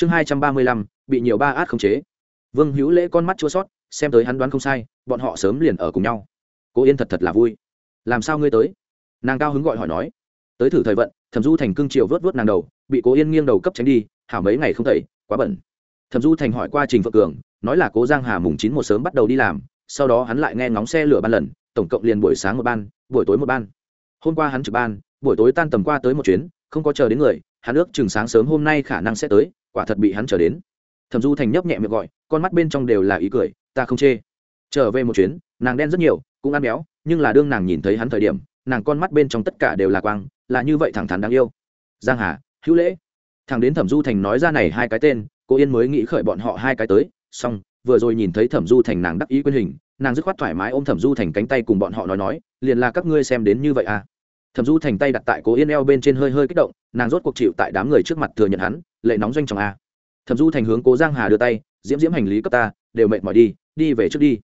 chương hai trăm ba mươi lăm, bị nhiều ba át khống chế. Vương hữu lễ con mắt chua sót, xem tới hắn đoán không sai, bọn họ sớm liền ở cùng nhau. Cô yên thật thật là vui. Làm sao ngươi tới? Nàng cao hứng gọi hỏi nói. Tới thử thời vận, thẩm du thành cương triều vớt vớt nàng đầu, bị cố yên nghiêng đầu cấp tránh đi, hảo mấy ngày không thầy quá bẩn. Thẩm du thành hỏi qua trình phượng cường, nói là cố giang hà mùng chín một sớm bắt đầu đi làm, sau đó hắn lại nghe ngóng xe lửa ban lần, tổng cộng liền buổi sáng một ban, buổi tối một ban. Hôm qua hắn trực ban, buổi tối tan tầm qua tới một chuyến, không có chờ đến người, hắn ước chừng sáng sớm hôm nay khả năng sẽ tới quả thật bị hắn trở đến. Thẩm du thành nhấp nhẹ miệng gọi, con mắt bên trong đều là ý cười, ta không chê. Trở về một chuyến, nàng đen rất nhiều, cũng ăn béo, nhưng là đương nàng nhìn thấy hắn thời điểm, nàng con mắt bên trong tất cả đều là quang, là như vậy thẳng thắn đáng yêu. Giang hà, hữu lễ. Thằng đến thẩm du thành nói ra này hai cái tên, cô yên mới nghĩ khởi bọn họ hai cái tới, xong, vừa rồi nhìn thấy thẩm du thành nàng đắc ý quyên hình, nàng dứt khoát thoải mái ôm thẩm du thành cánh tay cùng bọn họ nói nói, liền là các ngươi xem đến như vậy à thẩm du thành tay đặt tại cố yên eo bên trên hơi hơi kích động, nàng rốt cuộc chịu tại đám người trước mặt thừa nhận hắn, lệ nóng doanh trọng a. Thẩm du thành hướng cố giang hà đưa tay, diễm diễm hành lý cấp ta, đều mệt mỏi đi đi về trước đi.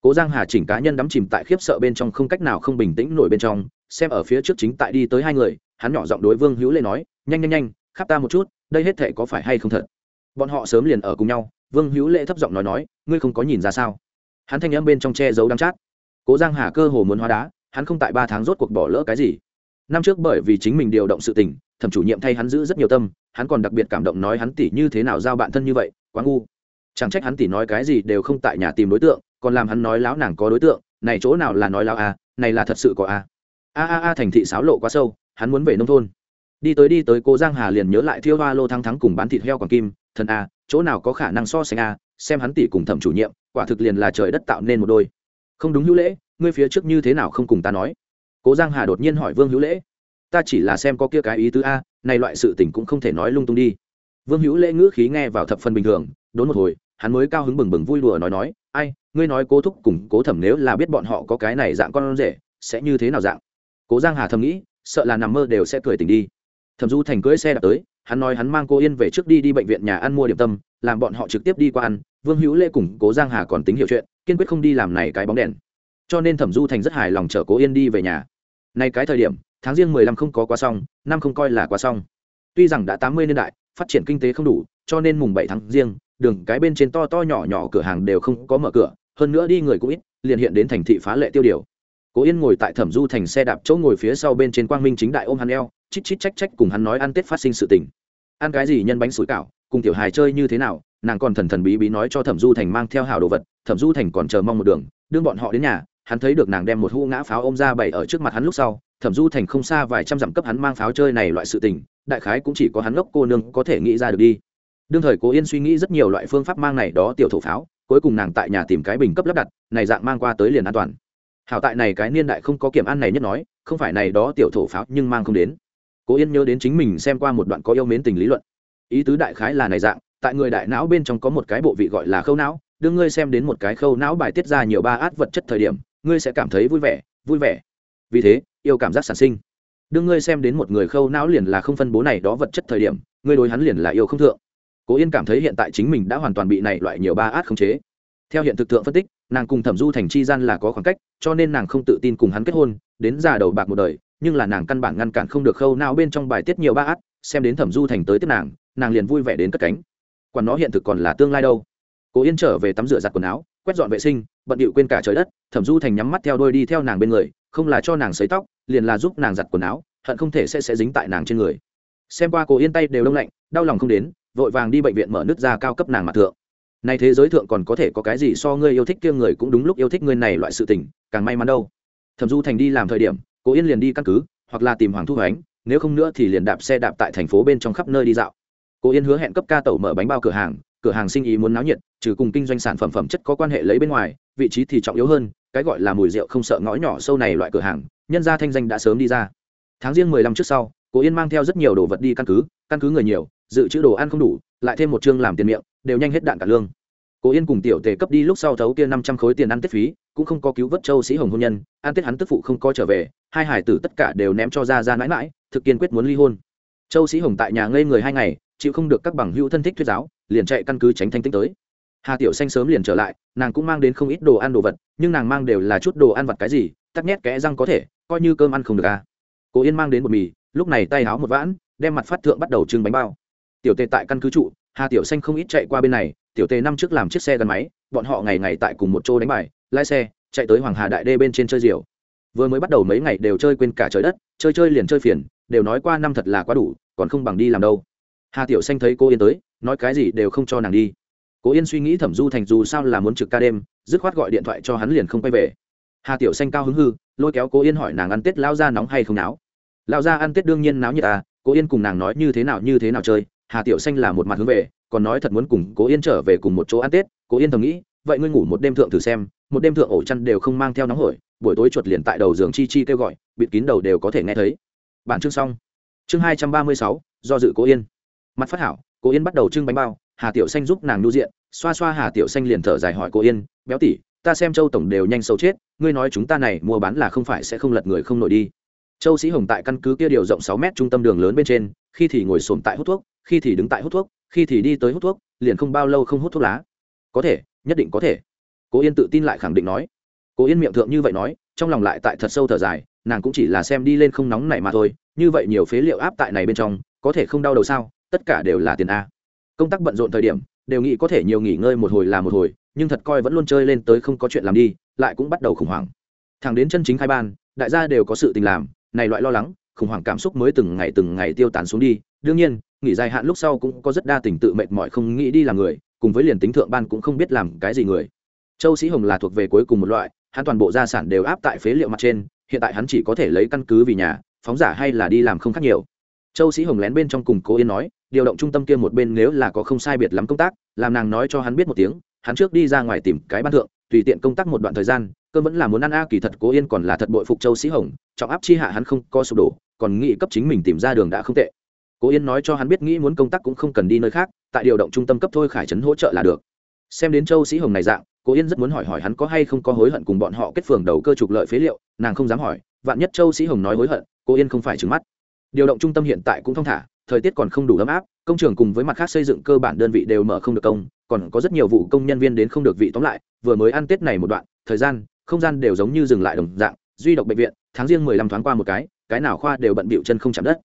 Cố giang hà chỉnh cá nhân đắm chìm tại khiếp sợ bên trong không cách nào không bình tĩnh nổi bên trong, xem ở phía trước chính tại đi tới hai người, hắn nhỏ giọng đối vương hữu lệ nói, nhanh nhanh nhanh, khắp ta một chút, đây hết thể có phải hay không thật? Bọn họ sớm liền ở cùng nhau, vương hữu lệ thấp giọng nói nói, ngươi không có nhìn ra sao? Hắn thanh âm bên trong che giấu đắng chát. Cố giang hà cơ hồ muốn hóa đá, hắn không tại ba tháng rốt cuộc bỏ lỡ cái gì năm trước bởi vì chính mình điều động sự tình, thẩm chủ nhiệm thay hắn giữ rất nhiều tâm, hắn còn đặc biệt cảm động nói hắn tỷ như thế nào giao bạn thân như vậy, quá ngu. Chẳng trách hắn tỷ nói cái gì đều không tại nhà tìm đối tượng, còn làm hắn nói láo nàng có đối tượng, này chỗ nào là nói láo à này là thật sự có à. A a a, thành thị sáo lộ quá sâu, hắn muốn về nông thôn. Đi tới đi tới cô giang hà liền nhớ lại thiêu hoa lô thắng thắng cùng bán thịt heo còn kim, thần a chỗ nào có khả năng so sánh a xem hắn tỷ cùng thẩm chủ nhiệm, quả thực liền là trời đất tạo nên một đôi. Không đúng hữu lễ, ngươi phía trước như thế nào không cùng ta nói? Cố giang hà đột nhiên hỏi vương hữu lễ ta chỉ là xem có kia cái ý tứ a này loại sự tình cũng không thể nói lung tung đi vương hữu lễ ngữ khí nghe vào thập phần bình thường đốn một hồi hắn mới cao hứng bừng bừng vui đùa nói nói ai ngươi nói cố thúc cùng cố thẩm nếu là biết bọn họ có cái này dạng con rể sẽ như thế nào dạng cố giang hà thầm nghĩ sợ là nằm mơ đều sẽ cười tỉnh đi thẩm du thành cưỡi xe đạp tới hắn nói hắn mang cô yên về trước đi đi bệnh viện nhà ăn mua điểm tâm làm bọn họ trực tiếp đi qua ăn vương hữu Lễ cùng cố giang hà còn tính hiểu chuyện kiên quyết không đi làm này cái bóng đèn cho nên thẩm du thành rất hài lòng chở cố yên đi về nhà. Nay cái thời điểm, tháng riêng mười lăm không có quá xong, năm không coi là quá xong. Tuy rằng đã tám mươi niên đại, phát triển kinh tế không đủ, cho nên mùng bảy tháng riêng, đường cái bên trên to to nhỏ nhỏ cửa hàng đều không có mở cửa, hơn nữa đi người cũng ít, liền hiện đến thành thị phá lệ tiêu điều. Cố yên ngồi tại thẩm du thành xe đạp chỗ ngồi phía sau bên trên quang minh chính đại ôm hắn eo chít chít trách trách cùng hắn nói ăn tết phát sinh sự tình. Ăn cái gì nhân bánh sủi cảo, cùng tiểu hài chơi như thế nào, nàng còn thần thần bí bí nói cho thẩm du thành mang theo hào đồ vật, thẩm du thành còn chờ mong một đường đương bọn họ đến nhà hắn thấy được nàng đem một hũ ngã pháo ôm ra bày ở trước mặt hắn lúc sau, thẩm du thành không xa vài trăm dặm cấp hắn mang pháo chơi này loại sự tình, đại khái cũng chỉ có hắn ngốc cô nương có thể nghĩ ra được đi. Đương thời cố yên suy nghĩ rất nhiều loại phương pháp mang này đó tiểu thổ pháo, cuối cùng nàng tại nhà tìm cái bình cấp lắp đặt, này dạng mang qua tới liền an toàn. Hảo tại này cái niên đại không có kiểm an này nhất nói, không phải này đó tiểu thổ pháo nhưng mang không đến. Cố yên nhớ đến chính mình xem qua một đoạn có yêu mến tình lý luận. Ý tứ đại khái là này dạng, tại người đại não bên trong có một cái bộ vị gọi là khâu não, đương ngươi xem đến một cái khâu não bài tiết ra nhiều ba át vật chất thời điểm ngươi sẽ cảm thấy vui vẻ vui vẻ. Vì thế, yêu cảm giác sản sinh. Đương ngươi xem đến một người khâu não liền là không phân bố này đó vật chất thời điểm, ngươi đối hắn liền là yêu không thượng. Cố yên cảm thấy hiện tại chính mình đã hoàn toàn bị này loại nhiều ba át khống chế. Theo hiện thực tượng phân tích, nàng cùng thẩm du thành chi gian là có khoảng cách, cho nên nàng không tự tin cùng hắn kết hôn, đến già đầu bạc một đời, nhưng là nàng căn bản ngăn cản không được khâu nào bên trong bài tiết nhiều ba át, xem đến thẩm du thành tới tiếp nàng nàng liền vui vẻ đến cất cánh. Còn nó hiện thực còn là tương lai đâu. Cố yên trở về tắm rửa giặt quần áo, quét dọn vệ sinh bận điệu quên cả trời đất, thẩm du thành nhắm mắt theo đôi đi theo nàng bên người, không là cho nàng xấy tóc, liền là giúp nàng giặt quần áo, hận không thể sẽ sẽ dính tại nàng trên người. Xem qua cô yên tay đều đông lạnh, đau lòng không đến, vội vàng đi bệnh viện mở nước ra cao cấp nàng mặt thượng. Nay thế giới thượng còn có thể có cái gì so ngươi yêu thích kia người cũng đúng lúc yêu thích ngươi này loại sự tình, càng may mắn đâu. Thẩm du thành đi làm thời điểm, cô yên liền đi căn cứ, hoặc là tìm hoàng thu hoánh, nếu không nữa thì liền đạp xe đạp tại thành phố bên trong khắp nơi đi dạo. Cô yên hứa hẹn cấp ca tẩu mở bánh bao cửa hàng cửa hàng sinh ý muốn náo nhiệt, trừ cùng kinh doanh sản phẩm phẩm chất có quan hệ lấy bên ngoài vị trí thì trọng yếu hơn, cái gọi là mùi rượu không sợ ngõ nhỏ sâu này loại cửa hàng, nhân gia thanh danh đã sớm đi ra. Tháng riêng mười lăm trước sau, cố yên mang theo rất nhiều đồ vật đi căn cứ căn cứ người nhiều, dự trữ đồ ăn không đủ, lại thêm một chương làm tiền miệng, đều nhanh hết đạn cả lương. Cố yên cùng tiểu tề cấp đi lúc sau thấu kia năm trăm khối tiền ăn tết phí, cũng không có cứu vớt châu sĩ hồng hôn nhân, ăn tết hắn tức phụ không có trở về, hai hải tử tất cả đều ném cho ra ra mãi mãi, thực kiên quyết muốn ly hôn. Châu sĩ hồng tại nhà ngây người hai ngày, chịu không được các bằng hữu thân thích thuyết giáo, liền chạy căn cứ tránh thanh tinh tới hà tiểu xanh sớm liền trở lại, nàng cũng mang đến không ít đồ ăn đồ vật, nhưng nàng mang đều là chút đồ ăn vặt cái gì, tắc nhét kẽ răng có thể, coi như cơm ăn không được à. Cô yên mang đến một mì, lúc này tay háo một vãn, đem mặt phát thượng bắt đầu trưng bánh bao. Tiểu tề tại căn cứ trụ, hà tiểu xanh không ít chạy qua bên này, tiểu tề năm trước làm chiếc xe gắn máy, bọn họ ngày ngày tại cùng một chỗ đánh bài, lái xe, chạy tới hoàng hà đại đê bên trên chơi diều vừa mới bắt đầu mấy ngày đều chơi quên cả trời đất, chơi chơi liền chơi phiền, đều nói qua năm thật là quá đủ, còn không bằng đi làm đâu. Hà tiểu xanh thấy cô yên tới, nói cái gì đều không cho nàng đi cố yên suy nghĩ thẩm du thành dù sao là muốn trực ca đêm, dứt khoát gọi điện thoại cho hắn liền không quay về. Hà tiểu xanh cao hứng hư, lôi kéo cố yên hỏi nàng ăn tết lao ra nóng hay không náo? Lao ra ăn tết đương nhiên náo như ta à, cố yên cùng nàng nói như thế nào như thế nào chơi, hà tiểu xanh là một mặt hướng về, còn nói thật muốn cùng cố yên trở về cùng một chỗ ăn tết, cố yên thầm nghĩ, vậy ngươi ngủ một đêm thượng thử xem, một đêm thượng ổ chăn đều không mang theo nóng hổi, buổi tối chuột liền tại đầu giường chi chi kêu gọi, bịt kín đầu đều có thể nghe thấy. Bản chương xong. Chương hai trăm ba mươi sáu, do dự cố yên. Mặt phát hảo, cố yên bắt đầu trưng bánh bao hà tiểu xanh giúp nàng nhu diện, xoa xoa hà tiểu xanh liền thở dài hỏi cố yên, béo tỉ ta xem châu tổng đều nhanh sâu chết, ngươi nói chúng ta này mua bán là không phải sẽ không lật người không nổi đi. Châu sĩ hồng tại căn cứ kia điều rộng sáu mét trung tâm đường lớn bên trên, khi thì ngồi xổm tại hút thuốc, khi thì đứng tại hút thuốc, khi thì đi tới hút thuốc, liền không bao lâu không hút thuốc lá. Có thể, nhất định có thể. Cố yên tự tin lại khẳng định nói. Cố yên miệng thượng như vậy nói, trong lòng lại tại thật sâu thở dài, nàng cũng chỉ là xem đi lên không nóng này mà thôi, như vậy nhiều phế liệu áp tại này bên trong, có thể không đau đầu sao, tất cả đều là tiền a công tác bận rộn thời điểm, đều nghĩ có thể nhiều nghỉ ngơi một hồi là một hồi, nhưng thật coi vẫn luôn chơi lên tới không có chuyện làm đi, lại cũng bắt đầu khủng hoảng. Thẳng đến chân chính khai ban, đại gia đều có sự tình làm, này loại lo lắng, khủng hoảng cảm xúc mới từng ngày từng ngày tiêu tán xuống đi. Đương nhiên, nghỉ dài hạn lúc sau cũng có rất đa tình tự mệt mỏi không nghĩ đi làm người, cùng với liền tính thượng ban cũng không biết làm cái gì người. Châu sĩ hồng là thuộc về cuối cùng một loại, hắn toàn bộ gia sản đều áp tại phế liệu mặt trên, hiện tại hắn chỉ có thể lấy căn cứ vì nhà, phóng giả hay là đi làm không khác nhiều. Châu sĩ hồng lén bên trong cùng cố yên nói điều động trung tâm kia một bên nếu là có không sai biệt lắm công tác, làm nàng nói cho hắn biết một tiếng, hắn trước đi ra ngoài tìm cái ban thượng, tùy tiện công tác một đoạn thời gian, cơ vẫn là muốn ăn a, kỳ thật cố yên còn là thật bội phục châu sĩ hồng, trọng áp chi hạ hắn không có sụp đổ, còn nghĩ cấp chính mình tìm ra đường đã không tệ. Cố yên nói cho hắn biết nghĩ muốn công tác cũng không cần đi nơi khác, tại điều động trung tâm cấp thôi khải trấn hỗ trợ là được. Xem đến châu sĩ hồng này dạng, cố yên rất muốn hỏi hỏi hắn có hay không có hối hận cùng bọn họ kết phường đầu cơ trục lợi phế liệu, nàng không dám hỏi, vạn nhất châu sĩ hồng nói hối hận, cố yên không phải trứng mắt. Điều động trung tâm hiện tại cũng thong thả thời tiết còn không đủ ấm áp, công trường cùng với mặt khác xây dựng cơ bản đơn vị đều mở không được công, còn có rất nhiều vụ công nhân viên đến không được vị tóm lại, vừa mới ăn tết này một đoạn, thời gian, không gian đều giống như dừng lại đồng dạng, duy độc bệnh viện, tháng riêng mười lăm thoáng qua một cái cái nào khoa đều bận bịu chân không chạm đất.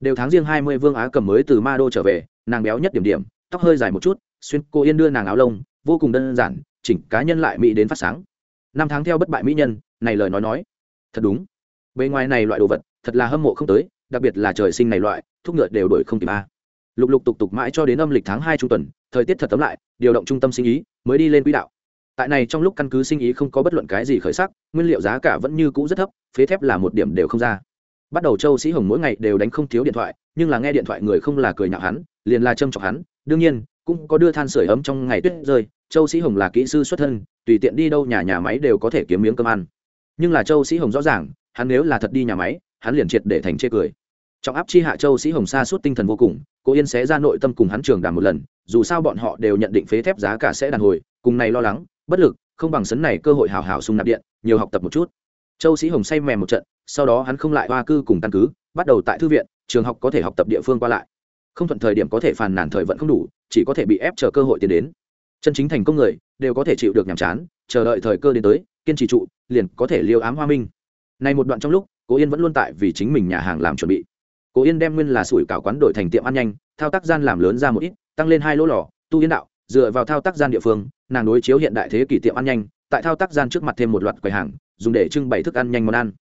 Đều tháng riêng hai mươi vương á cầm mới từ ma đô trở về, nàng béo nhất điểm điểm, tóc hơi dài một chút, xuyên cô yên đưa nàng áo lông, vô cùng đơn giản, chỉnh cá nhân lại mỹ đến phát sáng. Năm tháng theo bất bại mỹ nhân, này lời nói nói. Thật đúng. Bề ngoài này loại đồ vật, thật là hâm mộ không tới đặc biệt là trời sinh này loại, thúc ngựa đều đổi không kịp a. Lục lục tục tục mãi cho đến âm lịch tháng hai trung tuần, thời tiết thật tấm lại, điều động trung tâm sinh ý, mới đi lên quỹ đạo. Tại này trong lúc căn cứ sinh ý không có bất luận cái gì khởi sắc, nguyên liệu giá cả vẫn như cũ rất thấp, phế thép là một điểm đều không ra. Bắt đầu châu sĩ hồng mỗi ngày đều đánh không thiếu điện thoại, nhưng là nghe điện thoại người không là cười nhạo hắn, liền là châm chọc hắn, đương nhiên, cũng có đưa than sửa ấm trong ngày tuyết rơi, châu sĩ hồng là kỹ sư xuất thân, tùy tiện đi đâu nhà nhà máy đều có thể kiếm miếng cơm ăn. Nhưng là châu sĩ hồng rõ ràng, hắn nếu là thật đi nhà máy, hắn liền triệt để thành chê cười trọng áp chi hạ châu sĩ hồng sa suốt tinh thần vô cùng, cô yên sẽ ra nội tâm cùng hắn trường đàm một lần, dù sao bọn họ đều nhận định phế thép giá cả sẽ đàn hồi, cùng này lo lắng, bất lực, không bằng sấn này cơ hội hào hào sung nạp điện, nhiều học tập một chút. Châu sĩ hồng say mèm một trận, sau đó hắn không lại hoa cư cùng căn cứ, bắt đầu tại thư viện, trường học có thể học tập địa phương qua lại. Không thuận thời điểm có thể phàn nàn thời vẫn không đủ, chỉ có thể bị ép chờ cơ hội tiến đến. Chân chính thành công người, đều có thể chịu được nhàm chán, chờ đợi thời cơ đến tới, kiên trì trụ, liền có thể liêu ám hoa minh. Này một đoạn trong lúc cố yên vẫn luôn tại vì chính mình nhà hàng làm chuẩn bị cố yên đem nguyên là sủi cảo quán đổi thành tiệm ăn nhanh, thao tác gian làm lớn ra một ít, tăng lên hai lỗ lò, tu yên đạo, dựa vào thao tác gian địa phương, nàng đối chiếu hiện đại thế kỷ tiệm ăn nhanh, tại thao tác gian trước mặt thêm một loạt quầy hàng, dùng để trưng bày thức ăn nhanh món ăn.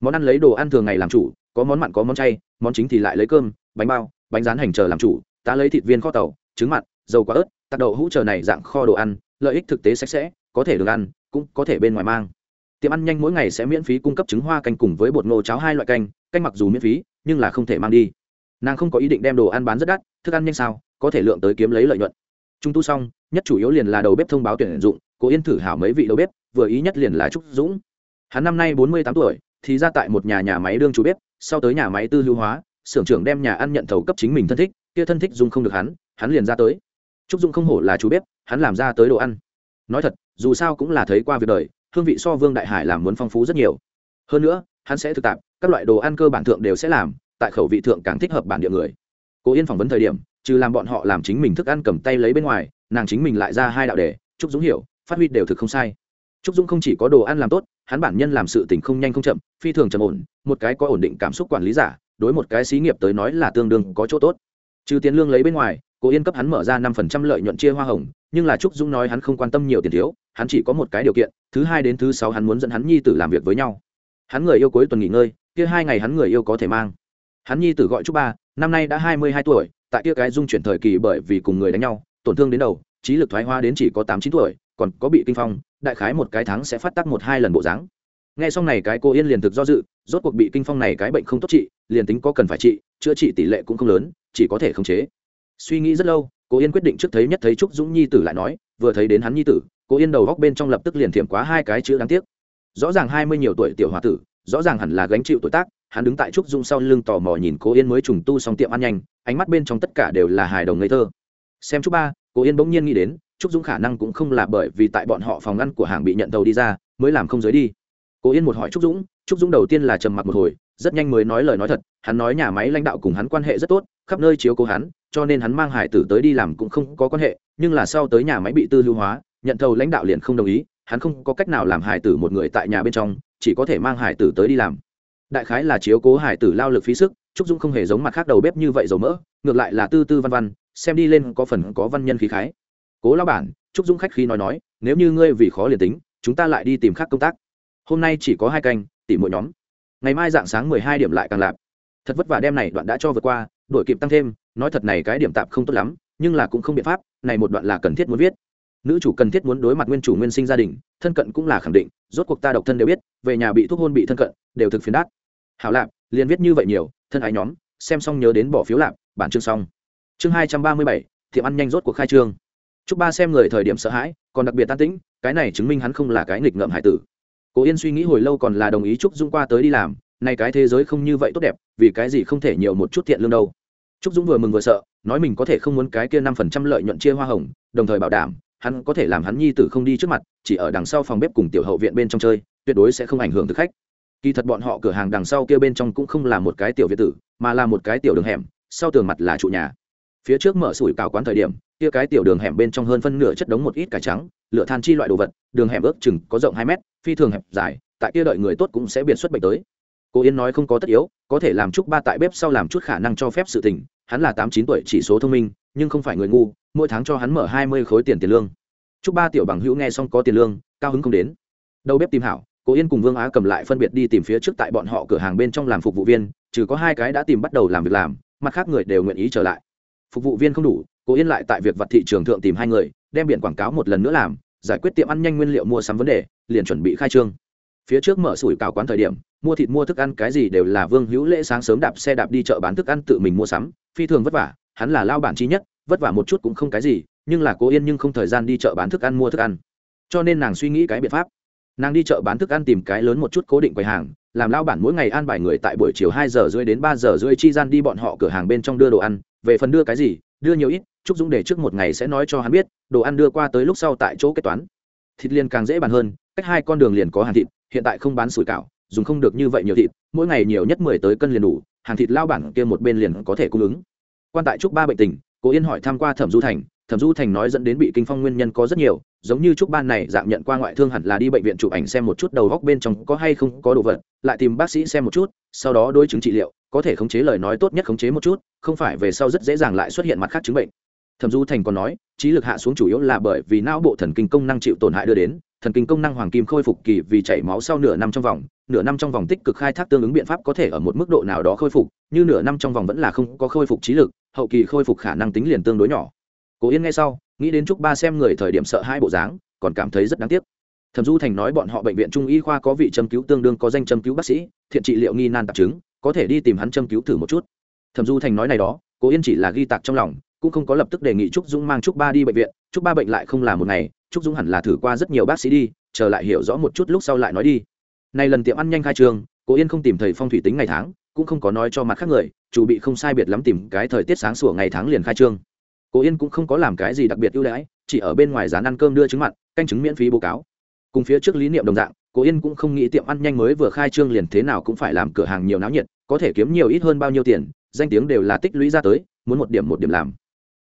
Món ăn lấy đồ ăn thường ngày làm chủ, có món mặn có món chay, món chính thì lại lấy cơm, bánh bao, bánh rán hành chờ làm chủ ta lấy thịt viên kho tàu, trứng mặn, dầu quả ớt tạt đậu hũ chờ này dạng kho đồ ăn, lợi ích thực tế sạch sẽ, có thể được ăn, cũng có thể bên ngoài mang. Tiệm ăn nhanh mỗi ngày sẽ miễn phí cung cấp trứng hoa canh cùng với bột ngô cháo hai loại canh canh mặc dù miễn phí nhưng là không thể mang đi. Nàng không có ý định đem đồ ăn bán rất đắt, thức ăn nhanh sao, có thể lượng tới kiếm lấy lợi nhuận. Trung tu xong, nhất chủ yếu liền là đầu bếp thông báo tuyển dụng cố yên thử hảo mấy vị đầu bếp, vừa ý nhất liền là trúc dũng. Hắn năm nay bốn mươi tám tuổi, thì ra tại một nhà nhà máy đương chủ bếp, sau tới nhà máy tư lưu hóa, xưởng trưởng đem nhà ăn nhận thầu cấp chính mình thân thích, kia thân thích dùng không được hắn hắn liền ra tới. Trúc dũng không hổ là chủ bếp, hắn làm ra tới đồ ăn. Nói thật, dù sao cũng là thấy qua việc đời, hương vị so vương đại hải làm muốn phong phú rất nhiều. Hơn nữa hắn sẽ thực tạp, các loại đồ ăn cơ bản thượng đều sẽ làm, tại khẩu vị thượng càng thích hợp bản địa người. Cố yên phỏng vấn thời điểm, trừ làm bọn họ làm chính mình thức ăn cầm tay lấy bên ngoài, nàng chính mình lại ra hai đạo đề, trúc dũng hiểu, phát huy đều thực không sai. Trúc dũng không chỉ có đồ ăn làm tốt, hắn bản nhân làm sự tình không nhanh không chậm, phi thường trầm ổn, một cái có ổn định cảm xúc quản lý giả, đối một cái xí nghiệp tới nói là tương đương có chỗ tốt. Trừ tiền lương lấy bên ngoài, cố yên cấp hắn mở ra năm phần trăm lợi nhuận chia hoa hồng, nhưng là trúc dũng nói hắn không quan tâm nhiều tiền thiếu, hắn chỉ có một cái điều kiện, thứ hai đến thứ sáu hắn muốn dẫn hắn nhi tử làm việc với nhau hắn người yêu cuối tuần nghỉ ngơi, kia hai ngày hắn người yêu có thể mang. Hắn nhi tử gọi trúc ba, năm nay đã hai mươi hai tuổi, tại kia cái dung chuyển thời kỳ bởi vì cùng người đánh nhau, tổn thương đến đầu, trí lực thoái hoa đến chỉ có tám chín tuổi, còn có bị kinh phong, đại khái một cái tháng sẽ phát tác một hai lần bộ dáng. Nghe xong này cái cô yên liền thực do dự, rốt cuộc bị kinh phong này cái bệnh không tốt trị, liền tính có cần phải trị, chữa trị tỷ lệ cũng không lớn, chỉ có thể khống chế. Suy nghĩ rất lâu, cô yên quyết định trước thấy nhất thấy trúc dũng nhi tử lại nói, vừa thấy đến hắn nhi tử, cô yên đầu góc bên trong lập tức liền thiệm quá hai cái chữ đáng tiếc rõ ràng hai mươi nhiều tuổi tiểu h tử, rõ ràng hẳn là gánh chịu tuổi tác, hắn đứng tại trúc dung sau lưng tò mò nhìn cố yên mới trùng tu xong tiệm ăn nhanh, ánh mắt bên trong tất cả đều là hài đồng ngây thơ. Xem chúc ba, cố yên bỗng nhiên nghĩ đến, trúc dung khả năng cũng không là bởi vì tại bọn họ phòng ngăn của hàng bị nhận tàu đi ra, mới làm không giới đi. Cố yên một hỏi trúc dũng trúc dũng đầu tiên là trầm mặc một hồi, rất nhanh mới nói lời nói thật, hắn nói nhà máy lãnh đạo cùng hắn quan hệ rất tốt, khắp nơi chiếu cố hắn, cho nên hắn mang hải tử tới đi làm cũng không có quan hệ, nhưng là sau tới nhà máy bị tư lưu hóa, nhận thầu lãnh đạo liền không đồng ý hắn không có cách nào làm hải tử một người tại nhà bên trong, chỉ có thể mang hải tử tới đi làm. Đại khái là chiếu cố hải tử lao lực phí sức, trúc dung không hề giống mặt khác đầu bếp như vậy dầu mỡ, ngược lại là tư tư văn văn, xem đi lên có phần có văn nhân khí khái. Cố lao bản, trúc dung khách khí nói nói, nếu như ngươi vì khó liền tính, chúng ta lại đi tìm khác công tác. Hôm nay chỉ có hai canh, tỉ mỗi nhóm. Ngày mai dạng sáng mười hai điểm lại càng lạp. Thật vất vả đem này đoạn đã cho vượt qua, đổi kịp tăng thêm, nói thật này cái điểm tạm không tốt lắm, nhưng là cũng không biện pháp, này một đoạn là cần thiết muốn viết nữ chủ cần thiết muốn đối mặt nguyên chủ nguyên sinh gia đình, thân cận cũng là khẳng định, rốt cuộc ta độc thân đều biết, về nhà bị thuốc hôn bị thân cận, đều thực phiền đát hảo lạp, liền viết như vậy nhiều, thân ái nhóm, xem xong nhớ đến bỏ phiếu lạp, bản chương xong. Chương hai trăm ba mươi bảy tiệm ăn nhanh rốt cuộc khai trương. Chúc ba xem người thời điểm sợ hãi, còn đặc biệt tan tĩnh, cái này chứng minh hắn không là cái nghịch ngợm hải tử. Cố yên suy nghĩ hồi lâu còn là đồng ý trúc dung qua tới đi làm, nay cái thế giới không như vậy tốt đẹp, vì cái gì không thể nhiều một chút thiện lương đâu. Trúc dũng vừa mừng vừa sợ, nói mình có thể không muốn cái kia năm phần trăm lợi nhuận chia hoa hồng, đồng thời bảo đảm hắn có thể làm hắn nhi tử không đi trước mặt, chỉ ở đằng sau phòng bếp cùng tiểu hậu viện bên trong chơi, tuyệt đối sẽ không ảnh hưởng thực khách. Kỳ thật bọn họ cửa hàng đằng sau kia bên trong cũng không là một cái tiểu viện tử, mà là một cái tiểu đường hẻm, sau tường mặt là trụ nhà. Phía trước mở sủi cào quán thời điểm, kia cái tiểu đường hẻm bên trong hơn phân nửa chất đống một ít cải trắng, lửa than chi loại đồ vật, đường hẻm ước chừng có rộng hai mét, phi thường hẹp dài, tại kia đợi người tốt cũng sẽ biệt xuất bệnh tới. Cô yên nói không có tất yếu, có thể làm chút ba tại bếp sau làm chút khả năng cho phép sự tình, hắn là tám chín tuổi, chỉ số thông minh nhưng không phải người ngu, mỗi tháng cho hắn mở hai mươi khối tiền tiền lương. Chúc ba tiểu bằng hữu nghe xong có tiền lương, cao hứng không đến. Đầu bếp tìm hảo, cố yên cùng vương á cầm lại phân biệt đi tìm phía trước tại bọn họ cửa hàng bên trong làm phục vụ viên, trừ có hai cái đã tìm bắt đầu làm việc làm, mặt khác người đều nguyện ý trở lại. Phục vụ viên không đủ, cố yên lại tại việc vật thị trường thượng tìm hai người, đem biển quảng cáo một lần nữa làm, giải quyết tiệm ăn nhanh nguyên liệu mua sắm vấn đề, liền chuẩn bị khai trương. Phía trước mở sủi cảo quán thời điểm, mua thịt mua thức ăn cái gì đều là vương hữu lễ sáng sớm đạp xe đạp đi chợ bán thức ăn tự mình mua sắm, phi thường vất vả hắn là lao bản chi nhất, vất vả một chút cũng không cái gì, nhưng là cố yên nhưng không thời gian đi chợ bán thức ăn mua thức ăn. Cho nên nàng suy nghĩ cái biện pháp. Nàng đi chợ bán thức ăn tìm cái lớn một chút cố định quầy hàng, làm lao bản mỗi ngày an bài người tại buổi chiều hai giờ rưỡi đến ba giờ rưỡi chi gian đi bọn họ cửa hàng bên trong đưa đồ ăn, về phần đưa cái gì, đưa nhiều ít, trúc dũng để trước một ngày sẽ nói cho hắn biết, đồ ăn đưa qua tới lúc sau tại chỗ kế toán. Thịt liền càng dễ bàn hơn, cách hai con đường liền có hàng thịt, hiện tại không bán sủi cảo, dùng không được như vậy nhiều thịt, mỗi ngày nhiều nhất mười tới cân liền đủ, hàng thịt lao bản kia một bên liền có thể cung ứng quan tại trúc ba bệnh tình, cố yên hỏi tham q u a thẩm du thành, thẩm du thành nói dẫn đến bị kinh phong nguyên nhân có rất nhiều, giống như trúc ban này, dạng nhận qua ngoại thương hẳn là đi bệnh viện chụp ảnh xem một chút đầu góc bên trong có hay không có đồ vật, lại tìm bác sĩ xem một chút, sau đó đối chứng trị liệu, có thể khống chế lời nói tốt nhất khống chế một chút, không phải về sau rất dễ dàng lại xuất hiện mặt khác chứng bệnh. Thẩm du thành còn nói, trí lực hạ xuống chủ yếu là bởi vì não bộ thần kinh công năng chịu tổn hại đưa đến, thần kinh công năng hoàng kim khôi phục kỳ vì chảy máu sau nửa năm trong vòng, nửa năm trong vòng tích cực khai thác tương ứng biện pháp có thể ở một mức độ nào đó khôi phục, như nửa năm trong vòng vẫn là không có khôi phục trí lực hậu kỳ khôi phục khả năng tính liền tương đối nhỏ. Cố yên nghe sau, nghĩ đến chúc ba xem người thời điểm sợ hai bộ dáng, còn cảm thấy rất đáng tiếc. Thẩm du thành nói bọn họ bệnh viện trung y khoa có vị châm cứu tương đương có danh châm cứu bác sĩ, thiện trị liệu nghi nan tạp chứng, có thể đi tìm hắn châm cứu thử một chút. Thẩm du thành nói này đó, cố yên chỉ là ghi tạc trong lòng, cũng không có lập tức đề nghị trúc dũng mang trúc ba đi bệnh viện. Trúc ba bệnh lại không là một ngày, trúc dũng hẳn là thử qua rất nhiều bác sĩ đi, chờ lại hiểu rõ một chút lúc sau lại nói đi. Này lần tiệm ăn nhanh khai trường, cố yên không tìm thầy phong thủy tính ngày tháng cũng không có nói cho mặt khác người, chủ bị không sai biệt lắm tìm cái thời tiết sáng sủa ngày tháng liền khai trương. Cố yên cũng không có làm cái gì đặc biệt ưu đãi, chỉ ở bên ngoài dán ăn cơm đưa trứng mặn, canh chứng miễn phí bố cáo. Cùng phía trước lý niệm đồng dạng cố yên cũng không nghĩ tiệm ăn nhanh mới vừa khai trương liền thế nào cũng phải làm cửa hàng nhiều náo nhiệt, có thể kiếm nhiều ít hơn bao nhiêu tiền, danh tiếng đều là tích lũy ra tới, muốn một điểm một điểm làm.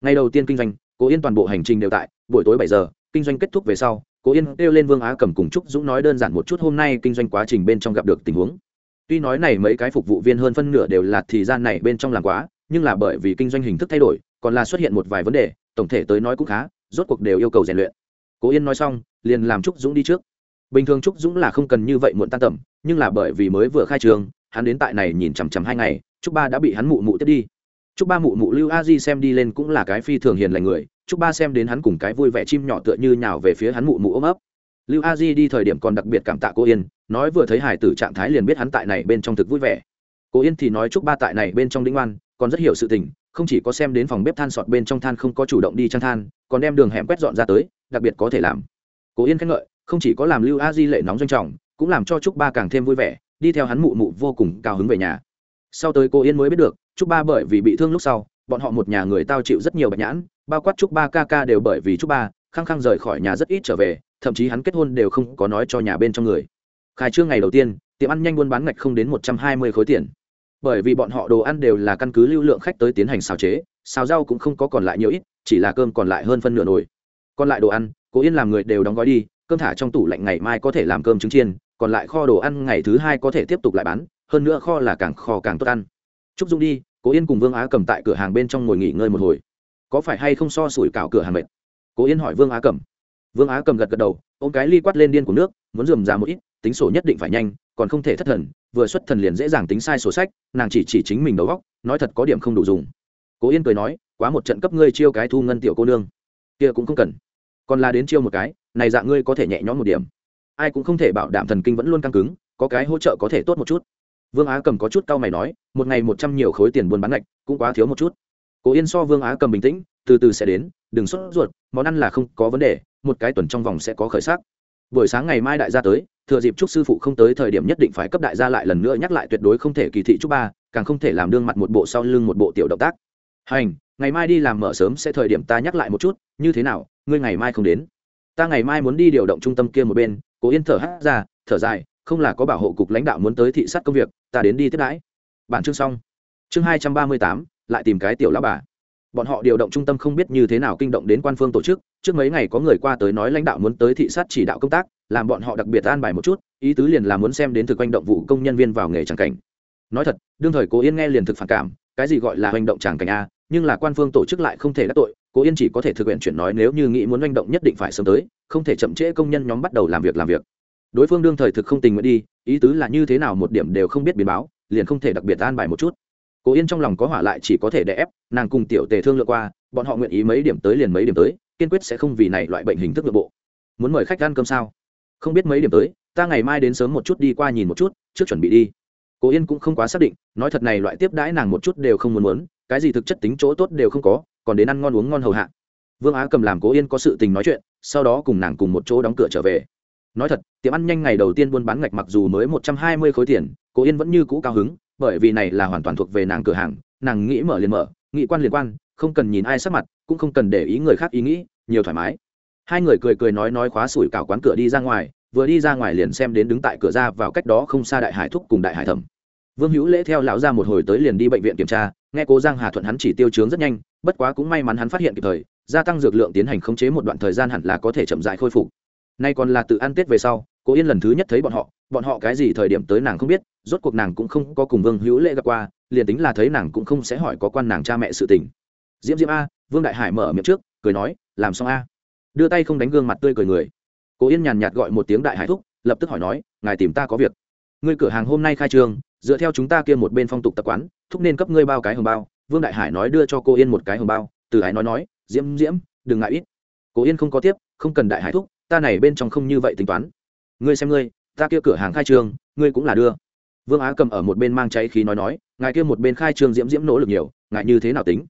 Ngày đầu tiên kinh doanh cố yên toàn bộ hành trình đều tại, buổi tối bảy giờ, kinh doanh kết thúc về sau cố yên kêu lên vương á cầm cùng trúc dũng nói đơn giản một chút hôm nay kinh doanh quá trình bên trong gặp được tình huống tuy nói này mấy cái phục vụ viên hơn phân nửa đều là thì gian này bên trong làm quá, nhưng là bởi vì kinh doanh hình thức thay đổi, còn là xuất hiện một vài vấn đề, tổng thể tới nói cũng khá, rốt cuộc đều yêu cầu rèn luyện. Cố yên nói xong, liền làm trúc dũng đi trước. Bình thường trúc dũng là không cần như vậy muộn tan tầm, nhưng là bởi vì mới vừa khai trường, hắn đến tại này nhìn chằm chằm hai ngày, trúc ba đã bị hắn mụ mụ tiếp đi. Trúc ba mụ mụ lưu a di xem đi lên cũng là cái phi thường hiền lành người, trúc ba xem đến hắn cùng cái vui vẻ chim nhỏ tựa như nhào về phía hắn mụ mụ ôm ấp lưu a di đi thời điểm còn đặc biệt cảm tạ cô yên, nói vừa thấy hải tử trạng thái liền biết hắn tại này bên trong thực vui vẻ. Cô yên thì nói trúc ba tại này bên trong đinh oan, còn rất hiểu sự tình, không chỉ có xem đến phòng bếp than sọt bên trong than không có chủ động đi trang than, còn đem đường hẻm quét dọn ra tới, đặc biệt có thể làm. Cô yên khen ngợi, không chỉ có làm lưu a di lệ nóng doanh trọng, cũng làm cho trúc ba càng thêm vui vẻ, đi theo hắn mụ mụ vô cùng cao hứng về nhà. Sau tới cô yên mới biết được trúc ba bởi vì bị thương lúc sau, bọn họ một nhà người tao chịu rất nhiều bạch nhãn, bao quát trúc ba ca ca đều bởi vì trúc ba, khăng khăng rời khỏi nhà rất ít trở về thậm chí hắn kết hôn đều không có nói cho nhà bên trong người. Khai trương ngày đầu tiên, tiệm ăn nhanh buôn bán ngạch không đến một trăm hai mươi khối tiền. Bởi vì bọn họ đồ ăn đều là căn cứ lưu lượng khách tới tiến hành xào chế, xào rau cũng không có còn lại nhiều ít, chỉ là cơm còn lại hơn phân nửa nồi. Còn lại đồ ăn, cố yên làm người đều đóng gói đi, cơm thả trong tủ lạnh ngày mai có thể làm cơm trứng chiên, còn lại kho đồ ăn ngày thứ hai có thể tiếp tục lại bán, hơn nữa kho là càng kho càng tốt ăn. Trúc dung đi, cố yên cùng vương á cầm tại cửa hàng bên trong ngồi nghỉ ngơi một hồi. Có phải hay không so sủi cảo cửa hàng mệt? Cố yên hỏi vương á cầm vương á cầm gật gật đầu, ôm cái ly quát lên điên của nước, muốn dườm ra một ít, tính sổ nhất định phải nhanh, còn không thể thất thần, vừa xuất thần liền dễ dàng tính sai sổ sách, nàng chỉ chỉ chính mình đầu góc nói thật có điểm không đủ dùng. Cố yên cười nói, quá một trận cấp ngươi chiêu cái thu ngân tiểu cô nương. Kia cũng không cần. Còn là đến chiêu một cái, này dạng ngươi có thể nhẹ nhõm một điểm. Ai cũng không thể bảo đảm thần kinh vẫn luôn căng cứng, có cái hỗ trợ có thể tốt một chút. Vương á cầm có chút cau mày nói, một ngày một trăm nhiều khối tiền buôn bán ngạch, cũng quá thiếu một chút. Cố yên so vương á cầm bình tĩnh, từ từ sẽ đến, đừng sốt ruột, món ăn là không có vấn đề một cái tuần trong vòng sẽ có khởi sắc. Buổi sáng ngày mai đại gia tới, thừa dịp chúc sư phụ không tới thời điểm nhất định phải cấp đại gia lại lần nữa nhắc lại tuyệt đối không thể kỳ thị chúc ba, càng không thể làm đương mặt một bộ sau lưng một bộ tiểu động tác. Hành, ngày mai đi làm mở sớm sẽ thời điểm ta nhắc lại một chút, như thế nào, ngươi ngày mai không đến? Ta ngày mai muốn đi điều động trung tâm kia một bên, cố yên thở hát ra, thở dài, không là có bảo hộ cục lãnh đạo muốn tới thị sát công việc, ta đến đi tiếp đãi. Bản chương xong. Chương hai trăm ba mươi tám, lại tìm cái tiểu lão bà bọn họ điều động trung tâm không biết như thế nào kinh động đến quan phương tổ chức, trước mấy ngày có người qua tới nói lãnh đạo muốn tới thị sát chỉ đạo công tác, làm bọn họ đặc biệt an bài một chút, ý tứ liền là muốn xem đến thực hành động vụ công nhân viên vào nghề tràng cảnh. Nói thật, đương thời cố yên nghe liền thực phản cảm, cái gì gọi là hành động tràng cảnh a, nhưng là quan phương tổ chức lại không thể đắc tội, cố yên chỉ có thể thực hiện chuyển nói nếu như nghĩ muốn hành động nhất định phải sớm tới, không thể chậm trễ công nhân nhóm bắt đầu làm việc làm việc. Đối phương đương thời thực không tình nguyện đi, ý tứ là như thế nào một điểm đều không biết biến báo, liền không thể đặc biệt an bài một chút cố yên trong lòng có hỏa lại chỉ có thể đè ép, nàng cùng tiểu tề thương lượng qua, bọn họ nguyện ý mấy điểm tới liền mấy điểm tới, kiên quyết sẽ không vì này loại bệnh hình thức nội bộ. Muốn mời khách ăn cơm sao? Không biết mấy điểm tới, ta ngày mai đến sớm một chút đi qua nhìn một chút, trước chuẩn bị đi. Cố yên cũng không quá xác định, nói thật này loại tiếp đãi nàng một chút đều không muốn muốn, cái gì thực chất tính chỗ tốt đều không có, còn đến ăn ngon uống ngon hầu hạ. Vương á cầm làm cố yên có sự tình nói chuyện, sau đó cùng nàng cùng một chỗ đóng cửa trở về. Nói thật, tiệm ăn nhanh ngày đầu tiên buôn bán ngạch mặc dù mới một trăm hai mươi khối tiền, cố yên vẫn như cũ cao hứng bởi vì này là hoàn toàn thuộc về nàng cửa hàng, nàng nghĩ mở liền mở, nghĩ quan liền quan, không cần nhìn ai sắc mặt, cũng không cần để ý người khác ý nghĩ, nhiều thoải mái. Hai người cười cười nói nói khóa sủi cảo quán cửa đi ra ngoài, vừa đi ra ngoài liền xem đến đứng tại cửa ra vào cách đó không xa đại hải thúc cùng đại hải thẩm. Vương hữu lễ theo lão ra một hồi tới liền đi bệnh viện kiểm tra, nghe cố giang hà thuận hắn chỉ tiêu chướng rất nhanh, bất quá cũng may mắn hắn phát hiện kịp thời, gia tăng dược lượng tiến hành khống chế một đoạn thời gian hẳn là có thể chậm dại khôi phục nay còn là tự ăn tết về sau, cố yên lần thứ nhất thấy bọn họ bọn họ cái gì thời điểm tới nàng không biết, rốt cuộc nàng cũng không có cùng vương hữu lễ gặp qua, liền tính là thấy nàng cũng không sẽ hỏi có quan nàng cha mẹ sự tình. Diễm diễm a, vương đại hải mở miệng trước, cười nói, làm xong a. Đưa tay không đánh gương mặt tươi cười người. Cố yên nhàn nhạt gọi một tiếng đại hải thúc, lập tức hỏi nói, ngài tìm ta có việc. Ngươi cửa hàng hôm nay khai trương, dựa theo chúng ta kia một bên phong tục tập quán, thúc nên cấp ngươi bao cái hồng bao. Vương đại hải nói đưa cho cô yên một cái hồng bao, từ hải nói nói, diễm diễm, đừng ngại ít. Cố yên không có tiếp, không cần đại hải thúc ta này bên trong không như vậy tính toán. Ngươi xem ngươi, ta kia cửa hàng khai trương, ngươi cũng là đưa. Vương á cầm ở một bên mang cháy khí nói nói, ngài kia một bên khai trương diễm diễm nỗ lực nhiều, ngài như thế nào tính?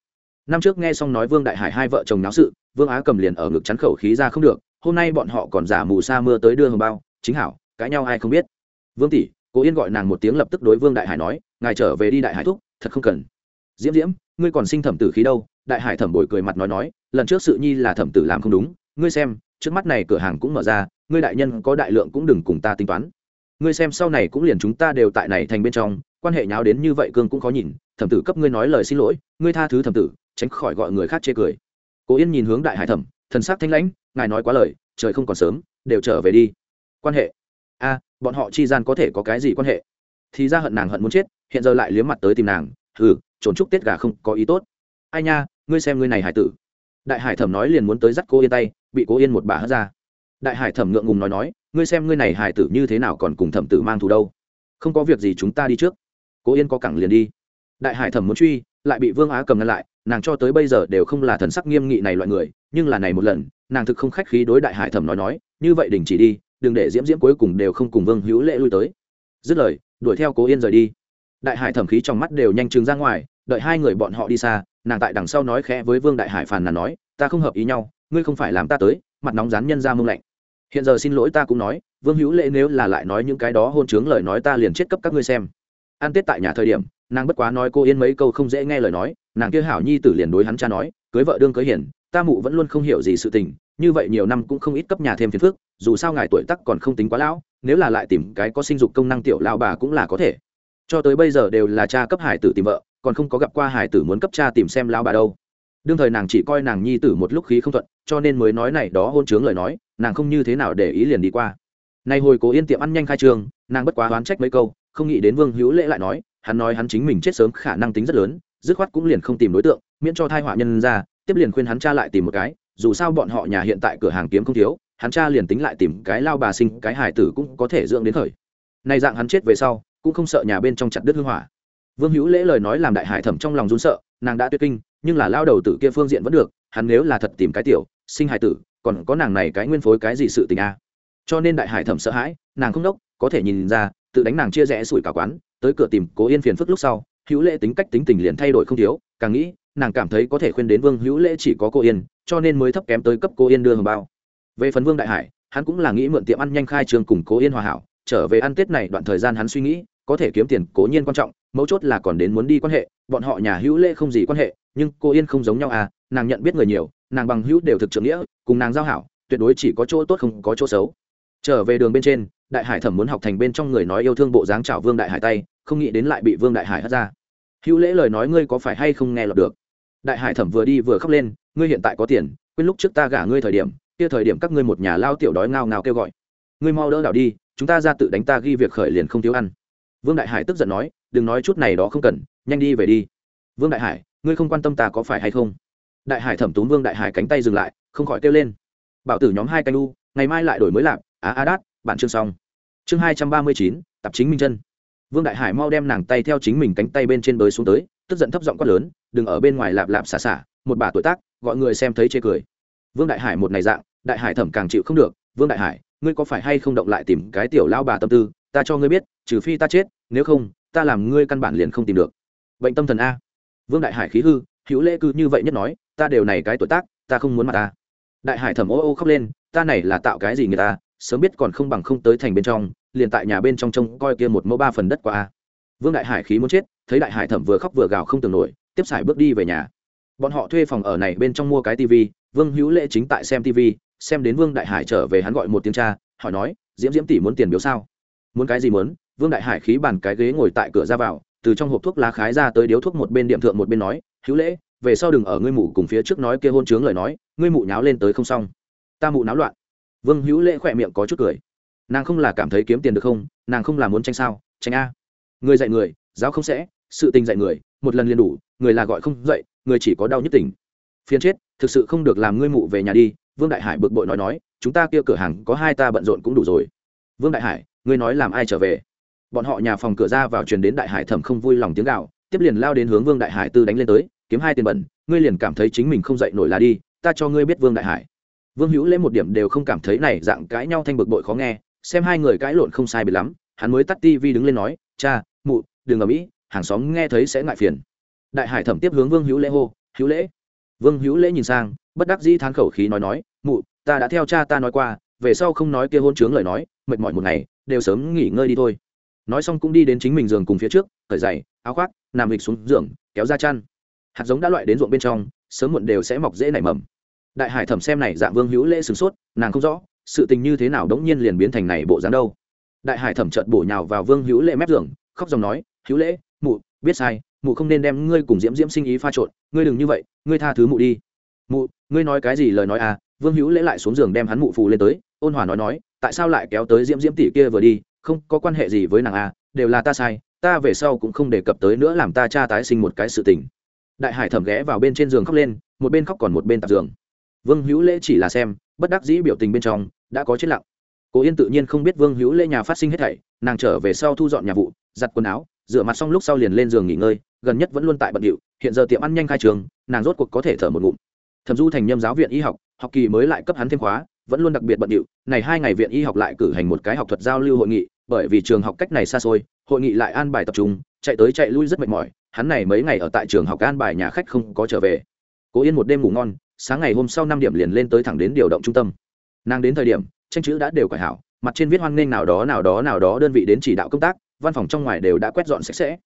Năm trước nghe xong nói vương đại hải hai vợ chồng náo sự, vương á cầm liền ở ngực chắn khẩu khí ra không được, hôm nay bọn họ còn giả mù sa mưa tới đưa hồng bao, chính hảo, cãi nhau ai không biết. Vương tỷ, cố yên gọi nàng một tiếng lập tức đối vương đại hải nói, ngài trở về đi đại hải thúc, thật không cần. Diễm diễm, ngươi còn sinh thẩm tử khí đâu? Đại hải thẩm bồi cười mặt nói nói, lần trước sự nhi là thẩm tử làm không đúng ngươi xem, trước mắt này cửa hàng cũng mở ra, ngươi đại nhân có đại lượng cũng đừng cùng ta tính toán. Ngươi xem sau này cũng liền chúng ta đều tại này thành bên trong, quan hệ nháo đến như vậy cương cũng khó nhìn, thẩm tử cấp ngươi nói lời xin lỗi, ngươi tha thứ thẩm tử, tránh khỏi gọi người khác chê cười. Cố yên nhìn hướng đại hải thẩm, thần sắc thanh lãnh, ngài nói quá lời, trời không còn sớm, đều trở về đi. Quan hệ? A, bọn họ chi gian có thể có cái gì quan hệ? Thì ra hận nàng hận muốn chết, hiện giờ lại liếm mặt tới tìm nàng ừ trốn chúc tết gà không có ý tốt. Ai nha, ngươi xem ngươi này hải tử. Đại hải thẩm nói liền muốn tới dắt cô yên tay bị cố yên một bà hất ra. Đại hải thẩm ngượng ngùng nói nói, ngươi xem ngươi này hải tử như thế nào còn cùng thẩm tử mang thù đâu? Không có việc gì chúng ta đi trước. Cố yên có cẳng liền đi. Đại hải thẩm muốn truy, lại bị vương á cầm ngăn lại, nàng cho tới bây giờ đều không là thần sắc nghiêm nghị này loại người, nhưng là này một lần, nàng thực không khách khí đối đại hải thẩm nói nói, như vậy đình chỉ đi, đừng để diễm diễm cuối cùng đều không cùng vương hữu lễ lui tới. Dứt lời, đuổi theo cố yên rời đi. Đại hải thẩm khí trong mắt đều nhanh chừng ra ngoài, đợi hai người bọn họ đi xa, nàng tại đằng sau nói khẽ với vương đại hải phàn nàn nói, ta không hợp ý nhau ngươi không phải làm ta tới, mặt nóng rán nhân ra mông lạnh. Hiện giờ xin lỗi ta cũng nói, vương hữu lễ nếu là lại nói những cái đó hôn chướng lời nói ta liền chết cấp các ngươi xem. Ăn tết tại nhà thời điểm, nàng bất quá nói cô yên mấy câu không dễ nghe lời nói, nàng kia hảo nhi tử liền đối hắn cha nói, cưới vợ đương cưới hiển ta mụ vẫn luôn không hiểu gì sự tình, như vậy nhiều năm cũng không ít cấp nhà thêm phiền phức, dù sao ngài tuổi tắc còn không tính quá lão, nếu là lại tìm cái có sinh dục công năng tiểu lao bà cũng là có thể. Cho tới bây giờ đều là cha cấp hải tử tìm vợ, còn không có gặp qua hải tử muốn cấp cha tìm xem lao bà đâu. Đương thời nàng chỉ coi nàng nhi tử một lúc khí không thuận cho nên mới nói này đó hôn chướng lời nói, nàng không như thế nào để ý liền đi qua. Nay hồi cố yên tiệm ăn nhanh khai trương nàng bất quá đoán trách mấy câu, không nghĩ đến vương hữu lễ lại nói, hắn nói hắn chính mình chết sớm khả năng tính rất lớn, dứt khoát cũng liền không tìm đối tượng, miễn cho thai họa nhân ra, tiếp liền khuyên hắn cha lại tìm một cái, dù sao bọn họ nhà hiện tại cửa hàng kiếm không thiếu, hắn cha liền tính lại tìm cái lao bà sinh, cái hài tử cũng có thể dưỡng đến thời. Nay dạng hắn chết về sau, cũng không sợ nhà bên trong chặt đứt hương hỏa. Vương hữu lễ lời nói làm đại hải thẩm trong lòng run sợ, nàng đã tuyệt kinh, nhưng là lao đầu tử kia phương diện vẫn được hắn nếu là thật tìm cái tiểu, sinh hải tử, còn có nàng này cái nguyên phối cái gì sự tình a? Cho nên đại hải thẩm sợ hãi, nàng không đốc, có thể nhìn ra, tự đánh nàng chia rẽ sủi cả quán, tới cửa tìm cố yên phiền phức lúc sau, hữu lễ tính cách tính tình liền thay đổi không thiếu, càng nghĩ, nàng cảm thấy có thể khuyên đến vương hữu lễ chỉ có cô yên, cho nên mới thấp kém tới cấp cô yên đưa hồng bao. Về phần vương đại hải, hắn cũng là nghĩ mượn tiệm ăn nhanh khai trường cùng cố yên hòa hảo, trở về ăn tết này đoạn thời gian hắn suy nghĩ, có thể kiếm tiền cố nhiên quan trọng mấu chốt là còn đến muốn đi quan hệ, bọn họ nhà hữu lễ không gì quan hệ, nhưng cô yên không giống nhau à nàng nhận biết người nhiều, nàng bằng hữu đều thực trưởng nghĩa, cùng nàng giao hảo, tuyệt đối chỉ có chỗ tốt không có chỗ xấu. Trở về đường bên trên, đại hải thẩm muốn học thành bên trong người nói yêu thương bộ dáng chào vương đại hải tay, không nghĩ đến lại bị vương đại hải hất ra. Hữu lễ lời nói ngươi có phải hay không nghe lọt được? Đại hải thẩm vừa đi vừa khóc lên, ngươi hiện tại có tiền, quên lúc trước ta gả ngươi thời điểm, kia thời điểm các ngươi một nhà lao tiểu đói ngao ngao kêu gọi. Ngươi mau đỡ đảo đi, chúng ta ra tự đánh ta ghi việc khởi liền không thiếu ăn vương đại hải tức giận nói, đừng nói chút này đó không cần, nhanh đi về đi. Vương đại hải, ngươi không quan tâm ta có phải hay không? Đại hải thẩm túm vương đại hải cánh tay dừng lại, không khỏi kêu lên. Bảo tử nhóm hai canh u, ngày mai lại đổi mới lạp, á á đát bản chương xong. Chương hai trăm ba mươi chín tập chính minh chân vương đại hải mau đem nàng tay theo chính mình cánh tay bên trên bới xuống tới, tức giận thấp giọng quát lớn, đừng ở bên ngoài lạp lạp xả xả, một bà tuổi tác, gọi người xem thấy chê cười. Vương đại hải một ngày dạng, đại hải thẩm càng chịu không được, vương đại hải, ngươi có phải hay không động lại tìm cái tiểu lao bà tâm tư ta cho ngươi biết, trừ phi ta chết, nếu không, ta làm ngươi căn bản liền không tìm được. Bệnh tâm thần a. Vương đại hải khí hư, hữu lễ cư như vậy nhất nói, ta đều này cái tuổi tác, ta không muốn mặt ta. Đại hải thẩm ô ô khóc lên, ta này là tạo cái gì người ta, sớm biết còn không bằng không tới thành bên trong, liền tại nhà bên trong trông coi kia một mẫu ba phần đất qua a. Vương đại hải khí muốn chết, thấy đại hải thẩm vừa khóc vừa gào không tưởng nổi, tiếp sải bước đi về nhà. Bọn họ thuê phòng ở này bên trong mua cái tivi, vương hữu lễ chính tại xem tivi, xem đến vương đại hải trở về hắn gọi một tiếng cha, hỏi nói, diễm diễm tỷ muốn tiền biếu sao? Muốn cái gì muốn, vương đại hải khí bàn cái ghế ngồi tại cửa ra vào, từ trong hộp thuốc lá khái ra tới điếu thuốc một bên điểm thượng một bên nói, hữu lễ, về sau đừng ở ngươi mụ cùng phía trước nói kia hôn chướng lời nói, ngươi mụ nháo lên tới không xong. Ta mụ náo loạn. Vương hữu lễ khỏe miệng có chút cười. Nàng không là cảm thấy kiếm tiền được không, nàng không là muốn tranh sao, tranh a. Người dạy người, giáo không sẽ, sự tình dạy người, một lần liền đủ, người là gọi không dạy người chỉ có đau nhất tình phiền chết, thực sự không được làm ngươi mụ về nhà đi. Vương đại hải bực bội nói nói, chúng ta kia cửa hàng có hai ta bận rộn cũng đủ rồi. Vương đại hải ngươi nói làm ai trở về? Bọn họ nhà phòng cửa ra vào truyền đến đại hải thẩm không vui lòng tiếng gạo tiếp liền lao đến hướng vương đại hải tư đánh lên tới, kiếm hai tiền bẩn, ngươi liền cảm thấy chính mình không dậy nổi là đi, ta cho ngươi biết vương đại hải. Vương hữu lễ một điểm đều không cảm thấy này dạng cãi nhau thanh bực bội khó nghe, xem hai người cãi lộn không sai bị lắm, hắn mới tắt tivi đứng lên nói, cha, mụ, đừng ở mỹ hàng xóm nghe thấy sẽ ngại phiền. Đại hải thẩm tiếp hướng vương hữu lễ hô, hữu lễ. Vương hữu lễ nhìn sang, bất đắc dĩ thán khẩu khí nói nói, mụ, ta đã theo cha ta nói qua, về sau không nói kia hôn chướng lời nói, mệt mỏi một ngày đều sớm nghỉ ngơi đi thôi. Nói xong cũng đi đến chính mình giường cùng phía trước khởi giày, áo khoác, nằm lịch xuống giường, kéo ra chăn. Hạt giống đã loại đến ruộng bên trong, sớm muộn đều sẽ mọc dễ nảy mầm. Đại hải thẩm xem này dạng vương hữu lễ sửng sốt, nàng không rõ, sự tình như thế nào đống nhiên liền biến thành này bộ dáng đâu. Đại hải thẩm trợt bổ nhào vào vương hữu lễ mép giường, khóc dòng nói, hữu lễ, mụ, biết sai, mụ không nên đem ngươi cùng diễm diễm sinh ý pha trộn, ngươi đừng như vậy, ngươi tha thứ mụ đi. Mụ, ngươi nói cái gì lời nói à? Vương hữu lễ lại xuống giường đem hắn mụ phù lên tới, ôn hòa nói nói tại sao lại kéo tới diễm diễm tỷ kia vừa đi, không có quan hệ gì với nàng à đều là ta sai, ta về sau cũng không đề cập tới nữa làm ta cha tái sinh một cái sự tình. Đại hải thẩm ghé vào bên trên giường khóc lên, một bên khóc còn một bên tạp giường. Vương hữu lễ chỉ là xem, bất đắc dĩ biểu tình bên trong, đã có chết lặng. Cố yên tự nhiên không biết vương hữu lễ nhà phát sinh hết thảy, nàng trở về sau thu dọn nhà vụ, giặt quần áo, rửa mặt xong lúc sau liền lên giường nghỉ ngơi, gần nhất vẫn luôn tại bận điệu, hiện giờ tiệm ăn nhanh khai trường, nàng rốt cuộc có thể thở một ngụm. Thẩm du thành nhâm giáo viện y học học kỳ mới lại cấp hắn thêm khóa vẫn luôn đặc biệt bận điệu. Này hai ngày viện y học lại cử hành một cái học thuật giao lưu hội nghị, bởi vì trường học cách này xa xôi, hội nghị lại an bài tập trung, chạy tới chạy lui rất mệt mỏi. Hắn này mấy ngày ở tại trường học an bài nhà khách không có trở về. Cố yên một đêm ngủ ngon, sáng ngày hôm sau năm điểm liền lên tới thẳng đến điều động trung tâm. Nàng đến thời điểm, tranh chữ đã đều cải hảo, mặt trên viết hoan nghênh nào đó nào đó nào đó đơn vị đến chỉ đạo công tác, văn phòng trong ngoài đều đã quét dọn sạch sẽ.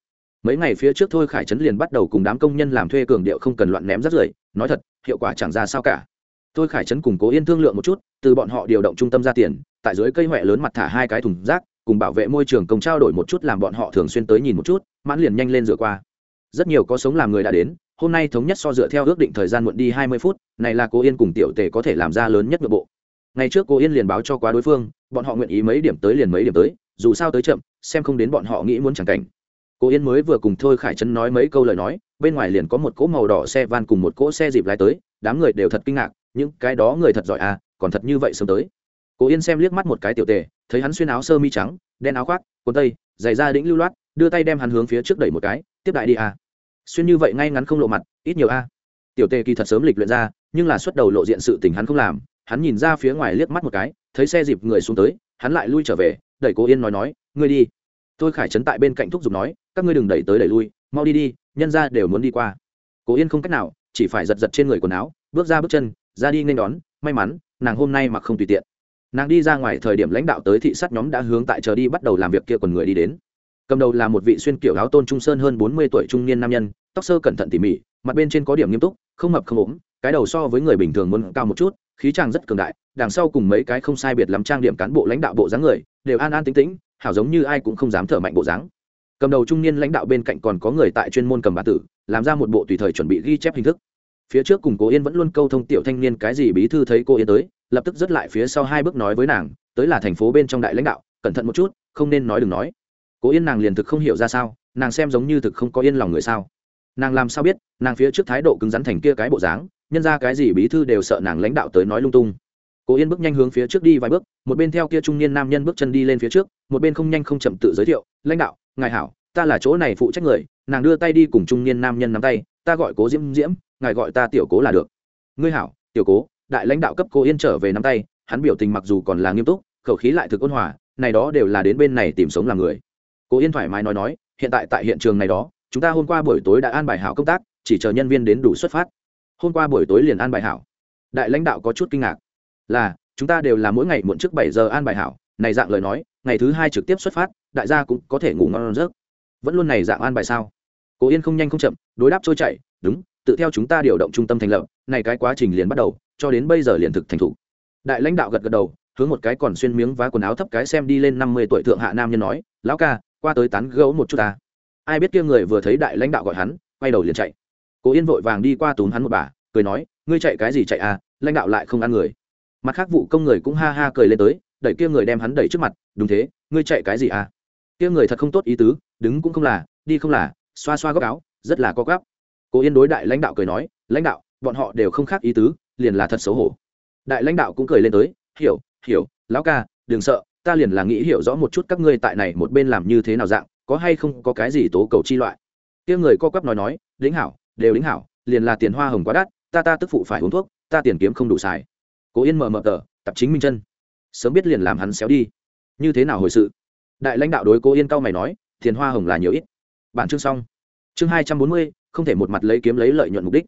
Mấy ngày phía trước thôi khải trấn liền bắt đầu cùng đám công nhân làm thuê cường điệu không cần loạn ném rất rưởi, nói thật, hiệu quả chẳng ra sao cả thôi khải trấn cùng cố yên thương lượng một chút, từ bọn họ điều động trung tâm ra tiền, tại dưới cây huệ lớn mặt thả hai cái thùng rác, cùng bảo vệ môi trường công trao đổi một chút làm bọn họ thường xuyên tới nhìn một chút, mãn liền nhanh lên rửa qua. Rất nhiều có sống làm người đã đến, hôm nay thống nhất so dựa theo ước định thời gian muộn đi hai mươi phút, này là cố yên cùng tiểu tề có thể làm ra lớn nhất nội bộ. Ngày trước cố yên liền báo cho quá đối phương, bọn họ nguyện ý mấy điểm tới liền mấy điểm tới, dù sao tới chậm, xem không đến bọn họ nghĩ muốn chẳng cảnh. Cô yên mới vừa cùng thôi khải trấn nói mấy câu lời nói, bên ngoài liền có một cỗ màu đỏ xe van cùng một cỗ xe dịp lái tới, đám người đều thật kinh ngạc những cái đó người thật giỏi à còn thật như vậy sớm tới. Cố yên xem liếc mắt một cái tiểu tề, thấy hắn xuyên áo sơ mi trắng, đen áo khoác, quần tây, giày da đĩnh lưu loát, đưa tay đem hắn hướng phía trước đẩy một cái, tiếp đại đi à. Xuyên như vậy ngay ngắn không lộ mặt, ít nhiều a. Tiểu tề kỳ thật sớm lịch luyện ra, nhưng là xuất đầu lộ diện sự tình hắn không làm, hắn nhìn ra phía ngoài liếc mắt một cái, thấy xe dịp người xuống tới, hắn lại lui trở về, đẩy cố yên nói nói, ngươi đi. Tôi khải trấn tại bên cạnh thúc giục nói, các ngươi đừng đẩy tới đẩy lui, mau đi đi, nhân ra đều muốn đi qua. Cố yên không cách nào, chỉ phải giật giật trên người quần áo, bước ra bước chân ra đi nên đón, may mắn, nàng hôm nay mặc không tùy tiện. Nàng đi ra ngoài thời điểm lãnh đạo tới thị sát nhóm đã hướng tại chờ đi bắt đầu làm việc kia còn người đi đến. Cầm đầu là một vị xuyên kiểu áo tôn trung sơn hơn bốn mươi tuổi trung niên nam nhân, tóc sơ cẩn thận tỉ mỉ, mặt bên trên có điểm nghiêm túc, không mập không ốm, cái đầu so với người bình thường muốn cao một chút, khí trang rất cường đại, đằng sau cùng mấy cái không sai biệt lắm trang điểm cán bộ lãnh đạo bộ dáng người, đều an an tính tĩnh, hảo giống như ai cũng không dám thở mạnh bộ dáng. Cầm đầu trung niên lãnh đạo bên cạnh còn có người tại chuyên môn cầm bà tử, làm ra một bộ tùy thời chuẩn bị ghi chép hình thức phía trước cùng cố yên vẫn luôn câu thông tiểu thanh niên cái gì bí thư thấy cô yên tới, lập tức dứt lại phía sau hai bước nói với nàng, tới là thành phố bên trong đại lãnh đạo, cẩn thận một chút, không nên nói đừng nói. Cố yên nàng liền thực không hiểu ra sao, nàng xem giống như thực không có yên lòng người sao. Nàng làm sao biết, nàng phía trước thái độ cứng rắn thành kia cái bộ dáng, nhân ra cái gì bí thư đều sợ nàng lãnh đạo tới nói lung tung. Cố yên bước nhanh hướng phía trước đi vài bước, một bên theo kia trung niên nam nhân bước chân đi lên phía trước, một bên không nhanh không chậm tự giới thiệu, lãnh đạo, ngài hảo, ta là chỗ này phụ trách người, nàng đưa tay đi cùng trung niên nam nhân nắm tay, ta gọi cố diễm diễm ngài gọi ta tiểu cố là được. Ngươi hảo, tiểu cố, đại lãnh đạo cấp cô yên trở về nắm tay, hắn biểu tình mặc dù còn là nghiêm túc, khẩu khí lại thực ôn hòa, này đó đều là đến bên này tìm sống làm người. Cô yên thoải mái nói nói, hiện tại tại hiện trường này đó, chúng ta hôm qua buổi tối đã an bài hảo công tác, chỉ chờ nhân viên đến đủ xuất phát. Hôm qua buổi tối liền an bài hảo. Đại lãnh đạo có chút kinh ngạc. Là, chúng ta đều là mỗi ngày muộn trước bảy giờ an bài hảo. Này dạng lời nói, ngày thứ hai trực tiếp xuất phát, đại gia cũng có thể ngủ ngon giấc. Vẫn luôn này dạng an bài sao? Cố yên không nhanh không chậm, đối đáp trôi chảy, đúng tự theo chúng ta điều động trung tâm thành lập, này cái quá trình liền bắt đầu, cho đến bây giờ liền thực thành thủ. Đại lãnh đạo gật gật đầu, hướng một cái còn xuyên miếng vá quần áo thấp cái xem đi lên năm mươi tuổi thượng hạ nam nhân nói, lão ca, qua tới tán gấu một chút ta. Ai biết kia người vừa thấy đại lãnh đạo gọi hắn, quay đầu liền chạy. Cố yên vội vàng đi qua túm hắn một bà, cười nói, ngươi chạy cái gì chạy à lãnh đạo lại không ăn người. Mặt khác vụ công người cũng ha ha cười lên tới, đẩy kia người đem hắn đẩy trước mặt, đúng thế, ngươi chạy cái gì à? Kia người thật không tốt ý tứ, đứng cũng không là, đi không là, xoa xoa góc áo, rất là có góc cố yên đối đại lãnh đạo cười nói, lãnh đạo, bọn họ đều không khác ý tứ, liền là thật xấu hổ. Đại lãnh đạo cũng cười lên tới, hiểu hiểu, lão ca, đừng sợ, ta liền là nghĩ hiểu rõ một chút các ngươi tại này một bên làm như thế nào dạng, có hay không có cái gì tố cầu chi loại. Tiếng người co quắp nói nói, đính hảo, đều đính hảo, liền là tiền hoa hồng quá đắt, ta ta tức phụ phải uống thuốc, ta tiền kiếm không đủ xài. Cố yên mờ mờ tờ, tập chính minh chân. Sớm biết liền làm hắn xéo đi. Như thế nào hồi sự? Đại lãnh đạo đối cố yên cao mày nói, tiền hoa hồng là nhiều ít. Bản chương xong. Chương hai trăm bốn mươi không thể một mặt lấy kiếm lấy lợi nhuận mục đích.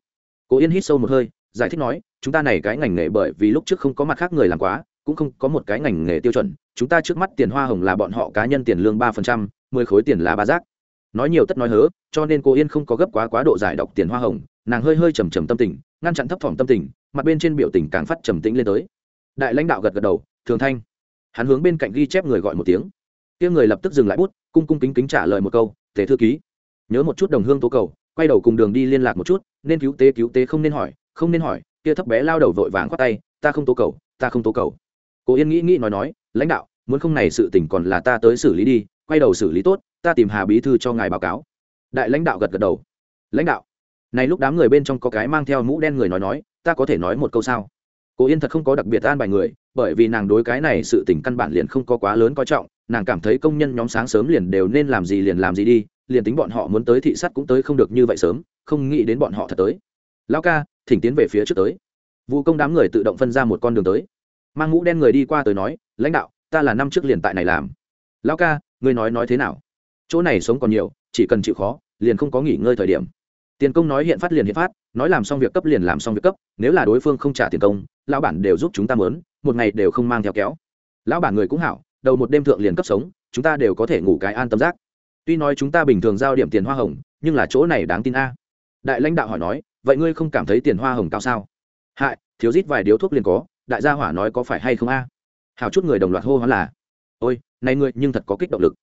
Cố yên hít sâu một hơi, giải thích nói, chúng ta này cái ngành nghề bởi vì lúc trước không có mặt khác người làm quá, cũng không có một cái ngành nghề tiêu chuẩn, chúng ta trước mắt tiền hoa hồng là bọn họ cá nhân tiền lương ba phần trăm, mười khối tiền là ba rác. nói nhiều tất nói hớ, cho nên cô yên không có gấp quá quá độ giải độc tiền hoa hồng, nàng hơi hơi trầm trầm tâm tình, ngăn chặn thấp thỏm tâm tình, mặt bên trên biểu tình càng phát trầm tĩnh lên tới. Đại lãnh đạo gật gật đầu, thường thanh. Hắn hướng bên cạnh ghi chép người gọi một tiếng. Kia người lập tức dừng lại bút, cung cung kính kính trả lời một câu, tề thư ký. Nhớ một chút đồng hương tố cầu quay đầu cùng đường đi liên lạc một chút, nên cứu tế cứu tế không nên hỏi, không nên hỏi, kia thấp bé lao đầu vội vàng khoát tay, ta không tố cầu, ta không tố cầu. Cô yên nghĩ nghĩ nói nói, lãnh đạo, muốn không này sự tình còn là ta tới xử lý đi, quay đầu xử lý tốt, ta tìm hà bí thư cho ngài báo cáo. Đại lãnh đạo gật gật đầu. Lãnh đạo, này lúc đám người bên trong có cái mang theo mũ đen người nói nói, ta có thể nói một câu sao? Cố yên thật không có đặc biệt an bài người, bởi vì nàng đối cái này sự tình căn bản liền không có quá lớn coi trọng, nàng cảm thấy công nhân nhóm sáng sớm liền đều nên làm gì liền làm gì đi liền tính bọn họ muốn tới thị sát cũng tới không được như vậy sớm, không nghĩ đến bọn họ thật tới. Lão ca, thỉnh tiến về phía trước tới. Vụ công đám người tự động phân ra một con đường tới. Mang mũ đen người đi qua tới nói, lãnh đạo, ta là năm trước liền tại này làm. Lão ca người nói nói thế nào? Chỗ này sống còn nhiều, chỉ cần chịu khó, liền không có nghỉ ngơi thời điểm. Tiền công nói hiện phát liền hiện phát, nói làm xong việc cấp liền làm xong việc cấp, nếu là đối phương không trả tiền công, lão bản đều giúp chúng ta mớn một ngày đều không mang theo kéo. Lão bản người cũng hảo, đầu một đêm thượng liền cấp sống, chúng ta đều có thể ngủ cái an tâm giác tuy nói chúng ta bình thường giao điểm tiền hoa hồng, nhưng là chỗ này đáng tin a. Đại lãnh đạo hỏi nói, vậy ngươi không cảm thấy tiền hoa hồng cao sao? Hại, thiếu rít vài điếu thuốc liền có, đại gia hỏa nói có phải hay không a? Hào chút người đồng loạt hô hoán là, ôi, này ngươi nhưng thật có kích động lực.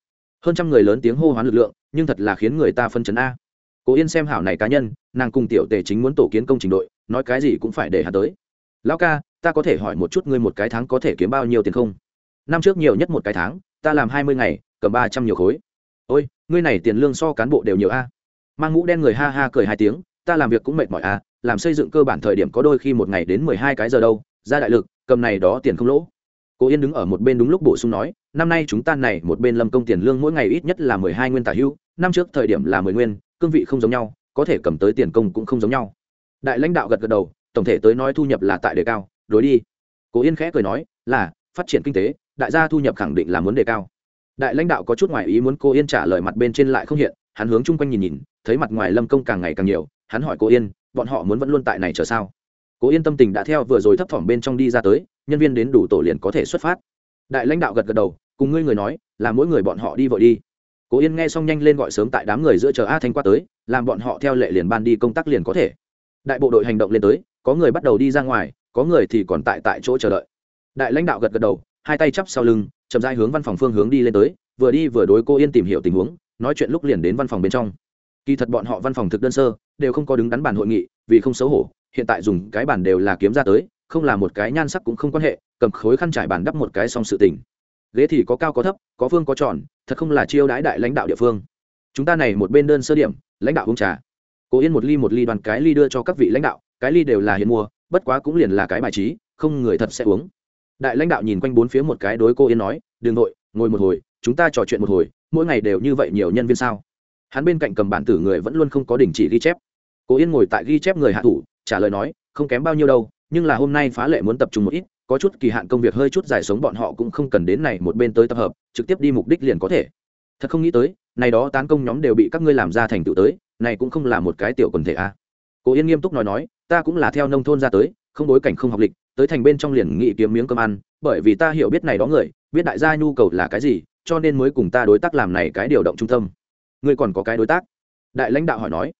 Hơn trăm người lớn tiếng hô hoán lực lượng, nhưng thật là khiến người ta phân chấn a. Cố yên xem hảo này cá nhân, nàng cùng tiểu tề chính muốn tổ kiến công trình đội, nói cái gì cũng phải để hà tới. Lão ca, ta có thể hỏi một chút ngươi một cái tháng có thể kiếm bao nhiêu tiền không? Năm trước nhiều nhất một cái tháng, ta làm hai mươi ngày, cầm ba trăm nhiều khối. Ôi ngươi này tiền lương so cán bộ đều nhiều a. Mang mũ đen người ha ha cười hai tiếng, ta làm việc cũng mệt mỏi a, làm xây dựng cơ bản thời điểm có đôi khi một ngày đến mười hai cái giờ đâu, ra đại lực, cầm này đó tiền không lỗ. Cô yên đứng ở một bên đúng lúc bổ sung nói, năm nay chúng ta này một bên lâm công tiền lương mỗi ngày ít nhất là mười hai nguyên tả hưu, năm trước thời điểm là mười nguyên, cương vị không giống nhau, có thể cầm tới tiền công cũng không giống nhau. Đại lãnh đạo gật gật đầu, tổng thể tới nói thu nhập là tại đề cao, đối đi. Cố yên khẽ cười nói, là, phát triển kinh tế, đại gia thu nhập khẳng định là muốn đề cao đại lãnh đạo có chút ngoài ý muốn cô yên trả lời mặt bên trên lại không hiện, hắn hướng chung quanh nhìn nhìn, thấy mặt ngoài lâm công càng ngày càng nhiều, hắn hỏi cô yên, bọn họ muốn vẫn luôn tại này chờ sao? Cô yên tâm tình đã theo vừa rồi thấp thỏm bên trong đi ra tới, nhân viên đến đủ tổ liền có thể xuất phát. Đại lãnh đạo gật gật đầu, cùng ngươi người nói, là mỗi người bọn họ đi vội đi. Cố yên nghe xong nhanh lên gọi sớm tại đám người giữa chờ a thanh qua tới, làm bọn họ theo lệ liền ban đi công tác liền có thể. Đại bộ đội hành động lên tới, có người bắt đầu đi ra ngoài, có người thì còn tại tại chỗ chờ đợi. Đại lãnh đạo gật gật đầu, hai tay chắp sau lưng chậm rãi hướng văn phòng phương hướng đi lên tới, vừa đi vừa đối cô yên tìm hiểu tình huống, nói chuyện lúc liền đến văn phòng bên trong. Kỳ thật bọn họ văn phòng thực đơn sơ, đều không có đứng đắn bàn hội nghị, vì không xấu hổ, hiện tại dùng cái bàn đều là kiếm ra tới, không là một cái nhan sắc cũng không quan hệ, cầm khối khăn trải bàn đắp một cái xong sự tình. Ghế thì có cao có thấp, có phương có tròn, thật không là chiêu đãi đại lãnh đạo địa phương. Chúng ta này một bên đơn sơ điểm, lãnh đạo uống trà. Cố yên một ly một ly đoàn cái ly đưa cho các vị lãnh đạo, cái ly đều là hiện mua, bất quá cũng liền là cái bài trí, không người thật sẽ uống đại lãnh đạo nhìn quanh bốn phía một cái đối cô yên nói đừng nội, ngồi một hồi, chúng ta trò chuyện một hồi, mỗi ngày đều như vậy nhiều nhân viên sao? Hắn bên cạnh cầm bản tử người vẫn luôn không có đình chỉ ghi chép. Cố yên ngồi tại ghi chép người hạ thủ, trả lời nói, không kém bao nhiêu đâu, nhưng là hôm nay phá lệ muốn tập trung một ít, có chút kỳ hạn công việc hơi chút giải sống bọn họ cũng không cần đến này một bên tới tập hợp, trực tiếp đi mục đích liền có thể. Thật không nghĩ tới, này đó tán công nhóm đều bị các ngươi làm ra thành tựu tới, này cũng không là một cái tiểu quần thể a. À. cố yên nghiêm túc nói nói, ta cũng là theo nông thôn ra tới, không bối cảnh không học lịch tới thành bên trong liền nghị kiếm miếng cơm ăn, bởi vì ta hiểu biết này đó người, biết đại gia nhu cầu là cái gì, cho nên mới cùng ta đối tác làm này cái điều động trung tâm. Ngươi còn có cái đối tác? Đại lãnh đạo hỏi nói.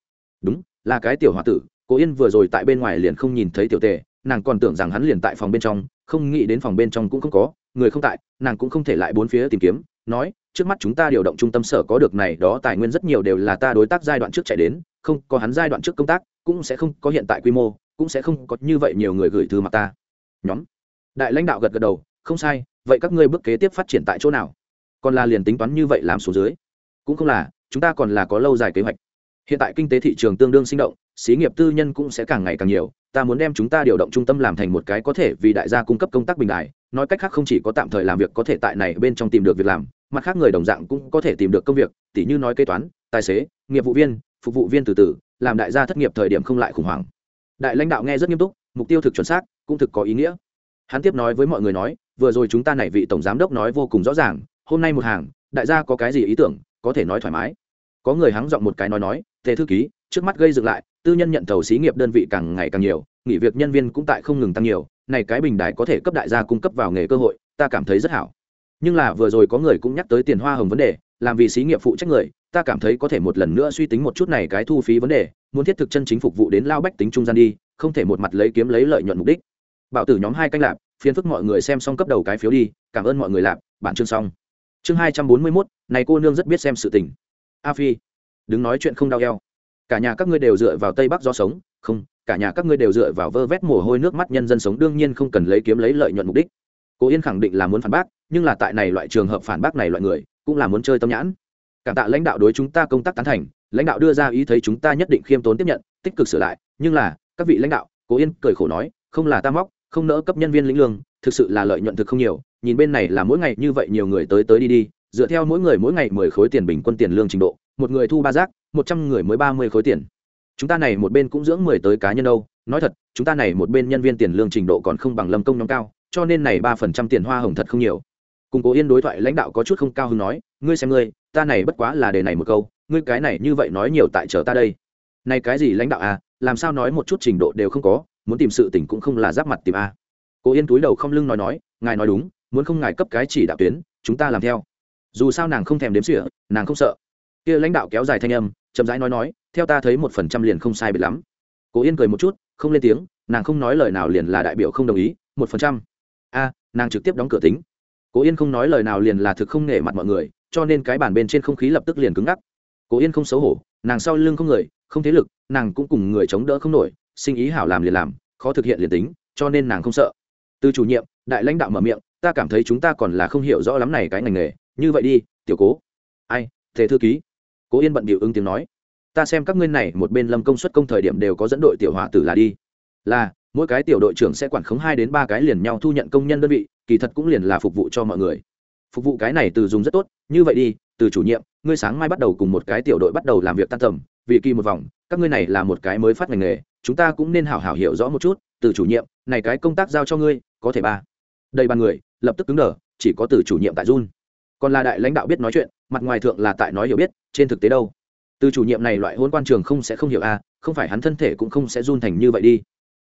Đúng, là cái tiểu h o a tử cố yên vừa rồi tại bên ngoài liền không nhìn thấy tiểu tề, nàng còn tưởng rằng hắn liền tại phòng bên trong, không nghĩ đến phòng bên trong cũng không có, người không tại, nàng cũng không thể lại bốn phía tìm kiếm, nói, trước mắt chúng ta điều động trung tâm sở có được này đó tài nguyên rất nhiều đều là ta đối tác giai đoạn trước chạy đến, không, có hắn giai đoạn trước công tác, cũng sẽ không có hiện tại quy mô, cũng sẽ không có như vậy nhiều người gửi thư mặt ta nhóm. Đại lãnh đạo gật gật đầu, không sai, vậy các ngươi bước kế tiếp phát triển tại chỗ nào? Còn là liền tính toán như vậy làm số dưới. Cũng không là, chúng ta còn là có lâu dài kế hoạch. Hiện tại kinh tế thị trường tương đương sinh động, xí nghiệp tư nhân cũng sẽ càng ngày càng nhiều. Ta muốn đem chúng ta điều động trung tâm làm thành một cái có thể vì đại gia cung cấp công tác bình đại nói cách khác không chỉ có tạm thời làm việc có thể tại này bên trong tìm được việc làm, mặt khác người đồng dạng cũng có thể tìm được công việc, tỉ như nói kế toán, tài xế, nghiệp vụ viên, phục vụ viên từ từ, làm đại gia thất nghiệp thời điểm không lại khủng hoảng. Đại lãnh đạo nghe rất nghiêm túc, mục tiêu thực chuẩn xác cũng thực có ý nghĩa. Hắn tiếp nói với mọi người nói, vừa rồi chúng ta này vị tổng giám đốc nói vô cùng rõ ràng, hôm nay một hàng, đại gia có cái gì ý tưởng, có thể nói thoải mái. Có người hắng giọng một cái nói nói, tề thư ký, trước mắt gây dựng lại, tư nhân nhận thầu xí nghiệp đơn vị càng ngày càng nhiều, nghỉ việc nhân viên cũng tại không ngừng tăng nhiều, này cái bình đài có thể cấp đại gia cung cấp vào nghề cơ hội, ta cảm thấy rất hảo. Nhưng là vừa rồi có người cũng nhắc tới tiền hoa hồng vấn đề, làm vì xí nghiệp phụ trách người, ta cảm thấy có thể một lần nữa suy tính một chút này cái thu phí vấn đề, muốn thiết thực chân chính phục vụ đến lao bách tính trung gian đi, không thể một mặt lấy kiếm lấy lợi nhuận mục đích bảo tử nhóm hai canh lạp phiền phức mọi người xem xong cấp đầu cái phiếu đi, cảm ơn mọi người lạp, bản chương xong. Chương hai trăm bốn mươi mốt, này cô nương rất biết xem sự tình. A phi đứng nói chuyện không đau eo. Cả nhà các ngươi đều dựa vào tây bắc do sống, không, cả nhà các ngươi đều dựa vào vơ vét mồ hôi nước mắt nhân dân sống, đương nhiên không cần lấy kiếm lấy lợi nhuận mục đích. Cố yên khẳng định là muốn phản bác, nhưng là tại này loại trường hợp phản bác này loại người, cũng là muốn chơi tâm nhãn. Cảm tạ lãnh đạo đối chúng ta công tác tán thành, lãnh đạo đưa ra ý thấy chúng ta nhất định khiêm tốn tiếp nhận, tích cực sửa lại, nhưng là, các vị lãnh đạo cố yên cười khổ nói, không là ta móc không nỡ cấp nhân viên lĩnh lương, thực sự là lợi nhuận thực không nhiều, nhìn bên này là mỗi ngày như vậy nhiều người tới tới đi đi, dựa theo mỗi người mỗi ngày mười khối tiền bình quân tiền lương trình độ, một người thu ba rác, một trăm người mới ba mươi khối tiền. Chúng ta này một bên cũng dưỡng mười tới cá nhân đâu, nói thật, chúng ta này một bên nhân viên tiền lương trình độ còn không bằng lâm công nhóm cao, cho nên này ba phần trăm tiền hoa hồng thật không nhiều. Cùng cố yên đối thoại lãnh đạo có chút không cao hứng nói, ngươi xem ngươi, ta này bất quá là đề này một câu, ngươi cái này như vậy nói nhiều tại chờ ta đây. Này cái gì lãnh đạo à làm sao nói một chút trình độ đều không có muốn tìm sự tỉnh cũng không là giáp mặt tìm a. Cố yên túi đầu không lưng nói nói, ngài nói đúng, muốn không ngài cấp cái chỉ đạo tuyến, chúng ta làm theo. Dù sao nàng không thèm đếm xỉa, nàng không sợ. Kia lãnh đạo kéo dài thanh âm, chậm rãi nói nói, theo ta thấy một phần trăm liền không sai biệt lắm. Cố yên cười một chút, không lên tiếng, nàng không nói lời nào liền là đại biểu không đồng ý, một phần trăm? A, nàng trực tiếp đóng cửa tính. Cố yên không nói lời nào liền là thực không nể mặt mọi người, cho nên cái bàn bên trên không khí lập tức liền cứng ngắc. Cố yên không xấu hổ, nàng sau lưng không người, không thế lực, nàng cũng cùng người chống đỡ không nổi sinh ý hảo làm liền làm, khó thực hiện liền tính, cho nên nàng không sợ. Từ chủ nhiệm, đại lãnh đạo mở miệng, ta cảm thấy chúng ta còn là không hiểu rõ lắm này cái ngành nghề, như vậy đi, tiểu cố. Ai, thế thư ký. Cố yên bận bịu ứng tiếng nói. Ta xem các ngươi này một bên lâm công suất công thời điểm đều có dẫn đội tiểu hỏa tử là đi. Là, mỗi cái tiểu đội trưởng sẽ quản khống hai đến ba cái liền nhau thu nhận công nhân đơn vị, kỳ thật cũng liền là phục vụ cho mọi người. Phục vụ cái này từ dùng rất tốt, như vậy đi, từ chủ nhiệm, ngươi sáng mai bắt đầu cùng một cái tiểu đội bắt đầu làm việc tan tầm vì kỳ một vòng các ngươi này là một cái mới phát ngành nghề chúng ta cũng nên hảo hảo hiểu rõ một chút từ chủ nhiệm này cái công tác giao cho ngươi có thể ba. Đây ba người lập tức cứng đờ chỉ có từ chủ nhiệm tại run. Còn là đại lãnh đạo biết nói chuyện mặt ngoài thượng là tại nói hiểu biết trên thực tế đâu? Từ chủ nhiệm này loại hôn quan trường không sẽ không hiểu a à, không phải hắn thân thể cũng không sẽ run thành như vậy đi.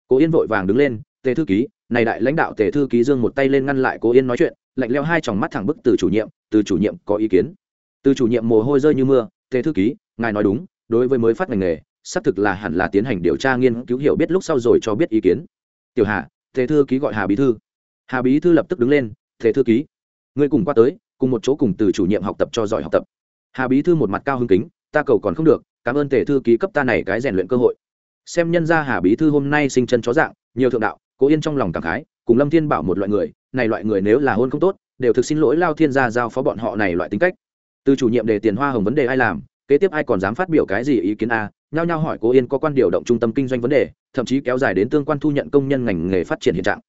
Cố yên vội vàng đứng lên tề thư ký này đại lãnh đạo tề thư ký dương một tay lên ngăn lại cố yên nói chuyện lạnh leo hai tròng mắt thẳng bức từ chủ nhiệm từ chủ nhiệm có ý kiến. Từ chủ nhiệm mồ hôi rơi như mưa tề thư ký ngài nói đúng đối với mới phát ngành nghề, xác thực là hẳn là tiến hành điều tra nghiên cứu hiểu biết lúc sau rồi cho biết ý kiến. Tiểu hà thế thư ký gọi hà bí thư. Hà bí thư lập tức đứng lên thế thư ký, ngươi cùng qua tới, cùng một chỗ cùng từ chủ nhiệm học tập cho giỏi học tập. Hà bí thư một mặt cao hưng kính, ta cầu còn không được, cảm ơn tề thư ký cấp ta này cái rèn luyện cơ hội. Xem nhân ra hà bí thư hôm nay sinh chân chó dạng, nhiều thượng đạo, cố yên trong lòng cảm khái, cùng lâm thiên bảo một loại người, này loại người nếu là hôn không tốt, đều thực xin lỗi lao thiên gia giao phó bọn họ này loại tính cách. Từ chủ nhiệm đề tiền hoa hồng vấn đề ai làm kế tiếp ai còn dám phát biểu cái gì ý kiến a? Nhao nhao hỏi cô yên có quan điều động trung tâm kinh doanh vấn đề, thậm chí kéo dài đến tương quan thu nhận công nhân ngành nghề phát triển hiện trạng.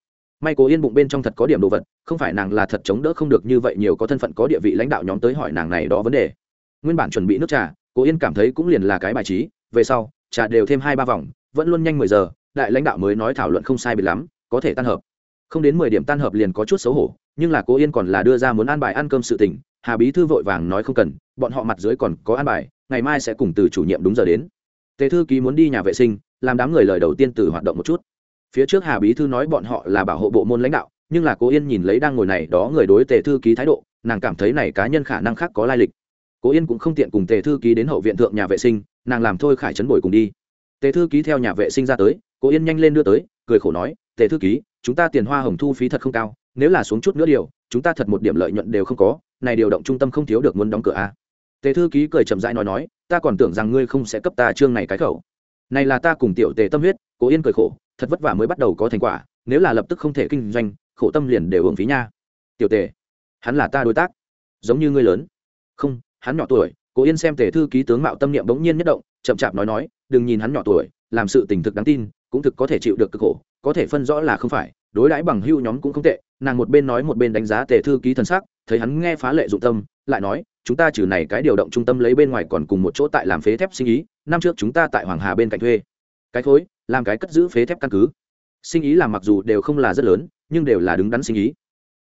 May cố yên bụng bên trong thật có điểm đồ vật, không phải nàng là thật chống đỡ không được như vậy nhiều có thân phận có địa vị lãnh đạo nhóm tới hỏi nàng này đó vấn đề. Nguyên bản chuẩn bị nước trà, cố yên cảm thấy cũng liền là cái bài trí, về sau, trà đều thêm hai ba vòng, vẫn luôn nhanh mười giờ, đại lãnh đạo mới nói thảo luận không sai bị lắm, có thể tan hợp. Không đến mười điểm tan hợp liền có chút xấu hổ, nhưng là cố yên còn là đưa ra muốn ăn bài ăn cơm sự tình hà bí thư vội vàng nói không cần, bọn họ mặt dưới còn có an bài, ngày mai sẽ cùng từ chủ nhiệm đúng giờ đến. Tề thư ký muốn đi nhà vệ sinh, làm đám người lời đầu tiên từ hoạt động một chút. Phía trước hà bí thư nói bọn họ là bảo hộ bộ môn lãnh đạo, nhưng là cố yên nhìn lấy đang ngồi này, đó người đối tề thư ký thái độ, nàng cảm thấy này cá nhân khả năng khác có lai lịch. Cố yên cũng không tiện cùng tề thư ký đến hậu viện thượng nhà vệ sinh, nàng làm thôi khải chấn bồi cùng đi. Tề thư ký theo nhà vệ sinh ra tới, cố yên nhanh lên đưa tới, cười khổ nói, tề thư ký, chúng ta tiền hoa hồng thu phí thật không cao, nếu là xuống chút nữa điều, chúng ta thật một điểm lợi nhuận đều không có này điều động trung tâm không thiếu được muốn đóng cửa a à. tề thư ký cười chậm rãi nói nói, ta còn tưởng rằng ngươi không sẽ cấp ta chương này cái khẩu. Này là ta cùng tiểu tề tâm huyết, cố yên cười khổ, thật vất vả mới bắt đầu có thành quả, nếu là lập tức không thể kinh doanh, khổ tâm liền đều hưởng phí nha. Tiểu tề, hắn là ta đối tác, giống như ngươi lớn. Không, hắn nhỏ tuổi, cố yên xem tề thư ký tướng mạo tâm niệm bỗng nhiên nhất động, chậm chạp nói nói, đừng nhìn hắn nhỏ tuổi, làm sự tình thực đáng tin, cũng thực có thể chịu được cực khổ, có thể phân rõ là không phải, đối đãi bằng hưu nhóm cũng không tệ nàng một bên nói một bên đánh giá tề thư ký thần sắc, thấy hắn nghe phá lệ dụng tâm, lại nói, chúng ta trừ này cái điều động trung tâm lấy bên ngoài còn cùng một chỗ tại làm phế thép sinh ý, năm trước chúng ta tại hoàng hà bên cạnh thuê. Cái khối làm cái cất giữ phế thép căn cứ. Sinh ý làm mặc dù đều không là rất lớn, nhưng đều là đứng đắn sinh ý.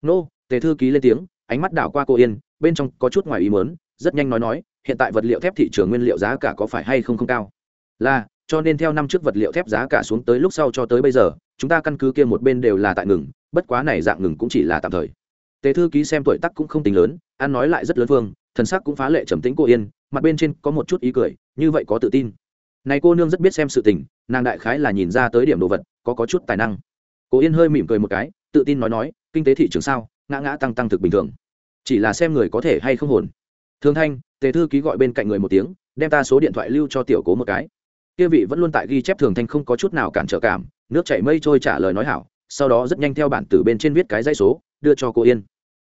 Nô, tề thư ký lên tiếng, ánh mắt đảo qua cô yên, bên trong có chút ngoài ý mớn rất nhanh nói nói, hiện tại vật liệu thép thị trường nguyên liệu giá cả có phải hay không không cao? Là cho nên theo năm trước vật liệu thép giá cả xuống tới lúc sau cho tới bây giờ, chúng ta căn cứ kia một bên đều là tại ngừng, bất quá này dạng ngừng cũng chỉ là tạm thời. Tề thư ký xem tuổi tắc cũng không tính lớn an nói lại rất lớn phương thần sắc cũng phá lệ trầm tĩnh cô yên, mặt bên trên có một chút ý cười, như vậy có tự tin. Này cô nương rất biết xem sự tình, nàng đại khái là nhìn ra tới điểm đồ vật, có có chút tài năng. Cô yên hơi mỉm cười một cái, tự tin nói nói, kinh tế thị trường sao, ngã ngã tăng tăng thực bình thường. Chỉ là xem người có thể hay không hồn. Thương thanh, tề thư ký gọi bên cạnh người một tiếng, đem ta số điện thoại lưu cho tiểu cố một cái kia vị vẫn luôn tại ghi chép thường thanh không có chút nào cản trở cảm, nước chảy mây trôi trả lời nói hảo, sau đó rất nhanh theo bản tử bên trên viết cái dãy số, đưa cho cô yên.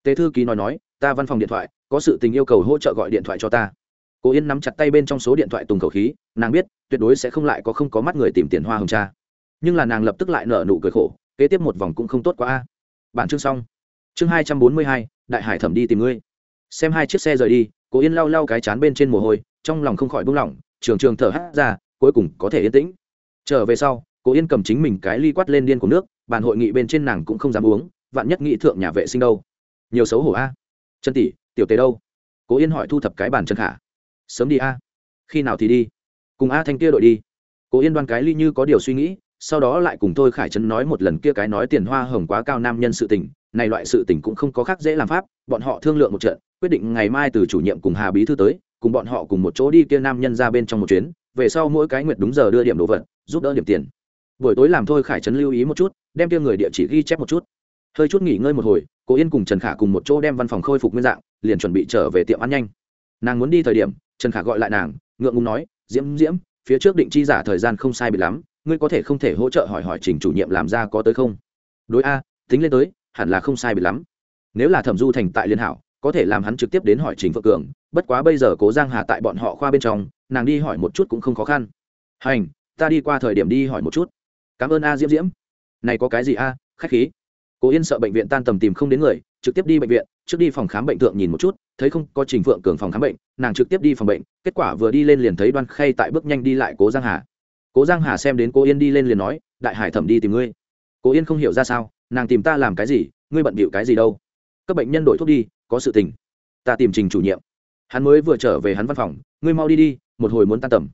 Tề thư ký nói nói, ta văn phòng điện thoại, có sự tình yêu cầu hỗ trợ gọi điện thoại cho ta. Cô yên nắm chặt tay bên trong số điện thoại tùng khẩu khí, nàng biết, tuyệt đối sẽ không lại có không có mắt người tìm tiền hoa hồng cha. Nhưng là nàng lập tức lại nở nụ cười khổ, kế tiếp một vòng cũng không tốt quá a. Bản chương xong. Chương hai trăm bốn mươi hai, đại hải thẩm đi tìm ngươi. Xem hai chiếc xe rời đi, cô yên lau lau cái chán bên trên mồ hôi, trong lòng không khỏi buông lỏng trường trường thở hắt ra cuối cùng có thể yên tĩnh. Trở về sau cố yên cầm chính mình cái ly quát lên điên của nước, bàn hội nghị bên trên nàng cũng không dám uống, vạn nhất nghị thượng nhà vệ sinh đâu. Nhiều xấu hổ a. À? chân tỷ, tiểu tế đâu? Cố yên hỏi thu thập cái bàn chân khả. Sớm đi a. Khi nào thì đi? Cùng a thanh kia đội đi. Cố yên đoan cái ly như có điều suy nghĩ, sau đó lại cùng tôi khải trấn nói một lần kia cái nói tiền hoa hồng quá cao nam nhân sự tình, này loại sự tình cũng không có khác dễ làm pháp, bọn họ thương lượng một trận, quyết định ngày mai từ chủ nhiệm cùng hà bí thư tới, cùng bọn họ cùng một chỗ đi kia nam nhân ra bên trong một chuyến về sau mỗi cái nguyệt đúng giờ đưa điểm đồ vật, giúp đỡ điểm tiền. Buổi tối làm thôi khải trấn lưu ý một chút, đem kia người địa chỉ ghi chép một chút. Hơi chút nghỉ ngơi một hồi cô yên cùng trần khả cùng một chỗ đem văn phòng khôi phục nguyên dạng, liền chuẩn bị trở về tiệm ăn nhanh. Nàng muốn đi thời điểm, trần khả gọi lại nàng, ngượng ngùng nói, diễm diễm, phía trước định chi giả thời gian không sai bị lắm, ngươi có thể không thể hỗ trợ hỏi hỏi trình chủ nhiệm làm ra có tới không? Đối a, tính lên tới, hẳn là không sai bị lắm. Nếu là thẩm du thành tại liên hảo, có thể làm hắn trực tiếp đến hỏi trình phượng cường bất quá bây giờ cố giang hà tại bọn họ khoa bên trong, nàng đi hỏi một chút cũng không khó khăn. Hành, ta đi qua thời điểm đi hỏi một chút. Cảm ơn a diễm diễm. Này có cái gì a, khách khí. Cố yên sợ bệnh viện tan tầm tìm không đến người, trực tiếp đi bệnh viện, trước đi phòng khám bệnh thượng nhìn một chút, thấy không, có trình phượng cường phòng khám bệnh, nàng trực tiếp đi phòng bệnh, kết quả vừa đi lên liền thấy đoan khay tại bước nhanh đi lại cố giang hà. Cố giang hà xem đến cố yên đi lên liền nói, đại hải thẩm đi tìm ngươi. Cố yên không hiểu ra sao, nàng tìm ta làm cái gì, ngươi bận bịu cái gì đâu? Các bệnh nhân đổi thuốc đi, có sự tình, ta tìm trình chủ nhiệm hắn mới vừa trở về hắn văn phòng, ngươi mau đi đi, một hồi muốn tan tầm.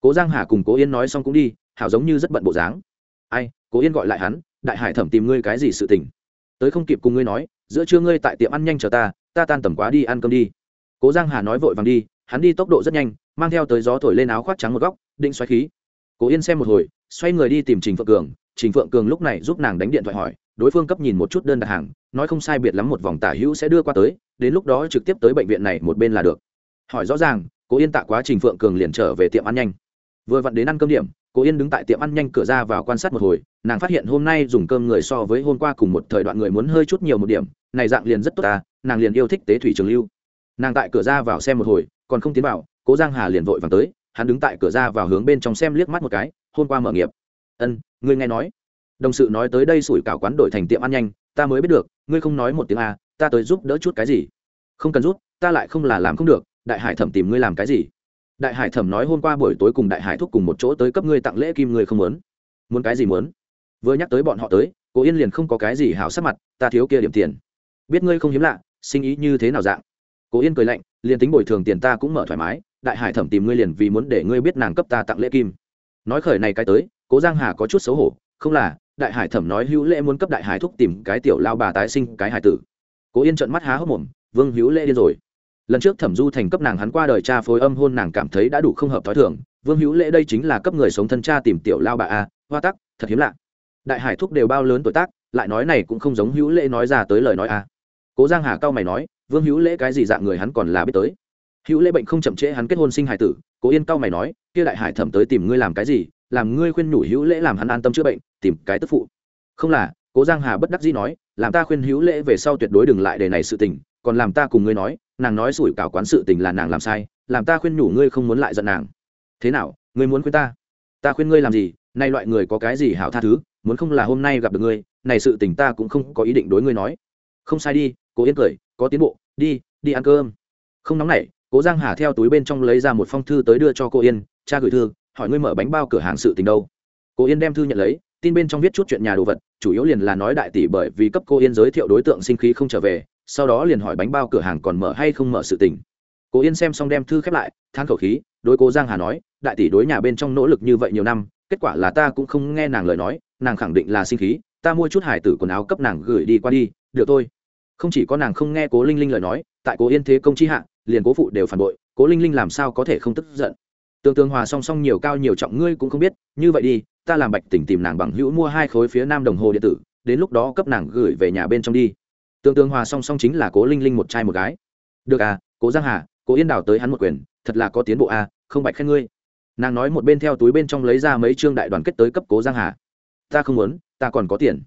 Cố giang hà cùng cố yên nói xong cũng đi, hảo giống như rất bận bộ dáng. Ai, cố yên gọi lại hắn, đại hải thẩm tìm ngươi cái gì sự tình? Tới không kịp cùng ngươi nói, giữa trưa ngươi tại tiệm ăn nhanh chờ ta ta tan tầm quá đi ăn cơm đi. Cố giang hà nói vội vàng đi, hắn đi tốc độ rất nhanh, mang theo tới gió thổi lên áo khoác trắng một góc, định xoáy khí. Cố yên xem một hồi, xoay người đi tìm trình phượng cường, trình phượng cường lúc này giúp nàng đánh điện thoại hỏi đối phương cấp nhìn một chút đơn đặt hàng, nói không sai biệt lắm một vòng tả hữu sẽ đưa qua tới, đến lúc đó trực tiếp tới bệnh viện này một bên là được. Hỏi rõ ràng cố yên tạ quá trình phượng cường liền trở về tiệm ăn nhanh. Vừa vặn đến ăn cơm điểm cố yên đứng tại tiệm ăn nhanh cửa ra vào quan sát một hồi, nàng phát hiện hôm nay dùng cơm người so với hôm qua cùng một thời đoạn người muốn hơi chút nhiều một điểm, này dạng liền rất tốt ta, nàng liền yêu thích tế thủy trường lưu. Nàng tại cửa ra vào xem một hồi, còn không tiến vào, cố giang hà liền vội vàng tới, hắn đứng tại cửa ra vào hướng bên trong xem liếc mắt một cái, hôm qua mở nghiệp. Ân ngươi nghe nói đồng sự nói tới đây sủi cảo quán đổi thành tiệm ăn nhanh, ta mới biết được, ngươi không nói một tiếng a, ta tới giúp đỡ chút cái gì? Không cần giúp, ta lại không là làm không được, đại hải thẩm tìm ngươi làm cái gì? Đại hải thẩm nói hôm qua buổi tối cùng đại hải thúc cùng một chỗ tới cấp ngươi tặng lễ kim ngươi không muốn. Muốn cái gì muốn? Vừa nhắc tới bọn họ tới cô yên liền không có cái gì hảo sắc mặt, ta thiếu kia điểm tiền. Biết ngươi không hiếm lạ, sinh ý như thế nào dạng? Cô yên cười lạnh, liền tính bồi thường tiền ta cũng mở thoải mái, đại hải thẩm tìm ngươi liền vì muốn để ngươi biết nàng cấp ta tặng lễ kim. Nói khởi này cái tới, cố giang hà có chút xấu hổ, không là đại hải thẩm nói hữu lễ muốn cấp đại hải thúc tìm cái tiểu lao bà tái sinh cái hải tử. Cố yên trợn mắt há hốc mồm, vương hữu lễ điên rồi. Lần trước thẩm du thành cấp nàng hắn qua đời cha phối âm hôn nàng cảm thấy đã đủ không hợp t h ó i thưởng vương hữu lễ đây chính là cấp người sống thân cha tìm tiểu lao bà a, hoa tắc, thật hiếm lạ. Đại hải thúc đều bao lớn tuổi tác, lại nói này cũng không giống hữu lễ nói ra tới lời nói a. Cố giang hà cao mày nói, vương hữu lễ cái gì dạng người hắn còn là biết tới? Hữu lễ bệnh không chậm trễ hắn kết hôn sinh hải tử, cố yên cao mày nói, kia đại hải thẩm tới tìm ngươi làm cái gì? Làm ngươi khuyên nhủ hữu lễ làm hắn an tâm chữa bệnh, tìm cái tức phụ. Không là, cố giang hà bất đắc dĩ nói, làm ta khuyên hữu lễ về sau tuyệt đối đừng lại đề này sự tình, còn làm ta cùng ngươi nói, nàng nói sủi cảo quán sự tình là nàng làm sai, làm ta khuyên nhủ ngươi không muốn lại giận nàng. Thế nào, ngươi muốn khuyên ta? Ta khuyên ngươi làm gì? Nay loại người có cái gì hảo tha thứ, muốn không là hôm nay gặp được ngươi, này sự tình ta cũng không có ý định đối ngươi nói. Không sai đi, cố yên cười, có tiến bộ, đi đi ăn cơm. Không nóng nảy, cố giang hà theo túi bên trong lấy ra một phong thư tới đưa cho cô yên, cha gửi thư hỏi ngươi mở bánh bao cửa hàng sự tình đâu? Cô yên đem thư nhận lấy, tin bên trong viết chút chuyện nhà đồ vật, chủ yếu liền là nói đại tỷ bởi vì cấp cô yên giới thiệu đối tượng sinh khí không trở về, sau đó liền hỏi bánh bao cửa hàng còn mở hay không mở sự tình. Cô yên xem xong đem thư khép lại than khẩu khí, đối cố giang hà nói, đại tỷ đối nhà bên trong nỗ lực như vậy nhiều năm, kết quả là ta cũng không nghe nàng lời nói, nàng khẳng định là sinh khí, ta mua chút hải tử quần áo cấp nàng gửi đi qua đi, được thôi. Không chỉ có nàng không nghe cố linh linh lời nói, tại cố yên thế công chi hạ, liền cố phụ đều phản bội, cố linh linh làm sao có thể không tức giận? Tương tương hòa song song nhiều cao nhiều trọng ngươi cũng không biết, như vậy đi, ta làm bạch tỉnh tìm nàng bằng hữu mua hai khối phía nam đồng hồ điện tử, đến lúc đó cấp nàng gửi về nhà bên trong đi. Tương tương hòa song song chính là cố linh linh một trai một gái. Được à cố giang hà, cố yên đào tới hắn một quyền, thật là có tiến bộ à không bạch khen ngươi. Nàng nói một bên theo túi bên trong lấy ra mấy chương đại đoàn kết tới cấp cố giang hà. Ta không muốn, ta còn có tiền.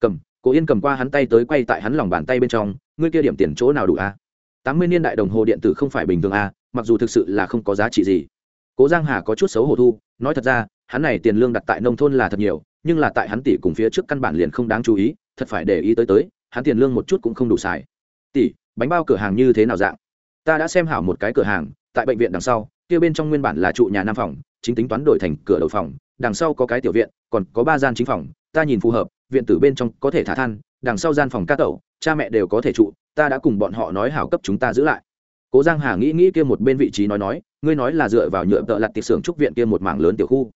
Cầm, cố yên cầm qua hắn tay tới quay tại hắn lòng bàn tay bên trong, ngươi kia điểm tiền chỗ nào đủ à? Tám mươi niên đại đồng hồ điện tử không phải bình thường à mặc dù thực sự là không có giá trị gì cố giang hà có chút xấu hổ thu, nói thật ra, hắn này tiền lương đặt tại nông thôn là thật nhiều, nhưng là tại hắn tỷ cùng phía trước căn bản liền không đáng chú ý, thật phải để ý tới tới, hắn tiền lương một chút cũng không đủ xài. Tỷ, bánh bao cửa hàng như thế nào dạng? Ta đã xem hảo một cái cửa hàng, tại bệnh viện đằng sau, kia bên trong nguyên bản là trụ nhà nam phòng, chính tính toán đổi thành cửa đầu phòng, đằng sau có cái tiểu viện, còn có ba gian chính phòng, ta nhìn phù hợp, viện tử bên trong có thể thả than, đằng sau gian phòng ca tẩu, cha mẹ đều có thể trụ, ta đã cùng bọn họ nói hảo cấp chúng ta giữ lại. Cố giang hà nghĩ nghĩ kia một bên vị trí nói nói ngươi nói là dựa vào nhựa tợ lặt tiệc xưởng trúc viện kia một mảng lớn tiểu khu.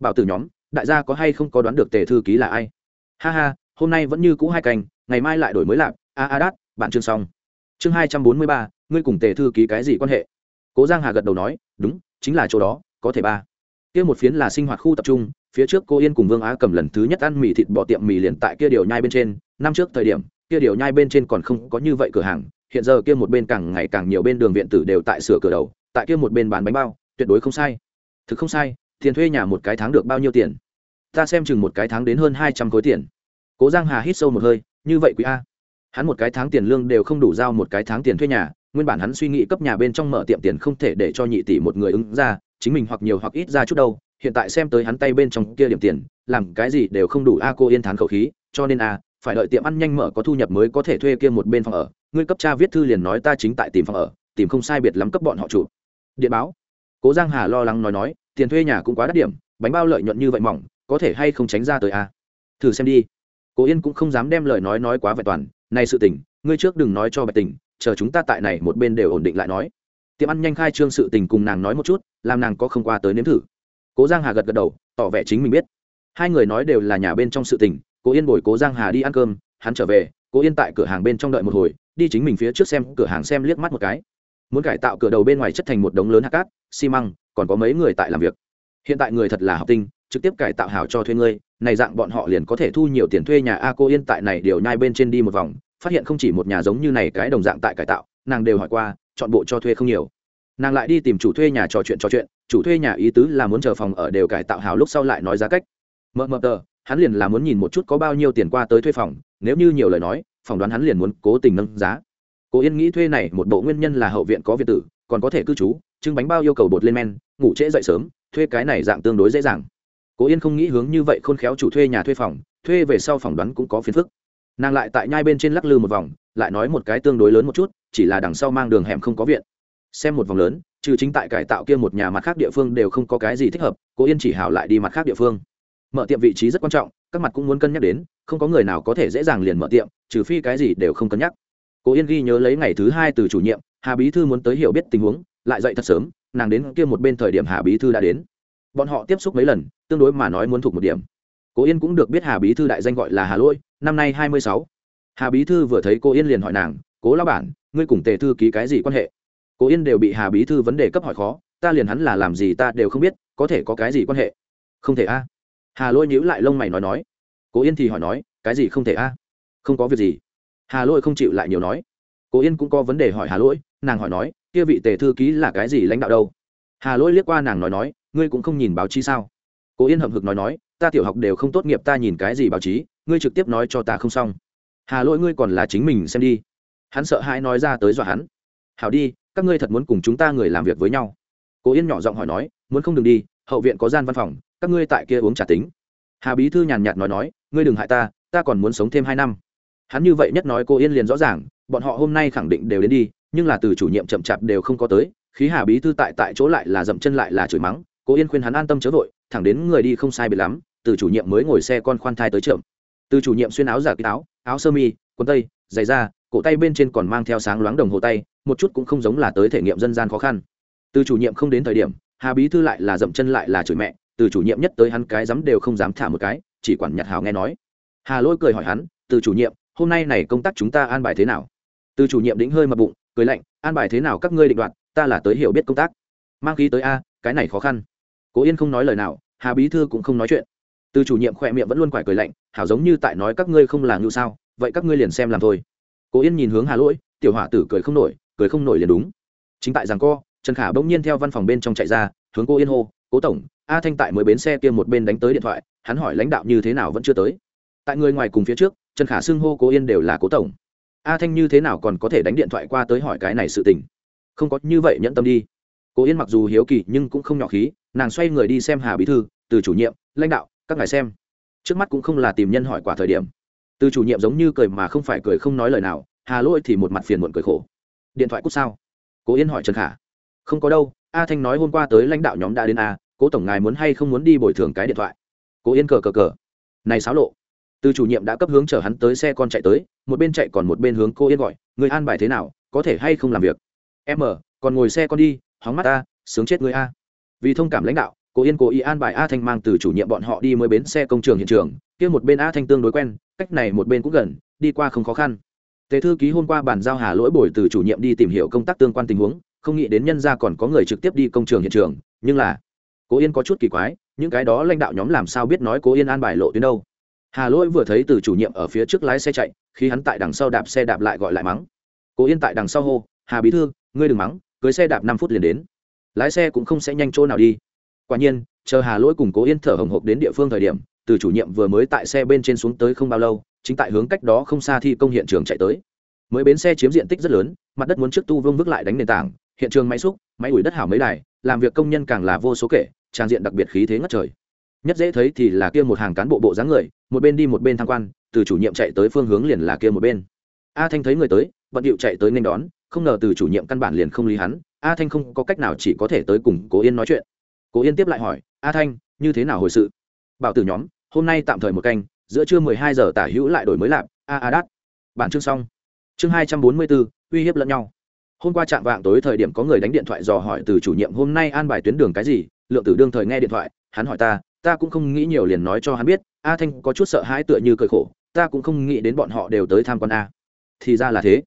Bảo tử nhóm, đại gia có hay không có đoán được tề thư ký là ai? Ha ha, hôm nay vẫn như cũ hai cành, ngày mai lại đổi mới lạp. A a, đát, bạn chương xong. Chương hai trăm bốn mươi ba, ngươi cùng tề thư ký cái gì quan hệ? Cố giang hà gật đầu nói, đúng, chính là chỗ đó, có thể ba. Kia một phiến là sinh hoạt khu tập trung, phía trước cô yên cùng vương á cầm lần thứ nhất ăn mì thịt bò tiệm mì liền tại kia điều nhai bên trên. Năm trước thời điểm, kia điều nhai bên trên còn không có như vậy cửa hàng, hiện giờ kia một bên càng ngày càng nhiều bên đường viện tử đều tại sửa cửa đầu tại kia một bên bán bánh bao, tuyệt đối không sai. Thực không sai, tiền thuê nhà một cái tháng được bao nhiêu tiền? Ta xem chừng một cái tháng đến hơn hai trăm khối tiền. Cố giang hà hít sâu một hơi, như vậy quý a. Hắn một cái tháng tiền lương đều không đủ giao một cái tháng tiền thuê nhà, nguyên bản hắn suy nghĩ cấp nhà bên trong mở tiệm tiền không thể để cho nhị tỷ một người ứng ra, chính mình hoặc nhiều hoặc ít ra chút đâu, hiện tại xem tới hắn tay bên trong kia điểm tiền, làm cái gì đều không đủ a, cô yên thán khẩu khí, cho nên a, phải đợi tiệm ăn nhanh mở có thu nhập mới có thể thuê kia một bên phòng ở. Ngươi cấp cha viết thư liền nói ta chính tại tìm phòng ở, tìm không sai biệt lắm cấp bọn họ chủ điện báo. Cố giang hà lo lắng nói nói, tiền thuê nhà cũng quá đắt điểm, bánh bao lợi nhuận như vậy mỏng, có thể hay không tránh ra tới a thử xem đi. Cố yên cũng không dám đem lời nói nói quá vẹn toàn, này sự tình, ngươi trước đừng nói cho bạch tình, chờ chúng ta tại này một bên đều ổn định lại nói. Tiệm ăn nhanh khai trương sự tình cùng nàng nói một chút, làm nàng có không qua tới nếm thử. Cố giang hà gật gật đầu, tỏ vẻ chính mình biết. Hai người nói đều là nhà bên trong sự tình, cố yên bồi cố giang hà đi ăn cơm, hắn trở về, cố yên tại cửa hàng bên trong đợi một hồi, đi chính mình phía trước xem, cửa hàng xem liếc mắt một cái muốn cải tạo cửa đầu bên ngoài chất thành một đống lớn hạt cát, xi măng, còn có mấy người tại làm việc. Hiện tại người thật là học tinh, trực tiếp cải tạo hảo cho thuê ngươi, này dạng bọn họ liền có thể thu nhiều tiền thuê nhà a cô yên tại này điều nhai bên trên đi một vòng, phát hiện không chỉ một nhà giống như này cái đồng dạng tại cải tạo, nàng đều hỏi qua, chọn bộ cho thuê không nhiều. Nàng lại đi tìm chủ thuê nhà trò chuyện trò chuyện, chủ thuê nhà ý tứ là muốn chờ phòng ở đều cải tạo hào lúc sau lại nói giá cách. Mờ mờ tờ, hắn liền là muốn nhìn một chút có bao nhiêu tiền qua tới thuê phòng, nếu như nhiều lời nói, phỏng đoán hắn liền muốn cố tình nâng giá cố yên nghĩ thuê này một bộ nguyên nhân là hậu viện có viện tử, còn có thể cư trú, trưng bánh bao yêu cầu bột lên men, ngủ trễ dậy sớm, thuê cái này dạng tương đối dễ dàng. Cố yên không nghĩ hướng như vậy khôn khéo chủ thuê nhà thuê phòng, thuê về sau phỏng đoán cũng có phiền phức. Nàng lại tại nhai bên trên lắc lư một vòng, lại nói một cái tương đối lớn một chút, chỉ là đằng sau mang đường hẻm không có viện. Xem một vòng lớn, trừ chính tại cải tạo kia một nhà mặt khác địa phương đều không có cái gì thích hợp, cố yên chỉ hảo lại đi mặt khác địa phương. Mở tiệm vị trí rất quan trọng, các mặt cũng muốn cân nhắc đến, không có người nào có thể dễ dàng liền mở tiệm, trừ phi cái gì đều không cân nhắc cố yên ghi nhớ lấy ngày thứ hai từ chủ nhiệm, hà bí thư muốn tới hiểu biết tình huống, lại dậy thật sớm, nàng đến kia một bên thời điểm hà bí thư đã đến. Bọn họ tiếp xúc mấy lần, tương đối mà nói muốn thuộc một điểm. Cố yên cũng được biết hà bí thư đại danh gọi là hà lỗi năm nay hai mươi sáu. Hà bí thư vừa thấy cô yên liền hỏi nàng, cố lao bản, ngươi cùng tề thư ký cái gì quan hệ? Cố yên đều bị hà bí thư vấn đề cấp hỏi khó, ta liền hắn là làm gì ta đều không biết, có thể có cái gì quan hệ? Không thể a. Hà lôi nhíu lại lông mày nói nói. Cố yên thì hỏi nói, cái gì không thể a? Không có việc gì hà Lỗi không chịu lại nhiều nói. Cố yên cũng có vấn đề hỏi hà lỗi, nàng hỏi nói, kia vị tề thư ký là cái gì lãnh đạo đâu? Hà lỗi liếc qua nàng nói nói, ngươi cũng không nhìn báo chí sao? Cố yên hậm hực nói nói, ta tiểu học đều không tốt nghiệp ta nhìn cái gì báo chí, ngươi trực tiếp nói cho ta không xong. Hà lỗi ngươi còn là chính mình xem đi. Hắn sợ hãi nói ra tới dọa hắn. Hảo đi, các ngươi thật muốn cùng chúng ta người làm việc với nhau. Cố yên nhỏ giọng hỏi nói, muốn không đừng đi, hậu viện có gian văn phòng, các ngươi tại kia uống trà tính. Hà bí thư nhàn nhạt nói nói, ngươi đừng hại ta ta còn muốn sống thêm hai năm hắn như vậy nhất nói cô yên liền rõ ràng, bọn họ hôm nay khẳng định đều đến đi, nhưng là từ chủ nhiệm chậm chạp đều không có tới, khí hà bí thư tại tại chỗ lại là dậm chân lại là chửi mắng, cô yên khuyên hắn an tâm chớ vội, thẳng đến người đi không sai biệt lắm, từ chủ nhiệm mới ngồi xe con khoan thai tới trưởng. Từ chủ nhiệm xuyên áo giả ký áo áo sơ mi, quần tây, giày da, cổ tay bên trên còn mang theo sáng loáng đồng hồ tay, một chút cũng không giống là tới thể nghiệm dân gian khó khăn. Từ chủ nhiệm không đến thời điểm, hà bí thư lại là dậm chân lại là chửi mẹ, từ chủ nhiệm nhất tới hắn cái dám đều không dám thả một cái, chỉ quản nhặt hào nghe nói. Hà lôi cười hỏi hắn, từ chủ nhiệm hôm nay này công tác chúng ta an bài thế nào? Từ chủ nhiệm đĩnh hơi mập bụng, cười lạnh, an bài thế nào các ngươi định đoạt, ta là tới hiểu biết công tác. Mang khí tới a, cái này khó khăn. Cố yên không nói lời nào, hà bí thư cũng không nói chuyện. Từ chủ nhiệm khỏe miệng vẫn luôn quải cười lạnh, hảo giống như tại nói các ngươi không làm như sao, vậy các ngươi liền xem làm thôi. Cố yên nhìn hướng hà lỗi, tiểu hỏa tử cười không nổi, cười không nổi liền đúng. Chính tại rằng co, trần khả bỗng nhiên theo văn phòng bên trong chạy ra, hướng cô yên hô, cố tổng, a thanh tại mới bến xe kia một bên đánh tới điện thoại, hắn hỏi lãnh đạo như thế nào vẫn chưa tới. Tại người ngoài cùng phía trước trần khả xưng hô cố yên đều là cố tổng. A thanh như thế nào còn có thể đánh điện thoại qua tới hỏi cái này sự tình? Không có, như vậy nhẫn tâm đi. Cố yên mặc dù hiếu kỳ nhưng cũng không nhỏ khí, nàng xoay người đi xem hà bí thư, từ chủ nhiệm, lãnh đạo, các ngài xem. Trước mắt cũng không là tìm nhân hỏi quả thời điểm. Từ chủ nhiệm giống như cười mà không phải cười không nói lời nào, hà lỗi thì một mặt phiền muộn cười khổ. Điện thoại cút sao? Cố yên hỏi trần khả. Không có đâu, a thanh nói hôm qua tới lãnh đạo nhóm đã đến a, cố tổng ngài muốn hay không muốn đi bồi thường cái điện thoại? Cố yên cờ cờ cờ. Này xáo lộ từ chủ nhiệm đã cấp hướng chở hắn tới xe con chạy tới, một bên chạy còn một bên hướng cô yên gọi, người an bài thế nào, có thể hay không làm việc? Em ở, còn ngồi xe con đi, hóng mắt ta, sướng chết người a. Vì thông cảm lãnh đạo, cô yên cố ý an bài a thanh mang từ chủ nhiệm bọn họ đi mới bến xe công trường hiện trường. Kia một bên a thanh tương đối quen, cách này một bên cũng gần, đi qua không khó khăn. Tề thư ký hôm qua bàn giao hà lỗi bồi từ chủ nhiệm đi tìm hiểu công tác tương quan tình huống, không nghĩ đến nhân ra còn có người trực tiếp đi công trường hiện trường, nhưng là cố yên có chút kỳ quái, những cái đó lãnh đạo nhóm làm sao biết nói cố yên an bài lộ tuyến đâu? Hà lỗi vừa thấy từ chủ nhiệm ở phía trước lái xe chạy, khi hắn tại đằng sau đạp xe đạp lại gọi lại mắng. Cố yên tại đằng sau hô, hà bí thư, ngươi đừng mắng, cưới xe đạp năm phút liền đến. Lái xe cũng không sẽ nhanh chỗ nào đi. Quả nhiên, chờ hà lỗi cùng cố yên thở hồng hộc đến địa phương thời điểm, từ chủ nhiệm vừa mới tại xe bên trên xuống tới không bao lâu, chính tại hướng cách đó không xa thi công hiện trường chạy tới. Mới bến xe chiếm diện tích rất lớn, mặt đất muốn trước tu vương vức lại đánh nền tảng, hiện trường máy xúc, máy ủi đất hảo mấy đài, làm việc công nhân càng là vô số kể, trang diện đặc biệt khí thế ngất trời nhất dễ thấy thì là kia một hàng cán bộ bộ dáng người, một bên đi một bên tham quan, từ chủ nhiệm chạy tới phương hướng liền là kia một bên. A thanh thấy người tới, bận điệu chạy tới nên đón, không ngờ từ chủ nhiệm căn bản liền không lý hắn, a thanh không có cách nào chỉ có thể tới cùng cố yên nói chuyện. Cố yên tiếp lại hỏi, a thanh, như thế nào hồi sự? Bảo tử nhóm, hôm nay tạm thời một canh, giữa trưa mười hai giờ tả hữu lại đổi mới lạp, a a, đát. Bản chương xong. Chương hai trăm bốn mươi bốn, uy hiếp lẫn nhau. Hôm qua chạm vạng tối thời điểm có người đánh điện thoại dò hỏi từ chủ nhiệm hôm nay an bài tuyến đường cái gì, lượng tử đương thời nghe điện thoại, hắn hỏi ta ta cũng không nghĩ nhiều liền nói cho hắn biết, a thanh có chút sợ hãi tựa như cởi khổ, ta cũng không nghĩ đến bọn họ đều tới tham quan a. Thì ra là thế.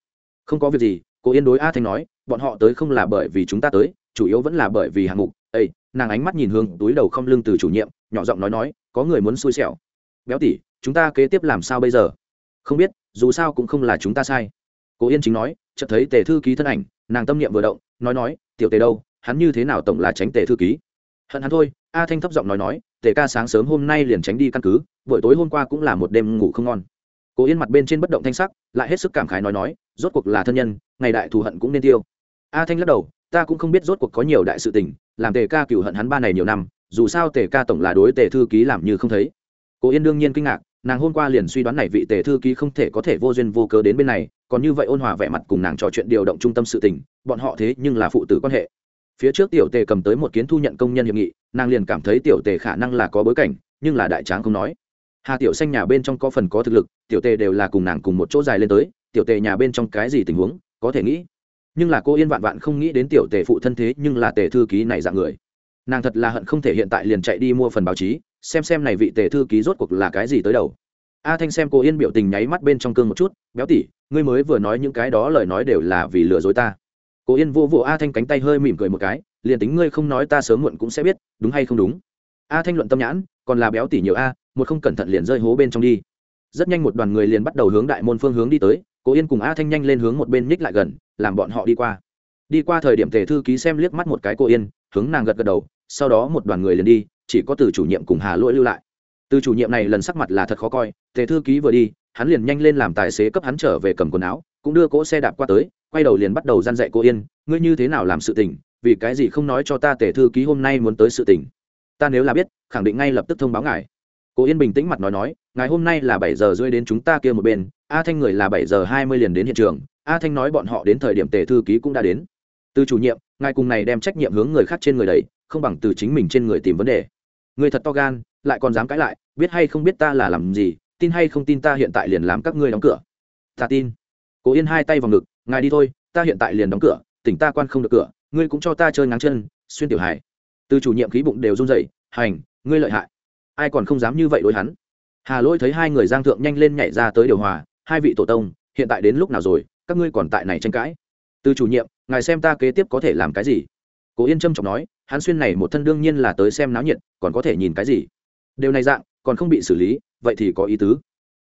Không có việc gì, cô yên đối a thanh nói, bọn họ tới không là bởi vì chúng ta tới, chủ yếu vẫn là bởi vì hạng mục. Ây nàng ánh mắt nhìn hướng túi đầu không lưng từ chủ nhiệm, nhỏ giọng nói nói, có người muốn xui xẻo. Béo tỉ, chúng ta kế tiếp làm sao bây giờ? Không biết, dù sao cũng không là chúng ta sai. Cố yên chính nói, chợt thấy tề thư ký thân ảnh, nàng tâm niệm vừa động, nói nói, tiểu tề đâu, hắn như thế nào tổng là tránh tề thư ký? Hận hắn thôi, a thanh thấp giọng nói nói tề ca sáng sớm hôm nay liền tránh đi căn cứ, buổi tối hôm qua cũng là một đêm ngủ không ngon. Cố yên mặt bên trên bất động thanh sắc, lại hết sức cảm khái nói nói, rốt cuộc là thân nhân, ngày đại thù hận cũng nên tiêu. A thanh lắc đầu, ta cũng không biết rốt cuộc có nhiều đại sự tình, làm tề ca cựu hận hắn ba này nhiều năm, dù sao tề ca tổng là đối tề thư ký làm như không thấy. Cố yên đương nhiên kinh ngạc, nàng hôm qua liền suy đoán này vị tề thư ký không thể có thể vô duyên vô cớ đến bên này, còn như vậy ôn hòa vẻ mặt cùng nàng trò chuyện điều động trung tâm sự tình, bọn họ thế nhưng là phụ tử quan hệ phía trước tiểu tề cầm tới một kiến thu nhận công nhân hiệp nghị, nàng liền cảm thấy tiểu tề khả năng là có bối cảnh, nhưng là đại tráng không nói. Hà tiểu xanh nhà bên trong có phần có thực lực, tiểu tề đều là cùng nàng cùng một chỗ dài lên tới, tiểu tề nhà bên trong cái gì tình huống, có thể nghĩ. Nhưng là cô yên vạn vạn không nghĩ đến tiểu tề phụ thân thế nhưng là tề thư ký này dạng người. Nàng thật là hận không thể hiện tại liền chạy đi mua phần báo chí, xem xem này vị tề thư ký rốt cuộc là cái gì tới đầu. A thanh xem cô yên biểu tình nháy mắt bên trong cương một chút, béo tỉ ngươi mới vừa nói những cái đó lời nói đều là vì lừa dối ta. Cố yên vô vô a thanh cánh tay hơi mỉm cười một cái, liền tính ngươi không nói ta sớm muộn cũng sẽ biết, đúng hay không đúng. A thanh luận tâm nhãn, còn là béo tỉ nhiều a, một không cẩn thận liền rơi hố bên trong đi. Rất nhanh một đoàn người liền bắt đầu hướng đại môn phương hướng đi tới, Cố yên cùng a thanh nhanh lên hướng một bên nhích lại gần, làm bọn họ đi qua. Đi qua thời điểm tề thư ký xem liếc mắt một cái cô yên, hướng nàng gật gật đầu, sau đó một đoàn người liền đi, chỉ có từ chủ nhiệm cùng hà lỗi lưu lại. Từ chủ nhiệm này lần sắc mặt là thật khó coi, tề thư ký vừa đi, hắn liền nhanh lên làm tài xế cấp hắn trở về cầm quần áo, cũng đưa cỗ xe đạp qua tới quay đầu liền bắt đầu gian dạy cô yên, ngươi như thế nào làm sự tình? Vì cái gì không nói cho ta tể thư ký hôm nay muốn tới sự tình? Ta nếu là biết, khẳng định ngay lập tức thông báo ngài. Cô yên bình tĩnh mặt nói nói ngày hôm nay là bảy giờ rưỡi đến chúng ta kia một bên, a thanh người là bảy giờ hai mươi liền đến hiện trường, a thanh nói bọn họ đến thời điểm tể thư ký cũng đã đến. Từ chủ nhiệm, ngài cùng này đem trách nhiệm hướng người khác trên người đấy không bằng từ chính mình trên người tìm vấn đề. Người thật to gan, lại còn dám cãi lại, biết hay không biết ta là làm gì, tin hay không tin ta hiện tại liền làm các ngươi đóng cửa. Ta tin cố yên hai tay vào ngực, ngài đi thôi, ta hiện tại liền đóng cửa, tỉnh ta quan không được cửa, ngươi cũng cho ta chơi ngáng chân, xuyên tiểu hải từ chủ nhiệm khí bụng đều run rẩy, hành, ngươi lợi hại. Ai còn không dám như vậy đối hắn. Hà lỗi thấy hai người giang thượng nhanh lên nhảy ra tới điều hòa, hai vị tổ tông, hiện tại đến lúc nào rồi, các ngươi còn tại này tranh cãi? Từ chủ nhiệm, ngài xem ta kế tiếp có thể làm cái gì? Cố yên trâm trọng nói, hắn xuyên này một thân đương nhiên là tới xem náo nhiệt, còn có thể nhìn cái gì? Điều này dạng, còn không bị xử lý, vậy thì có ý tứ.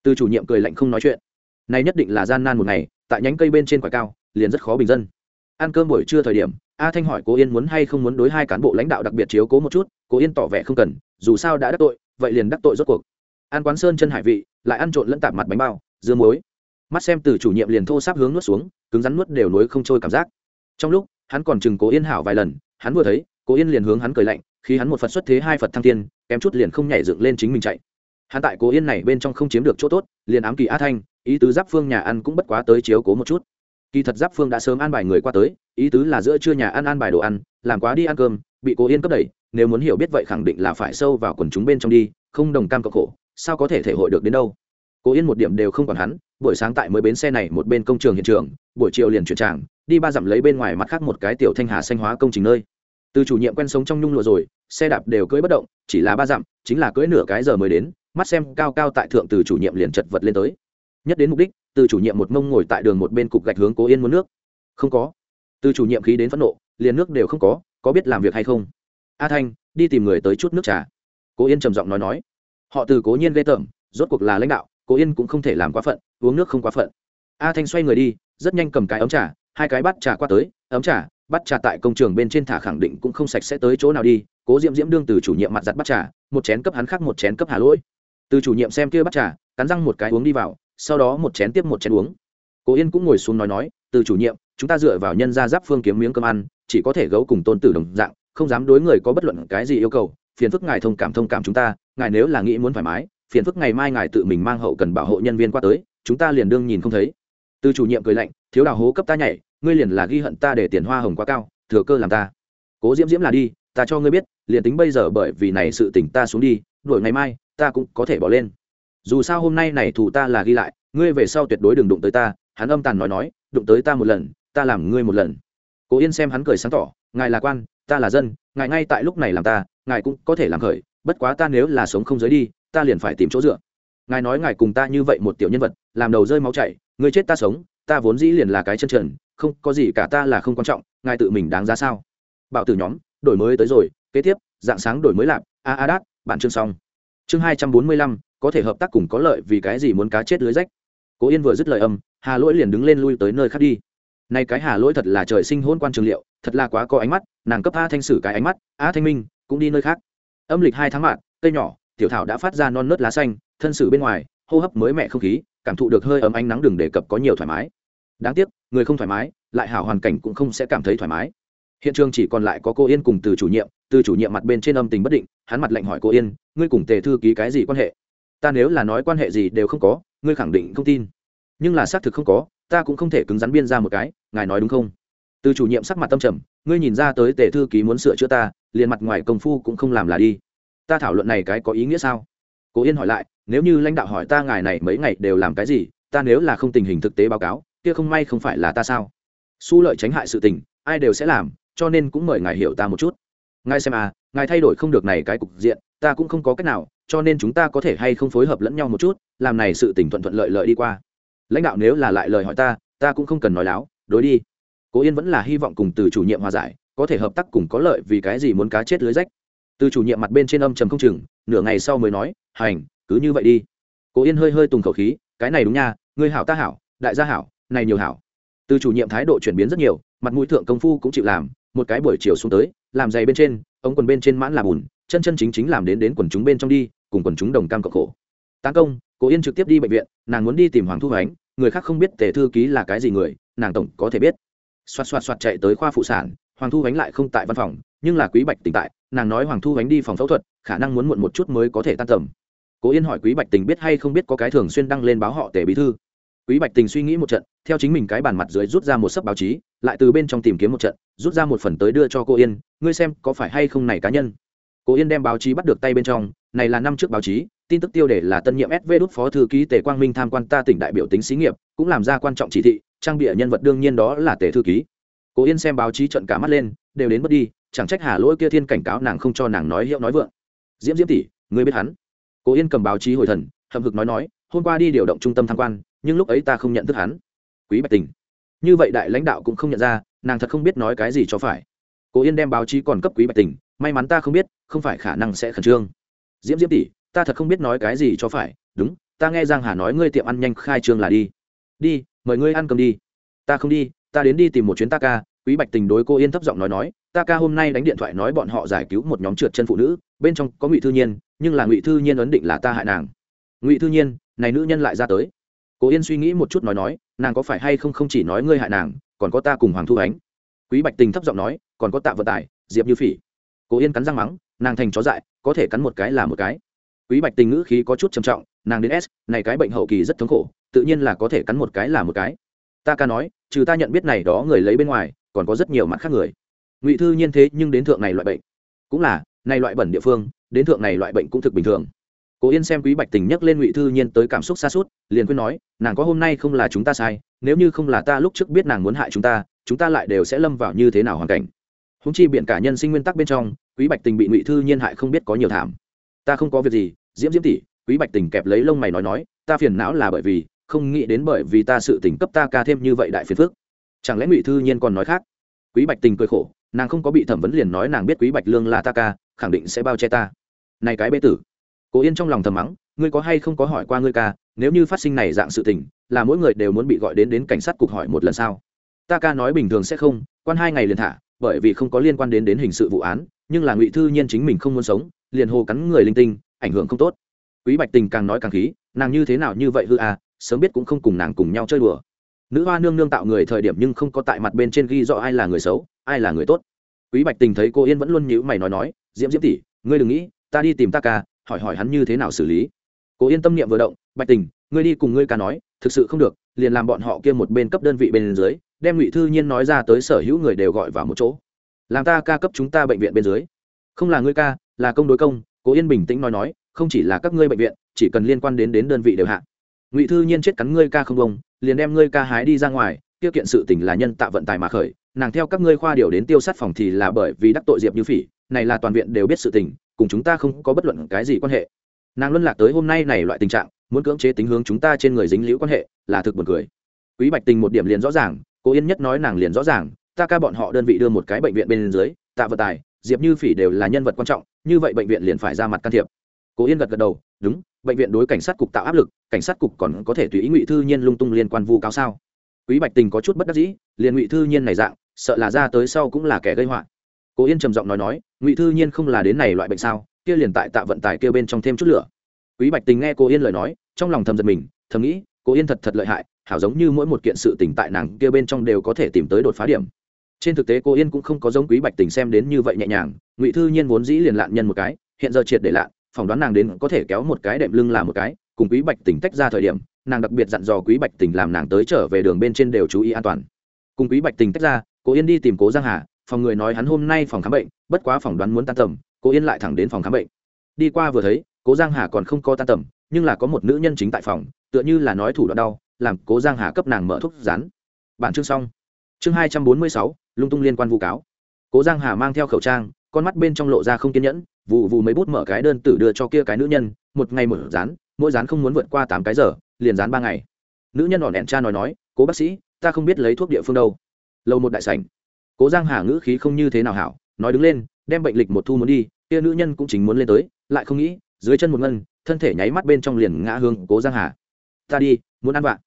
Từ chủ nhiệm cười lạnh không nói chuyện này nhất định là gian nan một ngày, tại nhánh cây bên trên quả cao, liền rất khó bình dân. Ăn cơm buổi trưa thời điểm, a thanh hỏi cố yên muốn hay không muốn đối hai cán bộ lãnh đạo đặc biệt chiếu cố một chút, cố yên tỏ vẻ không cần, dù sao đã đắc tội, vậy liền đắc tội rốt cuộc. Ăn quán sơn chân hải vị, lại ăn trộn lẫn tạp mặt bánh bao, dưa muối. Mắt xem từ chủ nhiệm liền thô sáp hướng nuốt xuống, cứng rắn nuốt đều nối không trôi cảm giác. Trong lúc, hắn còn chừng cố yên hảo vài lần, hắn vừa thấy, cố yên liền hướng hắn cười lạnh, khi hắn một phật xuất thế hai phật thăng tiên, kém chút liền không nhảy dựng lên chính mình chạy. Hắn tại cố yên này bên trong không chiếm được chỗ tốt, liền ám kỳ a thanh ý tứ giáp phương nhà ăn cũng bất quá tới chiếu cố một chút. Kỳ thật giáp phương đã sớm an bài người qua tới, ý tứ là giữa trưa nhà ăn an bài đồ ăn, làm quá đi ăn cơm, bị cố yên cấp đẩy, nếu muốn hiểu biết vậy khẳng định là phải sâu vào quần chúng bên trong đi, không đồng cam cộng khổ, sao có thể thể hội được đến đâu? Cố yên một điểm đều không còn hắn, buổi sáng tại mới bến xe này một bên công trường hiện trường, buổi chiều liền chuyển tràng, đi ba dặm lấy bên ngoài mặt khác một cái tiểu thanh hà xanh hóa công trình nơi. Từ chủ nhiệm quen sống trong nhung lụa rồi, xe đạp đều cưỡi bất động, chỉ là ba dặm, chính là cưỡi nửa cái giờ mới đến, mắt xem cao cao tại thượng từ chủ nhiệm liền chật vật lên tới nhất đến mục đích, từ chủ nhiệm một mông ngồi tại đường một bên cục gạch hướng cố yên muốn nước. Không có. Từ chủ nhiệm khí đến phẫn nộ, liền nước đều không có có biết làm việc hay không? A thanh, đi tìm người tới chút nước trà. Cố yên trầm giọng nói nói. Họ từ cố nhiên ghê tởm, rốt cuộc là lãnh đạo, cố yên cũng không thể làm quá phận, uống nước không quá phận. A thanh xoay người đi, rất nhanh cầm cái ấm trà, hai cái bắt trà qua tới, ấm trà bắt trà tại công trường bên trên thả khẳng định cũng không sạch sẽ tới chỗ nào đi. Cố diễm diễm đương từ chủ nhiệm mặt giặt bắt trà, một chén cấp hắn khác một chén cấp hà lỗi. Từ chủ nhiệm xem kia bắt trà, cắn răng một cái uống đi vào sau đó một chén tiếp một chén uống. Cố yên cũng ngồi xuống nói nói, từ chủ nhiệm, chúng ta dựa vào nhân gia giáp phương kiếm miếng cơm ăn, chỉ có thể gấu cùng tôn tử đồng dạng, không dám đối người có bất luận cái gì yêu cầu. Phiền phức ngài thông cảm thông cảm chúng ta, ngài nếu là nghĩ muốn thoải mái, phiền phức ngày mai ngài tự mình mang hậu cần bảo hộ nhân viên qua tới, chúng ta liền đương nhìn không thấy. Từ chủ nhiệm cười lạnh, thiếu đào hố cấp ta nhảy, ngươi liền là ghi hận ta để tiền hoa hồng quá cao, thừa cơ làm ta. Cố diễm diễm là đi, ta cho ngươi biết, liền tính bây giờ bởi vì này sự tỉnh ta xuống đi, đuổi ngày mai, ta cũng có thể bỏ lên dù sao hôm nay này thủ ta là ghi lại, ngươi về sau tuyệt đối đừng đụng tới ta, hắn âm tàn nói nói, đụng tới ta một lần, ta làm ngươi một lần. Cố yên xem hắn cười sáng tỏ, ngài là quan, ta là dân, ngài ngay tại lúc này làm ta, ngài cũng có thể làm khởi, bất quá ta nếu là sống không giới đi, ta liền phải tìm chỗ dựa. Ngài nói ngài cùng ta như vậy một tiểu nhân vật, làm đầu rơi máu chảy người chết ta sống, ta vốn dĩ liền là cái chân trần, không có gì cả ta là không quan trọng, ngài tự mình đáng giá sao? Bảo tử nhóm, đổi mới tới rồi, kế tiếp, dạng sáng đổi mới lạp, a a đát bản chương xong. Chương hai trăm bốn mươi lăm có thể hợp tác cùng có lợi vì cái gì muốn cá chết lưới rách. Cố yên vừa dứt lời âm, hà lỗi liền đứng lên lui tới nơi khác đi. Nay cái hà lỗi thật là trời sinh hôn quan trường liệu, thật là quá có ánh mắt, nàng cấp a thanh sử cái ánh mắt, a thanh minh, cũng đi nơi khác. Âm lịch hai tháng mạng cây nhỏ, tiểu thảo đã phát ra non nớt lá xanh, thân sử bên ngoài, hô hấp mới mẹ không khí, cảm thụ được hơi ấm ánh nắng đừng đề cập có nhiều thoải mái. Đáng tiếc, người không thoải mái, lại hảo hoàn cảnh cũng không sẽ cảm thấy thoải mái. Hiện trường chỉ còn lại có cô yên cùng từ chủ nhiệm, từ chủ nhiệm mặt bên trên âm tình bất định, hắn mặt lạnh hỏi cô yên, ngươi cùng tề thư ký cái gì quan hệ? Ta nếu là nói quan hệ gì đều không có, ngươi khẳng định không tin. Nhưng là xác thực không có, ta cũng không thể cứng rắn biên ra một cái, ngài nói đúng không? Từ chủ nhiệm sắc mặt tâm trầm, ngươi nhìn ra tới tề thư ký muốn sửa chữa ta, liền mặt ngoài công phu cũng không làm là đi. Ta thảo luận này cái có ý nghĩa sao? Cố yên hỏi lại, nếu như lãnh đạo hỏi ta ngài này mấy ngày đều làm cái gì, ta nếu là không tình hình thực tế báo cáo, kia không may không phải là ta sao? Su lợi tránh hại sự tình, ai đều sẽ làm, cho nên cũng mời ngài hiểu ta một chút. Ngài xem à ngài thay đổi không được này cái cục diện, ta cũng không có cách nào cho nên chúng ta có thể hay không phối hợp lẫn nhau một chút, làm này sự tình thuận thuận lợi lợi đi qua. Lãnh đạo nếu là lại lời hỏi ta ta cũng không cần nói láo, đối đi. Cố yên vẫn là hy vọng cùng từ chủ nhiệm hòa giải, có thể hợp tác cùng có lợi vì cái gì muốn cá chết lưới rách. Từ chủ nhiệm mặt bên trên âm trầm không chừng, nửa ngày sau mới nói, hành, cứ như vậy đi. Cố yên hơi hơi tùng khẩu khí, cái này đúng nha, ngươi hảo ta hảo, đại gia hảo, này nhiều hảo. Từ chủ nhiệm thái độ chuyển biến rất nhiều, mặt mũi thượng công phu cũng chịu làm, một cái buổi chiều xuống tới, làm giày bên trên, ống quần bên trên mãn là bùn chân chân chính chính làm đến đến quần chúng bên trong đi, cùng quần chúng đồng cam cộng khổ. Tán công, cố yên trực tiếp đi bệnh viện, nàng muốn đi tìm hoàng thu ánh người khác không biết tề thư ký là cái gì người, nàng tổng có thể biết. Xoạt xoạt xoạt chạy tới khoa phụ sản, hoàng thu ánh lại không tại văn phòng, nhưng là quý bạch tỉnh tại, nàng nói hoàng thu ánh đi phòng phẫu thuật, khả năng muốn muộn một chút mới có thể tan tầm. Cố yên hỏi quý bạch tình biết hay không biết có cái thường xuyên đăng lên báo họ tề bí thư. Quý bạch tình suy nghĩ một trận, theo chính mình cái bàn mặt dưới rút ra một sấp báo chí, lại từ bên trong tìm kiếm một trận, rút ra một phần tới đưa cho cô yên, ngươi xem có phải hay không này cá nhân? Cố yên đem báo chí bắt được tay bên trong, này là năm trước báo chí, tin tức tiêu đề là tân nhiệm sv đút phó thư ký tề quang minh tham quan ta tỉnh đại biểu tính xí nghiệp, cũng làm ra quan trọng chỉ thị, trang bịa nhân vật đương nhiên đó là tề thư ký. Cố yên xem báo chí trận cả mắt lên, đều đến mất đi, chẳng trách hà lỗi kia thiên cảnh cáo nàng không cho nàng nói hiệu nói vượng. Diễm diễm tỷ, ngươi biết hắn? Cố yên cầm báo chí hồi thần, hậm hực nói nói, hôm qua đi điều động trung tâm tham quan, nhưng lúc ấy ta không nhận thức hắn. Quý bạch tình. Như vậy đại lãnh đạo cũng không nhận ra, nàng thật không biết nói cái gì cho phải. Cố yên đem báo chí còn cấp quý bạch tình, may mắn ta không biết không phải khả năng sẽ khẩn trương. Diễm diễm tỷ, ta thật không biết nói cái gì cho phải. Đúng, ta nghe giang hà nói ngươi tiệm ăn nhanh khai trương là đi. Đi, mời ngươi ăn cơm đi. Ta không đi, ta đến đi tìm một chuyến ta ca. Quý bạch tình đối cô yên thấp giọng nói nói, ta ca hôm nay đánh điện thoại nói bọn họ giải cứu một nhóm trượt chân phụ nữ, bên trong có ngụy thư nhiên, nhưng là ngụy thư nhiên ấn định là ta hại nàng. Ngụy thư nhiên, này nữ nhân lại ra tới. Cô yên suy nghĩ một chút nói nói, nàng có phải hay không không chỉ nói ngươi hại nàng, còn có ta cùng hoàng thu ánh. Quý bạch tình thấp giọng nói, còn có tạ vận tải diệp như phỉ. Cô yên cắn răng mắng nàng thành chó dại, có thể cắn một cái là một cái. Quý bạch tình ngữ khí có chút trầm trọng, nàng đến s, này cái bệnh hậu kỳ rất thống khổ, tự nhiên là có thể cắn một cái là một cái. Ta ca nói, trừ ta nhận biết này đó người lấy bên ngoài, còn có rất nhiều mặt khác người. Ngụy thư nhiên thế nhưng đến thượng này loại bệnh. Cũng là, này loại bẩn địa phương, đến thượng này loại bệnh cũng thực bình thường. Cố yên xem quý bạch tình nhắc lên ngụy thư nhiên tới cảm xúc xa suốt, liền quyết nói, nàng có hôm nay không là chúng ta sai, nếu như không là ta lúc trước biết nàng muốn hại chúng ta chúng ta lại đều sẽ lâm vào như thế nào hoàn cảnh. Húng chi biện cả nhân sinh nguyên tắc bên trong quý bạch tình bị ngụy thư nhiên hại không biết có nhiều thảm. Ta không có việc gì, diễm diễm tỷ, quý bạch tình kẹp lấy lông mày nói nói, ta phiền não là bởi vì, không nghĩ đến bởi vì ta sự tình cấp ta ca thêm như vậy đại phiền phước chẳng lẽ ngụy thư nhiên còn nói khác? Quý bạch tình cười khổ, nàng không có bị thẩm vấn liền nói nàng biết quý bạch lương là ta ca, khẳng định sẽ bao che ta. Này cái bê tử. Cố yên trong lòng thầm mắng, ngươi có hay không có hỏi qua ngươi ca, nếu như phát sinh này dạng sự tình, là mỗi người đều muốn bị gọi đến đến cảnh sát cục hỏi một lần sao? Ta ca nói bình thường sẽ không, quan hai ngày liền thả, bởi vì không có liên quan đến đến hình sự vụ án nhưng là ngụy thư nhiên chính mình không muốn sống, liền hồ cắn người linh tinh, ảnh hưởng không tốt. Quý bạch tình càng nói càng khí, nàng như thế nào như vậy hư à sớm biết cũng không cùng nàng cùng nhau chơi đùa. Nữ hoa nương nương tạo người thời điểm nhưng không có tại mặt bên trên ghi rõ ai là người xấu, ai là người tốt. Quý bạch tình thấy cô yên vẫn luôn nhữ mày nói nói, diễm diễm tỷ, ngươi đừng nghĩ, ta đi tìm ta ca, hỏi hỏi hắn như thế nào xử lý. Cô yên tâm niệm vừa động, bạch tình, ngươi đi cùng ngươi ca nói, thực sự không được, liền làm bọn họ kia một bên cấp đơn vị bên dưới, đem ngụy thư nhiên nói ra tới sở hữu người đều gọi vào một chỗ làm ta ca cấp chúng ta bệnh viện bên dưới. Không là ngươi ca, là công đối công, cố yên bình tĩnh nói nói, không chỉ là các ngươi bệnh viện, chỉ cần liên quan đến đến đơn vị đều hạ. Ngụy thư nhiên chết cắn ngươi ca không bông, liền đem ngươi ca hái đi ra ngoài tiêu kiện sự tỉnh là nhân tạ vận tài mà khởi, nàng theo các ngươi khoa điều đến tiêu sát phòng thì là bởi vì đắc tội diệp như phỉ, này là toàn viện đều biết sự tình, cùng chúng ta không có bất luận cái gì quan hệ. Nàng luân lạc tới hôm nay này loại tình trạng, muốn cưỡng chế tính hướng chúng ta trên người dính liễu quan hệ, là thực buồn cười. Quý bạch tình một điểm liền rõ ràng cô yên nhất nói nàng liền rõ ràng ta ca bọn họ đơn vị đưa một cái bệnh viện bên dưới, tạ vận tài, diệp như phỉ đều là nhân vật quan trọng, như vậy bệnh viện liền phải ra mặt can thiệp. Cố yên gật gật đầu, đúng, bệnh viện đối cảnh sát cục tạo áp lực, cảnh sát cục còn có thể tùy ý ngụy thư nhiên lung tung liên quan vu cáo sao? Quý bạch tình có chút bất đắc dĩ, liền ngụy thư nhiên này dạng, sợ là ra tới sau cũng là kẻ gây họa. Cố yên trầm giọng nói nói, ngụy thư nhiên không là đến này loại bệnh sao, kia liền tại tạ vận tài kêu bên trong thêm chút lửa. Quý bạch tình nghe cô yên lời nói, trong lòng thầm giật mình, thầm nghĩ cô yên thật thật lợi hại, hảo giống như mỗi một kiện sự tình tại nàng kia bên trong đều có thể tìm tới đột phá điểm trên thực tế cô yên cũng không có giống quý bạch tình xem đến như vậy nhẹ nhàng, ngụy thư nhiên vốn dĩ liền lạn nhân một cái, hiện giờ triệt để lạn, phỏng đoán nàng đến có thể kéo một cái đệm lưng làm một cái, cùng quý bạch tình tách ra thời điểm, nàng đặc biệt dặn dò quý bạch tình làm nàng tới trở về đường bên trên đều chú ý an toàn. Cùng quý bạch tình tách ra, cô yên đi tìm cố giang hà, phòng người nói hắn hôm nay phòng khám bệnh, bất quá phỏng đoán muốn tan tầm, cô yên lại thẳng đến phòng khám bệnh. Đi qua vừa thấy, cố giang hà còn không có tan tầm, nhưng là có một nữ nhân chính tại phòng, tựa như là nói thủ đoạn đau, làm cố giang hà cấp nàng mở thuốc rán. Bản chương xong. Chương hai trăm bốn mươi sáu lung tung liên quan vu cáo. Cố giang hà mang theo khẩu trang con mắt bên trong lộ ra không kiên nhẫn vụ vụ mấy bút mở cái đơn tử đưa cho kia cái nữ nhân một ngày mở dán, mỗi dán không muốn vượt qua tám cái giờ liền dán ba ngày. Nữ nhân ỏn ẹn cha nói nói cố bác sĩ ta không biết lấy thuốc địa phương đâu. Lâu một đại sảnh. Cố giang hà ngữ khí không như thế nào hảo nói đứng lên đem bệnh lịch một thu muốn đi kia nữ nhân cũng chính muốn lên tới lại không nghĩ dưới chân một ngân thân thể nháy mắt bên trong liền ngã hương cố giang hà. Ta đi muốn ăn vạ.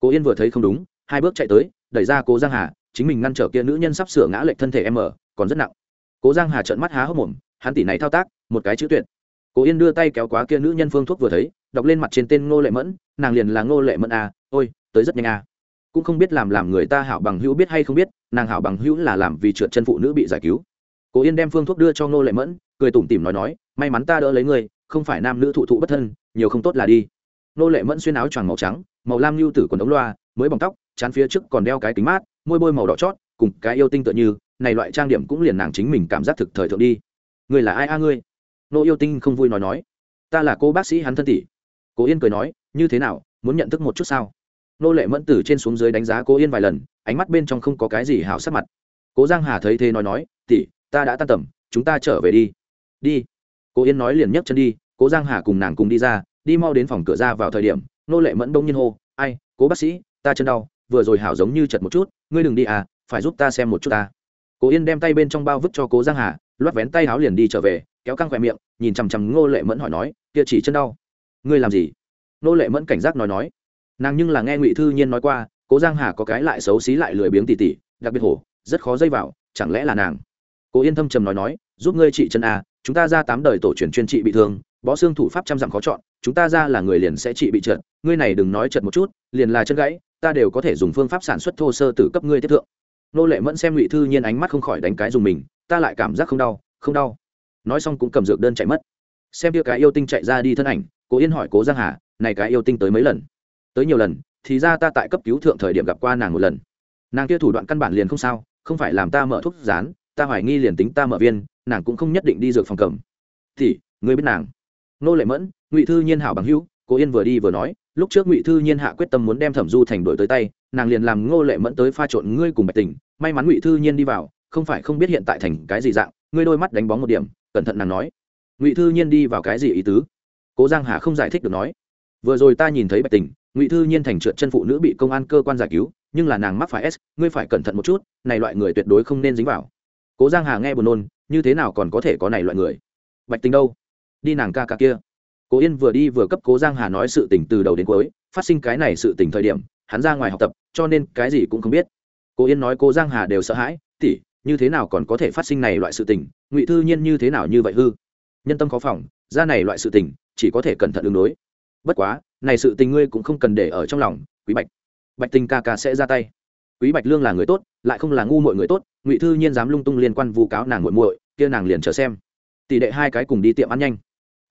Cố yên vừa thấy không đúng hai bước chạy tới đẩy ra cố giang hà chính mình ngăn trở kia nữ nhân sắp sửa ngã lệch thân thể em ở còn rất nặng. Cố giang hà trợn mắt há hốc mồm hắn tỷ này thao tác một cái chữ tuyệt. Cố yên đưa tay kéo quá kia nữ nhân phương thuốc vừa thấy đọc lên mặt trên tên ngô lệ mẫn nàng liền là ngô lệ mẫn à, ôi tới rất nhanh à. cũng không biết làm làm người ta hảo bằng hữu biết hay không biết nàng hảo bằng hữu là làm vì trượt chân phụ nữ bị giải cứu. Cố yên đem phương thuốc đưa cho ngô lệ mẫn cười tủm tỉm nói nói may mắn ta đỡ lấy người không phải nam nữ thụ thụ bất thân nhiều không tốt là đi. Ngô lệ mẫn xuyên áo choàng màu trắng màu lam lưu tử quần ống loa mới bỏng tóc chán phía trước còn đeo cái kính mát, môi bôi màu đỏ chót, cùng cái yêu tinh tựa như, này loại trang điểm cũng liền nàng chính mình cảm giác thực thời thượng đi. Người là ai a ngươi? Nô yêu tinh không vui nói nói. Ta là cô bác sĩ hắn thân tỷ. Cố yên cười nói, như thế nào, muốn nhận thức một chút sao? Nô lệ mẫn tử trên xuống dưới đánh giá cố yên vài lần, ánh mắt bên trong không có cái gì hảo sắc mặt. Cố giang hà thấy thế nói nói, tỷ, ta đã tan tầm, chúng ta trở về đi. Đi. Cố yên nói liền nhấc chân đi, cố giang hà cùng nàng cùng đi ra, đi mau đến phòng cửa ra vào thời điểm, nô lệ mẫn đông nhiên hô, ai cố bác sĩ, ta chân đau vừa rồi hảo giống như chật một chút, ngươi đừng đi à phải giúp ta xem một chút ta. Cố yên đem tay bên trong bao vứt cho cố giang hà loắt vén tay háo liền đi trở về, kéo căng khỏe miệng, nhìn chằm chằm ngô lệ mẫn hỏi nói, kia chỉ chân đau, ngươi làm gì? Ngô lệ mẫn cảnh giác nói nói, nàng nhưng là nghe ngụy thư nhiên nói qua, cố giang hà có cái lại xấu xí lại lười biếng tỉ tỉ, đặc biệt hổ, rất khó dây vào, chẳng lẽ là nàng? Cố yên thâm trầm nói nói, giúp ngươi trị chân a chúng ta ra tám đời tổ truyền chuyên trị bị thương, bó xương thủ pháp trăm dặm khó chọn, chúng ta ra là người liền sẽ trị bị trượt, ngươi này đừng nói trượt một chút, liền là chân gãy ta đều có thể dùng phương pháp sản xuất thô sơ từ cấp ngươi tiếp thượng. Nô lệ mẫn xem ngụy thư nhiên ánh mắt không khỏi đánh cái dùng mình, ta lại cảm giác không đau không đau. Nói xong cũng cầm dược đơn chạy mất. Xem kia cái yêu tinh chạy ra đi thân ảnh, cố yên hỏi cố giang hà, này cái yêu tinh tới mấy lần? Tới nhiều lần, thì ra ta tại cấp cứu thượng thời điểm gặp qua nàng một lần. Nàng kia thủ đoạn căn bản liền không sao, không phải làm ta mở thuốc rán, ta hoài nghi liền tính ta mở viên, nàng cũng không nhất định đi dược phòng cầm. Thì, ngươi biết nàng? Nô lệ mẫn, ngụy thư nhiên hảo bằng hữu, cố yên vừa đi vừa nói lúc trước ngụy thư nhiên hạ quyết tâm muốn đem thẩm du thành đổi tới tay, nàng liền làm ngô lệ mẫn tới pha trộn ngươi cùng bạch tình. May mắn ngụy thư nhiên đi vào, không phải không biết hiện tại thành cái gì dạng, ngươi đôi mắt đánh bóng một điểm, cẩn thận nàng nói. Ngụy thư nhiên đi vào cái gì ý tứ? Cố giang hà không giải thích được nói. Vừa rồi ta nhìn thấy bạch tình, ngụy thư nhiên thành trượt chân phụ nữ bị công an cơ quan giải cứu, nhưng là nàng mắc phải s, ngươi phải cẩn thận một chút, này loại người tuyệt đối không nên dính vào. Cố giang hà nghe buồn nôn, như thế nào còn có thể có này loại người? Bạch tình đâu? Đi nàng ca ca kia cố yên vừa đi vừa cấp cố giang hà nói sự tình từ đầu đến cuối, phát sinh cái này sự tình thời điểm, hắn ra ngoài học tập, cho nên cái gì cũng không biết. Cố yên nói cố giang hà đều sợ hãi tỉ như thế nào còn có thể phát sinh này loại sự tình? Ngụy thư nhiên như thế nào như vậy hư? Nhân tâm khó phòng, ra này loại sự tình, chỉ có thể cẩn thận ứng đối. Bất quá, này sự tình ngươi cũng không cần để ở trong lòng, quý bạch. Bạch tình ca ca sẽ ra tay. Quý bạch lương là người tốt, lại không là ngu muội người tốt, ngụy thư nhiên dám lung tung liên quan vu cáo nàng muội muội, kia nàng liền chờ xem. Tỷ đệ hai cái cùng đi tiệm ăn nhanh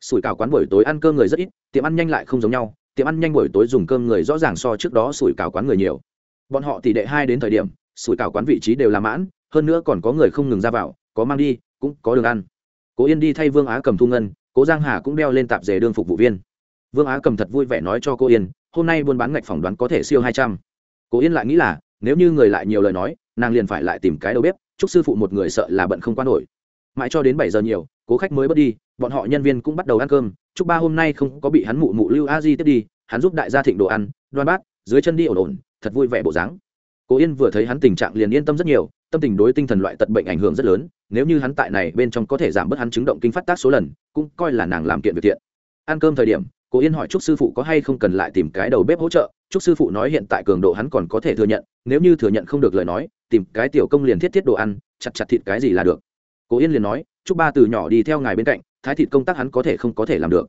sủi cảo quán buổi tối ăn cơm người rất ít, tiệm ăn nhanh lại không giống nhau, tiệm ăn nhanh buổi tối dùng cơm người rõ ràng so trước đó sủi cảo quán người nhiều. Bọn họ tỷ đệ hai đến thời điểm, sủi cảo quán vị trí đều là mãn, hơn nữa còn có người không ngừng ra vào, có mang đi, cũng có đường ăn. Cố yên đi thay vương á cầm thu ngân, cố giang hà cũng đeo lên tạp dề đương phục vụ viên. Vương á cầm thật vui vẻ nói cho cô yên, hôm nay buôn bán ngạch phỏng đoán có thể siêu hai trăm. Cố yên lại nghĩ là, nếu như người lại nhiều lời nói, nàng liền phải lại tìm cái đầu bếp, chúc sư phụ một người sợ là bận không quan nổi mãi cho đến bảy giờ nhiều, cố khách mới bớt đi, bọn họ nhân viên cũng bắt đầu ăn cơm. Chúc ba hôm nay không có bị hắn mụ mụ lưu a di tiếp đi, hắn giúp đại gia thịnh đồ ăn, đoan bát, dưới chân đi ổn ổn, thật vui vẻ bộ dáng. Cố yên vừa thấy hắn tình trạng liền yên tâm rất nhiều, tâm tình đối tinh thần loại tật bệnh ảnh hưởng rất lớn, nếu như hắn tại này bên trong có thể giảm bớt hắn chứng động kinh phát tác số lần, cũng coi là nàng làm kiện việc thiện. Ăn cơm thời điểm, cố yên hỏi chúc sư phụ có hay không cần lại tìm cái đầu bếp hỗ trợ. Chúc sư phụ nói hiện tại cường độ hắn còn có thể thừa nhận, nếu như thừa nhận không được lời nói, tìm cái tiểu công liền thiết thiết đồ ăn, chặt chặt thịt cái gì là được cố yên liền nói chúc ba từ nhỏ đi theo ngài bên cạnh, thái thịt công tác hắn có thể không có thể làm được.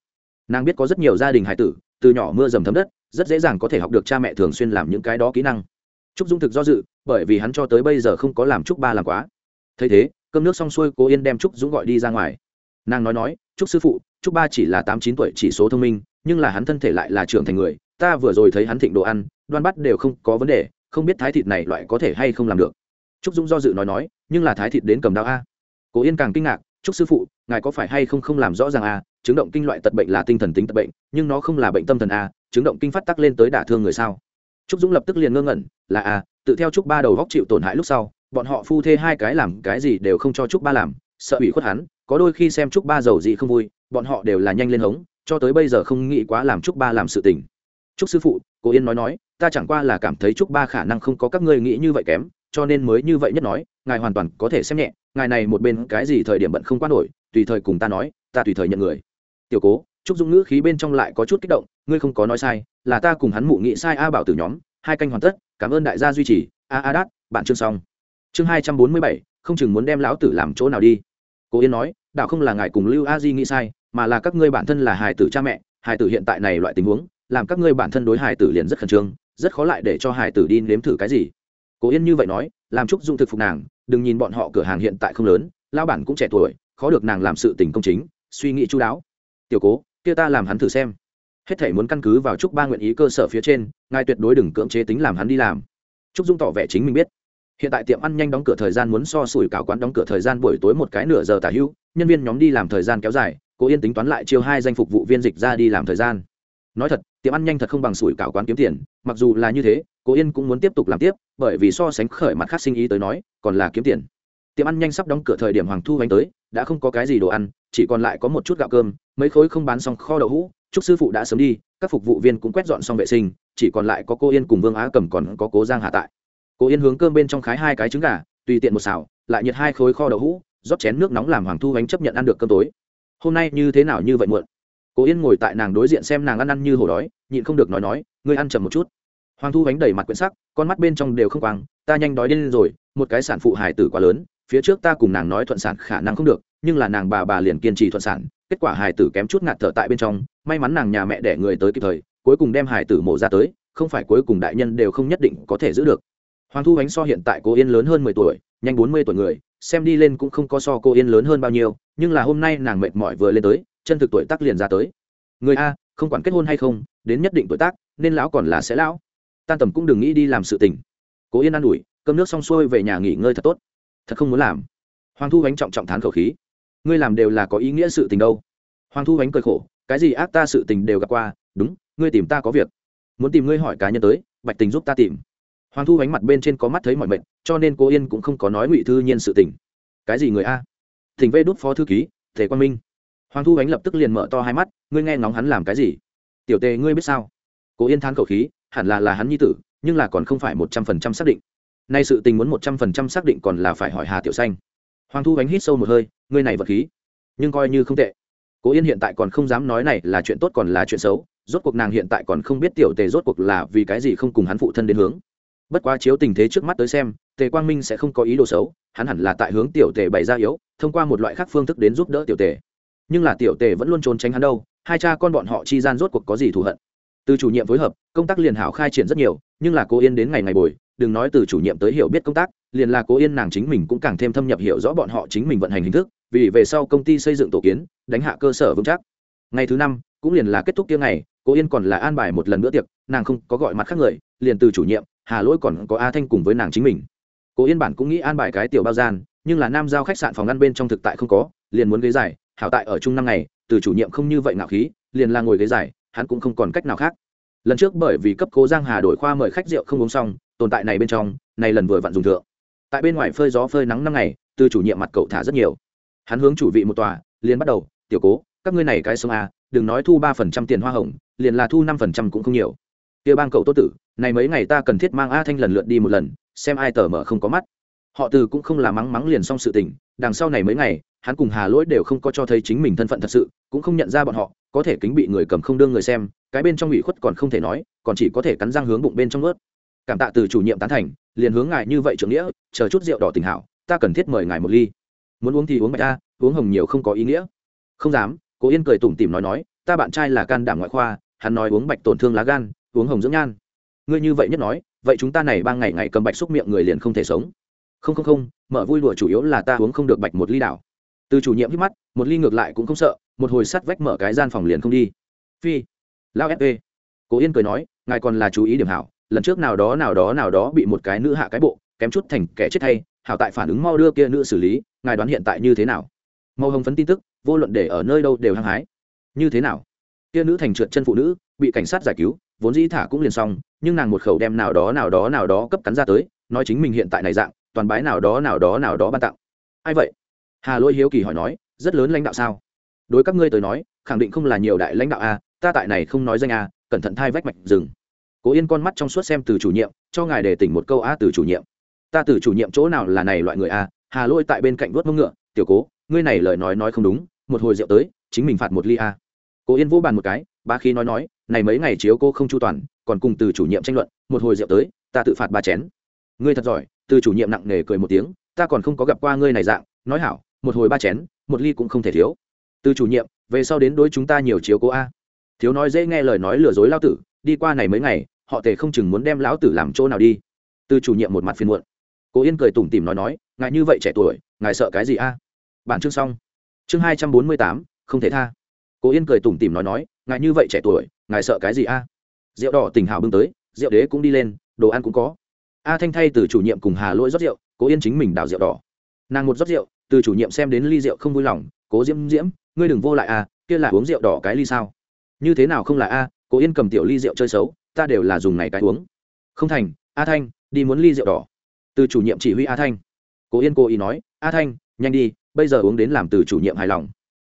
Nàng biết có rất nhiều gia đình hải tử, từ nhỏ mưa dầm thấm đất, rất dễ dàng có thể học được cha mẹ thường xuyên làm những cái đó kỹ năng. Trúc dung thực do dự, bởi vì hắn cho tới bây giờ không có làm trúc ba làm quá. Thấy thế, cơm nước xong xuôi, cố yên đem trúc dũng gọi đi ra ngoài. Nàng nói nói, trúc sư phụ, trúc ba chỉ là tám chín tuổi chỉ số thông minh, nhưng là hắn thân thể lại là trưởng thành người, ta vừa rồi thấy hắn thịnh đồ ăn, đoan bắt đều không có vấn đề, không biết thái thịt này loại có thể hay không làm được. Trúc dũng do dự nói nói, nhưng là thái thịt đến cầm đao a cố yên càng kinh ngạc chúc sư phụ, ngài có phải hay không không làm rõ ràng a chứng động kinh loại tật bệnh là tinh thần tính tật bệnh, nhưng nó không là bệnh tâm thần a chứng động kinh phát tắc lên tới đả thương người sao? Trúc dũng lập tức liền ngơ ngẩn, là a tự theo trúc ba đầu góc chịu tổn hại lúc sau, bọn họ phu thê hai cái làm cái gì đều không cho trúc ba làm, sợ ủy khuất hắn, có đôi khi xem trúc ba giàu gì không vui, bọn họ đều là nhanh lên hống, cho tới bây giờ không nghĩ quá làm trúc ba làm sự tình. Trúc sư phụ cô yên nói nói, ta chẳng qua là cảm thấy trúc ba khả năng không có các ngươi nghĩ như vậy kém, cho nên mới như vậy nhất nói, ngài hoàn toàn có thể xem nhẹ ngài này một bên cái gì thời điểm bận không quan nổi, tùy thời cùng ta nói, ta tùy thời nhận người. Tiểu cố trúc dung ngữ khí bên trong lại có chút kích động, ngươi không có nói sai, là ta cùng hắn mụ nghị sai a bảo từ nhóm, hai canh hoàn tất, cảm ơn đại gia duy trì. A a đát, bạn chương xong. Chương hai trăm bốn mươi bảy, không chừng muốn đem lão tử làm chỗ nào đi. Cố yên nói, đạo không là ngài cùng lưu a di nghĩ sai, mà là các ngươi bản thân là hài tử cha mẹ, hài tử hiện tại này loại tình huống, làm các ngươi bản thân đối hài tử liền rất khẩn trương, rất khó lại để cho hài tử đi nếm thử cái gì. Cố yên như vậy nói làm trúc dung thực phục nàng, đừng nhìn bọn họ cửa hàng hiện tại không lớn lao bản cũng trẻ tuổi, khó được nàng làm sự tình công chính, suy nghĩ chú đáo. Tiểu cố, kia ta làm hắn thử xem. Hết thể muốn căn cứ vào trúc ba nguyện ý cơ sở phía trên, ngài tuyệt đối đừng cưỡng chế tính làm hắn đi làm. Trúc dung tỏ vẻ chính mình biết. Hiện tại tiệm ăn nhanh đóng cửa thời gian muốn so sủi cảo quán đóng cửa thời gian buổi tối một cái nửa giờ tả hữu nhân viên nhóm đi làm thời gian kéo dài, cố yên tính toán lại chiêu hai danh phục vụ viên dịch ra đi làm thời gian. Nói thật, tiệm ăn nhanh thật không bằng sủi cảo quán kiếm tiền, mặc dù là như thế, cố yên cũng muốn tiếp tục làm tiếp bởi vì so sánh khởi mặt khác sinh ý tới nói, còn là kiếm tiền. Tiệm ăn nhanh sắp đóng cửa thời điểm hoàng thu bánh tới, đã không có cái gì đồ ăn, chỉ còn lại có một chút gạo cơm, mấy khối không bán xong kho đậu hũ, chúc sư phụ đã sớm đi, các phục vụ viên cũng quét dọn xong vệ sinh, chỉ còn lại có cô yên cùng vương á cầm còn có cố giang hạ tại. Cô yên hướng cơm bên trong khái hai cái trứng gà, tùy tiện một xào, lại nhiệt hai khối kho đậu hũ, rót chén nước nóng làm hoàng thu bánh chấp nhận ăn được cơm tối. Hôm nay như thế nào như vậy muộn? Cô yên ngồi tại nàng đối diện xem nàng ăn ăn như hổ đói, nhịn không được nói nói, ngươi ăn chậm một chút hoàng thu bánh đầy mặt quyển sắc, con mắt bên trong đều không quang, ta nhanh đói điên rồi, một cái sản phụ hài tử quá lớn, phía trước ta cùng nàng nói thuận sản khả năng không được, nhưng là nàng bà bà liền kiên trì thuận sản, kết quả hài tử kém chút ngạt thở tại bên trong, may mắn nàng nhà mẹ đẻ người tới kịp thời, cuối cùng đem hài tử mổ ra tới, không phải cuối cùng đại nhân đều không nhất định có thể giữ được. Hoàng thu ánh so hiện tại cô yên lớn hơn mười tuổi, nhanh bốn mươi tuổi người, xem đi lên cũng không có so cô yên lớn hơn bao nhiêu, nhưng là hôm nay nàng mệt mỏi vừa lên tới, chân thực tuổi tác liền ra tới. Người a, không quản kết hôn hay không, đến nhất định tuổi tác, nên lão còn là sẽ lão tan tầm cũng đừng nghĩ đi làm sự tình. Cố yên ă n ủi, cơm nước xong xuôi về nhà nghỉ ngơi thật tốt. Thật không muốn làm. Hoàng thu ánh trọng trọng thán khẩu khí. Ngươi làm đều là có ý nghĩa sự tình đâu. Hoàng thu ánh cười khổ, cái gì ác ta sự tình đều gặp qua, đúng, ngươi tìm ta có việc. Muốn tìm ngươi hỏi cá nhân tới, bạch tình giúp ta tìm. Hoàng thu ánh mặt bên trên có mắt thấy mọi mệnh, cho nên cô yên cũng không có nói ngụy thư nhiên sự tình. Cái gì người a? Thỉnh vê đốt phó thư ký thể quang minh. Hoàng thu ánh lập tức liền mở to hai mắt, ngươi nghe ngóng hắn làm cái gì? Tiểu tề, ngươi biết sao? Cố yên thán khẩu khí hẳn là là hắn nhi tử, nhưng là còn không phải một trăm phần trăm xác định. Nay sự tình muốn một trăm phần trăm xác định còn là phải hỏi hà tiểu xanh. Hoàng thu ánh hít sâu một hơi, ngươi này vật khí, nhưng coi như không tệ. Cố yên hiện tại còn không dám nói này là chuyện tốt còn là chuyện xấu, rốt cuộc nàng hiện tại còn không biết tiểu tề rốt cuộc là vì cái gì không cùng hắn phụ thân đến hướng. Bất quá chiếu tình thế trước mắt tới xem, tề quang minh sẽ không có ý đồ xấu, hắn hẳn là tại hướng tiểu tề bày ra yếu, thông qua một loại khác phương thức đến giúp đỡ tiểu tề. Nhưng là tiểu tề vẫn luôn trốn tránh hắn đâu, hai cha con bọn họ chi gian rốt cuộc có gì thù hận từ chủ nhiệm phối hợp, công tác liền hảo khai triển rất nhiều, nhưng là cô yên đến ngày ngày bồi, đừng nói từ chủ nhiệm tới hiểu biết công tác, liền là cô yên nàng chính mình cũng càng thêm thâm nhập hiểu rõ bọn họ chính mình vận hành hình thức, vì về sau công ty xây dựng tổ kiến, đánh hạ cơ sở vững chắc. Ngày thứ năm, cũng liền là kết thúc kia ngày, cô yên còn là an bài một lần nữa tiệc, nàng không có gọi mặt khác người, liền từ chủ nhiệm, hà lỗi còn có a thanh cùng với nàng chính mình. Cô yên bản cũng nghĩ an bài cái tiểu bao gian, nhưng là nam giao khách sạn phòng ngăn bên trong thực tại không có, liền muốn ghế dài, hảo tại ở chung năm ngày, từ chủ nhiệm không như vậy ngạo khí, liền là ngồi ghế dài hắn cũng không còn cách nào khác. Lần trước bởi vì cấp cố giang hà đổi khoa mời khách rượu không uống xong, tồn tại này bên trong, này lần vừa vặn dùng thượng. Tại bên ngoài phơi gió phơi nắng năm ngày, từ chủ nhiệm mặt cậu thả rất nhiều. Hắn hướng chủ vị một tòa, liền bắt đầu, tiểu cố, các ngươi này cái sông a à, đừng nói thu ba phần trăm tiền hoa hồng, liền là thu năm phần trăm cũng không nhiều. Kia bang cậu tốt tử, này mấy ngày ta cần thiết mang a thanh lần lượt đi một lần, xem ai tờ mở không có mắt. Họ từ cũng không là mắng mắng liền xong sự tình, đằng sau này mấy ngày, hắn cùng hà lỗi đều không có cho thấy chính mình thân phận thật sự, cũng không nhận ra bọn họ có thể kính bị người cầm không đương người xem, cái bên trong ủy khuất còn không thể nói, còn chỉ có thể cắn răng hướng bụng bên trong ướt cảm tạ từ chủ nhiệm tán thành, liền hướng ngài như vậy trưởng nghĩa, chờ chút rượu đỏ tình hảo, ta cần thiết mời ngài một ly. Muốn uống thì uống bạch ta uống hồng nhiều không có ý nghĩa. Không dám, cố yên cười tủm tỉm nói nói, ta bạn trai là can đảm ngoại khoa, hắn nói uống bạch tổn thương lá gan, uống hồng dưỡng nhan. Ngươi như vậy nhất nói, vậy chúng ta này ba ngày ngày cầm bạch xúc miệng người liền không thể sống. Không không không, mở vui đùa chủ yếu là ta uống không được bạch một ly đảo. Từ chủ nhiệm hít mắt, một ly ngược lại cũng không sợ một hồi sắt vách mở cái gian phòng liền không đi. Phi, lao fp cố yên cười nói, ngài còn là chú ý điểm hảo, lần trước nào đó nào đó nào đó bị một cái nữ hạ cái bộ, kém chút thành kẻ chết hay hảo tại phản ứng mau đưa kia nữ xử lý, ngài đoán hiện tại như thế nào? Màu hồng phấn tin tức, vô luận để ở nơi đâu đều hăng hái. Như thế nào? Kia nữ thành trượt chân phụ nữ, bị cảnh sát giải cứu, vốn dĩ thả cũng liền xong, nhưng nàng một khẩu đem nào đó nào đó nào đó cấp cắn ra tới, nói chính mình hiện tại này dạng, toàn bái nào đó nào đó nào đó ban tặng. Ai vậy? Hà lỗi hiếu kỳ hỏi nói, rất lớn lãnh đạo sao? Đối các ngươi tới nói, khẳng định không là nhiều đại lãnh đạo a, ta tại này không nói danh a, cẩn thận thai vách mạch rừng. Cố yên con mắt trong suốt xem từ chủ nhiệm, cho ngài để tỉnh một câu a từ chủ nhiệm. Ta từ chủ nhiệm chỗ nào là này loại người a, hà lôi tại bên cạnh vớt mông ngựa, tiểu cố, ngươi này lời nói nói không đúng, một hồi rượu tới, chính mình phạt một ly a. Cố yên vỗ bàn một cái, ba khi nói nói, này mấy ngày chiếu cô không chu toàn, còn cùng từ chủ nhiệm tranh luận, một hồi rượu tới, ta tự phạt ba chén. Ngươi thật giỏi, từ chủ nhiệm nặng nề cười một tiếng, ta còn không có gặp qua ngươi này dạng, nói hảo, một hồi ba chén, một ly cũng không thể thiếu từ chủ nhiệm, về sau đến đối chúng ta nhiều chiếu cố a. Thiếu nói dễ nghe lời nói lừa dối lao tử, đi qua này mấy ngày, họ tề không chừng muốn đem lão tử làm chỗ nào đi. Từ chủ nhiệm một mặt phiền muộn. Cố yên cười tủm tỉm nói nói ngài như vậy trẻ tuổi, ngài sợ cái gì a? Bản chương xong. Chương hai trăm bốn mươi tám, không thể tha. Cố yên cười tủm tỉm nói nói ngài như vậy trẻ tuổi, ngài sợ cái gì a? Rượu đỏ tình hào bưng tới, rượu đế cũng đi lên, đồ ăn cũng có. A thanh thay từ chủ nhiệm cùng hà lỗi rót rượu, cố yên chính mình đào rượu đỏ. Nàng một rót rượu, từ chủ nhiệm xem đến ly rượu không vui lòng, cố diễm diễm ngươi đừng vô lại a kia là uống rượu đỏ cái ly sao? Như thế nào không là a cố yên cầm tiểu ly rượu chơi xấu, ta đều là dùng này cái uống. Không thành, a thanh, đi muốn ly rượu đỏ. Từ chủ nhiệm chỉ huy a thanh. Cố yên cố ý nói, a thanh, nhanh đi, bây giờ uống đến làm từ chủ nhiệm hài lòng.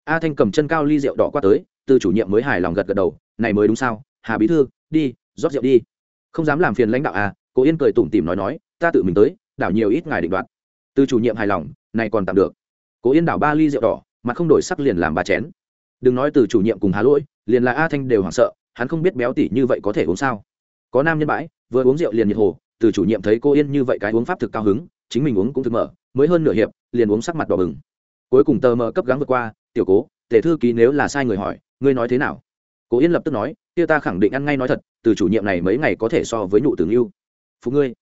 A thanh cầm chân cao ly rượu đỏ qua tới, từ chủ nhiệm mới hài lòng gật gật đầu, này mới đúng sao? Hà bí thư, đi, rót rượu đi. Không dám làm phiền lãnh đạo à cố yên cười tủm tỉm nói nói, ta tự mình tới, đảo nhiều ít ngài định đoạt. Từ chủ nhiệm hài lòng, này còn tạm được. Cố yên đảo ba ly rượu đỏ mà không đổi sắc liền làm ba chén. Đừng nói từ chủ nhiệm cùng hà lỗi, liền là a thanh đều hoảng sợ, hắn không biết béo tỉ như vậy có thể uống sao. Có nam nhân bãi, vừa uống rượu liền nhiệt hồ, từ chủ nhiệm thấy cô yên như vậy cái uống pháp thực cao hứng, chính mình uống cũng thực mở, mới hơn nửa hiệp, liền uống sắc mặt đỏ bừng. Cuối cùng tờ mờ cấp gắng vượt qua, tiểu cố tể thư ký nếu là sai người hỏi, ngươi nói thế nào? Cố yên lập tức nói, kia ta khẳng định ăn ngay nói thật, từ chủ nhiệm này mấy ngày có thể so với nhụ Tưởng yêu. Phụ ngươi.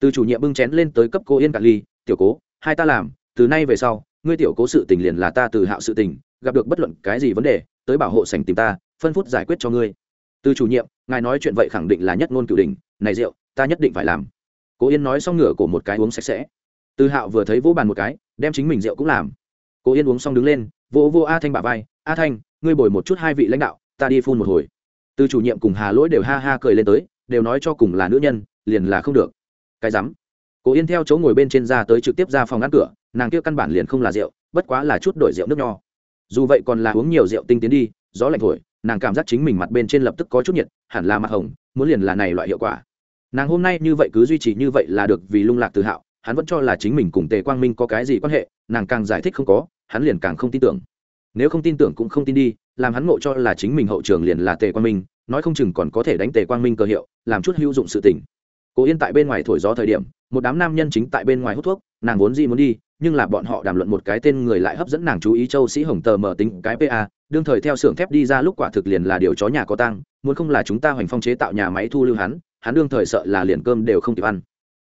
Từ chủ nhiệm bưng chén lên tới cấp cô yên cạn ly, tiểu cố, hai ta làm, từ nay về sau ngươi tiểu cố sự tình liền là ta từ hạo sự tình, gặp được bất luận cái gì vấn đề, tới bảo hộ sành tìm ta, phân phút giải quyết cho ngươi. Từ chủ nhiệm, ngài nói chuyện vậy khẳng định là nhất ngôn cửu đình này rượu, ta nhất định phải làm. Cố yên nói xong ngửa của một cái uống sạch sẽ. Từ hạo vừa thấy vỗ bàn một cái, đem chính mình rượu cũng làm. Cố yên uống xong đứng lên, vỗ vô a thanh bà vai, a thanh, ngươi bồi một chút hai vị lãnh đạo, ta đi phun một hồi. Từ chủ nhiệm cùng hà lỗi đều ha ha cười lên tới, đều nói cho cùng là nữ nhân, liền là không được. Cái rắm. Cố yên theo chỗ ngồi bên trên ra tới trực tiếp ra phòng ngăn cửa nàng kia căn bản liền không là rượu, bất quá là chút đổi rượu nước nho. Dù vậy còn là uống nhiều rượu tinh tiến đi, gió lạnh thổi, nàng cảm giác chính mình mặt bên trên lập tức có chút nhiệt, hẳn là mặt hồng, muốn liền là này loại hiệu quả. Nàng hôm nay như vậy cứ duy trì như vậy là được vì lung lạc tự hạo, hắn vẫn cho là chính mình cùng tề quang minh có cái gì quan hệ, nàng càng giải thích không có, hắn liền càng không tin tưởng. Nếu không tin tưởng cũng không tin đi, làm hắn ngộ cho là chính mình hậu trường liền là tề quang minh, nói không chừng còn có thể đánh tề quang minh cơ hiệu, làm chút hữu dụng sự tình. Cố yên tại bên ngoài thổi gió thời điểm, một đám nam nhân chính tại bên ngoài hút thuốc, nàng vốn gì muốn đi nhưng là bọn họ đàm luận một cái tên người lại hấp dẫn nàng chú ý châu sĩ hồng tờ mở tính cái pa đương thời theo xưởng thép đi ra lúc quả thực liền là điều chó nhà có tăng muốn không là chúng ta hoành phong chế tạo nhà máy thu lưu hắn hắn đương thời sợ là liền cơm đều không kịp ăn.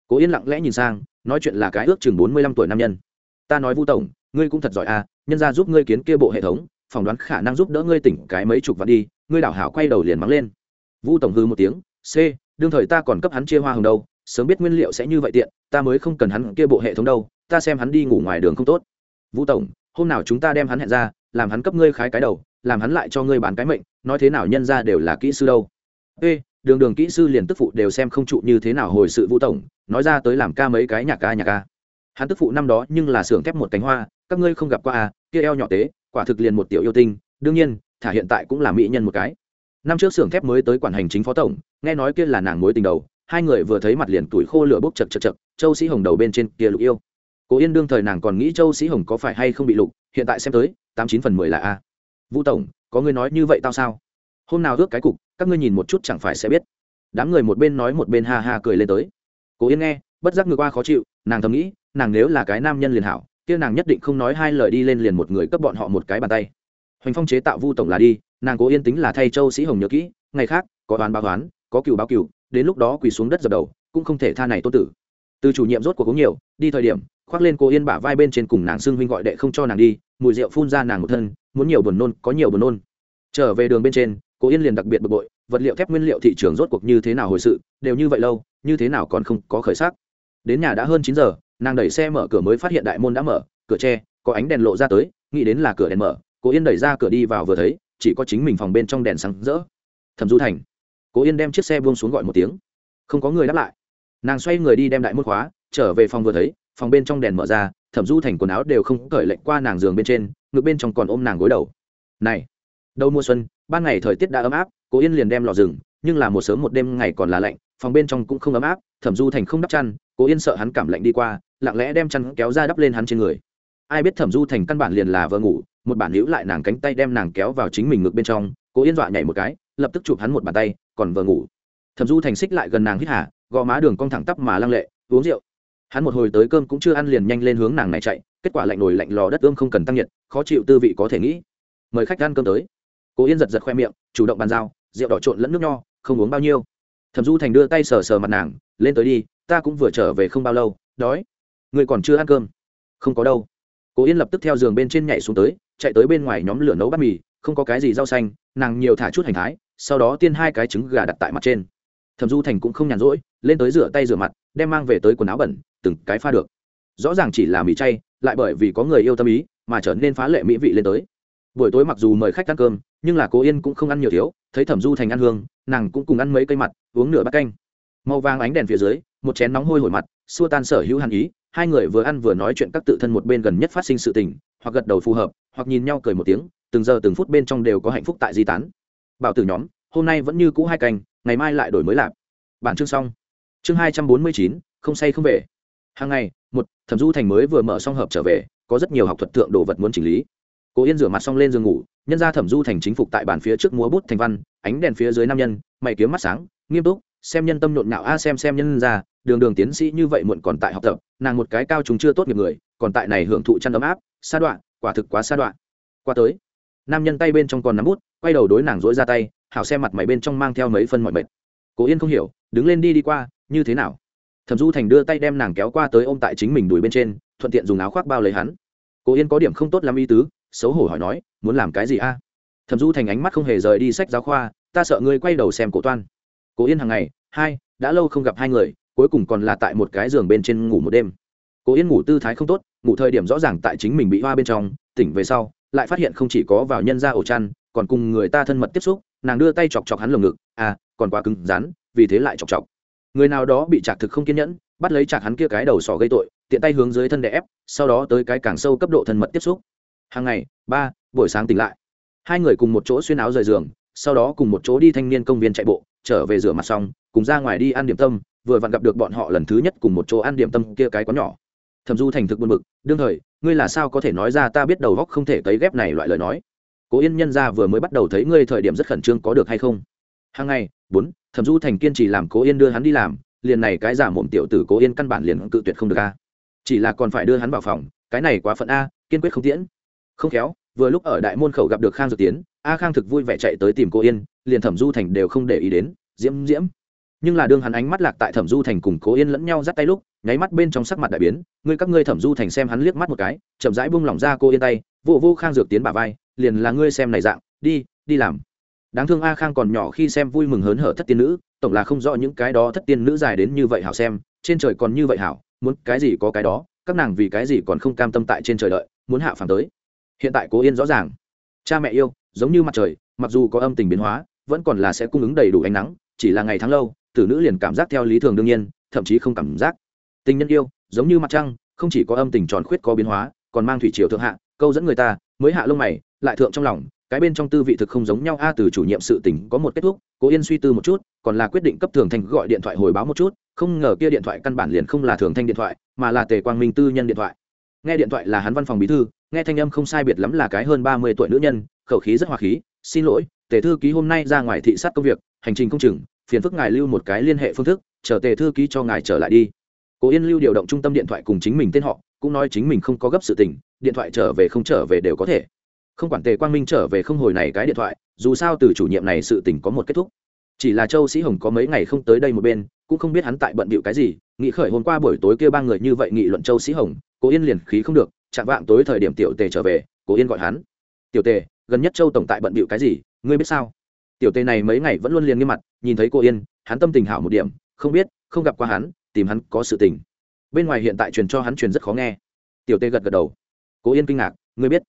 Cố yên lặng lẽ nhìn sang, nói chuyện là cái ước chừng bốn mươi lăm tuổi nam nhân. Ta nói vu tổng, ngươi cũng thật giỏi à nhân ra giúp ngươi kiến kia bộ hệ thống, phỏng đoán khả năng giúp đỡ ngươi tỉnh cái mấy chục vạn đi, ngươi đảo hảo quay đầu liền mắng lên. Vu tổng hư một tiếng, c, đương thời ta còn cấp hắn chia hoa hồng đâu, sớm biết nguyên liệu sẽ như vậy tiện, ta mới không cần hắn kia bộ hệ thống đâu ta xem hắn đi ngủ ngoài đường không tốt. Vũ tổng, hôm nào chúng ta đem hắn hẹn ra, làm hắn cấp ngươi khái cái đầu, làm hắn lại cho ngươi bán cái mệnh, nói thế nào nhân ra đều là kỹ sư đâu. Ê, đường đường kỹ sư liền tức phụ đều xem không trụ như thế nào hồi sự vũ tổng, nói ra tới làm ca mấy cái nhạc ca nhạc ca. Hắn tức phụ năm đó nhưng là xưởng thép một cánh hoa, các ngươi không gặp qua à kia eo nhỏ tế, quả thực liền một tiểu yêu tinh, đương nhiên, thả hiện tại cũng là mỹ nhân một cái. Năm trước xưởng thép mới tới quản hành chính phó tổng, nghe nói kia là nàng mối tình đầu, hai người vừa thấy mặt liền tuổi khô lửa bốc chật chật chật, châu sĩ hồng đầu bên trên kia lục yêu cố yên đương thời nàng còn nghĩ châu sĩ hồng có phải hay không bị lục, hiện tại xem tới, tám chín phần mười là a. Vũ tổng, có người nói như vậy tao sao? Hôm nào ước cái cục, các ngươi nhìn một chút chẳng phải sẽ biết. Đám người một bên nói một bên ha ha cười lên tới. Cố yên nghe, bất giác ngược qua khó chịu, nàng thầm nghĩ, nàng nếu là cái nam nhân liền hảo, kia nàng nhất định không nói hai lời đi lên liền một người cấp bọn họ một cái bàn tay. Hoành phong chế tạo vu tổng là đi, nàng cố yên tính là thay châu sĩ hồng nhớ kỹ, ngày khác, có đoán báo đoán có cựu báo cựu đến lúc đó quỳ xuống đất dập đầu, cũng không thể tha này tôn tử. Từ chủ nhiệm rốt cuộc cũng nhiều, đi thời điểm khoác lên cô yên bả vai bên trên cùng nàng xưng huynh gọi đệ không cho nàng đi, mùi rượu phun ra nàng một thân, muốn nhiều buồn nôn, có nhiều buồn nôn. Trở về đường bên trên, cô yên liền đặc biệt bực bội, vật liệu thép nguyên liệu thị trường rốt cuộc như thế nào hồi sự, đều như vậy lâu, như thế nào còn không có khởi sắc. Đến nhà đã hơn chín giờ, nàng đẩy xe mở cửa mới phát hiện đại môn đã mở, cửa tre có ánh đèn lộ ra tới, nghĩ đến là cửa đèn mở, cô yên đẩy ra cửa đi vào vừa thấy, chỉ có chính mình phòng bên trong đèn sáng rỡ. Thẩm du thành. Cô yên đem chiếc xe buông xuống gọi một tiếng. Không có người đáp lại. Nàng xoay người đi đem đại môn khóa, trở về phòng vừa thấy phòng bên trong đèn mở ra, thẩm du thành quần áo đều không cởi lệnh qua nàng giường bên trên, ngực bên trong còn ôm nàng gối đầu. Này đâu mùa xuân, ban ngày thời tiết đã ấm áp, cố yên liền đem lò rừng nhưng là một sớm một đêm ngày còn là lạnh, phòng bên trong cũng không ấm áp, thẩm du thành không đắp chăn, cố yên sợ hắn cảm lạnh đi qua, lặng lẽ đem chăn kéo ra đắp lên hắn trên người. Ai biết thẩm du thành căn bản liền là vợ ngủ, một bản hữu lại nàng cánh tay đem nàng kéo vào chính mình ngực bên trong, cố yên dọa nhảy một cái, lập tức chụp hắn một bàn tay, còn vợ ngủ. Thẩm du thành xích lại gần nàng hít hà, gò má đường cong thẳng tắp mà lăng lệ, uống rượu hắn một hồi tới cơm cũng chưa ăn liền nhanh lên hướng nàng này chạy, kết quả lạnh nồi lạnh lò đất ươm không cần tăng nhiệt, khó chịu tư vị có thể nghĩ. Mời khách ăn cơm tới. Cố yên giật giật khoe miệng, chủ động bàn giao, rượu đỏ trộn lẫn nước nho, không uống bao nhiêu. Thẩm du thành đưa tay sờ sờ mặt nàng, lên tới đi, ta cũng vừa trở về không bao lâu, đói. Người còn chưa ăn cơm. Không có đâu. Cố yên lập tức theo giường bên trên nhảy xuống tới, chạy tới bên ngoài nhóm lửa nấu bát mì, không có cái gì rau xanh, nàng nhiều thả chút hành thái, sau đó tiên hai cái trứng gà đặt tại mặt trên. Thẩm du thành cũng không nhàn rỗi, lên tới rửa tay rửa mặt, đem mang về tới quần áo bẩn từng cái pha được. Rõ ràng chỉ là mì chay, lại bởi vì có người yêu tâm ý, mà trở nên phá lệ mỹ vị lên tới. Buổi tối mặc dù mời khách ăn cơm, nhưng là cố yên cũng không ăn nhiều thiếu, thấy thẩm du thành ăn hương, nàng cũng cùng ăn mấy cây mặt, uống nửa bát canh. Màu vàng ánh đèn phía dưới, một chén nóng hôi hổi mặt, xua tan sở hữu hàn ý, hai người vừa ăn vừa nói chuyện các tự thân một bên gần nhất phát sinh sự tình, hoặc gật đầu phù hợp, hoặc nhìn nhau cười một tiếng, từng giờ từng phút bên trong đều có hạnh phúc tại di tán. Bảo tử nhóm, hôm nay vẫn như cũ hai canh, ngày mai lại đổi mới lạp bản chương xong. Chương hai trăm bốn mươi chín, không say không về hàng ngày, một, thẩm du thành mới vừa mở xong hợp trở về, có rất nhiều học thuật thượng đồ vật muốn chỉnh lý. Cố yên rửa mặt xong lên giường ngủ, nhân ra thẩm du thành chính phục tại bàn phía trước múa bút thành văn, ánh đèn phía dưới nam nhân, mày kiếm mắt sáng, nghiêm túc, xem nhân tâm nhộn nhạo, a, xem xem nhân ra, đường đường tiến sĩ như vậy muộn còn tại học tập, nàng một cái cao chúng chưa tốt nghiệp người, còn tại này hưởng thụ chăn ấm áp xa đoạn, quả thực quá xa đoạn. Qua tới, nam nhân tay bên trong còn nắm bút, quay đầu đối nàng dỗi ra tay, hảo xem mặt mày bên trong mang theo mấy phân mọi mệt. Cố yên không hiểu, đứng lên đi đi qua, như thế nào? Thẩm du thành đưa tay đem nàng kéo qua tới ôm tại chính mình đùi bên trên, thuận tiện dùng áo khoác bao lấy hắn. Cố yên có điểm không tốt lắm ý tứ, xấu hổ hỏi nói, muốn làm cái gì a? Thẩm du thành ánh mắt không hề rời đi sách giáo khoa, ta sợ ngươi quay đầu xem cổ toan. Cố yên hàng ngày, hai, đã lâu không gặp hai người, cuối cùng còn là tại một cái giường bên trên ngủ một đêm. Cố yên ngủ tư thái không tốt, ngủ thời điểm rõ ràng tại chính mình bị hoa bên trong, tỉnh về sau, lại phát hiện không chỉ có vào nhân ra ổ chăn, còn cùng người ta thân mật tiếp xúc, nàng đưa tay chọc chọc hắn lồng ngực à còn quá cứng rắn, vì thế lại chọc chọc người nào đó bị chạc thực không kiên nhẫn, bắt lấy chạc hắn kia cái đầu sỏ gây tội, tiện tay hướng dưới thân đè ép, sau đó tới cái càng sâu cấp độ thân mật tiếp xúc. Hàng ngày, ba, buổi sáng tỉnh lại. Hai người cùng một chỗ xuyên áo rời giường, sau đó cùng một chỗ đi thanh niên công viên chạy bộ, trở về rửa mặt xong, cùng ra ngoài đi ăn điểm tâm, vừa vặn gặp được bọn họ lần thứ nhất cùng một chỗ ăn điểm tâm kia cái quán nhỏ. Thẩm du thành thực buồn bực, đương thời, ngươi là sao có thể nói ra ta biết đầu góc không thể cấy ghép này loại lời nói? Cố yên nhân ra vừa mới bắt đầu thấy ngươi thời điểm rất khẩn trương có được hay không? Hàng ngày bốn, thẩm du thành kiên trì làm cố yên đưa hắn đi làm, liền này cái giả mồm tiểu tử cố yên căn bản liền cự tuyệt không được a. Chỉ là còn phải đưa hắn vào phòng, cái này quá phận a, kiên quyết không tiễn. Không khéo, vừa lúc ở đại môn khẩu gặp được khang dược tiến, a khang thực vui vẻ chạy tới tìm cô yên, liền thẩm du thành đều không để ý đến, diễm diễm. Nhưng là đương hắn ánh mắt lạc tại thẩm du thành cùng cố yên lẫn nhau dắt tay lúc, nháy mắt bên trong sắc mặt đại biến ngươi các ngươi thẩm du thành xem hắn liếc mắt một cái, chậm rãi bung lỏng ra cô yên tay vô vô khang dược tiến bà vai, liền là ngươi xem này dạng, đi đi làm đáng thương a khang còn nhỏ khi xem vui mừng hớn hở thất tiên nữ, tổng là không rõ những cái đó thất tiên nữ dài đến như vậy hảo xem, trên trời còn như vậy hảo, muốn cái gì có cái đó, các nàng vì cái gì còn không cam tâm tại trên trời đợi, muốn hạ phàm tới. Hiện tại cố yên rõ ràng. Cha mẹ yêu, giống như mặt trời, mặc dù có âm tình biến hóa, vẫn còn là sẽ cung ứng đầy đủ ánh nắng, chỉ là ngày tháng lâu, tử nữ liền cảm giác theo lý thường đương nhiên, thậm chí không cảm giác. Tình nhân yêu, giống như mặt trăng, không chỉ có âm tình tròn khuyết có biến hóa, còn mang thủy triều thượng hạ, câu dẫn người ta, mới hạ lông mày, lại thượng trong lòng cái bên trong tư vị thực không giống nhau. A, từ chủ nhiệm sự tình có một kết thúc, cố yên suy tư một chút, còn là quyết định cấp thường thanh gọi điện thoại hồi báo một chút. Không ngờ kia điện thoại căn bản liền không là thường thanh điện thoại, mà là tề quang minh tư nhân điện thoại. Nghe điện thoại là hắn văn phòng bí thư, nghe thanh âm không sai biệt lắm là cái hơn ba mươi tuổi nữ nhân, khẩu khí rất hòa khí. Xin lỗi, tề thư ký hôm nay ra ngoài thị sát công việc, hành trình không chừng, phiền phức ngài lưu một cái liên hệ phương thức, chờ tề thư ký cho ngài trở lại đi. Cố yên lưu điều động trung tâm điện thoại cùng chính mình tên họ, cũng nói chính mình không có gấp sự tình, điện thoại trở về không trở về đều có thể không quản tề quang minh trở về không hồi này cái điện thoại, dù sao từ chủ nhiệm này sự tình có một kết thúc. Chỉ là châu sĩ hồng có mấy ngày không tới đây một bên, cũng không biết hắn tại bận bịu cái gì nghị khởi hôm qua buổi tối kia ba người như vậy nghị luận châu sĩ hồng cố yên liền khí không được, chạm vạng tối thời điểm tiểu tề trở về cố yên gọi hắn. Tiểu tề, gần nhất châu tổng tại bận bịu cái gì, ngươi biết sao? Tiểu tề này mấy ngày vẫn luôn liền nghiêm mặt, nhìn thấy cô yên, hắn tâm tình hảo một điểm, không biết, không gặp qua hắn, tìm hắn có sự tình. Bên ngoài hiện tại truyền cho hắn truyền rất khó nghe. Tiểu tề gật gật đầu. Cố yên kinh ngạc, ngươi biết?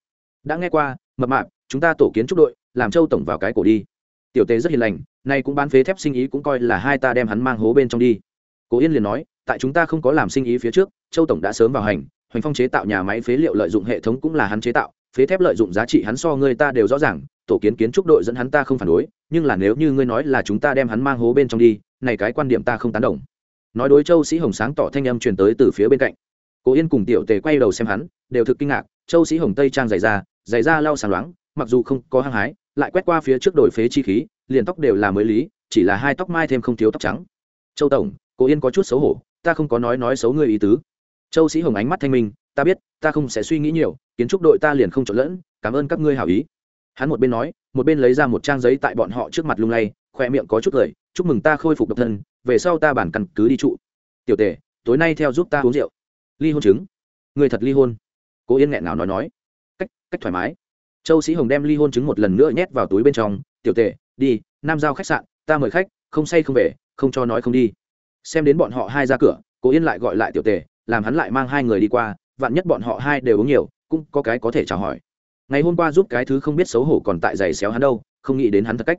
Đã nghe qua, mập mạp, chúng ta tổ kiến trúc đội, làm châu tổng vào cái cổ đi. Tiểu tề rất hiền lành, nay cũng bán phế thép sinh ý cũng coi là hai ta đem hắn mang hố bên trong đi. Cố yên liền nói, tại chúng ta không có làm sinh ý phía trước châu tổng đã sớm vào hành, hoành phong chế tạo nhà máy phế liệu lợi dụng hệ thống cũng là hắn chế tạo, phế thép lợi dụng giá trị hắn so người ta đều rõ ràng, tổ kiến kiến trúc đội dẫn hắn ta không phản đối, nhưng là nếu như ngươi nói là chúng ta đem hắn mang hố bên trong đi, này cái quan điểm ta không tán đồng. Nói đối châu sĩ hồng sáng tỏ thanh âm truyền tới từ phía bên cạnh. Cố yên cùng tiểu tề quay đầu xem hắn, đều thực kinh ngạc châu sĩ hồng tây trang dày ra dày ra lau sàn loáng, mặc dù không có hăng hái, lại quét qua phía trước đội phế chi khí, liền tóc đều là mới lý, chỉ là hai tóc mai thêm không thiếu tóc trắng. Châu tổng cố yên có chút xấu hổ, ta không có nói nói xấu ngươi ý tứ. Châu sĩ hồng ánh mắt thanh minh, ta biết, ta không sẽ suy nghĩ nhiều, kiến trúc đội ta liền không trộn lẫn, cảm ơn các ngươi hảo ý. Hắn một bên nói, một bên lấy ra một trang giấy tại bọn họ trước mặt lung lay, khoe miệng có chút cười, chúc mừng ta khôi phục độc thân, về sau ta bản căn cứ đi trụ. Tiểu tề tối nay theo giúp ta uống rượu. Ly hôn chứng. Người thật ly hôn. Cố yên nghẹn nào nói nói cách cách thoải mái. Châu sĩ hồng đem ly hôn chứng một lần nữa nhét vào túi bên trong, tiểu tề, đi, nam giao khách sạn, ta mời khách, không say không về, không cho nói không đi. Xem đến bọn họ hai ra cửa, cố yên lại gọi lại tiểu tề, làm hắn lại mang hai người đi qua, vạn nhất bọn họ hai đều uống nhiều, cũng có cái có thể chào hỏi. Ngày hôm qua giúp cái thứ không biết xấu hổ còn tại giày xéo hắn đâu, không nghĩ đến hắn thật cách.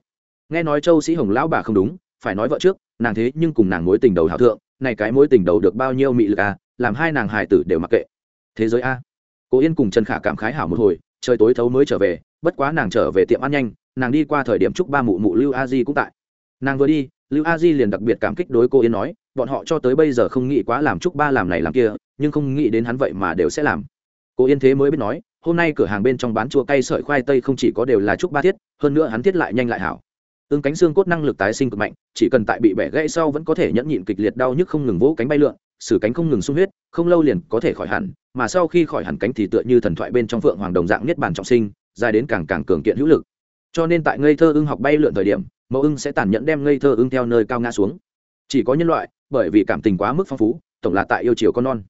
Nghe nói châu sĩ hồng lão bà không đúng, phải nói vợ trước, nàng thế nhưng cùng nàng mối tình đầu hảo thượng, này cái mối tình đầu được bao nhiêu mị lực à làm hai nàng hài tử đều mặc kệ. Thế giới a cố yên cùng trần khả cảm khái hảo một hồi, trời tối thấu mới trở về, bất quá nàng trở về tiệm ăn nhanh, nàng đi qua thời điểm chúc ba mụ mụ lưu a di cũng tại. Nàng vừa đi, lưu a di liền đặc biệt cảm kích đối cô yên nói, bọn họ cho tới bây giờ không nghĩ quá làm chúc ba làm này làm kia, nhưng không nghĩ đến hắn vậy mà đều sẽ làm. Cô yên thế mới biết nói, hôm nay cửa hàng bên trong bán chua cay sợi khoai tây không chỉ có đều là chúc ba thiết, hơn nữa hắn thiết lại nhanh lại hảo. Ương cánh xương cốt năng lực tái sinh cực mạnh, chỉ cần tại bị bẻ gãy sau vẫn có thể nhẫn nhịn kịch liệt đau nhức không ngừng vỗ cánh bay lượn sử cánh không ngừng sung huyết, không lâu liền có thể khỏi hẳn, mà sau khi khỏi hẳn cánh thì tựa như thần thoại bên trong phượng hoàng đồng dạng niết bàn trọng sinh, dài đến càng càng cường kiện hữu lực. Cho nên tại ngây thơ ưng học bay lượn thời điểm, mẫu ưng sẽ tàn nhẫn đem ngây thơ ưng theo nơi cao ngã xuống. Chỉ có nhân loại, bởi vì cảm tình quá mức phong phú, tổng là tại yêu chiều con non.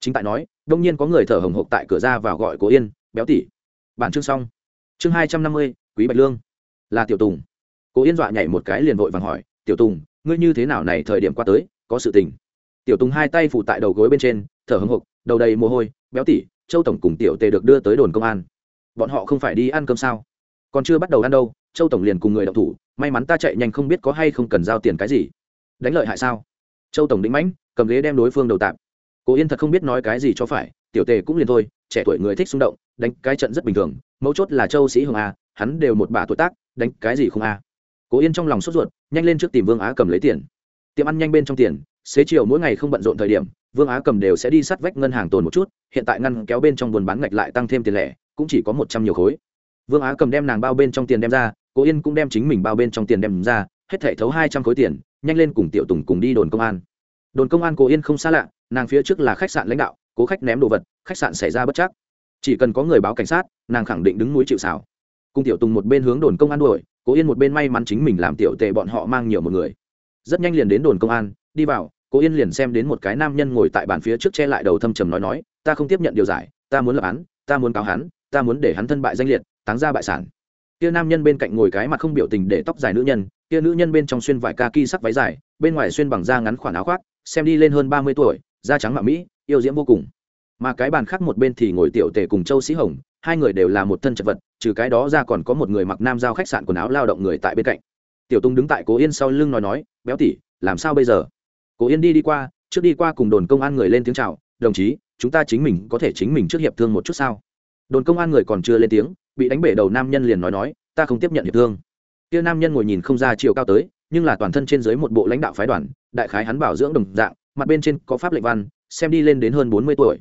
Chính tại nói, đông nhiên có người thở hồng hộc tại cửa ra vào gọi cố yên, béo tỉ bản chương xong. Chương hai trăm năm mươi, quý bạch lương. Là tiểu tùng. Cố yên dọa nhảy một cái liền vội vàng hỏi, tiểu tùng, ngươi như thế nào này thời điểm qua tới, có sự tình? Tiểu tùng hai tay phủ tại đầu gối bên trên, thở hưng hục đầu đầy mồ hôi, béo tỉ, châu tổng cùng tiểu tề được đưa tới đồn công an. Bọn họ không phải đi ăn cơm sao? Còn chưa bắt đầu ăn đâu, châu tổng liền cùng người đậu thủ, may mắn ta chạy nhanh không biết có hay không cần giao tiền cái gì. Đánh lợi hại sao? Châu tổng đĩnh mãnh, cầm ghế đem đối phương đầu tạm. Cố yên thật không biết nói cái gì cho phải, tiểu tề cũng liền thôi, trẻ tuổi người thích xung động, đánh cái trận rất bình thường, mấu chốt là châu sĩ hường a, hắn đều một bà tuổi tác, đánh cái gì không a. Cố yên trong lòng sốt ruột, nhanh lên trước tìm vương á cầm lấy tiền. Tiệm ăn nhanh bên trong tiền xế chiều mỗi ngày không bận rộn thời điểm, vương á cầm đều sẽ đi sát vách ngân hàng tồn một chút, hiện tại ngăn kéo bên trong buồn bán ngạch lại tăng thêm tiền lẻ, cũng chỉ có một trăm nhiều khối. Vương á cầm đem nàng bao bên trong tiền đem ra, cố yên cũng đem chính mình bao bên trong tiền đem ra, hết thể thấu hai trăm khối tiền, nhanh lên cùng tiểu tùng cùng đi đồn công an. Đồn công an cố yên không xa lạ, nàng phía trước là khách sạn lãnh đạo, cố khách ném đồ vật, khách sạn xảy ra bất chắc. Chỉ cần có người báo cảnh sát, nàng khẳng định đứng núi chịu xảo cùng tiểu tùng một bên hướng đồn công an đuổi, cố yên một bên may mắn chính mình làm tiểu tệ bọn họ mang nhiều một người. Rất nhanh liền đến đồn công an, đi vào cố yên liền xem đến một cái nam nhân ngồi tại bàn phía trước che lại đầu thâm trầm nói nói, ta không tiếp nhận điều giải, ta muốn lập án, ta muốn cáo hắn, ta muốn để hắn thân bại danh liệt, táng ra bại sản. Kia nam nhân bên cạnh ngồi cái mặt không biểu tình để tóc dài nữ nhân, kia nữ nhân bên trong xuyên vải ca ki sắc váy dài, bên ngoài xuyên bằng da ngắn khoản áo khoác, xem đi lên hơn ba mươi tuổi, da trắng mạ mỹ, yêu diễm vô cùng. Mà cái bàn khác một bên thì ngồi tiểu tề cùng châu sĩ hồng, hai người đều là một thân chật vật, trừ cái đó ra còn có một người mặc nam giao khách sạn quần áo lao động người tại bên cạnh. Tiểu tung đứng tại cố yên sau lưng nói nói, béo tỉ làm sao bây giờ? Cố yên đi đi qua, trước đi qua cùng đồn công an người lên tiếng c h à o đồng chí, chúng ta chính mình có thể chính mình trước hiệp thương một chút sao? Đồn công an người còn chưa lên tiếng, bị đánh bể đầu nam nhân liền nói nói, ta không tiếp nhận hiệp thương. Kia nam nhân ngồi nhìn không ra chiều cao tới, nhưng là toàn thân trên dưới một bộ lãnh đạo phái đoàn, đại khái hắn bảo dưỡng đồng dạng, mặt bên trên có pháp lệnh văn, xem đi lên đến hơn bốn mươi tuổi.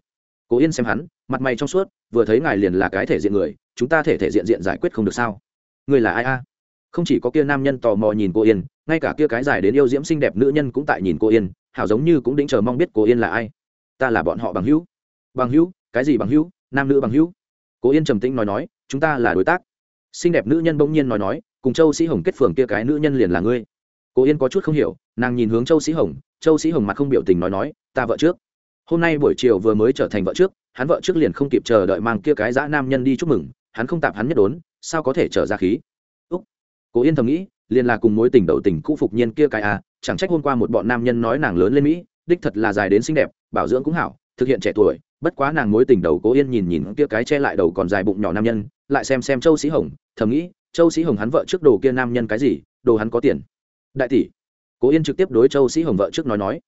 Cố yên xem hắn, mặt mày trong suốt, vừa thấy ngài liền là cái thể diện người, chúng ta thể thể diện diện giải quyết không được sao? Người là ai a? Không chỉ có kia nam nhân tò mò nhìn cô yên ngay cả kia cái dài đến yêu diễm xinh đẹp nữ nhân cũng tại nhìn cô yên, hảo giống như cũng đĩnh chờ mong biết cô yên là ai. Ta là bọn họ bằng hữu. Bằng hữu? Cái gì bằng hữu? Nam nữ bằng hữu? Cô yên trầm tĩnh nói nói, chúng ta là đối tác. Xinh đẹp nữ nhân bỗng nhiên nói nói, cùng châu sĩ hồng kết phường kia cái nữ nhân liền là ngươi. Cô yên có chút không hiểu, nàng nhìn hướng châu sĩ hồng, châu sĩ hồng mặt không biểu tình nói nói, ta vợ trước. Hôm nay buổi chiều vừa mới trở thành vợ trước, hắn vợ trước liền không kịp chờ đợi mang kia cái dã nam nhân đi chúc mừng, hắn không tạp hắn nhất đốn, sao có thể trở ra khí? Úc. Cô yên thầm nghĩ liền là cùng mối tình đầu tình cũ phục nhiên kia cái à chẳng trách hôm qua một bọn nam nhân nói nàng lớn lên mỹ, đích thật là dài đến xinh đẹp, bảo dưỡng cũng hảo, thực hiện trẻ tuổi, bất quá nàng mối tình đầu cố yên nhìn nhìn kia cái che lại đầu còn dài bụng nhỏ nam nhân, lại xem xem châu sĩ hồng, thầm nghĩ, châu sĩ hồng hắn vợ trước đồ kia nam nhân cái gì, đồ hắn có tiền. Đại tỷ, cố yên trực tiếp đối châu sĩ hồng vợ trước nói nói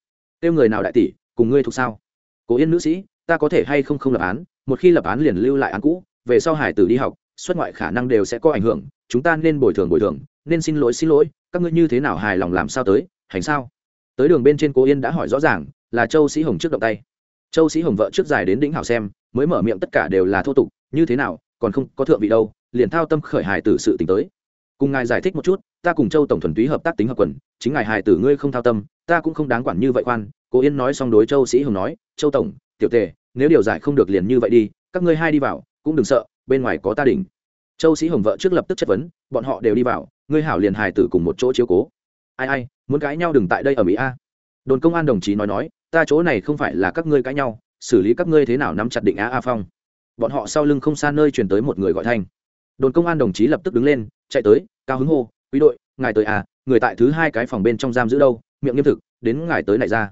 kêu người nào đại tỷ, cùng ngươi thuộc sao? Cố yên nữ sĩ, ta có thể hay không không lập án, một khi lập án liền lưu lại án cũ, về sau hải tử đi học, xuất ngoại khả năng đều sẽ có ảnh hưởng, chúng ta nên bồi thường bồi thường nên xin lỗi xin lỗi, các ngươi như thế nào hài lòng làm sao tới, hành sao? Tới đường bên trên cố yên đã hỏi rõ ràng, là châu sĩ hồng trước động tay. Châu sĩ hồng vợ trước dài đến đỉnh hảo xem, mới mở miệng tất cả đều là thô tục, như thế nào, còn không có thượng vị đâu, liền thao tâm khởi hài tử sự t tới. Cùng ngài giải thích một chút, ta cùng châu tổng thuần túy hợp tác tính hợp quần, chính ngài hài tử ngươi không thao tâm, ta cũng không đáng quản như vậy khoan. Cố yên nói xong đối châu sĩ hồng nói, châu tổng, tiểu tề, nếu điều giải không được liền như vậy đi, các ngươi hai đi vào, cũng đừng sợ, bên ngoài có ta đỉnh. Châu sĩ hồng vợ trước lập tức chất vấn, bọn họ đều đi vào ngươi hảo liền hài tử cùng một chỗ chiếu cố. Ai ai, muốn cãi nhau đừng tại đây ở mỹ a. Đồn công an đồng chí nói nói, ta chỗ này không phải là các ngươi cãi nhau, xử lý các ngươi thế nào nắm chặt định á a phong. Bọn họ sau lưng không xa nơi truyền tới một người gọi thanh. Đồn công an đồng chí lập tức đứng lên, chạy tới, cao hứng hô, quý đội, ngài tới à người tại thứ hai cái phòng bên trong giam giữ đâu, miệng nghiêm thực, đến ngài tới lại ra.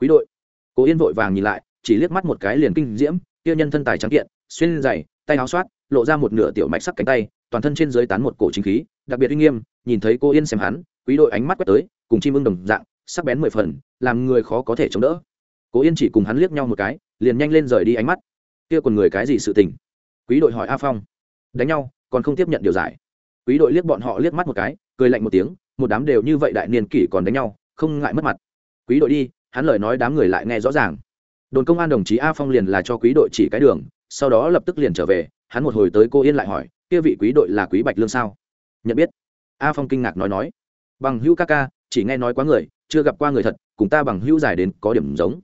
Quý đội. Cố yên vội vàng nhìn lại, chỉ liếc mắt một cái liền kinh diễm, kia nhân thân tài trắng kiện, xuyên dày tay áo soát lộ ra một nửa tiểu mạch sắc cánh tay, toàn thân trên dưới tán một cổ chính khí đặc biệt uy nghiêm, nhìn thấy cô yên xem hắn, quý đội ánh mắt quét tới, cùng chim ưng đồng dạng, sắc bén mười phần, làm người khó có thể chống đỡ. Cố yên chỉ cùng hắn liếc nhau một cái, liền nhanh lên rời đi ánh mắt. Kia còn người cái gì sự tình? Quý đội hỏi a phong. Đánh nhau, còn không tiếp nhận điều giải. Quý đội liếc bọn họ liếc mắt một cái, cười lạnh một tiếng, một đám đều như vậy đại niên kỷ còn đánh nhau, không ngại mất mặt. Quý đội đi, hắn lời nói đám người lại nghe rõ ràng. Đồn công an đồng chí a phong liền là cho quý đội chỉ cái đường, sau đó lập tức liền trở về, hắn một hồi tới cô yên lại hỏi, kia vị quý đội là quý bạch lương sao? Nhận biết. A phong kinh ngạc nói nói, bằng hữu ca ca, chỉ nghe nói quá người, chưa gặp qua người thật, cùng ta bằng hữu dài đến có điểm giống.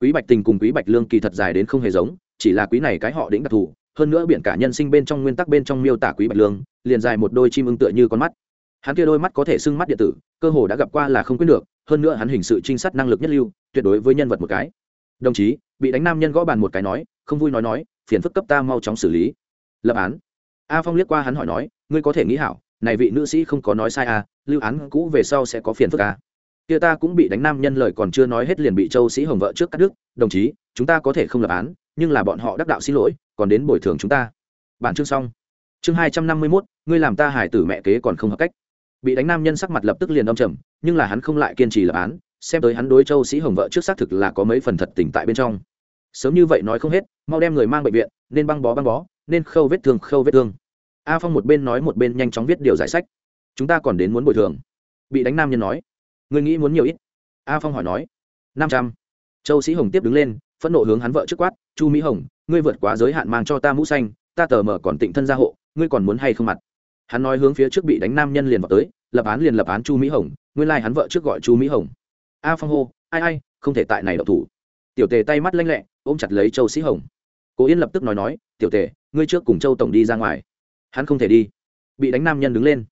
Quý bạch tình cùng quý bạch lương kỳ thật dài đến không hề giống, chỉ là quý này cái họ đĩnh đặc thù, hơn nữa biển cả nhân sinh bên trong nguyên tắc bên trong miêu tả quý bạch lương, liền dài một đôi chim ưng tựa như con mắt. Hắn kia đôi mắt có thể sưng mắt điện tử, cơ hồ đã gặp qua là không quyết được, hơn nữa hắn hình sự trinh sát năng lực nhất lưu, tuyệt đối với nhân vật một cái. Đồng chí, bị đánh nam nhân gõ bàn một cái nói, không vui nói nói, phiền phức cấp ta mau chóng xử lý. Lập án. A phong liếc qua hắn hỏi nói, ngươi có thể nghĩ hảo này vị nữ sĩ không có nói sai à lưu án cũ về sau sẽ có phiền phức à. Kia ta cũng bị đánh nam nhân lời còn chưa nói hết liền bị châu sĩ hồng vợ trước cắt đứt, đồng chí, chúng ta có thể không lập án, nhưng là bọn họ đắc đạo xin lỗi, còn đến bồi thường chúng ta. Bản chương xong. Chương hai trăm năm mươi mốt, ngươi làm ta hải tử mẹ kế còn không hợp cách. Bị đánh nam nhân sắc mặt lập tức liền âm trầm, nhưng là hắn không lại kiên trì lập án, xem tới hắn đối châu sĩ hồng vợ trước xác thực là có mấy phần thật tỉnh tại bên trong. Sớm như vậy nói không hết, mau đem người mang bệnh viện, nên băng bó băng bó, nên khâu vết thương khâu vết thương a phong một bên nói một bên nhanh chóng viết điều giải sách. Chúng ta còn đến muốn bồi thường. Bị đánh nam nhân nói. Người nghĩ muốn nhiều ít? A phong hỏi nói. Năm trăm. Châu sĩ hồng tiếp đứng lên, phẫn nộ hướng hắn vợ trước quát. Chu mỹ hồng, ngươi vượt quá giới hạn mang cho ta mũ xanh, ta tờ mở còn tịnh thân gia hộ, ngươi còn muốn hay không mặt? Hắn nói hướng phía trước bị đánh nam nhân liền vào tới, lập án liền lập án chu mỹ hồng, nguyên lai hắn vợ trước gọi chu mỹ hồng. A phong hô, ai ai, không thể tại này đậu thủ. Tiểu tề tay mắt lanh lẹ, ôm chặt lấy châu sĩ hồng. Cố yên lập tức nói nói, tiểu tề, ngươi trước cùng châu tổng đi ra ngoài hắn không thể đi. Bị đánh nam nhân đứng lên.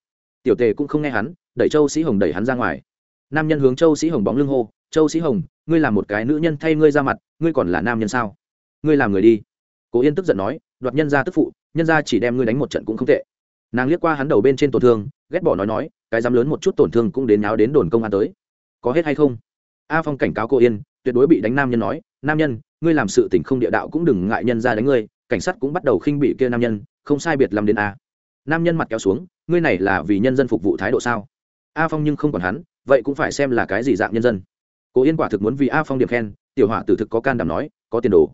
Tiểu tề cũng không nghe hắn, đẩy châu sĩ hồng đẩy hắn ra ngoài. Nam nhân hướng châu sĩ hồng bóng lưng hô, châu sĩ hồng, ngươi là một cái nữ nhân thay ngươi ra mặt, ngươi còn là nam nhân sao? Ngươi làm người đi. Cố yên tức giận nói, đoạt nhân ra tức phụ, nhân ra chỉ đem ngươi đánh một trận cũng không tệ. Nàng liếc qua hắn đầu bên trên tổn thương, ghét bỏ nói nói, cái dám lớn một chút tổn thương cũng đến nháo đến đồn công an tới. Có hết hay không? A phong cảnh cáo cô yên, tuyệt đối bị đánh nam nhân nói, nam nhân, ngươi làm sự tình không địa đạo cũng đừng ngại nhân ra đánh ngươi cảnh sát cũng bắt đầu khinh bị kia nam nhân, không sai biệt làm đến a. Nam nhân mặt kéo xuống, ngươi này là vì nhân dân phục vụ thái độ sao? A phong nhưng không còn hắn, vậy cũng phải xem là cái gì dạng nhân dân. Cố yên quả thực muốn vì a phong điểm khen, tiểu họa tử thực có can đảm nói, có tiền đồ.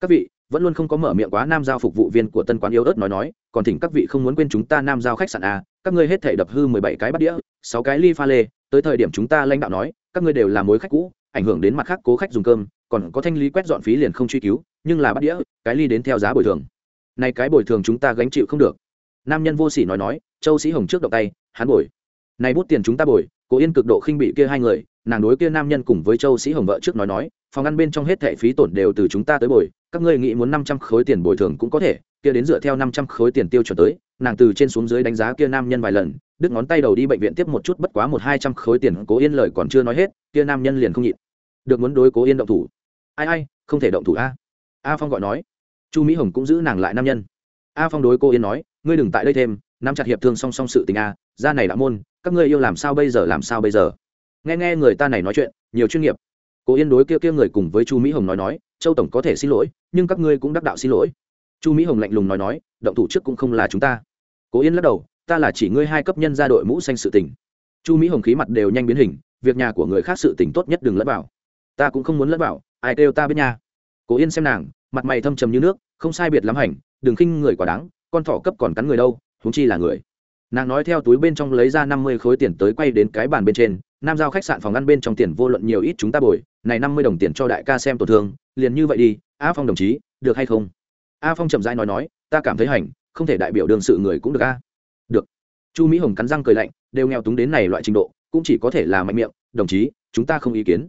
Các vị, vẫn luôn không có mở miệng quá nam giao phục vụ viên của tân quán yếu ớt nói nói, còn thỉnh các vị không muốn quên chúng ta nam giao khách sạn a, các ngươi hết thể đập hư mười bảy cái bát đĩa, sáu cái ly pha lê, tới thời điểm chúng ta lãnh đạo nói, các ngươi đều là mối khách cũ, ảnh hưởng đến mặt khác cố khách dùng cơm, còn có thanh lý quét dọn phí liền không truy cứu nhưng là bắt đĩa, cái ly đến theo giá bồi thường. Nay cái bồi thường chúng ta gánh chịu không được. Nam nhân vô sỉ nói nói, châu sĩ hồng trước động tay, hắn bồi. Này bút tiền chúng ta bồi, cố yên cực độ khinh bị kia hai người, nàng đối kia nam nhân cùng với châu sĩ hồng vợ trước nói nói, phòng ăn bên trong hết thẻ phí tổn đều từ chúng ta tới bồi, các ngươi nghĩ muốn năm trăm khối tiền bồi thường cũng có thể, kia đến dựa theo năm trăm khối tiền tiêu chuẩn tới, nàng từ trên xuống dưới đánh giá kia nam nhân vài lần, đứt ngón tay đầu đi bệnh viện tiếp một chút bất quá một hai trăm khối tiền, cố yên lời còn chưa nói hết, kia nam nhân liền không nhịn. Được muốn đối cố yên động thủ. Ai ai, không thể động thủ a a phong gọi nói. Chu mỹ hồng cũng giữ nàng lại nam nhân. A phong đối cô yên nói, ngươi đừng tại đây thêm, nắm chặt hiệp thương song song sự tình a ra này đã môn, các ngươi yêu làm sao bây giờ làm sao bây giờ? Nghe nghe người ta này nói chuyện, nhiều chuyên nghiệp. Cô yên đối kia kia người cùng với chu mỹ hồng nói nói, châu tổng có thể xin lỗi, nhưng các ngươi cũng đắc đạo xin lỗi. Chu mỹ hồng lạnh lùng nói nói, động thủ trước cũng không là chúng ta. Cố yên lắc đầu, ta là chỉ ngươi hai cấp nhân ra đội mũ xanh sự tình. Chu mỹ hồng khí mặt đều nhanh biến hình, việc nhà của người khác sự tình tốt nhất đừng lẫn vào. Ta cũng không muốn lẫn vào, ai kêu ta biết nha cố yên xem nàng, mặt mày thâm trầm như nước, không sai biệt lắm hành, đừng khinh người quả đáng, con thỏ cấp còn cắn người đâu, huống chi là người. Nàng nói theo túi bên trong lấy ra năm mươi khối tiền tới quay đến cái bàn bên trên, nam giao khách sạn phòng ăn bên trong tiền vô luận nhiều ít chúng ta bồi, này năm mươi đồng tiền cho đại ca xem tổn thương, liền như vậy đi, a phong đồng chí, được hay không? A phong chậm rãi nói nói, ta cảm thấy hành, không thể đại biểu đương sự người cũng được a. Được. Chu mỹ hồng cắn răng cười lạnh, đều nghèo túng đến này loại trình độ, cũng chỉ có thể là mạnh miệng, đồng chí, chúng ta không ý kiến.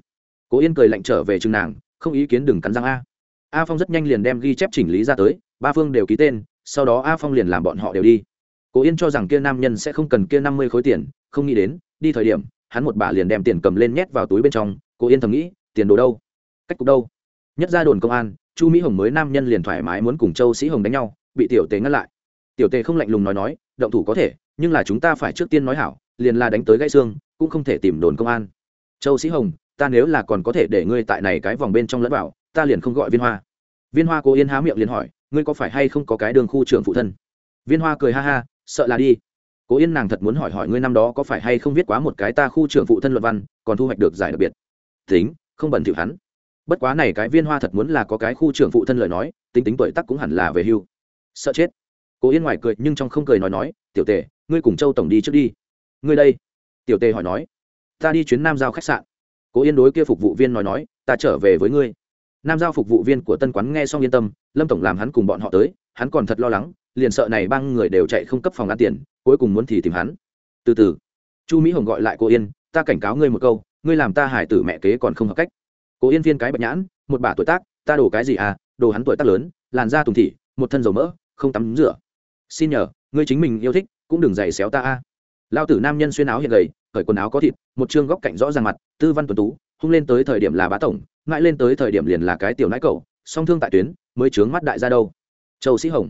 Cố yên cười lạnh trở về chừng nàng, không ý kiến đừng cắn răng a a phong rất nhanh liền đem ghi chép chỉnh lý ra tới, ba phương đều ký tên, sau đó a phong liền làm bọn họ đều đi. Cố yên cho rằng kia nam nhân sẽ không cần kia năm mươi khối tiền, không nghĩ đến, đi thời điểm, hắn một bà liền đem tiền cầm lên nhét vào túi bên trong, cố yên thầm nghĩ, tiền đồ đâu? Cách cục đâu? Nhất ra đồn công an, chu mỹ hồng mới nam nhân liền thoải mái muốn cùng châu sĩ hồng đánh nhau, bị tiểu tề ngăn lại. Tiểu tề không lạnh lùng nói nói, động thủ có thể, nhưng là chúng ta phải trước tiên nói hảo, liền là đánh tới gãy xương, cũng không thể tìm đồn công an. Châu sĩ hồng, ta nếu là còn có thể để ngươi tại này cái vòng bên trong lẫn vào ta liền không gọi viên hoa. Viên hoa cố yên há miệng liền hỏi, ngươi có phải hay không có cái đường khu trưởng phụ thân? Viên hoa cười ha ha, sợ là đi. Cố yên nàng thật muốn hỏi hỏi ngươi năm đó có phải hay không viết quá một cái ta khu trưởng phụ thân luận văn, còn thu hoạch được giải đặc biệt. Tính, không bẩn thỉu hắn. Bất quá này cái viên hoa thật muốn là có cái khu trưởng phụ thân lời nói, tính tính tuổi tắc cũng hẳn là về hưu. Sợ chết. Cố yên ngoài cười nhưng trong không cười nói nói, tiểu tề, ngươi cùng châu tổng đi trước đi. Ngươi đây. Tiểu tề hỏi nói. Ta đi chuyến nam giao khách sạn. Cố yên đối kia phục vụ viên nói nói, ta trở về với ngươi nam giao phục vụ viên của tân quán nghe xong yên tâm, lâm tổng làm hắn cùng bọn họ tới, hắn còn thật lo lắng, liền sợ này băng người đều chạy không cấp phòng ăn tiền, cuối cùng muốn thì tìm hắn. Từ từ, chu mỹ hồng gọi lại cô yên, ta cảnh cáo ngươi một câu, ngươi làm ta hải tử mẹ kế còn không hợp cách. Cô yên viên cái bạch nhãn, một bà tuổi tác, ta đổ cái gì à đồ hắn tuổi tác lớn, làn da tùng thị, một thân dầu mỡ, không tắm rửa. Xin nhờ, ngươi chính mình yêu thích, cũng đừng giày xéo ta a. Lao tử nam nhân xuyên áo hiện gầy khởi quần áo có thịt, một chương góc cạnh rõ ràng mặt, tư văn tuần tú, hung lên tới thời điểm là bá tổng ngại lên tới thời điểm liền là cái tiểu nãi cậu, song thương tại tuyến, mới trướng mắt đại ra đâu. Châu sĩ hồng.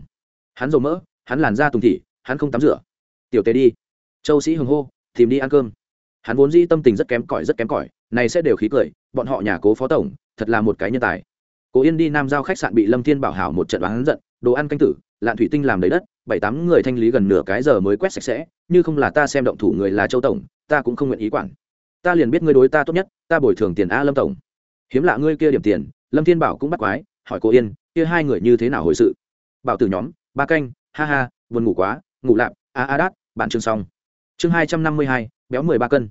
Hắn dầu mỡ, hắn làn da tùng thị, hắn không tắm rửa. Tiểu tề đi. Châu sĩ hồng hô, tìm đi ăn cơm. Hắn vốn dĩ tâm tình rất kém cỏi, rất kém cỏi, này sẽ đều khí cười, bọn họ nhà cố phó tổng, thật là một cái nhân tài. Cố yên đi nam giao khách sạn bị lâm thiên bảo hảo một trận đoán giận, đồ ăn canh tử, lạn thủy tinh làm đầy đất, bảy tám người thanh lý gần nửa cái giờ mới quét sạch sẽ, như không là ta xem động thủ người là châu tổng, ta cũng không nguyện ý quản. Ta liền biết ngươi đối ta tốt nhất, ta bồi thường tiền a lâm tổng hiếm lạ ngươi kia điểm tiền, lâm thiên bảo cũng bắt quái, hỏi cô yên, kia hai người như thế nào hồi sự? Bảo tử nhóm, ba canh, ha ha, buồn ngủ quá, ngủ lạp, a a đát, bạn chương xong. Chương hai trăm năm mươi hai, béo mười ba cân.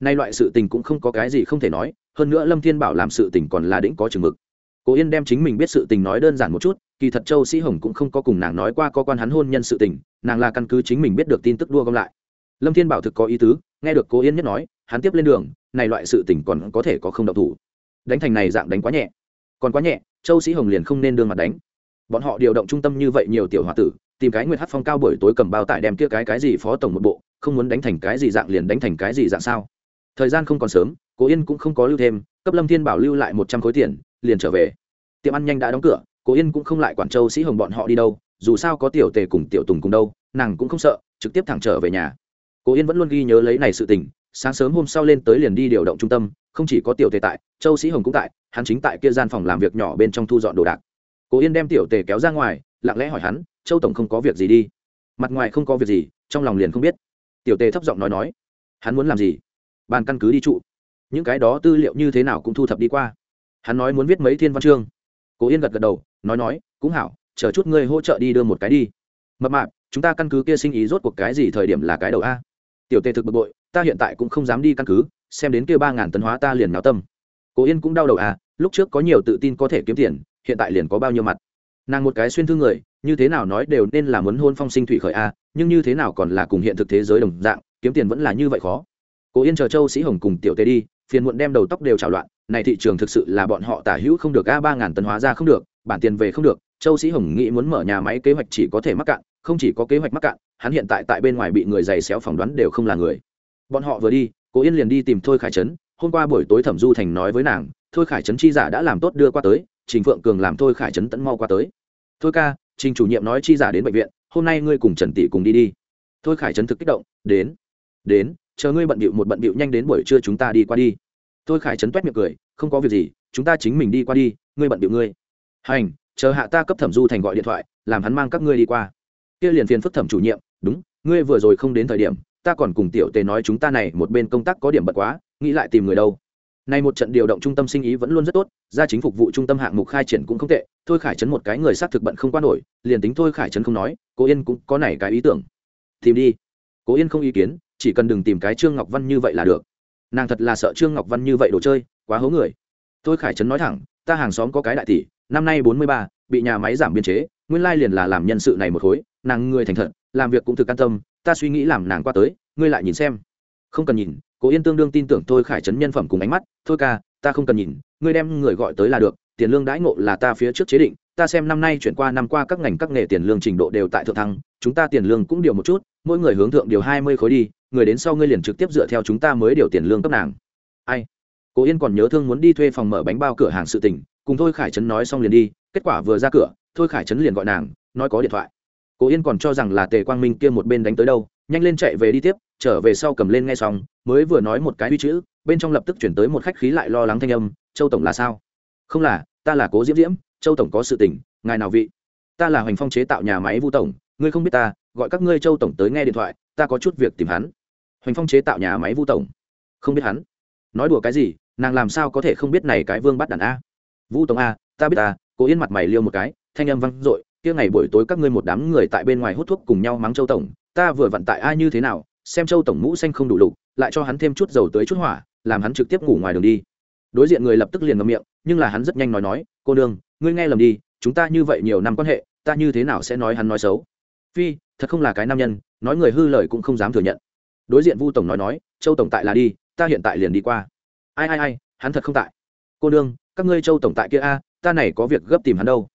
Nay loại sự tình cũng không có cái gì không thể nói, hơn nữa lâm thiên bảo làm sự tình còn là đĩnh có chừng mực. Cố yên đem chính mình biết sự tình nói đơn giản một chút, kỳ thật châu sĩ hồng cũng không có cùng nàng nói qua có quan hắn hôn nhân sự tình, nàng là căn cứ chính mình biết được tin tức đua gom lại. Lâm thiên bảo thực có ý tứ, nghe được cố yên nhất nói, hắn tiếp lên đường, này loại sự tình còn có thể có không độc thủ đánh thành này dạng đánh quá nhẹ. Còn quá nhẹ, châu sĩ hồng liền không nên đương mặt đánh. Bọn họ điều động trung tâm như vậy nhiều tiểu h tử, tìm cái nguyệt hát phong cao buổi tối cầm bao tải đem kia cái cái gì phó tổng một bộ, không muốn đánh thành cái gì dạng liền đánh thành cái gì dạng sao? Thời gian không còn sớm, cố yên cũng không có lưu thêm, cấp lâm thiên bảo lưu lại một trăm khối tiền, liền trở về. Tiệm ăn nhanh đã đóng cửa, cố yên cũng không lại quản châu sĩ hồng bọn họ đi đâu, dù sao có tiểu tề cùng tiểu tùng cùng đâu, nàng cũng không sợ, trực tiếp thẳng trở về nhà. Cố yên vẫn luôn ghi nhớ lấy này sự tình, sáng sớm hôm sau lên tới liền đi điều động trung tâm không chỉ có tiểu tề tại, châu sĩ hồng cũng tại, hắn chính tại kia gian phòng làm việc nhỏ bên trong thu dọn đồ đạc. Cố yên đem tiểu tề kéo ra ngoài, lặng lẽ hỏi hắn, châu tổng không có việc gì đi? Mặt ngoài không có việc gì, trong lòng liền không biết. Tiểu tề thấp giọng nói nói, hắn muốn làm gì? Bàn căn cứ đi trụ. Những cái đó tư liệu như thế nào cũng thu thập đi qua. Hắn nói muốn viết mấy thiên văn chương. Cố yên gật gật đầu, nói nói, cũng hảo, chờ chút ngươi hỗ trợ đi đưa một cái đi. Mập mạp, chúng ta căn cứ kia sinh ý rốt cuộc cái gì thời điểm là cái đầu a? Tiểu tề thực bực bội, ta hiện tại cũng không dám đi căn cứ xem đến kia ba ngàn tấn hóa ta liền náo tâm. Cố yên cũng đau đầu à lúc trước có nhiều tự tin có thể kiếm tiền, hiện tại liền có bao nhiêu mặt. Nàng một cái xuyên thương người, như thế nào nói đều nên là muốn hôn phong sinh thủy khởi a nhưng như thế nào còn là cùng hiện thực thế giới đồng dạng, kiếm tiền vẫn là như vậy khó. Cố yên chờ châu sĩ hồng cùng tiểu tề đi, phiền muộn đem đầu tóc đều trào loạn, này thị trường thực sự là bọn họ tả hữu không được a ba ngàn tấn hóa ra không được, bản tiền về không được, châu sĩ hồng nghĩ muốn mở nhà máy kế hoạch chỉ có thể mắc cạn, không chỉ có kế hoạch mắc cạn, hắn hiện tại tại bên ngoài bị người giày xéo phỏng đoán đều không là người. Bọn họ vừa đi cố yên liền đi tìm thôi khải trấn. Hôm qua buổi tối thẩm du thành nói với nàng, thôi khải trấn chi giả đã làm tốt đưa qua tới, trình phượng cường làm thôi khải trấn tẫn mau qua tới. Thôi ca, trình chủ nhiệm nói chi giả đến bệnh viện, hôm nay ngươi cùng trần tỷ cùng đi đi. Thôi khải trấn thực kích động, đến đến, chờ ngươi bận bịu một bận bịu nhanh đến buổi trưa chúng ta đi qua đi. Thôi khải trấn toét miệng cười, không có việc gì, chúng ta chính mình đi qua đi, ngươi bận bịu ngươi. Hành, chờ hạ ta cấp thẩm du thành gọi điện thoại, làm hắn mang các ngươi đi qua. Kia liền phiền phức thẩm chủ nhiệm, đúng, ngươi vừa rồi không đến thời điểm ta còn cùng tiểu tề nói chúng ta này một bên công tác có điểm bật quá, nghĩ lại tìm người đâu. Nay một trận điều động trung tâm sinh ý vẫn luôn rất tốt, gia chính phục vụ trung tâm hạng mục khai triển cũng không tệ, thôi khải trấn một cái người xác thực bận không qua nổi, liền tính thôi khải trấn không nói cố yên cũng có này cái ý tưởng. Tìm đi. Cố yên không ý kiến, chỉ cần đừng tìm cái trương ngọc văn như vậy là được. Nàng thật là sợ trương ngọc văn như vậy đồ chơi, quá hố người. Thôi khải trấn nói thẳng, ta hàng xóm có cái đại tỷ, năm nay bốn mươi ba, bị nhà máy giảm biên chế, nguyên lai liền là làm nhân sự này một khối, nàng người thành thật, làm việc cũng thực an tâm ta suy nghĩ làm nàng qua tới, ngươi lại nhìn xem. Không cần nhìn, cố yên tương đương tin tưởng thôi. khải Trấn nhân phẩm cùng ánh mắt, thôi ca, ta không cần nhìn, ngươi đem người gọi tới là được, tiền lương đãi ngộ là ta phía trước chế định, ta xem năm nay chuyển qua năm qua các ngành các nghề tiền lương trình độ đều tại thượng thăng, chúng ta tiền lương cũng điều một chút, mỗi người hướng thượng điều hai mươi khối đi, người đến sau ngươi liền trực tiếp dựa theo chúng ta mới điều tiền lương cấp nàng. Ai? Cố yên còn nhớ thương muốn đi thuê phòng mở bánh bao cửa hàng sự tình, cùng thôi khải trấn nói xong liền đi, kết quả vừa ra cửa, thôi khải trấn liền gọi nàng, nói có điện thoại cố yên còn cho rằng là tề quang minh kia một bên đánh tới đâu, nhanh lên chạy về đi tiếp, trở về sau cầm lên nghe xong, mới vừa nói một cái huy chữ, bên trong lập tức chuyển tới một khách khí lại lo lắng thanh âm, châu tổng là sao? Không là, ta là cố diễm diễm, châu tổng có sự tình, ngài nào vị? Ta là hoành phong chế tạo nhà máy vu tổng, ngươi không biết ta, gọi các ngươi châu tổng tới nghe điện thoại, ta có chút việc tìm hắn. Hoành phong chế tạo nhà máy vu tổng? Không biết hắn. Nói đùa cái gì, nàng làm sao có thể không biết này cái vương bắt đàn a? Vu tổng a, ta biết ta. Cố yên mặt mày liêu một cái, thanh âm văng dội kia ngày buổi tối các ngươi một đám người tại bên ngoài hút thuốc cùng nhau mắng châu tổng, ta vừa vặn tại ai như thế nào, xem châu tổng mũ xanh không đủ lục, lại cho hắn thêm chút dầu tới chút hỏa, làm hắn trực tiếp ngủ ngoài đường đi. Đối diện người lập tức liền ngậm miệng, nhưng là hắn rất nhanh nói nói, cô nương, ngươi nghe lầm đi, chúng ta như vậy nhiều năm quan hệ, ta như thế nào sẽ nói hắn nói xấu? Phi, thật không là cái nam nhân, nói người hư lời cũng không dám thừa nhận. Đối diện vu tổng nói nói, châu tổng tại là đi, ta hiện tại liền đi qua. Ai ai ai, hắn thật không tại. Cô nương, các ngươi châu tổng tại kia a, ta này có việc gấp tìm hắn đâu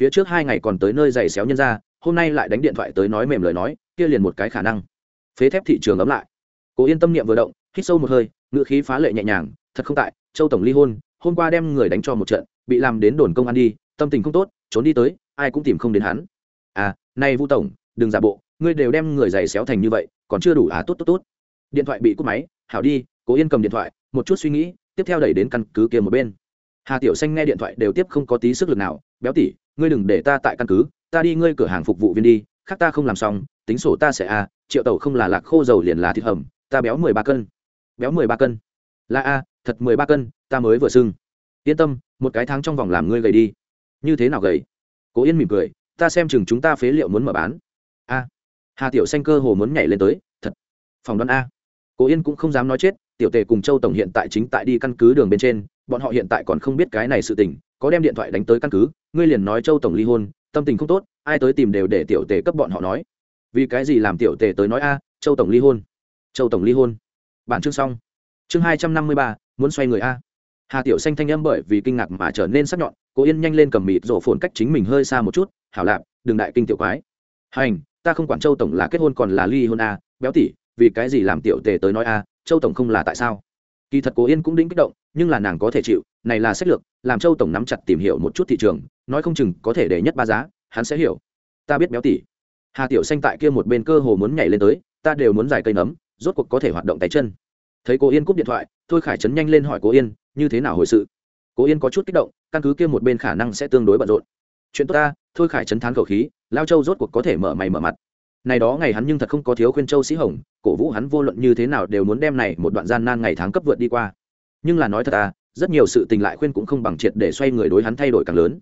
phía trước hai ngày còn tới nơi giày xéo nhân ra, hôm nay lại đánh điện thoại tới nói mềm lời nói, kia liền một cái khả năng. Phế thép thị trường ấm lại. Cố yên tâm niệm vừa động, hít sâu một hơi ngựa khí phá lệ nhẹ nhàng, thật không tại, châu tổng ly hôn, hôm qua đem người đánh cho một trận, bị làm đến đồn công an đi, tâm tình không tốt, trốn đi tới, ai cũng tìm không đến hắn. À nay vu tổng, đừng giả bộ, ngươi đều đem người giày xéo thành như vậy, còn chưa đủ à tốt tốt tốt. Điện thoại bị cúp máy, hảo đi. Cố yên cầm điện thoại, một chút suy nghĩ, tiếp theo đẩy đến căn cứ kia một bên. Hà tiểu xanh nghe điện thoại đều tiếp không có tí sức lực nào, béo tỉ ngươi đừng để ta tại căn cứ, ta đi ngươi cửa hàng phục vụ viên đi, khác ta không làm xong, tính sổ ta sẽ a, triệu Tẩu không là lạc khô dầu liền là thịt hầm, ta béo mười ba cân. Béo mười ba cân. Là a, thật mười ba cân, ta mới vừa sưng. Yên tâm, một cái tháng trong vòng làm ngươi gầy đi. Như thế nào gầy? Cố yên mỉm cười, ta xem chừng chúng ta phế liệu muốn mở bán. A. Hà tiểu xanh cơ hồ muốn nhảy lên tới, thật. Phòng đoán a. Cố yên cũng không dám nói chết, tiểu tề cùng châu tổng hiện tại chính tại đi căn cứ đường bên trên, bọn họ hiện tại còn không biết cái này sự tình, có đem điện thoại đánh tới căn cứ ngươi liền nói châu tổng ly hôn, tâm tình không tốt, ai tới tìm đều để tiểu tề cấp bọn họ nói. Vì cái gì làm tiểu tề tới nói a, châu tổng ly hôn. Châu tổng ly hôn. Bản chương xong. Chương hai trăm năm mươi ba, muốn xoay người a. Hà tiểu xanh thanh âm bởi vì kinh ngạc mà trở nên sắc nhọn cố yên nhanh lên cầm mịt rổ phồn cách chính mình hơi xa một chút, hảo lạp, đừng đại kinh tiểu quái. Hành, ta không quản châu tổng là kết hôn còn là ly hôn a, béo tỉ, vì cái gì làm tiểu tề tới nói a, châu tổng không là tại sao? Kỳ thật cố yên cũng đĩnh kích động, nhưng là nàng có thể chịu, này là sách lược, làm châu tổng nắm chặt tìm hiểu một chút thị trường nói không chừng có thể để nhất ba giá, hắn sẽ hiểu. Ta biết béo tỉ. Hà tiểu xanh tại kia một bên cơ hồ muốn nhảy lên tới, ta đều muốn giải cây nấm, rốt cuộc có thể hoạt động tay chân. Thấy cô yên cúp điện thoại, thôi khải trấn nhanh lên hỏi cô yên, như thế nào hồi sự? Cô yên có chút kích động, căn cứ kia một bên khả năng sẽ tương đối bận rộn. Chuyện tốt ta, thôi khải trấn thán khẩu khí, lao châu rốt cuộc có thể mở mày mở mặt. Này đó ngày hắn nhưng thật không có thiếu khuyên châu sĩ hồng, cổ vũ hắn vô luận như thế nào đều muốn đem này một đoạn gian nan ngày tháng cấp vượt đi qua. Nhưng là nói thật à rất nhiều sự tình lại khuyên cũng không bằng triệt để xoay người đối hắn thay đổi càng lớn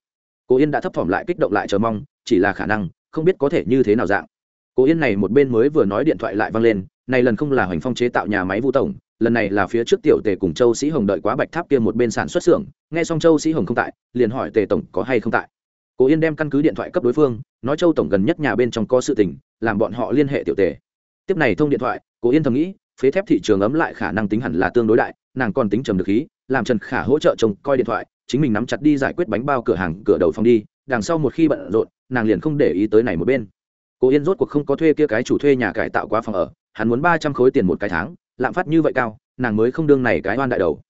cố yên đã thấp thỏm lại kích động lại chờ mong, chỉ là khả năng, không biết có thể như thế nào dạng. Cố yên này một bên mới vừa nói điện thoại lại vang lên, này lần không là hoành phong chế tạo nhà máy vũ tổng, lần này là phía trước tiểu tề cùng châu sĩ hồng đợi quá bạch tháp kia một bên sản xuất xưởng, nghe xong châu sĩ hồng không tại, liền hỏi tề tổng có hay không tại. Cố yên đem căn cứ điện thoại cấp đối phương, nói châu tổng gần nhất nhà bên trong có sự tình, làm bọn họ liên hệ tiểu tề. Tiếp này thông điện thoại, cố yên thầm nghĩ, phế thép thị trường ấm lại khả năng tính hẳn là tương đối đại, nàng còn tính trầm được khí, làm trần khả hỗ trợ chồng coi điện thoại chính mình nắm chặt đi giải quyết bánh bao cửa hàng cửa đầu phòng đi, đằng sau một khi bận rộn, nàng liền không để ý tới này một bên. Cô yên rốt cuộc không có thuê kia cái chủ thuê nhà cải tạo quá phòng ở, hắn muốn ba trăm khối tiền một cái tháng, lạm phát như vậy cao, nàng mới không đương này cái oan đại đầu.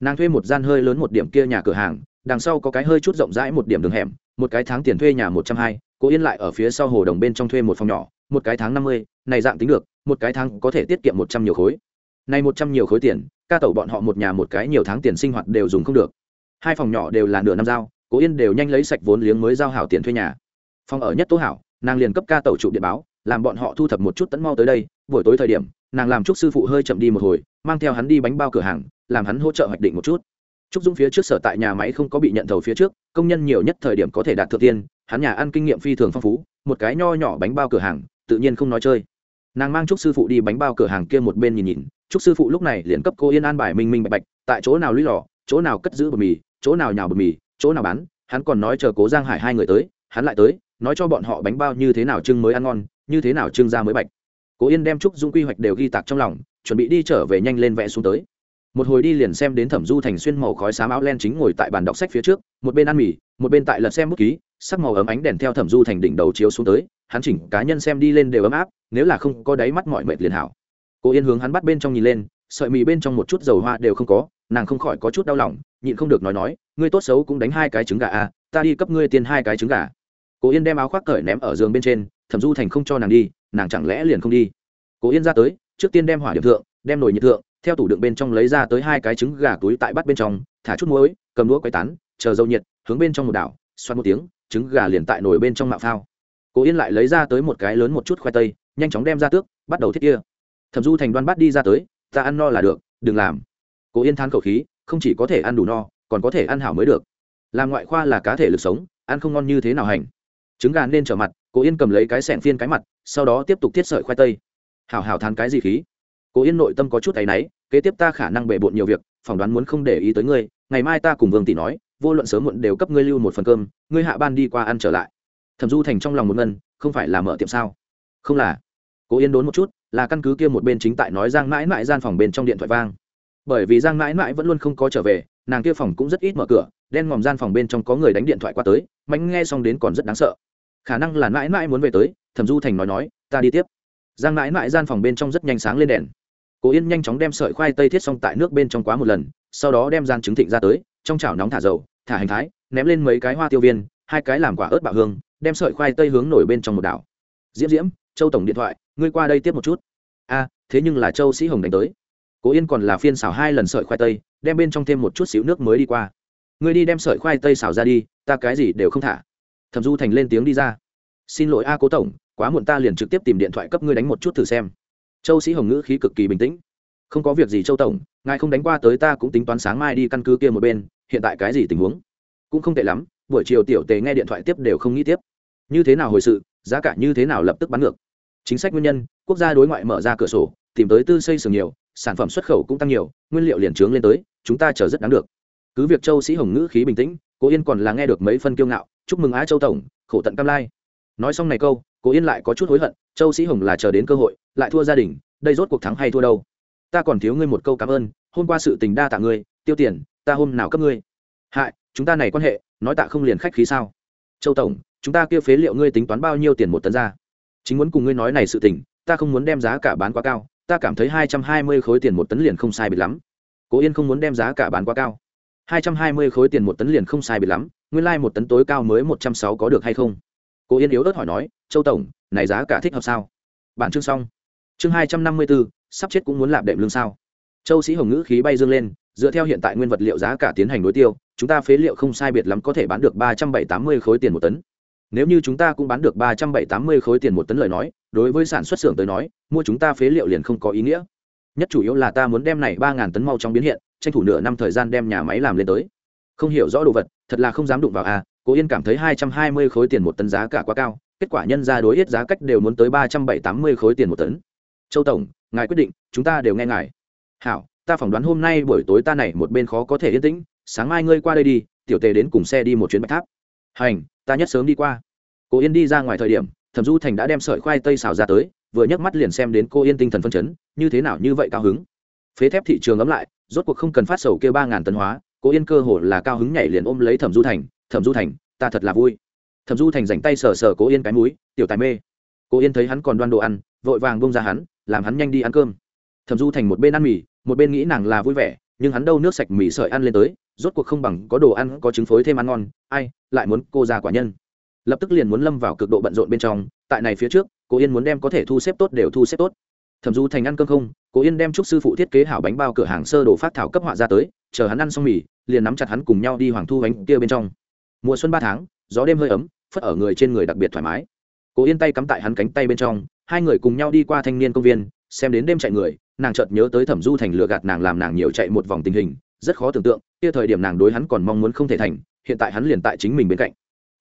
Nàng thuê một gian hơi lớn một điểm kia nhà cửa hàng, đằng sau có cái hơi chút rộng rãi một điểm đường hẻm, một cái tháng tiền thuê nhà một trăm hai cô yên lại ở phía sau hồ đồng bên trong thuê một phòng nhỏ, một cái tháng năm mươi, này dạng tính được, một cái tháng có thể tiết kiệm một trăm nhiều khối. Này một trăm nhiều khối tiền, ca tẩu bọn họ một nhà một cái nhiều tháng tiền sinh hoạt đều dùng không được hai phòng nhỏ đều là nửa năm giao, cố yên đều nhanh lấy sạch vốn liếng mới giao hảo tiền thuê nhà. Phòng ở nhất tố hảo, nàng liền cấp ca tẩu trụ điện báo, làm bọn họ thu thập một chút tẫn mau tới đây, buổi tối thời điểm, nàng làm chúc sư phụ hơi chậm đi một hồi, mang theo hắn đi bánh bao cửa hàng, làm hắn hỗ trợ hoạch định một chút. Trúc dũng phía trước sở tại nhà máy không có bị nhận thầu phía trước, công nhân nhiều nhất thời điểm có thể đạt thượng tiên, hắn nhà ăn kinh nghiệm phi thường phong phú, một cái nho nhỏ bánh bao cửa hàng, tự nhiên không nói chơi. Nàng mang trúc sư phụ đi bánh bao cửa hàng kia một bên nhìn nhìn trúc sư phụ lúc này liền cấp cô yên an bài minh minh bạch bạch, tại chỗ nào lũy lò, chỗ nào cất giữ bột mì chỗ nào nhào bột mì, chỗ nào bán, hắn còn nói chờ cố giang hải hai người tới, hắn lại tới, nói cho bọn họ bánh bao như thế nào trưng mới ăn ngon, như thế nào trưng ra mới bạch. Cố yên đem trúc dung quy hoạch đều ghi tạc trong lòng, chuẩn bị đi trở về nhanh lên vẽ xuống tới. Một hồi đi liền xem đến thẩm du thành xuyên màu khói xám áo len chính ngồi tại bàn đọc sách phía trước, một bên ăn mì, một bên tại lật xem bút ký, sắc màu ấm ánh đèn theo thẩm du thành đỉnh đầu chiếu xuống tới, hắn chỉnh cá nhân xem đi lên đều ấm áp, nếu là không có đáy mắt mọi mệt liền hảo. Cô yên hướng hắn bắt bên trong nhìn lên, sợi mì bên trong một chút dầu hoa đều không có, nàng không khỏi có chút đau lòng nhịn không được nói nói, ngươi tốt xấu cũng đánh hai cái trứng gà à ta đi cấp ngươi tiền hai cái trứng gà. Cố yên đem áo khoác cởi ném ở giường bên trên, thẩm du thành không cho nàng đi, nàng chẳng lẽ liền không đi? Cố yên ra tới, trước tiên đem hỏa điểm thượng, đem nồi nhiệt thượng, theo tủ đựng bên trong lấy ra tới hai cái trứng gà túi tại bắt bên trong, thả chút muối, cầm đũa quay tán, chờ dầu nhiệt, hướng bên trong một đảo, xoắn một tiếng, trứng gà liền tại nồi bên trong mạo phao. Cố yên lại lấy ra tới một cái lớn một chút khoai tây, nhanh chóng đem ra tước, bắt đầu thiết kia. Thẩm du thành đoan bắt đi ra tới, ta ăn no là được, đừng làm. Cố yên than khẩu khí không chỉ có thể ăn đủ no, còn có thể ăn hảo mới được. Làm ngoại khoa là cá thể lực sống, ăn không ngon như thế nào hành? Trứng gà nên trở mặt cô yên cầm lấy cái sẹn phiên cái mặt, sau đó tiếp tục thiết sợi khoai tây. Hảo hảo than cái gì khí? Cô yên nội tâm có chút tay náy, kế tiếp ta khả năng bề bộn nhiều việc, phỏng đoán muốn không để ý tới ngươi, ngày mai ta cùng vương tỷ nói, vô luận sớm muộn đều cấp ngươi lưu một phần cơm, ngươi hạ ban đi qua ăn trở lại. Thẩm du thành trong lòng một ngân, không phải là mở tiệm sao? Không là. Cố yên đốn một chút, là căn cứ kia một bên chính tại nói giang mãi mãi gian phòng bên trong điện thoại vang bởi vì giang mãi mãi vẫn luôn không có trở về, nàng kia phòng cũng rất ít mở cửa, đen ngòm gian phòng bên trong có người đánh điện thoại qua tới mạnh nghe xong đến còn rất đáng sợ. Khả năng là mãi mãi muốn về tới, thẩm du thành nói nói, ta đi tiếp. Giang mãi mãi gian phòng bên trong rất nhanh sáng lên đèn. Cố yên nhanh chóng đem sợi khoai tây thiết xong tại nước bên trong quá một lần, sau đó đem gian trứng thịnh ra tới, trong chảo nóng thả dầu, thả hành thái, ném lên mấy cái hoa tiêu viên, hai cái làm quả ớt bạo hương, đem sợi khoai tây hướng nổi bên trong một đảo. Diễm diễm, châu tổng điện thoại, ngươi qua đây tiếp một chút. A, thế nhưng là châu sĩ hồng đánh tới cố yên còn là phiên xào hai lần sợi khoai tây, đem bên trong thêm một chút xíu nước mới đi qua. Ngươi đi đem sợi khoai tây xào ra đi, ta cái gì đều không thả. Thẩm du thành lên tiếng đi ra. Xin lỗi a cố tổng, quá muộn ta liền trực tiếp tìm điện thoại cấp ngươi đánh một chút thử xem. Châu sĩ hồng ngữ khí cực kỳ bình tĩnh. Không có việc gì châu tổng, ngài không đánh qua tới ta cũng tính toán sáng mai đi căn cứ kia một bên, hiện tại cái gì tình huống? Cũng không tệ lắm, buổi chiều tiểu tề nghe điện thoại tiếp đều không nghĩ tiếp. Như thế nào hồi sự, giá cả như thế nào lập tức bắn ngược. Chính sách nguyên nhân, quốc gia đối ngoại mở ra cửa sổ, tìm tới tư xây sường nhiều sản phẩm xuất khẩu cũng tăng nhiều, nguyên liệu liền trướng lên tới, chúng ta chờ rất đáng được. Cứ việc châu sĩ hồng ngữ khí bình tĩnh, cố yên còn là nghe được mấy phân kiêu ngạo, chúc mừng á châu tổng, khổ tận cam lai. Nói xong này câu, cố yên lại có chút hối hận, châu sĩ hồng là chờ đến cơ hội, lại thua gia đình, đây rốt cuộc thắng hay thua đâu? Ta còn thiếu ngươi một câu cảm ơn, hôm qua sự tình đa tạ ngươi, tiêu tiền, ta hôm nào cấp ngươi? Hại, chúng ta này quan hệ, nói tạ không liền khách khí sao? Châu tổng, chúng ta kia phế liệu ngươi tính toán bao nhiêu tiền một tấn ra? Chính muốn cùng ngươi nói này sự tình, ta không muốn đem giá cả bán quá cao ta cảm thấy hai trăm hai mươi khối tiền một tấn liền không sai biệt lắm. Cố yên không muốn đem giá cả bán quá cao. hai trăm hai mươi khối tiền một tấn liền không sai biệt lắm, nguyên lai、like、một tấn tối cao mới một trăm sáu có được hay không? Cố yên yếu ớt hỏi nói, châu tổng, này giá cả thích hợp sao? Bản chương xong. Chương hai trăm năm mươi bốn sắp chết cũng muốn lạp đệm lương sao? Châu sĩ hồng ngữ khí bay dương lên, dựa theo hiện tại nguyên vật liệu giá cả tiến hành đối tiêu, chúng ta phế liệu không sai biệt lắm có thể bán được ba trăm bảy tám mươi khối tiền một tấn nếu như chúng ta cũng bán được ba trăm bảy tám mươi khối tiền một tấn lời nói, đối với sản xuất xưởng tới nói, mua chúng ta phế liệu liền không có ý nghĩa. Nhất chủ yếu là ta muốn đem này ba ngàn tấn mau trong biến hiện, tranh thủ nửa năm thời gian đem nhà máy làm lên tới. Không hiểu rõ đồ vật, thật là không dám đụng vào à cố yên cảm thấy hai trăm hai mươi khối tiền một tấn giá cả quá cao, kết quả nhân ra đối ít giá cách đều muốn tới ba trăm bảy tám mươi khối tiền một tấn. Châu tổng, ngài quyết định, chúng ta đều nghe ngài. Hảo, ta phỏng đoán hôm nay buổi tối ta này một bên khó có thể yên tĩnh, sáng mai ngươi qua đây đi, tiểu tề đến cùng xe đi một chuyến bạch tháp hành, ta nhất sớm đi qua. Cô yên đi ra ngoài thời điểm, thẩm du thành đã đem sợi khoai tây xào ra tới, vừa nhấc mắt liền xem đến cô yên tinh thần phân chấn, như thế nào như vậy cao hứng. Phế thép thị trường ấm lại, rốt cuộc không cần phát sầu kêu ba ngàn tấn hóa cô yên cơ hồ là cao hứng nhảy liền ôm lấy thẩm du thành, thẩm du thành, ta thật là vui. Thẩm du thành dành tay sờ sờ cố yên cái múi tiểu tài mê. Cô yên thấy hắn còn đoan đồ ăn, vội vàng bông ra hắn, làm hắn nhanh đi ăn cơm. Thẩm du thành một bên ăn mì, một bên nghĩ nàng là vui vẻ, nhưng hắn đâu nước sạch mì sợi ăn lên tới rốt cuộc không bằng có đồ ăn, có trứng phối thêm ăn ngon, ai lại muốn cô ra quả nhân? Lập tức liền muốn lâm vào cực độ bận rộn bên trong, tại này phía trước, cô yên muốn đem có thể thu xếp tốt đều thu xếp tốt. Thẩm du thành ăn cơm không, cô yên đem chúc sư phụ thiết kế hảo bánh bao cửa hàng sơ đồ phát thảo cấp họa ra tới, chờ hắn ăn xong mì, liền nắm chặt hắn cùng nhau đi hoàng thu bánh kia bên trong. Mùa xuân ba tháng, gió đêm hơi ấm, phất ở người trên người đặc biệt thoải mái. Cô yên tay cắm tại hắn cánh tay bên trong, hai người cùng nhau đi qua thanh niên công viên, xem đến đêm chạy người, nàng chợt nhớ tới thẩm du thành lừa gạt nàng làm nàng nhiều chạy một vòng tình hình rất khó tưởng tượng, kia thời điểm nàng đối hắn còn mong muốn không thể thành, hiện tại hắn liền tại chính mình bên cạnh.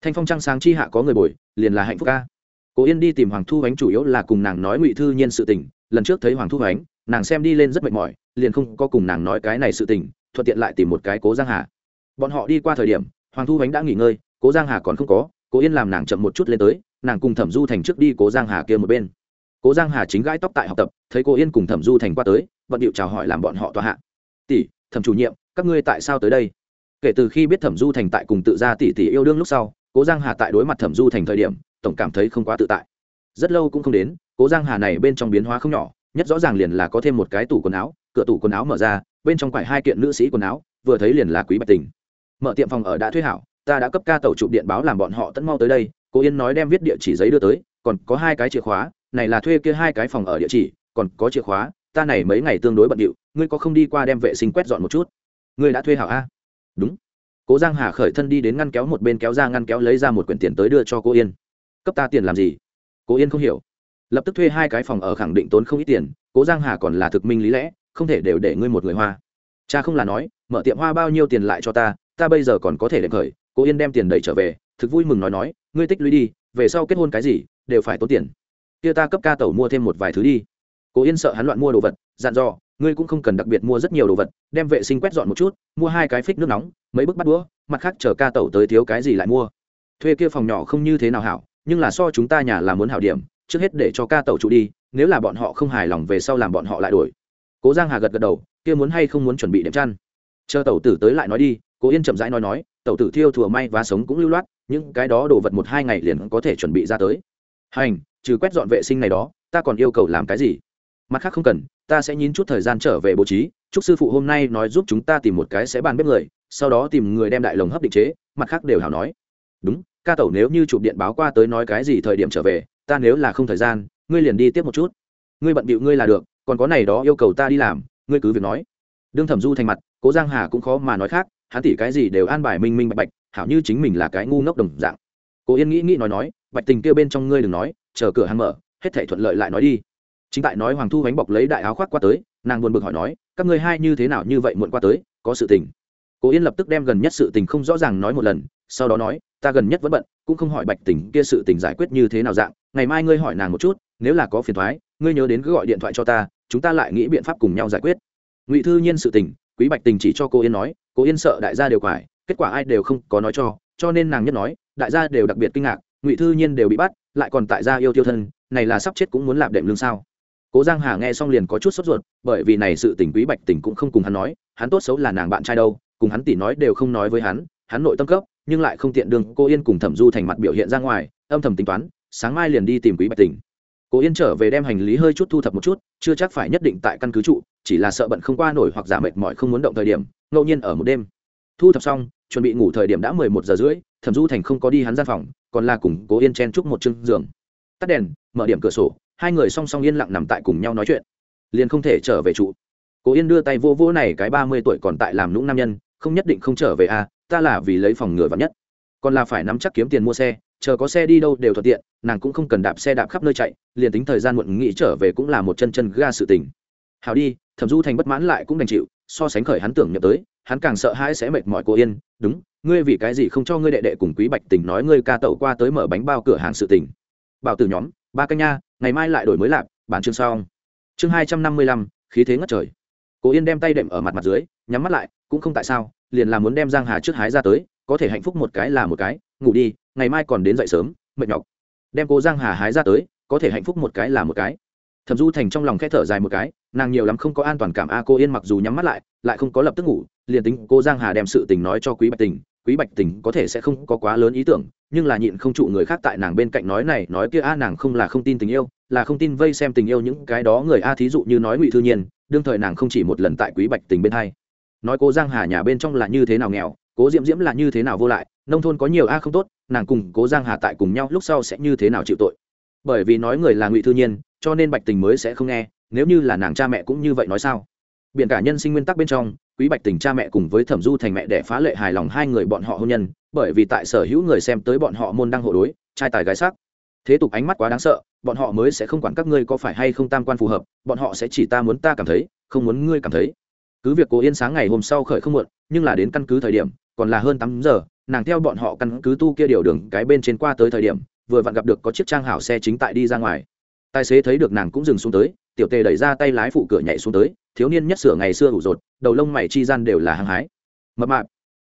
Thanh phong trăng sáng chi hạ có người bồi, liền là hạnh phúc ca. Cố yên đi tìm hoàng thu ánh chủ yếu là cùng nàng nói ngụy thư nhiên sự tình, lần trước thấy hoàng thu ánh, nàng xem đi lên rất mệt mỏi, liền không có cùng nàng nói cái này sự tình, thuận tiện lại tìm một cái cố giang hà. Bọn họ đi qua thời điểm, hoàng thu ánh đã nghỉ ngơi, cố giang hà còn không có, cố yên làm nàng chậm một chút lên tới, nàng cùng thẩm du thành trước đi cố giang hà kia một bên. Cố giang hà chính gãi tóc tại học tập, thấy cô yên cùng thẩm du thành qua tới vận điệu chào hỏi làm bọn họ tòa hạ. Tỷ thẩm chủ nhiệm, các ngươi tại sao tới đây? Kể từ khi biết thẩm du thành tại cùng tự ra tỷ tỷ yêu đương lúc sau, cố giang hà tại đối mặt thẩm du thành thời điểm, tổng cảm thấy không quá tự tại. Rất lâu cũng không đến, cố giang hà này bên trong biến hóa không nhỏ, nhất rõ ràng liền là có thêm một cái tủ quần áo, cửa tủ quần áo mở ra, bên trong quải hai kiện nữ sĩ quần áo, vừa thấy liền là quý bạch tình. Mở tiệm phòng ở đã thuê hảo, ta đã cấp ca tàu chụp điện báo làm bọn họ tận mau tới đây. Cô yên nói đem viết địa chỉ giấy đưa tới, còn có hai cái chìa khóa, này là thuê kia hai cái phòng ở địa chỉ, còn có chìa khóa ta này mấy ngày tương đối bận điệu, ngươi có không đi qua đem vệ sinh quét dọn một chút? Ngươi đã thuê hảo a? Đúng. Cố giang hà khởi thân đi đến ngăn kéo một bên kéo ra ngăn kéo lấy ra một quyển tiền tới đưa cho cô yên. Cấp ta tiền làm gì? Cô yên không hiểu. Lập tức thuê hai cái phòng ở khẳng định tốn không ít tiền, cố giang hà còn là thực minh lý lẽ, không thể đều để ngươi một người hoa. Cha không là nói, mở tiệm hoa bao nhiêu tiền lại cho ta ta bây giờ còn có thể đệm khởi. Cô yên đem tiền đẩy trở về, thực vui mừng nói nói, ngươi tích lũy đi, về sau kết hôn cái gì, đều phải tốn tiền. Kia ta cấp ca tẩu mua thêm một vài thứ đi cố yên sợ hắn loạn mua đồ vật, dặn dò, ngươi cũng không cần đặc biệt mua rất nhiều đồ vật, đem vệ sinh quét dọn một chút, mua hai cái phích nước nóng, mấy bức bắt đũa, mặt khác chờ ca tẩu tới thiếu cái gì lại mua. Thuê kia phòng nhỏ không như thế nào hảo, nhưng là so chúng ta nhà là muốn hảo điểm, trước hết để cho ca tẩu trụ đi, nếu là bọn họ không hài lòng về sau làm bọn họ lại đổi. Cố giang hà gật gật đầu, kia muốn hay không muốn chuẩn bị đệm chăn? Chờ tẩu tử tới lại nói đi. Cố yên chậm rãi nói nói, tẩu tử thiêu thừa may và sống cũng lưu loát, những cái đó đồ vật một hai ngày liền có thể chuẩn bị ra tới. Hành, trừ quét dọn vệ sinh này đó, ta còn yêu cầu làm cái gì? Mặt khác không cần, ta sẽ nhín chút thời gian trở về bố trí, chúc sư phụ hôm nay nói giúp chúng ta tìm một cái sẽ bàn bếp người, sau đó tìm người đem đại lồng hấp định chế, mặt khác đều hảo nói. Đúng, ca tẩu nếu như chụp điện báo qua tới nói cái gì thời điểm trở về, ta nếu là không thời gian, ngươi liền đi tiếp một chút. Ngươi bận bịu ngươi là được, còn có này đó yêu cầu ta đi làm, ngươi cứ việc nói. Đương thẩm du thành mặt, cố giang hà cũng khó mà nói khác, hắn tỉ cái gì đều an bài minh minh bạch bạch, hảo như chính mình là cái ngu ngốc đồng dạng. Cố yên nghĩ nghĩ nói nói, bạch tình kêu bên trong ngươi đừng nói, chờ cửa hàng mở, hết thể thuận lợi lại nói đi chính tại nói hoàng thu bánh bọc lấy đại áo khoác qua tới, nàng buồn bực hỏi nói, các ngươi hai như thế nào như vậy muộn qua tới, có sự tình? Cố yên lập tức đem gần nhất sự tình không rõ ràng nói một lần, sau đó nói, ta gần nhất vẫn bận, cũng không hỏi bạch tình kia sự tình giải quyết như thế nào dạng, ngày mai ngươi hỏi nàng một chút, nếu là có phiền thoái, ngươi nhớ đến cứ gọi điện thoại cho ta, chúng ta lại nghĩ biện pháp cùng nhau giải quyết. Ngụy thư nhiên sự tình, quý bạch tình chỉ cho cô yên nói cô yên sợ đại gia đều quải, kết quả ai đều không có nói cho cho nên nàng nhất nói, đại gia đều đặc biệt kinh ngạc, ngụy thư nhiên đều bị bắt, lại còn tại gia yêu tiêu thân, này là sắp chết cũng muốn lạp đệm lương sao cố giang hà nghe xong liền có chút sốt ruột, bởi vì này sự tình quý bạch tình cũng không cùng hắn nói, hắn tốt xấu là nàng bạn trai đâu, cùng hắn tỉ nói đều không nói với hắn hắn nội tâm cấp, nhưng lại không tiện đường cô yên cùng thẩm du thành mặt biểu hiện ra ngoài, âm thầm tính toán, sáng mai liền đi tìm quý bạch tình. Cô yên trở về đem hành lý hơi chút thu thập một chút, chưa chắc phải nhất định tại căn cứ trụ, chỉ là sợ bận không qua nổi hoặc giả mệt mỏi không muốn động thời điểm, ngẫu nhiên ở một đêm. Thu thập xong, chuẩn bị ngủ thời điểm đã mười một giờ rưỡi, thẩm du thành không có đi hắn gian phòng, còn là cùng cố yên chen chúc một chân giường. Tắt đèn, mở điểm cửa sổ hai người song song yên lặng nằm tại cùng nhau nói chuyện. Liền không thể trở về trụ. Cố yên đưa tay vô vô này cái ba mươi tuổi còn tại làm lũng nam nhân, không nhất định không trở về à ta là vì lấy phòng ngừa vắn nhất. Còn là phải nắm chắc kiếm tiền mua xe, chờ có xe đi đâu đều thuận tiện, nàng cũng không cần đạp xe đạp khắp nơi chạy, liền tính thời gian muộn nghĩ trở về cũng là một chân chân ga sự tình. Hào đi, thẩm du thành bất mãn lại cũng đành chịu, so sánh khởi hắn tưởng nhập tới, hắn càng sợ hãi sẽ mệt mỏi cô yên, đúng, ngươi vì cái gì không cho ngươi đệ đệ cùng quý bạch tình nói ngươi ca tẩu qua tới mở bánh bao cửa hàng sự tình? Bảo từ nhóm ba canh nha, ngày mai lại đổi mới lạp, bản chương xong. Chương hai trăm năm mươi lăm, khí thế ngất trời. Cố yên đem tay đệm ở mặt mặt dưới, nhắm mắt lại, cũng không tại sao, liền là muốn đem giang hà trước hái ra tới, có thể hạnh phúc một cái là một cái, ngủ đi, ngày mai còn đến dậy sớm, mệt nhọc. Đem cô giang hà hái ra tới, có thể hạnh phúc một cái là một cái. Thẩm du thành trong lòng khẽ thở dài một cái, nàng nhiều lắm không có an toàn cảm a, cô yên mặc dù nhắm mắt lại lại không có lập tức ngủ, liền tính cô giang hà đem sự tình nói cho quý bạch tình quý bạch tình có thể sẽ không có quá lớn ý tưởng, nhưng là nhịn không trụ người khác tại nàng bên cạnh nói này, nói kia, a, nàng không là không tin tình yêu, là không tin vây xem tình yêu những cái đó người a, thí dụ như nói ngụy thư nhiên, đương thời nàng không chỉ một lần tại quý bạch tình bên hai. Nói cô giang hà nhà bên trong là như thế nào nghèo, cố diễm diễm là như thế nào vô lại, nông thôn có nhiều a không tốt, nàng cùng cố giang hà tại cùng nhau lúc sau sẽ như thế nào chịu tội. Bởi vì nói người là ngụy thư nhiên, cho nên bạch tình mới sẽ không nghe, nếu như là nàng cha mẹ cũng như vậy nói sao? Biển cả nhân sinh nguyên tắc bên trong quý bạch tình cha mẹ cùng với thẩm du thành mẹ để phá lệ hài lòng hai người bọn họ hôn nhân, bởi vì tại sở hữu người xem tới bọn họ môn đăng hộ đối, trai tài gái sắc. Thế tục ánh mắt quá đáng sợ, bọn họ mới sẽ không quản các ngươi có phải hay không tam quan phù hợp, bọn họ sẽ chỉ ta muốn ta cảm thấy, không muốn ngươi cảm thấy. Cứ việc cố yên sáng ngày hôm sau khởi không muộn, nhưng là đến căn cứ thời điểm, còn là hơn tám giờ, nàng theo bọn họ căn cứ tu kia điều đường cái bên trên qua tới thời điểm, vừa vặn gặp được có chiếc trang hảo xe chính tại đi ra ngoài. Tài xế thấy được nàng cũng dừng xuống tới, tiểu tề đẩy ra tay lái phụ cửa nhảy xuống tới, thiếu niên nhất sửa ngày xưa ủ rột đầu lông mày chi gian đều là hăng hái. Mập mạp.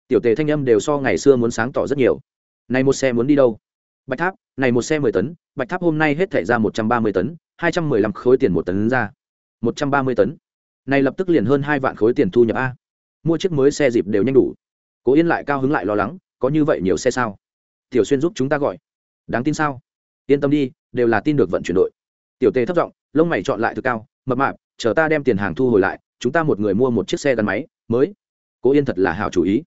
Tiểu tề thanh âm đều so ngày xưa muốn sáng tỏ rất nhiều. Này một xe muốn đi đâu? Bạch tháp, này một xe mười tấn, bạch tháp hôm nay hết thể ra một trăm ba mươi tấn, hai trăm mười lăm khối tiền một tấn ra. Một trăm ba mươi tấn. Này lập tức liền hơn hai vạn khối tiền thu nhập a. Mua chiếc mới xe dịp đều nhanh đủ. Cố yên lại cao hứng lại lo lắng, có như vậy nhiều xe sao? Tiểu xuyên giúp chúng ta gọi. Đáng tin sao? Yên tâm đi, đều là tin được vận chuyển đội. Tiểu tề thấp giọng, lông mày chọn lại thực cao. Mập mạp, chờ ta đem tiền hàng thu hồi lại chúng ta một người mua một chiếc xe gắn máy, mới. Cố yên thật là hảo chủ ý.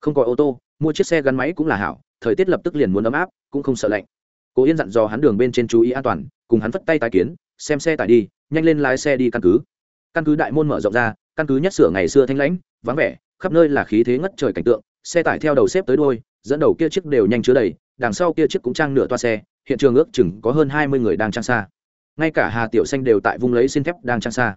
Không có ô tô, mua chiếc xe gắn máy cũng là hảo, thời tiết lập tức liền muốn ấm áp, cũng không sợ lạnh. Cố yên dặn dò hắn đường bên trên chú ý an toàn, cùng hắn phất tay tai kiến, xem xe tải đi, nhanh lên lái xe đi căn cứ. Căn cứ đại môn mở rộng ra, căn cứ nhất sửa ngày xưa thanh lãnh, vắng vẻ, khắp nơi là khí thế ngất trời cảnh tượng, xe tải theo đầu xếp tới đôi dẫn đầu kia chiếc đều nhanh chứa đầy, đằng sau kia chiếc cũng trang nửa toa xe, hiện trường ước chừng có hơn hai mươi người đang trang xa. Ngay cả hà tiểu xanh đều tại vung lấy xin thép đang trang xa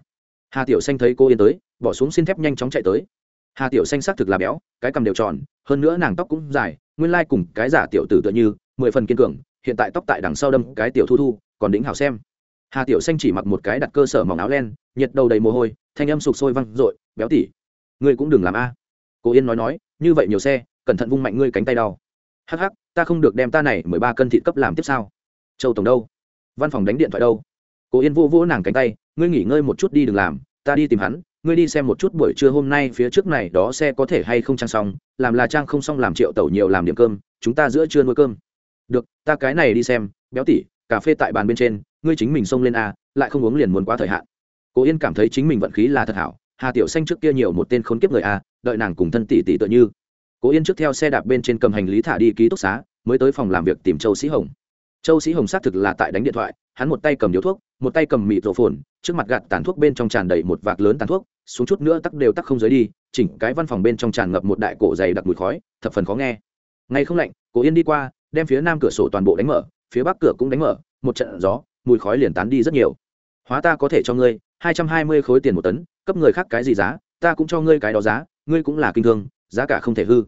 hà tiểu xanh thấy cô yên tới, bỏ xuống xin thép nhanh chóng chạy tới. Hà tiểu xanh xác thực là béo, cái cầm đều tròn, hơn nữa nàng tóc cũng dài, nguyên lai cùng cái giả tiểu tử tựa như, mười phần kiên cường, hiện tại tóc tại đằng sau đâm cái tiểu thu thu, còn đính hảo xem. Hà tiểu xanh chỉ mặc một cái đặt cơ sở mỏng áo len, nhiệt đầu đầy mồ hôi, thanh âm sụp sôi văng r ộ i béo tỉ ngươi cũng đừng làm a. À. cô yên nói nói, như vậy nhiều xe, cẩn thận vung mạnh ngươi cánh tay đau. Hắc hắc, ta không được đem ta này mười ba cân thịt cấp làm tiếp sao? Châu tổng đâu? Văn phòng đánh điện thoại đâu? Cô yên vô vỗ nàng cánh tay ngươi nghỉ ngơi một chút đi đừng làm, ta đi tìm hắn, ngươi đi xem một chút buổi trưa hôm nay phía trước này đó xe có thể hay không trang xong, làm là trang không xong làm triệu tẩu nhiều làm điểm cơm, chúng ta giữa trưa nuôi cơm. Được, ta cái này đi xem, béo tỉ, cà phê tại bàn bên trên, ngươi chính mình xông lên a lại không uống liền muốn quá thời hạn. Cố yên cảm thấy chính mình vận khí là thật hảo, hà tiểu xanh trước kia nhiều một tên khốn kiếp người a đợi nàng cùng thân tỷ tỷ tựa như. Cố yên trước theo xe đạp bên trên cầm hành lý thả đi ký túc xá, mới tới phòng làm việc tìm châu sĩ hồng. Châu sĩ hồng xác thực là tại đánh điện thoại, hắn một tay cầm điếu thuốc một tay cầm mịt rổ phồn, trước mặt gạt tàn thuốc bên trong tràn đầy một vạc lớn tàn thuốc, xuống chút nữa tắc đều tắc không dưới đi, chỉnh cái văn phòng bên trong tràn ngập một đại cổ dày đặc mùi khói, thập phần khó nghe. Ngay không lạnh, cố yên đi qua, đem phía nam cửa sổ toàn bộ đánh mở, phía bắc cửa cũng đánh mở, một trận gió, mùi khói liền tán đi rất nhiều. Hóa ta có thể cho ngươi hai trăm hai mươi khối tiền một tấn, cấp người khác cái gì giá, ta cũng cho ngươi cái đó giá, ngươi cũng là kinh thương, giá cả không thể hư.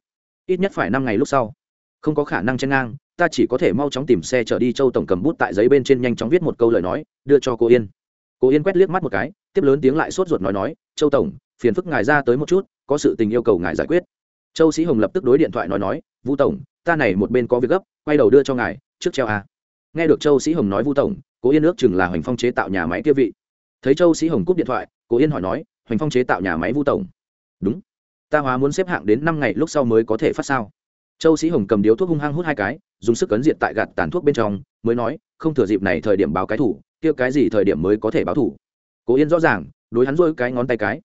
Ít nhất phải năm ngày lúc sau. Không có khả năng chen ngang ta chỉ có thể mau chóng tìm xe chở đi châu tổng cầm bút tại giấy bên trên nhanh chóng viết một câu lời nói, đưa cho cô yên. Cô yên quét liếc mắt một cái, tiếp lớn tiếng lại sốt ruột nói nói, châu tổng, phiền phức ngài ra tới một chút, có sự tình yêu cầu ngài giải quyết. Châu sĩ hồng lập tức đối điện thoại nói nói vũ tổng, ta này một bên có việc gấp, quay đầu đưa cho ngài, trước treo a nghe được châu sĩ hồng nói vũ tổng, cô yên ước chừng là hoành phong chế tạo nhà máy kia vị. Thấy châu sĩ hồng cúp điện thoại, cô yên hỏi nói, hoành phong chế tạo nhà máy vũ tổng? Đúng, ta hóa muốn xếp hạng đến năm ngày lúc sau mới có thể phát sao châu sĩ hồng cầm điếu thuốc hung hăng hút hai cái dùng sức cấn diện tại gạt tàn thuốc bên trong mới nói không thừa dịp này thời điểm báo cái thủ kia cái gì thời điểm mới có thể báo thủ? Cố yên rõ ràng đối hắn rôi cái ngón tay cái.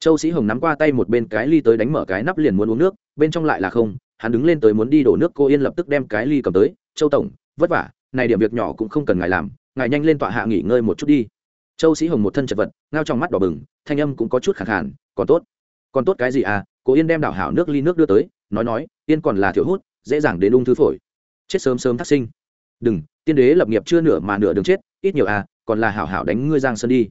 Châu sĩ hồng nắm qua tay một bên cái ly tới đánh mở cái nắp liền muốn uống nước bên trong lại là không hắn đứng lên tới muốn đi đổ nước cô yên lập tức đem cái ly cầm tới châu tổng vất vả này điểm việc nhỏ cũng không cần ngài làm ngài nhanh lên tọa hạ nghỉ ngơi một chút đi. Châu sĩ hồng một thân chật vật ngao trong mắt đỏ bừng thanh âm cũng có chút khẳng khàn, còn tốt còn tốt cái gì à? Cô yên đem đảo hảo nước ly nước đưa tới nói nói, tiên còn là thiểu hút, dễ dàng đến ung thư phổi. Chết sớm sớm thác sinh. Đừng, tiên đế lập nghiệp chưa nửa mà nửa đường chết, ít nhiều à còn là hảo hảo đánh ngươi giang sơn đi.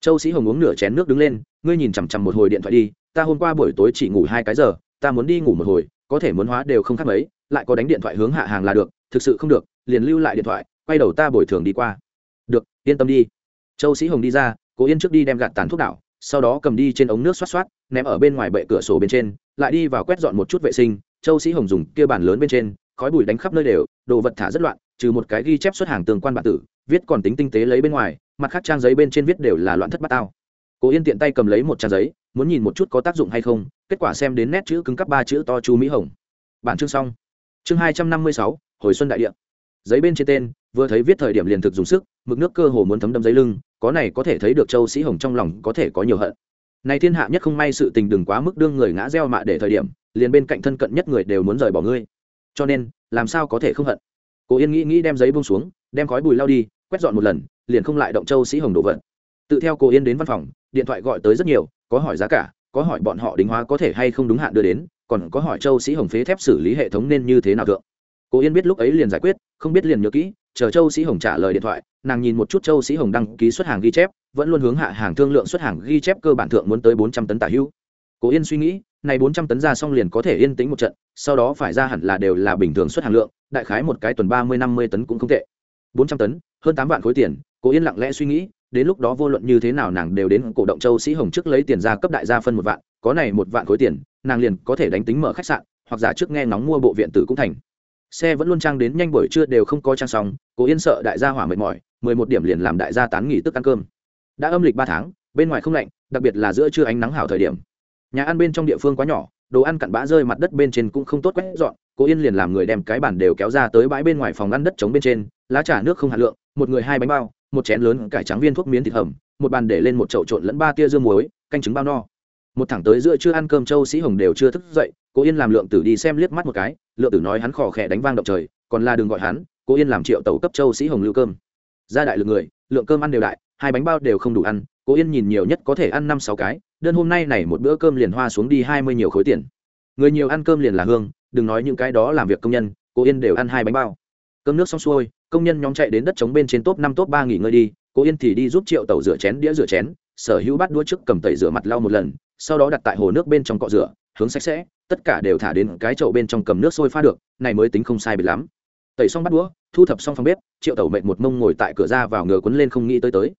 Châu sĩ hồng uống nửa chén nước đứng lên, ngươi nhìn chằm chằm một hồi điện thoại đi, ta hôm qua buổi tối chỉ ngủ hai cái giờ, ta muốn đi ngủ một hồi, có thể muốn hóa đều không khác mấy, lại có đánh điện thoại hướng hạ hàng là được, thực sự không được, liền lưu lại điện thoại, quay đầu ta bồi thường đi qua. Được, yên tâm đi. Châu sĩ hồng đi ra, cố yên trước đi đem gạt tàn thuốc đảo sau đó cầm đi trên ống nước xoát xoát, ném ở bên ngoài bệ cửa sổ bên trên, lại đi vào quét dọn một chút vệ sinh, châu sĩ hồng dùng kia bàn lớn bên trên, khói bụi đánh khắp nơi đều, đồ vật thả rất loạn, trừ một cái ghi chép xuất hàng tương quan bản tử, viết còn tính tinh tế lấy bên ngoài, mặt khác trang giấy bên trên viết đều là loạn thất bát tao. Cố yên tiện tay cầm lấy một trang giấy, muốn nhìn một chút có tác dụng hay không, kết quả xem đến nét chữ cứng cấp ba chữ to chu mỹ hồng. Bản chương xong. Chương hai trăm năm mươi sáu, hồi xuân đại địa giấy bên trên tên, vừa thấy viết thời điểm liền thực dùng sức, mực nước cơ hồ muốn thấm đâm giấy lưng, có này có thể thấy được châu sĩ hồng trong lòng có thể có nhiều hận. Này thiên hạ nhất không may sự tình đừng quá mức đương người ngã gieo mạ để thời điểm, liền bên cạnh thân cận nhất người đều muốn rời bỏ ngươi. Cho nên, làm sao có thể không hận? Cố yên nghĩ nghĩ đem giấy bông xuống, đem khói bùi lao đi, quét dọn một lần, liền không lại động châu sĩ hồng đổ vận tự theo cô yên đến văn phòng, điện thoại gọi tới rất nhiều, có hỏi giá cả, có hỏi bọn họ đính hóa có thể hay không đúng hạn đưa đến, còn có hỏi châu sĩ hồng phế thép xử lý hệ thống nên như thế nào thượng cô yên biết lúc ấy liền giải quyết, không biết liền nhớ kỹ, chờ châu sĩ hồng trả lời điện thoại, nàng nhìn một chút châu sĩ hồng đăng ký xuất hàng ghi chép, vẫn luôn hướng hạ hàng thương lượng xuất hàng ghi chép cơ bản thượng muốn tới bốn trăm tấn tả hữu cố yên suy nghĩ, này bốn trăm tấn ra xong liền có thể yên tĩnh một trận, sau đó phải ra hẳn là đều là bình thường xuất hàng lượng, đại khái một cái tuần ba mươi năm mươi tấn cũng không tệ. Bốn trăm tấn, hơn tám vạn khối tiền, cố yên lặng lẽ suy nghĩ, đến lúc đó vô luận như thế nào nàng đều đến cổ động châu sĩ hồng trước lấy tiền ra cấp đại gia phân một vạn, có này một vạn khối tiền, nàng liền có thể đánh tính mở khách sạn, hoặc giả trước nghe nóng mua bộ viện tử cũng thành xe vẫn luôn trang đến nhanh buổi trưa đều không có trang xong, cố yên sợ đại gia hỏa mệt mỏi, mười một điểm liền làm đại gia tán nghỉ tức ăn cơm. Đã âm lịch ba tháng, bên ngoài không lạnh, đặc biệt là giữa trưa ánh nắng hảo thời điểm. Nhà ăn bên trong địa phương quá nhỏ, đồ ăn cặn bã rơi mặt đất bên trên cũng không tốt quét dọn, cố yên liền làm người đem cái bản đều kéo ra tới bãi bên ngoài phòng ăn đất trống bên trên, lá trà nước không hạt lượng, một người hai bánh bao, một chén lớn cải trắng viên thuốc miến thịt hầm, một bàn để lên một chậu trộn lẫn ba tia dương muối, canh trứng bao no một thẳng tới giữa chưa ăn cơm châu sĩ hồng đều chưa thức dậy, cố yên làm lượng tử đi xem liếc mắt một cái, lượng tử nói hắn khò khẽ đánh vang động trời, còn là đừng gọi hắn, cố yên làm triệu tàu cấp châu sĩ hồng lưu cơm. Ra đại lượng người, lượng cơm ăn đều đại, hai bánh bao đều không đủ ăn, cố yên nhìn nhiều nhất có thể ăn năm sáu cái, đơn hôm nay này một bữa cơm liền hoa xuống đi hai mươi nhiều khối tiền. Người nhiều ăn cơm liền là hương, đừng nói những cái đó làm việc công nhân, cố yên đều ăn hai bánh bao. Cơm nước xong xuôi, công nhân nhóm chạy đến đất trống bên trên top năm top ba nghỉ ngơi đi, cố yên thì đi giúp triệu tàu rửa chén, đĩa rửa chén, sở hữu bắt đua trước cầm tẩy rửa mặt lau một lần sau đó đặt tại hồ nước bên trong cọ rửa, hướng sạch sẽ, tất cả đều thả đến cái chậu bên trong cầm nước sôi pha được, này mới tính không sai bị lắm. Tẩy xong bắt đũa, thu thập xong phòng bếp, triệu tàu mệt một mông ngồi tại cửa ra vào ngừa quấn lên không nghĩ tới tới.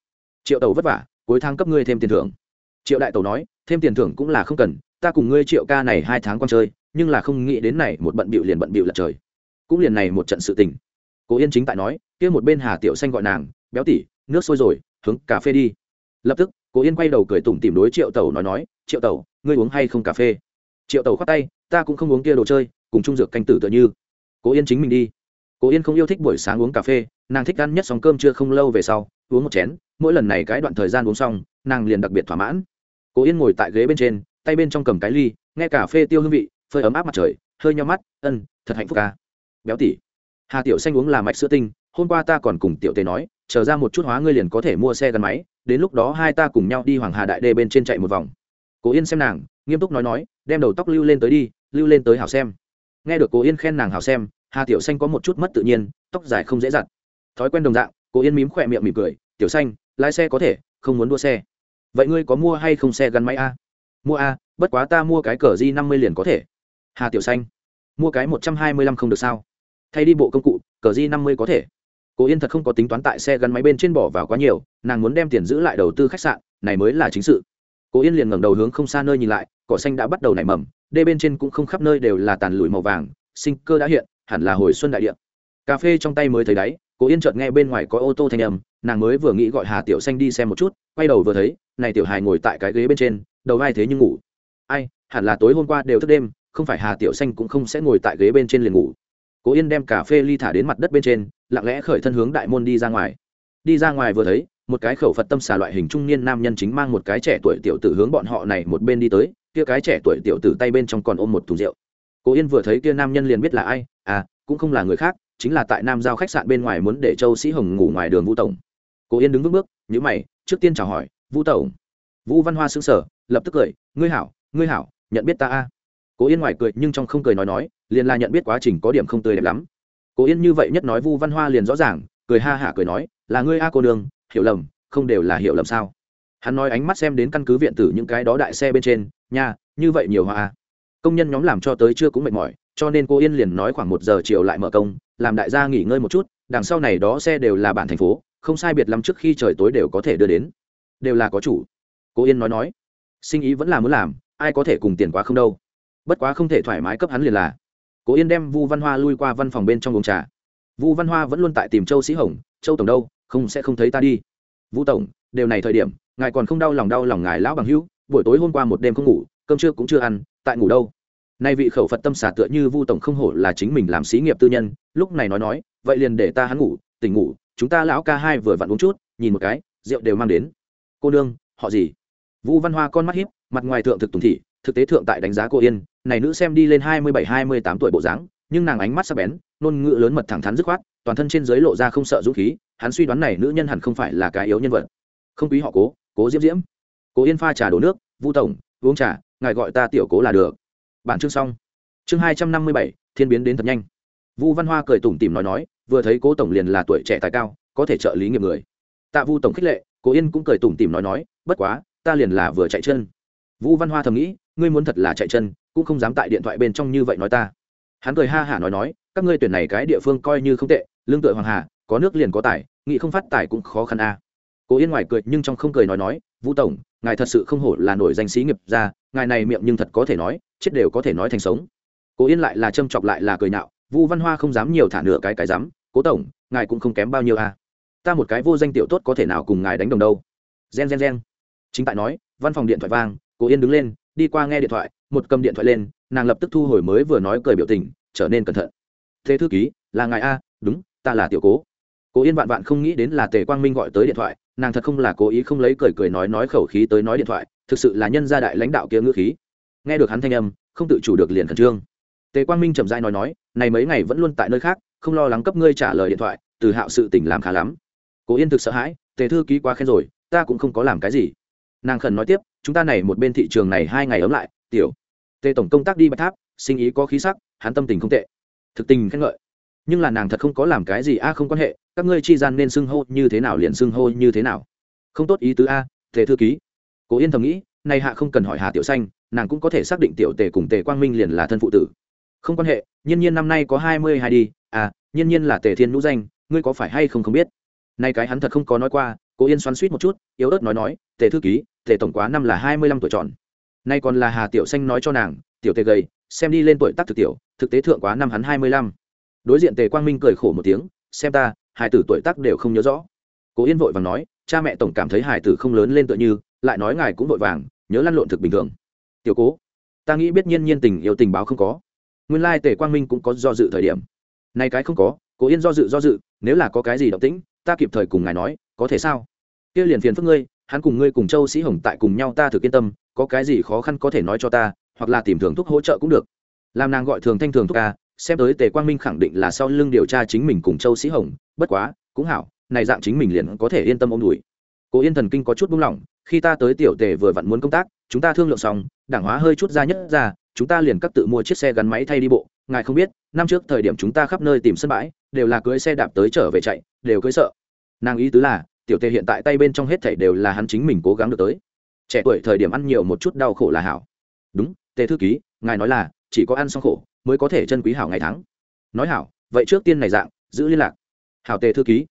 Triệu tàu vất vả, cuối tháng cấp ngươi thêm tiền thưởng. Triệu đại tàu nói, thêm tiền thưởng cũng là không cần, ta cùng ngươi triệu ca này hai tháng con chơi, nhưng là không nghĩ đến này một bận bịu liền bận bịu lật trời. Cũng liền này một trận sự tình. Cố yên chính tại nói, kia một bên hà tiểu xanh gọi nàng, béo tỉ nước sôi rồi, hướng cà phê đi. Lập tức, cố yên quay đầu cười tủm tìm đối triệu tàu nói nói triệu Tẩu, ngươi uống hay không cà phê? Triệu Tẩu khoát tay ta cũng không uống kia đồ chơi cùng trung dược canh tử tựa như. Cố yên chính mình đi. Cố yên không yêu thích buổi sáng uống cà phê nàng thích ăn nhất xong cơm chưa không lâu về sau uống một chén mỗi lần này cái đoạn thời gian uống xong nàng liền đặc biệt thỏa mãn. Cố yên ngồi tại ghế bên trên tay bên trong cầm cái ly nghe cà phê tiêu hương vị phơi ấm áp mặt trời hơi nhau mắt ân thật hạnh phúc ca. Béo tỉ. Hà tiểu xanh uống là mạch sữa tinh hôm qua ta còn cùng tiểu tề nói chờ ra một chút hóa ngươi liền có thể mua xe gắn máy đến lúc đó hai ta cùng nhau đi hoàng hà đại đê bên trên chạy một vòng cố yên xem nàng, nghiêm túc nói nói, đem đầu tóc lưu lên tới đi, lưu lên tới hảo xem. Nghe được cố yên khen nàng hảo xem, hà tiểu xanh có một chút mất tự nhiên, tóc dài không dễ dặt thói quen đồng dạng, cố yên mím khỏe miệng mỉm cười, tiểu xanh, lái xe có thể, không muốn đua xe. Vậy ngươi có mua hay không xe gắn máy a? Mua a, bất quá ta mua cái cờ di năm mươi liền có thể. Hà tiểu xanh, mua cái một trăm hai mươi lăm không được sao? Thay đi bộ công cụ, cờ di năm mươi có thể. Cố yên thật không có tính toán tại xe gắn máy bên trên bỏ vào quá nhiều, nàng muốn đem tiền giữ lại đầu tư khách sạn, này mới là chính sự cố yên liền ngẩng đầu hướng không xa nơi nhìn lại, cỏ xanh đã bắt đầu nảy mầm, đê bên trên cũng không khắp nơi đều là tàn lụi màu vàng, sinh cơ đã hiện, hẳn là hồi xuân đại điện cà phê trong tay mới thấy đáy, cố yên chợt nghe bên ngoài có ô tô thanh âm, nàng mới vừa nghĩ gọi hà tiểu xanh đi xem một chút, quay đầu vừa thấy, này tiểu hài ngồi tại cái ghế bên trên, đầu vai thế nhưng ngủ. Ai, hẳn là tối hôm qua đều thức đêm, không phải hà tiểu xanh cũng không sẽ ngồi tại ghế bên trên liền ngủ. Cố yên đem cà phê ly thả đến mặt đất bên trên, lặng lẽ khởi thân hướng đại môn đi ra ngoài. Đi ra ngoài vừa thấy một cái khẩu phật tâm xà loại hình trung niên nam nhân chính mang một cái trẻ tuổi tiểu tử hướng bọn họ này một bên đi tới, kia cái trẻ tuổi tiểu tử tay bên trong còn ôm một thùng rượu. Cố yên vừa thấy kia nam nhân liền biết là ai à cũng không là người khác, chính là tại nam giao khách sạn bên ngoài muốn để châu sĩ hồng ngủ ngoài đường vũ tổng. Cố yên đứng vững bước nhữ mày, trước tiên chào hỏi vũ tổng. Vũ văn hoa xứng sở lập tức cười, ngươi hảo ngươi hảo, nhận biết ta a? Cố yên ngoài cười nhưng trong không cười nói nói, liền là nhận biết quá trình có điểm không tươi đẹp lắm. Cố yên như vậy nhất nói vu văn hoa liền rõ ràng, cười ha hả cười nói, là ngươi a cô đường hiểu lầm, không đều là hiểu lầm sao? Hắn nói ánh mắt xem đến căn cứ viện tử những cái đó đại xe bên trên, nha, như vậy nhiều hoa à? công nhân nhóm làm cho tới chưa cũng mệt mỏi, cho nên cô yên liền nói khoảng một giờ chiều lại mở công, làm đại gia nghỉ ngơi một chút, đằng sau này đó xe đều là bản thành phố, không sai biệt lắm trước khi trời tối đều có thể đưa đến. Đều là có chủ. Cô yên nói nói, sinh ý vẫn là muốn làm, ai có thể cùng tiền quá không đâu. Bất quá không thể thoải mái cấp hắn liền là, Cô yên đem vu văn hoa lui qua văn phòng bên trong uống trà. Vu văn hoa vẫn luôn tại tìm châu sĩ hồng, châu tổng đâu? Không sẽ không thấy ta đi. Vũ tổng, đều này thời điểm, ngài còn không đau lòng đau lòng ngài lão bằng hữu, buổi tối hôm qua một đêm không ngủ, cơm trưa cũng chưa ăn, tại ngủ đâu? Nay vị khẩu phật tâm xả tựa như vu tổng không hổ là chính mình làm xí nghiệp tư nhân, lúc này nói nói, vậy liền để ta hắn ngủ, tỉnh ngủ, chúng ta lão ca hai vừa vặn uống chút, nhìn một cái, rượu đều mang đến. Cô nương, họ gì? Vũ văn hoa con mắt hiếp mặt ngoài thượng thực tùng thị, thực tế thượng tại đánh giá cô yên, này nữ xem đi lên hai mươi bảy, hai mươi tám tuổi bộ dáng, nhưng nàng ánh mắt sắc bén, ngôn ngữ lớn mật thẳng thắn dứt khoát, toàn thân trên dưới lộ ra không sợ dũng khí hắn suy đoán này nữ nhân hẳn không phải là cái yếu nhân vật. Không quý họ cố cố diễm diễm. Cố yên pha trà đổ nước, vu tổng, uống trà, ngài gọi ta tiểu cố là được. Bản chương xong. Chương hai trăm năm mươi bảy, thiên biến đến thật nhanh. Vu văn hoa cười tủm tỉm nói nói, vừa thấy cố tổng liền là tuổi trẻ tài cao, có thể trợ lý nghiệp người. Tạ vu tổng khích lệ, cố yên cũng cười tủm tỉm nói nói, bất quá, ta liền là vừa chạy chân. Vũ văn hoa thầm nghĩ, ngươi muốn thật là chạy chân, cũng không dám tại điện thoại bên trong như vậy nói ta. Hắn cười ha hả nói nói, các ngươi tuyển này cái địa phương coi như không tệ, lương tựa hoàng hà có nước liền có tài nghị không phát tài cũng khó khăn a. À. cố yên ngoài cười nhưng trong không cười nói nói, vũ tổng, ngài thật sự không hổ là nổi danh sĩ nghiệp ra ngài này miệng nhưng thật có thể nói, chết đều có thể nói thành sống. Cố yên lại là châm chọc lại là cười nạo Vu văn hoa không dám nhiều thả nửa cái cái dám, cố tổng, ngài cũng không kém bao nhiêu a. À. ta một cái vô danh tiểu tốt có thể nào cùng ngài đánh đồng đâu. Gen gen gen. Chính tại nói, văn phòng điện thoại vang, cố yên đứng lên, đi qua nghe điện thoại, một cầm điện thoại lên, nàng lập tức thu hồi mới vừa nói cười biểu tình, trở nên cẩn thận. Thế thư ký, là ngài a, đúng, ta là tiểu cố cố yên vạn vạn không nghĩ đến là tề quang minh gọi tới điện thoại, nàng thật không là cố ý không lấy cười cười nói nói khẩu khí tới nói điện thoại, thực sự là nhân gia đại lãnh đạo kia ngữ khí. Nghe được hắn thanh âm, không tự chủ được liền khẩn trương. Tề quang minh chậm dai nói nói, này mấy ngày vẫn luôn tại nơi khác, không lo lắng cấp ngươi trả lời điện thoại, từ hạo sự tình làm khá lắm. Cố yên thực sợ hãi, tề thư ký quá khen rồi, ta cũng không có làm cái gì. Nàng khẩn nói tiếp, chúng ta này một bên thị trường này hai ngày ấm lại, tiểu. Tề tổng công tác đi bạch tháp, sinh ý có khí sắc, hắn tâm tình không tệ. Thực tình khen ngợi nhưng là nàng thật không có làm cái gì a không quan hệ, các ngươi chi gian nên xưng hô như thế nào liền xưng hô như thế nào. Không tốt ý tứ a, tề thư ký. Cố yên thầm nghĩ nay hạ không cần hỏi hà tiểu xanh, nàng cũng có thể xác định tiểu tề cùng tề quang minh liền là thân phụ tử. Không quan hệ, nhiên nhiên năm nay có hai mươi hai đi à nhiên nhiên là tề thiên nữ danh, ngươi có phải hay không không biết? Nay cái hắn thật không có nói qua, cố yên xoắn suýt một chút, yếu ớt nói nói, tề thư ký, tề tổng quá năm là hai mươi lăm tuổi tròn. Nay còn là hà tiểu xanh nói cho nàng, tiểu tề gầy, xem đi lên tuổi tác thực tiểu, thực tế thượng quá năm hắn hai mươi lăm đối diện tề quang minh cười khổ một tiếng, xem ta hải tử tuổi tác đều không nhớ rõ. Cố yên vội vàng nói, cha mẹ tổng cảm thấy hải tử không lớn lên tựa như, lại nói ngài cũng vội vàng, nhớ lăn lộn thực bình thường. Tiểu cố, ta nghĩ biết nhiên nhiên tình yêu tình báo không có. Nguyên lai tề quang minh cũng có do dự thời điểm. Nay cái không có, cố yên do dự do dự, nếu là có cái gì động tĩnh, ta kịp thời cùng ngài nói, có thể sao? Kia liền phiền phức ngươi, hắn cùng ngươi cùng châu sĩ hồng tại cùng nhau ta thực yên tâm, có cái gì khó khăn có thể nói cho ta, hoặc là tìm thường thuốc hỗ trợ cũng được. Làm nàng gọi thường thanh thường thuốc ca xem tới tề quang minh khẳng định là sau lưng điều tra chính mình cùng châu sĩ hồng, bất quá, cũng hảo, này dạng chính mình liền có thể yên tâm ôm đùi cố yên thần kinh có chút buông lỏng, khi ta tới tiểu tề vừa vặn muốn công tác, chúng ta thương lượng xong, đảng hóa hơi chút ra nhất ra, chúng ta liền cắt tự mua chiếc xe gắn máy thay đi bộ. Ngài không biết, năm trước thời điểm chúng ta khắp nơi tìm sân bãi, đều là cưới xe đạp tới trở về chạy, đều cưới sợ. Nàng ý tứ là, tiểu tề hiện tại tay bên trong hết thảy đều là hắn chính mình cố gắng được tới. Trẻ tuổi thời điểm ăn nhiều một chút đau khổ là hảo. Đúng, tề thư ký, ngài nói là, chỉ có ăn xong khổ mới có thể chân quý hảo ngày tháng. Nói hảo, vậy trước tiên này dạng, giữ liên lạc. Hảo tề thư ký.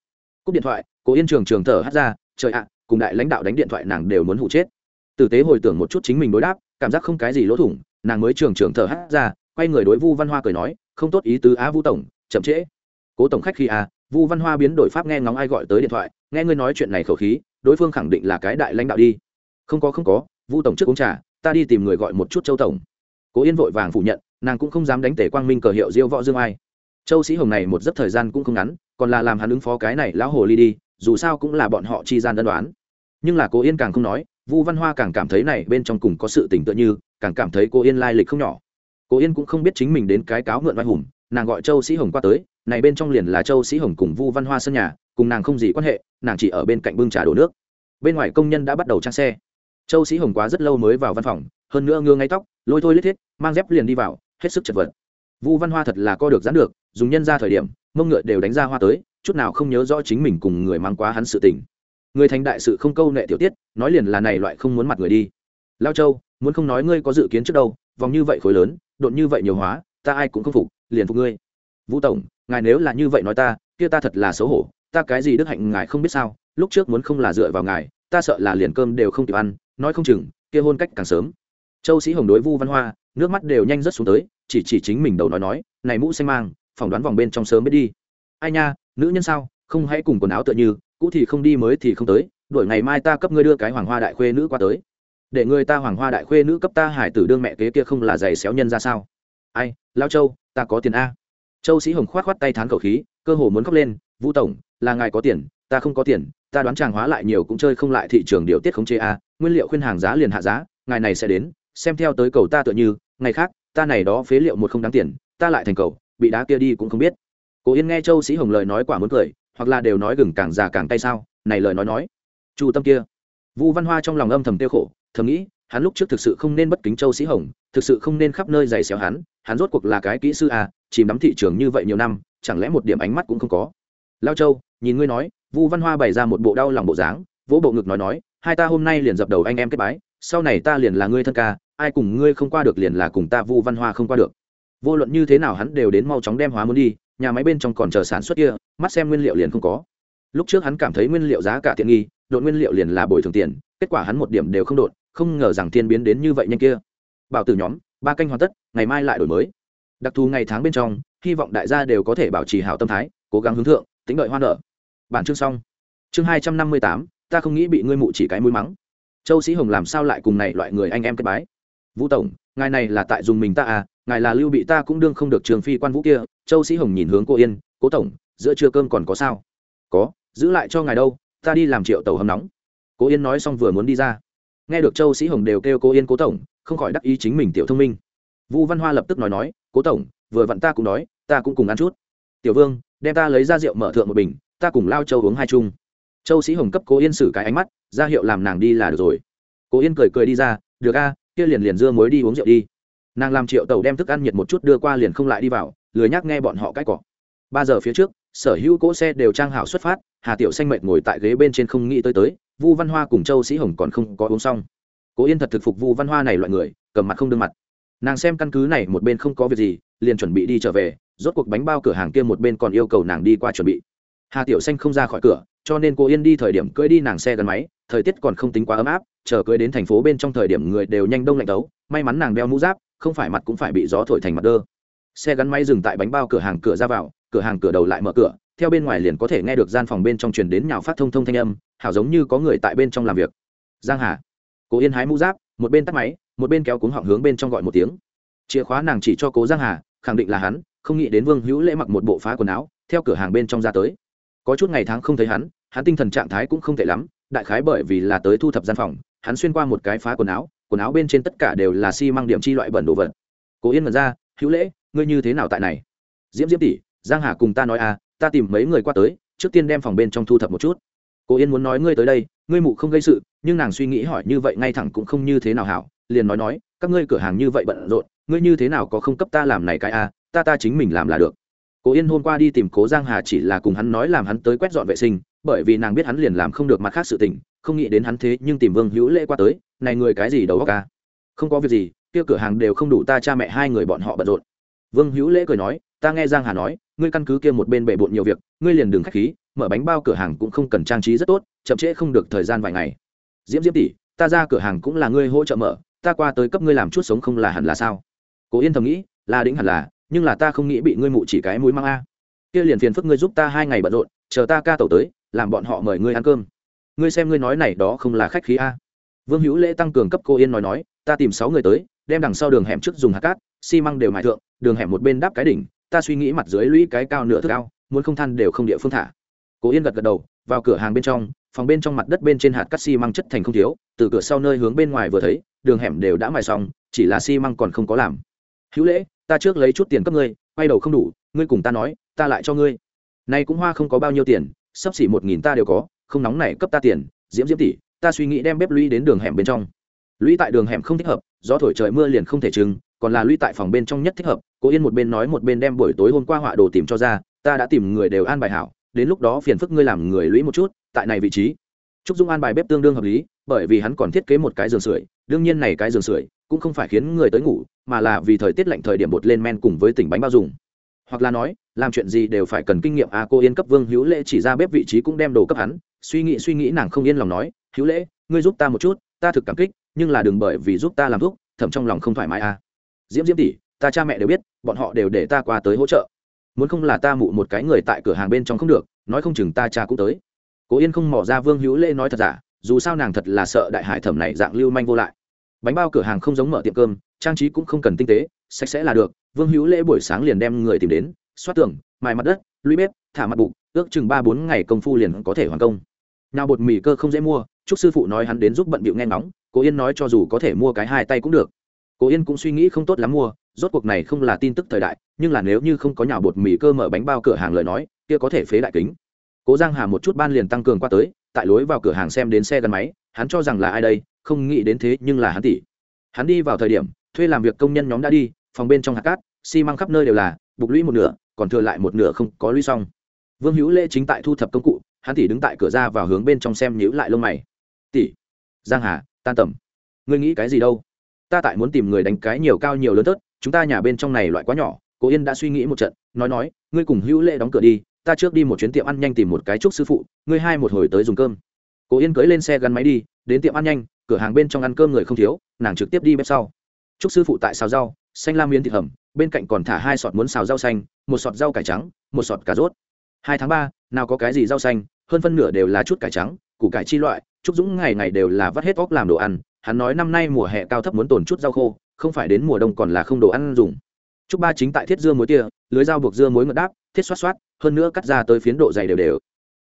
Cúp điện thoại, cố yên trường trường thở hắt ra, trời ạ, cùng đại lãnh đạo đánh điện thoại nàng đều muốn hụ chết. Tử tế hồi tưởng một chút chính mình đối đáp, cảm giác không cái gì lỗ thủng, nàng mới trường trường thở hắt ra, quay người đối vu văn hoa cười nói, không tốt ý tứ á vu tổng, chậm trễ. Cố tổng khách khi à vu văn hoa biến đổi pháp nghe ngóng ai gọi tới điện thoại, nghe ngươi nói chuyện này khẩu khí, đối phương khẳng định là cái đại lãnh đạo đi. Không có không có, vu tổng trước uống trà, ta đi tìm người gọi một chút châu tổng. Cố yên vội vàng phủ nhận nàng cũng không dám đánh tể quang minh cờ hiệu diêu võ dương ai. Châu sĩ hồng này một giấc thời gian cũng không ngắn, còn là làm hắn ứng phó cái này lão hồ ly đi, dù sao cũng là bọn họ chi gian đơn đoán nhưng là cô yên càng không nói, vu văn hoa càng cảm thấy này bên trong cùng có sự tình tựa như, càng cảm thấy cô yên lai lịch không nhỏ. Cô yên cũng không biết chính mình đến cái cáo mượn oai hùng, nàng gọi châu sĩ hồng qua tới, này bên trong liền là châu sĩ hồng cùng vu văn hoa sân nhà, cùng nàng không gì quan hệ, nàng chỉ ở bên cạnh bưng trà đổ nước. Bên ngoài công nhân đã bắt đầu trang xe. Châu sĩ hồng quá rất lâu mới vào văn phòng, hơn nữa ngưa ngay tóc, lôi thôi lết thiết, mang dép liền đi vào hết sức chật vật. Vu văn hoa thật là co được dán được, dùng nhân ra thời điểm, mông ngựa đều đánh ra hoa tới, chút nào không nhớ rõ chính mình cùng người mang quá hắn sự tình. Người thành đại sự không câu nệ tiểu tiết, nói liền là này loại không muốn mặt người đi. Lao châu, muốn không nói ngươi có dự kiến trước đâu, vòng như vậy khối lớn, độn như vậy nhiều hóa, ta ai cũng không phục, liền phục ngươi. Vũ tổng, ngài nếu là như vậy nói ta, kia ta thật là xấu hổ, ta cái gì đức hạnh ngài không biết sao, lúc trước muốn không là dựa vào ngài, ta sợ là liền cơm đều không kịp ăn, nói không chừng, kia hôn cách càng sớm. Châu sĩ hồng đối vu văn hoa nước mắt đều nhanh rất xuống tới, chỉ chỉ chính mình đầu nói nói, này mũ xanh mang, phỏng đoán vòng bên trong sớm biết đi. Ai nha, nữ nhân sao? Không hãy cùng quần áo tựa như, cũ thì không đi mới thì không tới đổi ngày mai ta cấp ngươi đưa cái hoàng hoa đại khuê nữ qua tới. Để người ta hoàng hoa đại khuê nữ cấp ta hải tử đương mẹ kế kia không là giày xéo nhân ra sao? Ai, lao châu, ta có tiền a. Châu sĩ hồng khoát khoát tay thán khẩu khí, cơ hồ muốn khóc lên, vũ tổng, là ngài có tiền, ta không có tiền, ta đoán tràng hóa lại nhiều cũng chơi không lại thị trường điều tiết khống chế a, nguyên liệu khuyên hàng giá liền hạ giá, ngài này sẽ đến, xem theo tới cầu ta tựa như ngày khác, ta này đó phế liệu một không đáng tiền, ta lại thành cầu, bị đá kia đi cũng không biết. Cố yên nghe châu sĩ hồng lời nói quả muốn cười, hoặc là đều nói gừng càng già càng tay sao, này lời nói nói. Chu tâm kia. Vu văn hoa trong lòng âm thầm tiêu khổ, thầm nghĩ, hắn lúc trước thực sự không nên bất kính châu sĩ hồng, thực sự không nên khắp nơi giày xéo hắn hắn rốt cuộc là cái kỹ sư à chìm đắm thị trường như vậy nhiều năm, chẳng lẽ một điểm ánh mắt cũng không có? Lao châu, nhìn ngươi nói, vu văn hoa bày ra một bộ đau lòng bộ dáng vỗ bộ ngực nói nói, hai ta hôm nay liền dập đầu anh em kết bái, sau này ta liền là ngươi thân ca, ai cùng ngươi không qua được liền là cùng ta vu văn hoa không qua được. Vô luận như thế nào hắn đều đến mau chóng đem hóa muốn đi, nhà máy bên trong còn chờ sản xuất kia, mắt xem nguyên liệu liền không có. Lúc trước hắn cảm thấy nguyên liệu giá cả tiện nghi đội nguyên liệu liền là bồi thường tiền, kết quả hắn một điểm đều không đột, không ngờ rằng thiên biến đến như vậy nhanh kia. Bảo tử nhóm, ba canh hoàn tất, ngày mai lại đổi mới. Đặc thù ngày tháng bên trong, hy vọng đại gia đều có thể bảo trì hảo tâm thái, cố gắng hướng thượng, tính đợi hoa nợ. Bản chương xong. Chương hai trăm năm mươi tám ta không nghĩ bị ngươi mụ chỉ cái mũi mắng. Châu sĩ hồng làm sao lại cùng này loại người anh em kết bái? Vũ tổng, ngài này là tại dùng mình ta à ngài là lưu bị ta cũng đương không được trường phi quan vũ kia. Châu sĩ hồng nhìn hướng cô yên, cố tổng, giữa trưa cơm còn có sao? Có, giữ lại cho ngài đâu, ta đi làm triệu tàu hầm nóng. Cố yên nói xong vừa muốn đi ra. Nghe được châu sĩ hồng đều kêu cô yên cố tổng không khỏi đắc ý chính mình tiểu thông minh. Vu văn hoa lập tức nói nói, cố tổng, vừa vặn ta cũng nói ta cũng cùng ăn chút. Tiểu vương, đem ta lấy ra rượu mở thượng một bình, ta cùng lao châu uống hai chung châu sĩ hồng cấp cố yên xử cái ánh mắt, ra hiệu làm nàng đi là được rồi. Cố yên cười cười đi ra, được a, kia liền liền dưa muối đi uống rượu đi. Nàng làm triệu tàu đem thức ăn nhiệt một chút đưa qua liền không lại đi vào, lười nhắc nghe bọn họ cãi cọ ba giờ phía trước, sở hữu cỗ xe đều trang hảo xuất phát, hà tiểu xanh mệt ngồi tại ghế bên trên không nghĩ tới tới, vu văn hoa cùng châu sĩ hồng còn không có uống xong. Cố yên thật thực phục vu văn hoa này loại người, cầm mặt không đương mặt. Nàng xem căn cứ này một bên không có việc gì, liền chuẩn bị đi trở về, rốt cuộc bánh bao cửa hàng kia một bên còn yêu cầu nàng đi qua chuẩn bị. Hà tiểu xanh không ra khỏi cửa cho nên cô yên đi thời điểm cưỡi đi nàng xe gắn máy, thời tiết còn không tính quá ấm áp, chờ cưỡi đến thành phố bên trong thời điểm người đều nhanh đông lạnh đấu may mắn nàng đeo mũ giáp, không phải mặt cũng phải bị gió thổi thành mặt đơ. Xe gắn máy dừng tại bánh bao cửa hàng cửa ra vào, cửa hàng cửa đầu lại mở cửa, theo bên ngoài liền có thể nghe được gian phòng bên trong truyền đến nhào phát thông thông thanh âm, hảo giống như có người tại bên trong làm việc. Giang hà. Cố yên hái mũ giáp, một bên tắt máy, một bên kéo cuống họng hướng bên trong gọi một tiếng. Chìa khóa nàng chỉ cho cố giang hà, khẳng định là hắn, không nghĩ đến vương hữu lễ mặc một bộ phá quần áo, theo cửa hàng bên trong ra tới. Có chút ngày tháng không thấy hắn hắn tinh thần trạng thái cũng không tệ lắm, đại khái bởi vì là tới thu thập gian phòng, hắn xuyên qua một cái phá quần áo quần áo bên trên tất cả đều là xi、si、măng điểm chi loại bẩn đồ vật. Cố yên mật ra, hữu lễ, ngươi như thế nào tại này? Diễm diễm tỷ, giang hà cùng ta nói à ta tìm mấy người qua tới, trước tiên đem phòng bên trong thu thập một chút. Cố yên muốn nói ngươi tới đây, ngươi mụ không gây sự, nhưng nàng suy nghĩ hỏi như vậy ngay thẳng cũng không như thế nào hảo, liền nói nói, các ngươi cửa hàng như vậy bận rộn, ngươi như thế nào có không cấp ta làm này cái à ta ta chính mình làm là được. Cố yên hôm qua đi tìm cố giang hà chỉ là cùng hắn nói làm hắn tới quét dọn vệ sinh bởi vì nàng biết hắn liền làm không được mặt khác sự tình, không nghĩ đến hắn thế nhưng tìm vương hữu lễ qua tới, này người cái gì đầu óc ca không có việc gì, kia cửa hàng đều không đủ ta cha mẹ hai người bọn họ bận rộn. Vương hữu lễ cười nói, ta nghe giang hà nói, ngươi căn cứ kia một bên bệ bộn nhiều việc, ngươi liền đừng khách khí, mở bánh bao cửa hàng cũng không cần trang trí rất tốt, chậm trễ không được thời gian vài ngày. Diễm diễm tỷ, ta ra cửa hàng cũng là ngươi hỗ trợ mở, ta qua tới cấp ngươi làm chút sống không là hẳn là sao? Cố yên thầm nghĩ, là đĩnh hẳn là, nhưng là ta không nghĩ bị ngươi mụ chỉ cái mũi mang a. Kia liền phiền phức ngươi giúp ta hai ngày bận rộn chờ ta ca tẩu tới, làm bọn họ mời ngươi ăn cơm. Ngươi xem ngươi nói này đó không là khách khí a. Vương hữu lễ tăng cường cấp cô yên nói nói, ta tìm sáu người tới, đem đằng sau đường hẻm trước dùng hạt cát, xi măng đều mài thượng, đường hẻm một bên đáp cái đỉnh, ta suy nghĩ mặt dưới lũy cái cao nửa thước cao, muốn không than đều không địa phương thả. Cố yên gật gật đầu, vào cửa hàng bên trong, phòng bên trong mặt đất bên trên hạt cát xi măng chất thành không thiếu, từ cửa sau nơi hướng bên ngoài vừa thấy, đường hẻm đều đã mài xong, chỉ là xi măng còn không có làm. Hữu lễ, ta trước lấy chút tiền cấp ngươi, quay đầu không đủ, ngươi cùng ta nói, ta lại cho ngươi nay cũng hoa không có bao nhiêu tiền, sắp xỉ một nghìn ta đều có, không nóng này cấp ta tiền, diễm diễm tỷ, ta suy nghĩ đem bếp lũy đến đường hẻm bên trong. Lũy tại đường hẻm không thích hợp do thổi trời mưa liền không thể chừng, còn là lũy tại phòng bên trong nhất thích hợp. Cố yên một bên nói một bên đem buổi tối hôm qua họa đồ tìm cho ra, ta đã tìm người đều an bài hảo, đến lúc đó phiền phức ngươi làm người lũy một chút, tại này vị trí. Trúc dung an bài bếp tương đương hợp lý, bởi vì hắn còn thiết kế một cái giường sưởi, đương nhiên này cái giường sưởi cũng không phải khiến người tới ngủ, mà là vì thời tiết lạnh thời điểm bột lên men cùng với tỉnh bánh bao dùng hoặc là nói, làm chuyện gì đều phải cần kinh nghiệm. À cô yên cấp vương hữu lễ chỉ ra bếp vị trí cũng đem đồ cấp hắn. Suy nghĩ suy nghĩ, nàng không yên lòng nói, hữu lễ, ngươi giúp ta một chút, ta thực cảm kích, nhưng là đừng bởi vì giúp ta làm thuốc thẩm trong lòng không thoải mái à. Diễm diễm tỷ, ta cha mẹ đều biết, bọn họ đều để ta qua tới hỗ trợ. Muốn không là ta mụ một cái người tại cửa hàng bên trong không được, nói không chừng ta cha cũng tới. Cố yên không mỏ ra vương hữu lễ nói thật giả, dù sao nàng thật là sợ đại hải thẩm này dạng lưu manh vô lại. Bánh bao cửa hàng không giống mở tiệm cơm, trang trí cũng không cần tinh tế sạch sẽ là được, vương hữu lễ buổi sáng liền đem người tìm đến, xoát tường, mài mặt đất, lũy bếp, thả mặt bụng ước chừng ba bốn ngày công phu liền có thể hoàn công. Nào bột mì cơ không dễ mua, chúc sư phụ nói hắn đến giúp bận bịu nghe ngóng, cố yên nói cho dù có thể mua cái hai tay cũng được. Cố yên cũng suy nghĩ không tốt lắm mua, rốt cuộc này không là tin tức thời đại, nhưng là nếu như không có nhào bột mì cơ mở bánh bao cửa hàng lời nói, kia có thể phế đại kính. Cố giang hà một chút ban liền tăng cường qua tới, tại lối vào cửa hàng xem đến xe gắn máy, hắn cho rằng là ai đây, không nghĩ đến thế nhưng là hắn tỷ. Hắn đi vào thời điểm, thuê làm việc công nhân nhóm đã đi phòng bên trong hạt cát, xi măng khắp nơi đều là, bục lũy một nửa, còn thừa lại một nửa không có lũy xong. Vương hữu lễ chính tại thu thập công cụ, hắn tỷ đứng tại cửa ra vào hướng bên trong xem nhữ lại lông mày. Tỷ giang hà, tan tầm. Ngươi nghĩ cái gì đâu? Ta tại muốn tìm người đánh cái nhiều cao nhiều lớn tớt chúng ta nhà bên trong này loại quá nhỏ. Cố yên đã suy nghĩ một trận, nói nói, ngươi cùng hữu lễ đóng cửa đi, ta trước đi một chuyến tiệm ăn nhanh tìm một cái trúc sư phụ, ngươi hai một hồi tới dùng cơm. Cố yên cưới lên xe gắn máy đi, đến tiệm ăn nhanh, cửa hàng bên trong ăn cơm người không thiếu, nàng trực tiếp đi bếp sau. Trúc sư phụ tại xào rau xanh lam miến thịt hầm, bên cạnh còn thả hai sọt muốn xào rau xanh, một sọt rau cải trắng, một sọt cà rốt. Hai tháng ba, nào có cái gì rau xanh, hơn phân nửa đều là chút cải trắng, củ cải chi loại trúc dũng ngày ngày đều là vắt hết óc làm đồ ăn. Hắn nói năm nay mùa hè cao thấp muốn tồn chút rau khô, không phải đến mùa đông còn là không đồ ăn dùng. Trúc ba chính tại thiết dưa muối tia lưới dao buộc dưa muối ngợt đáp, thiết xoát xoát, hơn nữa cắt ra tới phiến độ dày đều đều.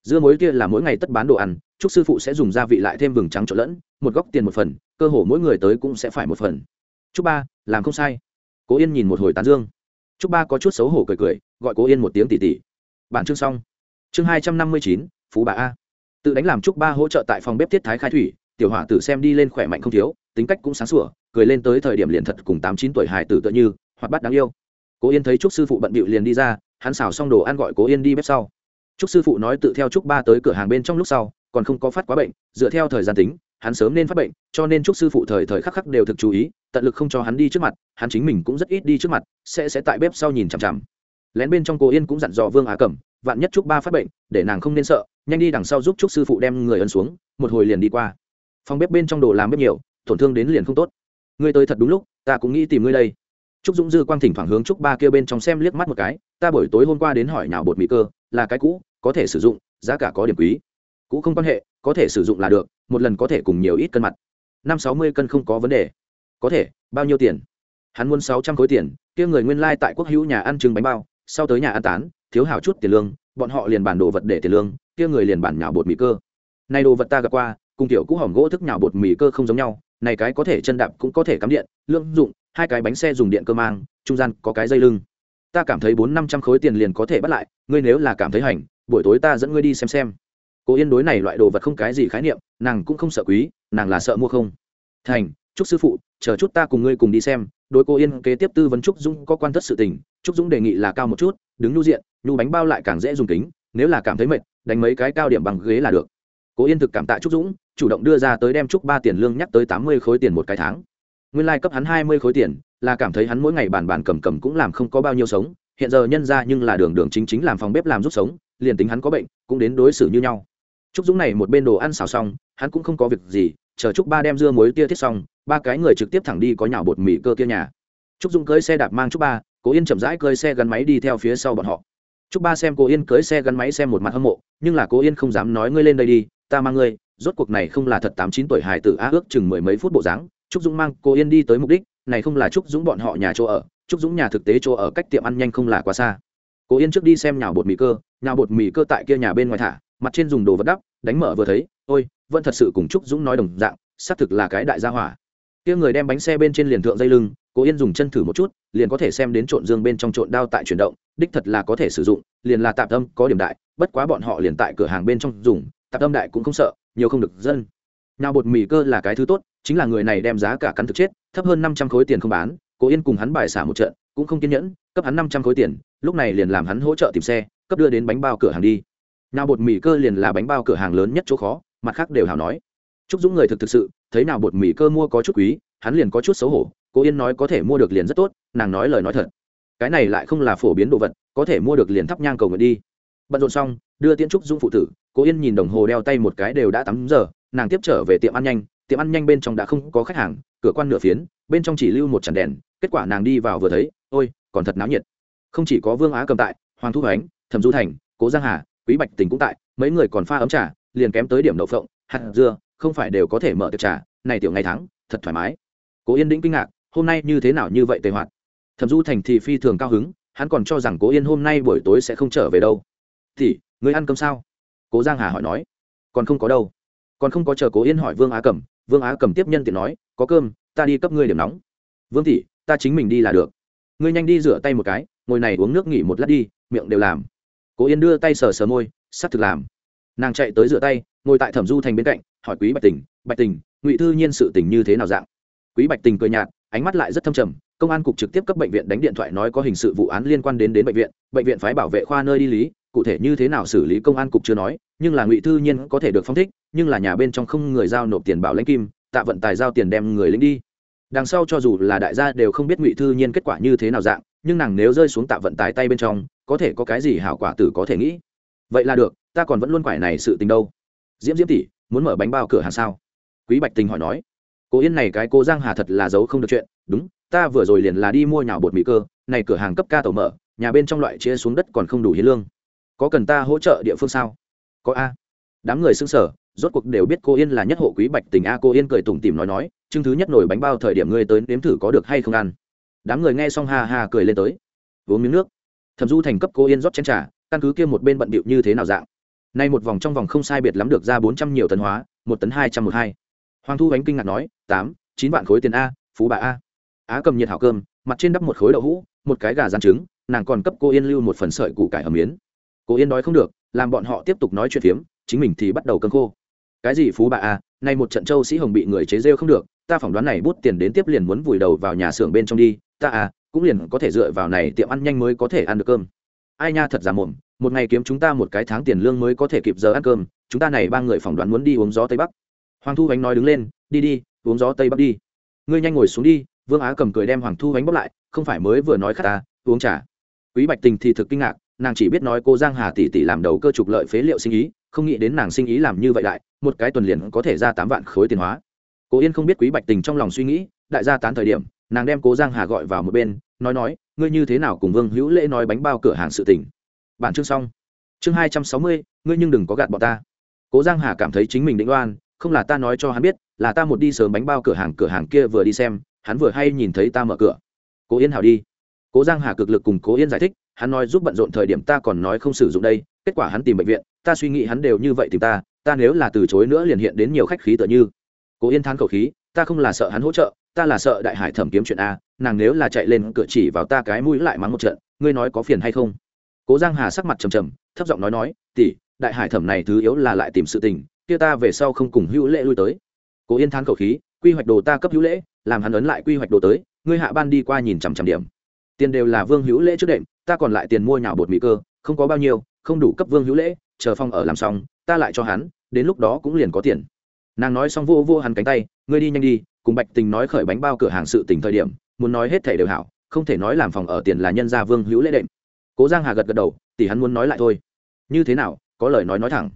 Dưa muối kia là mỗi ngày tất bán đồ ăn trúc sư phụ sẽ dùng gia vị lại thêm vừng trắng trộn lẫn, một góc tiền một phần, cơ hồ mỗi người tới cũng sẽ phải một phần. Trúc ba, làm không sai cố yên nhìn một hồi tán dương. Trúc ba có chút xấu hổ cười cười, gọi cố yên một tiếng tỉ tỉ. Bản chương xong. Chương hai trăm năm mươi chín, phú bà a. Tự đánh làm trúc ba hỗ trợ tại phòng bếp thiết thái khai thủy, tiểu hỏa tử xem đi lên khỏe mạnh không thiếu, tính cách cũng sáng sủa, cười lên tới thời điểm liền thật cùng tám chín tuổi hài tử tựa như, hoạt bát đáng yêu. Cố yên thấy trúc sư phụ bận bịu liền đi ra, hắn xào xong đồ ăn gọi cố yên đi bếp sau. Trúc sư phụ nói tự theo trúc ba tới cửa hàng bên trong lúc sau, còn không có phát quá bệnh, dựa theo thời gian tính hắn sớm nên phát bệnh, cho nên trúc sư phụ thời thời khắc khắc đều thực chú ý, tận lực không cho hắn đi trước mặt, hắn chính mình cũng rất ít đi trước mặt, sẽ sẽ tại bếp sau nhìn chằm chằm. Lén bên trong cô yên cũng dặn dò vương á cẩm, vạn nhất trúc ba phát bệnh, để nàng không nên sợ, nhanh đi đằng sau giúp trúc sư phụ đem người ấn xuống, một hồi liền đi qua. Phòng bếp bên trong đồ làm bếp nhiều, tổn thương đến liền không tốt. Ngươi tới thật đúng lúc, ta cũng nghĩ tìm ngươi đây. Trúc dũng dư quang thỉnh thoảng hướng trúc ba kia bên trong xem liếc mắt một cái, ta buổi tối hôm qua đến hỏi nào bột mì cơ, là cái cũ, có thể sử dụng, giá cả có điểm quý. Cũ không quan hệ, có thể sử dụng là được một lần có thể cùng nhiều ít cân mặt. Năm sáu mươi cân không có vấn đề. Có thể, bao nhiêu tiền? Hắn muốn sáu trăm khối tiền, kia người nguyên lai、like、tại quốc hữu nhà ăn trưng bánh bao, sau tới nhà ăn tán, thiếu hào chút tiền lương, bọn họ liền bản đồ vật để tiền lương, kia người liền bản nhào bột mì cơ. Này đồ vật ta gặp qua, cùng tiểu cũ hỏng gỗ thức nhào bột mì cơ không giống nhau, này cái có thể chân đạp cũng có thể cắm điện lương dụng, hai cái bánh xe dùng điện cơ mang, trung gian có cái dây lưng. Ta cảm thấy bốn năm trăm khối tiền liền có thể bắt lại, ngươi nếu là cảm thấy hành, buổi tối ta dẫn ngươi đi xem xem cô yên đối này loại đồ vật không cái gì khái niệm, nàng cũng không sợ quý, nàng là sợ mua không. Thành, chúc sư phụ, chờ chút ta cùng ngươi cùng đi xem, đối cô yên kế tiếp tư vấn trúc dũng có quan tất sự tình, trúc dũng đề nghị là cao một chút, đứng nhu diện, nhu bánh bao lại càng dễ dùng kính, nếu là cảm thấy mệt, đánh mấy cái cao điểm bằng ghế là được. Cô yên thực cảm tạ trúc dũng, chủ động đưa ra tới đem trúc ba tiền lương nhắc tới tám mươi khối tiền một cái tháng. Nguyên lai、like、cấp hắn hai mươi khối tiền, là cảm thấy hắn mỗi ngày bàn bàn cầm cầm cũng làm không có bao nhiêu sống, hiện giờ nhân ra nhưng là đường đường chính chính làm phòng bếp làm giúp sống, liền tính hắn có bệnh, cũng đến đối xử như nhau trúc dũng này một bên đồ ăn xào xong, hắn cũng không có việc gì, chờ trúc ba đem dưa muối tia thiết xong, ba cái người trực tiếp thẳng đi có nhào bột mì cơ kia nhà. Trúc dũng cưới xe đạp mang trúc ba, cố yên chậm rãi cưới xe gắn máy đi theo phía sau bọn họ. Trúc ba xem cố yên cưới xe gắn máy xem một mặt hâm mộ, nhưng là cố yên không dám nói ngươi lên đây đi, ta mang ngươi, rốt cuộc này không là thật tám chín tuổi hài tử á ước chừng mười mấy phút bộ dáng. Trúc dũng mang cố yên đi tới mục đích, này không là trúc dũng bọn họ nhà chỗ ở, trúc dũng nhà thực tế chỗ ở cách tiệm ăn nhanh không là quá xa cố yên trước đi xem nhào bột mì cơ, nhào bột mì cơ tại kia nhà bên ngoài thả, mặt trên dùng đồ vật đắp, đánh mở vừa thấy, ôi, vẫn thật sự cùng trúc dũng nói đồng dạng, xác thực là cái đại gia hỏa. Kia người đem bánh xe bên trên liền thượng dây lưng, cố yên dùng chân thử một chút, liền có thể xem đến trộn dương bên trong trộn đao tại chuyển động, đích thật là có thể sử dụng, liền là tạp tâm có điểm đại, bất quá bọn họ liền tại cửa hàng bên trong dùng, tạp tâm đại cũng không sợ, nhiều không được dân. Nào bột mì cơ là cái thứ tốt, chính là người này đem giá cả cắn thực chết, thấp hơn năm trăm khối tiền không bán cố yên cùng hắn bài xả một trận, cũng không kiên nhẫn, cấp hắn năm trăm khối tiền, lúc này liền làm hắn hỗ trợ tìm xe, cấp đưa đến bánh bao cửa hàng đi. Nào bột mì cơ liền là bánh bao cửa hàng lớn nhất chỗ khó, mặt khác đều hào nói. Chúc dũng người thực thực sự, thấy nào bột mì cơ mua có chút quý, hắn liền có chút xấu hổ, cố yên nói có thể mua được liền rất tốt, nàng nói lời nói thật. Cái này lại không là phổ biến đồ vật, có thể mua được liền thắp nhang cầu nguyện đi. Bận rộn xong, đưa tiễn trúc dũng phụ tử, cố yên nhìn đồng hồ đeo tay một cái đều đã tám giờ, nàng tiếp trở về tiệm ăn nhanh, tiệm ăn nhanh bên trong đã không có khách hàng, cửa quan nửa phiến, bên trong chỉ lưu một chản đèn kết quả nàng đi vào vừa thấy, ôi, còn thật náo nhiệt. Không chỉ có vương á cầm tại, hoàng thu hoánh, thẩm du thành, cố giang hà, quý bạch tình cũng tại, mấy người còn pha ấm trà, liền kém tới điểm đậu phộng, hạt dưa, không phải đều có thể mở tiệc trà, này tiểu ngày tháng, thật thoải mái. Cố yên đĩnh kinh ngạc, hôm nay như thế nào như vậy tề hoạt? Thẩm du thành thì phi thường cao hứng, hắn còn cho rằng cố yên hôm nay buổi tối sẽ không trở về đâu. Thì người ăn cơm sao? Cố giang hà hỏi nói. Còn không có đâu. Còn không có chờ cố yên hỏi vương á cẩm vương á cẩm tiếp nhân tiện nói, có cơm, ta đi cấp ngươi điểm nóng. Vương thị ta chính mình đi là được. Ngươi nhanh đi rửa tay một cái, ngồi này uống nước nghỉ một lát đi, miệng đều làm. Cố yên đưa tay sờ sờ môi, sắp thực làm. Nàng chạy tới rửa tay, ngồi tại thẩm du thành bên cạnh, hỏi quý bạch tình bạch tình, ngụy thư nhiên sự tình như thế nào dạng? Quý bạch tình cười nhạt, ánh mắt lại rất thâm trầm, công an cục trực tiếp cấp bệnh viện đánh điện thoại nói có hình sự vụ án liên quan đến đến bệnh viện bệnh viện phái bảo vệ khoa nơi đi lý, cụ thể như thế nào xử lý công an cục chưa nói, nhưng là ngụy thư nhiên có thể được phong thích, nhưng là nhà bên trong không người giao nộp tiền bảo lãnh kim, tạ vận tài giao tiền đem người lính đi đằng sau cho dù là đại gia đều không biết ngụy thư nhiên kết quả như thế nào dạng, nhưng nàng nếu rơi xuống tạ vận tài tay bên trong, có thể có cái gì hảo quả tử có thể nghĩ? Vậy là được, ta còn vẫn luôn quải này sự tình đâu. Diễm diễm tỷ, muốn mở bánh bao cửa hàng sao? Quý bạch tình hỏi nói. Cô yên này cái cô giang hà thật là giấu không được chuyện. Đúng, ta vừa rồi liền là đi mua nhào bột mì cơ, này cửa hàng cấp ca tổ mở, nhà bên trong loại chia xuống đất còn không đủ hiến lương. Có cần ta hỗ trợ địa phương sao? Có a. Đám người xưng sở rốt cuộc đều biết cô yên là nhất hộ quý bạch tình a. Cô yên cười tủm tìm nói nói chương thứ nhất nổi bánh bao thời điểm ngươi tới nếm thử có được hay không ăn. Đám người nghe xong ha ha cười lên tới. Uống miếng nước. Thẩm du thành cấp cô yên rót chén trà, căn cứ kia một bên bận bịu như thế nào dạng. Nay một vòng trong vòng không sai biệt lắm được ra bốn trăm nhiều tấn hóa, một tấn hai trăm một hai. Hoàng thu ánh kinh ngạc nói, tám, chín vạn khối tiền a, phú bà a. Á cầm nhiệt hảo cơm, mặt trên đắp một khối đậu hũ, một cái gà rán trứng, nàng còn cấp cô yên lưu một phần sợi củ cải ở miến. Cô yên nói không được, làm bọn họ tiếp tục nói chuyện phiếm, chính mình thì bắt đầu cơn khô cái gì phú bà a, nay một trận châu sĩ hồng bị người chế rêu không được, ta phỏng đoán này bút tiền đến tiếp liền muốn vùi đầu vào nhà xưởng bên trong đi, ta à cũng liền có thể dựa vào này tiệm ăn nhanh mới có thể ăn được cơm. Ai nha thật giả mồm, một ngày kiếm chúng ta một cái tháng tiền lương mới có thể kịp giờ ăn cơm, chúng ta này ba người phỏng đoán muốn đi uống gió tây bắc. Hoàng thu ánh nói đứng lên, đi đi, uống gió tây bắc đi. Ngươi nhanh ngồi xuống đi, vương á cầm cười đem hoàng thu ánh bóc lại, không phải mới vừa nói khát ta, uống trà. Quý bạch tình thì thực kinh ngạc, nàng chỉ biết nói cô giang hà tỷ tỷ làm đầu cơ trục lợi phế liệu sinh ý không nghĩ đến nàng sinh ý làm như vậy đại một cái tuần liền có thể ra tám vạn khối tiền hóa. Cố yên không biết quý bạch tình trong lòng suy nghĩ, đại gia tán thời điểm, nàng đem cố giang hà gọi vào một bên, nói nói, ngươi như thế nào cùng vương hữu lễ nói bánh bao cửa hàng sự tình? Bản chương xong. Chương hai trăm sáu mươi, ngươi nhưng đừng có gạt bọn ta. Cố giang hà cảm thấy chính mình định đoan, không là ta nói cho hắn biết, là ta một đi sớm bánh bao cửa hàng cửa hàng kia vừa đi xem, hắn vừa hay nhìn thấy ta mở cửa. Cố yên hảo đi. Cố giang hà cực lực cùng cố yên giải thích, hắn nói giúp bận rộn thời điểm ta còn nói không sử dụng đây, kết quả hắn tìm bệnh viện ta suy nghĩ hắn đều như vậy tìm ta ta nếu là từ chối nữa liền hiện đến nhiều khách khí tựa như. Cố yên thán khẩu khí, ta không là sợ hắn hỗ trợ, ta là sợ đại hải thẩm kiếm chuyện a, nàng nếu là chạy lên cửa chỉ vào ta cái mũi lại mắng một trận, ngươi nói có phiền hay không? Cố giang hà sắc mặt trầm trầm, thấp giọng nói nói, tỷ, đại hải thẩm này thứ yếu là lại tìm sự tình, kia ta về sau không cùng hữu lễ lui tới. Cố yên thán khẩu khí, quy hoạch đồ ta cấp hữu lễ, làm hắn ấn lại quy hoạch đồ tới, ngươi hạ ban đi qua nhìn chằm chằm điểm. Tiền đều là vương hữu lễ trước đệm, ta còn lại tiền mua nhào bột mì cơ, không có bao nhiêu không đủ cấp vương hữu lễ, chờ phong ở làm xong, ta lại cho hắn, đến lúc đó cũng liền có tiền. Nàng nói xong vô vô hắn cánh tay, ngươi đi nhanh đi, cùng bạch tình nói khởi bánh bao cửa hàng sự tình thời điểm, muốn nói hết thể đều hảo, không thể nói làm phòng ở tiền là nhân gia vương hữu lễ đệm. Cố giang hà gật gật đầu, tỷ hắn muốn nói lại thôi. Như thế nào, có lời nói nói thẳng.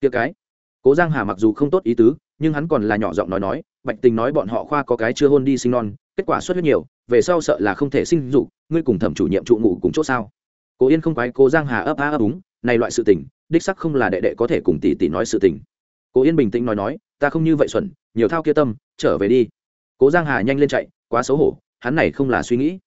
Tiệc cái. Cố giang hà mặc dù không tốt ý tứ, nhưng hắn còn là nhỏ giọng nói nói, bạch tình nói bọn họ khoa có cái chưa hôn đi sinh non, kết quả xuất huyết nhiều, về sau sợ là không thể sinh dục, ngươi cùng thẩm chủ nhiệm trụ ngủ cùng chỗ sao? Cố yên không quái, cố giang hà ấp á ấp úng này loại sự tình, đích sắc không là đệ đệ có thể cùng tỷ tỷ nói sự tình. Cố yên bình tĩnh nói nói, ta không như vậy xuẩn, nhiều thao kia tâm, trở về đi. Cố giang hà nhanh lên chạy, quá xấu hổ, hắn này không là suy nghĩ.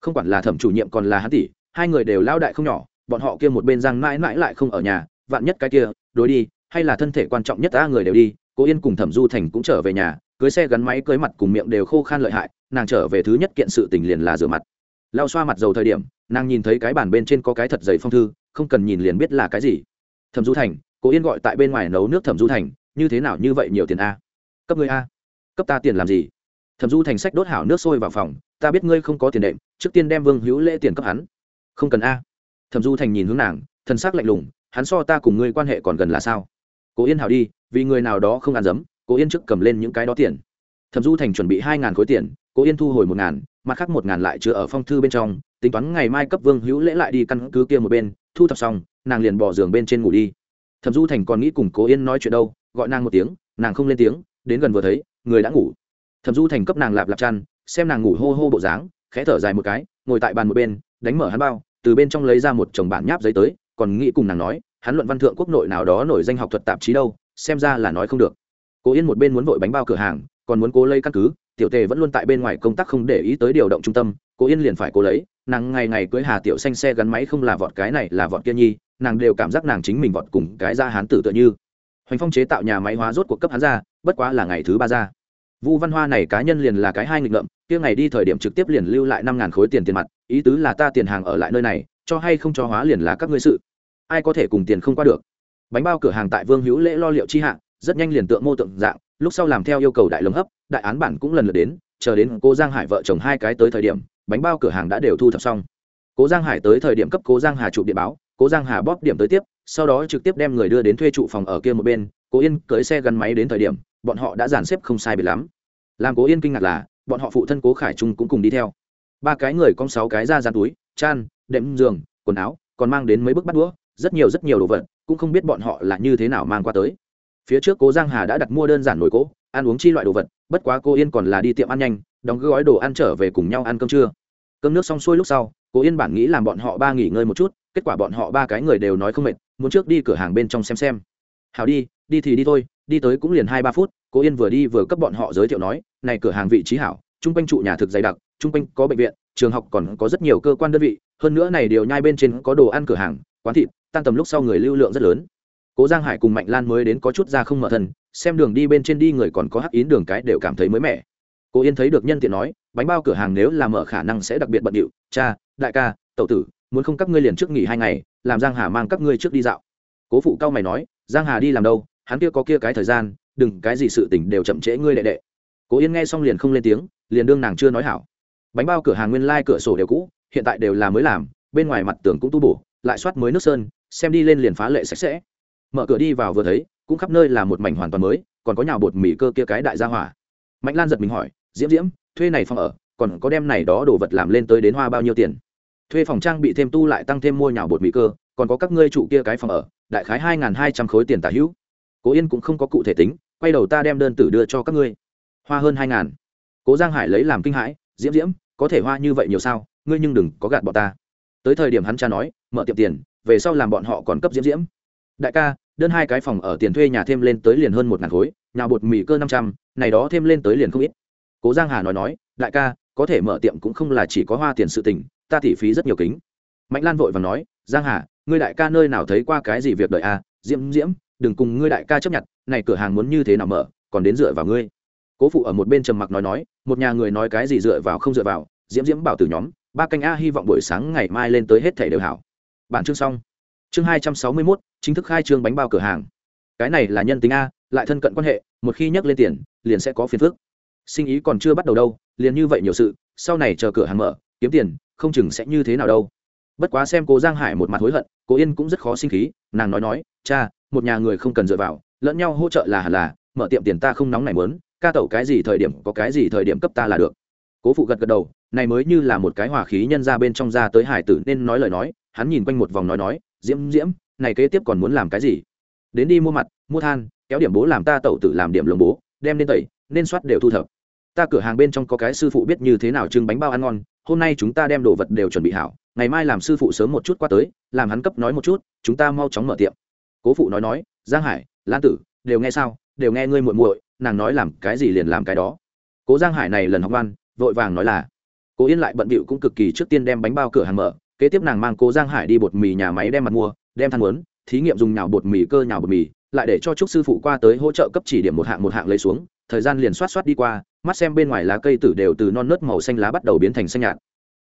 Không quản là thẩm chủ nhiệm còn là hắn tỷ, hai người đều lao đại không nhỏ, bọn họ kia một bên giang mãi mãi lại không ở nhà, vạn nhất cái kia, đối đi, hay là thân thể quan trọng nhất ta người đều đi, cố yên cùng thẩm du thành cũng trở về nhà, cưới xe gắn máy cưới mặt cùng miệng đều khô khan lợi hại, nàng trở về thứ nhất kiện sự tình liền là rửa mặt. Lao xoa mặt dầu thời điểm, nàng nhìn thấy cái bàn bên trên có cái thật dày phong thư không cần nhìn liền biết là cái gì. Thẩm du thành, cố yên gọi tại bên ngoài nấu nước thẩm du thành, như thế nào như vậy nhiều tiền a? Cấp ngươi a. Cấp ta tiền làm gì? Thẩm du thành sách đốt hảo nước sôi vào phòng, ta biết ngươi không có tiền đệm, trước tiên đem vương hữu lễ tiền cấp hắn. Không cần a. Thẩm du thành nhìn hướng nàng thân xác lạnh lùng, hắn so ta cùng ngươi quan hệ còn gần là sao? Cố yên hảo đi, vì người nào đó không ăn dấm, cố yên trước cầm lên những cái đó tiền. Thẩm du thành chuẩn bị hai ngàn khối tiền, cố yên thu hồi một ngàn, mặt khác một ngàn lại chứa ở phong thư bên trong tính toán ngày mai cấp vương hữu lễ lại đi căn cứ kia một bên, thu thập xong, nàng liền bỏ giường bên trên ngủ đi. Thẩm du thành còn nghĩ cùng cố yên nói chuyện đâu, gọi nàng một tiếng, nàng không lên tiếng, đến gần vừa thấy, người đã ngủ. Thẩm du thành cấp nàng lạp lạp chăn, xem nàng ngủ hô hô bộ dáng, khẽ thở dài một cái, ngồi tại bàn một bên, đánh mở hắn bao, từ bên trong lấy ra một chồng bản nháp giấy tới, còn nghĩ cùng nàng nói, hắn luận văn thượng quốc nội nào đó nổi danh học thuật tạp chí đâu, xem ra là nói không được. Cố yên một bên muốn vội bánh bao cửa hàng, còn muốn cố lấy căn cứ, tiểu tề vẫn luôn tại bên ngoài công tác không để ý tới điều động trung tâm, cố yên liền phải cố lấy nàng ngày ngày cưới hà tiểu xanh xe gắn máy không là vọt cái này là vọt kia nhi, nàng đều cảm giác nàng chính mình vọt cùng cái ra hán tử tựa như. Hoành phong chế tạo nhà máy hóa rốt cuộc cấp hắn ra, bất quá là ngày thứ ba ra. Vu văn hoa này cá nhân liền là cái hai nghịch ngợm, kia ngày đi thời điểm trực tiếp liền lưu lại năm ngàn khối tiền tiền mặt, ý tứ là ta tiền hàng ở lại nơi này, cho hay không cho hóa liền là các ngươi sự. Ai có thể cùng tiền không qua được? Bánh bao cửa hàng tại vương hữu lễ lo liệu chi hạ, rất nhanh liền tượng mô tượng dạng, lúc sau làm theo yêu cầu đại lồng hấp, đại án bản cũng lần lượt đến, chờ đến cô giang hải vợ chồng hai cái tới thời điểm bánh bao cửa hàng đã đều thu thập xong. Cố giang hải tới thời điểm cấp cố giang hà trụ điện báo, cố giang hà bóp điểm tới tiếp, sau đó trực tiếp đem người đưa đến thuê trụ phòng ở kia một bên, cố yên cưới xe gắn máy đến thời điểm, bọn họ đã dàn xếp không sai biệt lắm. Làm cố yên kinh ngạc là, bọn họ phụ thân cố khải trung cũng cùng đi theo. Ba cái người con sáu cái ra dàn túi chan đệm giường, quần áo, còn mang đến mấy bức bắt đũa, rất nhiều rất nhiều đồ vật, cũng không biết bọn họ là như thế nào mang qua tới. Phía trước cố giang hà đã đặt mua đơn giản nồi cỗ, ăn uống chi loại đồ vật, bất quá cô yên còn là đi tiệm ăn nhanh, đóng gói đồ ăn trở về cùng nhau ăn cơm trưa cơm nước xong xuôi lúc sau, cố yên bản nghĩ làm bọn họ ba nghỉ ngơi một chút, kết quả bọn họ ba cái người đều nói không mệt, muốn trước đi cửa hàng bên trong xem xem. Hào đi đi thì đi thôi, đi tới cũng liền hai ba phút, cố yên vừa đi vừa cấp bọn họ giới thiệu nói, này cửa hàng vị trí hảo, chung quanh trụ nhà thực dày đặc, chung quanh có bệnh viện, trường học còn có rất nhiều cơ quan đơn vị, hơn nữa này điều nhai bên trên có đồ ăn cửa hàng, quán thịt, tan tầm lúc sau người lưu lượng rất lớn. Cố giang hải cùng mạnh lan mới đến có chút ra không mở thân xem đường đi bên trên đi người còn có hắc ín đường cái đều cảm thấy mới mẻ cố yên thấy được nhân tiện nói, bánh bao cửa hàng nếu làm mở khả năng sẽ đặc biệt bận điệu. Cha, đại ca tậu tử, muốn không các ngươi liền trước nghỉ hai ngày, làm giang hà mang các ngươi trước đi dạo. Cố phụ cao mày nói, giang hà đi làm đâu? Hắn kia có kia cái thời gian, đừng, cái gì sự tình đều chậm trễ ngươi đệ đệ. Cố yên nghe xong liền không lên tiếng, liền đương nàng chưa nói hảo. Bánh bao cửa hàng nguyên lai cửa sổ đều cũ, hiện tại đều là mới làm, bên ngoài mặt tường cũng tu bổ, lại soát mới nước sơn, xem đi lên liền phá lệ sạch sẽ. Mở cửa đi vào vừa thấy, cũng khắp nơi là một mảnh hoàn toàn mới, còn có nhào bột mì cơ kia cái đại gia hỏa. Mạnh lan giật mình hỏi diễm diễm, thuê này phòng ở, còn có đem này đó đồ vật làm lên tới đến hoa bao nhiêu tiền? Thuê phòng trang bị thêm tu lại tăng thêm mua nhào bột mì cơ, còn có các ngươi trụ kia cái phòng ở, đại khái hai hai trăm khối tiền tả hữu. Cố yên cũng không có cụ thể tính, quay đầu ta đem đơn tử đưa cho các ngươi. Hoa hơn hai ngàn cố giang hải lấy làm kinh hãi, diễm diễm, có thể hoa như vậy nhiều sao? Ngươi nhưng đừng có gạt bọn ta. Tới thời điểm hắn cha nói, mở tiệm tiền, về sau làm bọn họ còn cấp diễm diễm. Đại ca, đơn hai cái phòng ở tiền thuê nhà thêm lên tới liền hơn một ngàn khối, nhà bột mì cơ năm trăm, này đó thêm lên tới liền không ít cố giang hà nói nói, đại ca, có thể mở tiệm cũng không là chỉ có hoa tiền sự tình, ta tỉ phí rất nhiều kính. Mạnh lan vội và nói, giang hà, ngươi đại ca nơi nào thấy qua cái gì việc đợi a diễm diễm, đừng cùng ngươi đại ca chấp nhận, này cửa hàng muốn như thế nào mở, còn đến dựa vào ngươi. Cố phụ ở một bên trầm mặc nói nói, một nhà người nói cái gì dựa vào không dựa vào, diễm diễm bảo từ nhóm, ba canh a hy vọng buổi sáng ngày mai lên tới hết thảy đều hảo. Bản chương xong. Chương hai trăm sáu mươi mốt, chính thức khai trương bánh bao cửa hàng. Cái này là nhân tính a, lại thân cận quan hệ, một khi nhắc lên tiền, liền sẽ có phiền phức sinh ý còn chưa bắt đầu đâu, liền như vậy nhiều sự, sau này chờ cửa hàng mở, kiếm tiền, không chừng sẽ như thế nào đâu. Bất quá xem cố giang hải một mặt hối hận cố yên cũng rất khó sinh khí, nàng nói nói, cha, một nhà người không cần dựa vào, lẫn nhau hỗ trợ là hẳn là, mở tiệm tiền ta không nóng này mớn ca tẩu cái gì thời điểm có cái gì thời điểm cấp ta là được. Cố phụ gật gật đầu, này mới như là một cái hỏa khí nhân ra bên trong ra tới hải tử nên nói lời nói, hắn nhìn quanh một vòng nói nói, diễm diễm, này kế tiếp còn muốn làm cái gì? Đến đi mua mặt, mua than, kéo điểm bố làm ta tẩu tử làm điểm lồng bố, đem lên tẩy nên soát đều thu thập. Ta cửa hàng bên trong có cái sư phụ biết như thế nào trưng bánh bao ăn ngon, hôm nay chúng ta đem đồ vật đều chuẩn bị hảo, ngày mai làm sư phụ sớm một chút qua tới, làm hắn cấp nói một chút, chúng ta mau chóng mở tiệm. Cố phụ nói nói, giang hải, lan tử, đều nghe sao, đều nghe ngươi muội muội, nàng nói làm cái gì liền làm cái đó. Cố giang hải này lần học văn, vội vàng nói là, cố yên lại bận bịu cũng cực kỳ trước tiên đem bánh bao cửa hàng mở, kế tiếp nàng mang cố giang hải đi bột mì nhà máy đem mặt mua, đem than muốn thí nghiệm dùng nhào bột mì cơ nhào bột mì, lại để cho chúc sư phụ qua tới hỗ trợ cấp chỉ điểm một hạng một hạng lấy xuống thời gian liền xoát xoát đi qua, mắt xem bên ngoài lá cây tử đều từ non nớt màu xanh lá bắt đầu biến thành xanh nhạt.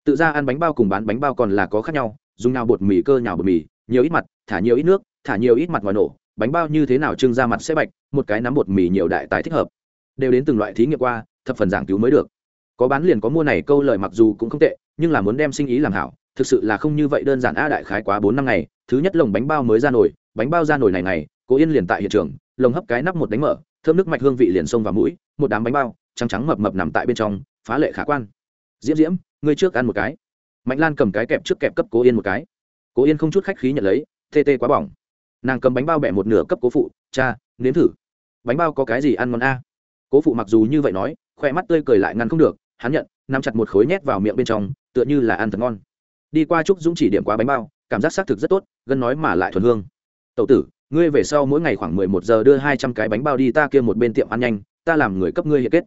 Tự ra ăn bánh bao cùng bán bánh bao còn là có khác nhau, dùng nào bột mì cơ nhào bột mì, nhiều ít mặt, thả nhiều ít nước, thả nhiều ít mặt ngoài nổ, bánh bao như thế nào trưng ra mặt sẽ bạch, một cái nắm bột mì nhiều đại tài thích hợp. Đều đến từng loại thí nghiệm qua, thập phần giảng cứu mới được. Có bán liền có mua này câu lời mặc dù cũng không tệ, nhưng là muốn đem sinh ý làm hảo, thực sự là không như vậy đơn giản a đại khái quá bốn năm ngày, thứ nhất lồng bánh bao mới ra nổi bánh bao ra nổi này này cố yên liền tại hiện trường, lồng hấp cái nắp một đánh mở thơm nước mạch hương vị liền xông vào mũi, một đám bánh bao, trắng trắng mập mập nằm tại bên trong, phá lệ khả quan. Diễm diễm, ngươi trước ăn một cái. Mạnh lan cầm cái kẹp trước kẹp cấp cố yên một cái. Cố yên không chút khách khí nhận lấy, tê tê quá bỏng. Nàng cầm bánh bao bẻ một nửa cấp cố phụ, cha, nếm thử. Bánh bao có cái gì ăn ngon a? Cố phụ mặc dù như vậy nói, khoe mắt tươi cười lại ngăn không được, hắn nhận nằm chặt một khối nhét vào miệng bên trong, tựa như là ăn thật ngon. Đi qua trúc dũng chỉ điểm quá bánh bao, cảm giác xác thực rất tốt, gân nói mà lại thuần hương. Tậu tử ngươi về sau mỗi ngày khoảng mười một giờ đưa hai trăm cái bánh bao đi ta kia một bên tiệm ăn nhanh, ta làm người cấp ngươi hiện kết.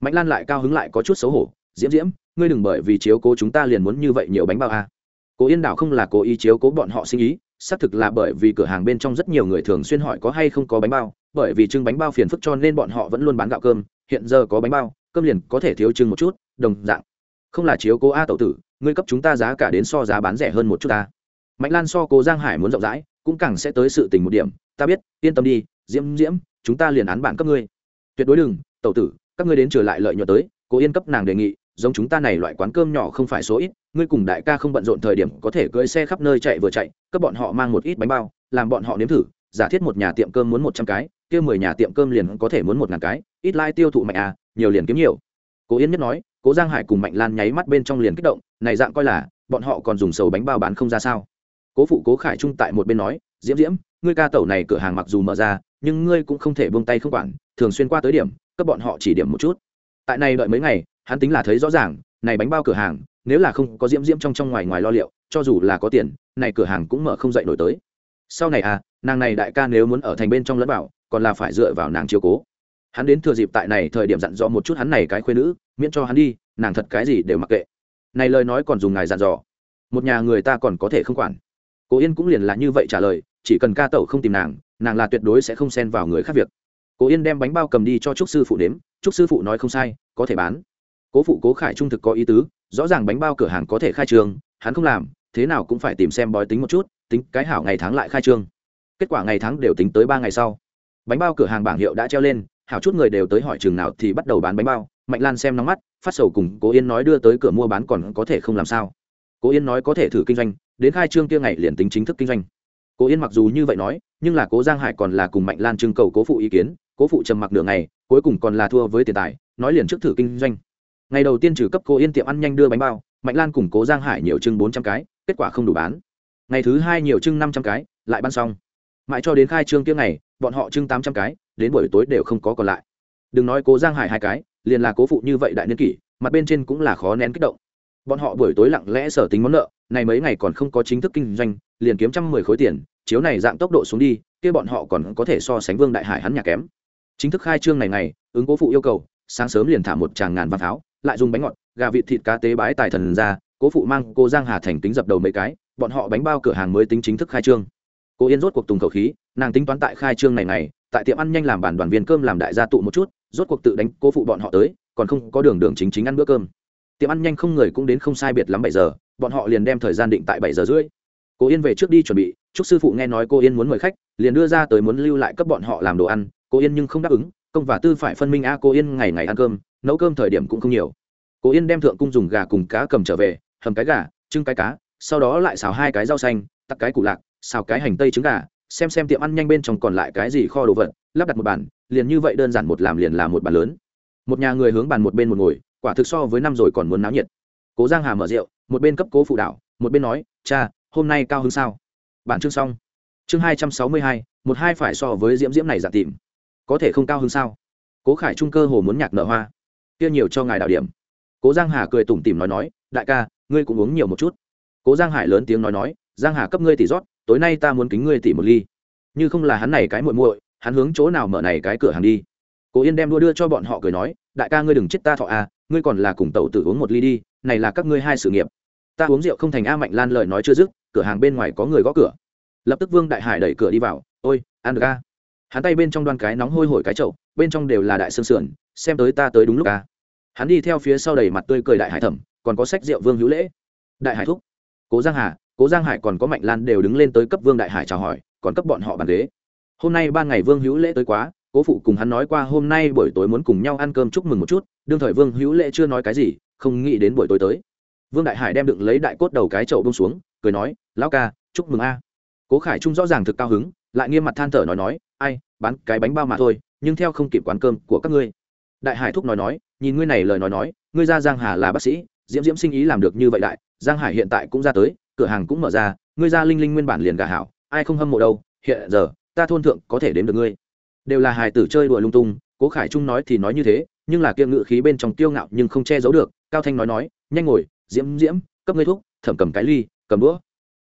Mạnh lan lại cao hứng lại có chút xấu hổ, diễm diễm, ngươi đừng bởi vì chiếu cố chúng ta liền muốn như vậy nhiều bánh bao à. cố yên đảo không là cố ý chiếu cố bọn họ sinh ý, xác thực là bởi vì cửa hàng bên trong rất nhiều người thường xuyên hỏi có hay không có bánh bao, bởi vì trưng bánh bao phiền phức cho nên bọn họ vẫn luôn bán gạo cơm, hiện giờ có bánh bao, cơm liền có thể thiếu trưng một chút, đồng dạng. Không là chiếu cố a tẩu tử, ngươi cấp chúng ta giá cả đến so giá bán rẻ hơn một chút ta. Mạnh lan so cố giang hải muốn rộng rãi cũng càng sẽ tới sự tình một điểm. Ta biết, yên tâm đi, diễm diễm, chúng ta liền án bản cấp ngươi. Tuyệt đối đừng, tẩu tử, các ngươi đến trở lại lợi nhuận tới, cố yên cấp nàng đề nghị, giống chúng ta này loại quán cơm nhỏ không phải số ít, ngươi cùng đại ca không bận rộn thời điểm có thể cưỡi xe khắp nơi chạy vừa chạy, cấp bọn họ mang một ít bánh bao, làm bọn họ nếm thử, giả thiết một nhà tiệm cơm muốn một trăm cái, kia mười nhà tiệm cơm liền có thể muốn một ngàn cái, ít lai、like、tiêu thụ mạnh à nhiều liền kiếm nhiều. Cố yên nhất nói, cố giang hải cùng mạnh lan nháy mắt bên trong liền kích động, này dạng coi là, bọn họ còn dùng sầu bánh bao bán không ra sao cố phụ cố khải trung tại một bên nói, diễm diễm, ngươi ca tẩu này cửa hàng mặc dù mở ra, nhưng ngươi cũng không thể buông tay không quản, thường xuyên qua tới điểm, cấp bọn họ chỉ điểm một chút. Tại này đợi mấy ngày, hắn tính là thấy rõ ràng, này bánh bao cửa hàng, nếu là không có diễm diễm trong trong ngoài ngoài lo liệu, cho dù là có tiền, này cửa hàng cũng mở không dậy nổi tới. Sau này à nàng này đại ca nếu muốn ở thành bên trong lẫn bảo còn là phải dựa vào nàng chiều cố. Hắn đến thừa dịp tại này thời điểm dặn dò một chút hắn này cái khuyên nữ, miễn cho hắn đi, nàng thật cái gì đều mặc kệ. Này lời nói còn dùng ngài dặn dò. Một nhà người ta còn có thể không quản cố yên cũng liền là như vậy trả lời chỉ cần ca tẩu không tìm nàng nàng là tuyệt đối sẽ không xen vào người khác việc. Cố yên đem bánh bao cầm đi cho trúc sư phụ nếm, trúc sư phụ nói không sai có thể bán. Cố phụ cố khải trung thực có ý tứ rõ ràng bánh bao cửa hàng có thể khai trương hắn không làm thế nào cũng phải tìm xem bói tính một chút tính cái hảo ngày tháng lại khai trương. Kết quả ngày tháng đều tính tới ba ngày sau. Bánh bao cửa hàng bảng hiệu đã treo lên hảo chút người đều tới hỏi chừng nào thì bắt đầu bán bánh bao. Mạnh lan xem nóng mắt phát sầu cùng cố yên nói đưa tới cửa mua bán còn có thể không làm sao. Cố yên nói có thể thử kinh doanh đến khai trương kia ngày liền tính chính thức kinh doanh. Cố yên mặc dù như vậy nói, nhưng là cố giang hải còn là cùng mạnh lan trưng cầu cố phụ ý kiến, cố phụ trầm mặc nửa ngày, cuối cùng còn là thua với tiền tài, nói liền trước thử kinh doanh. Ngày đầu tiên trừ cấp cố yên tiệm ăn nhanh đưa bánh bao, mạnh lan cùng cố giang hải nhiều trưng bốn trăm cái, kết quả không đủ bán. Ngày thứ hai nhiều trưng năm trăm cái, lại bán xong. Mãi cho đến khai trương kia ngày, bọn họ trưng tám trăm cái, đến buổi tối đều không có còn lại. Đừng nói cố giang hải hai cái, liền là cố phụ như vậy đại niên kỷ, mặt bên trên cũng là khó nén kích động bọn họ buổi tối lặng lẽ sở tính món nợ, này mấy ngày còn không có chính thức kinh doanh, liền kiếm trăm mười khối tiền, chiếu này dạng tốc độ xuống đi, kia bọn họ còn có thể so sánh vương đại hải hắn nhà kém. Chính thức khai trương này ngày, ứng cố phụ yêu cầu, sáng sớm liền thả một tràng ngàn văn pháo lại dùng bánh ngọt, gà vịt thịt cá tế bái tài thần ra, cố phụ mang cô giang hà thành tính dập đầu mấy cái, bọn họ bánh bao cửa hàng mới tính chính thức khai trương. Cô yên rốt cuộc tùng khẩu khí, nàng tính toán tại khai trương này này tại tiệm ăn nhanh làm bản đoàn viên cơm làm đại gia tụ một chút, rốt cuộc tự đánh cô phụ bọn họ tới, còn không có đường đường chính chính ăn bữa cơm tiệm ăn nhanh không người cũng đến không sai biệt lắm bảy giờ, bọn họ liền đem thời gian định tại bảy giờ rưỡi. Cô yên về trước đi chuẩn bị, chúc sư phụ nghe nói cô yên muốn mời khách, liền đưa ra tới muốn lưu lại cấp bọn họ làm đồ ăn, cô yên nhưng không đáp ứng, công và tư phải phân minh a, cô yên ngày ngày ăn cơm, nấu cơm thời điểm cũng không nhiều. Cô yên đem thượng cung dùng gà cùng cá cầm trở về, hầm cái gà, trưng cái cá, sau đó lại xào hai cái rau xanh tắc cái củ lạc, xào cái hành tây trứng gà, xem xem tiệm ăn nhanh bên trong còn lại cái gì kho đồ vật, lắp đặt một bàn, liền như vậy đơn giản một làm liền là một bàn lớn. Một nhà người hướng bàn một bên một ngồi quả thực so với năm rồi còn muốn náo nhiệt. Cố giang hà mở rượu, một bên cấp cố phụ đạo, một bên nói, cha, hôm nay cao hứng sao? Bản chương xong. Chương hai trăm sáu mươi hai, một hai phải so với diễm diễm này giả tìm. Có thể không cao hứng sao? Cố khải trung cơ hồ muốn nhạc nở hoa. Kia nhiều cho ngài đạo điểm. Cố giang hà cười tủm tỉm nói nói, đại ca, ngươi cũng uống nhiều một chút. Cố giang hải lớn tiếng nói nói, giang hà cấp ngươi tỷ rót, tối nay ta muốn kính ngươi tỷ một ly. Như không là hắn này cái muội muội, hắn hướng chỗ nào mở này cái cửa hàng đi. Cố yên đem đua đưa cho bọn họ cười nói đại ca ngươi đừng chết ta thọ à ngươi còn là cùng tẩu tử uống một ly đi, này là các ngươi hai sự nghiệp. Ta uống rượu không thành a mạnh lan lời nói chưa dứt, cửa hàng bên ngoài có người gõ cửa. Lập tức vương đại hải đẩy cửa đi vào, ôi, ăn ga hắn tay bên trong đoan cái nóng hôi hổi cái chậu, bên trong đều là đại sương sườn, xem tới ta tới đúng lúc a. Hắn đi theo phía sau đầy mặt tươi cười đại hải thẩm còn có sách rượu vương hữu lễ. Đại hải thúc, cố giang hà, cố giang hải còn có mạnh lan đều đứng lên tới cấp vương đại hải chào hỏi, còn cấp bọn họ bàn ghế. Hôm nay ban ngày vương hữu lễ tới quá cố phụ cùng hắn nói qua hôm nay buổi tối muốn cùng nhau ăn cơm chúc mừng một chút, đương thời vương hữu lễ chưa nói cái gì, không nghĩ đến buổi tối tới. Vương đại hải đem đựng lấy đại cốt đầu cái chậu bông xuống, cười nói, lão ca, chúc mừng a. Cố khải trung rõ ràng thực cao hứng, lại nghiêm mặt than thở nói nói, ai, bán cái bánh bao mà thôi, nhưng theo không kịp quán cơm của các ngươi. Đại hải thúc nói nói, nhìn ngươi này lời nói nói, ngươi ra giang hà là bác sĩ, diễm diễm sinh ý làm được như vậy đại, giang hải hiện tại cũng ra tới, cửa hàng cũng mở ra, ngươi ra linh linh nguyên bản liền gà hảo, ai không hâm mộ đâu, hiện giờ, ta thôn thượng có thể đếm được ngươi đều là hài tử chơi đùa lung tung, cố khải trung nói thì nói như thế, nhưng là kiêng ngự khí bên trong tiêu ngạo nhưng không che giấu được, cao thanh nói nói, nhanh ngồi, diễm diễm, cấp ngươi thuốc, thẩm cầm cái ly, cầm đũa.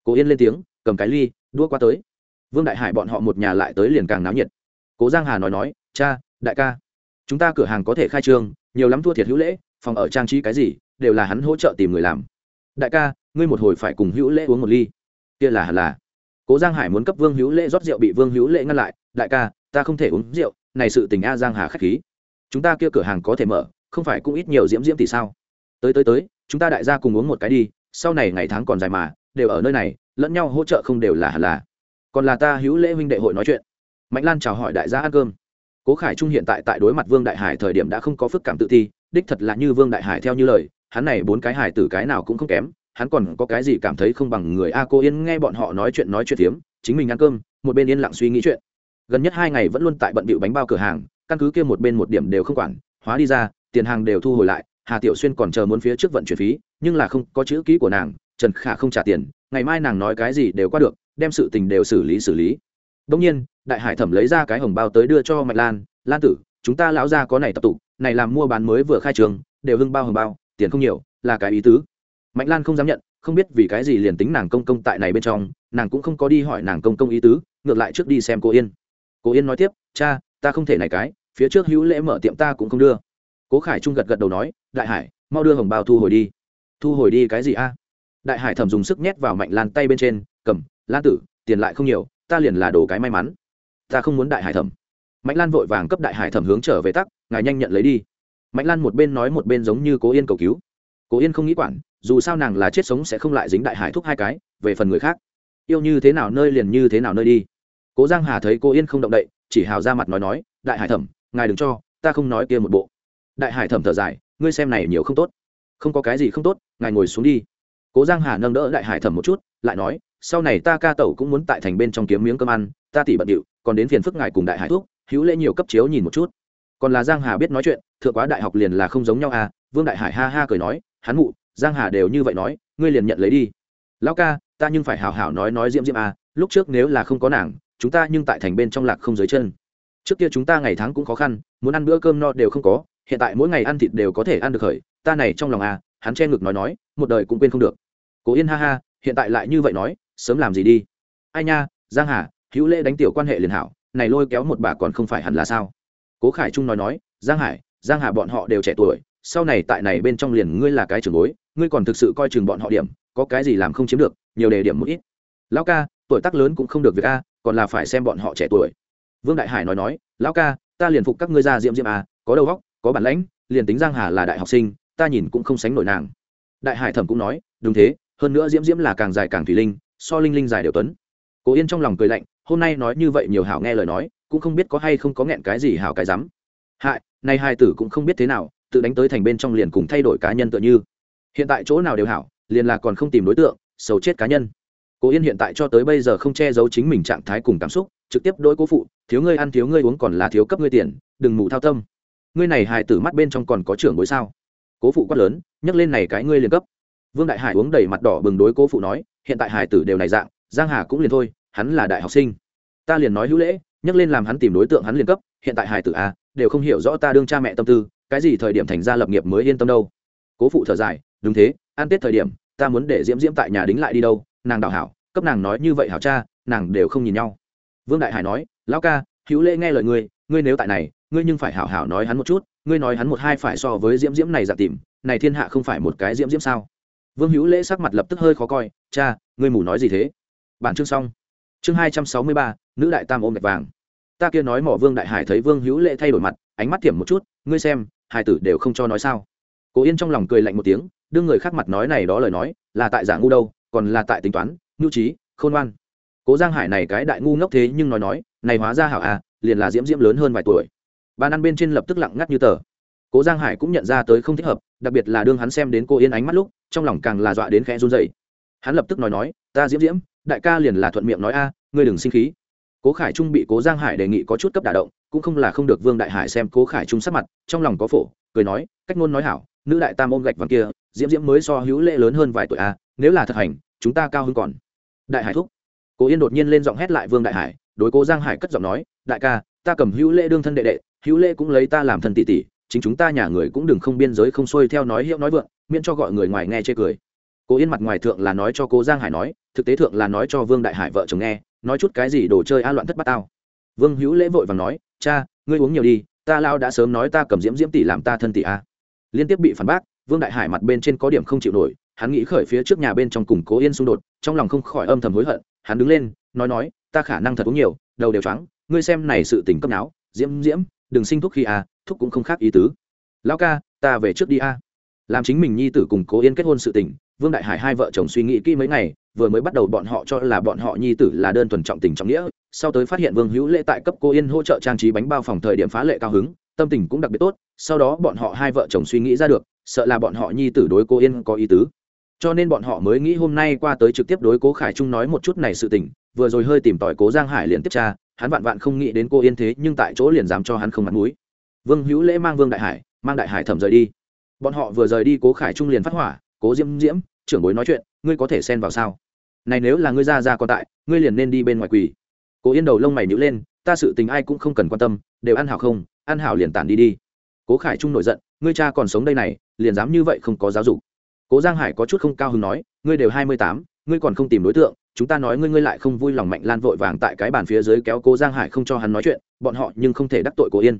Cố yên lên tiếng, cầm cái ly, đũa qua tới. Vương đại hải bọn họ một nhà lại tới liền càng náo nhiệt. Cố giang hà nói nói, cha, đại ca, chúng ta cửa hàng có thể khai trương, nhiều lắm thua thiệt hữu lễ, phòng ở trang trí cái gì, đều là hắn hỗ trợ tìm người làm. Đại ca, ngươi một hồi phải cùng hữu lễ uống một ly. Kia là là. Cố giang hải muốn cấp vương hữu lễ rót rượu bị vương hữu lễ ngăn lại, đại ca ta không thể uống rượu, này sự tình a giang hà khách khí. Chúng ta kia cửa hàng có thể mở, không phải cũng ít nhiều diễm diễm thì sao? Tới tới tới, chúng ta đại gia cùng uống một cái đi, sau này ngày tháng còn dài mà, đều ở nơi này, lẫn nhau hỗ trợ không đều là hẳn là. Còn là ta hữu lễ huynh đệ hội nói chuyện. Mạnh lan chào hỏi đại gia ăn cơm. Cố khải trung hiện tại tại đối mặt vương đại hải thời điểm đã không có phức cảm tự ti, đích thật là như vương đại hải theo như lời, hắn này bốn cái hải tử cái nào cũng không kém, hắn còn có cái gì cảm thấy không bằng người a cô yên nghe bọn họ nói chuyện nói chuyện tiếm chính mình ăn cơm, một bên yên lặng suy nghĩ chuyện gần nhất hai ngày vẫn luôn tại bận bịu bánh bao cửa hàng, căn cứ kia một bên một điểm đều không quản, hóa đi ra, tiền hàng đều thu hồi lại, hà tiểu xuyên còn chờ muốn phía trước vận chuyển phí, nhưng là không, có chữ ký của nàng, trần khả không trả tiền, ngày mai nàng nói cái gì đều qua được, đem sự tình đều xử lý xử lý. Đông nhiên, đại hải thẩm lấy ra cái hồng bao tới đưa cho mạch lan lan tử, chúng ta lão ra có này tập tụ, này làm mua bán mới vừa khai trường, đều hưng bao hồng bao, tiền không nhiều, là cái ý tứ. Mạnh lan không dám nhận, không biết vì cái gì liền tính nàng công công tại này bên trong, nàng cũng không có đi hỏi nàng công công ý tứ, ngược lại trước đi xem cô yên. Cố yên nói tiếp, cha, ta không thể này cái, phía trước hữu lễ mở tiệm ta cũng không đưa. Cố khải trung gật gật đầu nói, đại hải, mau đưa hồng bao thu hồi đi. Thu hồi đi cái gì a? Đại hải thầm dùng sức nhét vào mạnh lan tay bên trên, cầm, lan tử, tiền lại không nhiều, ta liền là đồ cái may mắn. Ta không muốn đại hải thẩm mạnh lan vội vàng cấp đại hải thẩm hướng trở về tắc, ngài nhanh nhận lấy đi. Mạnh lan một bên nói một bên giống như cố yên cầu cứu. Cố yên không nghĩ quản, dù sao nàng là chết sống sẽ không lại dính đại hải thúc hai cái, về phần người khác. Yêu như thế nào nơi liền như thế nào nơi đi cố giang hà thấy cô yên không động đậy, chỉ hào ra mặt nói nói, đại hải thẩm, ngài đừng cho, ta không nói kia một bộ. Đại hải thẩm thở dài, ngươi xem này nhiều không tốt. Không có cái gì không tốt, ngài ngồi xuống đi. Cố giang hà nâng đỡ đại hải thẩm một chút, lại nói, sau này ta ca tẩu cũng muốn tại thành bên trong kiếm miếng cơm ăn, ta tỉ bận điệu, còn đến phiền phức ngài cùng đại hải thuốc hữu lễ nhiều cấp chiếu nhìn một chút. Còn là giang hà biết nói chuyện, thượng quá đại học liền là không giống nhau à vương đại hải ha ha cười nói, hắn mụ, giang hà đều như vậy nói, ngươi liền nhận lấy đi. Lão ca, ta nhưng phải hào hảo nói nói diễm diễm à lúc trước nếu là không có nàng chúng ta nhưng tại thành bên trong lạc không dưới chân. Trước kia chúng ta ngày tháng cũng khó khăn, muốn ăn bữa cơm no đều không có, hiện tại mỗi ngày ăn thịt đều có thể ăn được khởi, ta này trong lòng à hắn che ngực nói nói, một đời cũng quên không được. Cố yên ha ha, hiện tại lại như vậy nói, sớm làm gì đi. Ai nha, giang hà, hữu lễ đánh tiểu quan hệ liền hảo, này lôi kéo một bà còn không phải hẳn là sao? Cố khải trung nói nói, giang hải, giang hà bọn họ đều trẻ tuổi, sau này tại này bên trong liền ngươi là cái trường bối, ngươi còn thực sự coi chừng bọn họ điểm, có cái gì làm không chiếm được, nhiều đề điểm một ít. Lão ca, tuổi tác lớn cũng không được việc a còn là phải xem bọn họ trẻ tuổi. Vương đại hải nói nói lão ca ta liền phục các ngươi ra diễm diễm à, có đầu óc có bản lãnh liền tính giang hà là đại học sinh ta nhìn cũng không sánh nổi nàng. Đại hải thẩm cũng nói đúng thế hơn nữa diễm diễm là càng dài càng thủy linh so linh linh dài đều tuấn. Cố yên trong lòng cười lạnh hôm nay nói như vậy nhiều hảo nghe lời nói cũng không biết có hay không có nghẹn cái gì hảo cái rắm. Hại nay hai tử cũng không biết thế nào tự đánh tới thành bên trong liền cùng thay đổi cá nhân tựa như. Hiện tại chỗ nào đều hảo liền là còn không tìm đối tượng xấu chết cá nhân cố yên hiện tại cho tới bây giờ không che giấu chính mình trạng thái cùng cảm xúc, trực tiếp đối cố phụ, thiếu ngươi ăn, thiếu ngươi uống còn là thiếu cấp ngươi tiền, đừng mù thao tâm. Ngươi này hài tử mắt bên trong còn có trưởng bối sao? Cố phụ quát lớn, nhắc lên này cái ngươi liền cấp. Vương đại hải uống đầy mặt đỏ bừng đối cố phụ nói, hiện tại Hải tử đều này dạng, giang hà cũng liền thôi, hắn là đại học sinh. Ta liền nói hữu lễ, nhắc lên làm hắn tìm đối tượng hắn liền cấp, hiện tại Hải tử a đều không hiểu rõ ta đương cha mẹ tâm tư, cái gì thời điểm thành ra lập nghiệp mới yên tâm đâu. Cố phụ thở dài, đúng thế, ăn tết thời điểm, ta muốn để diễm diễm tại nhà đính lại đi đâu nàng đào hảo, cấp nàng nói như vậy hảo cha, nàng đều không nhìn nhau. Vương đại hải nói, lão ca, hữu lễ nghe lời ngươi ngươi nếu tại này, ngươi nhưng phải hảo hảo nói hắn một chút, ngươi nói hắn một hai phải so với diễm diễm này giả tìm, này thiên hạ không phải một cái diễm diễm sao? Vương hữu lễ sắc mặt lập tức hơi khó coi, cha, ngươi mù nói gì thế? Bản chương xong. Chương hai trăm sáu mươi ba, nữ đại tam ôm gạch vàng. Ta kia nói mỏ vương đại hải thấy vương hữu lễ thay đổi mặt, ánh mắt thiểm một chút, ngươi xem Hải tử đều không cho nói sao? Cố yên trong lòng cười lạnh một tiếng, đương người khác mặt nói này đó lời nói, là tại giả ngu đâu còn là tại tính toán, nhu trí, khôn ngoan. Cố giang hải này cái đại ngu ngốc thế nhưng nói nói, này hóa ra hảo à liền là diễm diễm lớn hơn vài tuổi. Bàn ăn bên trên lập tức lặng ngắt như tờ. Cố giang hải cũng nhận ra tới không thích hợp, đặc biệt là đương hắn xem đến cô yên ánh mắt lúc, trong lòng càng là dọa đến khẽ run dậy hắn lập tức nói nói, ta diễm diễm, đại ca liền là thuận miệng nói a, ngươi đừng sinh khí. Cố khải trung bị cố giang hải đề nghị có chút cấp đả động, cũng không là không được vương đại hải xem cố khải trung sắc mặt, trong lòng có phổ, cười nói, cách ngôn nói hảo, nữ đại tam ôm gạch vàng kia, diễm diễm mới so hữu lệ lớn hơn vài tuổi a nếu là thực hành, chúng ta cao hơn còn. Đại hải thúc. Cố yên đột nhiên lên giọng hét lại vương đại hải, đối cố giang hải cất giọng nói, đại ca, ta cầm hữu lễ đương thân đệ đệ, hữu lễ cũng lấy ta làm thân tỷ tỷ, chính chúng ta nhà người cũng đừng không biên giới không xuôi theo nói hiệu nói vượng, miễn cho gọi người ngoài nghe chê cười. Cố yên mặt ngoài thượng là nói cho cố giang hải nói, thực tế thượng là nói cho vương đại hải vợ chồng nghe, nói chút cái gì đồ chơi a loạn thất bát tao. Vương hữu lễ vội và nói, cha, ngươi uống nhiều đi, ta lao đã sớm nói ta cầm diễm diễm tỷ làm ta thân tỷ a. Liên tiếp bị phản bác, vương đại hải mặt bên trên có điểm không chịu nổi hắn nghĩ khởi phía trước nhà bên trong củng cố yên xung đột, trong lòng không khỏi âm thầm hối hận, hắn đứng lên, nói nói, ta khả năng thật uống nhiều, đầu đều trắng ngươi xem này sự tình cấp não diễm diễm, đừng sinh thuốc khi à thuốc cũng không khác ý tứ. Lão ca, ta về trước đi a. Làm chính mình nhi tử cùng cố yên kết hôn sự tình, vương đại hải hai vợ chồng suy nghĩ kỹ mấy ngày, vừa mới bắt đầu bọn họ cho là bọn họ nhi tử là đơn thuần trọng tình trọng nghĩa, sau tới phát hiện vương hữu lễ tại cấp cô yên hỗ trợ trang trí bánh bao phòng thời điểm phá lệ cao hứng, tâm tình cũng đặc biệt tốt, sau đó bọn họ hai vợ chồng suy nghĩ ra được, sợ là bọn họ nhi tử đối cô yên có ý tứ cho nên bọn họ mới nghĩ hôm nay qua tới trực tiếp đối cố khải trung nói một chút này sự tình, vừa rồi hơi tìm tỏi cố giang hải liền tiếp tra, hắn vạn vạn không nghĩ đến cô yên thế nhưng tại chỗ liền dám cho hắn không mặt mũi. Vương hữu lễ mang vương đại hải, mang đại hải thẩm rời đi. Bọn họ vừa rời đi cố khải trung liền phát hỏa, cố diễm diễm, trưởng bối nói chuyện, ngươi có thể xen vào sao? Này nếu là ngươi ra ra còn tại, ngươi liền nên đi bên ngoài quỳ. Cố yên đầu lông mày nhữ lên, ta sự tình ai cũng không cần quan tâm, đều ăn hảo không, ăn hảo liền tản đi đi. Cố khải trung nổi giận, ngươi cha còn sống đây này, liền dám như vậy không có giáo dục cố giang hải có chút không cao hứng nói, ngươi đều hai mươi tám, ngươi còn không tìm đối tượng, chúng ta nói ngươi ngươi lại không vui lòng mạnh lan vội vàng tại cái bàn phía dưới kéo cố giang hải không cho hắn nói chuyện, bọn họ nhưng không thể đắc tội cố yên.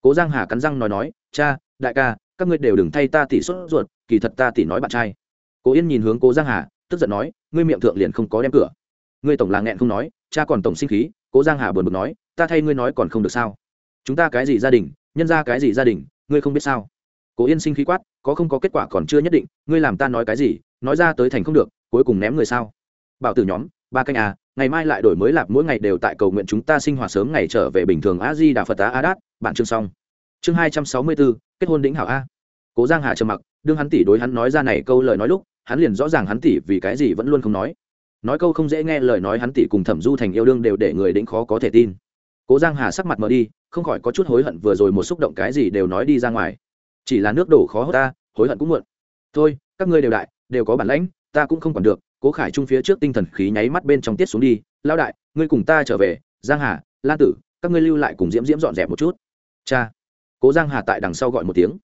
Cố giang hà cắn răng nói nói, cha, đại ca, các ngươi đều đừng thay ta tỉ sốt ruột, kỳ thật ta tỉ nói bạn trai. Cố yên nhìn hướng cố giang hà, tức giận nói, ngươi miệng thượng liền không có đem cửa. Ngươi tổng là nghẹn không nói, cha còn tổng sinh khí, cố giang hà buồn bực nói, ta thay ngươi nói còn không được sao? Chúng ta cái gì gia đình, nhân ra cái gì gia đình, ngươi không biết sao? Cố yên sinh khí quát có không có kết quả còn chưa nhất định, ngươi làm ta nói cái gì, nói ra tới thành không được, cuối cùng ném người sao? Bảo tử nhóm, ba canh à ngày mai lại đổi mới lạp mỗi ngày đều tại cầu nguyện chúng ta sinh hoạt sớm ngày trở về bình thường a di đà phật á a đát, bạn chương xong. Chương hai trăm sáu mươi bốn kết hôn đỉnh hảo a. Cố giang hà trầm mặc, đương hắn tỷ đối hắn nói ra này câu lời nói lúc, hắn liền rõ ràng hắn tỷ vì cái gì vẫn luôn không nói. Nói câu không dễ nghe lời nói hắn tỷ cùng thẩm du thành yêu đương đều để người đĩnh khó có thể tin. Cố giang hà sắc mặt mờ đi, không khỏi có chút hối hận vừa rồi một xúc động cái gì đều nói đi ra ngoài chỉ là nước đổ khó hốt ta, hối hận cũng muộn. Thôi, các ngươi đều đại, đều có bản lãnh, ta cũng không còn được, cố khải trung phía trước tinh thần khí nháy mắt bên trong tiết xuống đi lao đại, ngươi cùng ta trở về, giang hà, lan tử, các ngươi lưu lại cùng diễm diễm dọn dẹp một chút. Cha. Cố giang hà tại đằng sau gọi một tiếng.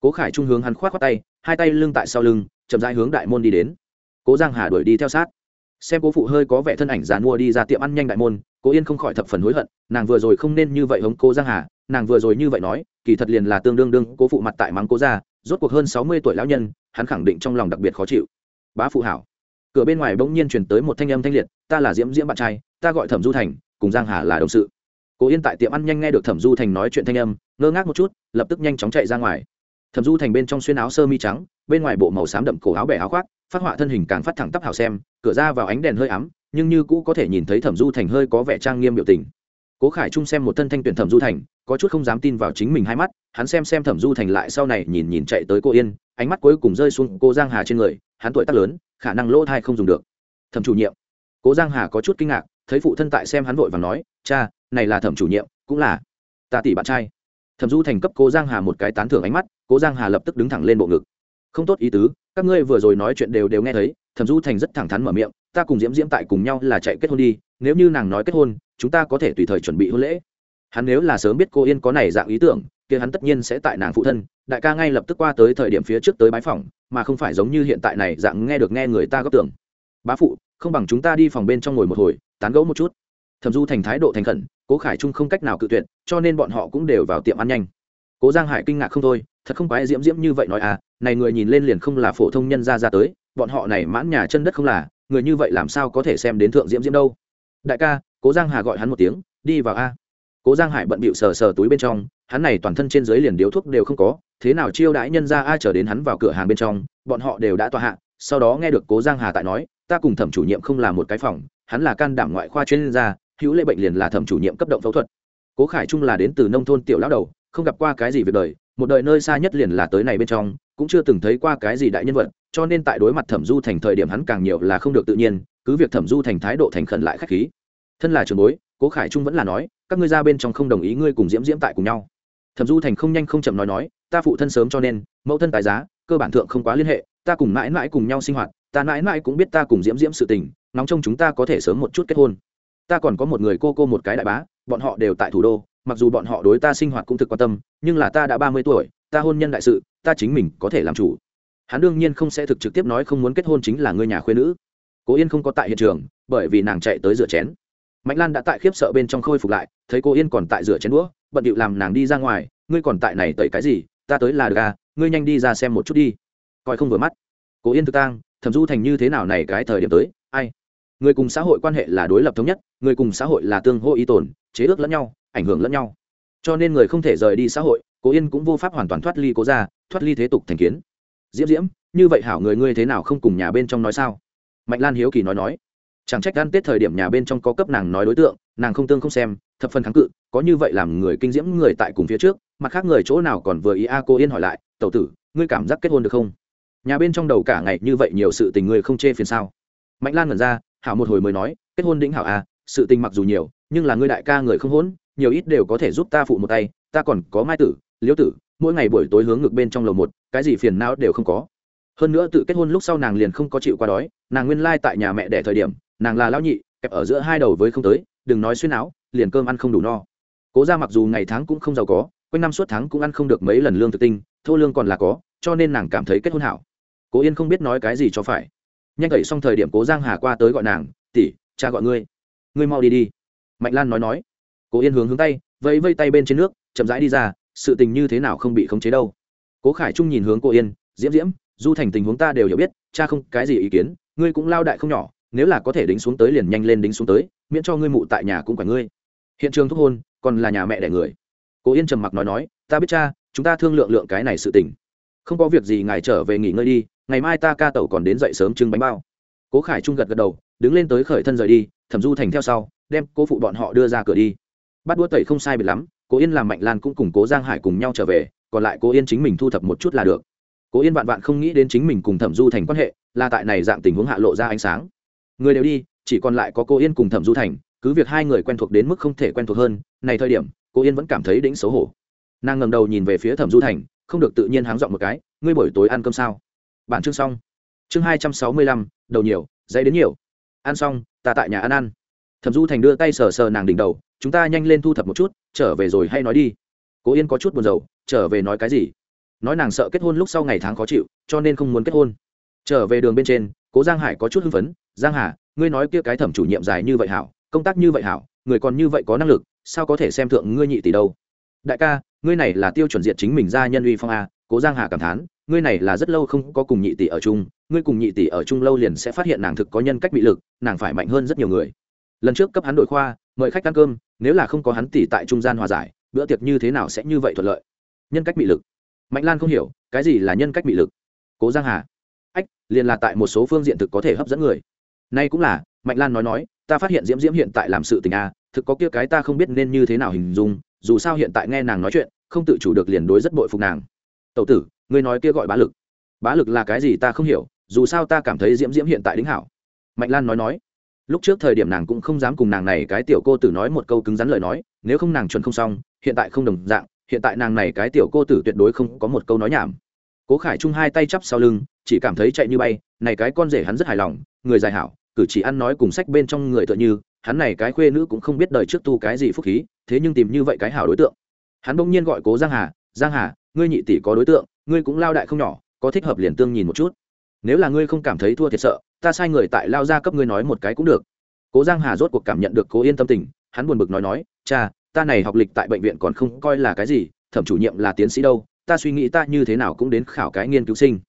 Cố khải trung hướng hắn khoát khoát tay, hai tay lưng tại sau lưng, chậm rãi hướng đại môn đi đến. Cố giang hà đuổi đi theo sát. Xem cố phụ hơi có vẻ thân ảnh dàn mua đi ra tiệm ăn nhanh đại môn, cố yên không khỏi thập phần hối hận, nàng vừa rồi không nên như vậy hống cố giang hà, nàng vừa rồi như vậy nói kỳ thật liền là tương đương đương cố phụ mặt tại mắng cố ra, rốt cuộc hơn sáu mươi tuổi lão nhân hắn khẳng định trong lòng đặc biệt khó chịu. Bá phụ hảo. Cửa bên ngoài bỗng nhiên chuyển tới một thanh âm thanh liệt ta là diễm diễm bạn trai ta gọi thẩm du thành cùng giang hà là đồng sự. Cố yên tại tiệm ăn nhanh nghe được thẩm du thành nói chuyện thanh âm ngơ ngác một chút lập tức nhanh chóng chạy ra ngoài. Thẩm du thành bên trong xuyên áo sơ mi trắng bên ngoài bộ màu xám đậm cổ áo bẻ áo khoác phát họa thân hình càng phát thẳng tắp hào xem cửa ra vào ánh đèn hơi ấm nhưng như cũ có thể nhìn thấy thẩm du thành hơi có vẻ trang nghiêm biểu tình. Cố khải trung xem một thân thanh tuyển thẩm du thành có chút không dám tin vào chính mình hai mắt, hắn xem xem thẩm du thành lại sau này nhìn nhìn chạy tới cô yên, ánh mắt cuối cùng rơi xuống cô giang hà trên người, hắn tuổi tác lớn, khả năng lỗ thai không dùng được. Thẩm chủ nhiệm. Cố giang hà có chút kinh ngạc, thấy phụ thân tại xem hắn vội và nói, cha, này là thẩm chủ nhiệm, cũng là ta tỷ bạn trai. Thẩm du thành cấp cố giang hà một cái tán thưởng ánh mắt cố giang hà lập tức đứng thẳng lên bộ ngực. Không tốt ý tứ, các ngươi vừa rồi nói chuyện đều đều nghe thấy. Thẩm du thành rất thẳng thắn mở miệng, ta cùng diễm diễm tại cùng nhau là chạy kết hôn đi, nếu như nàng nói kết hôn, chúng ta có thể tùy thời chuẩn bị hôn lễ hắn nếu là sớm biết cô yên có này dạng ý tưởng, kia hắn tất nhiên sẽ tại nàng phụ thân, đại ca ngay lập tức qua tới thời điểm phía trước tới bái phòng, mà không phải giống như hiện tại này dạng nghe được nghe người ta góp tưởng. Bá phụ, không bằng chúng ta đi phòng bên trong ngồi một hồi, tán gẫu một chút. Thẩm du thành thái độ thành khẩn, cố khải trung không cách nào cự tuyệt, cho nên bọn họ cũng đều vào tiệm ăn nhanh. Cố giang hải kinh ngạc không thôi, thật không phải diễm diễm như vậy nói à này người nhìn lên liền không là phổ thông nhân gia ra tới, bọn họ này mãn nhà chân đất không là, người như vậy làm sao có thể xem đến thượng diễm diễm đâu. Đại ca, cố giang hà gọi hắn một tiếng, đi vào a cố giang hải bận bịu sờ sờ túi bên trong, hắn này toàn thân trên dưới liền điếu thuốc đều không có, thế nào chiêu đãi nhân ra ai chờ đến hắn vào cửa hàng bên trong, bọn họ đều đã tọa hạ, sau đó nghe được cố giang hà tại nói, ta cùng thẩm chủ nhiệm không là một cái phòng, hắn là can đảm ngoại khoa chuyên gia, hữu lệ bệnh liền là thẩm chủ nhiệm cấp động phẫu thuật. Cố khải trung là đến từ nông thôn tiểu lão đầu, không gặp qua cái gì việc đời, một đời nơi xa nhất liền là tới này bên trong, cũng chưa từng thấy qua cái gì đại nhân vật, cho nên tại đối mặt thẩm du thành thời điểm hắn càng nhiều là không được tự nhiên, cứ việc thẩm du thành thái độ thành khẩn lại khách khí. Thân là trường bối, cố khải trung vẫn là nói các ngươi ra bên trong không đồng ý ngươi cùng diễm diễm tại cùng nhau. Thẩm du thành không nhanh không chậm nói nói, ta phụ thân sớm cho nên, mẫu thân tài giá, cơ bản thượng không quá liên hệ, ta cùng mãi mãi cùng nhau sinh hoạt, ta mãi mãi cũng biết ta cùng diễm diễm sự tình, nóng trong chúng ta có thể sớm một chút kết hôn. Ta còn có một người cô cô một cái đại bá, bọn họ đều tại thủ đô, mặc dù bọn họ đối ta sinh hoạt cũng thực quan tâm, nhưng là ta đã ba mươi tuổi, ta hôn nhân đại sự, ta chính mình có thể làm chủ. Hắn đương nhiên không sẽ thực trực tiếp nói không muốn kết hôn chính là người nhà khuyên nữ. Cố yên không có tại hiện trường, bởi vì nàng chạy tới rửa chén mạnh lan đã tại khiếp sợ bên trong khôi phục lại, thấy cô yên còn tại rửa chén đũa, bận điệu làm nàng đi ra ngoài, ngươi còn tại này tẩy cái gì? Ta tới là được à ngươi nhanh đi ra xem một chút đi. Coi không vừa mắt, Cô yên thực tang, thẩm du thành như thế nào này cái thời điểm tới, ai? Người cùng xã hội quan hệ là đối lập thống nhất, người cùng xã hội là tương hô y tồn, chế ước lẫn nhau, ảnh hưởng lẫn nhau. Cho nên người không thể rời đi xã hội cố yên cũng vô pháp hoàn toàn thoát ly cố ra, thoát ly thế tục thành kiến. Diễm diễm, như vậy hảo người ngươi thế nào không cùng nhà bên trong nói sao? Mạnh lan hiếu kỳ nói nói chẳng trách ăn tết thời điểm nhà bên trong có cấp nàng nói đối tượng, nàng không tương không xem, thập phần kháng cự, có như vậy làm người kinh diễm người tại cùng phía trước, mặt khác người chỗ nào còn vừa ý a cô yên hỏi lại, tẩu tử, ngươi cảm giác kết hôn được không? Nhà bên trong đầu cả ngày như vậy nhiều sự tình ngươi không chê phiền sao? Mạnh lan ngẩn ra, hảo một hồi mới nói, kết hôn đĩnh hảo a sự tình mặc dù nhiều, nhưng là ngươi đại ca người không hôn, nhiều ít đều có thể giúp ta phụ một tay, ta còn có mai tử, liễu tử, mỗi ngày buổi tối hướng ngược bên trong lầu một, cái gì phiền não đều không có. Hơn nữa tự kết hôn lúc sau nàng liền không có chịu qua đói, nàng nguyên lai tại nhà mẹ đẻ thời điểm nàng là lão nhị, kẹp ở giữa hai đầu với không tới, đừng nói xuyên áo, liền cơm ăn không đủ no. Cố ra mặc dù ngày tháng cũng không giàu có, quanh năm suốt tháng cũng ăn không được mấy lần lương thực tinh, thô lương còn là có, cho nên nàng cảm thấy kết hôn hảo. Cố yên không biết nói cái gì cho phải. Nhanh gậy xong thời điểm cố giang hà qua tới gọi nàng, tỷ, cha gọi ngươi. Ngươi mau đi đi. Mạnh lan nói nói. Cố yên hướng hướng tay, vẫy vây tay bên trên nước, chậm rãi đi ra, sự tình như thế nào không bị khống chế đâu. Cố khải trung nhìn hướng cô yên, diễm diễm, du thành tình huống ta đều hiểu biết, cha không cái gì ý kiến, ngươi cũng lao đại không nhỏ nếu là có thể đính xuống tới liền nhanh lên đính xuống tới, miễn cho ngươi mụ tại nhà cũng phải ngươi. Hiện trường thúc hôn, còn là nhà mẹ đẻ người. Cố yên trầm mặc nói nói, ta biết cha, chúng ta thương lượng lượng cái này sự tình. Không có việc gì, ngài trở về nghỉ ngơi đi, ngày mai ta ca tẩu còn đến dậy sớm trưng bánh bao. Cố khải trung gật gật đầu, đứng lên tới khởi thân rời đi, thẩm du thành theo sau, đem cố phụ bọn họ đưa ra cửa đi. Bắt đua tẩy không sai biệt lắm, cố yên làm mạnh lan cũng cùng cố giang hải cùng nhau trở về, còn lại cố yên chính mình thu thập một chút là được. Cố yên vạn vạn không nghĩ đến chính mình cùng thẩm du thành quan hệ, là tại này dạng tình huống hạ lộ ra ánh sáng người đều đi, chỉ còn lại có cô yên cùng thẩm du thành, cứ việc hai người quen thuộc đến mức không thể quen thuộc hơn, này thời điểm, cô yên vẫn cảm thấy đĩnh xấu hổ. Nàng ngầm đầu nhìn về phía thẩm du thành, không được tự nhiên háng dọn một cái, ngươi buổi tối ăn cơm sao? Bản chương xong. Chương hai trăm sáu mươi lăm, đầu nhiều dãy đến nhiều. Ăn xong, ta tại nhà ăn ăn. Thẩm du thành đưa tay sờ sờ nàng đỉnh đầu, chúng ta nhanh lên thu thập một chút, trở về rồi hay nói đi. Cố yên có chút buồn rầu, trở về nói cái gì? Nói nàng sợ kết hôn lúc sau ngày tháng khó chịu, cho nên không muốn kết hôn. Trở về đường bên trên cố giang hải có chút hưng phấn, giang hà, ngươi nói kia cái thẩm chủ nhiệm dài như vậy hảo, công tác như vậy hảo, người còn như vậy có năng lực, sao có thể xem thượng ngươi nhị tỷ đâu? Đại ca, ngươi này là tiêu chuẩn diện chính mình ra nhân uy phong a, cố giang hà cảm thán, ngươi này là rất lâu không có cùng nhị tỷ ở chung, ngươi cùng nhị tỷ ở chung lâu liền sẽ phát hiện nàng thực có nhân cách bị lực, nàng phải mạnh hơn rất nhiều người. Lần trước cấp hắn đội khoa, mời khách ăn cơm, nếu là không có hắn tỷ tại trung gian hòa giải, bữa tiệc như thế nào sẽ như vậy thuận lợi? Nhân cách bị lực. Mạnh lan không hiểu, cái gì là nhân cách bị lực? Cố giang hà ách, liền là tại một số phương diện thực có thể hấp dẫn người. Nay cũng là, mạnh lan nói nói, ta phát hiện diễm diễm hiện tại làm sự tình a thực có kia cái ta không biết nên như thế nào hình dung, dù sao hiện tại nghe nàng nói chuyện, không tự chủ được liền đối rất bội phục nàng. Tậu tử, ngươi nói kia gọi bá lực. Bá lực là cái gì ta không hiểu, dù sao ta cảm thấy diễm diễm hiện tại đính hảo. Mạnh lan nói nói, lúc trước thời điểm nàng cũng không dám cùng nàng này cái tiểu cô tử nói một câu cứng rắn lời nói, nếu không nàng chuẩn không xong, hiện tại không đồng dạng, hiện tại nàng này cái tiểu cô tử tuyệt đối không có một câu nói nhảm cố khải trung hai tay chắp sau lưng, chỉ cảm thấy chạy như bay, này cái con rể hắn rất hài lòng, người dài hảo, cử chỉ ăn nói cùng sách bên trong người tựa như, hắn này cái khuê nữ cũng không biết đời trước tu cái gì phúc khí, thế nhưng tìm như vậy cái hảo đối tượng. Hắn bỗng nhiên gọi cố giang hà giang hà, ngươi nhị tỷ có đối tượng, ngươi cũng lao đại không nhỏ, có thích hợp liền tương nhìn một chút. Nếu là ngươi không cảm thấy thua thiệt sợ, ta sai người tại lao ra cấp ngươi nói một cái cũng được. Cố giang hà rốt cuộc cảm nhận được cố yên tâm tình, hắn buồn bực nói nói, cha, ta này học lịch tại bệnh viện còn không coi là cái gì, thẩm chủ nhiệm là tiến sĩ đâu ta suy nghĩ ta như thế nào cũng đến khảo cái nghiên cứu sinh.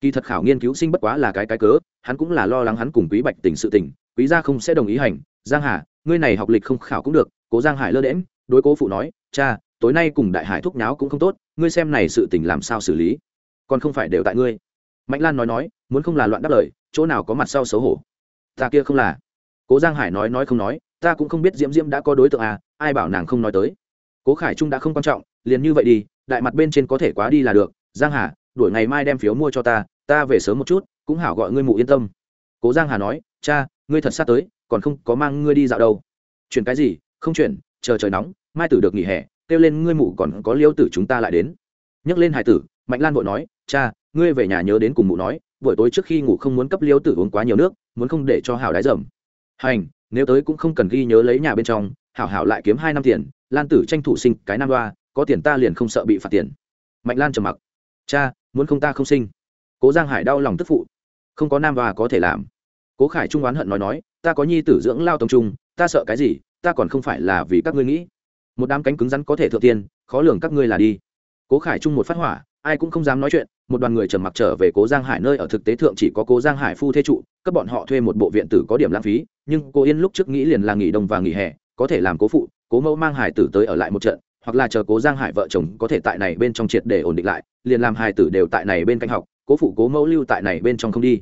Kỳ thật khảo nghiên cứu sinh bất quá là cái cái cớ, hắn cũng là lo lắng hắn cùng quý bạch tình sự tình, quý gia không sẽ đồng ý hành. Giang hà, ngươi này học lịch không khảo cũng được, cố giang hải lơ đễm đối cố phụ nói, cha, tối nay cùng đại hải thúc nháo cũng không tốt, ngươi xem này sự tình làm sao xử lý? Còn không phải đều tại ngươi. Mạnh lan nói nói, muốn không là loạn đáp lời, chỗ nào có mặt sau xấu hổ. Ta kia không là. Cố giang hải nói nói không nói, ta cũng không biết diễm diễm đã có đối tượng à ai bảo nàng không nói tới? Cố khải trung đã không quan trọng, liền như vậy đi đại mặt bên trên có thể quá đi là được. Giang hà, đuổi ngày mai đem phiếu mua cho ta ta về sớm một chút, cũng hảo gọi ngươi mụ yên tâm. Cố giang hà nói, cha, ngươi thật sát tới, còn không có mang ngươi đi dạo đâu. Chuyển cái gì? Không chuyển chờ trời nóng, mai tử được nghỉ hè, kêu lên ngươi mụ còn có liêu tử chúng ta lại đến. Nhắc lên hải tử, mạnh lan vội nói, cha, ngươi về nhà nhớ đến cùng mụ nói, buổi tối trước khi ngủ không muốn cấp liêu tử uống quá nhiều nước, muốn không để cho hảo đái dầm. Hành, nếu tới cũng không cần ghi nhớ lấy nhà bên trong, hảo hảo lại kiếm hai năm tiền, lan tử tranh thủ sinh cái nam đoa có tiền ta liền không sợ bị phạt tiền. Mạnh lan trầm mặc. Cha, muốn không ta không sinh? Cố giang hải đau lòng tức phụ. Không có nam và có thể làm. Cố khải trung oán hận nói nói, ta có nhi tử dưỡng lao tông trung, ta sợ cái gì, ta còn không phải là vì các ngươi nghĩ. Một đám cánh cứng rắn có thể thượng tiên, khó lường các ngươi là đi. Cố khải trung một phát hỏa, ai cũng không dám nói chuyện, một đoàn người trầm mặc trở về cố giang hải nơi ở thực tế thượng chỉ có cố giang hải phu thê trụ, cấp bọn họ thuê một bộ viện tử có điểm lãng phí, nhưng cô yên lúc trước nghĩ liền là nghỉ đông và nghỉ hè, có thể làm cố phụ, cố mẫu mang hải tử tới ở lại một trận hoặc là chờ cố giang hải vợ chồng có thể tại này bên trong triệt để ổn định lại, liền làm hải tử đều tại này bên cạnh học, cố phụ cố mẫu lưu tại này bên trong không đi.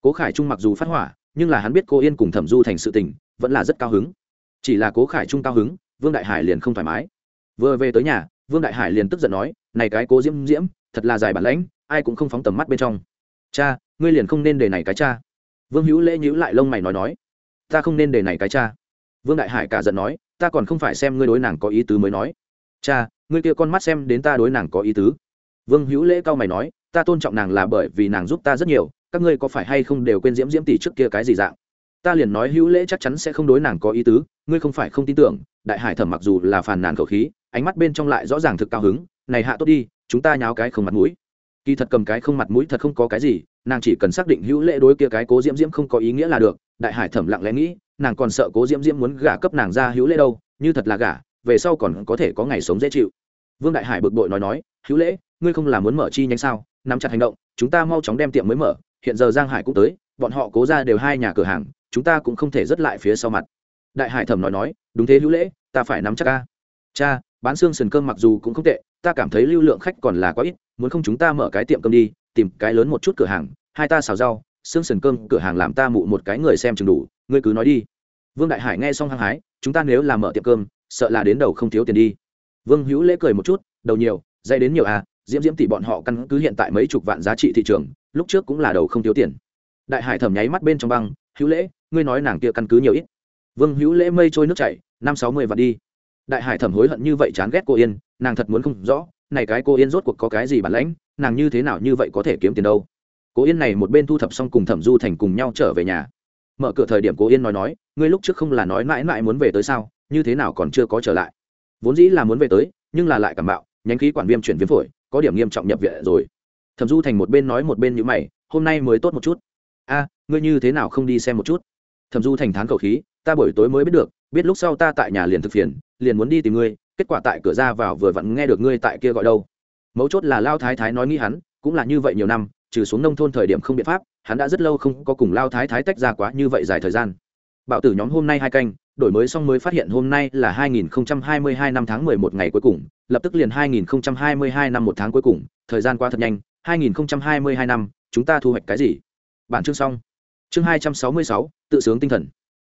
Cố khải trung mặc dù phát hỏa, nhưng là hắn biết cô yên cùng thẩm du thành sự tình, vẫn là rất cao hứng. Chỉ là cố khải trung cao hứng, vương đại hải liền không thoải mái. Vừa về tới nhà, vương đại hải liền tức giận nói, này cái cố diễm diễm, thật là dài bản lãnh, ai cũng không phóng tầm mắt bên trong. Cha, ngươi liền không nên để này cái cha. Vương hữu lễ nhữ lại lông mày nói nói, ta không nên để này cái cha. Vương đại hải cả giận nói, ta còn không phải xem ngươi đối nàng có ý tứ mới nói cha, ngươi kia con mắt xem đến ta đối nàng có ý tứ. Vương hữu lễ cao mày nói, ta tôn trọng nàng là bởi vì nàng giúp ta rất nhiều, các ngươi có phải hay không đều quên diễm diễm tỷ trước kia cái gì dạng? Ta liền nói hữu lễ chắc chắn sẽ không đối nàng có ý tứ, ngươi không phải không tin tưởng, đại hải thẩm mặc dù là phàn nàn khẩu khí, ánh mắt bên trong lại rõ ràng thực cao hứng, này hạ tốt đi, chúng ta nháo cái không mặt mũi. Kỳ thật cầm cái không mặt mũi thật không có cái gì, nàng chỉ cần xác định hữu lễ đối kia cái cố diễm diễm không có ý nghĩa là được, đại hải thẩm lặng lẽ nghĩ, nàng còn sợ cố diễm diễm muốn gả cấp nàng ra hữu lễ đâu, như thật là gả về sau còn có thể có ngày sống dễ chịu. Vương đại hải bực bội nói nói, hữu lễ, ngươi không làm muốn mở chi nhánh sao? Nắm chặt hành động, chúng ta mau chóng đem tiệm mới mở, hiện giờ giang hải cũng tới, bọn họ cố ra đều hai nhà cửa hàng, chúng ta cũng không thể dứt lại phía sau mặt. Đại hải thẩm nói nói, đúng thế hữu lễ, ta phải nắm chắc ca cha, bán xương sườn cơm mặc dù cũng không tệ, ta cảm thấy lưu lượng khách còn là quá ít, muốn không chúng ta mở cái tiệm cơm đi, tìm cái lớn một chút cửa hàng, hai ta xào rau, xương sườn cơm cửa hàng làm ta mụ một cái người xem chừng đủ, ngươi cứ nói đi. Vương đại hải nghe xong hăng hái, chúng ta nếu làm mở tiệm cơm sợ là đến đầu không thiếu tiền đi. Vương hữu lễ cười một chút, đầu nhiều dây đến nhiều à diễm diễm tỷ bọn họ căn cứ hiện tại mấy chục vạn giá trị thị trường, lúc trước cũng là đầu không thiếu tiền. Đại hải thẩm nháy mắt bên trong băng, hữu lễ, ngươi nói nàng kia căn cứ nhiều ít. Vương hữu lễ mây trôi nước chảy, năm sáu mươi vạn đi. Đại hải thẩm hối hận như vậy chán ghét cô yên, nàng thật muốn không rõ, này cái cô yên rốt cuộc có cái gì bản lãnh, nàng như thế nào như vậy có thể kiếm tiền đâu? Cô yên này một bên thu thập xong cùng thẩm du thành cùng nhau trở về nhà. Mở cửa thời điểm cô yên nói nói, ngươi lúc trước không là nói mãi mãi muốn về tới sao? Như thế nào còn chưa có trở lại. Vốn dĩ là muốn về tới, nhưng là lại cảm bạo nhánh khí quản viêm chuyển viêm phổi, có điểm nghiêm trọng nhập viện rồi. Thẩm du thành một bên nói một bên như mày, hôm nay mới tốt một chút. A, ngươi như thế nào không đi xem một chút? Thẩm du thành thán cầu khí, ta buổi tối mới biết được, biết lúc sau ta tại nhà liền thực phiền, liền muốn đi tìm ngươi, kết quả tại cửa ra vào vừa vặn nghe được ngươi tại kia gọi đâu. Mấu chốt là lao thái thái nói nghĩ hắn, cũng là như vậy nhiều năm, trừ xuống nông thôn thời điểm không biện pháp, hắn đã rất lâu không có cùng lao thái thái tách ra quá như vậy dài thời gian. Bạo tử nhóm hôm nay hai canh đổi mới xong mới phát hiện hôm nay là 2022 năm tháng 11 ngày cuối cùng lập tức liền 2022 năm một tháng cuối cùng thời gian qua thật nhanh 2022 năm chúng ta thu hoạch cái gì? Bản chương xong. Chương 266, tự sướng tinh thần.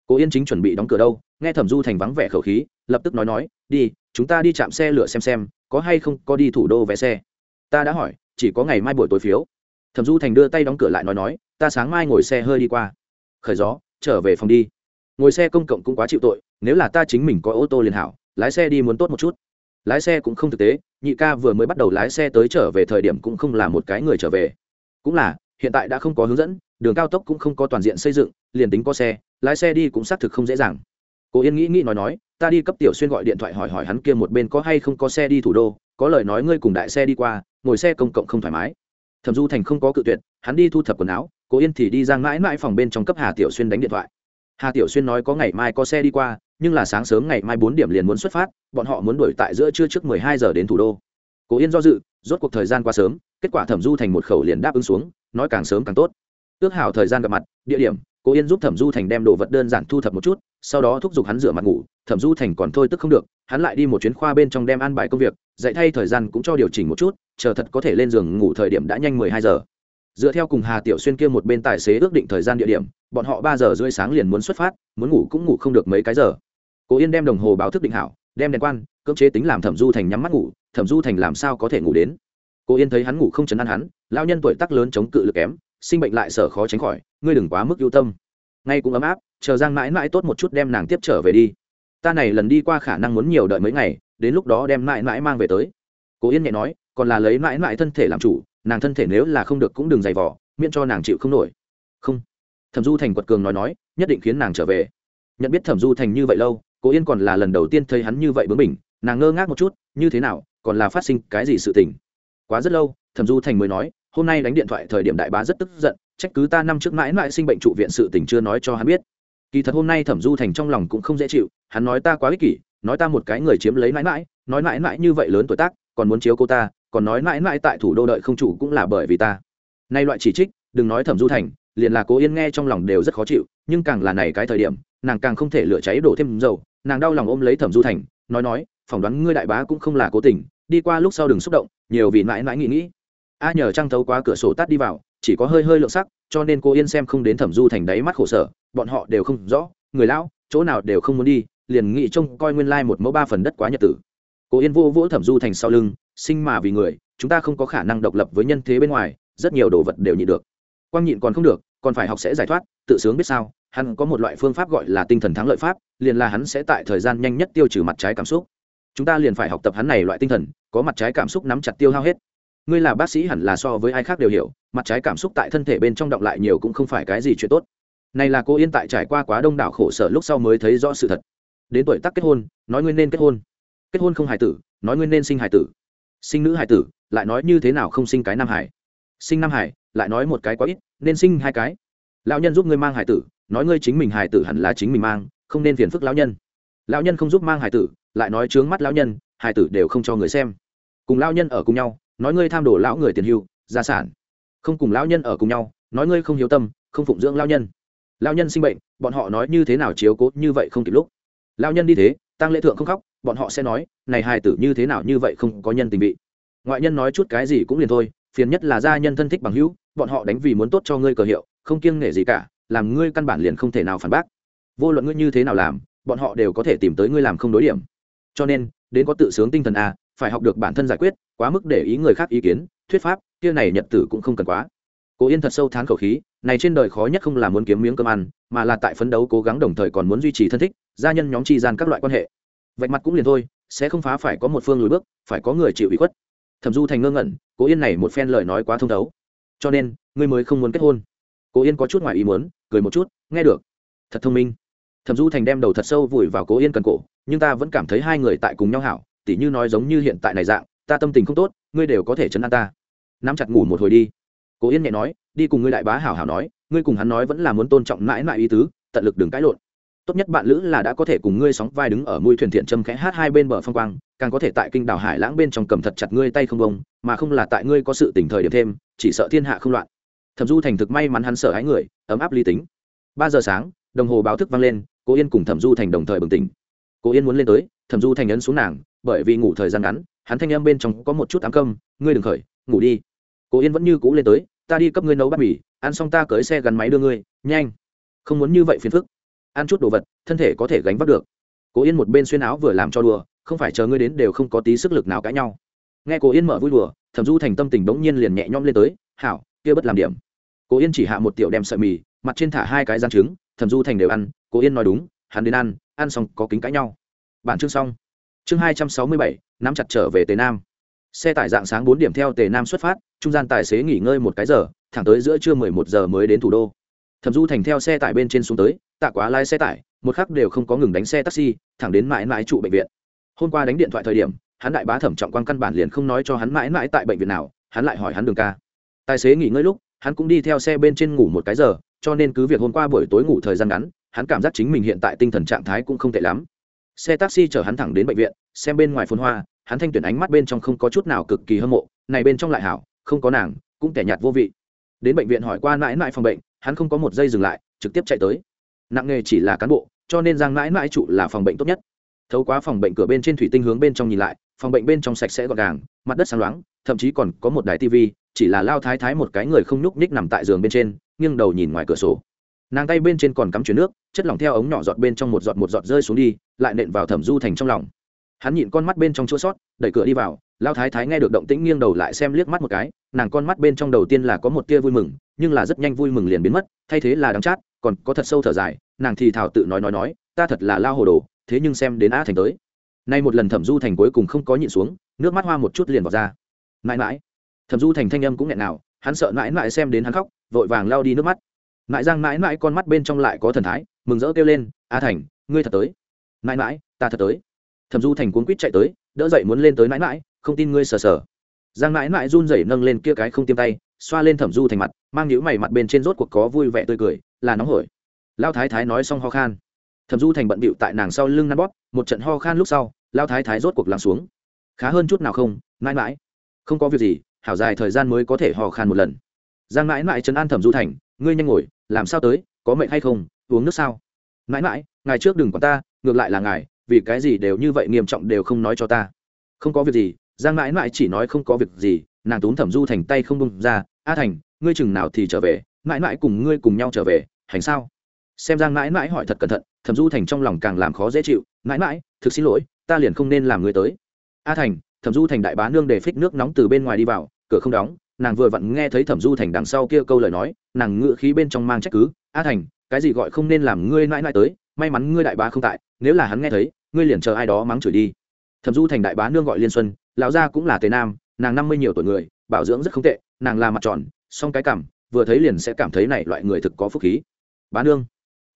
Cố yên chính chuẩn bị đóng cửa đâu nghe thẩm du thành vắng vẻ khẩu khí lập tức nói nói đi chúng ta đi chạm xe lửa xem xem có hay không có đi thủ đô vé xe. Ta đã hỏi chỉ có ngày mai buổi tối phiếu. Thẩm du thành đưa tay đóng cửa lại nói nói ta sáng mai ngồi xe hơi đi qua. Khởi gió trở về phòng đi ngồi xe công cộng cũng quá chịu tội, nếu là ta chính mình có ô tô liền hảo, lái xe đi muốn tốt một chút. Lái xe cũng không thực tế, nhị ca vừa mới bắt đầu lái xe tới trở về thời điểm cũng không là một cái người trở về. Cũng là, hiện tại đã không có hướng dẫn, đường cao tốc cũng không có toàn diện xây dựng, liền tính có xe, lái xe đi cũng xác thực không dễ dàng. Cô yên nghĩ nghĩ nói nói, ta đi cấp tiểu xuyên gọi điện thoại hỏi hỏi hắn kia một bên có hay không có xe đi thủ đô, có lời nói ngươi cùng đại xe đi qua, ngồi xe công cộng không thoải mái. Thẩm du thành không có cự tuyệt, hắn đi thu thập quần áo cô yên thì đi ra mãi mãi phòng bên trong cấp hà tiểu xuyên đánh điện thoại hà tiểu xuyên nói có ngày mai có xe đi qua, nhưng là sáng sớm ngày mai bốn điểm liền muốn xuất phát, bọn họ muốn đuổi tại giữa trưa trước mười hai giờ đến thủ đô. Cố yên do dự, rốt cuộc thời gian qua sớm, kết quả thẩm du thành một khẩu liền đáp ứng xuống, nói càng sớm càng tốt. Ước hảo thời gian gặp mặt, địa điểm, cố yên giúp thẩm du thành đem đồ vật đơn giản thu thập một chút, sau đó thúc giục hắn rửa mặt ngủ, thẩm du thành còn thôi tức không được, hắn lại đi một chuyến khoa bên trong đem ăn bài công việc, dạy thay thời gian cũng cho điều chỉnh một chút, chờ thật có thể lên giường ngủ thời điểm đã nhanh mười hai giờ dựa theo cùng hà tiểu xuyên kia một bên tài xế ước định thời gian địa điểm, bọn họ ba giờ rưỡi sáng liền muốn xuất phát, muốn ngủ cũng ngủ không được mấy cái giờ. Cố yên đem đồng hồ báo thức định hảo, đem đèn quan, cưỡng chế tính làm thẩm du thành nhắm mắt ngủ, thẩm du thành làm sao có thể ngủ đến? Cố yên thấy hắn ngủ không chấn an hắn lao nhân tuổi tác lớn chống cự lực kém, sinh bệnh lại sở khó tránh khỏi, ngươi đừng quá mức ưu tâm. Ngay cũng ấm áp, chờ giang mãi mãi tốt một chút đem nàng tiếp trở về đi. Ta này lần đi qua khả năng muốn nhiều đợi mấy ngày, đến lúc đó đem mãi mãi mang về tới. Cố yên nhẹ nói, còn là lấy mãi mãi thân thể làm chủ nàng thân thể nếu là không được cũng đừng dày vỏ miễn cho nàng chịu không nổi. Không. Thẩm du thành quật cường nói nói, nhất định khiến nàng trở về. Nhận biết thẩm du thành như vậy lâu cố yên còn là lần đầu tiên thấy hắn như vậy bướng mình nàng ngơ ngác một chút, như thế nào, còn là phát sinh cái gì sự tình? Quá rất lâu, thẩm du thành mới nói, hôm nay đánh điện thoại thời điểm đại bá rất tức giận, trách cứ ta năm trước mãi mãi sinh bệnh trụ viện sự tình chưa nói cho hắn biết. Kỳ thật hôm nay thẩm du thành trong lòng cũng không dễ chịu, hắn nói ta quá ích kỷ, nói ta một cái người chiếm lấy mãi mãi, nói mãi mãi như vậy lớn tuổi tác, còn muốn chiếu cô ta còn nói mãi mãi tại thủ đô đợi không chủ cũng là bởi vì ta. Nay loại chỉ trích, đừng nói thẩm du thành, liền là cố yên nghe trong lòng đều rất khó chịu, nhưng càng là này cái thời điểm, nàng càng không thể lửa cháy đổ thêm dầu, nàng đau lòng ôm lấy thẩm du thành, nói nói, phỏng đoán ngươi đại bá cũng không là cố tình, đi qua lúc sau đừng xúc động, nhiều vì mãi mãi nghĩ nghĩ. A nhờ trăng thấu qua cửa sổ tắt đi vào, chỉ có hơi hơi lượng sắc, cho nên cô yên xem không đến thẩm du thành đáy mắt khổ sở, bọn họ đều không rõ, người lão, chỗ nào đều không muốn đi, liền nghĩ trông coi nguyên lai một mẫu ba phần đất quá nhật tử. Cô yên vô vỗ thẩm du thành sau lưng sinh mà vì người, chúng ta không có khả năng độc lập với nhân thế bên ngoài, rất nhiều đồ vật đều nhịn được. Quang nhịn còn không được, còn phải học sẽ giải thoát, tự sướng biết sao, hắn có một loại phương pháp gọi là tinh thần thắng lợi pháp, liền là hắn sẽ tại thời gian nhanh nhất tiêu trừ mặt trái cảm xúc. Chúng ta liền phải học tập hắn này loại tinh thần, có mặt trái cảm xúc nắm chặt tiêu hao hết. Ngươi là bác sĩ hẳn là so với ai khác đều hiểu, mặt trái cảm xúc tại thân thể bên trong động lại nhiều cũng không phải cái gì chuyện tốt. Này là cô yên tại trải qua quá đông đảo khổ sở lúc sau mới thấy rõ sự thật. Đến tuổi tác kết hôn, nói ngươi nên kết hôn. Kết hôn không hài tử, nói ngươi nên sinh hài tử sinh nữ hải tử, lại nói như thế nào không sinh cái nam hải? Sinh nam hải, lại nói một cái quá ít, nên sinh hai cái. Lão nhân giúp ngươi mang hải tử, nói ngươi chính mình hải tử hẳn là chính mình mang, không nên phiền phức lão nhân. Lão nhân không giúp mang hải tử, lại nói trướng mắt lão nhân, hải tử đều không cho người xem. Cùng lão nhân ở cùng nhau, nói ngươi tham đồ lão người tiền hưu, gia sản. Không cùng lão nhân ở cùng nhau, nói ngươi không hiếu tâm, không phụng dưỡng lão nhân. Lão nhân sinh bệnh, bọn họ nói như thế nào chiếu cố như vậy không kịp lúc. Lão nhân đi thế tăng lễ thượng không khóc bọn họ sẽ nói, này hài tử như thế nào như vậy không có nhân tình vị. Ngoại nhân nói chút cái gì cũng liền thôi, phiền nhất là gia nhân thân thích bằng hữu, bọn họ đánh vì muốn tốt cho ngươi cờ hiệu, không kiêng nể gì cả, làm ngươi căn bản liền không thể nào phản bác. Vô luận ngươi như thế nào làm, bọn họ đều có thể tìm tới ngươi làm không đối điểm. Cho nên, đến có tự sướng tinh thần a phải học được bản thân giải quyết, quá mức để ý người khác ý kiến, thuyết pháp, kia này nhật tử cũng không cần quá. Cố yên thật sâu thán khẩu khí, này trên đời khó nhất không là muốn kiếm miếng cơm ăn, mà là tại phấn đấu cố gắng đồng thời còn muốn duy trì thân thích, gia nhân nhóm tri gian các loại quan hệ vạch mặt cũng liền thôi, sẽ không phá phải có một phương lùi bước, phải có người chịu ủy khuất. Thẩm du thành ngơ ngẩn, cố yên này một phen lời nói quá thông thấu. Cho nên, ngươi mới không muốn kết hôn. Cố yên có chút ngoài ý muốn, cười một chút, nghe được. Thật thông minh. Thẩm du thành đem đầu thật sâu vùi vào cố yên cần cổ, nhưng ta vẫn cảm thấy hai người tại cùng nhau hảo, tỉ như nói giống như hiện tại này dạng, ta tâm tình không tốt, ngươi đều có thể chấn an ta. Nắm chặt ngủ một hồi đi. Cố yên nhẹ nói, đi cùng ngươi đại bá hảo hảo nói, ngươi cùng hắn nói vẫn là muốn tôn trọng mãi mãi ý tứ, tận lực đừng cãi lộn tốt nhất bạn lữ là đã có thể cùng ngươi sóng vai đứng ở mũi thuyền thiện châm khẽ hát hai bên bờ phong quang, càng có thể tại kinh đảo hải lãng bên trong cầm thật chặt ngươi tay không bông, mà không là tại ngươi có sự tỉnh thời điểm thêm, chỉ sợ thiên hạ không loạn. Thẩm du thành thực may mắn hắn sợ hãi người, ấm áp ly tính. Ba giờ sáng, đồng hồ báo thức vang lên cô yên cùng thẩm du thành đồng thời bừng tỉnh. Cô yên muốn lên tới, thẩm du thành ấn xuống nàng, bởi vì ngủ thời gian ngắn, hắn thanh em bên trong có một chút ám cơm ngươi đừng khởi, ngủ đi. Cô yên vẫn như cũ lên tới, ta đi cấp ngươi nấu bát mì, ăn xong ta cưới xe gắn máy đưa ngươi, nhanh. Không muốn như vậy phiền phức ăn chút đồ vật, thân thể có thể gánh vác được. Cố yên một bên xuyên áo vừa làm cho đùa, không phải chờ ngươi đến đều không có tí sức lực nào cãi nhau. Nghe cố yên mở vui đùa, thẩm du thành tâm tình bỗng nhiên liền nhẹ nhõm lên tới, hảo, kia bất làm điểm. Cố yên chỉ hạ một tiểu đem sợi mì, mặt trên thả hai cái gian trứng, thẩm du thành đều ăn, cố yên nói đúng, hắn đến ăn ăn xong có kính cãi nhau. Bản chương xong. Chương hai trăm sáu mươi bảy, nắm chặt trở về tề nam. Xe tải dạng sáng bốn điểm theo tề nam xuất phát, trung gian tài xế nghỉ ngơi một cái giờ, thẳng tới giữa trưa mười một giờ mới đến thủ đô. Thẩm du thành theo xe tải bên trên xuống tới tạ quá lái xe tải, một khắc đều không có ngừng đánh xe taxi, thẳng đến mãi mãi trụ bệnh viện. Hôm qua đánh điện thoại thời điểm, hắn đại bá thẩm trọng quan căn bản liền không nói cho hắn mãi mãi tại bệnh viện nào, hắn lại hỏi hắn đường ca. Tài xế nghỉ ngơi lúc, hắn cũng đi theo xe bên trên ngủ một cái giờ, cho nên cứ việc hôm qua buổi tối ngủ thời gian ngắn, hắn cảm giác chính mình hiện tại tinh thần trạng thái cũng không tệ lắm. Xe taxi chở hắn thẳng đến bệnh viện, xem bên ngoài phun hoa, hắn thanh tuyển ánh mắt bên trong không có chút nào cực kỳ hâm mộ, này bên trong lại hảo, không có nàng, cũng tẻ nhạt vô vị. Đến bệnh viện hỏi qua mãi mãi phòng bệnh, hắn không có một giây dừng lại, trực tiếp chạy tới nặng nghề chỉ là cán bộ, cho nên giang mãi mãi trụ là phòng bệnh tốt nhất. Thấu quá phòng bệnh cửa bên trên thủy tinh hướng bên trong nhìn lại, phòng bệnh bên trong sạch sẽ gọn gàng, mặt đất sáng loáng, thậm chí còn có một đài tv chỉ là lao thái thái một cái người không nhúc nhích nằm tại giường bên trên, nghiêng đầu nhìn ngoài cửa sổ. Nàng tay bên trên còn cắm chuyển nước, chất lỏng theo ống nhỏ giọt bên trong một giọt một giọt rơi xuống đi, lại nện vào thẩm du thành trong lòng. Hắn nhịn con mắt bên trong chỗ sót, đẩy cửa đi vào, lao thái thái nghe được động tĩnh nghiêng đầu lại xem liếc mắt một cái, nàng con mắt bên trong đầu tiên là có một tia vui mừng, nhưng là rất nhanh vui mừng liền biến mất, thay thế là đắng chát còn có thật sâu thở dài, nàng thì thảo tự nói nói nói, ta thật là lao hồ đồ, thế nhưng xem đến a thành tới. Nay một lần thẩm du thành cuối cùng không có nhịn xuống, nước mắt hoa một chút liền vào ra. Mãi mãi. Thẩm du thành thanh âm cũng nghẹn nào, hắn sợ mãi mãi xem đến hắn khóc, vội vàng lao đi nước mắt. Mãi giang mãi mãi con mắt bên trong lại có thần thái, mừng rỡ kêu lên, a thành, ngươi thật tới. Mãi mãi, ta thật tới. Thẩm du thành cuốn quýt chạy tới, đỡ dậy muốn lên tới mãi mãi, không tin ngươi sờ sờ. Giang mãi mãi run rẩy nâng lên kia cái không tiêm tay xoa lên thẩm du thành mặt, mang nhữ mày mặt bên trên rốt cuộc có vui vẻ tươi cười, là nóng hổi. Lao thái thái nói xong ho khan. Thẩm du thành bận bịu tại nàng sau lưng năn bóp, một trận ho khan lúc sau, lao thái thái rốt cuộc lắng xuống. Khá hơn chút nào không, mãi mãi. Không có việc gì, hảo dài thời gian mới có thể ho khan một lần. Giang mãi mãi trấn an thẩm du thành, ngươi nhanh ngồi, làm sao tới, có mệnh hay không, uống nước sao? Mãi mãi, ngài trước đừng quản ta, ngược lại là ngài, vì cái gì đều như vậy nghiêm trọng đều không nói cho ta. Không có việc gì, giang mãi mãi chỉ nói không có việc gì nàng tốn thẩm du thành tay không bông ra, a thành, ngươi chừng nào thì trở về, mãi mãi cùng ngươi cùng nhau trở về, hành sao? Xem giang mãi mãi hỏi thật cẩn thận, thẩm du thành trong lòng càng làm khó dễ chịu, mãi mãi, thực xin lỗi, ta liền không nên làm ngươi tới. A thành, thẩm du thành đại bá nương để phích nước nóng từ bên ngoài đi vào, cửa không đóng, nàng vừa vặn nghe thấy thẩm du thành đằng sau kia câu lời nói, nàng ngựa khí bên trong mang trách cứ, a thành, cái gì gọi không nên làm ngươi mãi mãi tới, may mắn ngươi đại bá không tại, nếu là hắn nghe thấy, ngươi liền chờ ai đó mắng chửi đi. Thẩm du thành đại bá nương gọi liên xuân, lão gia cũng là tề nam nàng năm mươi nhiều tuổi người, bảo dưỡng rất không tệ, nàng là mặt tròn, song cái cảm, vừa thấy liền sẽ cảm thấy này loại người thực có phúc khí. Bá nương.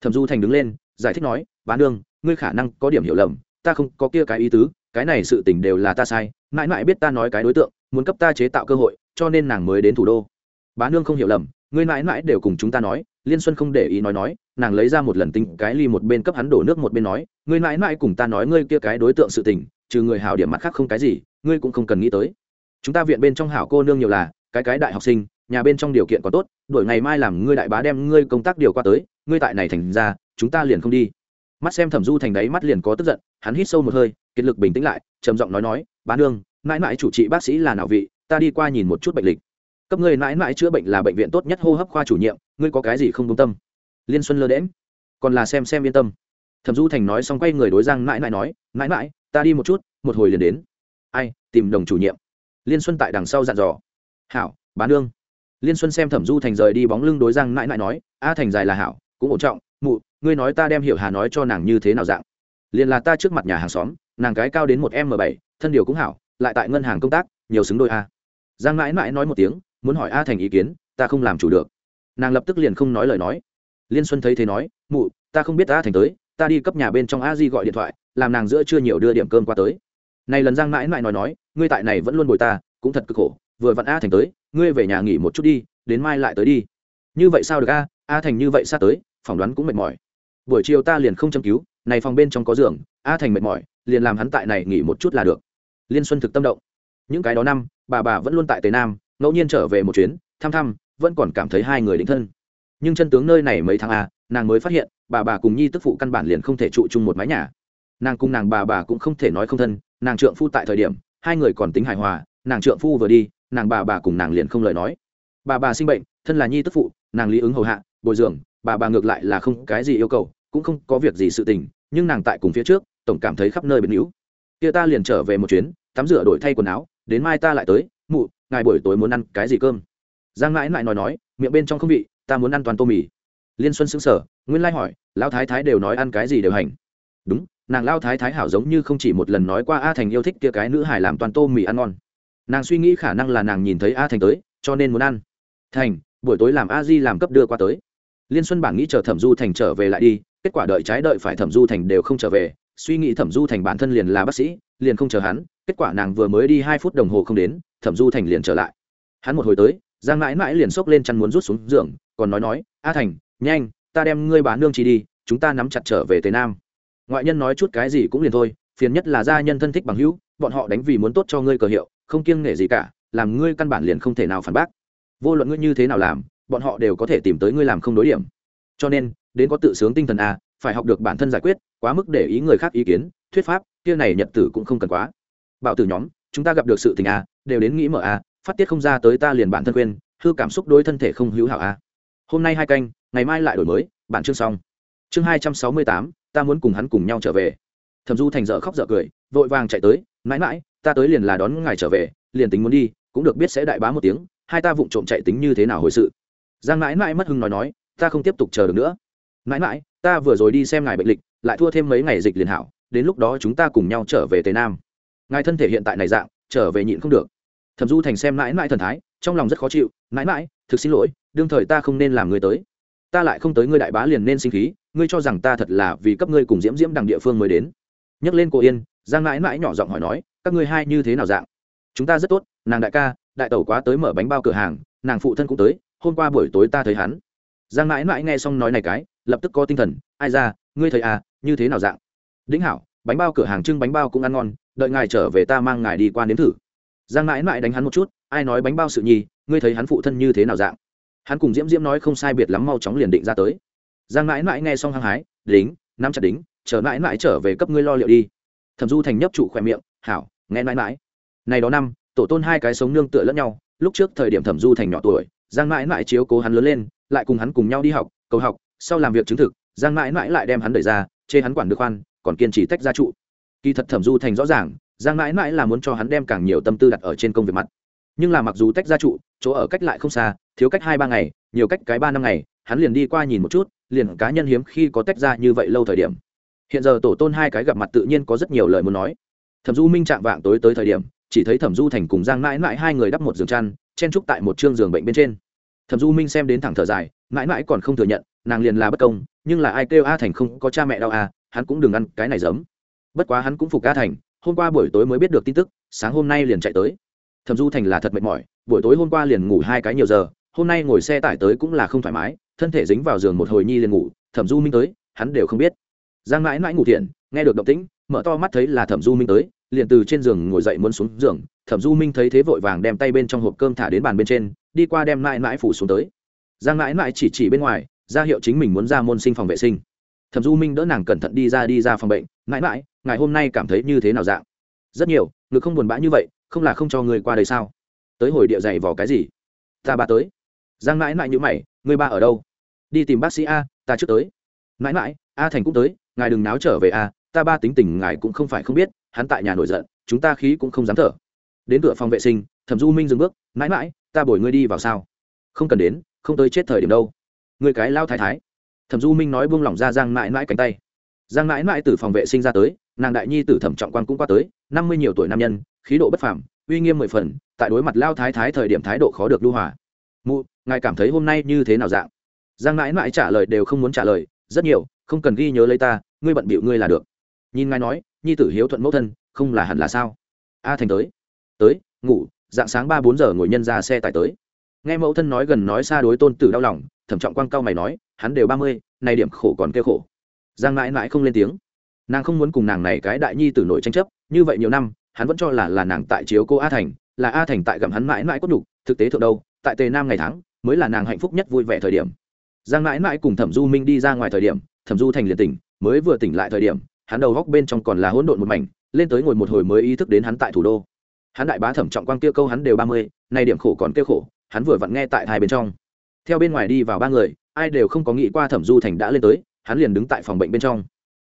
Thẩm du thành đứng lên, giải thích nói, bá nương, ngươi khả năng có điểm hiểu lầm, ta không có kia cái ý tứ, cái này sự tình đều là ta sai, mãi mãi biết ta nói cái đối tượng, muốn cấp ta chế tạo cơ hội, cho nên nàng mới đến thủ đô. Bá nương không hiểu lầm, ngươi mãi mãi đều cùng chúng ta nói, liên xuân không để ý nói nói, nàng lấy ra một lần tinh cái ly một bên cấp hắn đổ nước một bên nói, ngươi mãi mãi cùng ta nói ngươi kia cái đối tượng sự tình, trừ người hảo điểm mặt khác không cái gì, ngươi cũng không cần nghĩ tới chúng ta viện bên trong hảo cô nương nhiều là, cái cái đại học sinh, nhà bên trong điều kiện còn tốt đổi ngày mai làm ngươi đại bá đem ngươi công tác điều qua tới, ngươi tại này thành ra, chúng ta liền không đi. Mắt xem thẩm du thành đấy mắt liền có tức giận, hắn hít sâu một hơi, kiệt lực bình tĩnh lại, trầm giọng nói nói, bá nương, mãi mãi chủ trị bác sĩ là nào vị, ta đi qua nhìn một chút bệnh lịch. Cấp ngươi mãi mãi chữa bệnh là bệnh viện tốt nhất hô hấp khoa chủ nhiệm, ngươi có cái gì không công tâm? Liên xuân lơ đễm còn là xem xem yên tâm. Thẩm du thành nói xong quay người đối giang mãi mãi nói, mãi mãi, ta đi một chút, một hồi liền đến. Ai, tìm đồng chủ nhiệm liên xuân tại đằng sau dặn dò. Hảo bán lương. liên xuân xem thẩm du thành rời đi bóng lưng đối giang mãi mãi nói, a thành dài là hảo, cũng ổn trọng, mụ, ngươi nói ta đem hiểu hà nói cho nàng như thế nào dạng? Liền là ta trước mặt nhà hàng xóm, nàng cái cao đến một m bảy, thân điều cũng hảo, lại tại ngân hàng công tác, nhiều xứng đôi a. Giang mãi mãi nói một tiếng, muốn hỏi a thành ý kiến, ta không làm chủ được. Nàng lập tức liền không nói lời nói. Liên xuân thấy thế nói, mụ, ta không biết a thành tới, ta đi cấp nhà bên trong a di gọi điện thoại, làm nàng giữa chưa nhiều đưa điểm cơm qua tới này lần giang mãi mãi nói nói, ngươi tại này vẫn luôn bồi ta, cũng thật cực khổ, vừa vặn a thành tới, ngươi về nhà nghỉ một chút đi, đến mai lại tới đi. Như vậy sao được a a thành như vậy xa tới, phỏng đoán cũng mệt mỏi. Buổi chiều ta liền không chăm cứu, này phòng bên trong có giường, a thành mệt mỏi, liền làm hắn tại này nghỉ một chút là được. Liên xuân thực tâm động. Những cái đó năm, bà bà vẫn luôn tại tây nam, ngẫu nhiên trở về một chuyến, thăm thăm, vẫn còn cảm thấy hai người định thân. Nhưng chân tướng nơi này mấy tháng a, nàng mới phát hiện, bà bà cùng nhi tức phụ căn bản liền không thể trụ chung một mái nhà. Nàng cùng nàng bà bà cũng không thể nói không thân nàng trượng phu tại thời điểm, hai người còn tính hài hòa, nàng trượng phu vừa đi, nàng bà bà cùng nàng liền không lời nói. Bà bà sinh bệnh, thân là nhi tức phụ, nàng lý ứng hầu hạ, bồi dưỡng, bà bà ngược lại là không cái gì yêu cầu, cũng không có việc gì sự tình, nhưng nàng tại cùng phía trước, tổng cảm thấy khắp nơi biến hữu kia ta liền trở về một chuyến, tắm rửa đổi thay quần áo, đến mai ta lại tới, mụ, ngài buổi tối muốn ăn cái gì cơm? Giang mãi lại nói nói, miệng bên trong không vị, ta muốn ăn toàn tô mì. Liên xuân xứng sở nguyên lai hỏi, lão thái thái đều nói ăn cái gì đều hành. Đúng nàng lao thái thái hảo giống như không chỉ một lần nói qua a thành yêu thích kia cái nữ hải làm toàn tô mì ăn ngon. Nàng suy nghĩ khả năng là nàng nhìn thấy a thành tới, cho nên muốn ăn. Thành, buổi tối làm a di làm cấp đưa qua tới. Liên xuân bản nghĩ chờ thẩm du thành trở về lại đi, kết quả đợi trái đợi phải thẩm du thành đều không trở về, suy nghĩ thẩm du thành bản thân liền là bác sĩ, liền không chờ hắn, kết quả nàng vừa mới đi hai phút đồng hồ không đến, thẩm du thành liền trở lại. Hắn một hồi tới, giang mãi mãi liền xốc lên chăn muốn rút xuống giường, còn nói nói, a thành, nhanh, ta đem ngươi bán nương chi đi, chúng ta nắm chặt trở về tây nam ngoại nhân nói chút cái gì cũng liền thôi, phiền nhất là gia nhân thân thích bằng hữu, bọn họ đánh vì muốn tốt cho ngươi cờ hiệu, không kiêng nể gì cả, làm ngươi căn bản liền không thể nào phản bác. Vô luận ngươi như thế nào làm, bọn họ đều có thể tìm tới ngươi làm không đối điểm. Cho nên, đến có tự sướng tinh thần a phải học được bản thân giải quyết, quá mức để ý người khác ý kiến, thuyết pháp, kia này nhật tử cũng không cần quá. Bảo tử nhóm, chúng ta gặp được sự tình a đều đến nghĩ mở a phát tiết không ra tới ta liền bản thân quên, hư cảm xúc đối thân thể không hữu hảo a hôm nay hai canh, ngày mai lại đổi mới, bản chương xong. Chương hai trăm sáu mươi tám ta muốn cùng hắn cùng nhau trở về. Thẩm du thành dở khóc dở cười, vội vàng chạy tới, mãi mãi, ta tới liền là đón ngài trở về, liền tính muốn đi, cũng được biết sẽ đại bá một tiếng, hai ta vụng trộm chạy tính như thế nào hồi sự. Giang mãi mãi mất hưng nói nói, ta không tiếp tục chờ được nữa. Mãi mãi, ta vừa rồi đi xem ngài bệnh lịch, lại thua thêm mấy ngày dịch liền hảo, đến lúc đó chúng ta cùng nhau trở về tây nam. Ngài thân thể hiện tại này dạng, trở về nhịn không được. Thẩm du thành xem mãi mãi thần thái, trong lòng rất khó chịu, mãi mãi, thực xin lỗi, đương thời ta không nên làm người tới. Ta lại không tới, ngươi đại bá liền nên sinh khí ngươi cho rằng ta thật là vì cấp ngươi cùng diễm diễm đằng địa phương mới đến. Nhắc lên cô yên, giang mãi mãi nhỏ giọng hỏi nói, các ngươi hai như thế nào dạng? Chúng ta rất tốt, nàng đại ca, đại tẩu quá tới mở bánh bao cửa hàng, nàng phụ thân cũng tới, hôm qua buổi tối ta thấy hắn. Giang mãi mãi nghe xong nói này cái, lập tức có tinh thần, ai ra, ngươi thấy à như thế nào dạng? Đĩnh hảo, bánh bao cửa hàng trưng bánh bao cũng ăn ngon, đợi ngài trở về ta mang ngài đi qua nếm thử. Giang mãi mãi đánh hắn một chút, ai nói bánh bao sự nhi ngươi thấy hắn phụ thân như thế nào dạng? Hắn cùng diễm diễm nói không sai biệt lắm, mau chóng liền định ra tới giang mãi mãi nghe xong hăng hái, đính, nắm chặt đính, chờ mãi mãi trở về cấp ngươi lo liệu đi. Thẩm du thành nhấp trụ khỏe miệng, hảo, nghe mãi mãi. Này đó năm, tổ tôn hai cái sống nương tựa lẫn nhau, lúc trước thời điểm thẩm du thành nhỏ tuổi, giang mãi mãi chiếu cố hắn lớn lên, lại cùng hắn cùng nhau đi học, cầu học, sau làm việc chứng thực, giang mãi mãi lại đem hắn đẩy ra, chê hắn quản được khoan, còn kiên trì tách ra trụ. Kỳ thật thẩm du thành rõ ràng, giang mãi mãi là muốn cho hắn đem càng nhiều tâm tư đặt ở trên công việc mặt. Nhưng là mặc dù tách ra trụ, chỗ ở cách lại không xa, thiếu cách hai ba ngày, nhiều cách cái ba năm ngày, hắn liền đi qua nhìn một chút liền cá nhân hiếm khi có tách ra như vậy lâu thời điểm. Hiện giờ tổ tôn hai cái gặp mặt tự nhiên có rất nhiều lời muốn nói. Thẩm du minh chạm vạng tối tới thời điểm, chỉ thấy thẩm du thành cùng giang mãi mãi hai người đắp một giường chăn, chen trúc tại một chương giường bệnh bên trên. Thẩm du minh xem đến thẳng thở dài mãi mãi còn không thừa nhận, nàng liền là bất công, nhưng là ai kêu a thành không có cha mẹ đau à hắn cũng đừng ăn cái này giấm. Bất quá hắn cũng phục a thành, hôm qua buổi tối mới biết được tin tức, sáng hôm nay liền chạy tới. Thẩm du thành là thật mệt mỏi, buổi tối hôm qua liền ngủ hai cái nhiều giờ hôm nay ngồi xe tải tới cũng là không thoải mái, thân thể dính vào giường một hồi nhi liền ngủ, thẩm du minh tới, hắn đều không biết. Giang mãi mãi ngủ thiện, nghe được động tĩnh, mở to mắt thấy là thẩm du minh tới, liền từ trên giường ngồi dậy muốn xuống giường, thẩm du minh thấy thế vội vàng đem tay bên trong hộp cơm thả đến bàn bên trên, đi qua đem mãi mãi phủ xuống tới. Giang mãi mãi chỉ chỉ bên ngoài, ra hiệu chính mình muốn ra môn sinh phòng vệ sinh. Thẩm du minh đỡ nàng cẩn thận đi ra đi ra phòng bệnh, mãi mãi ngày hôm nay cảm thấy như thế nào dạng? Rất nhiều, ngực không buồn bã như vậy, không là không cho người qua đây sao? Tới hồi địa dày vò cái gì? Ta ba tới giang mãi mãi như mày người ba ở đâu? Đi tìm bác sĩ a, ta trước tới. Mãi mãi, a thành cũng tới, ngài đừng náo trở về a, ta ba tính tình ngài cũng không phải không biết, hắn tại nhà nổi giận, chúng ta khí cũng không dám thở. Đến cửa phòng vệ sinh, thẩm du minh dừng bước, mãi mãi, ta bồi ngươi đi vào sao? Không cần đến, không tới chết thời điểm đâu. Người cái lao thái thái. Thẩm du minh nói buông lỏng ra giang mãi mãi cánh tay. Giang mãi mãi từ phòng vệ sinh ra tới, nàng đại nhi tử thẩm trọng quan cũng qua tới, năm mươi nhiều tuổi nam nhân, khí độ bất phàm, uy nghiêm mười phần, tại đối mặt lao thái thái thời điểm thái độ khó được lưu hòa mụ, ngài cảm thấy hôm nay như thế nào dạng? Giang mãi mãi trả lời đều không muốn trả lời, rất nhiều, không cần ghi nhớ lấy ta, ngươi bận bịu ngươi là được. Nhìn ngài nói, nhi tử hiếu thuận mẫu thân, không là hẳn là sao? A thành tới. Tới, ngủ, dạng sáng ba bốn giờ ngồi nhân ra xe tải tới. Nghe mẫu thân nói gần nói xa đối tôn tử đau lòng, thẩm trọng quang cao mày nói, hắn đều ba mươi, nay điểm khổ còn kêu khổ. Giang mãi mãi không lên tiếng. Nàng không muốn cùng nàng này cái đại nhi tử nổi tranh chấp, như vậy nhiều năm, hắn vẫn cho là là nàng tại chiếu cô a thành, là a thành tại gặm hắn mãi mãi cốt nhục, thực tế thượng đâu tại tề nam ngày tháng, mới là nàng hạnh phúc nhất vui vẻ thời điểm. Giang mãi mãi cùng thẩm du minh đi ra ngoài thời điểm, thẩm du thành liền tỉnh, mới vừa tỉnh lại thời điểm, hắn đầu góc bên trong còn là hỗn độn một mảnh, lên tới ngồi một hồi mới ý thức đến hắn tại thủ đô. Hắn đại bá thẩm trọng quang kia câu hắn đều ba mươi, nay điểm khổ còn kêu khổ, hắn vừa vặn nghe tại hai bên trong. Theo bên ngoài đi vào ba người, ai đều không có nghĩ qua thẩm du thành đã lên tới, hắn liền đứng tại phòng bệnh bên trong.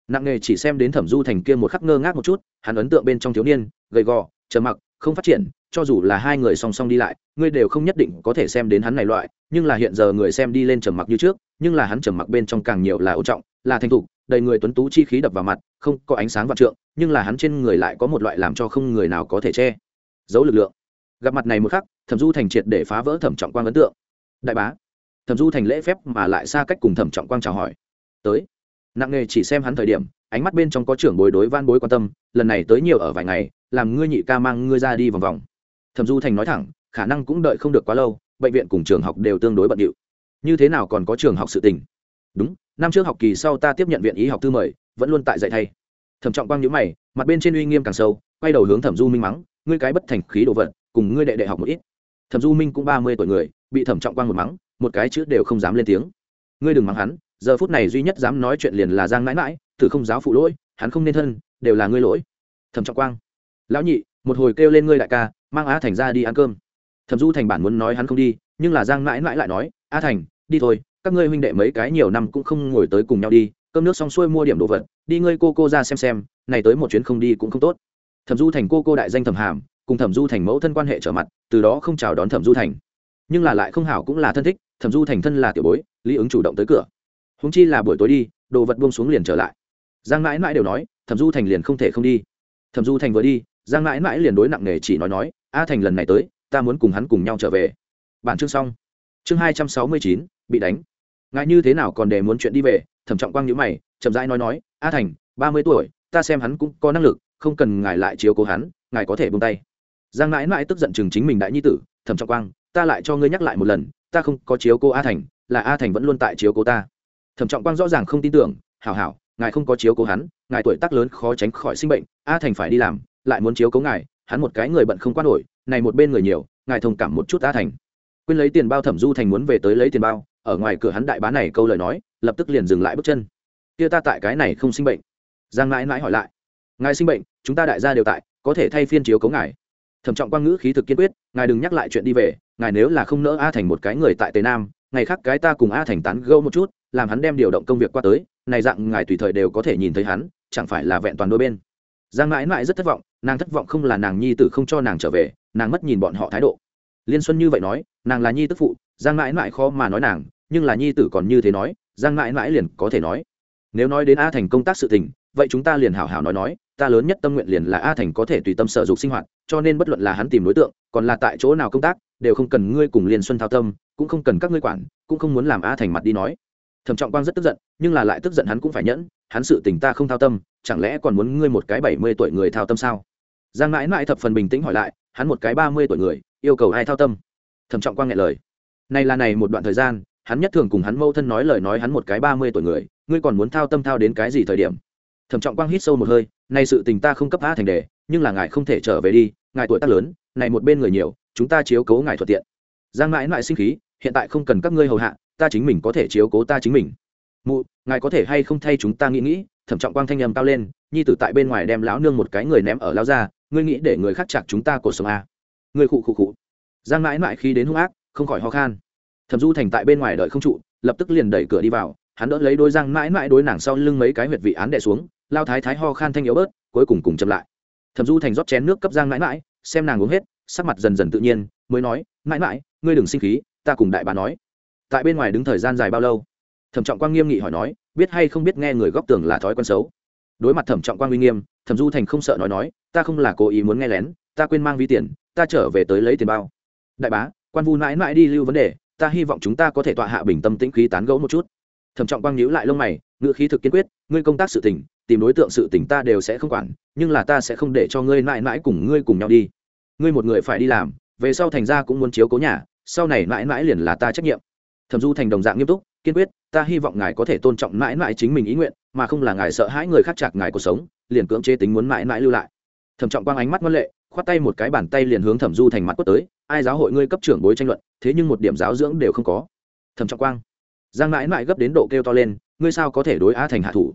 Nặng nề chỉ xem đến thẩm du thành kia một khắc ngơ ngác một chút, hắn ấn tượng bên trong thiếu niên, gầy gò, trầm mặc, không phát triển cho dù là hai người song song đi lại, ngươi đều không nhất định có thể xem đến hắn này loại, nhưng là hiện giờ người xem đi lên trầm mặc như trước, nhưng là hắn trầm mặc bên trong càng nhiều là ổn trọng, là thành thục, đầy người tuấn tú chi khí đập vào mặt, không có ánh sáng vạn trượng, nhưng là hắn trên người lại có một loại làm cho không người nào có thể che giấu lực lượng. Gặp mặt này một khắc, thẩm du thành triệt để phá vỡ thẩm trọng quang ấn tượng. Đại bá, thẩm du thành lễ phép mà lại xa cách cùng thẩm trọng quang chào hỏi. Tới. Nặng nề chỉ xem hắn thời điểm, ánh mắt bên trong có trưởng bối đối van bối quan tâm, lần này tới nhiều ở vài ngày, làm ngươi nhị ca mang ngươi ra đi vòng vòng thẩm du thành nói thẳng, khả năng cũng đợi không được quá lâu, bệnh viện cùng trường học đều tương đối bận điệu. Như thế nào còn có trường học sự tình? Đúng, năm trước học kỳ sau ta tiếp nhận viện y học thư mời, vẫn luôn tại dạy thay. Thẩm trọng quang nhữ mày, mặt bên trên uy nghiêm càng sâu, quay đầu hướng thẩm du minh mắng, ngươi cái bất thành khí đồ vật, cùng ngươi đệ đệ học một ít. Thẩm du minh cũng ba mươi tuổi người, bị thẩm trọng quang một mắng, một cái chữ đều không dám lên tiếng. Ngươi đừng mắng hắn, giờ phút này duy nhất dám nói chuyện liền là giang mãi mãi thử không giáo phụ lỗi, hắn không nên thân, đều là ngươi lỗi. Thẩm trọng quang, lão nhị, một hồi kêu lên ngươi đại ca mang A thành ra đi ăn cơm. Thẩm du thành bản muốn nói hắn không đi, nhưng là giang mãi mãi lại nói a thành, đi thôi, các ngươi huynh đệ mấy cái nhiều năm cũng không ngồi tới cùng nhau đi, cơm nước xong xuôi mua điểm đồ vật, đi ngươi cô cô ra xem xem, này tới một chuyến không đi cũng không tốt. Thẩm du thành cô cô đại danh thẩm hàm, cùng thẩm du thành mẫu thân quan hệ trở mặt, từ đó không chào đón thẩm du thành. Nhưng là lại không hảo cũng là thân thích, thẩm du thành thân là tiểu bối, lý ứng chủ động tới cửa. Húng chi là buổi tối đi, đồ vật buông xuống liền trở lại. Giang mãi mãi đều nói, thẩm du thành liền không thể không đi. Thẩm du thành vừa đi, giang mãi mãi liền đối nặng nề chỉ nói nói a thành lần này tới, ta muốn cùng hắn cùng nhau trở về. Bản chương xong. Chương hai trăm sáu mươi chín, bị đánh. Ngài như thế nào còn để muốn chuyện đi về? Thẩm trọng quang nhữ mày, chậm rãi nói nói, a thành, ba mươi tuổi, ta xem hắn cũng có năng lực, không cần ngài lại chiếu cố hắn, ngài có thể buông tay. Giang mãi mãi tức giận chừng chính mình đại nhi tử, thẩm trọng quang, ta lại cho ngươi nhắc lại một lần, ta không có chiếu cố a thành, là a thành vẫn luôn tại chiếu cố ta. Thẩm trọng quang rõ ràng không tin tưởng, hảo hảo, ngài không có chiếu cố hắn, ngài tuổi tác lớn khó tránh khỏi sinh bệnh, a thành phải đi làm, lại muốn chiếu cố ngài hắn một cái người bận không quan nổi, này một bên người nhiều, ngài thông cảm một chút a thành. Quên lấy tiền bao thẩm du thành muốn về tới lấy tiền bao, ở ngoài cửa hắn đại bá này câu lời nói, lập tức liền dừng lại bước chân. Kia ta tại cái này không sinh bệnh. Giang mãi mãi hỏi lại. Ngài sinh bệnh, chúng ta đại gia đều tại, có thể thay phiên chiếu cấu ngài. Thẩm trọng quang ngữ khí thực kiên quyết, ngài đừng nhắc lại chuyện đi về, ngài nếu là không nỡ a thành một cái người tại tây nam, ngày khác cái ta cùng a thành tán gâu một chút, làm hắn đem điều động công việc qua tới, này dạng ngài tùy thời đều có thể nhìn thấy hắn, chẳng phải là vẹn toàn đôi bên. Giang mãi mãi rất thất vọng nàng thất vọng không là nàng nhi tử không cho nàng trở về, nàng mất nhìn bọn họ thái độ. Liên xuân như vậy nói, nàng là nhi tức phụ, giang mãi mãi khó mà nói nàng, nhưng là nhi tử còn như thế nói, giang mãi mãi liền có thể nói. Nếu nói đến a thành công tác sự tình, vậy chúng ta liền hảo hảo nói nói, ta lớn nhất tâm nguyện liền là a thành có thể tùy tâm sở dục sinh hoạt, cho nên bất luận là hắn tìm đối tượng, còn là tại chỗ nào công tác, đều không cần ngươi cùng liên xuân thao tâm, cũng không cần các ngươi quản, cũng không muốn làm a thành mặt đi nói. Thẩm trọng quang rất tức giận, nhưng là lại tức giận hắn cũng phải nhẫn, hắn sự tình ta không thao tâm, chẳng lẽ còn muốn ngươi một cái bảy mươi tuổi người thao tâm sao? Giang mãi mãi thập phần bình tĩnh hỏi lại, hắn một cái ba mươi tuổi người, yêu cầu ai thao tâm? Thẩm trọng quang nghe lời. Này là này một đoạn thời gian, hắn nhất thường cùng hắn mâu thân nói lời nói hắn một cái ba mươi tuổi người, ngươi còn muốn thao tâm thao đến cái gì thời điểm? Thẩm trọng quang hít sâu một hơi nay sự tình ta không cấp a thành đề, nhưng là ngài không thể trở về đi, ngài tuổi tác lớn, này một bên người nhiều, chúng ta chiếu cố ngài thuận tiện. Giang mãi mãi sinh khí, hiện tại không cần các ngươi hầu hạ, ta chính mình có thể chiếu cố ta chính mình. Mụ, ngài có thể hay không thay chúng ta nghĩ nghĩ? Thẩm trọng quang thanh âm cao lên, nhi tử tại bên ngoài đem lão nương một cái người ném ở lao ra ngươi nghĩ để người khác chặt chúng ta cuộc sống à? người khụ khụ khụ. Giang mãi mãi khi đến hung ác, không khỏi ho khan. Thẩm du thành tại bên ngoài đợi không trụ, lập tức liền đẩy cửa đi vào, hắn đỡ lấy đôi giang mãi mãi đối nàng sau lưng mấy cái huyệt vị án đẻ xuống, lao thái thái ho khan thanh yếu bớt, cuối cùng cùng chậm lại. Thẩm du thành rót chén nước cấp giang mãi mãi, xem nàng uống hết, sắc mặt dần dần tự nhiên, mới nói, mãi mãi, ngươi đừng sinh khí, ta cùng đại bà nói. Tại bên ngoài đứng thời gian dài bao lâu? Thẩm trọng quang nghiêm nghị hỏi nói, biết hay không biết nghe người góc tường là thói quen xấu? Đối mặt thẩm trọng quang uy nghiêm thẩm du thành không sợ nói nói, ta không là cố ý muốn nghe lén, ta quên mang ví tiền, ta trở về tới lấy tiền bao. Đại bá, quan vu mãi mãi đi lưu vấn đề, ta hy vọng chúng ta có thể tọa hạ bình tâm tĩnh khí tán gẫu một chút. Thẩm trọng quang nhíu lại lông mày, ngữ khí thực kiên quyết, ngươi công tác sự tình, tìm đối tượng sự tình ta đều sẽ không quản, nhưng là ta sẽ không để cho ngươi mãi mãi cùng ngươi cùng nhau đi. Ngươi một người phải đi làm, về sau thành ra cũng muốn chiếu cố nhà, sau này mãi mãi liền là ta trách nhiệm. Thẩm du thành đồng dạng nghiêm túc, kiên quyết, ta hy vọng ngài có thể tôn trọng mãi mãi chính mình ý nguyện, mà không là ngài sợ hãi người khác chạc ngài cuộc sống liền cưỡng chế tính muốn mãi mãi lưu lại. Thẩm trọng quang ánh mắt ngân lệ, khoát tay một cái bàn tay liền hướng thẩm du thành mặt quất tới, ai giáo hội ngươi cấp trưởng bối tranh luận, thế nhưng một điểm giáo dưỡng đều không có. Thẩm trọng quang, giang mãi mãi gấp đến độ kêu to lên, ngươi sao có thể đối a thành hạ thủ?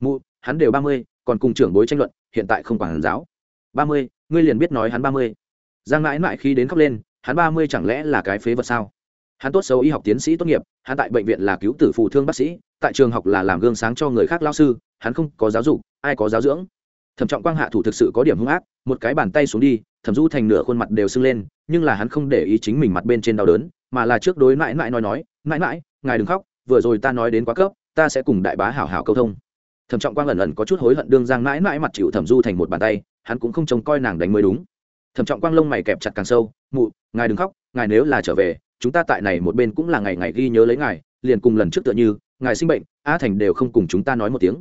Mụ, hắn đều ba mươi, còn cùng trưởng bối tranh luận, hiện tại không quản giáo. Ba mươi, ngươi liền biết nói hắn ba mươi. Giang mãi mãi khi đến khóc lên, hắn ba mươi chẳng lẽ là cái phế vật sao? Hắn tốt xấu y học tiến sĩ tốt nghiệp, hắn tại bệnh viện là cứu tử phụ thương bác sĩ, tại trường học là làm gương sáng cho người khác lao sư, hắn không có giáo dục ai có giáo dưỡng? Thẩm trọng quang hạ thủ thực sự có điểm hung ác, một cái bàn tay xuống đi, thẩm du thành nửa khuôn mặt đều sưng lên, nhưng là hắn không để ý chính mình mặt bên trên đau đớn, mà là trước đối mãi mãi nói nói, mãi mãi, ngài đừng khóc, vừa rồi ta nói đến quá cấp, ta sẽ cùng đại bá hảo hảo câu thông. Thẩm trọng quang lần lần có chút hối hận đương giang mãi mãi mặt chịu thẩm du thành một bàn tay, hắn cũng không trông coi nàng đánh mới đúng. Thẩm trọng quang lông mày kẹp chặt càng sâu, mụ, ngài đừng khóc, ngài nếu là trở về, chúng ta tại này một bên cũng là ngày ngày ghi nhớ lấy ngài, liền cùng lần trước tựa như, ngài sinh bệnh, a thành đều không cùng chúng ta nói một tiếng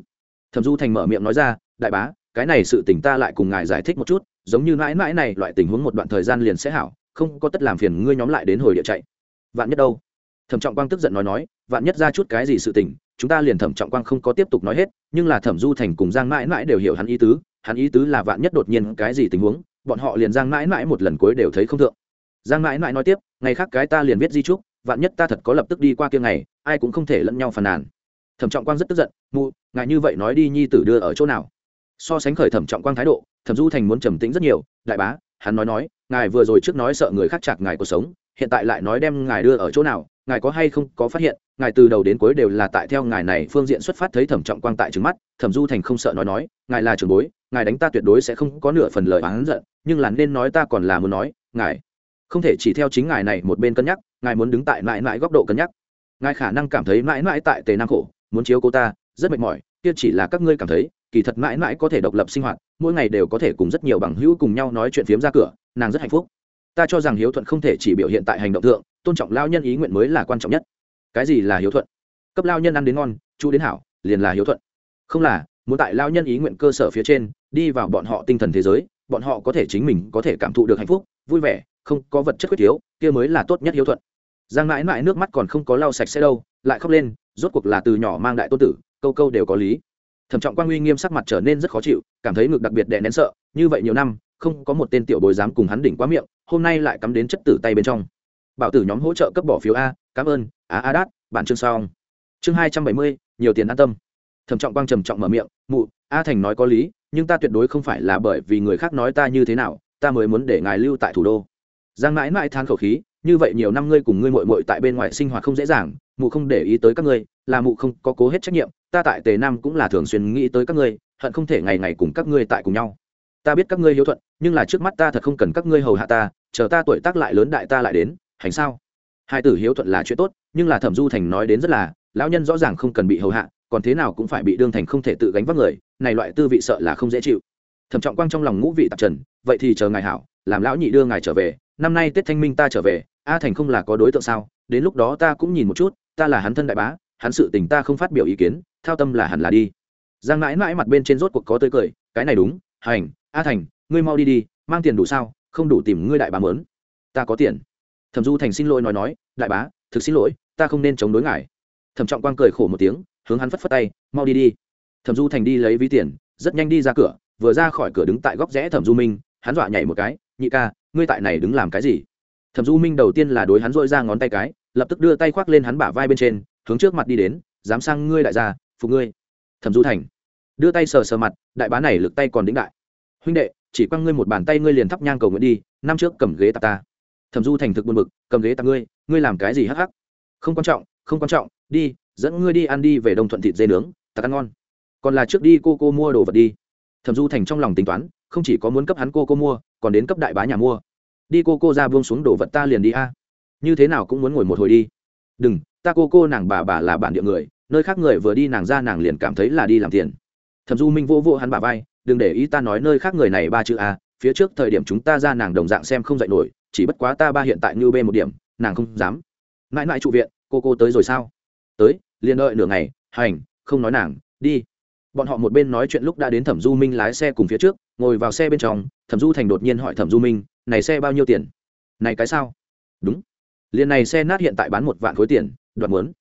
thẩm du thành mở miệng nói ra, đại bá, cái này sự tình ta lại cùng ngài giải thích một chút, giống như mãi mãi này, loại tình huống một đoạn thời gian liền sẽ hảo, không có tất làm phiền ngươi nhóm lại đến hồi địa chạy. Vạn nhất đâu? Thẩm trọng quang tức giận nói nói, vạn nhất ra chút cái gì sự tình, chúng ta liền thẩm trọng quang không có tiếp tục nói hết, nhưng là thẩm du thành cùng giang mãi mãi đều hiểu hắn ý tứ, hắn ý tứ là vạn nhất đột nhiên cái gì tình huống, bọn họ liền giang mãi mãi một lần cuối đều thấy không thượng. Giang mãi mãi nói tiếp, ngày khác cái ta liền viết di trúc, vạn nhất ta thật có lập tức đi qua kia ngày, ai cũng không thể lẫn nhau phàn nàn thẩm trọng quang rất tức giận, mụ, ngài như vậy nói đi, nhi tử đưa ở chỗ nào? So sánh khởi thẩm trọng quang thái độ, thẩm du thành muốn trầm tĩnh rất nhiều, đại bá, hắn nói nói, ngài vừa rồi trước nói sợ người khác chạc ngài cuộc sống, hiện tại lại nói đem ngài đưa ở chỗ nào, ngài có hay không có phát hiện, ngài từ đầu đến cuối đều là tại theo ngài này phương diện xuất phát thấy thẩm trọng quang tại trứng mắt. Thẩm du thành không sợ nói nói, ngài là trường bối, ngài đánh ta tuyệt đối sẽ không có nửa phần lời oán giận, nhưng là nên nói ta còn là muốn nói, ngài không thể chỉ theo chính ngài này một bên cân nhắc, ngài muốn đứng tại mãi mãi góc độ cân nhắc. Ngài khả năng cảm thấy mãi mãi tại tề nam khổ muốn chiếu cô ta, rất mệt mỏi, kia chỉ là các ngươi cảm thấy, kỳ thật mãi mãi có thể độc lập sinh hoạt, mỗi ngày đều có thể cùng rất nhiều bằng hữu cùng nhau nói chuyện phiếm ra cửa, nàng rất hạnh phúc. Ta cho rằng hiếu thuận không thể chỉ biểu hiện tại hành động thượng, tôn trọng lao nhân ý nguyện mới là quan trọng nhất. Cái gì là hiếu thuận? Cấp lao nhân ăn đến ngon, chú đến hảo, liền là hiếu thuận. Không là, muốn tại lao nhân ý nguyện cơ sở phía trên, đi vào bọn họ tinh thần thế giới, bọn họ có thể chính mình có thể cảm thụ được hạnh phúc, vui vẻ, không có vật chất quyết thiếu, kia mới là tốt nhất hiếu thuận. Giang mãi mãi nước mắt còn không có lau sạch sẽ đâu, lại khóc lên rốt cuộc là từ nhỏ mang đại tôn tử, câu câu đều có lý. Thẩm trọng quan uy nghiêm sắc mặt trở nên rất khó chịu, cảm thấy ngực đặc biệt đè nén sợ, như vậy nhiều năm, không có một tên tiểu bồi dám cùng hắn đỉnh quá miệng, hôm nay lại cắm đến chất tử tay bên trong. Bảo tử nhóm hỗ trợ cấp bỏ phiếu a, cảm ơn á a đát, bản chương xong. Chương hai trăm bảy mươi, nhiều tiền an tâm. Thẩm trọng quang trầm trọng mở miệng, mụ, a thành nói có lý, nhưng ta tuyệt đối không phải là bởi vì người khác nói ta như thế nào, ta mới muốn để ngài lưu tại thủ đô giang mãi mãi than khẩu khí, như vậy nhiều năm ngươi cùng ngươi mội mội tại bên ngoài sinh hoạt không dễ dàng, mụ không để ý tới các ngươi, là mụ không có cố hết trách nhiệm, ta tại tề nam cũng là thường xuyên nghĩ tới các ngươi, hận không thể ngày ngày cùng các ngươi tại cùng nhau. Ta biết các ngươi hiếu thuận, nhưng là trước mắt ta thật không cần các ngươi hầu hạ ta, chờ ta tuổi tác lại lớn đại ta lại đến, hành sao? Hai tử hiếu thuận là chuyện tốt, nhưng là thẩm du thành nói đến rất là, lão nhân rõ ràng không cần bị hầu hạ, còn thế nào cũng phải bị đương thành không thể tự gánh vác người, này loại tư vị sợ là không dễ chịu. Thẩm trọng quang trong lòng ngũ vị tạp trần, vậy thì chờ ngài hảo, làm lão nhị đưa ngài trở về năm nay tết thanh minh ta trở về, a thành không là có đối tượng sao? Đến lúc đó ta cũng nhìn một chút, ta là hắn thân đại bá, hắn sự tình ta không phát biểu ý kiến, thao tâm là hẳn là đi. Giang mãi mãi mặt bên trên rốt cuộc có tươi cười, cái này đúng, hành, a thành, ngươi mau đi đi, mang tiền đủ sao? Không đủ tìm ngươi đại bá mớn. Ta có tiền. Thẩm du thành xin lỗi nói nói, đại bá, thực xin lỗi, ta không nên chống đối ngài. Thẩm trọng quang cười khổ một tiếng, hướng hắn phất phất tay, mau đi đi. Thẩm du thành đi lấy ví tiền, rất nhanh đi ra cửa, vừa ra khỏi cửa đứng tại góc rẽ thẩm du minh, hắn dọa nhảy một cái, nhị ca ngươi tại này đứng làm cái gì? Thẩm du minh đầu tiên là đối hắn dội ra ngón tay cái, lập tức đưa tay khoác lên hắn bả vai bên trên, hướng trước mặt đi đến, dám sang ngươi đại gia, phục ngươi. Thẩm du thành đưa tay sờ sờ mặt, đại bá này lực tay còn đĩnh đại. Huynh đệ, chỉ quăng ngươi một bàn tay ngươi liền thắp nhang cầu nguyện đi, năm trước cầm ghế tạp ta. Thẩm du thành thực buồn bực, cầm ghế tạp ngươi ngươi làm cái gì hắc hắc? Không quan trọng, không quan trọng, đi, dẫn ngươi đi ăn đi về đông thuận thịt dê nướng tạc ăn ngon. Còn là trước đi cô cô mua đồ vật đi. Thẩm du thành trong lòng tính toán, không chỉ có muốn cấp hắn cô cô mua, còn đến cấp đại bá nhà mua đi cô cô ra buông xuống đồ vật ta liền đi a. Như thế nào cũng muốn ngồi một hồi đi. Đừng, ta cô cô nàng bà bà là bản địa người, nơi khác người vừa đi nàng ra nàng liền cảm thấy là đi làm tiền. Thẩm du minh vô vô hắn bà vai, đừng để ý ta nói nơi khác người này ba chữ a, phía trước thời điểm chúng ta ra nàng đồng dạng xem không dạy nổi, chỉ bất quá ta ba hiện tại như bê một điểm, nàng không dám. Mãi mãi trụ viện, cô cô tới rồi sao? Tới, liền đợi nửa ngày, hành, không nói nàng, đi. Bọn họ một bên nói chuyện lúc đã đến thẩm du minh lái xe cùng phía trước, ngồi vào xe bên trong, thẩm du thành đột nhiên hỏi thẩm du minh này xe bao nhiêu tiền? Này cái sao? Đúng. Liền này xe nát hiện tại bán một vạn khối tiền, đoạn muốn.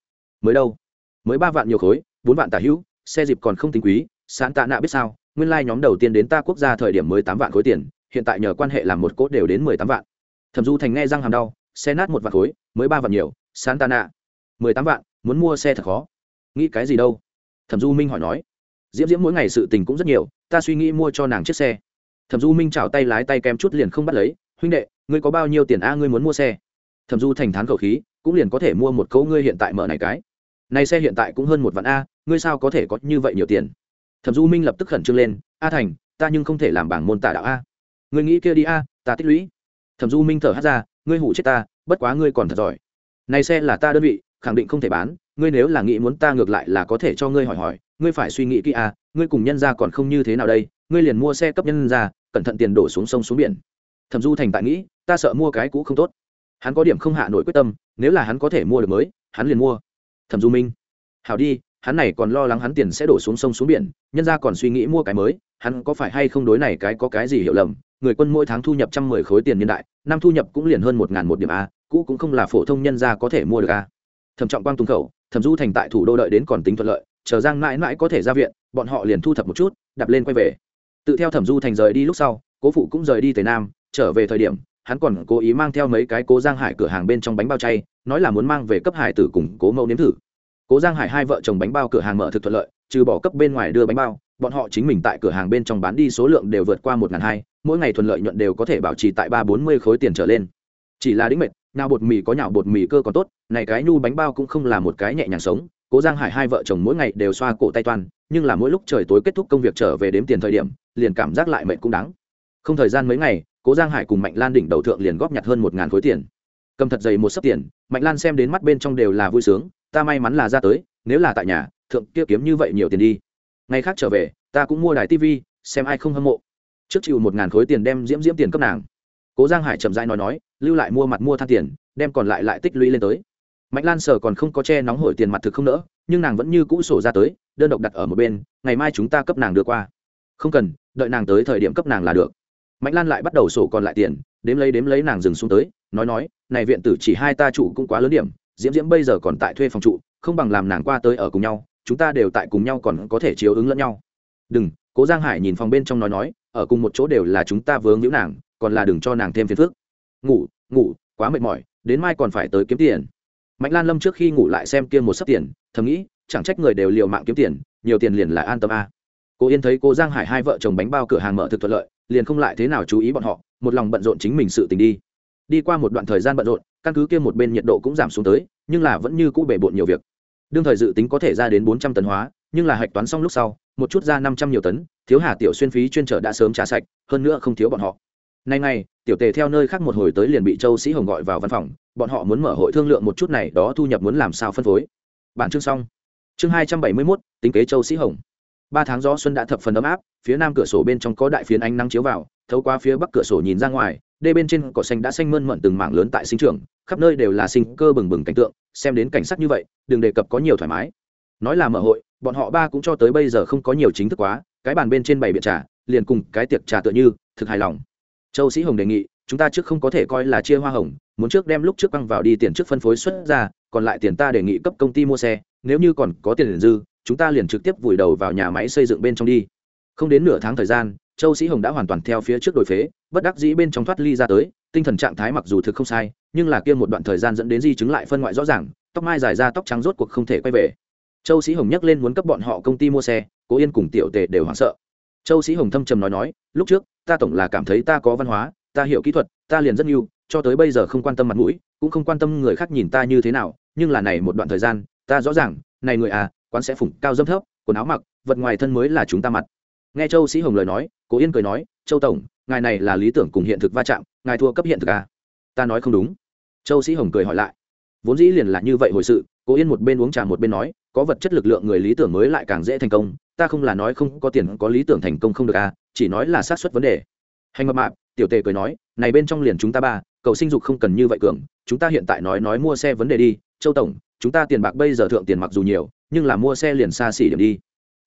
Mới đâu? Mới ba vạn nhiều khối, bốn vạn tả hữu, xe dịp còn không tính quý sán tạ nạ biết sao, nguyên lai、like、nhóm đầu tiên đến ta quốc gia thời điểm mới tám vạn khối tiền, hiện tại nhờ quan hệ làm một cốt đều đến mười tám vạn. Thẩm du thành nghe răng hàm đau, xe nát một vạn khối, mới ba vạn nhiều santana mười tám vạn, muốn mua xe thật khó. Nghĩ cái gì đâu? Thẩm du minh hỏi nói. Diễm diễm mỗi ngày sự tình cũng rất nhiều, ta suy nghĩ mua cho nàng chiếc xe thẩm du minh chảo tay lái tay kém chút liền không bắt lấy, huynh đệ, ngươi có bao nhiêu tiền a, ngươi muốn mua xe? Thẩm du thành thán khẩu khí, cũng liền có thể mua một cấu ngươi hiện tại mở này cái. Này xe hiện tại cũng hơn một vạn a, ngươi sao có thể có như vậy nhiều tiền? Thẩm du minh lập tức khẩn trương lên, a thành, ta nhưng không thể làm bảng môn tả đạo a. Ngươi nghĩ kia đi a, ta tích lũy. Thẩm du minh thở hát ra, ngươi hủ chết ta, bất quá ngươi còn thật giỏi. Này xe là ta đơn vị, khẳng định không thể bán, ngươi nếu là nghĩ muốn ta ngược lại là có thể cho ngươi hỏi hỏi, ngươi phải suy nghĩ kỹ a, ngươi cùng nhân ra còn không như thế nào đây? Ngươi liền mua xe cấp nhân ra, cẩn thận tiền đổ xuống sông xuống biển. Thẩm du thành tại nghĩ, ta sợ mua cái cũ không tốt. Hắn có điểm không hạ nổi quyết tâm, nếu là hắn có thể mua được mới, hắn liền mua. Thẩm du minh, hảo đi, hắn này còn lo lắng hắn tiền sẽ đổ xuống sông xuống biển, nhân ra còn suy nghĩ mua cái mới, hắn có phải hay không đối này cái có cái gì hiểu lầm? Người quân mỗi tháng thu nhập trăm mười khối tiền nhân đại, năm thu nhập cũng liền hơn một ngàn một điểm a, cũ cũng không là phổ thông nhân ra có thể mua được a. Thẩm trọng quang tung khẩu, thẩm du thành tại thủ đô đợi đến còn tính thuận lợi, chờ giang mãi mãi có thể ra viện, bọn họ liền thu thập một chút đập lên quay về tự theo thẩm du thành rời đi lúc sau, cố phụ cũng rời đi tây nam, trở về thời điểm, hắn còn cố ý mang theo mấy cái cố giang hải cửa hàng bên trong bánh bao chay, nói là muốn mang về cấp hải tử cùng cố mẫu nếm thử. Cố giang hải hai vợ chồng bánh bao cửa hàng mở thực thuận lợi, trừ bỏ cấp bên ngoài đưa bánh bao, bọn họ chính mình tại cửa hàng bên trong bán đi số lượng đều vượt qua một ngàn hai, mỗi ngày thuận lợi nhuận đều có thể bảo trì tại ba bốn mươi khối tiền trở lên. Chỉ là đĩnh mệt, nào bột mì có nhào bột mì cơ còn tốt, này cái nhu bánh bao cũng không là một cái nhẹ nhàng sống, cố giang hải hai vợ chồng mỗi ngày đều xoa cổ tay toan nhưng là mỗi lúc trời tối kết thúc công việc trở về đếm tiền thời điểm liền cảm giác lại mệt cũng đáng. Không thời gian mấy ngày, cố giang hải cùng mạnh lan đỉnh đầu thượng liền góp nhặt hơn một ngàn khối tiền. Cầm thật dày một sấp tiền, mạnh lan xem đến mắt bên trong đều là vui sướng, ta may mắn là ra tới, nếu là tại nhà, thượng kia kiếm như vậy nhiều tiền đi. Ngày khác trở về, ta cũng mua đài tv xem ai không hâm mộ. Trước chịu một ngàn khối tiền đem diễm diễm tiền cấp nàng. Cố giang hải chậm rãi nói nói, lưu lại mua mặt mua than tiền, đem còn lại lại tích lũy lên tới. Mạnh lan sở còn không có che nóng hổi tiền mặt thực không nỡ, nhưng nàng vẫn như cũ sổ ra tới, đơn độc đặt ở một bên, ngày mai chúng ta cấp nàng đưa qua. Không cần đợi nàng tới thời điểm cấp nàng là được. Mạnh lan lại bắt đầu sổ còn lại tiền, đếm lấy đếm lấy nàng dừng xuống tới, nói nói, này viện tử chỉ hai ta trụ cũng quá lớn điểm, diễm diễm bây giờ còn tại thuê phòng trụ, không bằng làm nàng qua tới ở cùng nhau, chúng ta đều tại cùng nhau còn có thể chiếu ứng lẫn nhau. Đừng, cố giang hải nhìn phòng bên trong nói nói, ở cùng một chỗ đều là chúng ta vướng hữu nàng, còn là đừng cho nàng thêm phiền phức. Ngủ ngủ, quá mệt mỏi, đến mai còn phải tới kiếm tiền. Mạnh lan lâm trước khi ngủ lại xem kia một sấp tiền, thầm nghĩ, chẳng trách người đều liều mạng kiếm tiền, nhiều tiền liền là an tâm a cô yên thấy cô giang hải hai vợ chồng bánh bao cửa hàng mở thực thuận lợi, liền không lại thế nào chú ý bọn họ, một lòng bận rộn chính mình sự tình đi. Đi qua một đoạn thời gian bận rộn, căn cứ kia một bên nhiệt độ cũng giảm xuống tới, nhưng là vẫn như cũ bể bộn nhiều việc. Đương thời dự tính có thể ra đến bốn trăm tấn hóa, nhưng là hạch toán xong lúc sau, một chút ra năm trăm nhiều tấn, thiếu hà tiểu xuyên phí chuyên trở đã sớm trả sạch, hơn nữa không thiếu bọn họ. Nay nay tiểu tề theo nơi khác một hồi tới liền bị châu sĩ hồng gọi vào văn phòng, bọn họ muốn mở hội thương lượng một chút này, đó thu nhập muốn làm sao phân phối. Bản chương xong. Chương hai trăm bảy mươi mốt, tính kế châu sĩ hồng ba tháng gió xuân đã thập phần ấm áp, phía nam cửa sổ bên trong có đại phiến ánh nắng chiếu vào, thấu qua phía bắc cửa sổ nhìn ra ngoài, đê bên trên cỏ xanh đã xanh mơn mận từng mảng lớn tại sinh trường khắp nơi đều là sinh cơ bừng bừng cảnh tượng, xem đến cảnh sắc như vậy, đừng đề cập có nhiều thoải mái. Nói là mở hội, bọn họ ba cũng cho tới bây giờ không có nhiều chính thức quá, cái bàn bên trên bảy biện trà, liền cùng cái tiệc trà tựa như, thực hài lòng. Châu sĩ hồng đề nghị, chúng ta trước không có thể coi là chia hoa hồng, muốn trước đem lúc trước băng vào đi tiền trước phân phối xuất ra, còn lại tiền ta đề nghị cấp công ty mua xe, nếu như còn có tiền dư chúng ta liền trực tiếp vùi đầu vào nhà máy xây dựng bên trong đi. Không đến nửa tháng thời gian, châu sĩ hồng đã hoàn toàn theo phía trước đổi phế, bất đắc dĩ bên trong thoát ly ra tới, tinh thần trạng thái mặc dù thực không sai, nhưng là kia một đoạn thời gian dẫn đến di chứng lại phân ngoại rõ ràng, tóc mai dài ra tóc trắng rốt cuộc không thể quay về. Châu sĩ hồng nhắc lên muốn cấp bọn họ công ty mua xe, cố yên cùng tiểu tề đều hoảng sợ. Châu sĩ hồng thâm trầm nói nói, lúc trước, ta tổng là cảm thấy ta có văn hóa, ta hiểu kỹ thuật, ta liền rất nhiều cho tới bây giờ không quan tâm mặt mũi, cũng không quan tâm người khác nhìn ta như thế nào, nhưng là này một đoạn thời gian, ta rõ ràng, này người à quán sẽ phủng cao dâm thấp, quần áo mặc, vật ngoài thân mới là chúng ta mặt. Nghe châu sĩ hồng lời nói, cố yên cười nói, châu tổng, ngài này là lý tưởng cùng hiện thực va chạm, ngài thua cấp hiện thực à? Ta nói không đúng. Châu sĩ hồng cười hỏi lại. Vốn dĩ liền là như vậy hồi sự, cố yên một bên uống trà một bên nói, có vật chất lực lượng người lý tưởng mới lại càng dễ thành công, ta không là nói không có tiền, có lý tưởng thành công không được à chỉ nói là xác suất vấn đề. Hành mập mạp, tiểu tề cười nói, này bên trong liền chúng ta ba, cầu sinh dục không cần như vậy cường, chúng ta hiện tại nói nói mua xe vấn đề đi, châu tổng, chúng ta tiền bạc bây giờ thượng tiền mặc dù nhiều nhưng là mua xe liền xa xỉ điểm đi.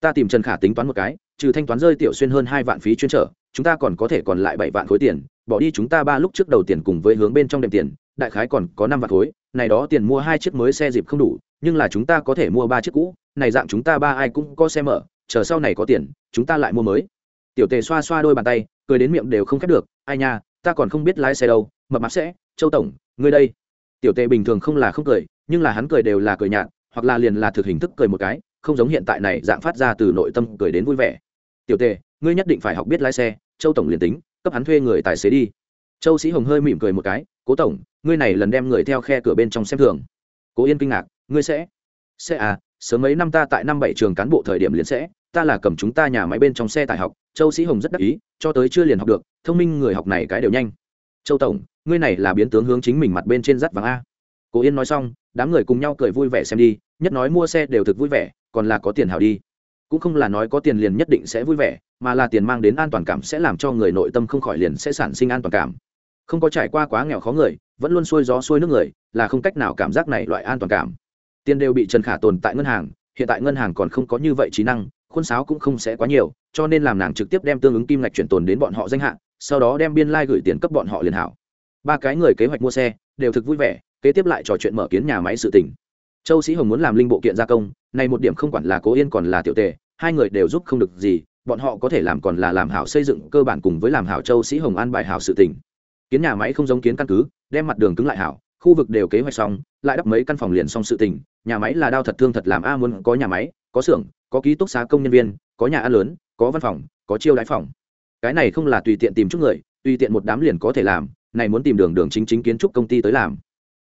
Ta tìm trần khả tính toán một cái, trừ thanh toán rơi tiểu xuyên hơn hai vạn phí chuyên trở, chúng ta còn có thể còn lại bảy vạn khối tiền, bỏ đi chúng ta ba lúc trước đầu tiền cùng với hướng bên trong đệm tiền, đại khái còn có năm vạn khối, này đó tiền mua hai chiếc mới xe dịp không đủ, nhưng là chúng ta có thể mua ba chiếc cũ, này dạng chúng ta ba ai cũng có xe mở, chờ sau này có tiền, chúng ta lại mua mới. Tiểu tề xoa xoa đôi bàn tay, cười đến miệng đều không khép được, ai nha, ta còn không biết lái xe đâu, mập mạp sẽ, châu tổng, ngươi đây. Tiểu tề bình thường không là không cười, nhưng là hắn cười đều là cười nhạt hoặc là liền là thực hình thức cười một cái, không giống hiện tại này dạng phát ra từ nội tâm cười đến vui vẻ. Tiểu tề, ngươi nhất định phải học biết lái xe, châu tổng liền tính, cấp hắn thuê người tài xế đi. Châu sĩ hồng hơi mỉm cười một cái, cố tổng, ngươi này lần đem người theo khe cửa bên trong xem thường. Cố yên kinh ngạc, ngươi sẽ? Sẽ à sớm mấy năm ta tại năm bảy trường cán bộ thời điểm liền sẽ, ta là cầm chúng ta nhà máy bên trong xe tải học, châu sĩ hồng rất đắc ý, cho tới chưa liền học được, thông minh người học này cái đều nhanh. Châu tổng, ngươi này là biến tướng hướng chính mình mặt bên trên dắt vàng a. Cố yên nói xong đám người cùng nhau cười vui vẻ xem đi nhất nói mua xe đều thực vui vẻ còn là có tiền hào đi. Cũng không là nói có tiền liền nhất định sẽ vui vẻ mà là tiền mang đến an toàn cảm sẽ làm cho người nội tâm không khỏi liền sẽ sản sinh an toàn cảm. Không có trải qua quá nghèo khó người vẫn luôn xuôi gió xuôi nước người là không cách nào cảm giác này loại an toàn cảm. Tiền đều bị trần khả tồn tại ngân hàng hiện tại ngân hàng còn không có như vậy trí năng khuôn sáo cũng không sẽ quá nhiều cho nên làm nàng trực tiếp đem tương ứng kim ngạch chuyển tồn đến bọn họ danh hạng, sau đó đem biên lai、like、gửi tiền cấp bọn họ liền hảo. Ba cái người kế hoạch mua xe đều thực vui vẻ kế tiếp lại trò chuyện mở kiến nhà máy sự tỉnh châu sĩ hồng muốn làm linh bộ kiện gia công, này một điểm không quản là cố yên còn là tiểu tề, hai người đều giúp không được gì, bọn họ có thể làm còn là làm hảo xây dựng cơ bản cùng với làm hảo châu sĩ hồng an bài hảo sự tỉnh kiến nhà máy không giống kiến căn cứ, đem mặt đường cứng lại hảo, khu vực đều kế hoạch xong, lại đắp mấy căn phòng liền xong sự tình, nhà máy là đao thật thương thật làm a muốn có nhà máy, có xưởng, có ký túc xá công nhân viên, có nhà ăn lớn, có văn phòng, có chiêu đãi phòng. Cái này không là tùy tiện tìm chút người, tùy tiện một đám liền có thể làm, này muốn tìm đường đường chính chính kiến trúc công ty tới làm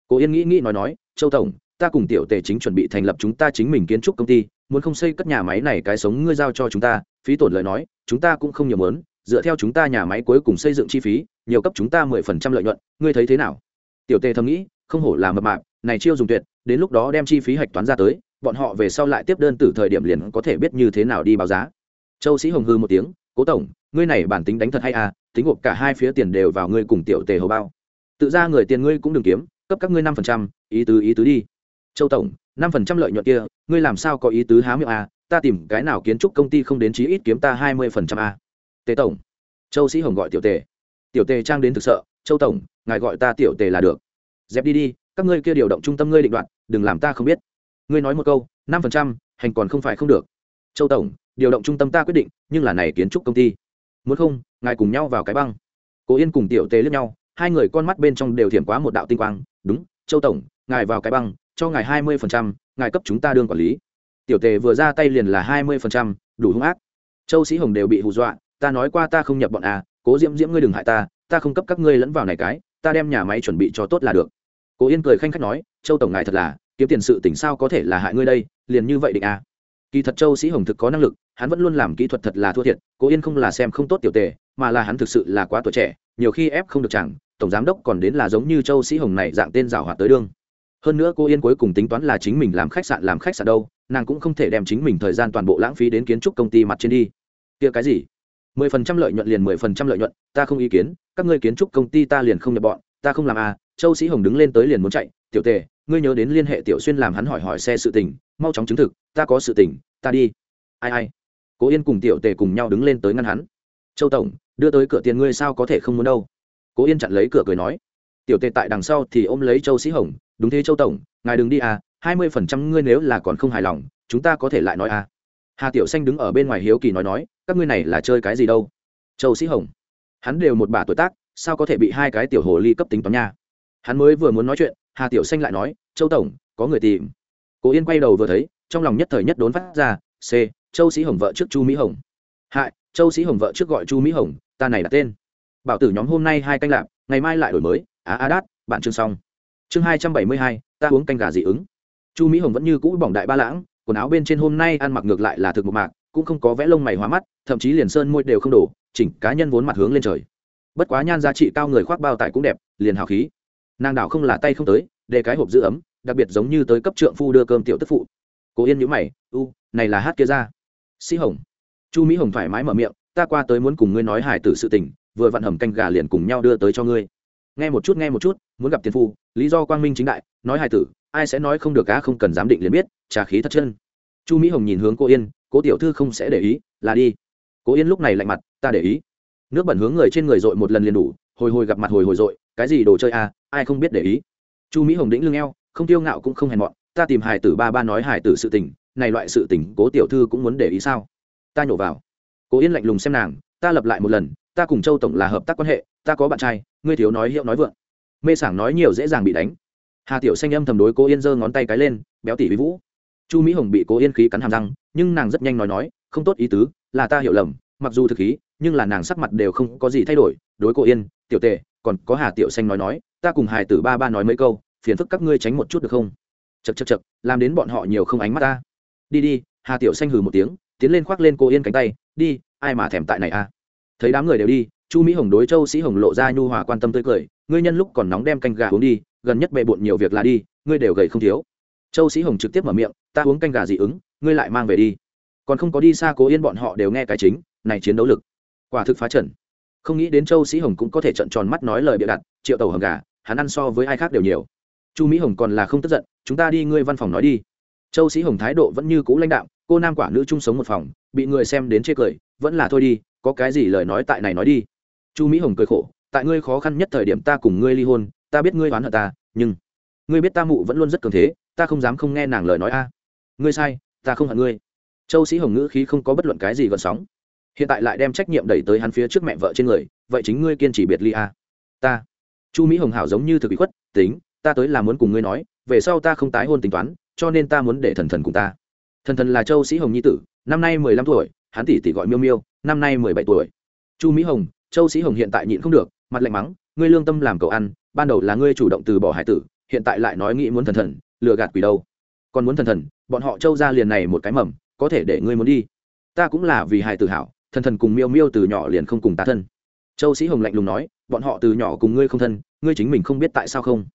cố yên nghĩ nghĩ nói nói, châu tổng, ta cùng tiểu tề chính chuẩn bị thành lập chúng ta chính mình kiến trúc công ty, muốn không xây cất nhà máy này cái sống ngươi giao cho chúng ta. Phí tổn lời nói, chúng ta cũng không nhiều mớn dựa theo chúng ta nhà máy cuối cùng xây dựng chi phí, nhiều cấp chúng ta mười phần trăm lợi nhuận, ngươi thấy thế nào? Tiểu tề thầm nghĩ, không hổ là mập mạp, này chiêu dùng tuyệt, đến lúc đó đem chi phí hạch toán ra tới, bọn họ về sau lại tiếp đơn từ thời điểm liền có thể biết như thế nào đi báo giá. Châu sĩ hồng hư một tiếng, cố tổng, ngươi này bản tính đánh thật hay à tính gộp cả hai phía tiền đều vào ngươi cùng tiểu tề hầu bao. Tự ra người tiền ngươi cũng đừng kiếm cấp các ngươi năm phần trăm, ý tứ ý tứ đi. Châu tổng, năm phần trăm lợi nhuận kia, ngươi làm sao có ý tứ há miệng à? Ta tìm cái nào kiến trúc công ty không đến chí ít kiếm ta hai mươi phần trăm à? Tề tổng. Châu sĩ hồng gọi tiểu tề. Tiểu tề trang đến thực sợ, châu tổng, ngài gọi ta tiểu tề là được. Dẹp đi đi, các ngươi kia điều động trung tâm ngươi định đoạn đừng làm ta không biết. Ngươi nói một câu, năm phần trăm, hành còn không phải không được. Châu tổng, điều động trung tâm ta quyết định, nhưng là này kiến trúc công ty. Muốn không, ngài cùng nhau vào cái băng. Cố yên cùng tiểu tề lướt nhau hai người con mắt bên trong đều thiểm quá một đạo tinh quang, đúng, châu tổng, ngài vào cái băng, cho ngài hai mươi phần trăm, ngài cấp chúng ta đương quản lý. Tiểu tề vừa ra tay liền là hai mươi phần trăm, đủ hung ác. Châu sĩ hồng đều bị hù dọa, ta nói qua ta không nhập bọn à cố diễm diễm ngươi đừng hại ta ta không cấp các ngươi lẫn vào này cái, ta đem nhà máy chuẩn bị cho tốt là được. Cố yên cười khanh khách nói, châu tổng ngài thật là, kiếm tiền sự tỉnh sao có thể là hại ngươi đây, liền như vậy định à kỳ thật châu sĩ hồng thực có năng lực, hắn vẫn luôn làm kỹ thuật thật là thua thiệt, cố yên không là xem không tốt tiểu tề, mà là hắn thực sự là quá tuổi trẻ, nhiều khi ép không được chẳng tổng giám đốc còn đến là giống như châu sĩ hồng này dạng tên giảo hoạt tới đương. Hơn nữa cô yên cuối cùng tính toán là chính mình làm khách sạn làm khách sạn đâu, nàng cũng không thể đem chính mình thời gian toàn bộ lãng phí đến kiến trúc công ty mặt trên đi. Kia cái gì? Mười phần trăm lợi nhuận liền mười phần trăm lợi nhuận, ta không ý kiến, các ngươi kiến trúc công ty ta liền không nhập bọn, ta không làm à châu sĩ hồng đứng lên tới liền muốn chạy, tiểu tề, ngươi nhớ đến liên hệ tiểu xuyên làm hắn hỏi hỏi xe sự tình, mau chóng chứng thực, ta có sự tình, ta đi. Ai ai. Cố yên cùng tiểu tề cùng nhau đứng lên tới ngăn hắn. Châu tổng, đưa tới cửa tiền ngươi sao có thể không muốn đâu? Cố yên chặn lấy cửa cười nói, tiểu tề tại đằng sau thì ôm lấy châu sĩ hồng, đúng thế châu tổng, ngài đừng đi à hai mươi phần trăm ngươi nếu là còn không hài lòng, chúng ta có thể lại nói à. Hà tiểu xanh đứng ở bên ngoài hiếu kỳ nói nói, các ngươi này là chơi cái gì đâu? Châu sĩ hồng, hắn đều một bà tuổi tác, sao có thể bị hai cái tiểu hồ ly cấp tính toán nha? Hắn mới vừa muốn nói chuyện, hà tiểu xanh lại nói, châu tổng, có người tìm. Cố yên quay đầu vừa thấy, trong lòng nhất thời nhất đốn phát ra, c, châu sĩ hồng vợ trước chu mỹ hồng. Hại, châu sĩ hồng vợ trước gọi chu mỹ hồng, ta này là tên bảo tử nhóm hôm nay hai canh lạp, ngày mai lại đổi mới. Á á, đát, bạn chương xong. Chương hai trăm bảy mươi hai, ta uống canh gà dị ứng. Chu mỹ hồng vẫn như cũ bỏng đại ba lãng, quần áo bên trên hôm nay ăn mặc ngược lại là thực một mạc, cũng không có vẽ lông mày hóa mắt, thậm chí liền sơn môi đều không đổ, chỉnh cá nhân vốn mặt hướng lên trời. Bất quá nhan giá trị cao người khoác bao tải cũng đẹp, liền hào khí. Nàng đảo không là tay không tới, để cái hộp giữ ấm, đặc biệt giống như tới cấp trượng phu đưa cơm tiểu tức phụ. Cố yên nhữ mày, u, này là hát kia ra. Sĩ hồng. Chu mỹ hồng thoải mái mở miệng, ta qua tới muốn cùng ngươi nói hài tử sự tình vừa vặn hầm canh gà liền cùng nhau đưa tới cho ngươi. Nghe một chút, nghe một chút, muốn gặp tiền phu, lý do quang minh chính đại, nói hài tử, ai sẽ nói không được cá không cần giám định liền biết, trà khí thật chân. Chu mỹ hồng nhìn hướng cô yên, cố tiểu thư không sẽ để ý, là đi. Cố yên lúc này lạnh mặt, ta để ý. Nước bẩn hướng người trên người dội một lần liền đủ, hồi hồi gặp mặt hồi hồi dội cái gì đồ chơi à ai không biết để ý. Chu mỹ hồng đĩnh lưng eo, không tiêu ngạo cũng không hèn mọn, ta tìm hài tử ba ba nói hài tử sự tình, này loại sự tình cố tiểu thư cũng muốn để ý sao? Ta nhổ vào. Cố yên lạnh lùng xem nàng, ta lập lại một lần ta cùng châu tổng là hợp tác quan hệ, ta có bạn trai, ngươi thiếu nói hiệu nói vượng. Mê sảng nói nhiều dễ dàng bị đánh. Hà tiểu xanh âm thầm đối cố yên giơ ngón tay cái lên, béo tỉ với vũ. Chu mỹ hồng bị cố yên khí cắn hàm răng, nhưng nàng rất nhanh nói nói, không tốt ý tứ, là ta hiểu lầm, mặc dù thực khí, nhưng là nàng sắc mặt đều không có gì thay đổi. Đối cô yên, tiểu tề, còn có hà tiểu xanh nói nói, ta cùng hài tử ba ba nói mấy câu, phiền phức các ngươi tránh một chút được không? Chật chật chật làm đến bọn họ nhiều không ánh mắt ta. Đi đi, hà tiểu xanh hừ một tiếng, tiến lên khoác lên cô yên cánh tay, đi, ai mà thèm tại này à? Thấy đám người đều đi, chu mỹ hồng đối châu sĩ hồng lộ ra nhu hòa quan tâm tươi cười, ngươi nhân lúc còn nóng đem canh gà uống đi, gần nhất bệ bộn nhiều việc là đi, ngươi đều gầy không thiếu. Châu sĩ hồng trực tiếp mở miệng, ta uống canh gà dị ứng, ngươi lại mang về đi. Còn không có đi xa cố yên bọn họ đều nghe cái chính, này chiến đấu lực, quả thực phá trần không nghĩ đến châu sĩ hồng cũng có thể trận tròn mắt nói lời bịa đặt, triệu tàu hầm gà, hắn ăn so với ai khác đều nhiều. Chu mỹ hồng còn là không tức giận, chúng ta đi ngươi văn phòng nói đi. Châu sĩ hồng thái độ vẫn như cũ lãnh đạo cô nam quả nữ chung sống một phòng, bị người xem đến chê cười, vẫn là thôi đi, có cái gì lời nói tại này nói đi. Chu mỹ hồng cười khổ, tại ngươi khó khăn nhất thời điểm ta cùng ngươi ly hôn, ta biết ngươi oán hận ta, nhưng ngươi biết ta mụ vẫn luôn rất cường thế, ta không dám không nghe nàng lời nói a. Ngươi sai, ta không hận ngươi. Châu sĩ hồng ngữ khí không có bất luận cái gì gợn sóng. Hiện tại lại đem trách nhiệm đẩy tới hắn phía trước mẹ vợ trên người, vậy chính ngươi kiên trì biệt ly a. Ta. Chu mỹ hồng hảo giống như thực bị khuất, tính, ta tới là muốn cùng ngươi nói, về sau ta không tái hôn tính toán, cho nên ta muốn để thần thần cùng ta thần thần là châu sĩ hồng nhi tử, năm nay mười lăm tuổi, hắn tỷ tỷ gọi miêu miêu, năm nay mười bảy tuổi. Chu mỹ hồng, châu sĩ hồng hiện tại nhịn không được, mặt lạnh mắng, ngươi lương tâm làm cậu ăn, ban đầu là ngươi chủ động từ bỏ hải tử, hiện tại lại nói nghĩ muốn thần thần, lừa gạt quỷ đâu. Còn muốn thần thần, bọn họ châu ra liền này một cái mầm, có thể để ngươi muốn đi. Ta cũng là vì hải tử hảo, thần thần cùng miêu miêu từ nhỏ liền không cùng ta thân. Châu sĩ hồng lạnh lùng nói, bọn họ từ nhỏ cùng ngươi không thân, ngươi chính mình không biết tại sao không?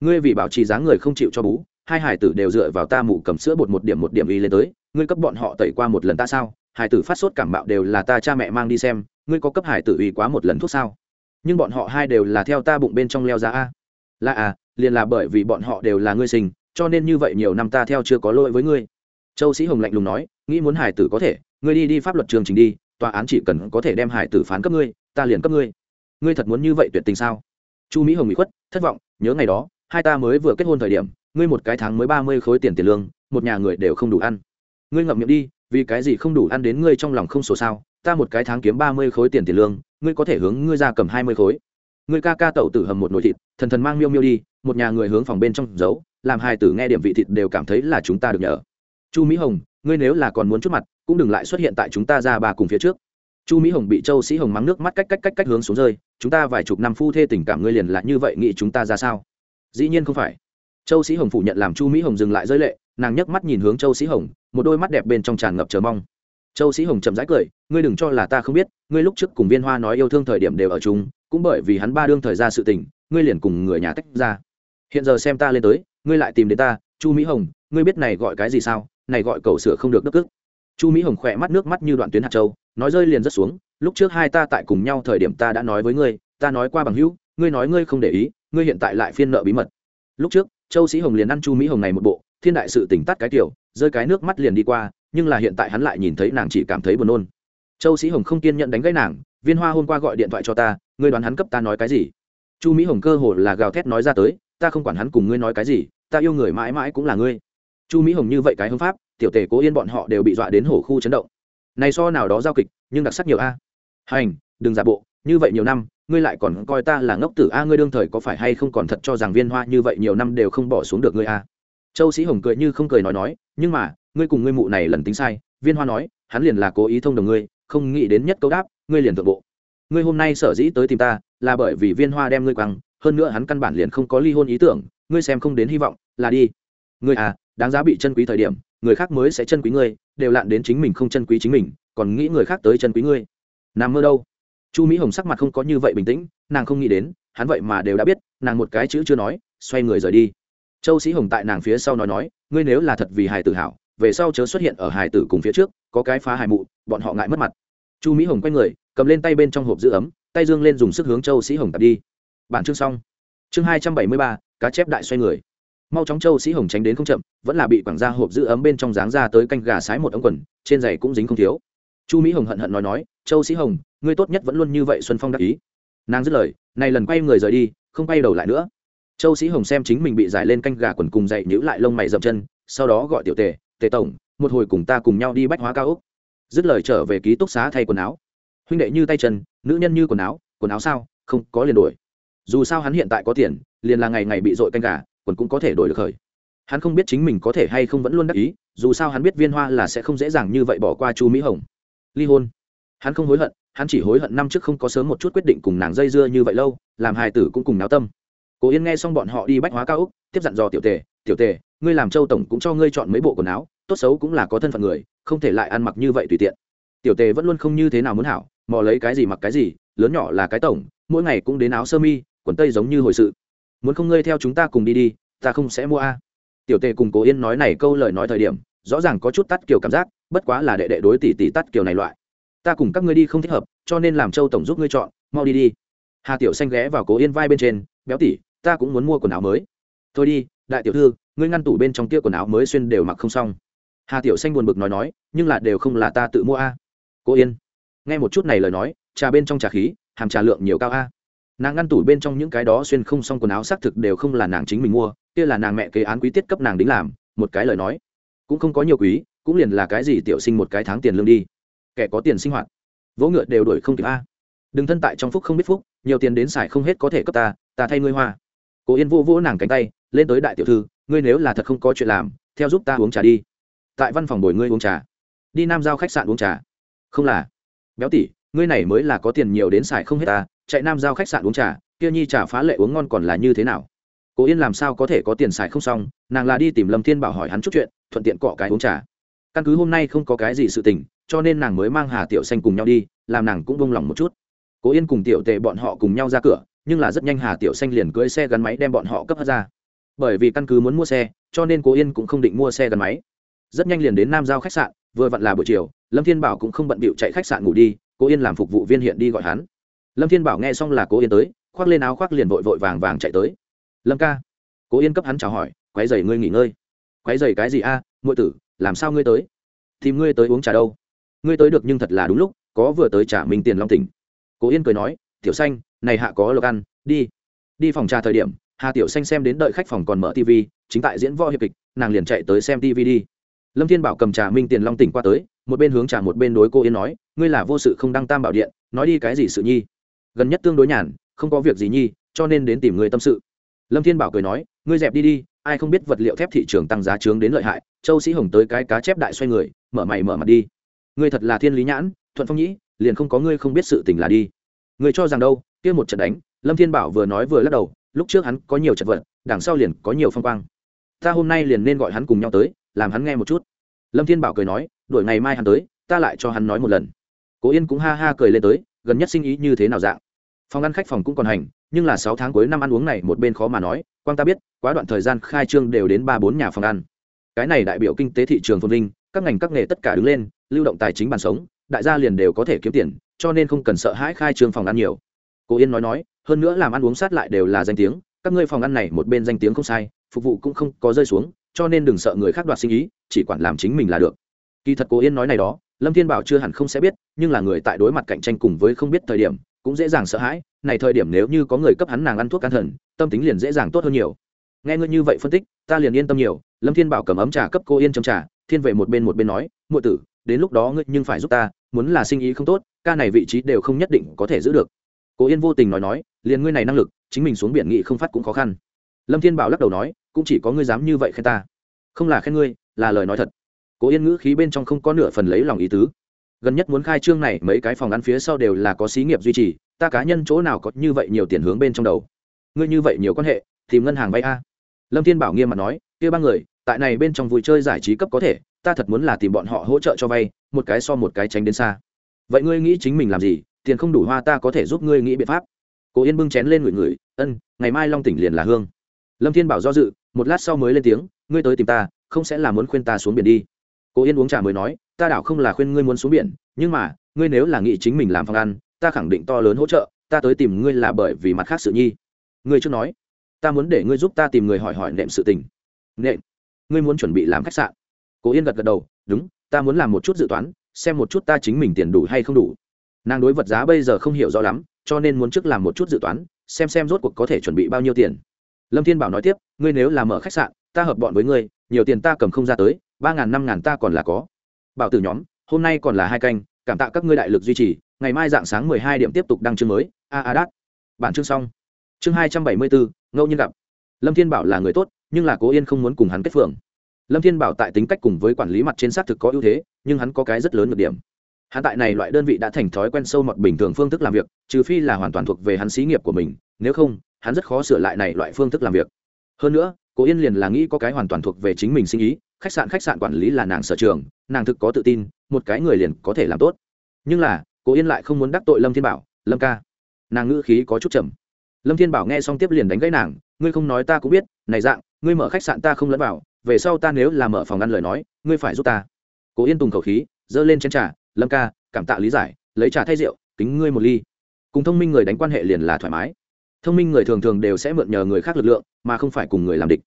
Ngươi vì bảo trì dáng người không chịu cho bú hai hải tử đều dựa vào ta mụ cầm sữa bột một điểm một điểm y lên tới, ngươi cấp bọn họ tẩy qua một lần ta sao? Hải tử phát sốt cảm bạo đều là ta cha mẹ mang đi xem, ngươi có cấp hải tử y quá một lần thuốc sao? Nhưng bọn họ hai đều là theo ta bụng bên trong leo ra a. Là à liền là bởi vì bọn họ đều là ngươi sinh, cho nên như vậy nhiều năm ta theo chưa có lỗi với ngươi. Châu sĩ hồng lạnh lùng nói, nghĩ muốn hải tử có thể, ngươi đi đi pháp luật trường trình đi, tòa án chỉ cần có thể đem hải tử phán cấp ngươi, ta liền cấp ngươi. Ngươi thật muốn như vậy tuyệt tình sao? Chu mỹ hồng bị khuất, thất vọng, nhớ ngày đó, hai ta mới vừa kết hôn thời điểm ngươi một cái tháng mới ba mươi khối tiền tiền lương, một nhà người đều không đủ ăn. Ngươi ngậm miệng đi, vì cái gì không đủ ăn đến ngươi trong lòng không sổ sao? Ta một cái tháng kiếm ba mươi khối tiền tiền lương, ngươi có thể hướng ngươi ra cầm hai mươi khối. Ngươi ca ca tẩu tử hầm một nồi thịt, thần thần mang miêu miêu đi, một nhà người hướng phòng bên trong giấu, làm hai tử nghe điểm vị thịt đều cảm thấy là chúng ta được nhờ. Chu mỹ hồng, ngươi nếu là còn muốn chút mặt, cũng đừng lại xuất hiện tại chúng ta ra bà cùng phía trước. Chu mỹ hồng bị châu sĩ hồng mắng nước mắt cách cách cách cách hướng xuống rơi, chúng ta vài chục năm phu thê tình cảm ngươi liền là như vậy nghĩ chúng ta ra sao? Dĩ nhiên không phải châu sĩ hồng phủ nhận làm chu mỹ hồng dừng lại rơi lệ, nàng nhấc mắt nhìn hướng châu sĩ hồng, một đôi mắt đẹp bên trong tràn ngập chờ mong. Châu sĩ hồng chậm rãi cười, ngươi đừng cho là ta không biết, ngươi lúc trước cùng viên hoa nói yêu thương thời điểm đều ở chúng cũng bởi vì hắn ba đương thời ra sự tình, ngươi liền cùng người nhà tách ra. Hiện giờ xem ta lên tới, ngươi lại tìm đến ta, chu mỹ hồng, ngươi biết này gọi cái gì sao? Này gọi cầu sửa không được đức ức chu mỹ hồng khỏe mắt nước mắt như đoạn tuyến hạt châu, nói rơi liền rất xuống, lúc trước hai ta tại cùng nhau thời điểm ta đã nói với ngươi, ta nói qua bằng hữu, ngươi nói ngươi không để ý, ngươi hiện tại lại phiên nợ bí mật. Lúc trước châu sĩ hồng liền ăn chu mỹ hồng này một bộ, thiên đại sự tỉnh tắt cái kiểu, rơi cái nước mắt liền đi qua, nhưng là hiện tại hắn lại nhìn thấy nàng chỉ cảm thấy buồn nôn. Châu sĩ hồng không kiên nhận đánh gãy nàng, viên hoa hôm qua gọi điện thoại cho ta, ngươi đoán hắn cấp ta nói cái gì? Chu mỹ hồng cơ hồ là gào thét nói ra tới, ta không quản hắn cùng ngươi nói cái gì, ta yêu người mãi mãi cũng là ngươi. Chu mỹ hồng như vậy cái hưng pháp, tiểu tể cố yên bọn họ đều bị dọa đến hổ khu chấn động. Này so nào đó giao kịch, nhưng đặc sắc nhiều a. Hành, đừng giả bộ, như vậy nhiều năm ngươi lại còn coi ta là ngốc tử? A, ngươi đương thời có phải hay không còn thật cho rằng viên hoa như vậy nhiều năm đều không bỏ xuống được ngươi a? Châu sĩ hồng cười như không cười nói nói, nhưng mà, ngươi cùng ngươi mụ này lần tính sai. Viên hoa nói, hắn liền là cố ý thông đồng ngươi, không nghĩ đến nhất câu đáp, ngươi liền thượng bộ. Ngươi hôm nay sở dĩ tới tìm ta, là bởi vì viên hoa đem ngươi quăng, hơn nữa hắn căn bản liền không có ly hôn ý tưởng, ngươi xem không đến hy vọng, là đi. Ngươi à đáng giá bị chân quý thời điểm, người khác mới sẽ chân quý ngươi, đều lạn đến chính mình không chân quý chính mình, còn nghĩ người khác tới chân quý ngươi. Nằm mơ đâu? Chu mỹ hồng sắc mặt không có như vậy bình tĩnh, nàng không nghĩ đến, hắn vậy mà đều đã biết, nàng một cái chữ chưa nói, xoay người rời đi. Châu sĩ hồng tại nàng phía sau nói nói, ngươi nếu là thật vì hài tử hảo, về sau chớ xuất hiện ở hài tử cùng phía trước, có cái phá hài mụ, bọn họ ngại mất mặt. Chu mỹ hồng quay người, cầm lên tay bên trong hộp giữ ấm, tay dương lên dùng sức hướng châu sĩ hồng tập đi. Bản chương xong. Chương hai trăm bảy mươi ba, cá chép đại xoay người. Mau chóng châu sĩ hồng tránh đến không chậm, vẫn là bị quảng ra hộp giữ ấm bên trong dáng ra tới canh gà sái một ống quần, trên giày cũng dính không thiếu. Chu mỹ hồng hận hận nói nói, châu sĩ hồng ngươi tốt nhất vẫn luôn như vậy xuân phong đắc ý. Nàng dứt lời, này lần quay người rời đi, không quay đầu lại nữa. Châu sĩ hồng xem chính mình bị giải lên canh gà quần cùng dậy nhữ lại lông mày dậm chân, sau đó gọi tiểu tề tề tổng, một hồi cùng ta cùng nhau đi bách hóa cao úc dứt lời trở về ký túc xá thay quần áo. Huynh đệ như tay chân, nữ nhân như quần áo quần áo sao, không có liền đổi dù sao hắn hiện tại có tiền, liền là ngày ngày bị dội canh gà, quần cũng có thể đổi được khởi. Hắn không biết chính mình có thể hay không vẫn luôn đắc ý, dù sao hắn biết viên hoa là sẽ không dễ dàng như vậy bỏ qua chu mỹ hồng. Ly hôn. Hắn không hối hận hắn chỉ hối hận năm trước không có sớm một chút quyết định cùng nàng dây dưa như vậy lâu, làm hài tử cũng cùng náo tâm. Cố yên nghe xong bọn họ đi bách hóa cao úc, tiếp dặn dò tiểu tề tiểu tề, ngươi làm châu tổng cũng cho ngươi chọn mấy bộ quần áo, tốt xấu cũng là có thân phận người, không thể lại ăn mặc như vậy tùy tiện. Tiểu tề vẫn luôn không như thế nào muốn hảo, mò lấy cái gì mặc cái gì, lớn nhỏ là cái tổng, mỗi ngày cũng đến áo sơ mi, quần tây giống như hồi sự. Muốn không ngươi theo chúng ta cùng đi đi, ta không sẽ mua a. Tiểu tề cùng cố yên nói này câu lời nói thời điểm, rõ ràng có chút tắt kiểu cảm giác, bất quá là đệ đệ đối tỷ tỷ tắt kiểu này loại ta cùng các ngươi đi không thích hợp, cho nên làm châu tổng giúp ngươi chọn, mau đi đi. Hà tiểu xanh ghé vào cố yên vai bên trên, béo tỷ, ta cũng muốn mua quần áo mới. Thôi đi, đại tiểu thư, ngươi ngăn tủ bên trong kia quần áo mới xuyên đều mặc không xong. Hà tiểu xanh buồn bực nói nói, nhưng là đều không là ta tự mua a. À. yên. Nghe một chút này lời nói, trà bên trong trà khí, hàm trà lượng nhiều cao a. Nàng ngăn tủ bên trong những cái đó xuyên không xong quần áo xác thực đều không là nàng chính mình mua, kia là nàng mẹ kế án quý tiết cấp nàng đính làm, một cái lời nói. Cũng không có nhiều quý, cũng liền là cái gì tiểu sinh một cái tháng tiền lương đi kẻ có tiền sinh hoạt. Vỗ ngựa đều đổi không kịp a. Đừng thân tại trong phúc không biết phúc, nhiều tiền đến xài không hết có thể cấp ta ta thay ngươi hoa. Cố yên vô vỗ nàng cánh tay, lên tới đại tiểu thư, ngươi nếu là thật không có chuyện làm, theo giúp ta uống trà đi. Tại văn phòng bồi ngươi uống trà. Đi nam giao khách sạn uống trà. Không là. Béo tỷ ngươi này mới là có tiền nhiều đến xài không hết ta, chạy nam giao khách sạn uống trà, kia nhi trà phá lệ uống ngon còn là như thế nào? Cố yên làm sao có thể có tiền xài không xong, nàng là đi tìm lâm thiên bảo hỏi hắn chút chuyện, thuận tiện cọ cái uống trà. Căn cứ hôm nay không có cái gì sự tình cho nên nàng mới mang hà tiểu xanh cùng nhau đi làm nàng cũng bông lòng một chút. Cố yên cùng tiểu tệ bọn họ cùng nhau ra cửa nhưng là rất nhanh hà tiểu xanh liền cưỡi xe gắn máy đem bọn họ cấp hất ra. Bởi vì căn cứ muốn mua xe cho nên cố yên cũng không định mua xe gắn máy. Rất nhanh liền đến nam giao khách sạn vừa vặn là buổi chiều lâm thiên bảo cũng không bận bịu chạy khách sạn ngủ đi cố yên làm phục vụ viên hiện đi gọi hắn. Lâm thiên bảo nghe xong là cố yên tới khoác lên áo khoác liền vội vội vàng vàng chạy tới. Lâm ca. Cố yên cấp hắn chào hỏi quái dày ngươi nghỉ ngơi. Quái dày cái gì a à, ngụy tử làm sao ngươi tới? Tìm ngươi tới uống trà đâu ngươi tới được nhưng thật là đúng lúc, có vừa tới trả mình tiền long tỉnh cố yên cười nói, tiểu xanh, này hạ có lộc ăn, đi. Đi phòng trà thời điểm, hà tiểu xanh xem đến đợi khách phòng còn mở tv chính tại diễn võ hiệp kịch, nàng liền chạy tới xem tv đi. Lâm thiên bảo cầm trà minh tiền long tỉnh qua tới, một bên hướng trà một bên đối cô yên nói, ngươi là vô sự không đăng tam bảo điện, nói đi cái gì sự nhi? Gần nhất tương đối nhàn, không có việc gì nhi, cho nên đến tìm người tâm sự. Lâm thiên bảo cười nói, ngươi dẹp đi đi, ai không biết vật liệu thép thị trường tăng giá trướng đến lợi hại, châu sĩ hồng tới cái cá chép đại xoay người, mở mày mở mặt đi ngươi thật là thiên lý nhãn, thuận phong nhĩ, liền không có ngươi không biết sự tình là đi. Ngươi cho rằng đâu, kia một trận đánh, lâm thiên bảo vừa nói vừa lắc đầu, lúc trước hắn có nhiều trận vật, đằng sau liền có nhiều phong quang. Ta hôm nay liền nên gọi hắn cùng nhau tới, làm hắn nghe một chút. Lâm thiên bảo cười nói, đuổi ngày mai hắn tới, ta lại cho hắn nói một lần. Cố yên cũng ha ha cười lên tới, gần nhất sinh ý như thế nào dạng. Phòng ăn khách phòng cũng còn hành, nhưng là sáu tháng cuối năm ăn uống này một bên khó mà nói, quang ta biết, quá đoạn thời gian khai trương đều đến ba bốn nhà phòng ăn. Cái này đại biểu kinh tế thị trường phồn vinh các ngành các nghề tất cả đứng lên, lưu động tài chính bàn sống, đại gia liền đều có thể kiếm tiền, cho nên không cần sợ hãi khai trương phòng ăn nhiều. Cô yên nói nói, hơn nữa làm ăn uống sát lại đều là danh tiếng, các ngươi phòng ăn này một bên danh tiếng không sai, phục vụ cũng không có rơi xuống, cho nên đừng sợ người khác đoạt sinh ý, chỉ quản làm chính mình là được. Kỳ thật cô yên nói này đó, lâm thiên bảo chưa hẳn không sẽ biết, nhưng là người tại đối mặt cạnh tranh cùng với không biết thời điểm, cũng dễ dàng sợ hãi, này thời điểm nếu như có người cấp hắn nàng ăn thuốc can thần, tâm tính liền dễ dàng tốt hơn nhiều. Nghe ngươi như vậy phân tích, ta liền yên tâm nhiều, lâm thiên bảo cầm ấm trà cấp cô yên trong trà thiên vệ một bên một bên nói, muội tử, đến lúc đó ngươi nhưng phải giúp ta, muốn là sinh ý không tốt, ca này vị trí đều không nhất định có thể giữ được. Cố yên vô tình nói nói, liền ngươi này năng lực, chính mình xuống biển nghị không phát cũng khó khăn. Lâm thiên bảo lắc đầu nói, cũng chỉ có ngươi dám như vậy khen ta. Không là khen ngươi, là lời nói thật. Cố yên ngữ khí bên trong không có nửa phần lấy lòng ý tứ. Gần nhất muốn khai trương này, mấy cái phòng ăn phía sau đều là có xí nghiệp duy trì, ta cá nhân chỗ nào có như vậy nhiều tiền hướng bên trong đầu? Ngươi như vậy nhiều quan hệ, tìm ngân hàng vay a. Lâm thiên bảo nghiêm mặt nói kia ba người, tại này bên trong vui chơi giải trí cấp có thể, ta thật muốn là tìm bọn họ hỗ trợ cho vay, một cái so một cái tránh đến xa. Vậy ngươi nghĩ chính mình làm gì, tiền không đủ hoa ta có thể giúp ngươi nghĩ biện pháp. Cố yên bưng chén lên người người ân, ngày mai long tỉnh liền là hương. Lâm thiên bảo do dự, một lát sau mới lên tiếng, ngươi tới tìm ta, không sẽ là muốn khuyên ta xuống biển đi. Cố yên uống trà mới nói, ta đảo không là khuyên ngươi muốn xuống biển, nhưng mà, ngươi nếu là nghĩ chính mình làm phòng ăn, ta khẳng định to lớn hỗ trợ, ta tới tìm ngươi là bởi vì mặt khác sự nhi. Ngươi chưa nói, ta muốn để ngươi giúp ta tìm người hỏi hỏi nệm sự tình nệm ngươi muốn chuẩn bị làm khách sạn. Cố yên gật gật đầu, đúng, ta muốn làm một chút dự toán, xem một chút ta chính mình tiền đủ hay không đủ. Nàng đối vật giá bây giờ không hiểu rõ lắm, cho nên muốn trước làm một chút dự toán, xem xem rốt cuộc có thể chuẩn bị bao nhiêu tiền. Lâm thiên bảo nói tiếp, ngươi nếu làm mở khách sạn, ta hợp bọn với ngươi, nhiều tiền ta cầm không ra tới, ba ngàn, năm ngàn ta còn là có. Bảo tử nhóm, hôm nay còn là hai canh, cảm tạ các ngươi đại lực duy trì, ngày mai dạng sáng mười hai điểm tiếp tục đăng chương mới, a a đát. Bản chương xong. Chương hai trăm bảy mươi bốn, ngẫu nhiên gặp. Lâm thiên bảo là người tốt nhưng là cố yên không muốn cùng hắn kết phượng lâm thiên bảo tại tính cách cùng với quản lý mặt trên xác thực có ưu thế, nhưng hắn có cái rất lớn nhược điểm. Hắn tại này loại đơn vị đã thành thói quen sâu mọt bình thường phương thức làm việc, trừ phi là hoàn toàn thuộc về hắn xí nghiệp của mình, nếu không, hắn rất khó sửa lại này loại phương thức làm việc. Hơn nữa, cố yên liền là nghĩ có cái hoàn toàn thuộc về chính mình sinh ý, khách sạn khách sạn quản lý là nàng sở trường, nàng thực có tự tin, một cái người liền có thể làm tốt. Nhưng là, cố yên lại không muốn đắc tội lâm thiên bảo, lâm ca. Nàng ngữ khí có chút chậm lâm thiên bảo nghe xong tiếp liền đánh gãy nàng, ngươi không nói ta cũng biết, này dạng ngươi mở khách sạn ta không lẫn vào, về sau ta nếu là mở phòng ăn lời nói, ngươi phải giúp ta. Cố yên tùng khẩu khí dơ lên chén trà, lâm ca, cảm tạ lý giải, lấy trà thay rượu, kính ngươi một ly. Cùng thông minh người đánh quan hệ liền là thoải mái. Thông minh người thường thường đều sẽ mượn nhờ người khác lực lượng, mà không phải cùng người làm địch.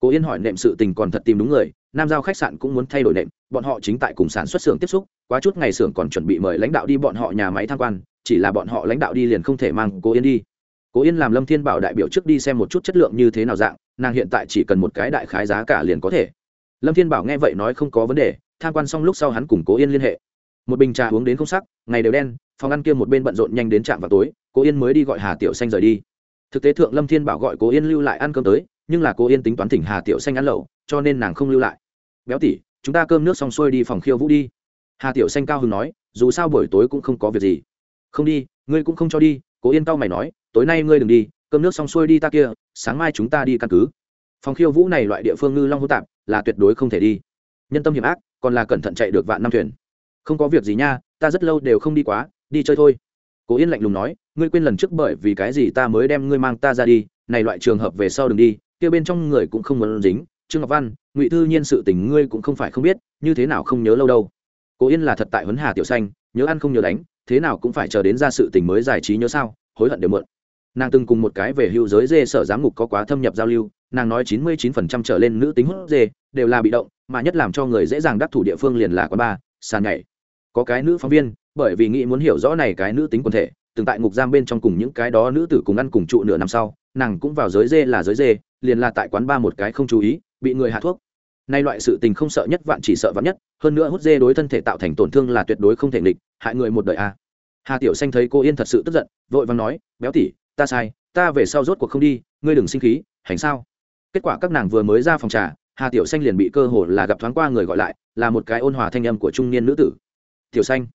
Cố yên hỏi nệm sự tình còn thật tìm đúng người, nam giao khách sạn cũng muốn thay đổi nệm, bọn họ chính tại cùng sản xuất xưởng tiếp xúc, quá chút ngày xưởng còn chuẩn bị mời lãnh đạo đi bọn họ nhà máy tham quan, chỉ là bọn họ lãnh đạo đi liền không thể mang cố yên đi cố yên làm lâm thiên bảo đại biểu trước đi xem một chút chất lượng như thế nào dạng, nàng hiện tại chỉ cần một cái đại khái giá cả liền có thể. Lâm thiên bảo nghe vậy nói không có vấn đề, tham quan xong lúc sau hắn cùng cố yên liên hệ. Một bình trà uống đến không sắc, ngày đều đen, phòng ăn kia một bên bận rộn nhanh đến trạm vào tối, cố yên mới đi gọi hà tiểu xanh rời đi. Thực tế thượng lâm thiên bảo gọi cố yên lưu lại ăn cơm tới, nhưng là cố yên tính toán thỉnh hà tiểu xanh ăn lẩu, cho nên nàng không lưu lại. Béo tỉ chúng ta cơm nước xong xuôi đi phòng khiêu vũ đi. Hà tiểu xanh cao hưng nói, dù sao buổi tối cũng không có việc gì. Không đi, ngươi cũng không cho đi, cố yên cao mày nói tối nay ngươi đừng đi, cơm nước xong xuôi đi ta kia, sáng mai chúng ta đi căn cứ. Phòng khiêu vũ này loại địa phương ngư long hô tạp, là tuyệt đối không thể đi. Nhân tâm hiểm ác, còn là cẩn thận chạy được vạn năm thuyền. Không có việc gì nha, ta rất lâu đều không đi quá, đi chơi thôi. Cố yên lạnh lùng nói, ngươi quên lần trước bởi vì cái gì ta mới đem ngươi mang ta ra đi, này loại trường hợp về sau đừng đi, kia bên trong người cũng không muốn dính. Trương ngọc văn, ngụy thư nhiên sự tình ngươi cũng không phải không biết, như thế nào không nhớ lâu đâu. Cố yên là thật tại huấn hà tiểu xanh, nhớ ăn không nhớ đánh, thế nào cũng phải chờ đến ra sự tình mới giải trí nhớ sao, hối hận đều mượn nàng từng cùng một cái về hưu giới dê sở giám ngục có quá thâm nhập giao lưu, nàng nói chín mươi chín phần trăm trở lên nữ tính hút dê đều là bị động, mà nhất làm cho người dễ dàng đắc thủ địa phương liền là quán ba sàn nhảy. Có cái nữ phóng viên, bởi vì nghĩ muốn hiểu rõ này cái nữ tính quần thể, từng tại ngục giam bên trong cùng những cái đó nữ tử cùng ăn cùng trụ nửa năm sau, nàng cũng vào giới dê là giới dê, liền là tại quán ba một cái không chú ý, bị người hạ thuốc. Nay loại sự tình không sợ nhất vạn chỉ sợ vạn nhất, hơn nữa hút dê đối thân thể tạo thành tổn thương là tuyệt đối không thể nghịch, hại người một đời a. Hà tiểu xanh thấy cô yên thật sự tức giận, vội vàng nói, béo tỉ ta sai, ta về sau rốt cuộc không đi, ngươi đừng sinh khí, hành sao? Kết quả các nàng vừa mới ra phòng trà, hà tiểu xanh liền bị cơ hồ là gặp thoáng qua người gọi lại, là một cái ôn hòa thanh âm của trung niên nữ tử. Tiểu xanh.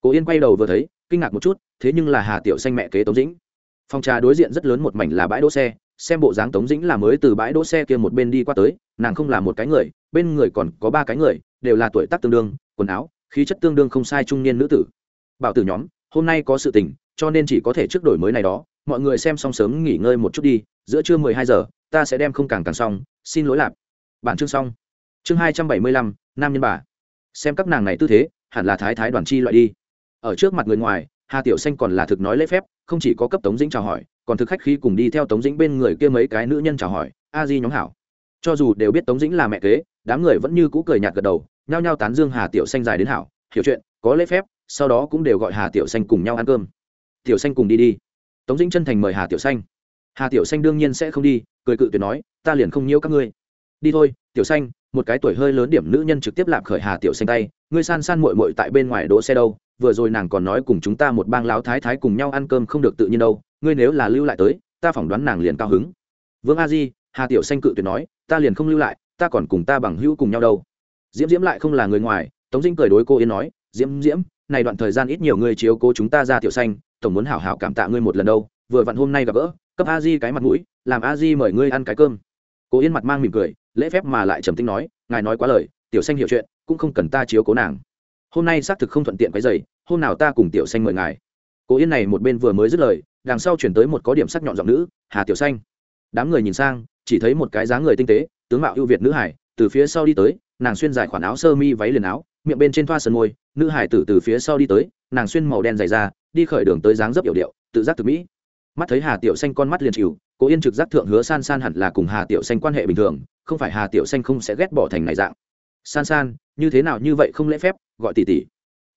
Cố yên quay đầu vừa thấy, kinh ngạc một chút, thế nhưng là hà tiểu xanh mẹ kế tống dĩnh. Phòng trà đối diện rất lớn một mảnh là bãi đỗ xe, xem bộ dáng tống dĩnh là mới từ bãi đỗ xe kia một bên đi qua tới, nàng không là một cái người, bên người còn có ba cái người, đều là tuổi tác tương đương, quần áo, khí chất tương đương không sai trung niên nữ tử. Bảo tử nhóm, hôm nay có sự tình, cho nên chỉ có thể trước đổi mới này đó mọi người xem xong sớm nghỉ ngơi một chút đi, giữa trưa mười hai giờ, ta sẽ đem không càng càng xong, xin lỗi lạp. Bản chương xong. Chương hai trăm bảy mươi lăm, nam nhân bà. Xem các nàng này tư thế, hẳn là thái thái đoàn chi loại đi. Ở trước mặt người ngoài, hà tiểu xanh còn là thực nói lễ phép, không chỉ có cấp tống dĩnh chào hỏi, còn thực khách khi cùng đi theo tống dĩnh bên người kia mấy cái nữ nhân chào hỏi, a di nhóm hảo. Cho dù đều biết tống dĩnh là mẹ kế, đám người vẫn như cũ cười nhạt gật đầu, nhao nhao tán dương hà tiểu xanh dài đến hảo, hiểu chuyện, có lễ phép, sau đó cũng đều gọi hà tiểu xanh cùng nhau ăn cơm. Tiểu xanh cùng đi đi tống dĩnh chân thành mời hà tiểu xanh. Hà tiểu xanh đương nhiên sẽ không đi, cười cự tuyệt nói, ta liền không nhiễu các ngươi. Đi thôi, tiểu xanh, một cái tuổi hơi lớn điểm nữ nhân trực tiếp lạp khởi hà tiểu xanh tay, ngươi san san mội mội tại bên ngoài đỗ xe đâu, vừa rồi nàng còn nói cùng chúng ta một bang láo thái thái cùng nhau ăn cơm không được tự nhiên đâu, ngươi nếu là lưu lại tới, ta phỏng đoán nàng liền cao hứng. Vương a di, hà tiểu xanh cự tuyệt nói, ta liền không lưu lại, ta còn cùng ta bằng hữu cùng nhau đâu. Diễm diễm lại không là người ngoài, tống dinh cười đối cô yên nói, diễm diễm, này đoạn thời gian ít nhiều người chiếu cố chúng ta ra tiểu xanh tổng muốn hảo hảo cảm tạ ngươi một lần đâu, vừa vặn hôm nay gặp gỡ, cấp a di cái mặt mũi, làm a di mời ngươi ăn cái cơm. Cô yên mặt mang mỉm cười, lễ phép mà lại trầm tính nói, ngài nói quá lời, tiểu xanh hiểu chuyện, cũng không cần ta chiếu cố nàng. Hôm nay xác thực không thuận tiện cái giày hôm nào ta cùng tiểu xanh mời ngài. Cô yên này một bên vừa mới dứt lời, đằng sau chuyển tới một có điểm sắc nhọn giọng nữ, hà tiểu xanh. Đám người nhìn sang, chỉ thấy một cái dáng người tinh tế, tướng mạo ưu việt nữ hải, từ phía sau đi tới, nàng xuyên dài khoản áo sơ mi váy liền áo, miệng bên trên thoa sân môi, nữ hải tử từ phía sau đi tới nàng xuyên màu đen dày ra, đi khởi đường tới dáng dấp hiệu điệu, tự giác từ mỹ. Mắt thấy hà tiểu xanh con mắt liền chịu, cố yên trực giác thượng hứa san san hẳn là cùng hà tiểu xanh quan hệ bình thường, không phải hà tiểu xanh không sẽ ghét bỏ thành này dạng. San san, như thế nào như vậy không lễ phép? gọi tỷ tỷ.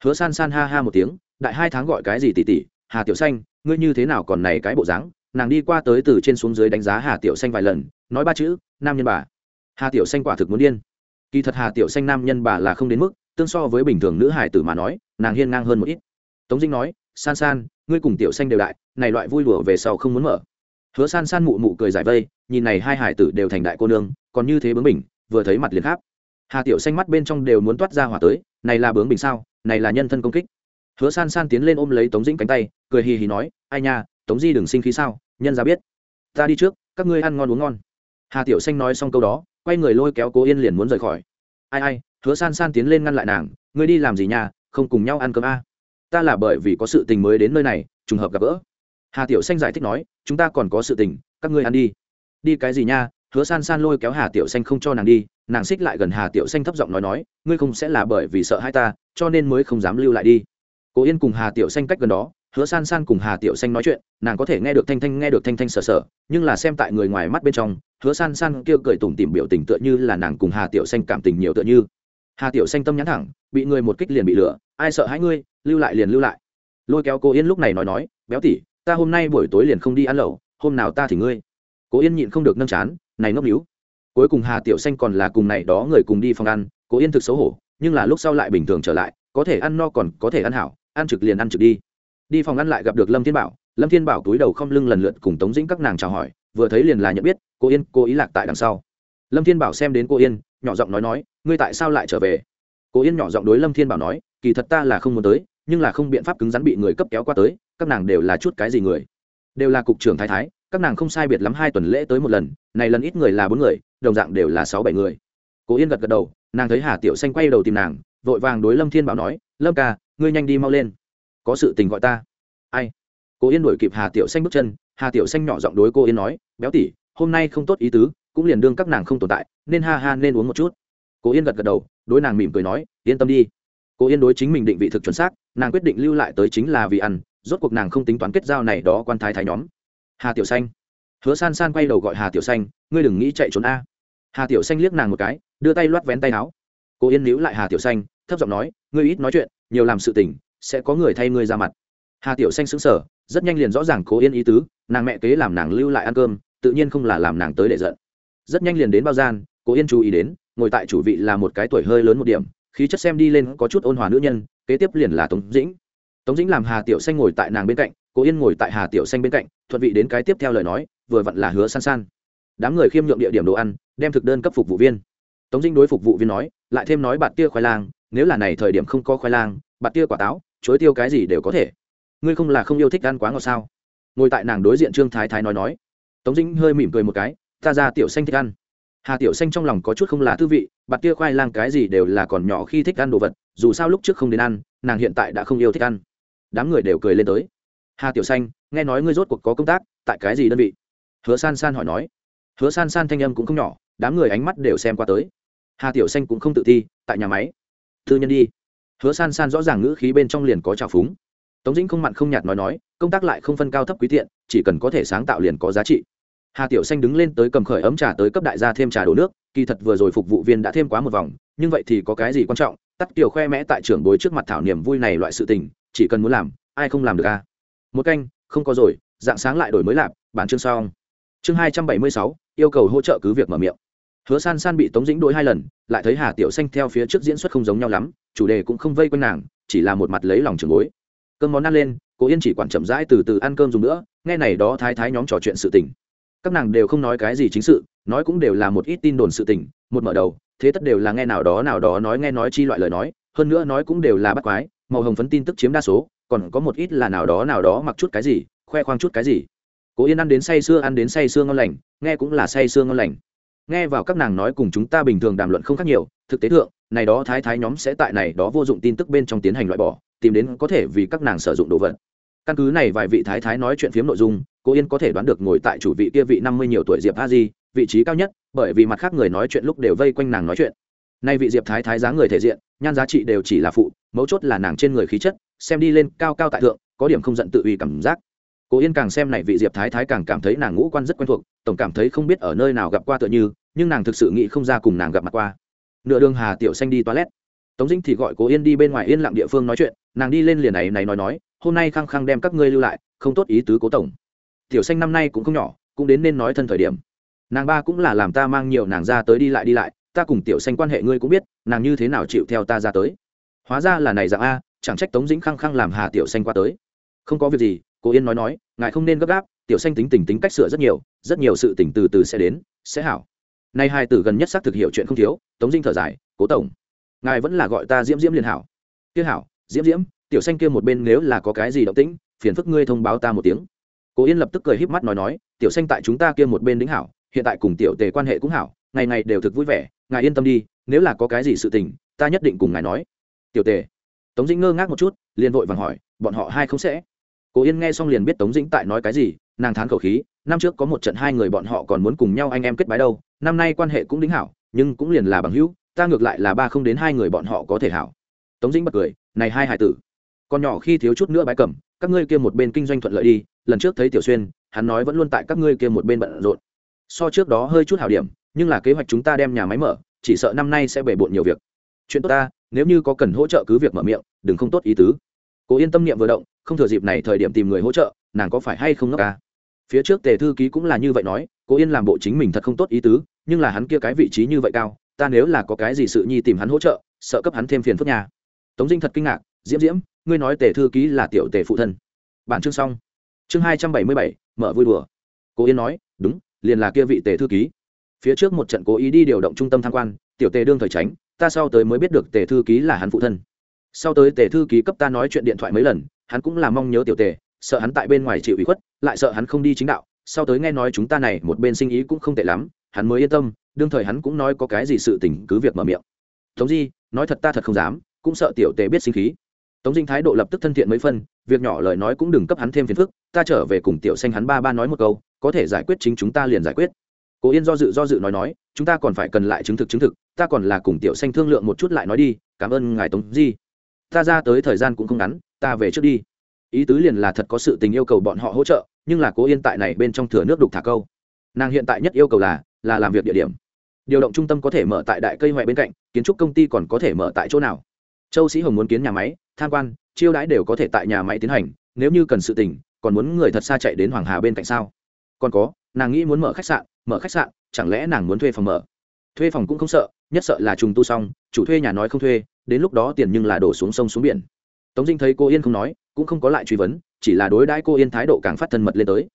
Hứa san san ha ha một tiếng, đại hai tháng gọi cái gì tỷ tỷ? Hà tiểu xanh, ngươi như thế nào còn này cái bộ dáng? Nàng đi qua tới từ trên xuống dưới đánh giá hà tiểu xanh vài lần, nói ba chữ, nam nhân bà. Hà tiểu xanh quả thực muốn điên. Kỳ thật hà tiểu xanh nam nhân bà là không đến mức, tương so với bình thường nữ hải tử mà nói nàng hiên ngang hơn một ít. Tống dinh nói, san san, ngươi cùng tiểu xanh đều đại, này loại vui đùa về sau không muốn mở. Hứa san san mụ mụ cười giải vây, nhìn này hai hải tử đều thành đại cô nương, còn như thế bướng bình vừa thấy mặt liền khác hà tiểu xanh mắt bên trong đều muốn toát ra hỏa tới, này là bướng bình sao? Này là nhân thân công kích. Hứa san san tiến lên ôm lấy tống dĩnh cánh tay, cười hì hì nói, ai nha, tống di đừng sinh khí sao? Nhân ra biết. Ta đi trước, các ngươi ăn ngon uống ngon. Hà tiểu xanh nói xong câu đó, quay người lôi kéo cố yên liền muốn rời khỏi. Ai ai, hứa san san tiến lên ngăn lại nàng, ngươi đi làm gì nhà không cùng nhau ăn cơm a. À? ta là bởi vì có sự tình mới đến nơi này, trùng hợp gặp gỡ. Hà tiểu xanh giải thích nói, chúng ta còn có sự tình, các ngươi ăn đi. Đi cái gì nha? Hứa san san lôi kéo hà tiểu xanh không cho nàng đi, nàng xích lại gần hà tiểu xanh thấp giọng nói nói, ngươi không sẽ là bởi vì sợ hai ta, cho nên mới không dám lưu lại đi. Cố yên cùng hà tiểu xanh cách gần đó, hứa san san cùng hà tiểu xanh nói chuyện, nàng có thể nghe được thanh thanh, nghe được thanh thanh sờ sờ, nhưng là xem tại người ngoài mắt bên trong, hứa san san kêu cười tủm tìm biểu tình tựa như là nàng cùng hà tiểu xanh cảm tình nhiều tựa như hà tiểu xanh tâm nhắn thẳng, bị người một kích liền bị lửa, ai sợ hãi ngươi, lưu lại liền lưu lại. Lôi kéo cô yên lúc này nói nói, béo tỉ ta hôm nay buổi tối liền không đi ăn lẩu, hôm nào ta thì ngươi. Cô yên nhịn không được nâng chán, này ngốc níu. Cuối cùng hà tiểu xanh còn là cùng này đó người cùng đi phòng ăn Cô yên thực xấu hổ, nhưng là lúc sau lại bình thường trở lại, có thể ăn no còn có thể ăn hảo, ăn trực liền ăn trực đi. Đi phòng ăn lại gặp được lâm thiên bảo, lâm thiên bảo túi đầu không lưng lần lượt cùng tống dĩnh các nàng chào hỏi, vừa thấy liền là nhận biết cô yên cô ý lạc tại đằng sau lâm thiên bảo xem đến cô yên, nhỏ giọng nói nói, ngươi tại sao lại trở về? Cô yên nhỏ giọng đối lâm thiên bảo nói, kỳ thật ta là không muốn tới, nhưng là không biện pháp cứng rắn bị người cấp kéo qua tới, các nàng đều là chút cái gì người? Đều là cục trưởng thái thái, các nàng không sai biệt lắm hai tuần lễ tới một lần, này lần ít người là bốn người, đồng dạng đều là sáu bảy người. Cô yên gật gật đầu, nàng thấy hà tiểu xanh quay đầu tìm nàng, vội vàng đối lâm thiên bảo nói, lâm ca, ngươi nhanh đi mau lên. Có sự tình gọi ta. Ai? Cô yên đuổi kịp hà tiểu xanh bước chân, hà tiểu xanh nhỏ giọng đối cô yên nói, béo tỉ hôm nay không tốt ý tứ cũng liền đương các nàng không tồn tại, nên ha ha nên uống một chút. Cố yên gật gật đầu, đối nàng mỉm cười nói, yên tâm đi. Cố yên đối chính mình định vị thực chuẩn xác, nàng quyết định lưu lại tới chính là vì ăn, rốt cuộc nàng không tính toán kết giao này đó quan thái thái nhóm. Hà tiểu xanh. Hứa san san quay đầu gọi hà tiểu xanh, ngươi đừng nghĩ chạy trốn a. Hà tiểu xanh liếc nàng một cái, đưa tay loắt vén tay áo. Cô yên níu lại hà tiểu xanh, thấp giọng nói, ngươi ít nói chuyện, nhiều làm sự tình, sẽ có người thay ngươi ra mặt. Hà tiểu xanh xứng sở rất nhanh liền rõ ràng cố yên ý tứ, nàng mẹ kế làm nàng lưu lại ăn cơm, tự nhiên không là làm nàng tới để giận rất nhanh liền đến bao gian cố yên chú ý đến, ngồi tại chủ vị là một cái tuổi hơi lớn một điểm, khí chất xem đi lên có chút ôn hòa nữ nhân, kế tiếp liền là tống dĩnh. Tống dĩnh làm hà tiểu xanh ngồi tại nàng bên cạnh cố yên ngồi tại hà tiểu xanh bên cạnh, thuận vị đến cái tiếp theo lời nói, vừa vặn là hứa san san. Đám người khiêm nhượng địa điểm đồ ăn, đem thực đơn cấp phục vụ viên. Tống dĩnh đối phục vụ viên nói, lại thêm nói bạn tia khoai lang, nếu là này thời điểm không có khoai lang bạn tia quả táo chối tiêu cái gì đều có thể. Ngươi không là không yêu thích ăn quá ngọt sao? Ngồi tại nàng đối diện trương thái thái nói nói. Tống dĩnh hơi mỉm cười một cái ta ra tiểu xanh thích ăn. Hà tiểu xanh trong lòng có chút không là thư vị, bạt tia khoai lang cái gì đều là còn nhỏ khi thích ăn đồ vật, dù sao lúc trước không đến ăn, nàng hiện tại đã không yêu thích ăn. Đám người đều cười lên tới. Hà tiểu xanh, nghe nói ngươi rốt cuộc có công tác, tại cái gì đơn vị? Hứa san san hỏi nói. Hứa san san thanh âm cũng không nhỏ, đám người ánh mắt đều xem qua tới. Hà tiểu xanh cũng không tự thi, tại nhà máy. Thư nhân đi. Hứa san san rõ ràng ngữ khí bên trong liền có trào phúng. Tống dĩnh không mặn không nhạt nói nói, công tác lại không phân cao thấp quý tiện, chỉ cần có thể sáng tạo liền có giá trị hà tiểu xanh đứng lên tới cầm khởi ấm trà tới cấp đại gia thêm trà đổ nước, kỳ thật vừa rồi phục vụ viên đã thêm quá một vòng, nhưng vậy thì có cái gì quan trọng? Tắt kiểu khoe mẽ tại trưởng bối trước mặt thảo niềm vui này loại sự tình, chỉ cần muốn làm, ai không làm được a à? một canh, không có rồi, dạng sáng lại đổi mới lạp, bản chương xong. Chương hai trăm bảy mươi sáu, yêu cầu hỗ trợ cứ việc mở miệng. Hứa san san bị tống dĩnh đ hai lần, lại thấy hà tiểu xanh theo phía trước diễn xuất không giống nhau lắm, chủ đề cũng không vây quanh nàng, chỉ là một mặt lấy lòng trường bối. Cơm món ăn lên cô yên chỉ quản chậm rãi từ từ ăn cơm dùng nữa, nghe này đó thái thái nhóm trò chuyện sự tình các nàng đều không nói cái gì chính sự, nói cũng đều là một ít tin đồn sự tình, một mở đầu, thế tất đều là nghe nào đó nào đó nói nghe nói chi loại lời nói, hơn nữa nói cũng đều là bắt quái, màu hồng phấn tin tức chiếm đa số, còn có một ít là nào đó nào đó mặc chút cái gì, khoe khoang chút cái gì. Cố yên ăn đến say sưa, ăn đến say sưa ngon lành, nghe cũng là say sưa ngon lành. Nghe vào các nàng nói cùng chúng ta bình thường đàm luận không khác nhiều, thực tế thượng, này đó thái thái nhóm sẽ tại này đó vô dụng tin tức bên trong tiến hành loại bỏ, tìm đến có thể vì các nàng sử dụng đồ vật. Căn cứ này vài vị thái thái nói chuyện phiếm nội dung cô yên có thể đoán được ngồi tại chủ vị kia vị năm mươi nhiều tuổi diệp a di, vị trí cao nhất, bởi vì mặt khác người nói chuyện lúc đều vây quanh nàng nói chuyện. Nay vị diệp thái thái giá người thể diện, nhan giá trị đều chỉ là phụ, mấu chốt là nàng trên người khí chất, xem đi lên cao cao tại thượng, có điểm không giận tự uy cảm giác. Cô yên càng xem này vị diệp thái thái càng cảm thấy nàng ngũ quan rất quen thuộc, tổng cảm thấy không biết ở nơi nào gặp qua tựa như, nhưng nàng thực sự nghĩ không ra cùng nàng gặp mặt qua. Nửa đường hà tiểu xanh đi toilet. Tống dĩnh thì gọi cố yên đi bên ngoài yên lặng địa phương nói chuyện, nàng đi lên liền này này nói nói, hôm nay khăng khăng đem các ngươi lưu lại, không tốt ý tứ cố tổng tiểu xanh năm nay cũng không nhỏ, cũng đến nên nói thân thời điểm. Nàng ba cũng là làm ta mang nhiều nàng ra tới đi lại đi lại, ta cùng tiểu xanh quan hệ ngươi cũng biết, nàng như thế nào chịu theo ta ra tới. Hóa ra là này dạng a, chẳng trách tống dĩnh khăng khăng làm hà tiểu xanh qua tới. Không có việc gì, cô yên nói nói, ngài không nên gấp gáp, tiểu xanh tính tình tính cách sửa rất nhiều rất nhiều sự tỉnh từ từ sẽ đến, sẽ hảo. Nay hai từ gần nhất xác thực hiểu chuyện không thiếu, tống dinh thở dài, cố tổng, ngài vẫn là gọi ta diễm diễm liền hảo. Kia hảo, diễm diễm, tiểu xanh kia một bên nếu là có cái gì động tĩnh, phiền phức ngươi thông báo ta một tiếng cố yên lập tức cười híp mắt nói nói, tiểu xanh tại chúng ta kia một bên đính hảo, hiện tại cùng tiểu tề quan hệ cũng hảo, ngày ngày đều thực vui vẻ, ngài yên tâm đi, nếu là có cái gì sự tình, ta nhất định cùng ngài nói. Tiểu tề. Tống dĩnh ngơ ngác một chút, liền vội vàng hỏi, bọn họ hai không sẽ? Cố yên nghe xong liền biết tống dĩnh tại nói cái gì, nàng thán khẩu khí, năm trước có một trận hai người bọn họ còn muốn cùng nhau anh em kết bái đâu, năm nay quan hệ cũng đính hảo, nhưng cũng liền là bằng hữu, ta ngược lại là ba không đến hai người bọn họ có thể hảo. Tống dĩnh bật cười, này hai hải tử còn nhỏ khi thiếu chút nữa bái cầm các ngươi kia một bên kinh doanh thuận lợi đi, lần trước thấy tiểu xuyên, hắn nói vẫn luôn tại các ngươi kia một bên bận rộn. So trước đó hơi chút hảo điểm, nhưng là kế hoạch chúng ta đem nhà máy mở, chỉ sợ năm nay sẽ bể bộn nhiều việc. Chuyện tốt ta, nếu như có cần hỗ trợ cứ việc mở miệng, đừng không tốt ý tứ. Cố yên tâm niệm vừa động, không thừa dịp này thời điểm tìm người hỗ trợ, nàng có phải hay không ngốc ca phía trước tề thư ký cũng là như vậy nói, cố yên làm bộ chính mình thật không tốt ý tứ, nhưng là hắn kia cái vị trí như vậy cao, ta nếu là có cái gì sự nhi tìm hắn hỗ trợ, sợ cấp hắn thêm phiền phức nhà. Tống dinh thật kinh ngạc, diễm diễm ngươi nói tề thư ký là tiểu tề phụ thân. Bản chương xong. Chương hai trăm bảy mươi bảy, mở vui đùa. Cố yên nói, đúng, liền là kia vị tề thư ký. Phía trước một trận cố ý đi điều động trung tâm tham quan, tiểu tề đương thời tránh, ta sau tới mới biết được tề thư ký là hắn phụ thân. Sau tới tề thư ký cấp ta nói chuyện điện thoại mấy lần, hắn cũng là mong nhớ tiểu tề, sợ hắn tại bên ngoài chịu ủy khuất, lại sợ hắn không đi chính đạo. Sau tới nghe nói chúng ta này một bên sinh ý cũng không tệ lắm, hắn mới yên tâm, đương thời hắn cũng nói có cái gì sự tình cứ việc mở miệng. Tống di, nói thật ta thật không dám, cũng sợ tiểu tề biết sinh khí tống dinh thái độ lập tức thân thiện mấy phân, việc nhỏ lời nói cũng đừng cấp hắn thêm phiền phức, ta trở về cùng tiểu xanh hắn ba ba nói một câu, có thể giải quyết chính chúng ta liền giải quyết. Cố yên do dự do dự nói nói, chúng ta còn phải cần lại chứng thực chứng thực, ta còn là cùng tiểu xanh thương lượng một chút lại nói đi, cảm ơn ngài tống di. Ta ra tới thời gian cũng không ngắn, ta về trước đi. Ý tứ liền là thật có sự tình yêu cầu bọn họ hỗ trợ, nhưng là cố yên tại này bên trong thừa nước đục thả câu. Nàng hiện tại nhất yêu cầu là là làm việc địa điểm. Điều động trung tâm có thể mở tại đại cây ngoại bên cạnh, kiến trúc công ty còn có thể mở tại chỗ nào? Châu sĩ hồng muốn kiến nhà máy tham quan, chiêu đãi đều có thể tại nhà máy tiến hành, nếu như cần sự tình, còn muốn người thật xa chạy đến hoàng hà bên cạnh sao? Còn có, nàng nghĩ muốn mở khách sạn, mở khách sạn, chẳng lẽ nàng muốn thuê phòng mở? Thuê phòng cũng không sợ, nhất sợ là trùng tu xong, chủ thuê nhà nói không thuê, đến lúc đó tiền nhưng là đổ xuống sông xuống biển. Tống dinh thấy cô yên không nói, cũng không có lại truy vấn, chỉ là đối đãi cô yên thái độ càng phát thân mật lên tới.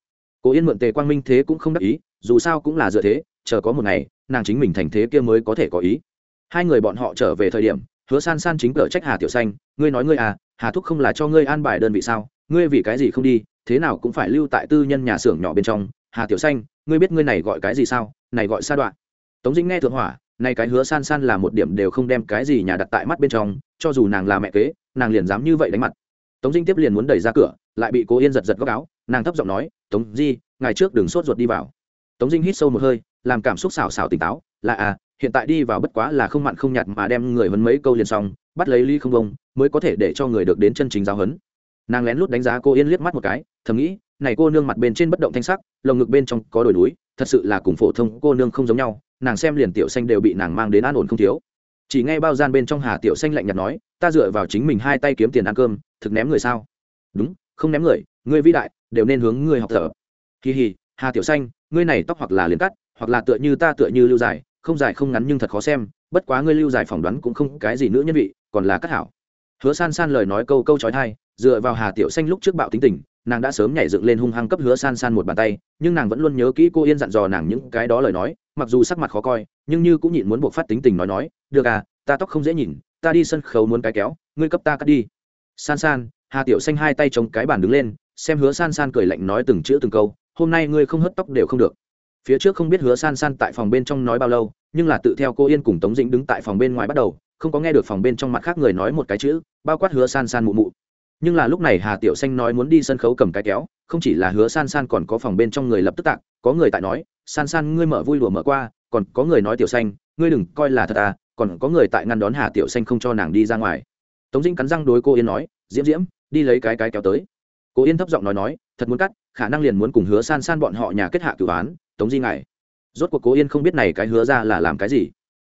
Cô yên mượn tề quang minh thế cũng không đắc ý, dù sao cũng là dựa thế, chờ có một ngày, nàng chính mình thành thế kia mới có thể có ý. Hai người bọn họ trở về thời điểm hứa san san chính cờ trách hà tiểu xanh, ngươi nói ngươi à hà thúc không là cho ngươi an bài đơn vị sao? Ngươi vì cái gì không đi? Thế nào cũng phải lưu tại tư nhân nhà xưởng nhỏ bên trong. Hà tiểu xanh, ngươi biết ngươi này gọi cái gì sao? Này gọi sa đoạn. Tống dĩnh nghe thượng hỏa, nay cái hứa san san là một điểm đều không đem cái gì nhà đặt tại mắt bên trong, cho dù nàng là mẹ kế, nàng liền dám như vậy đánh mặt. Tống dinh tiếp liền muốn đẩy ra cửa, lại bị cố yên giật giật góc áo, nàng thấp giọng nói, tống di ngày trước đừng sốt ruột đi vào. Tống dinh hít sâu một hơi, làm cảm xúc xào xào tỉnh táo, là à hiện tại đi vào bất quá là không mặn không nhạt mà đem người vấn mấy câu liền xong, bắt lấy ly không bông mới có thể để cho người được đến chân chính giáo huấn. Nàng lén lút đánh giá cô yên liếc mắt một cái, thầm nghĩ, này cô nương mặt bên trên bất động thanh sắc, lồng ngực bên trong có đồi núi, thật sự là cùng phổ thông cô nương không giống nhau, nàng xem liền tiểu xanh đều bị nàng mang đến an ổn không thiếu. Chỉ nghe bao gian bên trong hà tiểu xanh lạnh nhạt nói, ta dựa vào chính mình hai tay kiếm tiền ăn cơm, thực ném người sao? Đúng, không ném người, ngươi vĩ đại, đều nên hướng ngươi học thở. Kỳ hì, hà tiểu xanh, ngươi này tóc hoặc là liền cắt, hoặc là tựa như ta tựa như lưu dài không dài không ngắn nhưng thật khó xem, bất quá ngươi lưu dài phỏng đoán cũng không cái gì nữa nhân vị, còn là cắt hảo. Hứa san san lời nói câu câu trói thai dựa vào hà tiểu xanh lúc trước bạo tính tình, nàng đã sớm nhảy dựng lên hung hăng cấp hứa san san một bàn tay, nhưng nàng vẫn luôn nhớ kỹ cô yên dặn dò nàng những cái đó lời nói, mặc dù sắc mặt khó coi, nhưng như cũng nhịn muốn buộc phát tính tình nói nói, được à ta tóc không dễ nhìn, ta đi sân khấu muốn cái kéo, ngươi cấp ta cắt đi. San san, hà tiểu xanh hai tay chống cái bàn đứng lên, xem hứa san san cười lạnh nói từng chữ từng câu, hôm nay ngươi không hớt tóc đều không được. Phía trước không biết hứa san san tại phòng bên trong nói bao lâu nhưng là tự theo cô yên cùng tống dĩnh đứng tại phòng bên ngoài bắt đầu, không có nghe được phòng bên trong mặt khác người nói một cái chữ, bao quát hứa san san mụ mụ. Nhưng là lúc này hà tiểu xanh nói muốn đi sân khấu cầm cái kéo, không chỉ là hứa san san còn có phòng bên trong người lập tức tạc, có người tại nói, san san, ngươi mở vui đùa mở qua, còn có người nói tiểu xanh, ngươi đừng coi là thật à còn có người tại ngăn đón hà tiểu xanh không cho nàng đi ra ngoài. Tống dĩnh cắn răng đối cô yên nói, diễm diễm, đi lấy cái cái kéo tới. Cô yên thấp giọng nói nói, thật muốn cắt, khả năng liền muốn cùng hứa san san bọn họ nhà kết hạ cửu án, tống di ngài rốt cuộc cố yên không biết này cái hứa ra là làm cái gì.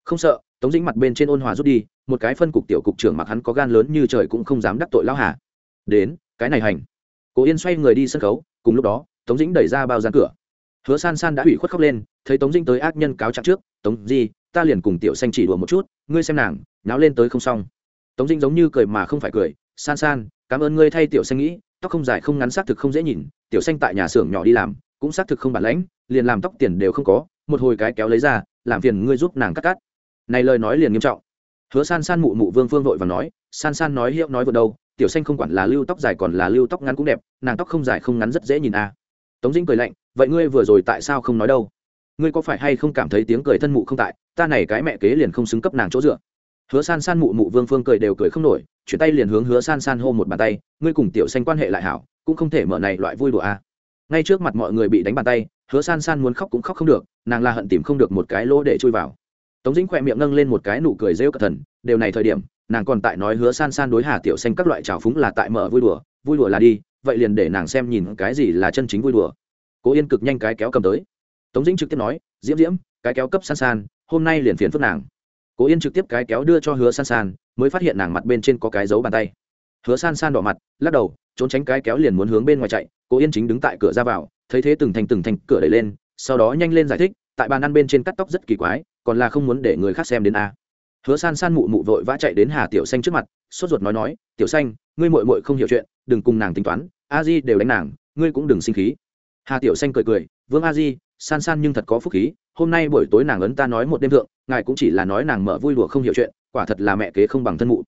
Không sợ, tống dĩnh mặt bên trên ôn hòa rút đi, một cái phân cục tiểu cục trưởng mặc hắn có gan lớn như trời cũng không dám đắc tội lão hà. Đến, cái này hành. Cố yên xoay người đi sân khấu, cùng lúc đó, tống dĩnh đẩy ra bao gian cửa. Hứa san san đã hủy khuất khóc lên, thấy tống dĩnh tới ác nhân cáo trạng trước, tống di, ta liền cùng tiểu xanh chỉ đùa một chút, ngươi xem nàng, nháo lên tới không xong. Tống dĩnh giống như cười mà không phải cười, san san, cảm ơn ngươi thay tiểu xanh nghĩ, tóc không dài không ngắn, xác thực không dễ nhìn, tiểu xanh tại nhà xưởng nhỏ đi làm, cũng xác thực không bản lãnh, liền làm tóc tiền đều không có một hồi cái kéo lấy ra, làm phiền ngươi giúp nàng cắt cắt. Này lời nói liền nghiêm trọng. Hứa san san mụ mụ vương phương vội và nói, san san nói hiệu nói vượt đâu, tiểu xanh không quản là lưu tóc dài còn là lưu tóc ngắn cũng đẹp, nàng tóc không dài không ngắn rất dễ nhìn à. tống dĩnh cười lạnh, vậy ngươi vừa rồi tại sao không nói đâu? Ngươi có phải hay không cảm thấy tiếng cười thân mụ không tại, ta này cái mẹ kế liền không xứng cấp nàng chỗ dựa. Hứa san san mụ mụ vương phương cười đều cười không nổi, chuyển tay liền hướng hứa san san hô một bàn tay, ngươi cùng tiểu xanh quan hệ lại hảo, cũng không thể mở này loại vui đùa à ngay trước mặt mọi người bị đánh bàn tay, hứa san san muốn khóc cũng khóc không được, nàng là hận tìm không được một cái lỗ để chui vào. Tống dĩnh khỏe miệng nâng lên một cái nụ cười rêu cẩn thận đều này thời điểm, nàng còn tại nói hứa san san đối hà tiểu xanh các loại trào phúng là tại mở vui đùa vui đùa là đi, vậy liền để nàng xem nhìn cái gì là chân chính vui đùa. Cố yên cực nhanh cái kéo cầm tới. Tống dĩnh trực tiếp nói, diễm diễm, cái kéo cấp san san, hôm nay liền phiền phức nàng. Cố yên trực tiếp cái kéo đưa cho hứa san san, mới phát hiện nàng mặt bên trên có cái dấu bàn tay. Hứa san san đỏ mặt, lắc đầu trốn tránh cái kéo liền muốn hướng bên ngoài chạy, cố yên chính đứng tại cửa ra vào, thấy thế từng thành từng thành cửa đẩy lên, sau đó nhanh lên giải thích, tại bàn ăn bên trên cắt tóc rất kỳ quái, còn là không muốn để người khác xem đến a. Hứa san san mụ mụ vội vã chạy đến hà tiểu xanh trước mặt, sốt ruột nói nói, tiểu xanh, ngươi mội mội không hiểu chuyện, đừng cùng nàng tính toán, a di đều đánh nàng, ngươi cũng đừng sinh khí. Hà tiểu xanh cười cười, vương a di, san san nhưng thật có phúc khí, hôm nay buổi tối nàng ấn ta nói một đêm thượng, ngài cũng chỉ là nói nàng mở vui đùa không hiểu chuyện, quả thật là mẹ kế không bằng thân mụ.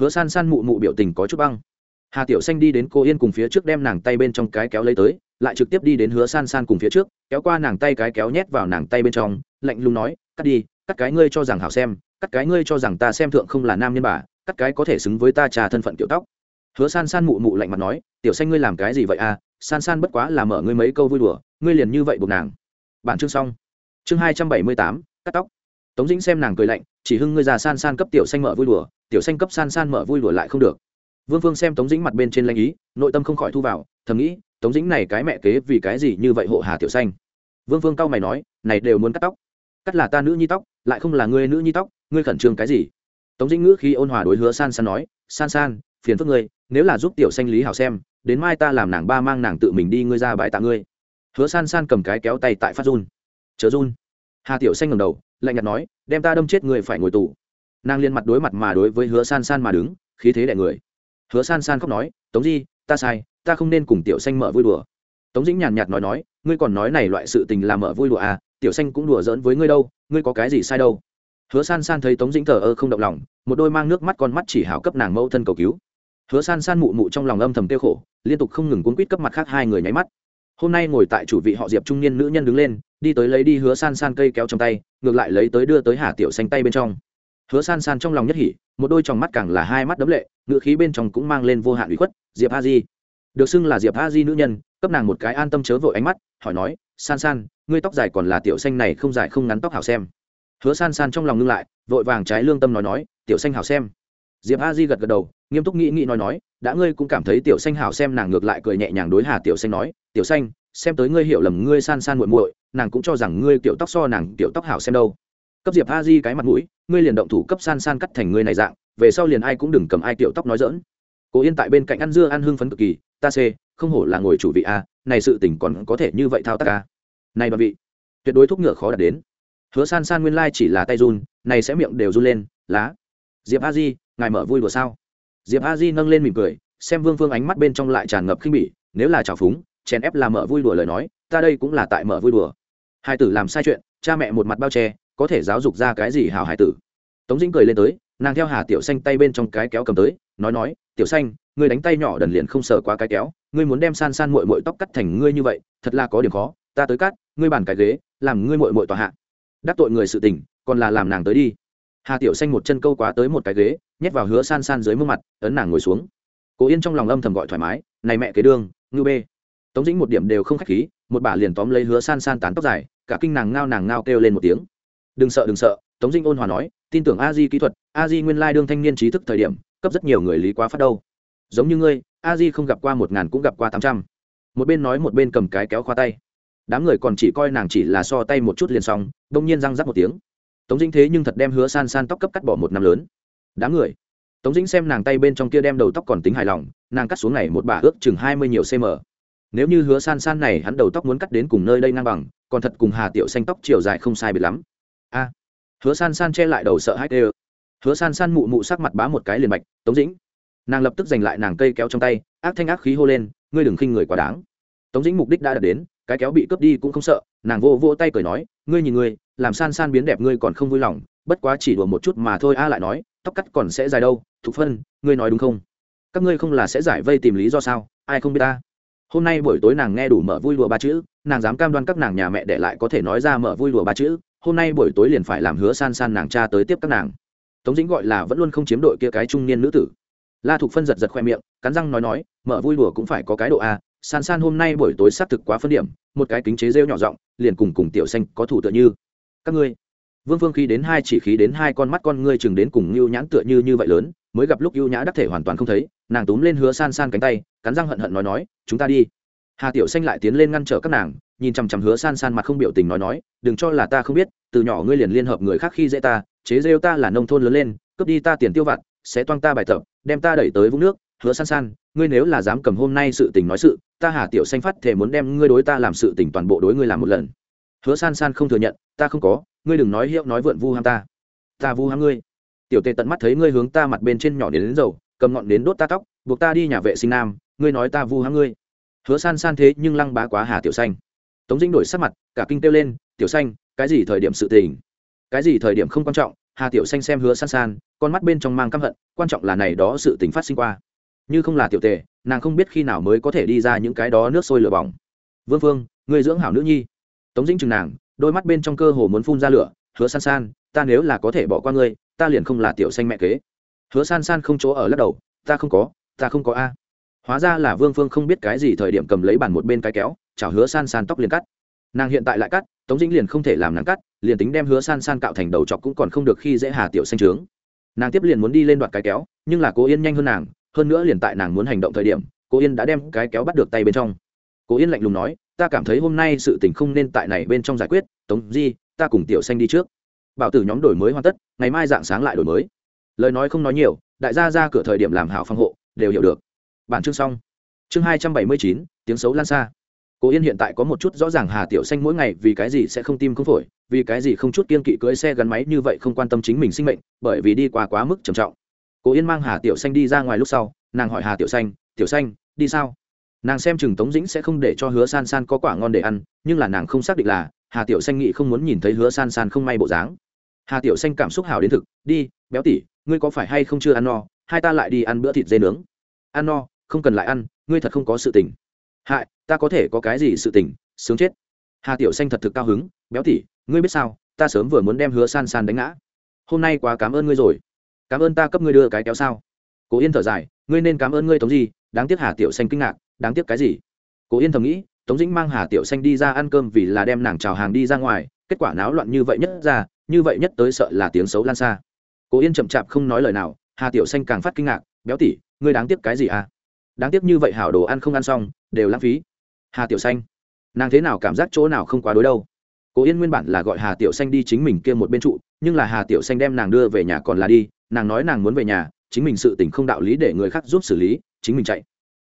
Hứa san san mụ mụ biểu tình có chút băng hà tiểu xanh đi đến cô yên cùng phía trước đem nàng tay bên trong cái kéo lấy tới, lại trực tiếp đi đến hứa san san cùng phía trước, kéo qua nàng tay cái kéo nhét vào nàng tay bên trong, lạnh lùng nói, cắt đi, cắt cái ngươi cho rằng hảo xem, cắt cái ngươi cho rằng ta xem thượng không là nam nhân bà, cắt cái có thể xứng với ta trà thân phận tiểu tóc. Hứa san san mụ mụ lạnh mặt nói, tiểu xanh ngươi làm cái gì vậy à? San san bất quá là mở ngươi mấy câu vui đùa, ngươi liền như vậy buộc nàng. Bản chương xong. Chương hai trăm bảy mươi tám, cắt tóc. Tống dĩnh xem nàng cười lạnh, chỉ hưng ngươi già san san cấp tiểu xanh mở vui đùa, tiểu xanh cấp san san mở vui đùa lại không được vương phương xem tống dĩnh mặt bên trên lanh ý, nội tâm không khỏi thu vào, thầm nghĩ, tống dĩnh này cái mẹ kế vì cái gì như vậy hộ hà tiểu xanh? Vương phương cau mày nói, này đều muốn cắt tóc. Cắt là ta nữ nhi tóc, lại không là ngươi nữ nhi tóc, ngươi khẩn trương cái gì? Tống dĩnh ngữ khi ôn hòa đối hứa san san nói, san san, phiền phức ngươi, nếu là giúp tiểu xanh lý hảo xem, đến mai ta làm nàng ba mang nàng tự mình đi ngươi ra bãi tạ ngươi. Hứa san san cầm cái kéo tay tại phát run. Chớ run. Hà tiểu xanh ngầm đầu, lạnh nhạt nói, đem ta đâm chết người phải ngồi tù. Nàng liên mặt đối mặt mà đối với hứa san san mà đứng, khí thế đẻ người hứa san san khóc nói, tống di, ta sai, ta không nên cùng tiểu xanh mở vui đùa. Tống dĩnh nhàn nhạt nói nói, ngươi còn nói này loại sự tình làm mở vui đùa à tiểu xanh cũng đùa giỡn với ngươi đâu, ngươi có cái gì sai đâu? Hứa san san thấy tống dĩnh thờ ơ không động lòng, một đôi mang nước mắt con mắt chỉ hảo cấp nàng mẫu thân cầu cứu. Hứa san san mụ mụ trong lòng âm thầm tiêu khổ, liên tục không ngừng cuốn quýt cấp mặt khác hai người nháy mắt. Hôm nay ngồi tại chủ vị họ diệp trung niên nữ nhân đứng lên, đi tới lấy đi hứa san san cây kéo trong tay, ngược lại lấy tới đưa tới hà tiểu xanh tay bên trong hứa san san trong lòng nhất hỉ, một đôi tròng mắt càng là hai mắt đấm lệ ngựa khí bên trong cũng mang lên vô hạn ủy khuất, diệp a di. Được xưng là diệp a di nữ nhân, cấp nàng một cái an tâm chớ vội ánh mắt, hỏi nói, san san, ngươi tóc dài còn là tiểu xanh này không dài không ngắn tóc hảo xem. Hứa san san trong lòng ngưng lại, vội vàng trái lương tâm nói nói, tiểu xanh hảo xem. Diệp a di gật gật đầu, nghiêm túc nghĩ nghĩ nói nói, đã ngươi cũng cảm thấy tiểu xanh hảo xem nàng ngược lại cười nhẹ nhàng đối hà tiểu xanh nói, tiểu xanh, xem tới ngươi hiểu lầm ngươi san san muội muội, nàng cũng cho rằng ngươi tiểu tóc so nàng tiểu tóc hảo xem đâu cấp diệp a di cái mặt mũi, ngươi liền động thủ cấp san san cắt thành ngươi này dạng, về sau liền ai cũng đừng cầm ai tiểu tóc nói dỡn cố yên tại bên cạnh ăn dưa ăn hương phấn cực kỳ, ta c không hổ là ngồi chủ vị a, này sự tỉnh còn có thể như vậy thao tác a. Này bà vị. Tuyệt đối thuốc ngựa khó đạt đến. Hứa san san nguyên lai chỉ là tay run, này sẽ miệng đều run lên, lá, diệp a di, ngài mở vui đùa sao? Diệp a di nâng lên mỉm cười, xem vương phương ánh mắt bên trong lại tràn ngập khinh bỉ, nếu là trào phúng, chèn ép là mở vui đùa lời nói, ta đây cũng là tại mở vui đùa. Hai tử làm sai chuyện, cha mẹ một mặt bao che có thể giáo dục ra cái gì hảo hải tử. Tống dĩnh cười lên tới, nàng theo hà tiểu xanh tay bên trong cái kéo cầm tới, nói nói, tiểu xanh, ngươi đánh tay nhỏ đần liền không sờ qua cái kéo, ngươi muốn đem san san mội mội tóc cắt thành ngươi như vậy, thật là có điểm khó, ta tới cắt, ngươi bàn cái ghế, làm ngươi mội mội tòa hạ. Đắc tội người sự tình, còn là làm nàng tới đi. Hà tiểu xanh một chân câu quá tới một cái ghế, nhét vào hứa san san dưới mương mặt, ấn nàng ngồi xuống. Cố yên trong lòng âm thầm gọi thoải mái, này mẹ kế đương ngư bê. Tống dĩnh một điểm đều không k h á c h khí, một bà liền tóm lấy hứa san san tán tóc dài, cả kinh nàng ngao nàng ngao kêu lên một tiếng đừng sợ đừng sợ, tống dĩnh ôn hòa nói, tin tưởng a di kỹ thuật, a di nguyên lai đương thanh niên trí thức thời điểm, cấp rất nhiều người lý quá phát đâu. Giống như ngươi, a di không gặp qua một ngàn cũng gặp qua tám trăm. Một bên nói một bên cầm cái kéo khoa tay. Đám người còn chỉ coi nàng chỉ là so tay một chút liền xong, đông nhiên răng rắc một tiếng. Tống dĩnh thế nhưng thật đem hứa san san tóc cấp cắt bỏ một năm lớn. Đám người. Tống dĩnh xem nàng tay bên trong kia đem đầu tóc còn tính hài lòng, nàng cắt xuống này một bả ước chừng hai mươi nhiều cm nếu như hứa san san này hắn đầu tóc muốn cắt đến cùng nơi đây ngang bằng, còn thật cùng hà tiểu xanh tóc chiều dài không sai biệt lắm a. Hứa san san che lại đầu sợ hãi tê hứa san san mụ mụ sắc mặt bá một cái liền bạch tống dĩnh. Nàng lập tức giành lại nàng cây kéo trong tay, ác thanh ác khí hô lên, ngươi đừng khinh người quá đáng. Tống dĩnh mục đích đã đạt đến, cái kéo bị cướp đi cũng không sợ, nàng vô vô tay cười nói, ngươi nhìn ngươi, làm san san biến đẹp ngươi còn không vui lòng, bất quá chỉ đùa một chút mà thôi. A lại nói, tóc cắt còn sẽ dài đâu, thục phân, ngươi nói đúng không? Các ngươi không là sẽ giải vây tìm lý do sao, ai không biết ta? Hôm nay buổi tối nàng nghe đủ mở vui đùa ba chữ, nàng dám cam đoan các nàng nhà mẹ để lại có thể nói ra mở vui đùa ba chữ hôm nay buổi tối liền phải làm hứa san san nàng cha tới tiếp các nàng. Tống dĩnh gọi là vẫn luôn không chiếm đội kia cái trung niên nữ tử. La thục phân giật giật khoe miệng, cắn răng nói nói, mở vui đùa cũng phải có cái độ a, san san hôm nay buổi tối xác thực quá phân điểm, một cái kính chế rêu nhỏ giọng, liền cùng cùng tiểu xanh có thủ tựa như. Các ngươi, vương phương khí đến hai chỉ khí đến hai con mắt con ngươi chừng đến cùng ngưu nhãn tựa như như vậy lớn, mới gặp lúc ưu nhã đắc thể hoàn toàn không thấy, nàng túm lên hứa san san cánh tay, cắn răng hận hận nói nói, chúng ta đi hà tiểu xanh lại tiến lên ngăn trở các nàng nhìn chằm chằm hứa san san mặt không biểu tình nói nói đừng cho là ta không biết từ nhỏ ngươi liền liên hợp người khác khi dễ ta chế rêu ta là nông thôn lớn lên cướp đi ta tiền tiêu vặt sẽ toang ta bài tập đem ta đẩy tới vũng nước. Hứa san san ngươi nếu là dám cầm hôm nay sự tình nói sự ta hà tiểu xanh phát thể muốn đem ngươi đối ta làm sự tình toàn bộ đối ngươi làm một lần. Hứa san san không thừa nhận ta không có ngươi đừng nói hiệu nói vượn vu ham ta. Ta vu ham ngươi. Tiểu tề tận mắt thấy ngươi hướng ta mặt bên trên nhỏ đến, đến dầu cầm ngọn đến đốt ta tóc buộc ta đi nhà vệ sinh nam ngươi nói ta vu ham ngươi hứa san san thế nhưng lăng bá quá hà tiểu xanh. Tống dĩnh đổi sắc mặt, cả kinh kêu lên, tiểu xanh, cái gì thời điểm sự tình? Cái gì thời điểm không quan trọng. Hà tiểu xanh xem hứa san san, con mắt bên trong mang căm hận, quan trọng là này đó sự tình phát sinh qua. Như không là tiểu tề, nàng không biết khi nào mới có thể đi ra những cái đó nước sôi lửa bỏng. Vương phương người dưỡng hảo nữ nhi. Tống dĩnh chừng nàng, đôi mắt bên trong cơ hồ muốn phun ra lửa, hứa san san, ta nếu là có thể bỏ qua ngươi, ta liền không là tiểu xanh mẹ kế. Hứa san san không chỗ ở lắc đầu, ta không có, ta không có a hóa ra là vương phương không biết cái gì thời điểm cầm lấy bàn một bên cái kéo, chảo hứa san san tóc liền cắt. Nàng hiện tại lại cắt, tống dĩnh liền không thể làm nàng cắt, liền tính đem hứa san san cạo thành đầu chọc cũng còn không được khi dễ hà tiểu xanh trướng. Nàng tiếp liền muốn đi lên đoạt cái kéo, nhưng là cố yên nhanh hơn nàng, hơn nữa liền tại nàng muốn hành động thời điểm, cố yên đã đem cái kéo bắt được tay bên trong. Cố yên lạnh lùng nói, ta cảm thấy hôm nay sự tình không nên tại này bên trong giải quyết, tống di, ta cùng tiểu xanh đi trước. Bảo tử nhóm đổi mới hoàn tất, ngày mai dạng sáng lại đổi mới. Lời nói không nói nhiều, đại gia ra cửa thời điểm làm hảo phòng hộ, đều hiểu được bản chương xong. Chương hai trăm bảy mươi chín, tiếng xấu lan xa. Cố yên hiện tại có một chút rõ ràng hà tiểu xanh mỗi ngày vì cái gì sẽ không tim không phổi, vì cái gì không chút kiên kỵ cưỡi xe gắn máy như vậy không quan tâm chính mình sinh mệnh, bởi vì đi qua quá mức trầm trọng. Cố yên mang hà tiểu xanh đi ra ngoài lúc sau, nàng hỏi hà tiểu xanh tiểu xanh, đi sao? Nàng xem chừng tống dĩnh sẽ không để cho hứa san san có quả ngon để ăn, nhưng là nàng không xác định là, hà tiểu xanh nghĩ không muốn nhìn thấy hứa san san không may bộ dáng. Hà tiểu xanh cảm xúc hào đến thực, đi, béo tỉ, ngươi có phải hay không chưa ăn no? Hai ta lại đi ăn bữa thịt dê nướng. Ăn no không cần lại ăn, ngươi thật không có sự tình. Hại, ta có thể có cái gì sự tình, sướng chết. Hà tiểu xanh thật thực cao hứng, béo tỉ, ngươi biết sao, ta sớm vừa muốn đem hứa san san đánh ngã. Hôm nay quá cảm ơn ngươi rồi. Cảm ơn ta cấp ngươi đưa cái kéo sao. Cố yên thở dài, ngươi nên cảm ơn ngươi tống gì đáng tiếc hà tiểu xanh kinh ngạc, đáng tiếc cái gì? Cố yên thầm nghĩ, tống dĩnh mang hà tiểu xanh đi ra ăn cơm vì là đem nàng chào hàng đi ra ngoài, kết quả náo loạn như vậy nhất ra, như vậy nhất tới sợ là tiếng xấu lan xa. Cố yên chậm chạp không nói lời nào, hà tiểu xanh càng phát kinh ngạc, béo tỉ, ngươi đáng tiếc cái gì à? Đáng tiếc như vậy hảo đồ ăn không ăn xong, đều lãng phí. Hà tiểu xanh, nàng thế nào cảm giác chỗ nào không quá đối đâu? Cố yên nguyên bản là gọi hà tiểu xanh đi chính mình kia một bên trụ, nhưng là hà tiểu xanh đem nàng đưa về nhà còn là đi, nàng nói nàng muốn về nhà, chính mình sự tình không đạo lý để người khác giúp xử lý, chính mình chạy.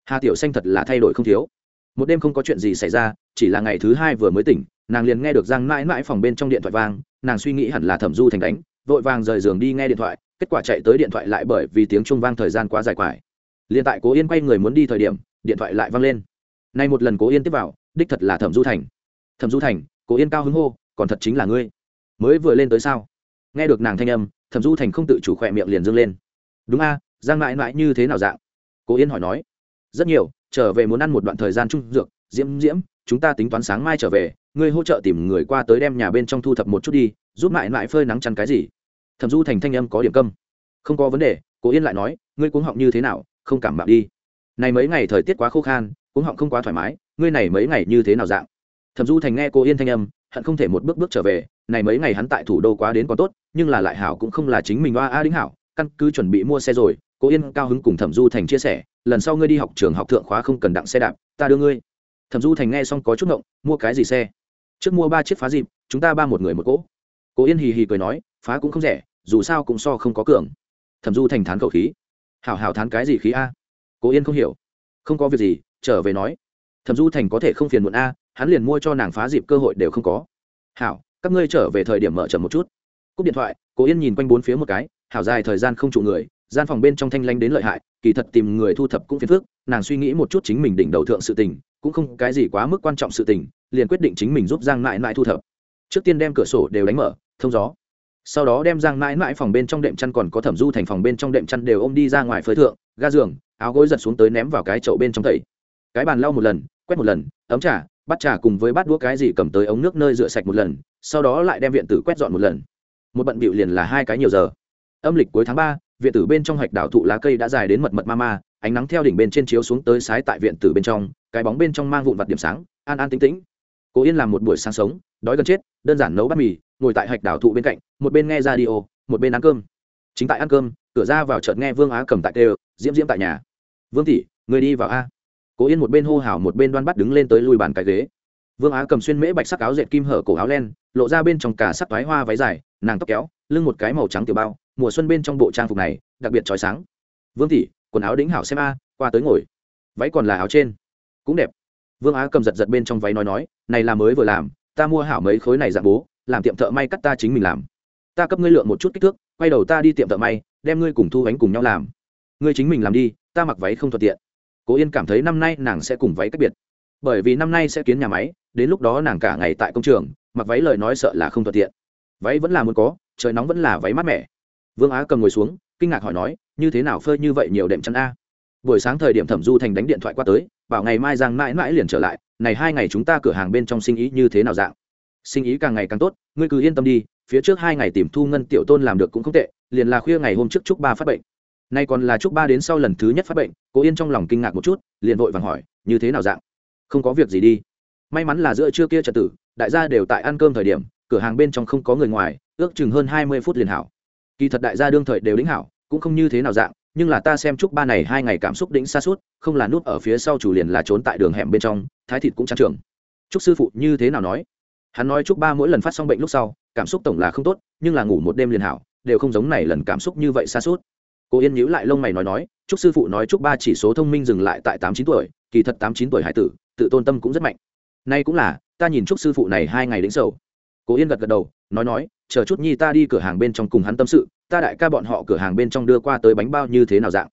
Hà tiểu xanh thật là thay đổi không thiếu. Một đêm không có chuyện gì xảy ra, chỉ là ngày thứ hai vừa mới tỉnh, nàng liền nghe được giang mãi mãi phòng bên trong điện thoại vang, nàng suy nghĩ hẳn là thẩm du thành đánh, vội vàng rời giường đi nghe điện thoại, kết quả chạy tới điện thoại lại bởi vì tiếng trung vang thời gian quá dài quải liền tại cố yên quay người muốn đi thời điểm, điện thoại lại vang lên. Nay một lần cố yên tiếp vào, đích thật là thẩm du thành. Thẩm du thành, cố yên cao hứng hô, còn thật chính là ngươi. Mới vừa lên tới sao? Nghe được nàng thanh âm, thẩm du thành không tự chủ khỏe miệng liền dâng lên. Đúng a, giang mãi mãi như thế nào dạng? Cố yên hỏi nói. Rất nhiều, trở về muốn ăn một đoạn thời gian trung dược, diễm diễm, chúng ta tính toán sáng mai trở về, ngươi hỗ trợ tìm người qua tới đem nhà bên trong thu thập một chút đi, giúp mãi mãi phơi nắng chăn cái gì? Thẩm du thành thanh âm có điểm câm. Không có vấn đề, cố yên lại nói, ngươi cuống họng như thế nào không cảm mạo đi. Này mấy ngày thời tiết quá khô khan cũng họng không quá thoải mái, ngươi này mấy ngày như thế nào dạng? Thẩm du thành nghe cô yên thanh âm, hận không thể một bước bước trở về, này mấy ngày hắn tại thủ đô quá đến còn tốt, nhưng là lại hảo cũng không là chính mình oa a đính hảo, căn cứ chuẩn bị mua xe rồi, Cô yên cao hứng cùng thẩm du thành chia sẻ, lần sau ngươi đi học trường học thượng khóa không cần đặng xe đạp, ta đưa ngươi. Thẩm du thành nghe xong có chút ngộng, mua cái gì xe? Trước mua ba chiếc phá dịp, chúng ta ba một người một cỗ. Cố yên hì hì cười nói, phá cũng không rẻ, dù sao cũng so không có cường. Thẩm du thành thán khẩu khí hảo hảo thán cái gì khí a? Cố yên không hiểu. Không có việc gì, trở về nói. Thẩm du thành có thể không phiền muộn a, hắn liền mua cho nàng phá dịp cơ hội đều không có. Hảo, các ngươi trở về thời điểm mở chậm một chút. Cúp điện thoại, cố yên nhìn quanh bốn phía một cái, hảo dài thời gian không trụ người, gian phòng bên trong thanh lanh đến lợi hại, kỳ thật tìm người thu thập cũng phiền phức, nàng suy nghĩ một chút chính mình đỉnh đầu thượng sự tình, cũng không cái gì quá mức quan trọng sự tình, liền quyết định chính mình giúp giang mãi mãi thu thập. Trước tiên đem cửa sổ đều đánh mở, thông gió sau đó đem giang mãi mãi phòng bên trong đệm chăn còn có thẩm du thành phòng bên trong đệm chăn đều ôm đi ra ngoài phơi thượng, ga giường, áo gối giật xuống tới ném vào cái chậu bên trong tẩy cái bàn lau một lần, quét một lần, ấm trà, bắt trà cùng với bát đũa cái gì cầm tới ống nước nơi rửa sạch một lần, sau đó lại đem viện tử quét dọn một lần. Một bận bịu liền là hai cái nhiều giờ. Âm lịch cuối tháng ba, viện tử bên trong hạch đảo thụ lá cây đã dài đến mật mật ma ma, ánh nắng theo đỉnh bên trên chiếu xuống tới sái tại viện tử bên trong, cái bóng bên trong mang vụn vặt điểm sáng, an an tĩnh tĩnh. Cố yên làm một buổi sáng sống, đói gần chết, đơn giản nấu bát mì, ngồi tại hạch đảo thụ bên cạnh một bên nghe radio, một bên ăn cơm. Chính tại ăn cơm, cửa ra vào chợt nghe vương á cầm tại tê diễm diễm tại nhà. Vương tỷ, người đi vào a. Cố yên một bên hô hào, một bên đoan bắt đứng lên tới lùi bàn cái ghế. Vương á cầm xuyên mễ bạch sắc áo dệt kim hở cổ áo len, lộ ra bên trong cả sắc thoái hoa váy dài, nàng tóc kéo, lưng một cái màu trắng tiểu bao, mùa xuân bên trong bộ trang phục này, đặc biệt trói sáng. Vương tỷ, quần áo đính hảo xem a, qua tới ngồi. Váy còn là áo trên. Cũng đẹp. Vương á cầm giật giật bên trong váy nói nói, này là mới vừa làm, ta mua hảo mấy khối này dạng bố, làm tiệm thợ may cắt ta chính mình làm ta cấp ngươi lượng một chút kích thước, quay đầu ta đi tiệm thợ may, đem ngươi cùng thu bánh cùng nhau làm. Ngươi chính mình làm đi, ta mặc váy không thuận tiện. Cố yên cảm thấy năm nay nàng sẽ cùng váy cách biệt. Bởi vì năm nay sẽ kiến nhà máy, đến lúc đó nàng cả ngày tại công trường, mặc váy lời nói sợ là không thuận tiện. Váy vẫn là muốn có, trời nóng vẫn là váy mát mẻ. Vương á cầm ngồi xuống, kinh ngạc hỏi nói, như thế nào phơi như vậy nhiều đệm chăn a? Buổi sáng thời điểm thẩm du thành đánh điện thoại qua tới, bảo ngày mai giang mãi mãi liền trở lại, này hai ngày chúng ta cửa hàng bên trong sinh ý như thế nào dạng? Sinh ý càng ngày càng tốt, ngươi cứ yên tâm đi phía trước hai ngày tìm thu ngân tiểu tôn làm được cũng không tệ, liền là khuya ngày hôm trước chúc ba phát bệnh. Nay còn là chúc ba đến sau lần thứ nhất phát bệnh cố yên trong lòng kinh ngạc một chút, liền vội vàng hỏi, như thế nào dạng? Không có việc gì đi. May mắn là giữa trưa kia trật tử, đại gia đều tại ăn cơm thời điểm, cửa hàng bên trong không có người ngoài, ước chừng hơn hai mươi phút liền hảo. Kỳ thật đại gia đương thời đều đính hảo, cũng không như thế nào dạng, nhưng là ta xem chúc ba này hai ngày cảm xúc đỉnh xa suốt, không là nút ở phía sau chủ liền là trốn tại đường hẻm bên trong, thái thịt cũng trang trường chúc sư phụ như thế nào nói? Hắn nói chúc ba mỗi lần phát xong bệnh lúc sau, cảm xúc tổng là không tốt, nhưng là ngủ một đêm liền hảo, đều không giống này lần cảm xúc như vậy xa suốt. Cô yên nhíu lại lông mày nói nói, chúc sư phụ nói chúc ba chỉ số thông minh dừng lại tại tám chín tuổi, kỳ thật tám chín tuổi hải tử, tự tôn tâm cũng rất mạnh. Nay cũng là, ta nhìn chúc sư phụ này hai ngày đến sầu. Cố yên gật gật đầu, nói nói, chờ chút nhi ta đi cửa hàng bên trong cùng hắn tâm sự, ta đại ca bọn họ cửa hàng bên trong đưa qua tới bánh bao như thế nào dạng.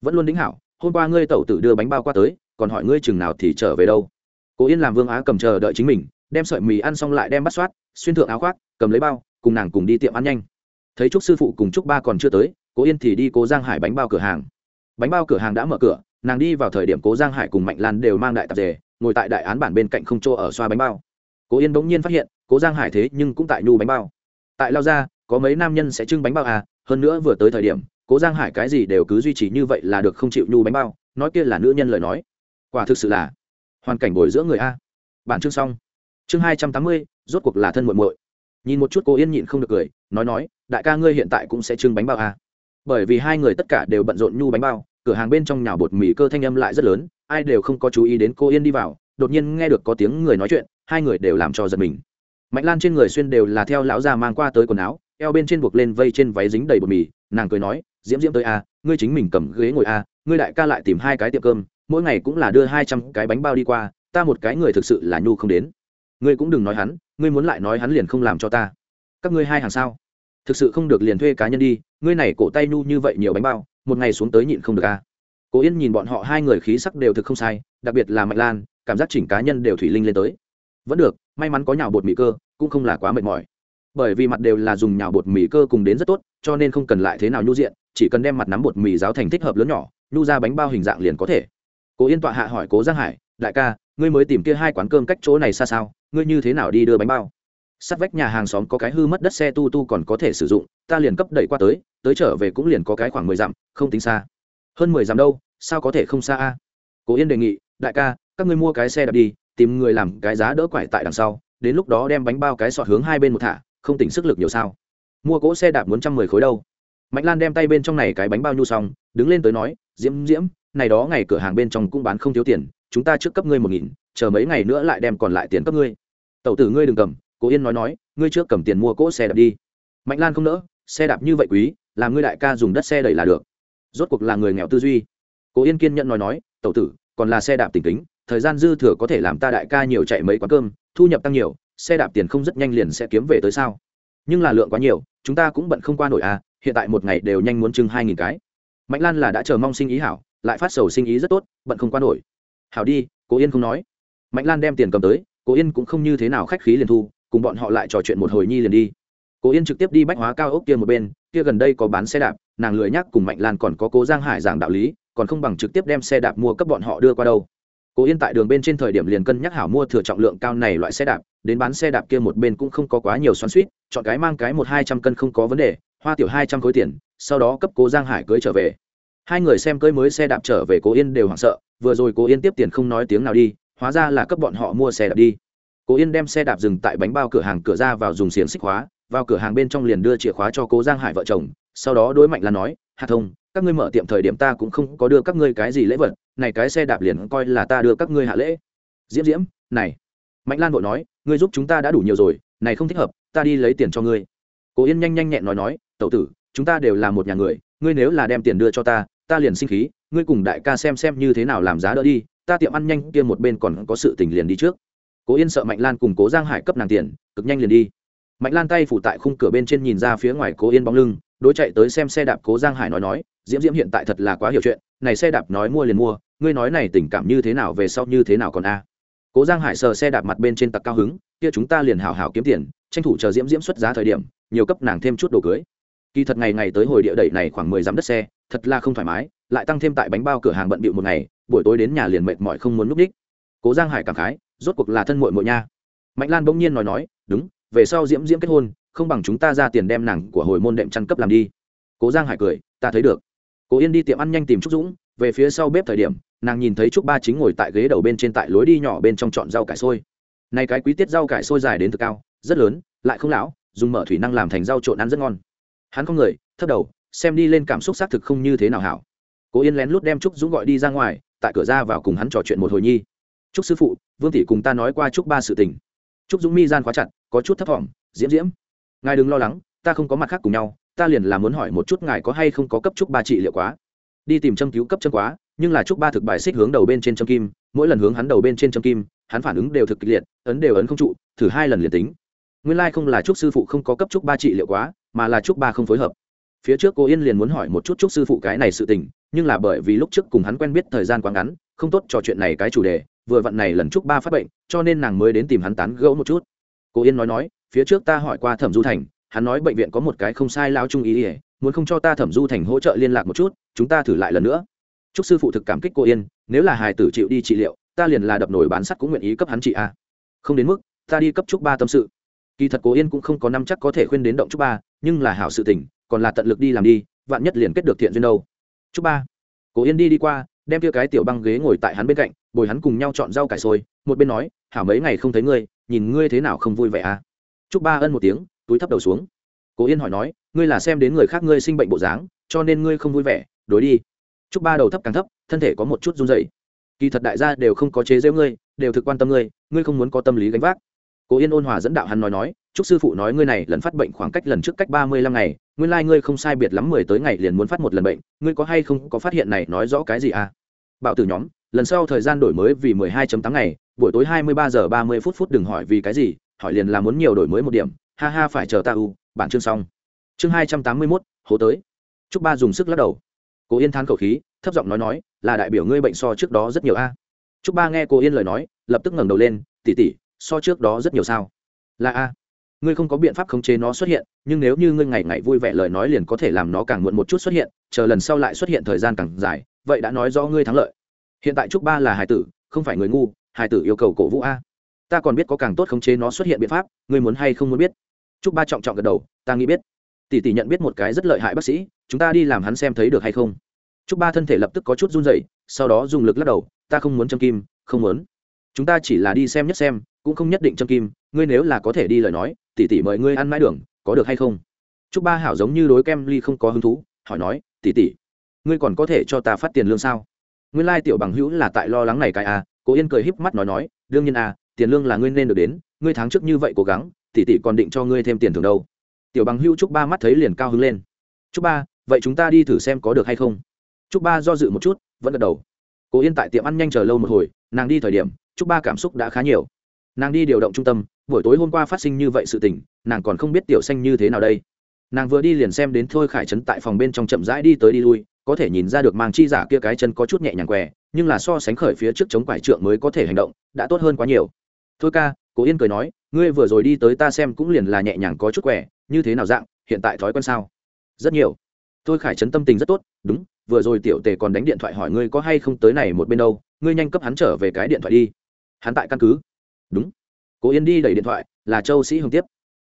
Vẫn luôn đính hảo, hôm qua ngươi tẩu tử đưa bánh bao qua tới, còn hỏi ngươi chừng nào thì trở về đâu. Cố yên làm vương á cầm chờ đợi chính mình đem sợi mì ăn xong lại đem bắt soát, xuyên thượng áo khoác, cầm lấy bao, cùng nàng cùng đi tiệm ăn nhanh. Thấy chúc sư phụ cùng chúc ba còn chưa tới, cố yên thì đi cố giang hải bánh bao cửa hàng. Bánh bao cửa hàng đã mở cửa, nàng đi vào thời điểm cố giang hải cùng mạnh lan đều mang đại tạp dề, ngồi tại đại án bản bên cạnh không chỗ ở xoa bánh bao. Cố yên bỗng nhiên phát hiện, cố giang hải thế nhưng cũng tại nhu bánh bao. Tại lao ra có mấy nam nhân sẽ trưng bánh bao à hơn nữa vừa tới thời điểm, cố giang hải cái gì đều cứ duy trì như vậy là được không chịu nhu bánh bao, nói kia là nữ nhân lời nói. Quả thực sự là hoàn cảnh bồi dưỡng người a. Bản chương xong chương hai trăm tám mươi rốt cuộc là thân muộn muội. Nhìn một chút cô yên nhịn không được cười nói nói đại ca ngươi hiện tại cũng sẽ trưng bánh bao à. bởi vì hai người tất cả đều bận rộn nhu bánh bao cửa hàng bên trong nhà bột mì cơ thanh âm lại rất lớn ai đều không có chú ý đến cô yên đi vào đột nhiên nghe được có tiếng người nói chuyện hai người đều làm cho giật mình. Mạnh lan trên người xuyên đều là theo lão già mang qua tới quần áo eo bên trên buộc lên vây trên váy dính đầy bột mì nàng cười nói diễm diễm tới a à, ngươi chính mình cầm ghế ngồi a à, ngươi đại ca lại tìm hai cái tiệm cơm mỗi ngày cũng là đưa hai trăm cái bánh bao đi qua ta một cái người thực sự là nhu không đến ngươi cũng đừng nói hắn, ngươi muốn lại nói hắn liền không làm cho ta. Các ngươi hai hàng sao? Thực sự không được liền thuê cá nhân đi, ngươi này cổ tay nhu như vậy nhiều bánh bao, một ngày xuống tới nhịn không được a cố yên nhìn bọn họ hai người khí sắc đều thực không sai, đặc biệt là mạnh lan, cảm giác chỉnh cá nhân đều thủy linh lên tới. Vẫn được, may mắn có nhào bột mì cơ, cũng không là quá mệt mỏi. Bởi vì mặt đều là dùng nhào bột mì cơ cùng đến rất tốt, cho nên không cần lại thế nào nhu diện, chỉ cần đem mặt nắm bột mì giáo thành thích hợp lớn nhỏ, nhu ra bánh bao hình dạng liền có thể. Cố yên tọa hạ hỏi cố giang hải, đại ca, ngươi mới tìm kia hai quán cơm cách chỗ này xa sao? Ngươi như thế nào đi đưa bánh bao? Sát vách nhà hàng xóm có cái hư mất đất xe tu tu còn có thể sử dụng, ta liền cấp đẩy qua tới tới trở về cũng liền có cái khoảng mười dặm, không tính xa. Hơn mười dặm đâu, sao có thể không xa a? Cố yên đề nghị, đại ca, các ngươi mua cái xe đạp đi, tìm người làm cái giá đỡ quải tại đằng sau, đến lúc đó đem bánh bao cái sọt hướng hai bên một thả, không tỉnh sức lực nhiều sao? Mua cỗ xe đạp muốn trăm mười khối đâu. Mạnh lan đem tay bên trong này cái bánh bao nhu xong, đứng lên tới nói, diễm diễm, này đó ngày cửa hàng bên trong cũng bán không thiếu tiền, chúng ta trước cấp ngươi một nghìn chờ mấy ngày nữa lại đem còn lại tiền cấp ngươi. Tẩu tử ngươi đừng cầm, cố yên nói nói, ngươi trước cầm tiền mua cỗ xe đạp đi. Mạnh lan không nỡ, xe đạp như vậy quý, làm ngươi đại ca dùng đất xe đẩy là được. Rốt cuộc là người nghèo tư duy. Cố yên kiên nhận nói nói, tẩu tử, còn là xe đạp tỉnh kính, thời gian dư thừa có thể làm ta đại ca nhiều chạy mấy quán cơm, thu nhập tăng nhiều, xe đạp tiền không rất nhanh liền sẽ kiếm về tới sao? Nhưng là lượng quá nhiều, chúng ta cũng bận không qua nổi à hiện tại một ngày đều nhanh muốn chừng hai nghìn cái. Mạnh lan là đã chờ mong sinh ý hảo, lại phát sầu sinh ý rất tốt, bận không qua nổi. Hảo đi, cố yên không nói mạnh lan đem tiền cầm tới, cố yên cũng không như thế nào khách khí liền thu, cùng bọn họ lại trò chuyện một hồi nhi liền đi. Cố yên trực tiếp đi bách hóa cao ốc kia một bên, kia gần đây có bán xe đạp, nàng lười nhắc cùng mạnh lan còn có cố giang hải giảng đạo lý, còn không bằng trực tiếp đem xe đạp mua cấp bọn họ đưa qua đâu. Cố yên tại đường bên trên thời điểm liền cân nhắc hảo mua thừa trọng lượng cao này loại xe đạp, đến bán xe đạp kia một bên cũng không có quá nhiều xoắn suýt chọn cái mang cái một hai trăm cân không có vấn đề, hoa tiểu hai trăm khối tiền, sau đó cấp cố giang hải cưới trở về. Hai người xem cưới mới xe đạp trở về cố yên đều hoảng sợ, vừa rồi cố yên tiếp tiền không nói tiếng nào đi hóa ra là cấp bọn họ mua xe đạp đi. Cố yên đem xe đạp dừng tại bánh bao cửa hàng, cửa ra vào dùng xiềng xích khóa, vào cửa hàng bên trong liền đưa chìa khóa cho cố giang hải vợ chồng, sau đó đối mạnh là nói hà thông, các ngươi mở tiệm thời điểm ta cũng không có đưa các ngươi cái gì lễ vật, này cái xe đạp liền coi là ta đưa các ngươi hạ lễ. Diễm diễm, này. Mạnh lan vội nói, ngươi giúp chúng ta đã đủ nhiều rồi, này không thích hợp, ta đi lấy tiền cho ngươi. Cố yên nhanh nhanh nhẹn nói nói tậu tử, chúng ta đều là một nhà người, ngươi nếu là đem tiền đưa cho ta ta liền sinh khí, ngươi cùng đại ca xem xem như thế nào làm giá đỡ đi ta tiệm ăn nhanh kia một bên còn có sự tình liền đi trước. Cố yên sợ mạnh lan cùng cố giang hải cấp nàng tiền, cực nhanh liền đi. Mạnh lan tay phủ tại khung cửa bên trên nhìn ra phía ngoài cố yên bóng lưng, đối chạy tới xem xe đạp cố giang hải nói nói, diễm diễm hiện tại thật là quá hiểu chuyện, này xe đạp nói mua liền mua, ngươi nói này tình cảm như thế nào về sau như thế nào còn a? Cố giang hải sờ xe đạp mặt bên trên tặc cao hứng, kia chúng ta liền hảo hảo kiếm tiền, tranh thủ chờ diễm diễm xuất giá thời điểm, nhiều cấp nàng thêm chút đồ cưới. Kỳ thật ngày ngày tới hồi địa đẩy này khoảng mười dặm đất xe, thật là không thoải mái, lại tăng thêm tại bánh bao cửa hàng bận bịu một ngày buổi tối đến nhà liền mệt mỏi không muốn núp đích. Cố giang hải cảm khái, rốt cuộc là thân muội muội nha. Mạnh lan bỗng nhiên nói nói, đúng, về sau diễm diễm kết hôn, không bằng chúng ta ra tiền đem nàng của hồi môn đệm chăn cấp làm đi. Cố giang hải cười, ta thấy được. Cố yên đi tiệm ăn nhanh tìm trúc dũng, về phía sau bếp thời điểm, nàng nhìn thấy trúc ba chính ngồi tại ghế đầu bên trên tại lối đi nhỏ bên trong chọn rau cải sôi này cái quý tiết rau cải sôi dài đến từ cao, rất lớn, lại không lão, dùng mở thủy năng làm thành rau trộn ăn rất ngon. Hắn không người, thấp đầu, xem đi lên cảm xúc xác thực không như thế nào hảo. Cố yên lén lút đem trúc dũng gọi đi ra ngoài tại cửa ra vào cùng hắn trò chuyện một hồi nhi. Trúc sư phụ, vương tỷ cùng ta nói qua trúc ba sự tình. Trúc dũng mi gian khóa chặt, có chút thấp thỏm, diễm diễm. Ngài đừng lo lắng, ta không có mặt khác cùng nhau, ta liền là muốn hỏi một chút ngài có hay không có cấp trúc ba trị liệu quá. Đi tìm châm cứu cấp chân quá, nhưng là trúc ba thực bài xích hướng đầu bên trên châm kim, mỗi lần hướng hắn đầu bên trên châm kim, hắn phản ứng đều thực kịch liệt, ấn đều ấn không trụ, thử hai lần liền tính. Nguyên lai、like、không là trúc sư phụ không có cấp trúc ba trị liệu quá, mà là trúc ba không phối hợp. Phía trước cô yên liền muốn hỏi một chút trúc sư phụ cái này sự tình nhưng là bởi vì lúc trước cùng hắn quen biết thời gian quá ngắn, không tốt trò chuyện này cái chủ đề, vừa vặn này lần trúc ba phát bệnh, cho nên nàng mới đến tìm hắn tán gẫu một chút. Cô yên nói nói, phía trước ta hỏi qua thẩm du thành, hắn nói bệnh viện có một cái không sai lao trung ý ỉa muốn không cho ta thẩm du thành hỗ trợ liên lạc một chút, chúng ta thử lại lần nữa. Chúc sư phụ thực cảm kích cô yên, nếu là hài tử chịu đi trị liệu, ta liền là đập nổi bán sắt cũng nguyện ý cấp hắn trị a. Không đến mức, ta đi cấp chúc ba tâm sự. Kỳ thật cô yên cũng không có năm chắc có thể khuyên đến động chúc ba, nhưng là hảo sự tình, còn là tận lực đi làm đi, vạn nhất liền kết được thiện duyên đâu chúc ba. Cố yên đi đi qua, đem kia cái tiểu băng ghế ngồi tại hắn bên cạnh, bồi hắn cùng nhau chọn rau cải sôi một bên nói, hảo mấy ngày không thấy ngươi, nhìn ngươi thế nào không vui vẻ à? Chúc ba ân một tiếng, túi thấp đầu xuống. Cố yên hỏi nói, ngươi là xem đến người khác ngươi sinh bệnh bộ dáng, cho nên ngươi không vui vẻ, đối đi. Chúc ba đầu thấp càng thấp, thân thể có một chút run dậy kỳ thật đại gia đều không có chế giễu ngươi, đều thực quan tâm ngươi ngươi không muốn có tâm lý gánh vác. Cố yên ôn hòa dẫn đạo hắn nói nói chúc sư phụ nói ngươi này lần phát bệnh khoảng cách lần trước cách ba mươi lăm ngày, nguyên lai、like、ngươi không sai biệt lắm mười tới ngày liền muốn phát một lần bệnh, ngươi có hay không có phát hiện này nói rõ cái gì à? Bảo tử nhóm, lần sau thời gian đổi mới vì mười hai tám ngày, buổi tối hai mươi ba giờ ba mươi phút phút đừng hỏi vì cái gì, hỏi liền là muốn nhiều đổi mới một điểm, ha ha phải chờ ta u, bản chương xong. Chương hai trăm tám mươi mốt, hố tới. Chúc ba dùng sức lắc đầu. Cố yên thán khẩu khí, thấp giọng nói nói, là đại biểu ngươi bệnh so trước đó rất nhiều a. Chúc ba nghe cô yên lời nói, lập tức ngẩng đầu lên tỉ tỉ so trước đó rất nhiều sao? Là a ngươi không có biện pháp khống chế nó xuất hiện, nhưng nếu như ngươi ngày ngày vui vẻ lời nói liền có thể làm nó càng muộn một chút xuất hiện, chờ lần sau lại xuất hiện thời gian càng dài, vậy đã nói rõ ngươi thắng lợi. Hiện tại trúc ba là hải tử, không phải người ngu hải tử yêu cầu cổ vũ a. Ta còn biết có càng tốt khống chế nó xuất hiện biện pháp, ngươi muốn hay không muốn biết? Trúc ba trọng trọng gật đầu, ta nghĩ biết. Tỷ tỷ nhận biết một cái rất lợi hại bác sĩ, chúng ta đi làm hắn xem thấy được hay không? Trúc ba thân thể lập tức có chút run dậy sau đó dùng lực lắc đầu, ta không muốn châm kim, không muốn. Chúng ta chỉ là đi xem nhất xem, cũng không nhất định châm kim, ngươi nếu là có thể đi lời nói tỷ tỷ mời ngươi ăn mãi đường, có được hay không? Chúc ba hảo giống như đối kem ly không có hứng thú, hỏi nói, tỷ tỷ, ngươi còn có thể cho ta phát tiền lương sao? Nguyên lai tiểu bằng hữu là tại lo lắng này cái à cố yên cười híp mắt nói nói, đương nhiên à tiền lương là ngươi nên được đến, ngươi tháng trước như vậy cố gắng, tỷ tỷ còn định cho ngươi thêm tiền thưởng đâu. Tiểu bằng hữu Chúc ba mắt thấy liền cao hứng lên. Chúc ba, vậy chúng ta đi thử xem có được hay không? Chúc ba do dự một chút, vẫn gật đầu. Cố yên tại tiệm ăn nhanh chờ lâu một hồi, nàng đi thời điểm Chúc ba cảm xúc đã khá nhiều. Nàng đi điều động trung tâm buổi tối hôm qua phát sinh như vậy sự tình nàng còn không biết tiểu xanh như thế nào đây. Nàng vừa đi liền xem đến thôi khải trấn tại phòng bên trong chậm rãi đi tới đi lui có thể nhìn ra được mang chi giả kia cái chân có chút nhẹ nhàng què nhưng là so sánh khởi phía trước chống quải trượng mới có thể hành động đã tốt hơn quá nhiều. Thôi ca cố yên cười nói ngươi vừa rồi đi tới ta xem cũng liền là nhẹ nhàng có chút què, như thế nào dạng hiện tại thói quen sao? Rất nhiều. Thôi khải trấn tâm tình rất tốt đúng vừa rồi tiểu tề còn đánh điện thoại hỏi ngươi có hay không tới này một bên đâu ngươi nhanh cấp hắn trở về cái điện thoại đi. Hắn tại căn cứ. Đúng cố yên đi đẩy điện thoại, là châu sĩ hồng tiếp.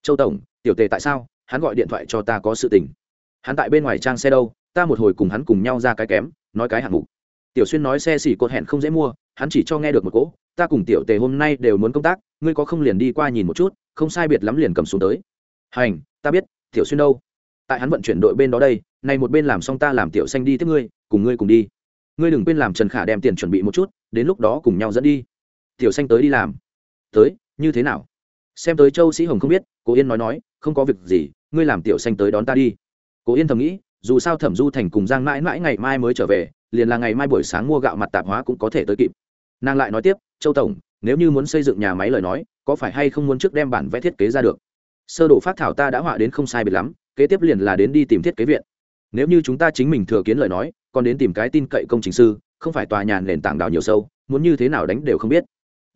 Châu tổng, tiểu tề tại sao? Hắn gọi điện thoại cho ta có sự tình. Hắn tại bên ngoài trang xe đâu? Ta một hồi cùng hắn cùng nhau ra cái kém, nói cái hạng mục. Tiểu xuyên nói xe xỉ cột hẹn không dễ mua, hắn chỉ cho nghe được một cỗ. Ta cùng tiểu tề hôm nay đều muốn công tác, ngươi có không liền đi qua nhìn một chút, không sai biệt lắm liền cầm xuống tới. Hành, ta biết, tiểu xuyên đâu? Tại hắn vận chuyển đội bên đó đây này một bên làm xong ta làm tiểu xanh đi tiếp ngươi, cùng ngươi cùng đi. Ngươi đừng quên làm trần khả đem tiền chuẩn bị một chút, đến lúc đó cùng nhau dẫn đi. Tiểu xanh tới đi làm. Tới như thế nào? Xem tới châu sĩ hồng không biết, cố yên nói nói, không có việc gì, ngươi làm tiểu xanh tới đón ta đi. Cố yên thầm nghĩ, dù sao thẩm du thành cùng giang mãi mãi ngày mai mới trở về, liền là ngày mai buổi sáng mua gạo mặt tạp hóa cũng có thể tới kịp. Nàng lại nói tiếp, châu tổng, nếu như muốn xây dựng nhà máy lời nói, có phải hay không muốn trước đem bản vẽ thiết kế ra được? Sơ đồ phát thảo ta đã họa đến không sai biệt lắm, kế tiếp liền là đến đi tìm thiết kế viện. Nếu như chúng ta chính mình thừa kiến lời nói, còn đến tìm cái tin cậy công trình sư, không phải tòa nhà nền tảng đào nhiều sâu, muốn như thế nào đánh đều không biết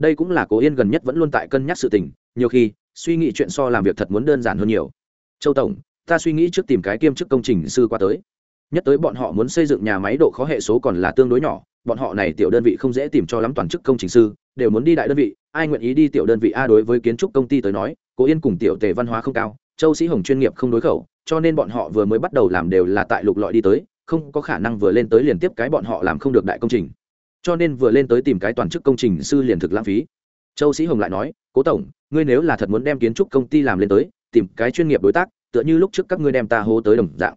đây cũng là cố yên gần nhất vẫn luôn tại cân nhắc sự tình, nhiều khi, suy nghĩ chuyện so làm việc thật muốn đơn giản hơn nhiều. Châu tổng, ta suy nghĩ trước tìm cái kiêm chức công trình sư qua tới. Nhất tới bọn họ muốn xây dựng nhà máy độ khó hệ số còn là tương đối nhỏ, bọn họ này tiểu đơn vị không dễ tìm cho lắm toàn chức công trình sư, đều muốn đi đại đơn vị, ai nguyện ý đi tiểu đơn vị a đối với kiến trúc công ty tới nói, cố yên cùng tiểu tề văn hóa không cao, châu sĩ hồng chuyên nghiệp không đối khẩu, cho nên bọn họ vừa mới bắt đầu làm đều là tại lục lọi đi tới, không có khả năng vừa lên tới liền tiếp cái bọn họ làm không được đại công trình cho nên vừa lên tới tìm cái toàn chức công trình sư liền thực lãng phí. Châu sĩ hồng lại nói, cố tổng, ngươi nếu là thật muốn đem kiến trúc công ty làm lên tới, tìm cái chuyên nghiệp đối tác, tựa như lúc trước các ngươi đem ta hô tới đồng dạng.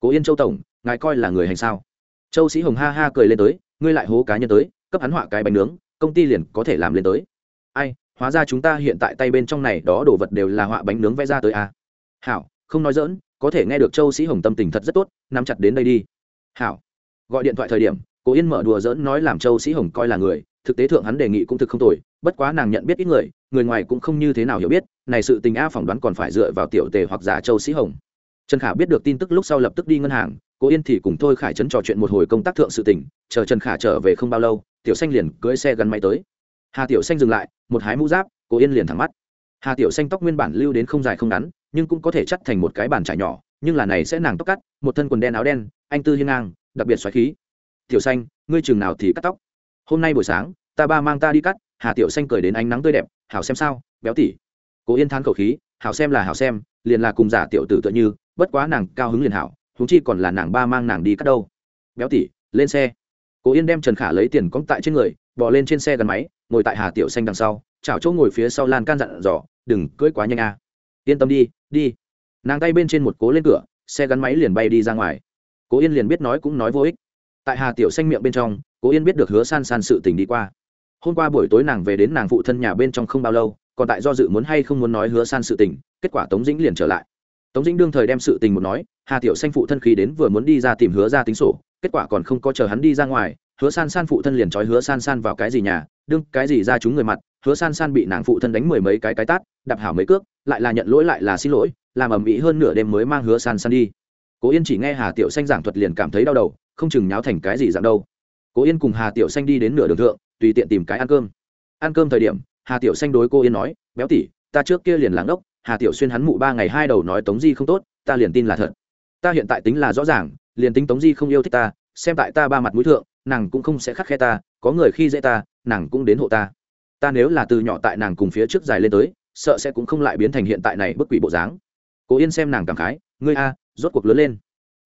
Cố yên châu tổng, ngài coi là người hành sao? Châu sĩ hồng ha ha cười lên tới, ngươi lại hố cá nhân tới, cấp hắn họa cái bánh nướng, công ty liền có thể làm lên tới. Ai, hóa ra chúng ta hiện tại tay bên trong này đó đồ vật đều là họa bánh nướng vẽ ra tới à. hảo, không nói dỡn có thể nghe được châu sĩ hồng tâm tình thật rất tốt, nắm chặt đến đây đi. Hảo. Gọi điện thoại thời điểm cố yên mở đùa dỡn nói làm châu sĩ hồng coi là người, thực tế thượng hắn đề nghị cũng thực không tồi, bất quá nàng nhận biết ít người người ngoài cũng không như thế nào hiểu biết, này sự tình a phỏng đoán còn phải dựa vào tiểu tề hoặc giả châu sĩ hồng. Trần khả biết được tin tức lúc sau lập tức đi ngân hàng, cố yên thì cùng thôi khải trấn trò chuyện một hồi công tác thượng sự tình, chờ trần khả trở về không bao lâu, tiểu xanh liền cưỡi xe gắn máy tới. Hà tiểu xanh dừng lại, một hái mũ giáp, cố yên liền thẳng mắt. Hà tiểu xanh tóc nguyên bản lưu đến không dài không ngắn, nhưng cũng có thể chắt thành một cái bàn trải nhỏ, nhưng là này sẽ nàng tóc cắt, một thân quần đen áo đen, anh tư hiên ngang, đặc biệt xoáy khí tiểu xanh, ngươi chừng nào thì cắt tóc. Hôm nay buổi sáng, ta ba mang ta đi cắt, hà tiểu xanh cười đến ánh nắng tươi đẹp, hảo xem sao, béo tỉ. Cố yên thán khẩu khí, hảo xem là hảo xem, liền là cùng giả tiểu tử tựa như, bất quá nàng cao hứng liền hảo húng chi còn là nàng ba mang nàng đi cắt đâu. Béo tỉ, lên xe. Cố yên đem trần khả lấy tiền cóng tại trên người bỏ lên trên xe gắn máy, ngồi tại hà tiểu xanh đằng sau, chảo chỗ ngồi phía sau lan can dặn dò, đừng cưỡi quá nhanh a. À. yên tâm đi đi. Nàng tay bên trên một cố lên cửa, xe gắn máy liền bay đi ra ngoài. Cố yên liền biết nói cũng nói vô ích tại hà tiểu xanh miệng bên trong, cố yên biết được hứa san san sự tình đi qua. Hôm qua buổi tối nàng về đến nàng phụ thân nhà bên trong không bao lâu, còn tại do dự muốn hay không muốn nói hứa san sự tình, kết quả tống dĩnh liền trở lại. Tống dĩnh đương thời đem sự tình một nói, hà tiểu xanh phụ thân khí đến vừa muốn đi ra tìm hứa ra tính sổ, kết quả còn không có chờ hắn đi ra ngoài, hứa san san phụ thân liền trói hứa san san vào cái gì nhà, đương cái gì ra chúng người mặt, hứa san san bị nàng phụ thân đánh mười mấy cái cái tát, đạp hảo mấy cước, lại là nhận lỗi lại là xin lỗi, làm ầm ĩ hơn nửa đêm mới mang hứa san san đi. Cố yên chỉ nghe hà tiểu xanh giảng thuật liền cảm thấy đau đầu không chừng nháo thành cái gì dạng đâu. Cố yên cùng hà tiểu xanh đi đến nửa đường thượng, tùy tiện tìm cái ăn cơm. Ăn cơm thời điểm, hà tiểu xanh đối cô yên nói, béo tỉ ta trước kia liền làng ốc hà tiểu xuyên hắn mụ ba ngày hai đầu nói tống di không tốt, ta liền tin là thật. Ta hiện tại tính là rõ ràng, liền tính tống di không yêu thích ta, xem tại ta ba mặt mũi thượng, nàng cũng không sẽ khắc khe ta, có người khi dễ ta, nàng cũng đến hộ ta. Ta nếu là từ nhỏ tại nàng cùng phía trước dài lên tới, sợ sẽ cũng không lại biến thành hiện tại này bất quỷ bộ dáng. Cố yên xem nàng cảm khái, ngươi a, rốt cuộc lớn lên.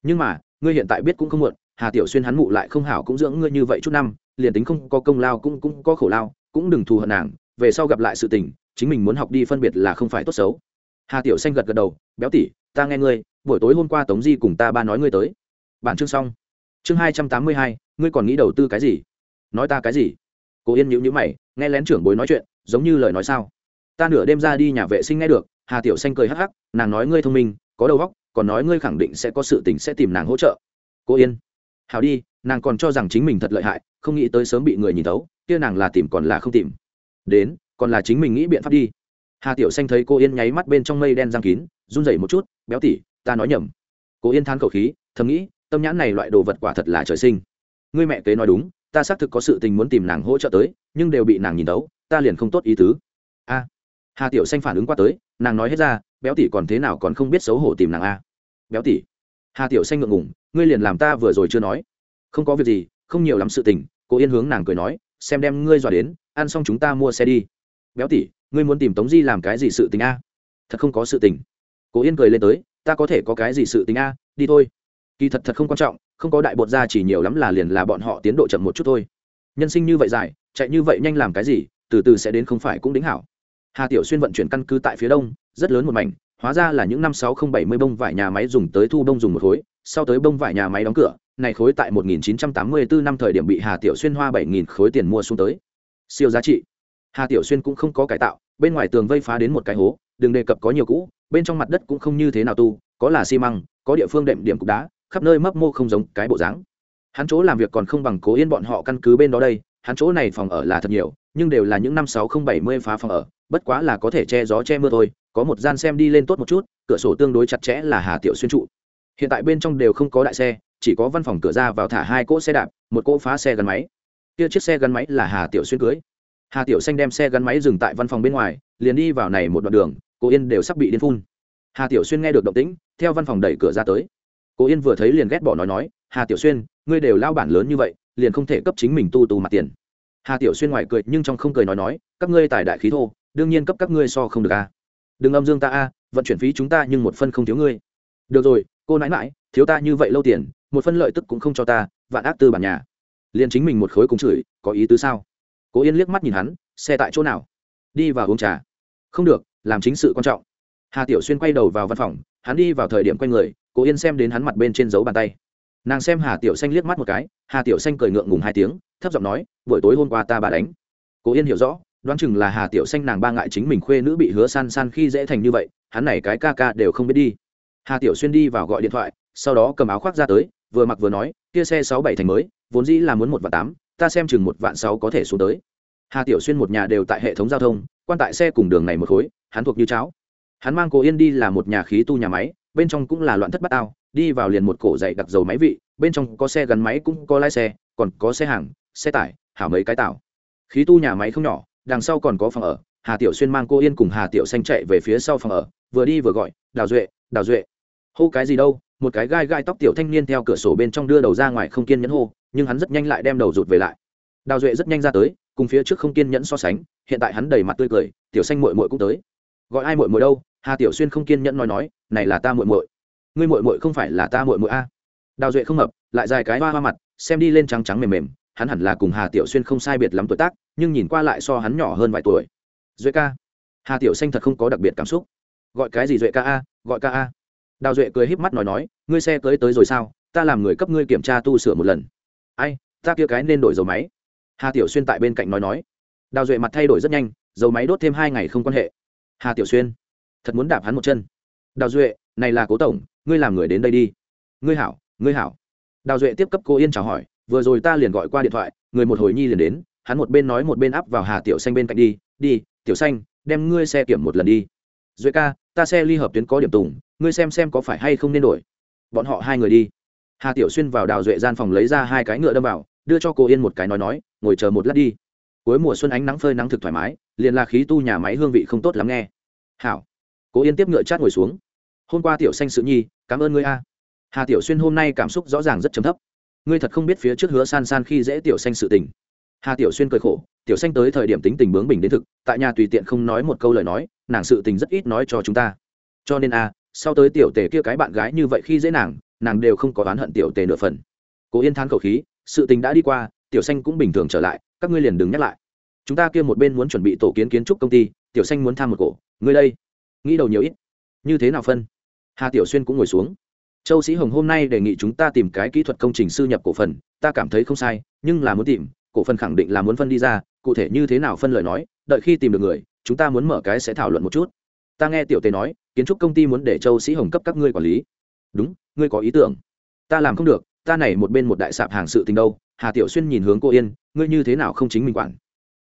Nhưng mà, ngươi hiện tại biết cũng không muộn hà tiểu xuyên hắn mụ lại không hảo cũng dưỡng ngươi như vậy chút năm, liền tính không có công lao cũng cũng có khổ lao, cũng đừng thù hận nàng, về sau gặp lại sự tình, chính mình muốn học đi phân biệt là không phải tốt xấu. Hà tiểu xanh gật gật đầu, béo tỉ ta nghe ngươi, buổi tối hôm qua tống di cùng ta ba nói ngươi tới. Bản chương xong. Chương hai trăm tám mươi hai, ngươi còn nghĩ đầu tư cái gì? Nói ta cái gì? Cô yên nhữ nhữ mày, nghe lén trưởng bối nói chuyện, giống như lời nói sao? Ta nửa đêm ra đi nhà vệ sinh nghe được, hà tiểu xanh cười hắc hắc, nàng nói ngươi thông minh, có đầu óc, còn nói ngươi khẳng định sẽ có sự tình sẽ tìm nàng hỗ trợ. Cô yên hào đi, nàng còn cho rằng chính mình thật lợi hại, không nghĩ tới sớm bị người nhìn thấu, kia nàng là tìm còn là không tìm. Đến, còn là chính mình nghĩ biện pháp đi. Hà tiểu xanh thấy cô yên nháy mắt bên trong mây đen giang kín, run rẩy một chút, béo tỉ ta nói nhầm. Cô yên than khẩu khí, thầm nghĩ, tâm nhãn này loại đồ vật quả thật là trời sinh. Ngươi mẹ kế nói đúng, ta xác thực có sự tình muốn tìm nàng hỗ trợ tới, nhưng đều bị nàng nhìn tấu ta liền không tốt ý tứ. A. Hà tiểu xanh phản ứng qua tới, nàng nói hết ra, béo tỷ còn thế nào còn không biết xấu hổ tìm nàng a? Béo tỷ hà tiểu xanh ngượng ngủng ngươi liền làm ta vừa rồi chưa nói. Không có việc gì, không nhiều lắm sự tình, cô yên hướng nàng cười nói, xem đem ngươi dọa đến, ăn xong chúng ta mua xe đi. Béo tỷ, ngươi muốn tìm tống di làm cái gì sự tình a? Thật không có sự tình. Cô yên cười lên tới, ta có thể có cái gì sự tình a? Đi thôi. Kỳ thật thật không quan trọng, không có đại bột ra chỉ nhiều lắm là liền là bọn họ tiến độ chậm một chút thôi. Nhân sinh như vậy dài, chạy như vậy nhanh làm cái gì, từ từ sẽ đến không phải cũng đính hảo. Hà tiểu xuyên vận chuyển căn cứ tại phía đông, rất lớn một mảnh hóa ra là những năm sáu không bảy mươi bông vải nhà máy dùng tới thu bông dùng một khối sau tới bông vải nhà máy đóng cửa này khối tại 1984 năm thời điểm bị Hà Tiểu Xuyên hoa 7000 khối tiền mua xuống tới. Siêu giá trị. Hà Tiểu Xuyên cũng không có cải tạo, bên ngoài tường vây phá đến một cái hố, đừng đề cập có nhiều cũ, bên trong mặt đất cũng không như thế nào tu, có là xi măng, có địa phương đệm điểm cục đá, khắp nơi mấp mô không giống cái bộ dáng. Hắn chỗ làm việc còn không bằng Cố Yên bọn họ căn cứ bên đó đây, hắn chỗ này phòng ở là thật nhiều, nhưng đều là những năm 6070 phá phòng ở, bất quá là có thể che gió che mưa thôi, có một gian xem đi lên tốt một chút, cửa sổ tương đối chặt chẽ là Hà Tiểu Xuyên trụ. Hiện tại bên trong đều không có đại xe, chỉ có văn phòng cửa ra vào thả hai cỗ xe đạp một cỗ phá xe gắn máy. Kia chiếc xe gắn máy là hà tiểu xuyên cưới. Hà tiểu xanh đem xe gắn máy dừng tại văn phòng bên ngoài liền đi vào này một đoạn đường cô yên đều sắp bị điên phun. Hà tiểu xuyên nghe được động tĩnh theo văn phòng đẩy cửa ra tới. Cô yên vừa thấy liền ghét bỏ nói nói hà tiểu xuyên ngươi đều lao bản lớn như vậy liền không thể cấp chính mình tu tu mặt tiền. Hà tiểu xuyên ngoài cười nhưng trong không cười nói nói, các ngươi tài đại khí thô, đương nhiên cấp các ngươi so không được a đừng âm dương ta a, vận chuyển phí chúng ta nhưng một phân không thiếu ngươi. Được rồi, cô nãi mãi thiếu ta như vậy lâu tiền, một phân lợi tức cũng không cho ta, vạn ác tư bản nhà. Liền chính mình một khối cùng chửi, có ý tứ sao? Cố yên liếc mắt nhìn hắn, xe tại chỗ nào? Đi vào uống trà. Không được, làm chính sự quan trọng. Hà tiểu xuyên quay đầu vào văn phòng, hắn đi vào thời điểm quay người, cố yên xem đến hắn mặt bên trên dấu bàn tay nàng xem hà tiểu xanh liếc mắt một cái, hà tiểu xanh cười ngượng ngùng hai tiếng, thấp giọng nói, buổi tối hôm qua ta bà đánh. Cố yên hiểu rõ, đoán chừng là hà tiểu xanh nàng ba ngại chính mình khuê nữ bị hứa san san khi dễ thành như vậy, hắn này cái ca ca đều không biết đi. Hà tiểu xuyên đi vào gọi điện thoại, sau đó cầm áo khoác ra tới, vừa mặc vừa nói, kia xe sáu bảy thành mới, vốn dĩ là muốn một vạn tám, ta xem chừng một vạn sáu có thể xuống tới. Hà tiểu xuyên một nhà đều tại hệ thống giao thông, quan tại xe cùng đường này một khối, hắn thuộc như cháo. Hắn mang cô yên đi là một nhà khí tu nhà máy, bên trong cũng là loạn thất bát ao đi vào liền một cổ dậy đặc dầu máy vị, bên trong có xe gắn máy cũng có lái xe, còn có xe hàng, xe tải, hảo mấy cái tảo. Khí tu nhà máy không nhỏ, đằng sau còn có phòng ở, hà tiểu xuyên mang cô yên cùng hà tiểu xanh chạy về phía sau phòng ở, vừa đi vừa gọi, đào duệ đào duệ. Hô cái gì đâu? Một cái gai gai tóc tiểu thanh niên theo cửa sổ bên trong đưa đầu ra ngoài không kiên nhẫn hô, nhưng hắn rất nhanh lại đem đầu rụt về lại. Đào duệ rất nhanh ra tới, cùng phía trước không kiên nhẫn so sánh, hiện tại hắn đầy mặt tươi cười, tiểu xanh mội mội cũng tới. Gọi ai mội mội đâu? Hà tiểu xuyên không kiên nhẫn nói nói, này là ta mội mội ngươi mội mội không phải là ta mội mội a? Đào duệ không hợp lại dài cái hoa hoa mặt, xem đi lên trắng trắng mềm mềm, hắn hẳn là cùng hà tiểu xuyên không sai biệt lắm tuổi tác, nhưng nhìn qua lại so hắn nhỏ hơn vài tuổi. Duệ ca. Hà tiểu xanh thật không có đặc biệt cảm xúc. Gọi cái gì duệ ca a, gọi ca a. Đào duệ cười híp mắt nói nói, ngươi xe cưới tới rồi sao, ta làm người cấp ngươi kiểm tra tu sửa một lần. Ai, ta kia cái nên đổi dầu máy. Hà tiểu xuyên tại bên cạnh nói nói. Đào duệ mặt thay đổi rất nhanh, dầu máy đốt thêm hai ngày không quan hệ. Hà tiểu xuyên, thật muốn đạp hắn một chân. Đào duệ, này là cố tổng ngươi làm người đến đây đi. Ngươi hảo ngươi hảo. Đào duệ tiếp cấp cô yên chào hỏi, vừa rồi ta liền gọi qua điện thoại, người một hồi nhi liền đến, hắn một bên nói một bên áp vào hà tiểu xanh bên cạnh đi đi, tiểu xanh, đem ngươi xe kiểm một lần đi. Duệ ca, ta xe ly hợp tuyến có điểm tùng, ngươi xem xem có phải hay không nên đổi. Bọn họ hai người đi. Hà tiểu xuyên vào đào duệ gian phòng lấy ra hai cái ngựa đâm vào, đưa cho cô yên một cái nói nói, ngồi chờ một lát đi. Cuối mùa xuân ánh nắng phơi nắng thực thoải mái, liền là khí tu nhà máy hương vị không tốt lắm nghe. Hảo. Cố yên tiếp ngựa chát ngồi xuống hôm qua tiểu xanh sự nhi, cảm ơn ngươi a. Hà tiểu xuyên hôm nay cảm xúc rõ ràng rất chấm thấp. Ngươi thật không biết phía trước hứa san san khi dễ tiểu xanh sự tình. Hà tiểu xuyên cười khổ, tiểu xanh tới thời điểm tính tình bướng bình đến thực, tại nhà tùy tiện không nói một câu lời nói, nàng sự tình rất ít nói cho chúng ta. Cho nên a, sau tới tiểu tề kia cái bạn gái như vậy khi dễ nàng nàng đều không có oán hận tiểu tề nửa phần. Cố yên thán khẩu khí, sự tình đã đi qua, tiểu xanh cũng bình thường trở lại, các ngươi liền đừng nhắc lại. Chúng ta kia một bên muốn chuẩn bị tổ kiến kiến trúc công ty, tiểu xanh muốn tham một cổ, ngươi đây. Nghĩ đầu nhiều ít. Như thế nào phân? Hà tiểu xuyên cũng ngồi xuống. Châu sĩ hồng hôm nay đề nghị chúng ta tìm cái kỹ thuật công trình sư nhập cổ phần, ta cảm thấy không sai, nhưng là muốn tìm, cổ phần khẳng định là muốn phân đi ra, cụ thể như thế nào phân lời nói, đợi khi tìm được người, chúng ta muốn mở cái sẽ thảo luận một chút. Ta nghe tiểu tề nói, kiến trúc công ty muốn để châu sĩ hồng cấp các ngươi quản lý. Đúng, ngươi có ý tưởng. Ta làm không được, ta này một bên một đại sạp hàng sự tình đâu, hà tiểu xuyên nhìn hướng cô yên, ngươi như thế nào không chính mình quản?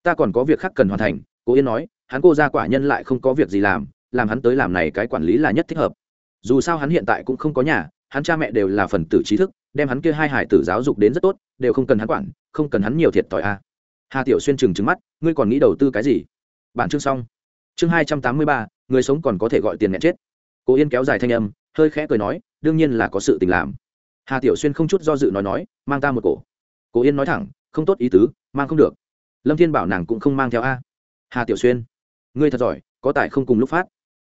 Ta còn có việc khác cần hoàn thành, cô yên nói, hắn cô ra quả nhân lại không có việc gì làm làm hắn tới làm này cái quản lý là nhất thích hợp dù sao hắn hiện tại cũng không có nhà, hắn cha mẹ đều là phần tử trí thức, đem hắn kia hai hải tử giáo dục đến rất tốt, đều không cần hắn quản, không cần hắn nhiều thiệt thòi a. Hà tiểu xuyên trừng trừng mắt, ngươi còn nghĩ đầu tư cái gì? Bản chương xong. Chương hai trăm tám mươi ba, người sống còn có thể gọi tiền nghẹn chết. Cố yên kéo dài thanh âm, hơi khẽ cười nói, đương nhiên là có sự tình làm. Hà tiểu xuyên không chút do dự nói nói, mang ta một cổ. Cố yên nói thẳng, không tốt ý tứ, mang không được. Lâm thiên bảo nàng cũng không mang theo a. Hà tiểu xuyên, ngươi thật giỏi, có tài không cùng lúc phát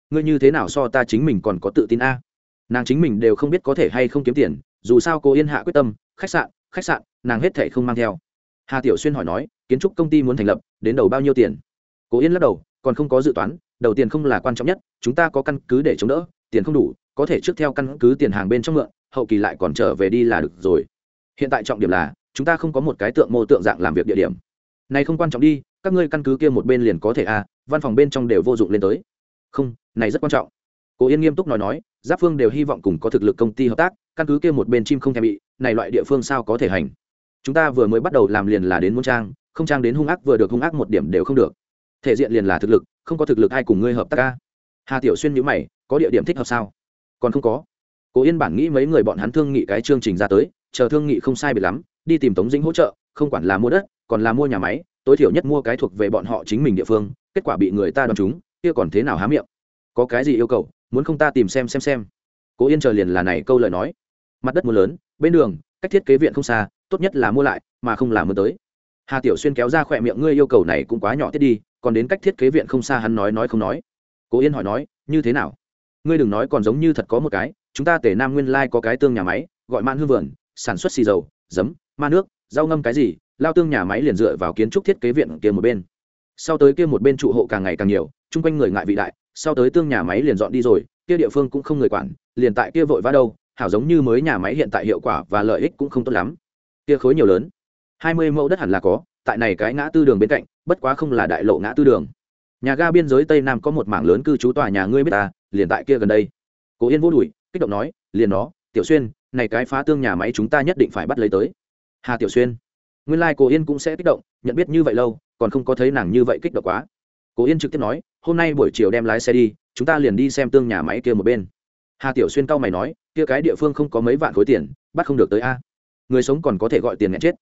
ngươi như thế nào so ta chính mình còn có tự tin a? Nàng chính mình đều không biết có thể hay không kiếm tiền, dù sao cô yên hạ quyết tâm, khách sạn khách sạn, nàng hết thể không mang theo. Hà tiểu xuyên hỏi nói, kiến trúc công ty muốn thành lập, đến đầu bao nhiêu tiền? Cố yên lắc đầu, còn không có dự toán, đầu tiền không là quan trọng nhất, chúng ta có căn cứ để chống đỡ, tiền không đủ, có thể trước theo căn cứ tiền hàng bên trong mượn, hậu kỳ lại còn trở về đi là được rồi. Hiện tại trọng điểm là, chúng ta không có một cái tượng mô tượng dạng làm việc địa điểm. Này không quan trọng đi, các ngươi căn cứ kia một bên liền có thể à văn phòng bên trong đều vô dụng lên tới không, này rất quan trọng. Cố yên nghiêm túc nói nói, giáp phương đều hy vọng cùng có thực lực công ty hợp tác, căn cứ kia một bên chim không thèm bị, này loại địa phương sao có thể hành? Chúng ta vừa mới bắt đầu làm liền là đến muôn trang, không trang đến hung ác, vừa được hung ác một điểm đều không được. Thể diện liền là thực lực, không có thực lực ai cùng ngươi hợp tác ca? Hà tiểu xuyên nhữ mày, có địa điểm thích hợp sao? Còn không có. Cố yên bản nghĩ mấy người bọn hắn thương nghị cái chương trình ra tới, chờ thương nghị không sai biệt lắm, đi tìm tống dĩnh hỗ trợ, không quản là mua đất, còn là mua nhà máy, tối thiểu nhất mua cái thuộc về bọn họ chính mình địa phương, kết quả bị người ta đoán chúng kia còn thế nào há miệng? Có cái gì yêu cầu, muốn không ta tìm xem xem xem. Cố yên chờ liền là này câu lời nói. Mặt đất mưa lớn, bên đường, cách thiết kế viện không xa, tốt nhất là mua lại, mà không làm mưa tới. Hà tiểu xuyên kéo ra khỏe miệng, ngươi yêu cầu này cũng quá nhỏ tiết đi, còn đến cách thiết kế viện không xa hắn nói nói không nói. Cố yên hỏi nói, như thế nào? Ngươi đừng nói còn giống như thật có một cái, chúng ta tể nam nguyên lai có cái tương nhà máy, gọi man hương vườn, sản xuất xì dầu, giấm, ma nước, rau ngâm cái gì, lao tương nhà máy liền dựa vào kiến trúc thiết kế viện kia một bên. Sau tới kia một bên trụ hộ càng ngày càng nhiều chung quanh người ngại vị đại, sau tới tương nhà máy liền dọn đi rồi, kia địa phương cũng không người quản, liền tại kia vội vã đâu, hảo giống như mới nhà máy hiện tại hiệu quả và lợi ích cũng không tốt lắm. Kia khối nhiều lớn. Hai mươi mẫu đất hẳn là có, tại này cái ngã tư đường bên cạnh, bất quá không là đại lộ ngã tư đường. Nhà ga biên giới tây nam có một mảng lớn cư trú tòa nhà ngươi biết ta liền tại kia gần đây. Cố yên vô đùi kích động nói, liền nó tiểu xuyên, này cái phá tương nhà máy chúng ta nhất định phải bắt lấy tới. Hà tiểu xuyên. Nguyên lai、like、cố yên cũng sẽ kích động, nhận biết như vậy lâu, còn không có thấy nàng như vậy kích động quá cố yên trực tiếp nói, hôm nay buổi chiều đem lái xe đi, chúng ta liền đi xem tương nhà máy kia một bên. Hà tiểu xuyên cau mày nói, kia cái địa phương không có mấy vạn khối tiền, bắt không được tới a. Người sống còn có thể gọi tiền nghẹn chết.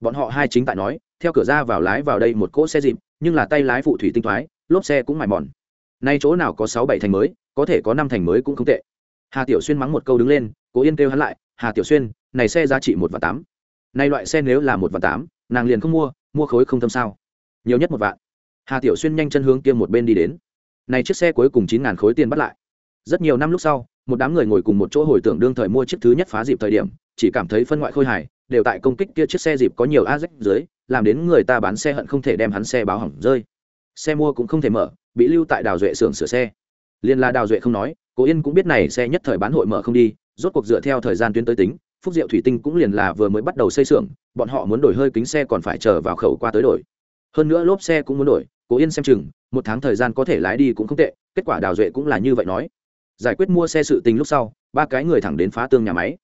Bọn họ hai chính tại nói, theo cửa ra vào lái vào đây một cỗ xe dịp, nhưng là tay lái phụ thủy tinh thoái, lốp xe cũng mài mòn. Nay chỗ nào có sáu bảy thành mới, có thể có năm thành mới cũng không tệ. Hà tiểu xuyên mắng một câu đứng lên, cố yên kêu hắn lại, hà tiểu xuyên, này xe giá trị một vạn tám. Nay loại xe nếu là một vạn tám, nàng liền không mua mua khối không thâm sao? Nhiều nhất một vạn hà tiểu xuyên nhanh chân hướng kia một bên đi đến. Này chiếc xe cuối cùng chín ngàn khối tiền bắt lại. Rất nhiều năm lúc sau, một đám người ngồi cùng một chỗ hồi tưởng đương thời mua chiếc thứ nhất phá dịp thời điểm, chỉ cảm thấy phân ngoại khôi hài, đều tại công kích kia chiếc xe dịp có nhiều a rách dưới, làm đến người ta bán xe hận không thể đem hắn xe báo hỏng rơi. Xe mua cũng không thể mở, bị lưu tại đào duệ xưởng sửa xe. Liên la đào duệ không nói, cố yên cũng biết này xe nhất thời bán hội mở không đi, rốt cuộc dựa theo thời gian tuyến tới tính, phúc diệu thủy tinh cũng liền là vừa mới bắt đầu xây xưởng, bọn họ muốn đổi hơi kính xe còn phải chờ vào khẩu qua tới đổi. Hơn nữa lốp xe cũng muốn đổi cố yên xem chừng, một tháng thời gian có thể lái đi cũng không tệ, kết quả đào duệ cũng là như vậy nói. Giải quyết mua xe sự tình lúc sau, ba cái người thẳng đến phá tương nhà máy.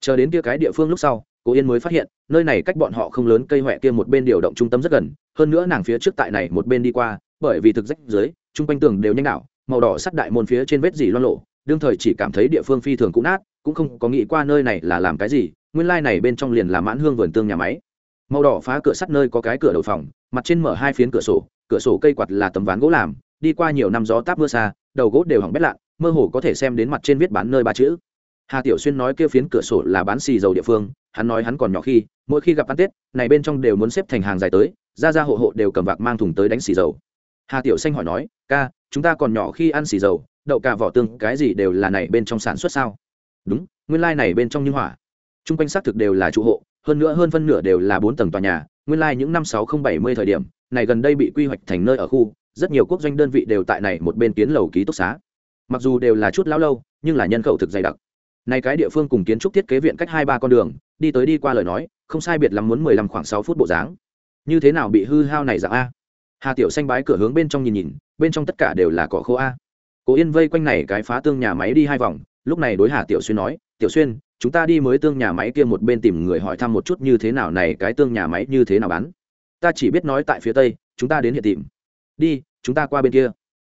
Chờ đến kia cái địa phương lúc sau, cố yên mới phát hiện, nơi này cách bọn họ không lớn, cây huệ kia một bên điều động trung tâm rất gần, hơn nữa nàng phía trước tại này một bên đi qua, bởi vì thực rách dưới, chung quanh tường đều nhanh đảo, màu đỏ sắt đại môn phía trên vết dỉ loan lộ đương thời chỉ cảm thấy địa phương phi thường cũng nát, cũng không có nghĩ qua nơi này là làm cái gì, nguyên lai này bên trong liền là mãn hương vườn tương nhà máy. Màu đỏ phá cửa sắt nơi có cái cửa đầu phòng, mặt trên mở hai phiến cửa sổ cửa sổ cây quạt là tấm ván gỗ làm, đi qua nhiều năm gió táp mưa xa, đầu gỗ đều hỏng bét lạ, mơ hồ có thể xem đến mặt trên viết bán nơi ba chữ. Hà tiểu xuyên nói kêu phiến cửa sổ là bán xì dầu địa phương, hắn nói hắn còn nhỏ khi, mỗi khi gặp ăn tết, này bên trong đều muốn xếp thành hàng dài tới, ra ra hộ hộ đều cầm vạc mang thùng tới đánh xì dầu. Hà tiểu xanh hỏi nói, ca, chúng ta còn nhỏ khi ăn xì dầu, đậu cả vỏ tương, cái gì đều là này bên trong sản xuất sao? Đúng, nguyên lai、like、này bên trong như hỏa. T r u n g quanh xác thực đều là trụ hộ, hơn nữa hơn phân nửa đều là bốn tầng tòa nhà nguyên lai、like、những năm sáu không bảy mươi thời điểm, này gần đây bị quy hoạch thành nơi ở khu, rất nhiều quốc doanh đơn vị đều tại này một bên kiến lầu ký túc xá. Mặc dù đều là chút lão lâu, nhưng là nhân khẩu thực dày đặc. Này cái địa phương cùng kiến trúc thiết kế viện cách hai ba con đường, đi tới đi qua lời nói, không sai biệt lắm muốn mười lăm khoảng sáu phút bộ dáng. Như thế nào bị hư hao này dạng a? Hà tiểu xanh bái cửa hướng bên trong nhìn nhìn, bên trong tất cả đều là cỏ khô a. Cố yên vây quanh này cái phá tương nhà máy đi hai vòng, lúc này đối hà tiểu xuyên nói, tiểu xuyên chúng ta đi mới tương nhà máy kia một bên tìm người hỏi thăm một chút như thế nào, này cái tương nhà máy như thế nào bán. Ta chỉ biết nói tại phía tây, chúng ta đến hiện tìm. Đi, chúng ta qua bên kia.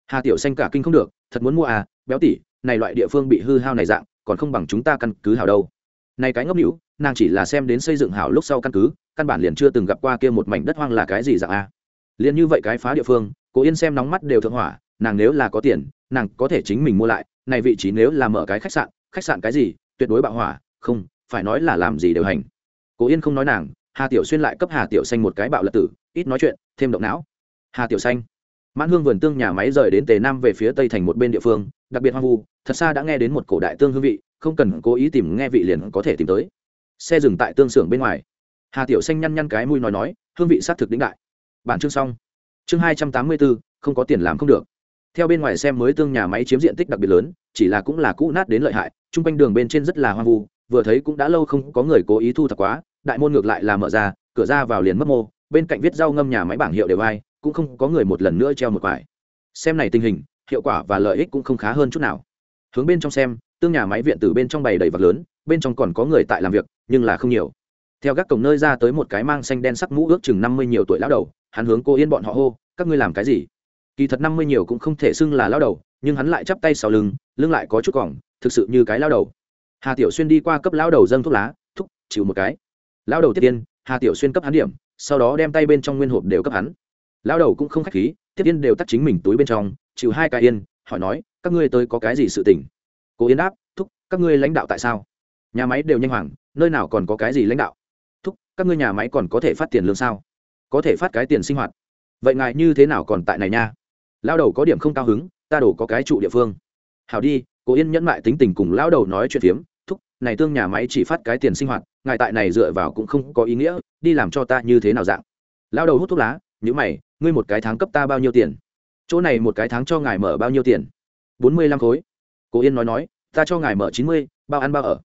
Hà tiểu xanh cả kinh không được, thật muốn mua à béo tỉ, này loại địa phương bị hư hao này dạng, còn không bằng chúng ta căn cứ hào đâu. Này cái ngốc hữu nàng chỉ là xem đến xây dựng hảo lúc sau căn cứ, căn bản liền chưa từng gặp qua kia một mảnh đất hoang là cái gì dạng a liền như vậy cái phá địa phương, cố yên xem nóng mắt đều thượng hỏa, nàng nếu là có tiền, nàng có thể chính mình mua lại, này vị trí nếu là mở cái khách sạn khách sạn cái gì tuyệt đối bạo hỏa, không, phải nói là làm gì đều hành. Cố yên không nói nàng, hà tiểu xuyên lại cấp hà tiểu xanh một cái bạo lật tử, ít nói chuyện, thêm động não. Hà tiểu xanh. Mãn hương vườn tương nhà máy rời đến tề nam về phía tây thành một bên địa phương, đặc biệt hoang vu, thật xa đã nghe đến một cổ đại tương hương vị, không cần cố ý tìm nghe vị liền có thể tìm tới. Xe dừng tại tương xưởng bên ngoài. Hà tiểu xanh nhăn nhăn cái mũi nói nói, hương vị xác thực đĩnh đại. Bản chương xong. Chương hai trăm tám mươi bốn không có tiền làm không được theo bên ngoài xem mới tương nhà máy chiếm diện tích đặc biệt lớn, chỉ là cũng là cũ nát đến lợi hại, chung quanh đường bên trên rất là hoang vu, vừa thấy cũng đã lâu không có người cố ý thu thập quá, đại môn ngược lại là mở ra, cửa ra vào liền mất mô, bên cạnh viết rau ngâm nhà máy bảng hiệu đều ai, cũng không có người một lần nữa treo một vải xem này tình hình, hiệu quả và lợi ích cũng không khá hơn chút nào. Hướng bên trong xem, tương nhà máy viện từ bên trong bày đầy vật lớn, bên trong còn có người tại làm việc, nhưng là không nhiều. Theo các cổng nơi ra tới một cái mang xanh đen sắc mũ ước chừng năm mươi nhiều tuổi lão đầu, hắn hướng cô yên bọn họ hô, các ngươi làm cái gì? Kỳ thật năm mươi nhiều cũng không thể xưng là lão đầu nhưng hắn lại chắp tay sau lưng lưng lại có chút cỏng thực sự như cái lão đầu. Hà tiểu xuyên đi qua cấp lão đầu dâng thuốc lá thúc chịu một cái. Lão đầu tiếp tiên hà tiểu xuyên cấp hắn điểm sau đó đem tay bên trong nguyên hộp đều cấp hắn. Lão đầu cũng không khách khí tiếp tiên đều tắt chính mình túi bên trong chịu hai cái yên hỏi nói các ngươi tới có cái gì sự tình? Cố yên đáp thúc các ngươi lãnh đạo tại sao? Nhà máy đều nhanh hoảng, nơi nào còn có cái gì lãnh đạo? Thúc các ngươi nhà máy còn có thể phát tiền lương sao? Có thể phát cái tiền sinh hoạt. Vậy ngài như thế nào còn tại này nha? Lao đầu có điểm không cao hứng, ta đổ có cái trụ địa phương. Hảo đi, cố yên nhẫn mại tính tình cùng lao đầu nói chuyện phiếm, thúc, này tương nhà máy chỉ phát cái tiền sinh hoạt, ngài tại này dựa vào cũng không có ý nghĩa, đi làm cho ta như thế nào dạng. Lao đầu hút thuốc lá nhữ mày, ngươi một cái tháng cấp ta bao nhiêu tiền? Chỗ này một cái tháng cho ngài mở bao nhiêu tiền? Bốn mươi lăm khối. Cố yên nói nói, ta cho ngài mở chín mươi, bao ăn bao ở.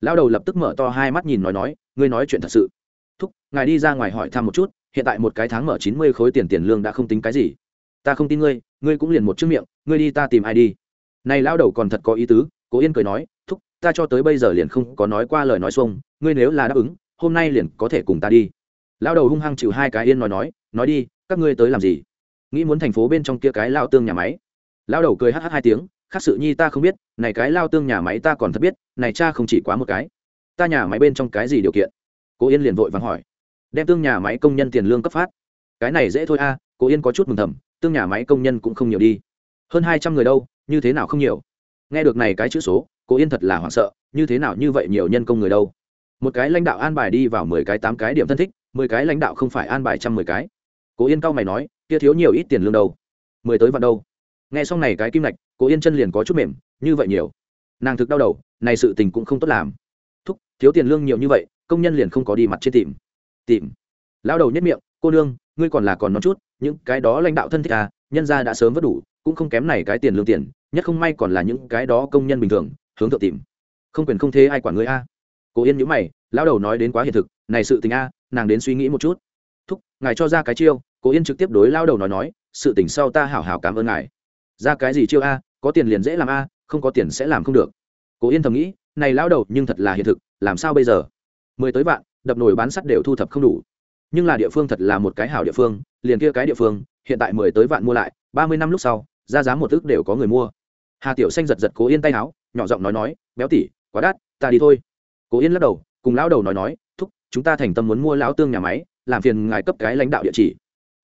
Lao đầu lập tức mở to hai mắt nhìn nói nói, ngươi nói chuyện thật sự. Thúc, ngài đi ra ngoài hỏi thăm một chút, hiện tại một cái tháng mở chín mươi khối tiền tiền lương đã không tính cái gì. Ta không tin ngươi ngươi cũng liền một chiếc miệng ngươi đi ta tìm ai đi. Này lao đầu còn thật có ý tứ cố yên cười nói thúc ta cho tới bây giờ liền không có nói qua lời nói xuông ngươi nếu là đáp ứng hôm nay liền có thể cùng ta đi. Lao đầu hung hăng chịu hai cái yên nói nói nói đi các ngươi tới làm gì? Nghĩ muốn thành phố bên trong kia cái lao tương nhà máy. Lao đầu cười hh hai tiếng khác sự nhi ta không biết này cái lao tương nhà máy ta còn thật biết này cha không chỉ quá một cái. Ta nhà máy bên trong cái gì điều kiện? Cố yên liền vội vàng hỏi. Đem tương nhà máy công nhân tiền lương cấp phát. Cái này dễ thôi a à, cố yên có chút mừng thầm tương nhà máy công nhân cũng không nhiều đi. Hơn hai trăm người đâu, như thế nào không nhiều? Nghe được này cái chữ số cố yên thật là hoảng sợ, như thế nào như vậy nhiều nhân công người đâu? Một cái lãnh đạo an bài đi vào mười cái, tám cái điểm thân thích, mười cái lãnh đạo không phải an bài trăm mười cái. Cố yên cao mày nói, kia thiếu nhiều ít tiền lương đâu? Mười tới vạn đâu? Nghe xong này cái kim lạch cố yên chân liền có chút mềm, như vậy nhiều. Nàng thực đau đầu, này sự tình cũng không tốt làm. Thúc, thiếu tiền lương nhiều như vậy, công nhân liền không có đi mặt trên tìm. Tìm. Lao đầu nhất miệng cô nương, ngươi còn là còn nói chút, những cái đó lãnh đạo thân thích à nhân ra đã sớm vất đủ, cũng không kém này cái tiền lương tiền, nhất không may còn là những cái đó công nhân bình thường, hướng thượng tìm. Không quyền không thế ai quản ngươi a. À. cố yên nhữ mày, lão đầu nói đến quá hiện thực, này sự tình a, nàng đến suy nghĩ một chút. Thúc, ngài cho ra cái chiêu, cố yên trực tiếp đối lao đầu nói nói, sự tình sau ta hảo hảo cảm ơn ngài. Ra cái gì chiêu a, có tiền liền dễ làm a, không có tiền sẽ làm không được. Cố yên thầm nghĩ, này lao đầu nhưng thật là hiện thực, làm sao bây giờ? Mười tới vạn, đập nồi bán sắt đều thu thập không đủ nhưng là địa phương thật là một cái hảo địa phương, liền kia cái địa phương, hiện tại mười tới vạn mua lại, ba mươi năm lúc sau, ra giá một ước đều có người mua. Hà tiểu xanh giật giật cố yên tay áo, nhỏ giọng nói nói, béo tỉ quá đắt, ta đi thôi. Cố yên lắc đầu, cùng lão đầu nói nói, thúc, chúng ta thành tâm muốn mua lão tương nhà máy, làm phiền ngài cấp cái lãnh đạo địa chỉ.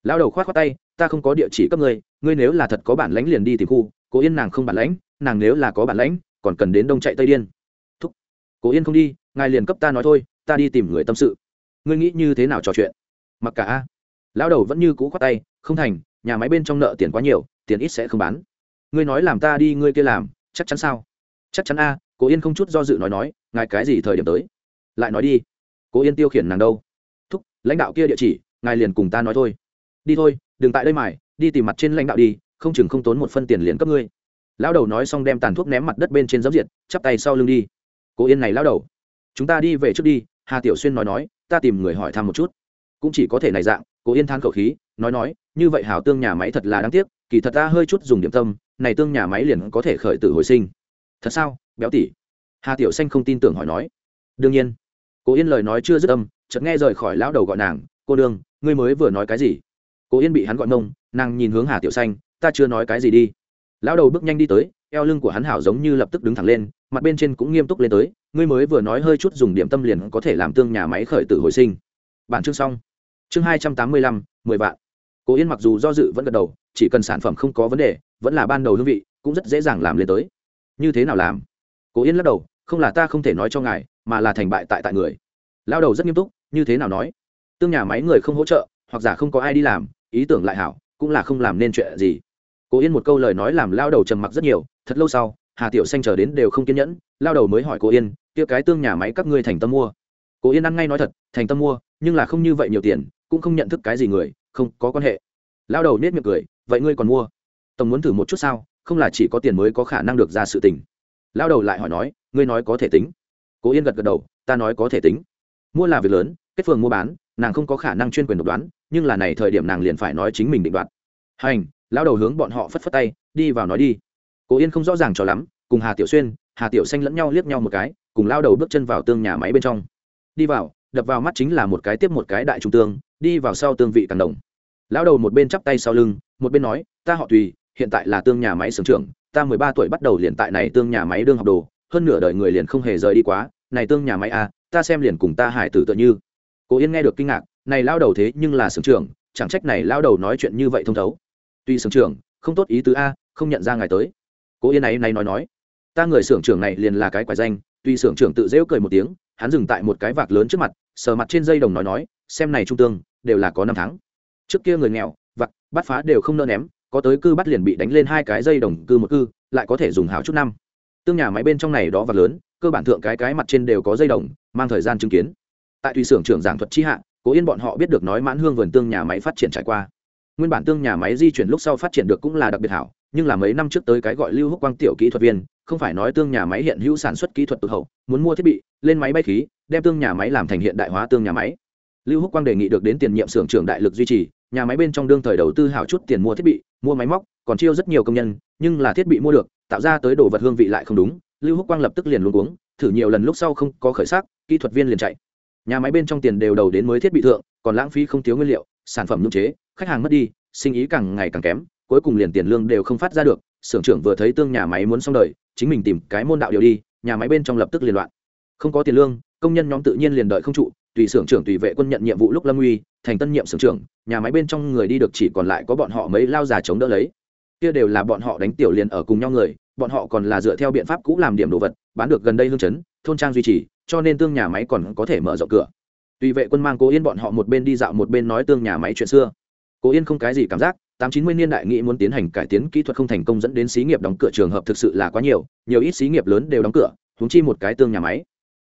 Lão đầu khoát khoát tay, ta không có địa chỉ cấp ngươi ngươi nếu là thật có bản lãnh liền đi tìm khu, cố yên nàng không bản lãnh, nàng nếu là có bản lãnh, còn cần đến đông chạy tây điên. Thúc, cố yên không đi, ngài liền cấp ta nói thôi, ta đi tìm người tâm sự ngươi nghĩ như thế nào trò chuyện? Mặc cả a. Lão đầu vẫn như cũ khoát tay, không thành, nhà máy bên trong nợ tiền quá nhiều, tiền ít sẽ không bán. Ngươi nói làm ta đi, ngươi kia làm, chắc chắn sao? Chắc chắn a, cố yên không chút do dự nói nói, ngài cái gì thời điểm tới? Lại nói đi. Cố yên tiêu khiển nàng đâu? Thúc, lãnh đạo kia địa chỉ, ngài liền cùng ta nói thôi. Đi thôi, đừng tại đây mải đi tìm mặt trên lãnh đạo đi, không chừng không tốn một phân tiền liền cấp ngươi. Lão đầu nói xong đem tàn thuốc ném mặt đất bên trên giấm diệt, chắp tay sau lưng đi. Cố yên này lão đầu, chúng ta đi về trước đi, hà tiểu xuyên nói nói ta tìm người hỏi thăm một chút. Cũng chỉ có thể này dạng, cố yên than khẩu khí, nói nói, như vậy hảo tương nhà máy thật là đáng tiếc, kỳ thật ta hơi chút dùng điểm tâm, này tương nhà máy liền có thể khởi tử hồi sinh. Thật sao, béo tỉ? Hà tiểu xanh không tin tưởng hỏi nói. Đương nhiên. Cố yên lời nói chưa dứt âm, chợt nghe rời khỏi lão đầu gọi nàng, cô đương ngươi mới vừa nói cái gì? Cố yên bị hắn gọi mông, nàng nhìn hướng hà tiểu xanh, ta chưa nói cái gì đi. Lão đầu bước nhanh đi tới, eo lưng của hắn hảo giống như lập tức đứng thẳng lên mặt bên trên cũng nghiêm túc lên tới, ngươi mới vừa nói hơi chút dùng điểm tâm liền có thể làm tương nhà máy khởi tử hồi sinh. Bản chương xong. Chương hai trăm tám mươi lăm, mười vạn. Cố yên mặc dù do dự vẫn gật đầu, chỉ cần sản phẩm không có vấn đề, vẫn là ban đầu hương vị, cũng rất dễ dàng làm lên tới. Như thế nào làm? Cố yên lắc đầu, không là ta không thể nói cho ngài, mà là thành bại tại tại người. Lao đầu rất nghiêm túc, như thế nào nói? Tương nhà máy người không hỗ trợ, hoặc giả không có ai đi làm, ý tưởng lại hảo, cũng là không làm nên chuyện gì. Cố yên một câu lời nói làm lao đầu trầm mặc rất nhiều, thật lâu sau hà tiểu xanh chờ đến đều không kiên nhẫn, lao đầu mới hỏi cô yên, kia cái tương nhà máy các ngươi thành tâm mua? Cố yên ăn ngay nói thật, thành tâm mua, nhưng là không như vậy nhiều tiền, cũng không nhận thức cái gì người, không có quan hệ. Lao đầu nết miệng cười, vậy ngươi còn mua? Tổng muốn thử một chút sao, không là chỉ có tiền mới có khả năng được ra sự tình. Lao đầu lại hỏi nói, ngươi nói có thể tính. Cố yên gật gật đầu, ta nói có thể tính. Mua là việc lớn, kết phường mua bán, nàng không có khả năng chuyên quyền độc đoán, nhưng là này thời điểm nàng liền phải nói chính mình định đoạt. Hành, lao đầu hướng bọn họ phất phất tay, đi vào nói đi cố yên không rõ ràng cho lắm, cùng hà tiểu xuyên, hà tiểu xanh lẫn nhau liếc nhau một cái, cùng lao đầu bước chân vào tương nhà máy bên trong. Đi vào, đập vào mắt chính là một cái tiếp một cái đại trung tương đi vào sau tương vị càng đồng. Lao đầu một bên chắp tay sau lưng, một bên nói, ta họ tùy, hiện tại là tương nhà máy sưởng trưởng, ta mười ba tuổi bắt đầu liền tại này tương nhà máy đương học đồ, hơn nửa đời người liền không hề rời đi quá, này tương nhà máy à ta xem liền cùng ta hải tử tự như. Cố yên nghe được kinh ngạc, này lao đầu thế nhưng là sưởng trưởng, chẳng trách này lao đầu nói chuyện như vậy thông thấu. Tuy sưởng trưởng, không tốt ý tứ a, không nhận ra ngài tới cố yên ấy nay nói nói, ta người xưởng trưởng này liền là cái quái danh. Tuy xưởng trưởng tự rêu cười một tiếng, hắn dừng tại một cái vạc lớn trước mặt, sờ mặt trên dây đồng nói nói, xem này trung tương, đều là có năm tháng. Trước kia người nghèo vặt bắt phá đều không nỡ ném, có tới cư bắt liền bị đánh lên hai cái dây đồng cư một cư, lại có thể dùng hào chút năm. Tương nhà máy bên trong này đó vạc lớn, cơ bản thượng cái cái mặt trên đều có dây đồng, mang thời gian chứng kiến. Tại tùy xưởng trưởng giảng thuật chi hạ, cố yên bọn họ biết được nói mãn hương vườn tương nhà máy phát triển trải qua. Nguyên bản tương nhà máy di chuyển lúc sau phát triển được cũng là đặc biệt hảo nhưng là mấy năm trước tới cái gọi lưu húc quang tiểu kỹ thuật viên, không phải nói tương nhà máy hiện hữu sản xuất kỹ thuật tụt hậu, muốn mua thiết bị, lên máy bay khí, đem tương nhà máy làm thành hiện đại hóa tương nhà máy. Lưu húc quang đề nghị được đến tiền nhiệm xưởng trưởng đại lực duy trì, nhà máy bên trong đương thời đầu tư hảo chút tiền mua thiết bị, mua máy móc, còn chiêu rất nhiều công nhân, nhưng là thiết bị mua được, tạo ra tới đồ vật hương vị lại không đúng, lưu húc quang lập tức liền luôn uống thử nhiều lần lúc sau không có khởi sắc, kỹ thuật viên liền chạy. Nhà máy bên trong tiền đều đầu đến mới thiết bị thượng, còn lãng phí không thiếu nguyên liệu, sản phẩm nhung chế, khách hàng mất đi, sinh ý càng ngày càng kém cuối cùng liền tiền lương đều không phát ra được, xưởng trưởng vừa thấy tương nhà máy muốn xong đời, chính mình tìm cái môn đạo điều đi, nhà máy bên trong lập tức liên loạn. Không có tiền lương, công nhân nhóm tự nhiên liền đợi không trụ, tùy xưởng trưởng tùy vệ quân nhận nhiệm vụ lúc lâm uy, thành tân nhiệm xưởng trưởng, nhà máy bên trong người đi được chỉ còn lại có bọn họ mấy lao già chống đỡ lấy. Kia đều là bọn họ đánh tiểu liền ở cùng nhau người, bọn họ còn là dựa theo biện pháp cũ làm điểm đồ vật, bán được gần đây hương chấn, thôn trang duy trì, cho nên tương nhà máy còn có thể mở rộng cửa. Tùy vệ quân mang cố yên bọn họ một bên đi dạo một bên nói tương nhà máy chuyện xưa. Cố yên không cái gì cảm giác tám chín mươi niên đại nghĩ muốn tiến hành cải tiến kỹ thuật không thành công dẫn đến xí nghiệp đóng cửa trường hợp thực sự là quá nhiều nhiều ít xí nghiệp lớn đều đóng cửa húng chi một cái tương nhà máy.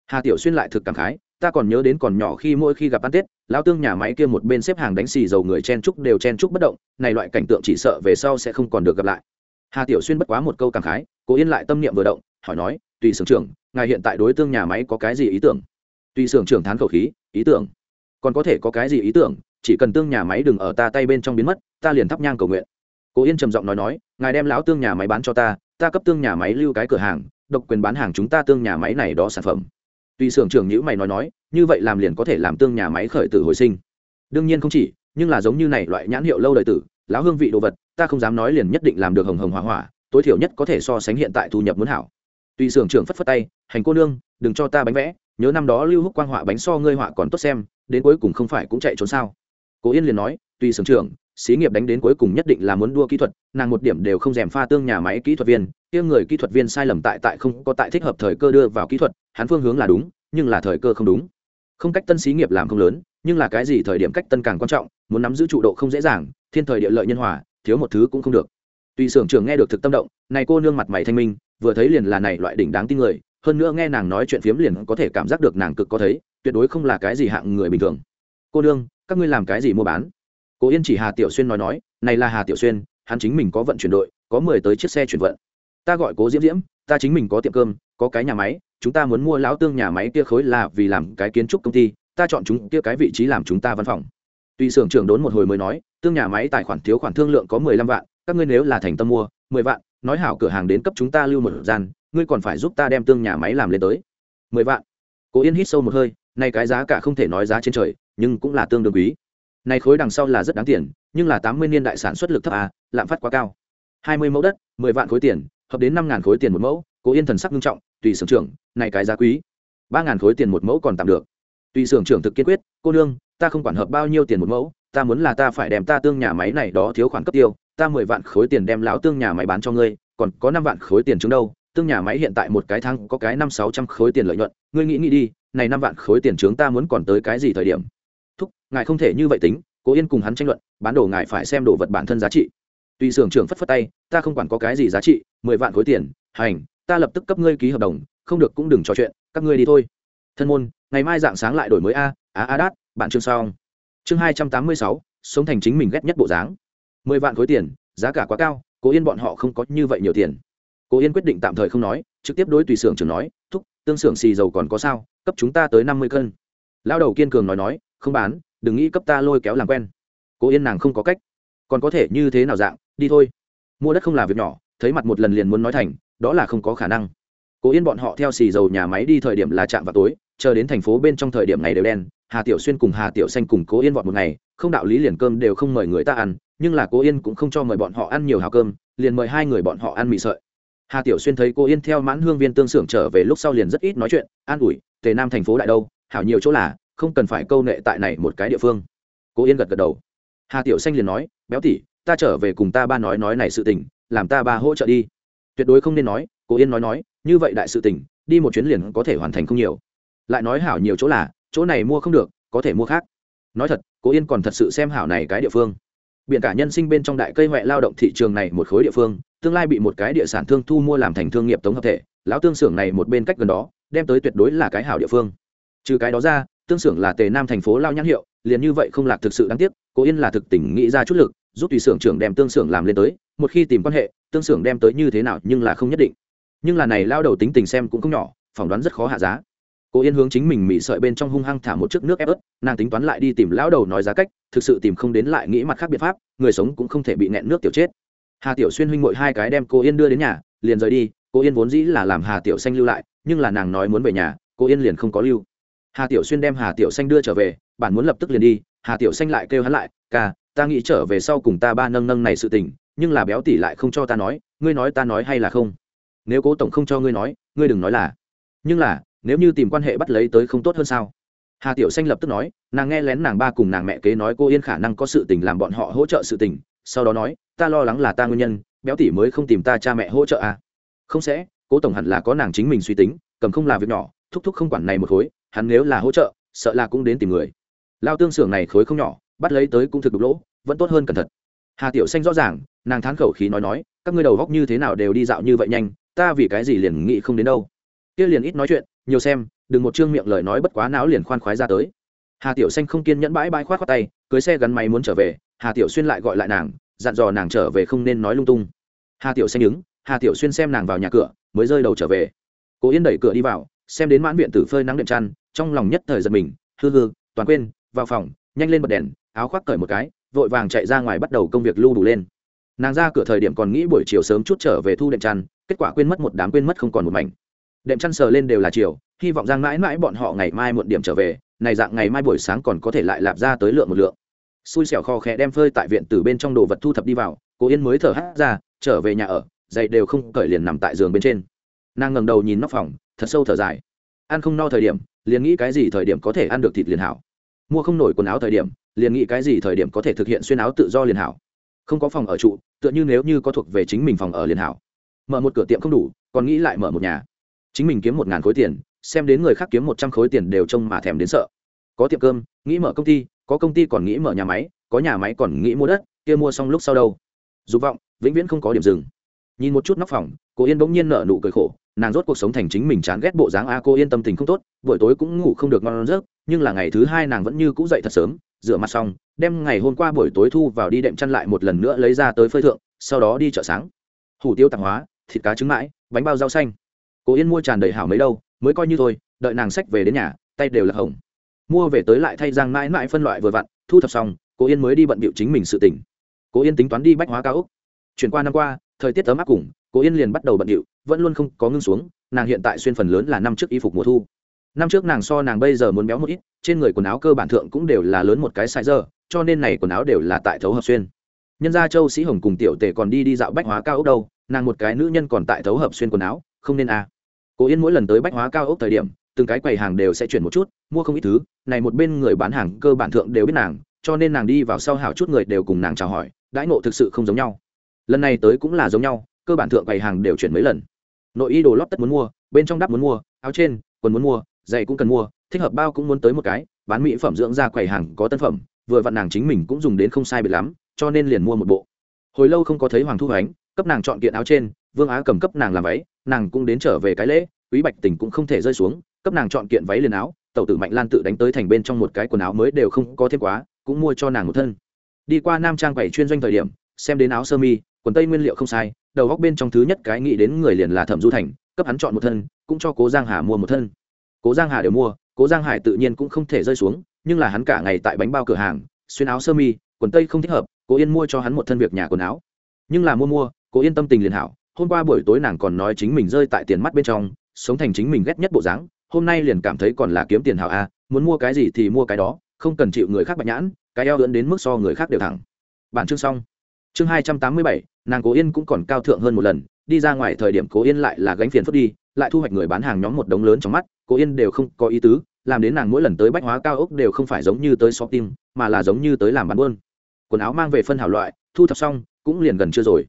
Hà tiểu xuyên lại thực cảm khái, ta còn nhớ đến còn nhỏ khi mỗi khi gặp ăn tết lao tương nhà máy kia một bên xếp hàng đánh xì dầu người chen trúc đều chen trúc bất động, này loại cảnh tượng chỉ sợ về sau sẽ không còn được gặp lại. Hà tiểu xuyên bất quá một câu cảm khái, cố yên lại tâm niệm vừa động, hỏi nói, tùy sưởng trưởng, ngài hiện tại đối tương nhà máy có cái gì ý tưởng? Tùy sưởng trưởng thán khẩu khí, ý tưởng. Còn có thể có cái gì ý tưởng? Chỉ cần tương nhà máy đừng ở ta tay bên trong biến mất, ta liền thắp nhang cầu nguyện. Cố yên trầm giọng nói nói, ngài đem lão tương nhà máy bán cho ta ta cấp tương nhà máy lưu cái cửa hàng, độc quyền bán hàng chúng ta tương nhà máy này đó sản phẩm. Tùy xưởng trưởng nhữ mày nói nói, như vậy làm liền có thể làm tương nhà máy khởi tử hồi sinh. Đương nhiên không chỉ, nhưng là giống như này loại nhãn hiệu lâu đời tử, lão hương vị đồ vật, ta không dám nói liền nhất định làm được hồng hồng hỏa hỏa tối thiểu nhất có thể so sánh hiện tại thu nhập muốn hảo. Tùy xưởng trưởng phất phất tay, hành cô nương, đừng cho ta bánh vẽ, nhớ năm đó lưu húc quang họa bánh so ngươi họa còn tốt xem, đến cuối cùng không phải cũng chạy trốn sao? Cố yên liền nói, tùy sưởng trưởng, xí nghiệp đánh đến cuối cùng nhất định là muốn đua kỹ thuật, nàng một điểm đều không dèm pha tương nhà máy kỹ thuật viên, kia người kỹ thuật viên sai lầm tại tại không có tại thích hợp thời cơ đưa vào kỹ thuật, hắn phương hướng là đúng, nhưng là thời cơ không đúng. Không cách tân xí nghiệp làm không lớn, nhưng là cái gì thời điểm cách tân càng quan trọng, muốn nắm giữ trụ độ không dễ dàng, thiên thời địa lợi nhân hòa, thiếu một thứ cũng không được. Tùy sưởng trưởng nghe được thực tâm động, này cô nương mặt mày thanh minh, vừa thấy liền là này loại đỉnh đáng tin người, hơn nữa nghe nàng nói chuyện phiếm liền có thể cảm giác được nàng cực có thấy, tuyệt đối không là cái gì hạng người bình thường. Cô nương các ngươi làm cái gì mua bán? Cố yên chỉ hà tiểu xuyên nói nói, này là hà tiểu xuyên, hắn chính mình có vận chuyển đội, có mười tới chiếc xe chuyển vận. Ta gọi cố diễm diễm, ta chính mình có tiệm cơm, có cái nhà máy, chúng ta muốn mua lão tương nhà máy kia khối là vì làm cái kiến trúc công ty, ta chọn chúng kia cái vị trí làm chúng ta văn phòng. Tuy xưởng trưởng đốn một hồi mới nói, tương nhà máy tài khoản thiếu khoản thương lượng có mười lăm vạn, các ngươi nếu là thành tâm mua, mười vạn, nói hảo cửa hàng đến cấp chúng ta lưu một gian, ngươi còn phải giúp ta đem tương nhà máy làm lên tới. mười vạn. Cố yên hít sâu một hơi nay cái giá cả không thể nói giá trên trời nhưng cũng là tương đương quý. Này khối đằng sau là rất đáng tiền, nhưng là tám mươi niên đại sản xuất lực thấp a lạm phát quá cao. hai mươi mẫu đất, mười vạn khối tiền, hợp đến năm ngàn khối tiền một mẫu, cố yên thần sắc nghiêm trọng, tùy sưởng trưởng, này cái giá quý. ba ngàn khối tiền một mẫu còn tạm được. Tùy sưởng trưởng thực kiên quyết, cô nương, ta không quản hợp bao nhiêu tiền một mẫu, ta muốn là ta phải đem ta tương nhà máy này đó thiếu khoản cấp tiêu, ta mười vạn khối tiền đem lão tương nhà máy bán cho ngươi, còn có năm vạn khối tiền chứng đâu, tương nhà máy hiện tại một cái tháng có cái năm sáu trăm khối tiền lợi nhuận, ngươi nghĩ nghĩ đi, này năm vạn khối tiền chứng ta muốn còn tới cái gì thời điểm? Thúc, ngài không thể như vậy tính, cố yên cùng hắn tranh luận, bán đồ ngài phải xem đồ vật bản thân giá trị. Tùy xưởng trưởng phất phất tay, ta không quản có cái gì giá trị, mười vạn khối tiền, hành, ta lập tức cấp ngươi ký hợp đồng, không được cũng đừng trò chuyện, các ngươi đi thôi. Thân môn, ngày mai dạng sáng lại đổi mới a á a đát, bạn chương xong. Chương hai trăm tám mươi sáu, sống thành chính mình ghét nhất bộ dáng. Mười vạn khối tiền, giá cả quá cao, cố yên bọn họ không có như vậy nhiều tiền. Cố yên quyết định tạm thời không nói, trực tiếp đối tùy xưởng trưởng nói, thúc, tương xưởng xì dầu còn có sao, cấp chúng ta tới năm mươi cân. Lao đầu kiên cường nói nói không bán, đừng nghĩ cấp ta lôi kéo làm quen. Cố yên nàng không có cách. Còn có thể như thế nào dạng, đi thôi. Mua đất không là việc nhỏ, thấy mặt một lần liền muốn nói thành, đó là không có khả năng. Cố yên bọn họ theo xì dầu nhà máy đi thời điểm là chạm vào tối, chờ đến thành phố bên trong thời điểm ngày đều đen, hà tiểu xuyên cùng hà tiểu xanh cùng cố yên vọt một ngày, không đạo lý liền cơm đều không mời người ta ăn, nhưng là cố yên cũng không cho mời bọn họ ăn nhiều hào cơm, liền mời hai người bọn họ ăn mì sợi. Hà tiểu xuyên thấy cô yên theo mãn hương viên tương xưởng trở về lúc sau liền rất ít nói chuyện, an ủi, tề nam thành phố đại đâu, hảo nhiều chỗ là không cần phải câu nệ tại này một cái địa phương. Cố yên gật gật đầu. Hà tiểu xanh liền nói, béo tỉ ta trở về cùng ta ba nói nói này sự tình, làm ta ba hỗ trợ đi. Tuyệt đối không nên nói, Cố yên nói nói, như vậy đại sự tình, đi một chuyến liền có thể hoàn thành không nhiều. Lại nói hảo nhiều chỗ là, chỗ này mua không được, có thể mua khác. Nói thật, Cố yên còn thật sự xem hảo này cái địa phương. Biện cả nhân sinh bên trong đại cây huệ lao động thị trường này một khối địa phương, tương lai bị một cái địa sản thương thu mua làm thành thương nghiệp tổng hợp thể, lão tương xưởng này một bên cách gần đó, đem tới tuyệt đối là cái hảo địa phương. Trừ cái đó ra tương xưởng là tề nam thành phố lao nhãn hiệu, liền như vậy không lạc thực sự đáng tiếc, cố yên là thực tỉnh nghĩ ra chút lực, giúp tùy xưởng trưởng đem tương xưởng làm lên tới, một khi tìm quan hệ, tương xưởng đem tới như thế nào nhưng là không nhất định. Nhưng là này lao đầu tính tình xem cũng không nhỏ, phỏng đoán rất khó hạ giá. Cô yên hướng chính mình mị sợi bên trong hung hăng thả một chiếc nước ép ớt, nàng tính toán lại đi tìm lão đầu nói giá cách, thực sự tìm không đến lại nghĩ mặt khác biện pháp, người sống cũng không thể bị nẹn nước tiểu chết. Hà tiểu xuyên huynh mội hai cái đem cô yên đưa đến nhà, liền rời đi cô yên vốn dĩ là làm hà tiểu xanh lưu lại, nhưng là nàng nói muốn về nhà cô yên liền không có lưu hà tiểu xuyên đem hà tiểu xanh đưa trở về, bản muốn lập tức liền đi, hà tiểu xanh lại kêu hắn lại, ca, ta nghĩ trở về sau cùng ta ba nâng nâng này sự tình, nhưng là béo tỷ lại không cho ta nói, ngươi nói ta nói hay là không? Nếu cố tổng không cho ngươi nói, ngươi đừng nói là. Nhưng là, nếu như tìm quan hệ bắt lấy tới không tốt hơn sao? Hà tiểu xanh lập tức nói, nàng nghe lén nàng ba cùng nàng mẹ kế nói cô yên khả năng có sự tình làm bọn họ hỗ trợ sự tình, sau đó nói, ta lo lắng là ta nguyên nhân, béo tỷ mới không tìm ta cha mẹ hỗ trợ à. không sẽ, cố tổng hẳn là có nàng chính mình suy tính, cầm không là việc nhỏ, thúc thúc không quản này một khối hắn nếu là hỗ trợ, sợ là cũng đến tìm người. Lao tương xưởng này khối không nhỏ, bắt lấy tới cũng thực đục lỗ, vẫn tốt hơn cẩn thận. Hà tiểu xanh rõ ràng, nàng thán khẩu khí nói nói, các ngươi đầu góc như thế nào đều đi dạo như vậy nhanh, ta vì cái gì liền nghĩ không đến đâu. Kia liền ít nói chuyện, nhiều xem, đừng một chương miệng lời nói bất quá não liền khoan khoái ra tới. Hà tiểu xanh không kiên nhẫn bãi bãi khoát khoát tay, cưới xe gắn máy muốn trở về, hà tiểu xuyên lại gọi lại nàng, dặn dò nàng trở về không nên nói lung tung. Hà tiểu xanh đứng, hà tiểu xuyên xem nàng vào nhà cửa, mới rơi đầu trở về. Cô yên đẩy cửa đi vào xem đến mãn viện tử phơi nắng đệm chăn, trong lòng nhất thời giật mình, hư hư, toàn quên, vào phòng, nhanh lên bật đèn, áo khoác cởi một cái, vội vàng chạy ra ngoài bắt đầu công việc lưu đủ lên. Nàng ra cửa thời điểm còn nghĩ buổi chiều sớm chút trở về thu đệm chăn, kết quả quên mất một đám quên mất không còn một mảnh. Đệm chăn sờ lên đều là chiều, hy vọng giang mãi mãi bọn họ ngày mai muộn điểm trở về, này dạng ngày mai buổi sáng còn có thể lại lạp ra tới lượng một lượng. Xui xẻo kho khẽ đem phơi tại viện từ bên trong đồ vật thu thập đi vào cô yên mới thở hắt ra, trở về nhà ở dậy đều không cởi liền nằm tại giường bên trên. Nàng ngẩng đầu nhìn nóc phòng thật sâu thở dài. Ăn không no thời điểm, liền nghĩ cái gì thời điểm có thể ăn được thịt liền hảo. Mua không nổi quần áo thời điểm, liền nghĩ cái gì thời điểm có thể thực hiện xuyên áo tự do liền hảo. Không có phòng ở trụ, tựa như nếu như có thuộc về chính mình phòng ở liền hảo. Mở một cửa tiệm không đủ, còn nghĩ lại mở một nhà. Chính mình kiếm một ngàn khối tiền, xem đến người khác kiếm một trăm khối tiền đều trông mà thèm đến sợ. Có tiệm cơm, nghĩ mở công ty, có công ty còn nghĩ mở nhà máy, có nhà máy còn nghĩ mua đất, kia mua xong lúc sau đâu? Dục vọng, vĩnh viễn không có điểm dừng. Nhìn một chút nóc phòng, cô yên bỗng nhiên nở nụ cười khổ nàng rốt cuộc sống thành chính mình chán ghét bộ dáng a, cô yên tâm tình không tốt, buổi tối cũng ngủ không được ngon giấc, nhưng là ngày thứ hai nàng vẫn như cũ dậy thật sớm, rửa mặt xong, đem ngày hôm qua buổi tối thu vào đi đệm chăn lại một lần nữa lấy ra tới phơi thượng, sau đó đi chợ sáng. Hủ tiêu tạp hóa, thịt cá trứng mãi, bánh bao rau xanh. Cô yên mua tràn đầy hảo mấy đâu, mới coi như thôi, đợi nàng sách về đến nhà, tay đều là hồng. Mua về tới lại thay giang mãi mãi phân loại vừa vặn, thu thập xong, cô yên mới đi bận bịu chính mình sự tỉnh cô yên tính toán đi bách hóa cao úc. Chuyển qua năm qua thời tiết ấm áp cùng cô yên liền bắt đầu bận điệu, vẫn luôn không có ngưng xuống, nàng hiện tại xuyên phần lớn là năm trước y phục mùa thu. Năm trước nàng so nàng bây giờ muốn béo một ít, trên người quần áo cơ bản thượng cũng đều là lớn một cái sai giờ cho nên này quần áo đều là tại thấu hợp xuyên. Nhân gia châu sĩ hồng cùng tiểu tể còn đi đi dạo bách hóa cao ốc đâu, nàng một cái nữ nhân còn tại thấu hợp xuyên quần áo, không nên à. cố yên mỗi lần tới bách hóa cao ốc thời điểm, từng cái quầy hàng đều sẽ chuyển một chút, mua không ít thứ, này một bên người bán hàng cơ bản thượng đều biết nàng, cho nên nàng đi vào sau hảo chút người đều cùng nàng chào hỏi, đãi ngộ thực sự không giống nhau lần này tới cũng là giống nhau, cơ bản thượng quầy hàng đều chuyển mấy lần. Nội y đồ lót tất muốn mua, bên trong đắp muốn mua, áo trên, quần muốn mua, giày cũng cần mua, thích hợp bao cũng muốn tới một cái, bán mỹ phẩm dưỡng da quầy hàng có tân phẩm, vừa vặn nàng chính mình cũng dùng đến không sai biệt lắm, cho nên liền mua một bộ. Hồi lâu không có thấy hoàng thu hoánh cấp nàng chọn kiện áo trên, vương á cầm cấp nàng làm váy, nàng cũng đến trở về cái lễ, quý bạch tình cũng không thể rơi xuống, cấp nàng chọn kiện váy liền áo tàu tử mạnh lan tự đánh tới thành bên trong một cái quần áo mới đều không có thêm quá, cũng mua cho nàng một thân. Đi qua nam trang quầy chuyên doanh thời điểm, xem đến áo sơ mi quần tây nguyên liệu không sai, đầu góc bên trong thứ nhất cái nghĩ đến người liền là thẩm du thành, cấp hắn chọn một thân, cũng cho cố giang hà mua một thân. Cố giang hà đều mua, cố giang hải tự nhiên cũng không thể rơi xuống, nhưng là hắn cả ngày tại bánh bao cửa hàng, xuyên áo sơ mi, quần tây không thích hợp, cố yên mua cho hắn một thân việc nhà quần áo. Nhưng là mua mua, cố yên tâm tình liền hảo, hôm qua buổi tối nàng còn nói chính mình rơi tại tiền mắt bên trong, sống thành chính mình ghét nhất bộ dáng, hôm nay liền cảm thấy còn là kiếm tiền hảo a, muốn mua cái gì thì mua cái đó, không cần chịu người khác bạch nhãn, cái eo ưỡn đến mức so người khác đều thẳng. Bản chương xong chương hai trăm tám mươi bảy, nàng cố yên cũng còn cao thượng hơn một lần, đi ra ngoài thời điểm cố yên lại là gánh phiền phức đi, lại thu hoạch người bán hàng nhóm một đống lớn trong mắt, cố yên đều không có ý tứ, làm đến nàng mỗi lần tới bách hóa cao ốc đều không phải giống như tới shopping, mà là giống như tới làm bán buôn. Quần áo mang về phân hảo loại, thu thập xong, cũng liền gần chưa rồi.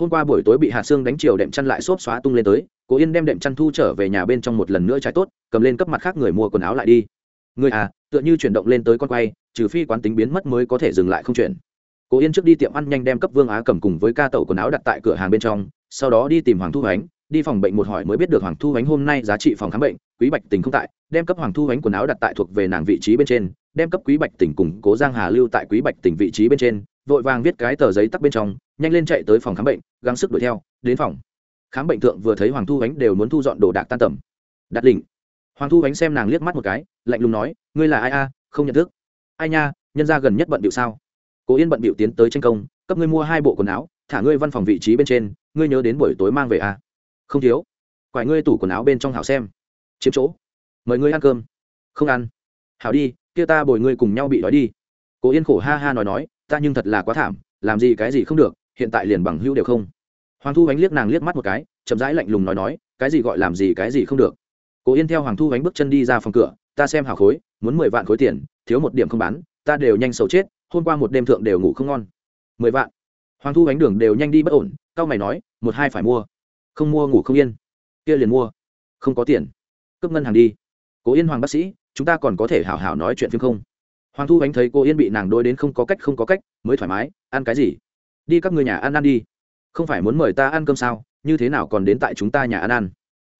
Hôm qua buổi tối bị hạ Sương đánh chiều đệm chăn lại xốp xóa tung lên tới, cố yên đem đệm chăn thu trở về nhà bên trong một lần nữa trái tốt, cầm lên cấp mặt khác người mua quần áo lại đi. Người à tựa như chuyển động lên tới con quay, trừ phi quán tính biến mất mới có thể dừng lại không chuyển cố yên trước đi tiệm ăn nhanh đem cấp vương á cầm cùng với ca tẩu quần áo đặt tại cửa hàng bên trong, sau đó đi tìm hoàng thu ánh đi phòng bệnh một hỏi mới biết được hoàng thu ánh hôm nay giá trị phòng khám bệnh, quý bạch tình không tại, đem cấp hoàng thu ánh quần áo đặt tại thuộc về nàng vị trí bên trên, đem cấp quý bạch tỉnh cùng cố giang hà lưu tại quý bạch tỉnh vị trí bên trên, vội vàng viết cái tờ giấy tắc bên trong, nhanh lên chạy tới phòng khám bệnh, gắng sức đuổi theo, đến phòng. Khám bệnh thượng vừa thấy hoàng thu ánh đều muốn thu dọn đồ đạc tan tầm. Đặt đỉnh hoàng thu ánh xem nàng liếc mắt một cái, lạnh lùng nói, ngươi là ai a? Không nhận thức. Ai nha, nhân ra gần nhất bận điệu sao? Cố yên bận bịu tiến tới tranh công, cấp ngươi mua hai bộ quần áo, thả ngươi văn phòng vị trí bên trên, ngươi nhớ đến buổi tối mang về à? không thiếu. Quải ngươi tủ quần áo bên trong hảo xem. Chiếm chỗ. Mời ngươi ăn cơm. Không ăn. Hảo đi, kia ta bồi ngươi cùng nhau bị đói đi. Cố yên khổ ha ha nói nói, ta nhưng thật là quá thảm, làm gì cái gì không được, hiện tại liền bằng hữu đều không. Hoàng thu ánh liếc nàng liếc mắt một cái, chậm rãi lạnh lùng nói nói, cái gì gọi làm gì cái gì không được. Cố yên theo hoàng thu ánh bước chân đi ra phòng cửa, ta xem hảo khối, muốn mười vạn khối tiền, thiếu một điểm không bán, ta đều nhanh xấu chết hôm qua một đêm thượng đều ngủ không ngon. Mười vạn. Hoàng thu ánh đường đều nhanh đi bất ổn cao mày nói, một hai phải mua. Không mua ngủ không yên. Kia liền mua. Không có tiền. Cướp ngân hàng đi. Cố yên hoàng bác sĩ, chúng ta còn có thể hảo hảo nói chuyện phim không? Hoàng thu ánh thấy cô yên bị nàng đôi đến không có cách, không có cách, mới thoải mái, ăn cái gì? Đi các người nhà ăn ăn đi. Không phải muốn mời ta ăn cơm sao? Như thế nào còn đến tại chúng ta nhà ăn ăn?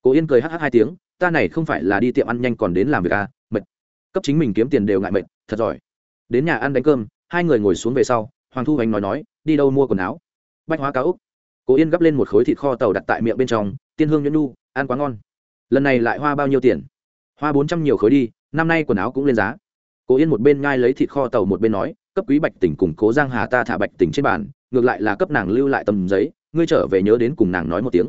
Cô yên cười hh hai tiếng, ta này không phải là đi tiệm ăn nhanh còn đến làm việc à? Mệt. Cấp chính mình kiếm tiền đều ngại mệt, thật giỏi. Đến nhà ăn đánh cơm hai người ngồi xuống về sau, hoàng thu hoành nói nói, đi đâu mua quần áo? Bách hóa cá úc. Cố yên gấp lên một khối thịt kho tàu đặt tại miệng bên trong, tiên hương nhẫn nu ăn quá ngon. Lần này lại hoa bao nhiêu tiền? Hoa bốn trăm nhiều khối đi, năm nay quần áo cũng lên giá. Cố yên một bên ngai lấy thịt kho tàu một bên nói, cấp quý bạch tỉnh cùng cố giang hà ta thả bạch tỉnh trên bàn, ngược lại là cấp nàng lưu lại tầm giấy, ngươi trở về nhớ đến cùng nàng nói một tiếng.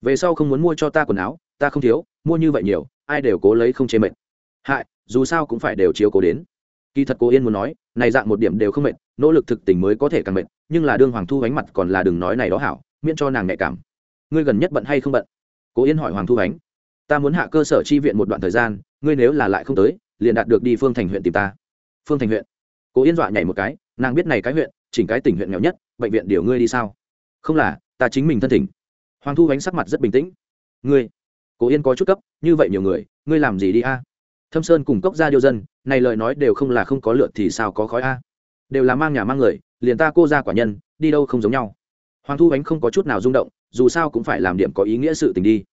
Về sau không muốn mua cho ta quần áo, ta không thiếu, mua như vậy nhiều, ai đều cố lấy không chế mệt. Hại, dù sao cũng phải đều chiếu cố đến. Kỳ thật cố yên muốn nói này dạng một điểm đều không mệt, nỗ lực thực tình mới có thể càng mệt, nhưng là đương hoàng thu ánh mặt còn là đừng nói này đó hảo, miễn cho nàng nhạy cảm. Ngươi gần nhất bận hay không bận? Cố yên hỏi hoàng thu ánh. Ta muốn hạ cơ sở chi viện một đoạn thời gian, ngươi nếu là lại không tới, liền đạt được đi phương thành huyện tìm ta. Phương thành huyện? Cố yên dọa nhảy một cái, nàng biết này cái huyện, chỉnh cái tỉnh huyện nghèo nhất, bệnh viện điều ngươi đi sao? Không là, ta chính mình thân thỉnh. Hoàng thu ánh sắc mặt rất bình tĩnh. Ngươi? Cố yên có chút cấp, như vậy nhiều người, ngươi làm gì đi a? Thâm sơn cùng cốc gia điêu dân, này lời nói đều không là không có lượt thì sao có khói a? Đều là mang nhà mang người, liền ta cô ra quả nhân, đi đâu không giống nhau. Hoàng thu ánh không có chút nào rung động, dù sao cũng phải làm điểm có ý nghĩa sự tình đi.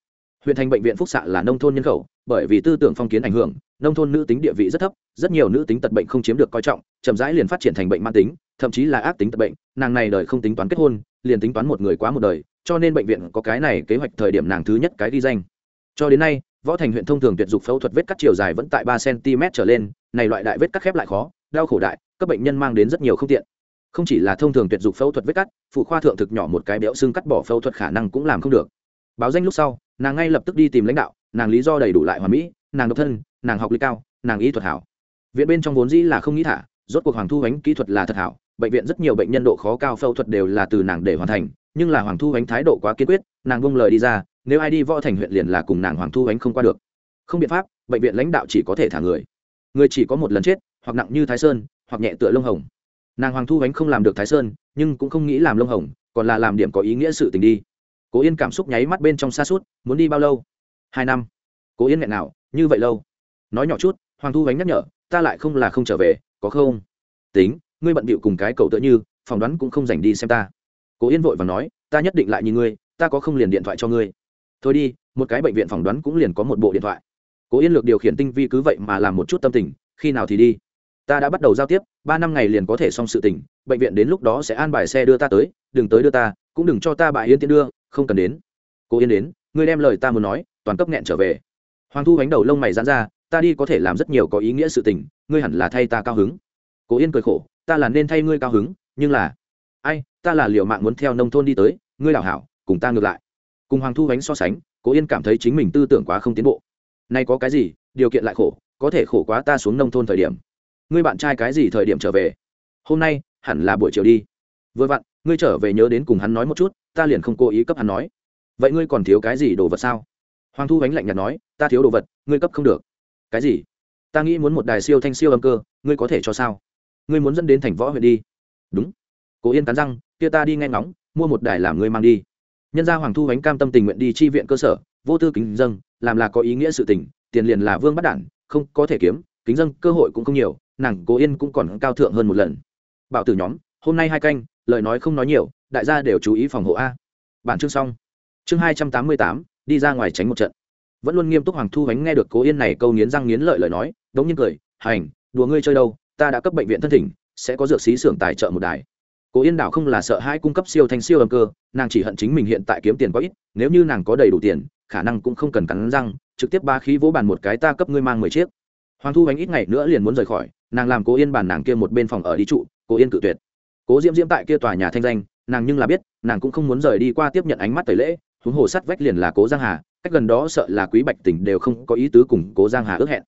Huyện thành bệnh viện phúc xạ là nông thôn nhân khẩu, bởi vì tư tưởng phong kiến ảnh hưởng, nông thôn nữ tính địa vị rất thấp, rất nhiều nữ tính tật bệnh không chiếm được coi trọng, chậm rãi liền phát triển thành bệnh mãn tính, thậm chí là ác tính tật bệnh, nàng này đời không tính toán kết hôn, liền tính toán một người quá một đời, cho nên bệnh viện có cái này kế hoạch thời điểm nàng thứ nhất cái ghi danh. Cho đến nay võ thành huyện thông thường tuyệt dục phẫu thuật vết cắt chiều dài vẫn tại ba cm trở lên, này loại đại vết cắt khép lại khó, đau khổ đại, các bệnh nhân mang đến rất nhiều không tiện. Không chỉ là thông thường tuyệt dục phẫu thuật vết cắt, phụ khoa thượng thực nhỏ một cái béo xương cắt bỏ phẫu thuật khả năng cũng làm không được. Báo danh lúc sau, nàng ngay lập tức đi tìm lãnh đạo, nàng lý do đầy đủ lại hoàn mỹ, nàng độc thân, nàng học lý cao, nàng y thuật hảo. Viện bên trong vốn dĩ là không nghĩ thả, rốt cuộc hoàng thu ánh kỹ thuật là thật hảo, bệnh viện rất nhiều bệnh nhân độ khó cao phẫu thuật đều là từ nàng để hoàn thành nhưng là hoàng thu ánh thái độ quá kiên quyết, nàng bông lời đi ra, nếu ai đi võ thành huyện liền là cùng nàng hoàng thu ánh không qua được. Không biện pháp, bệnh viện lãnh đạo chỉ có thể thả người. Người chỉ có một lần chết, hoặc nặng như thái sơn, hoặc nhẹ tựa lông hồng. Nàng hoàng thu ánh không làm được thái sơn, nhưng cũng không nghĩ làm lông hồng, còn là làm điểm có ý nghĩa sự tình đi. Cố yên cảm xúc nháy mắt bên trong xa suốt muốn đi bao lâu? Hai năm. Cố yên nghẹn nào, như vậy lâu? Nói nhỏ chút, hoàng thu ánh nhắc nhở, ta lại không là không trở về, có không? Tính, ngươi bận bịu cùng cái cậu tựa như, phỏng đoán cũng không dành đi xem ta cố yên vội và nói, ta nhất định lại nhìn ngươi, ta có không liền điện thoại cho ngươi. Thôi đi, một cái bệnh viện phỏng đoán cũng liền có một bộ điện thoại. Cố yên lược điều khiển tinh vi cứ vậy mà làm một chút tâm tình, khi nào thì đi? Ta đã bắt đầu giao tiếp, ba năm ngày liền có thể xong sự tình, bệnh viện đến lúc đó sẽ an bài xe đưa ta tới, đừng tới đưa ta, cũng đừng cho ta bà yên tiến đưa, không cần đến. Cố yên đến, ngươi đem lời ta muốn nói, toàn cấp nghẹn trở về. Hoàng thu bánh đầu lông mày dán ra, ta đi có thể làm rất nhiều có ý nghĩa sự tình, ngươi hẳn là thay ta cao hứng. Cố yên cười khổ, ta là nên thay ngươi cao hứng, nhưng là, ai ta là liệu mạng muốn theo nông thôn đi tới, ngươi đảo hảo, cùng ta ngược lại. Cùng hoàng thu bánh so sánh, cố yên cảm thấy chính mình tư tưởng quá không tiến bộ. Nay có cái gì, điều kiện lại khổ, có thể khổ quá ta xuống nông thôn thời điểm. Ngươi bạn trai cái gì thời điểm trở về? Hôm nay, hẳn là buổi chiều đi. Vừa vặn, ngươi trở về nhớ đến cùng hắn nói một chút, ta liền không cố ý cấp hắn nói. Vậy ngươi còn thiếu cái gì đồ vật sao? Hoàng thu ánh lạnh nhạt nói, ta thiếu đồ vật, ngươi cấp không được. Cái gì? Ta nghĩ muốn một đài siêu thanh siêu âm cơ, ngươi có thể cho sao? Ngươi muốn dẫn đến thành võ huyện đi. Đúng. Cố yên cắn răng kia ta đi nghe ngóng, mua một đài làm ngươi mang đi. Nhân gia hoàng thu ánh cam tâm tình nguyện đi chi viện cơ sở, vô tư kính dâng làm là có ý nghĩa sự tình, tiền liền là vương bắt đản, không có thể kiếm, kính dâng cơ hội cũng không nhiều, nàng cố yên cũng còn cao thượng hơn một lần. Bảo tử nhóm, hôm nay hai canh, lời nói không nói nhiều, đại gia đều chú ý phòng hộ a. Bản chương xong. Chương hai trăm tám mươi tám, đi ra ngoài tránh một trận. Vẫn luôn nghiêm túc hoàng thu bánh nghe được cố yên này câu nghiến răng nghiến lợi lời nói, đống nhiên cười, hành, đùa ngươi chơi đâu, ta đã cấp bệnh viện thân thỉnh, sẽ có dược sĩ xưởng tài trợ một đài cố yên đảo không là sợ hai cung cấp siêu thanh siêu âm cơ, nàng chỉ hận chính mình hiện tại kiếm tiền quá ít, nếu như nàng có đầy đủ tiền, khả năng cũng không cần cắn răng, trực tiếp ba khí vỗ bàn một cái ta cấp ngươi mang mười chiếc. Hoàng thu bánh ít ngày nữa liền muốn rời khỏi, nàng làm cố yên bàn nàng kia một bên phòng ở đi trụ, cố yên cự tuyệt. Cố diễm diễm tại kia tòa nhà thanh danh, nàng nhưng là biết, nàng cũng không muốn rời đi qua tiếp nhận ánh mắt tẩy lễ, huống hồ sắt vách liền là cố giang hà, cách gần đó sợ là quý bạch tỉnh đều không có ý tứ cùng cố giang hà ước hẹn.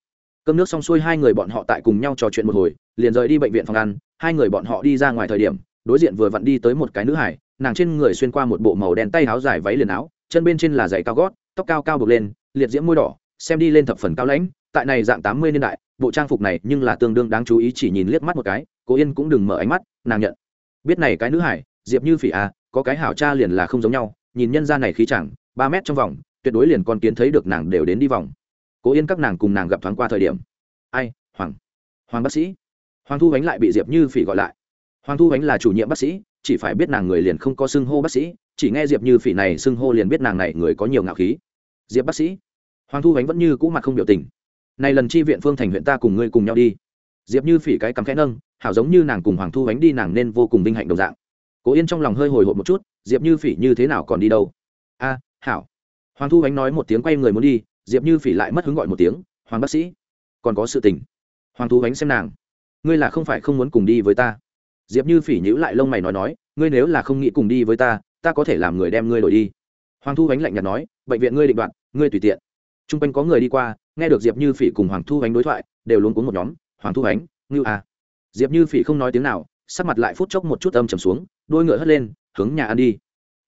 Cơm nước xong xuôi, hai người bọn họ tại cùng nhau trò chuyện một hồi, liền rời đi bệnh viện phòng ăn, hai người bọn họ đi ra ngoài thời điểm đối diện vừa vặn đi tới một cái nữ hải, nàng trên người xuyên qua một bộ màu đen tay áo dài váy liền áo, chân bên trên là giày cao gót, tóc cao cao bực lên, liệt diễm môi đỏ, xem đi lên thập phần cao lãnh, tại này dạng tám mươi niên đại, bộ trang phục này nhưng là tương đương đáng chú ý chỉ nhìn liếc mắt một cái cố yên cũng đừng mở ánh mắt, nàng nhận. Biết này cái nữ hải, diệp như phỉ à có cái hảo cha liền là không giống nhau, nhìn nhân ra này khí chẳng, ba mét trong vòng, tuyệt đối liền con kiến thấy được nàng đều đến đi vòng. Cố yên các nàng cùng nàng gặp thoáng qua thời điểm. Ai, hoàng. Hoàng bác sĩ. Hoàng thu ánh lại bị diệp như phỉ gọi lại hoàng thu ánh là chủ nhiệm bác sĩ, chỉ phải biết nàng người liền không có xưng hô bác sĩ, chỉ nghe diệp như phỉ này xưng hô liền biết nàng này người có nhiều ngạo khí. Diệp bác sĩ, hoàng thu ánh vẫn như cũ mặt không biểu tình. Này lần chi viện phương thành huyện ta cùng ngươi cùng nhau đi. Diệp như phỉ cái cắm khẽ nâng, hảo giống như nàng cùng hoàng thu ánh đi nàng nên vô cùng vinh hạnh đồng dạng. Cố yên trong lòng hơi hồi hộp một chút, diệp như phỉ như thế nào còn đi đâu? A, hảo. Hoàng thu ánh nói một tiếng quay người muốn đi, diệp như phỉ lại mất hứng gọi một tiếng, hoàng bác sĩ, còn có sự tình. Hoàng thu ánh xem nàng, ngươi là không phải không muốn cùng đi với ta diệp như phỉ nhữ lại lông mày nói nói, ngươi nếu là không nghĩ cùng đi với ta ta có thể làm người đem ngươi đổi đi. Hoàng thu ánh lạnh nhạt nói, bệnh viện ngươi định đoạn ngươi tùy tiện. T r u n g quanh có người đi qua, nghe được diệp như phỉ cùng hoàng thu ánh đối thoại, đều luôn cuống một nhóm, hoàng thu ánh, ngưu à. diệp như phỉ không nói tiếng nào, sắc mặt lại phút chốc một chút âm trầm xuống, đôi ngựa hất lên, hướng nhà ăn đi.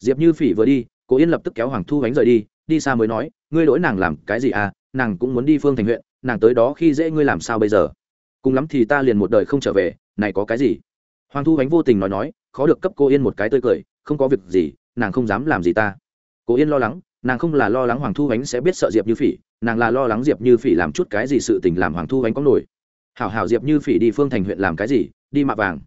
Diệp như phỉ vừa đi cố yên lập tức kéo hoàng thu ánh rời đi đi xa mới nói, ngươi đỗi nàng làm cái gì à nàng cũng muốn đi phương thành huyện, nàng tới đó khi dễ ngươi làm sao bây giờ? Cùng lắm thì ta liền một đời không trở về, này có cái gì? Hoàng thu ánh vô tình nói nói, khó được cấp cô yên một cái tươi cười, không có việc gì, nàng không dám làm gì ta. Cô yên lo lắng, nàng không là lo lắng hoàng thu ánh sẽ biết sợ diệp như phỉ, nàng là lo lắng diệp như phỉ làm chút cái gì sự tình làm hoàng thu ánh có nổi. Hảo hảo diệp như phỉ đi phương thành huyện làm cái gì, đi mạ vàng.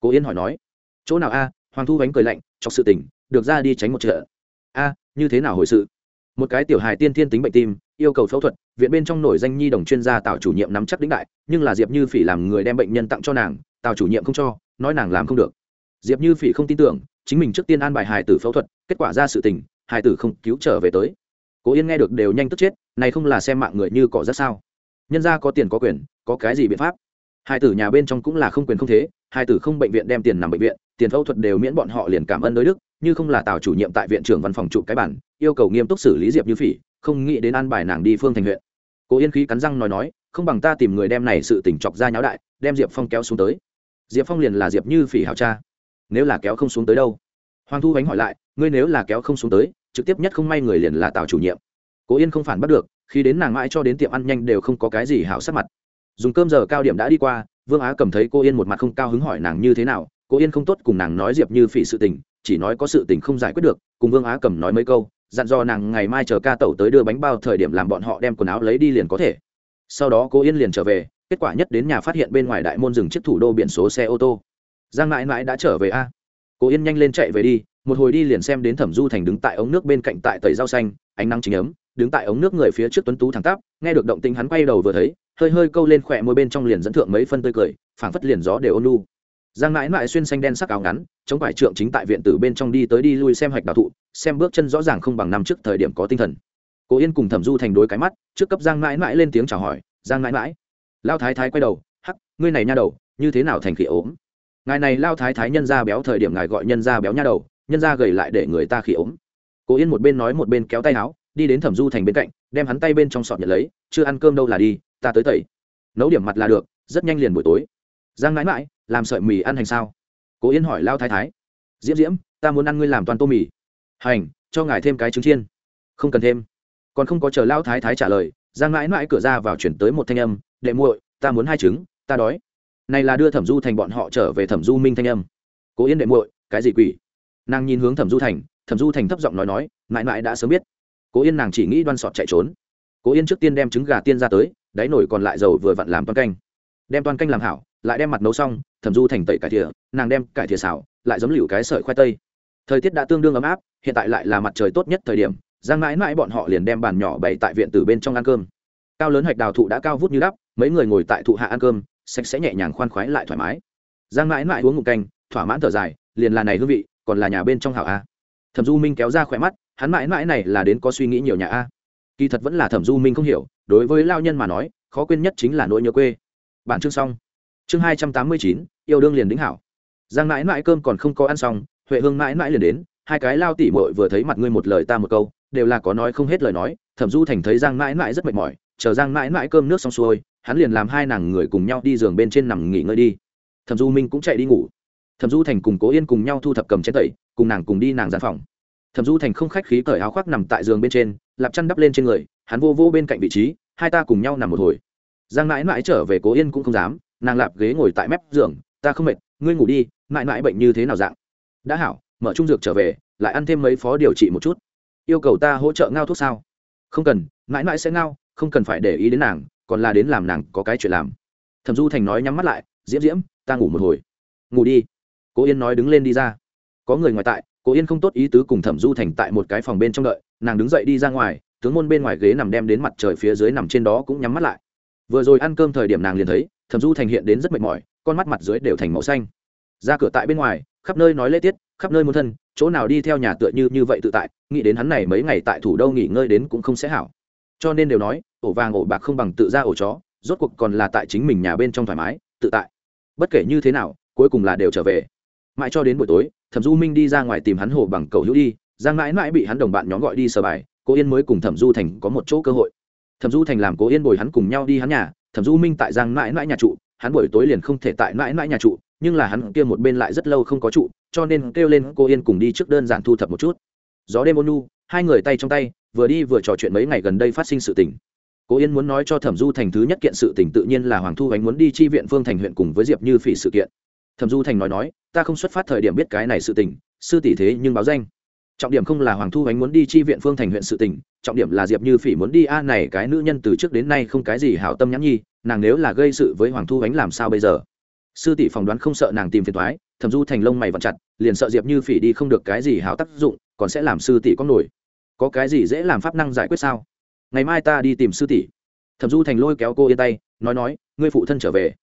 Cô yên hỏi nói, chỗ nào a? Hoàng thu ánh cười lạnh, chọc sự tình, được ra đi tránh một chợ. A, như thế nào hồi sự? Một cái tiểu hài tiên thiên tính bệnh tim, yêu cầu phẫu thuật, viện bên trong nổi danh nhi đồng chuyên gia tạo chủ nhiệm nắm chắc đĩnh đại, nhưng là diệp như phỉ làm người đem bệnh nhân tặng cho nàng, tào chủ nhiệm không cho nói nàng làm không được. Diệp như phỉ không tin tưởng, chính mình trước tiên an bài hài tử phẫu thuật, kết quả ra sự tình hài tử không cứu trở về tới. Cố yên nghe được đều nhanh tức chết, này không là xem mạng người như cỏ rất sao? Nhân ra có tiền có quyền, có cái gì biện pháp? Hài tử nhà bên trong cũng là không quyền không thế hài tử không bệnh viện đem tiền nằm bệnh viện, tiền phẫu thuật đều miễn bọn họ liền cảm ơn đối đức, như không là tào chủ nhiệm tại viện trưởng văn phòng trụ cái bản, yêu cầu nghiêm túc xử lý diệp như phỉ, không nghĩ đến an bài nàng đi phương thành huyện. Cố yên khí cắn răng nói nói, không bằng ta tìm người đem này sự tỉnh chọc ra nháo đại, đem diệp phong kéo xuống tới diệp phong liền là diệp như phỉ hảo cha. Nếu là kéo không xuống tới đâu? Hoàng thu ánh hỏi lại, ngươi nếu là kéo không xuống tới, trực tiếp nhất không may người liền là tào chủ nhiệm. Cố yên không phản bắt được, khi đến nàng mãi cho đến tiệm ăn nhanh đều không có cái gì hảo sắc mặt. Dùng cơm giờ cao điểm đã đi qua, vương á cầm thấy cô yên một mặt không cao hứng hỏi nàng như thế nào, cô yên không tốt cùng nàng nói diệp như phỉ sự tình, chỉ nói có sự tình không giải quyết được, cùng vương á cầm nói mấy câu, dặn dò nàng ngày mai chờ ca tẩu tới đưa bánh bao thời điểm làm bọn họ đem quần áo lấy đi liền có thể. Sau đó cô yên liền trở về kết quả nhất đến nhà phát hiện bên ngoài đại môn dừng chiếc thủ đô biển số xe ô tô. Giang mãi mãi đã trở về a. Cô yên nhanh lên chạy về đi, một hồi đi liền xem đến thẩm du thành đứng tại ống nước bên cạnh tại tẩy rau xanh, ánh nắng chính ấm, đứng tại ống nước người phía trước tuấn tú thẳng tắp, nghe được động tinh hắn quay đầu vừa thấy, hơi hơi câu lên khỏe môi bên trong liền dẫn thượng mấy phân tươi cười, phảng phất liền gió đều ôn lu. Giang mãi mãi xuyên xanh đen sắc áo ngắn, chống phải trượng chính tại viện tử bên trong đi tới đi lui xem hạch đào thụ, xem bước chân rõ ràng không bằng năm trước thời điểm có tinh thần. Cố yên cùng thẩm du thành đối cái mắt, trước cấp giang mãi mãi lên tiếng chào hỏi, giang mãi mãi lao thái thái quay đầu, hắc, ngươi này nha đầu, như thế nào thành khỉ ốm? Ngài này lao thái thái nhân ra béo thời điểm ngài gọi nhân ra béo nha đầu, nhân ra gầy lại để người ta khỉ ốm. Cố yên một bên nói một bên kéo tay áo, đi đến thẩm du thành bên cạnh, đem hắn tay bên trong sọt nhận lấy, chưa ăn cơm đâu là đi, ta tới tẩy. Nấu điểm mặt là được, rất nhanh liền buổi tối. Giang mãi mãi làm sợi mì ăn hành sao? Cố yên hỏi lao thái thái. Diễm diễm, ta muốn ăn ngươi làm toàn tô mì. Hành, cho ngài thêm cái trứng chiên. Không cần thêm. Còn không có chờ lao thái thái trả lời, giang mãi mãi cửa ra vào chuyển tới một thanh âm đệ muội, ta muốn hai trứng, ta đói. Này là đưa thẩm du thành bọn họ trở về thẩm du minh thanh âm. Cố yên đệ muội, cái gì quỷ? Nàng nhìn hướng thẩm du thành, thẩm du thành thấp giọng nói nói, mãi mãi đã sớm biết. Cố yên nàng chỉ nghĩ đoan sọt chạy trốn. Cố yên trước tiên đem trứng gà tiên ra tới, đáy nổi còn lại dầu vừa vặn làm toan canh. Đem toan canh làm hảo, lại đem mặt nấu xong, thẩm du thành tẩy cải thìa, nàng đem cải thìa xào, lại giấm lựu cái sợi khoai tây. Thời tiết đã tương đương ấm áp, hiện tại lại là mặt trời tốt nhất thời điểm, giang mãi mãi bọn họ liền đem bàn nhỏ bày tại viện từ bên trong ăn cơm. Cao lớn hạch đào thụ đã cao vút như đắp mấy người ngồi tại thụ hạ ăn cơm, sạch sẽ nhẹ nhàng khoan khoái lại thoải mái. Giang mãi mãi uống ngụm canh, thỏa mãn thở dài, liền là này hương vị, còn là nhà bên trong hảo a. Thẩm du minh kéo ra khỏe mắt, hắn mãi mãi này là đến có suy nghĩ nhiều nhà a. Kỳ thật vẫn là thẩm du minh không hiểu, đối với lao nhân mà nói, khó quên nhất chính là nỗi nhớ quê. Bản chương xong. Chương hai trăm tám mươi chín, yêu đương liền đính hảo. Giang mãi mãi cơm còn không có ăn xong, huệ hương mãi mãi liền đến, hai cái lao tỉ mội vừa thấy mặt ngươi một lời ta một câu, đều là có nói không hết lời nói, thẩm du thành thấy giang mãi mãi rất mệt mỏi, chờ giang mãi mãi cơm nước xong xuôi hắn liền làm hai nàng người cùng nhau đi giường bên trên nằm nghỉ ngơi đi. Thẩm du minh cũng chạy đi ngủ. Thẩm du thành cùng cố yên cùng nhau thu thập cầm chén tẩy, cùng nàng cùng đi nàng gian phòng. Thẩm du thành không khách khí cởi áo khoác nằm tại giường bên trên, lạp chăn đắp lên trên người, hắn vô vô bên cạnh vị trí, hai ta cùng nhau nằm một hồi. Giang mãi mãi trở về cố yên cũng không dám, nàng lạp ghế ngồi tại mép giường, ta không mệt, ngươi ngủ đi mãi mãi bệnh như thế nào dạng? Đã hảo, mở trung dược trở về, lại ăn thêm mấy phó điều trị một chút. Yêu cầu ta hỗ trợ ngao thuốc sao? Không cần mãi mãi sẽ ngao, không cần phải để ý đến nàng còn là đến làm nàng có cái chuyện làm. Thẩm du thành nói nhắm mắt lại, diễm diễm, ta ngủ một hồi. Ngủ đi. Cố yên nói đứng lên đi ra. Có người ngoài tại, cố yên không tốt ý tứ cùng thẩm du thành tại một cái phòng bên trong đợi, nàng đứng dậy đi ra ngoài, tướng môn bên ngoài ghế nằm đem đến mặt trời phía dưới nằm trên đó cũng nhắm mắt lại. Vừa rồi ăn cơm thời điểm nàng liền thấy, thẩm du thành hiện đến rất mệt mỏi, con mắt mặt dưới đều thành màu xanh. Ra cửa tại bên ngoài, khắp nơi nói lễ tiết, khắp nơi muốn thân, chỗ nào đi theo nhà tựa như như vậy tự tại, nghĩ đến hắn này mấy ngày tại thủ đô nghỉ ngơi đến cũng không sẽ hảo cho nên đều nói, ổ vàng ổ bạc không bằng tự ra ổ chó, rốt cuộc còn là tại chính mình nhà bên trong thoải mái, tự tại. Bất kể như thế nào, cuối cùng là đều trở về. Mãi cho đến buổi tối, thẩm du minh đi ra ngoài tìm hắn hồ bằng cầu hữu đi, giang mãi mãi bị hắn đồng bạn nhóm gọi đi sờ bài, cô yên mới cùng thẩm du thành có một chỗ cơ hội. Thẩm du thành làm cố yên bồi hắn cùng nhau đi hắn nhà, thẩm du minh tại giang mãi mãi nhà trụ, hắn buổi tối liền không thể tại mãi mãi nhà trụ, nhưng là hắn kia một bên lại rất lâu không có trụ, cho nên kêu lên cô yên cùng đi trước đơn giản thu thập một chút. Gió đêm ôn nu hai người tay trong tay, vừa đi vừa trò chuyện mấy ngày gần đây phát sinh sự tình. Cố yên muốn nói cho thẩm du thành thứ nhất kiện sự tình tự nhiên là hoàng thu ánh muốn đi chi viện phương thành huyện cùng với diệp như phỉ sự kiện. Thẩm du thành nói nói, ta không xuất phát thời điểm biết cái này sự tình, sư tỷ thế nhưng báo danh. Trọng điểm không là hoàng thu ánh muốn đi chi viện phương thành huyện sự tình, trọng điểm là diệp như phỉ muốn đi, a, này cái nữ nhân từ trước đến nay không cái gì hảo tâm nhãn nhi, nàng nếu là gây sự với hoàng thu ánh làm sao bây giờ? Sư tỷ phỏng đoán không sợ nàng tìm phiền thoái thẩm du thành lông mày vặn chặt, liền sợ diệp như phỉ đi không được cái gì hảo tác dụng, còn sẽ làm sư tỷ có nổi có cái gì dễ làm pháp năng giải quyết sao? Ngày mai ta đi tìm sư tỷ. Thẩm du thành lôi kéo cô yên tay, nói nói, ngươi phụ thân trở về.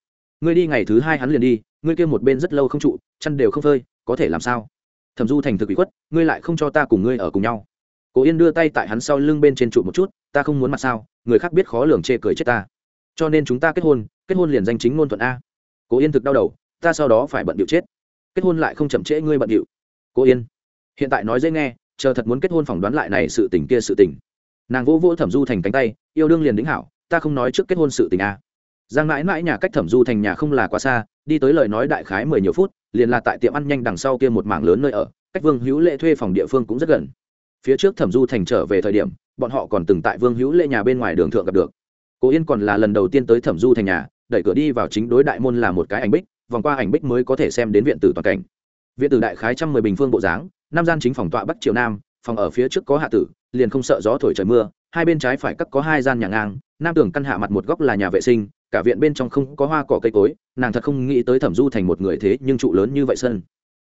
Ngươi đi ngày thứ hai hắn liền đi, ngươi kia một bên rất lâu không trụ, chăn đều không phơi, có thể làm sao? Thẩm du thành thực bị khuất, ngươi lại không cho ta cùng ngươi ở cùng nhau. Cố yên đưa tay tại hắn sau lưng bên trên trụ một chút, ta không muốn mặt sao, người khác biết khó lường chê cười chết ta. Cho nên chúng ta kết hôn kết hôn liền danh chính ngôn thuận a. Cố yên thực đau đầu, ta sau đó phải bận điệu chết. Kết hôn lại không chậm trễ ngươi bận điệu. Cố yên, hiện tại nói dễ nghe chờ thật muốn kết hôn phỏng đoán lại này sự tình kia sự tình. Nàng vỗ vỗ thẩm du thành cánh tay, yêu đương liền đính hảo, ta không nói trước kết hôn sự tình a giang mãi mãi nhà cách thẩm du thành nhà không là quá xa, đi tới lời nói đại khái mười nhiều phút, liền là tại tiệm ăn nhanh đằng sau kia một mảng lớn nơi ở, cách vương hữu lệ thuê phòng địa phương cũng rất gần. Phía trước thẩm du thành trở về thời điểm, bọn họ còn từng tại vương hữu lệ nhà bên ngoài đường thượng gặp được. Cố yên còn là lần đầu tiên tới thẩm du thành nhà, đẩy cửa đi vào chính đối đại môn là một cái ảnh bích, vòng qua ảnh bích mới có thể xem đến viện tử toàn cảnh. Viện tử đại khái trăm mười bình phương bộ dáng nam gian chính phòng tọa bắc triều nam, phòng ở phía trước có hạ tử, liền không sợ gió thổi trời mưa, hai bên trái phải cắt có hai gian nhà ngang, nam tường căn hạ mặt một góc là nhà vệ sinh, cả viện bên trong không có hoa cỏ cây cối, nàng thật không nghĩ tới thẩm du thành một người thế nhưng trụ lớn như vậy sân.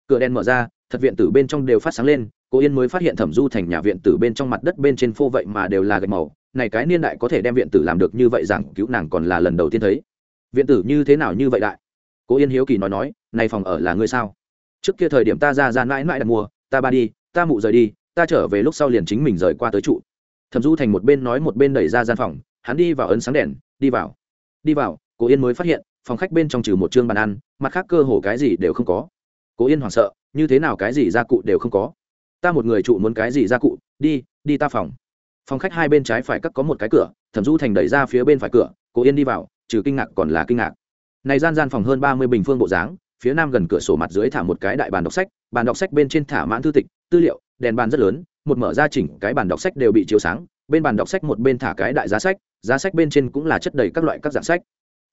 Cửa đen mở ra, thật viện tử bên trong đều phát sáng lên, cô yên mới phát hiện thẩm du thành nhà viện tử bên trong mặt đất bên trên phô vậy mà đều là gạch màu, này cái niên đại có thể đem viện tử làm được như vậy rằng cứu nàng còn là lần đầu tiên thấy. Viện tử như thế nào như vậy đại? Cô yên hiếu kỳ nói nói, này phòng ở là ngươi sao? Trước kia thời điểm ta ra ra mãi mãi đặt mua ta ba đi, ta mụ rời đi, ta trở về lúc sau liền chính mình rời qua tới trụ. Thẩm du thành một bên nói một bên đẩy ra gian phòng, hắn đi vào ấn sáng đèn, đi vào. Đi vào, Cố yên mới phát hiện, phòng khách bên trong trừ một chương bàn ăn, mặt khác cơ hồ cái gì đều không có. Cố yên hoảng sợ, như thế nào cái gì gia cụ đều không có. Ta một người trụ muốn cái gì gia cụ, đi đi ta phòng. Phòng khách hai bên trái phải cắt có một cái cửa, thẩm du thành đẩy ra phía bên phải cửa, cố yên đi vào, trừ kinh ngạc còn là kinh ngạc. Này gian gian phòng hơn ba mươi bình phương bộ dáng phía nam gần cửa sổ mặt dưới thả một cái đại bàn đọc sách, bàn đọc sách bên trên thả mãn thư tịch, tư liệu, đèn bàn rất lớn, một mở ra chỉnh cái bàn đọc sách đều bị chiếu sáng, bên bàn đọc sách một bên thả cái đại giá sách giá sách bên trên cũng là chất đầy các loại các dạng sách.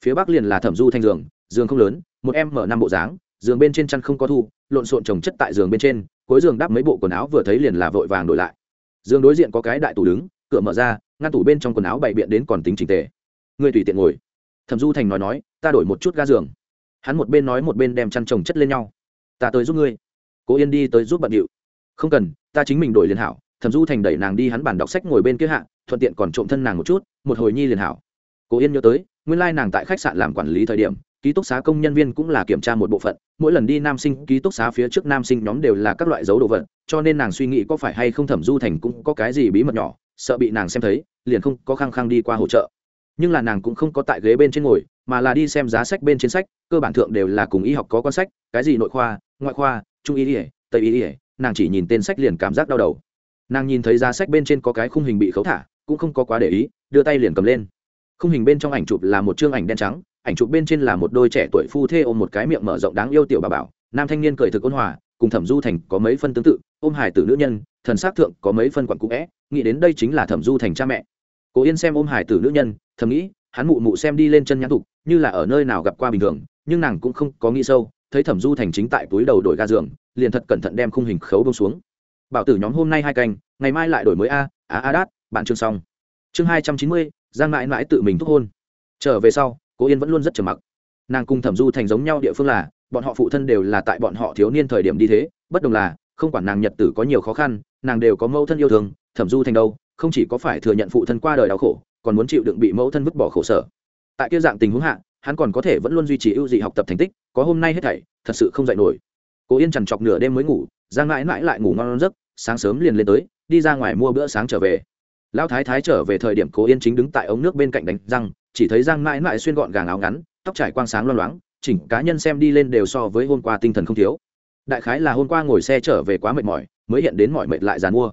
Phía bắc liền là thẩm du thanh giường giường không lớn, một em mở năm bộ dáng, giường bên trên chăn không có thu, lộn xộn trồng chất tại giường bên trên, cuối giường đắp mấy bộ quần áo vừa thấy liền là vội vàng đổi lại. Giường đối diện có cái đại tủ đứng, cửa mở ra, ngăn tủ bên trong quần áo bày biện đến còn tính trình tề. Người tùy tiện ngồi. Thẩm du thành nói nói, ta đổi một chút ga giường hắn một bên nói một bên đem chăn trồng chất lên nhau. Ta tới giúp ngươi. Cố yên đi tới giúp bận điệu. Không cần, ta chính mình đổi liền hảo. Thẩm du thành đẩy nàng đi hắn bàn đọc sách ngồi bên kia hạ, thuận tiện còn trộm thân nàng một chút, một hồi nhi liền hảo. Cố yên nhớ tới, nguyên lai nàng tại khách sạn làm quản lý thời điểm, ký túc xá công nhân viên cũng là kiểm tra một bộ phận, mỗi lần đi nam sinh, ký túc xá phía trước nam sinh nhóm đều là các loại dấu đồ vật, cho nên nàng suy nghĩ có phải hay không thẩm du thành cũng có cái gì bí mật nhỏ, sợ bị nàng xem thấy, liền không có khăng khăng đi qua hỗ trợ. Nhưng là nàng cũng không có tại ghế bên trên ngồi mà là đi xem giá sách bên trên sách, cơ bản thượng đều là cùng y học có con sách, cái gì nội khoa, ngoại khoa, trung y ỉa tây y ỉa nàng chỉ nhìn tên sách liền cảm giác đau đầu. Nàng nhìn thấy giá sách bên trên có cái khung hình bị khấu thả, cũng không có quá để ý, đưa tay liền cầm lên. Khung hình bên trong ảnh chụp là một chương ảnh đen trắng, ảnh chụp bên trên là một đôi trẻ tuổi phu thê ôm một cái miệng mở rộng đáng yêu tiểu bà bảo, nam thanh niên cười thực ôn hòa, cùng thẩm du thành có mấy phân tương tự, ôm hải tử nữ nhân, thần s thượng có mấy phân quặn cũ vẽ, nghĩ đến đây chính là thẩm du thành cha mẹ. Cố yên xem ôm hải tử nữ nhân, thầm nghĩ, hắn mụ mụ xem đi lên chân nhãn thục như là ở nơi nào gặp qua bình thường, nhưng nàng cũng không có nghĩ sâu, thấy thẩm du thành chính tại túi đầu đổi ga giường, liền thật cẩn thận đem khung hình khấu bông xuống. Bảo tử nhóm hôm nay hai canh, ngày mai lại đổi mới a á a đát, bạn chương xong. Chương hai trăm chín mươi, giang mãi mãi tự mình thúc hôn. Trở về sau cố yên vẫn luôn rất trầm mặc. Nàng cùng thẩm du thành giống nhau địa phương là, bọn họ phụ thân đều là tại bọn họ thiếu niên thời điểm đi thế, bất đồng là, không quản nàng nhật tử có nhiều khó khăn, nàng đều có mẫu thân yêu thương, thẩm du thành đâu, không chỉ có phải thừa nhận phụ thân qua đời đau khổ, còn muốn chịu đựng bị mẫu thân vứt bỏ khổ sở tại kia dạng tình huống hạ, hắn còn có thể vẫn luôn duy trì ưu dị học tập thành tích, có hôm nay hết thảy, thật sự không dạy nổi. Cố yên chằn chọc nửa đêm mới ngủ, giang mãi mãi lại ngủ ngon giấc, sáng sớm liền lên tới, đi ra ngoài mua bữa sáng trở về. Lão thái thái trở về thời điểm cố yên chính đứng tại ống nước bên cạnh đánh răng, chỉ thấy giang mãi mãi xuyên gọn gàng áo ngắn, tóc trải quang sáng loang loáng, chỉnh cá nhân xem đi lên đều so với hôm qua tinh thần không thiếu. Đại khái là hôm qua ngồi xe trở về quá mệt mỏi, mới hiện đến mọi mệt lại dàn mua.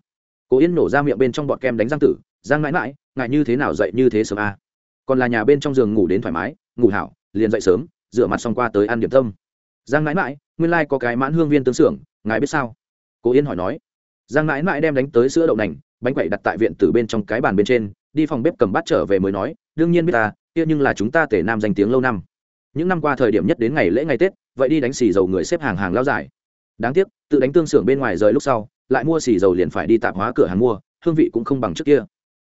Cố yên nổ ra miệng bên trong bọt kem đánh răng tử, giang mãi mãi ngại như thế nào dậy như thế sớm a à còn là nhà bên trong giường ngủ đến thoải mái, ngủ hảo, liền dậy sớm, rửa mặt xong qua tới ăn điểm tâm. Giang mãi mãi, nguyên lai、like、có cái mãn hương viên tương xưởng, ngài biết sao? Cố yên hỏi nói. Giang mãi mãi đem đánh tới sữa đậu nành, bánh quậy đặt tại viện từ bên trong cái bàn bên trên, đi phòng bếp cầm bát trở về mới nói, đương nhiên biết ta, kia nhưng là chúng ta tể nam danh tiếng lâu năm. Những năm qua thời điểm nhất đến ngày lễ ngày tết, vậy đi đánh xì dầu người xếp hàng hàng lao dài. Đáng tiếc, tự đánh tương xưởng bên ngoài rời lúc sau, lại mua xì dầu liền phải đi tạp hóa cửa hàng mua, hương vị cũng không bằng trước kia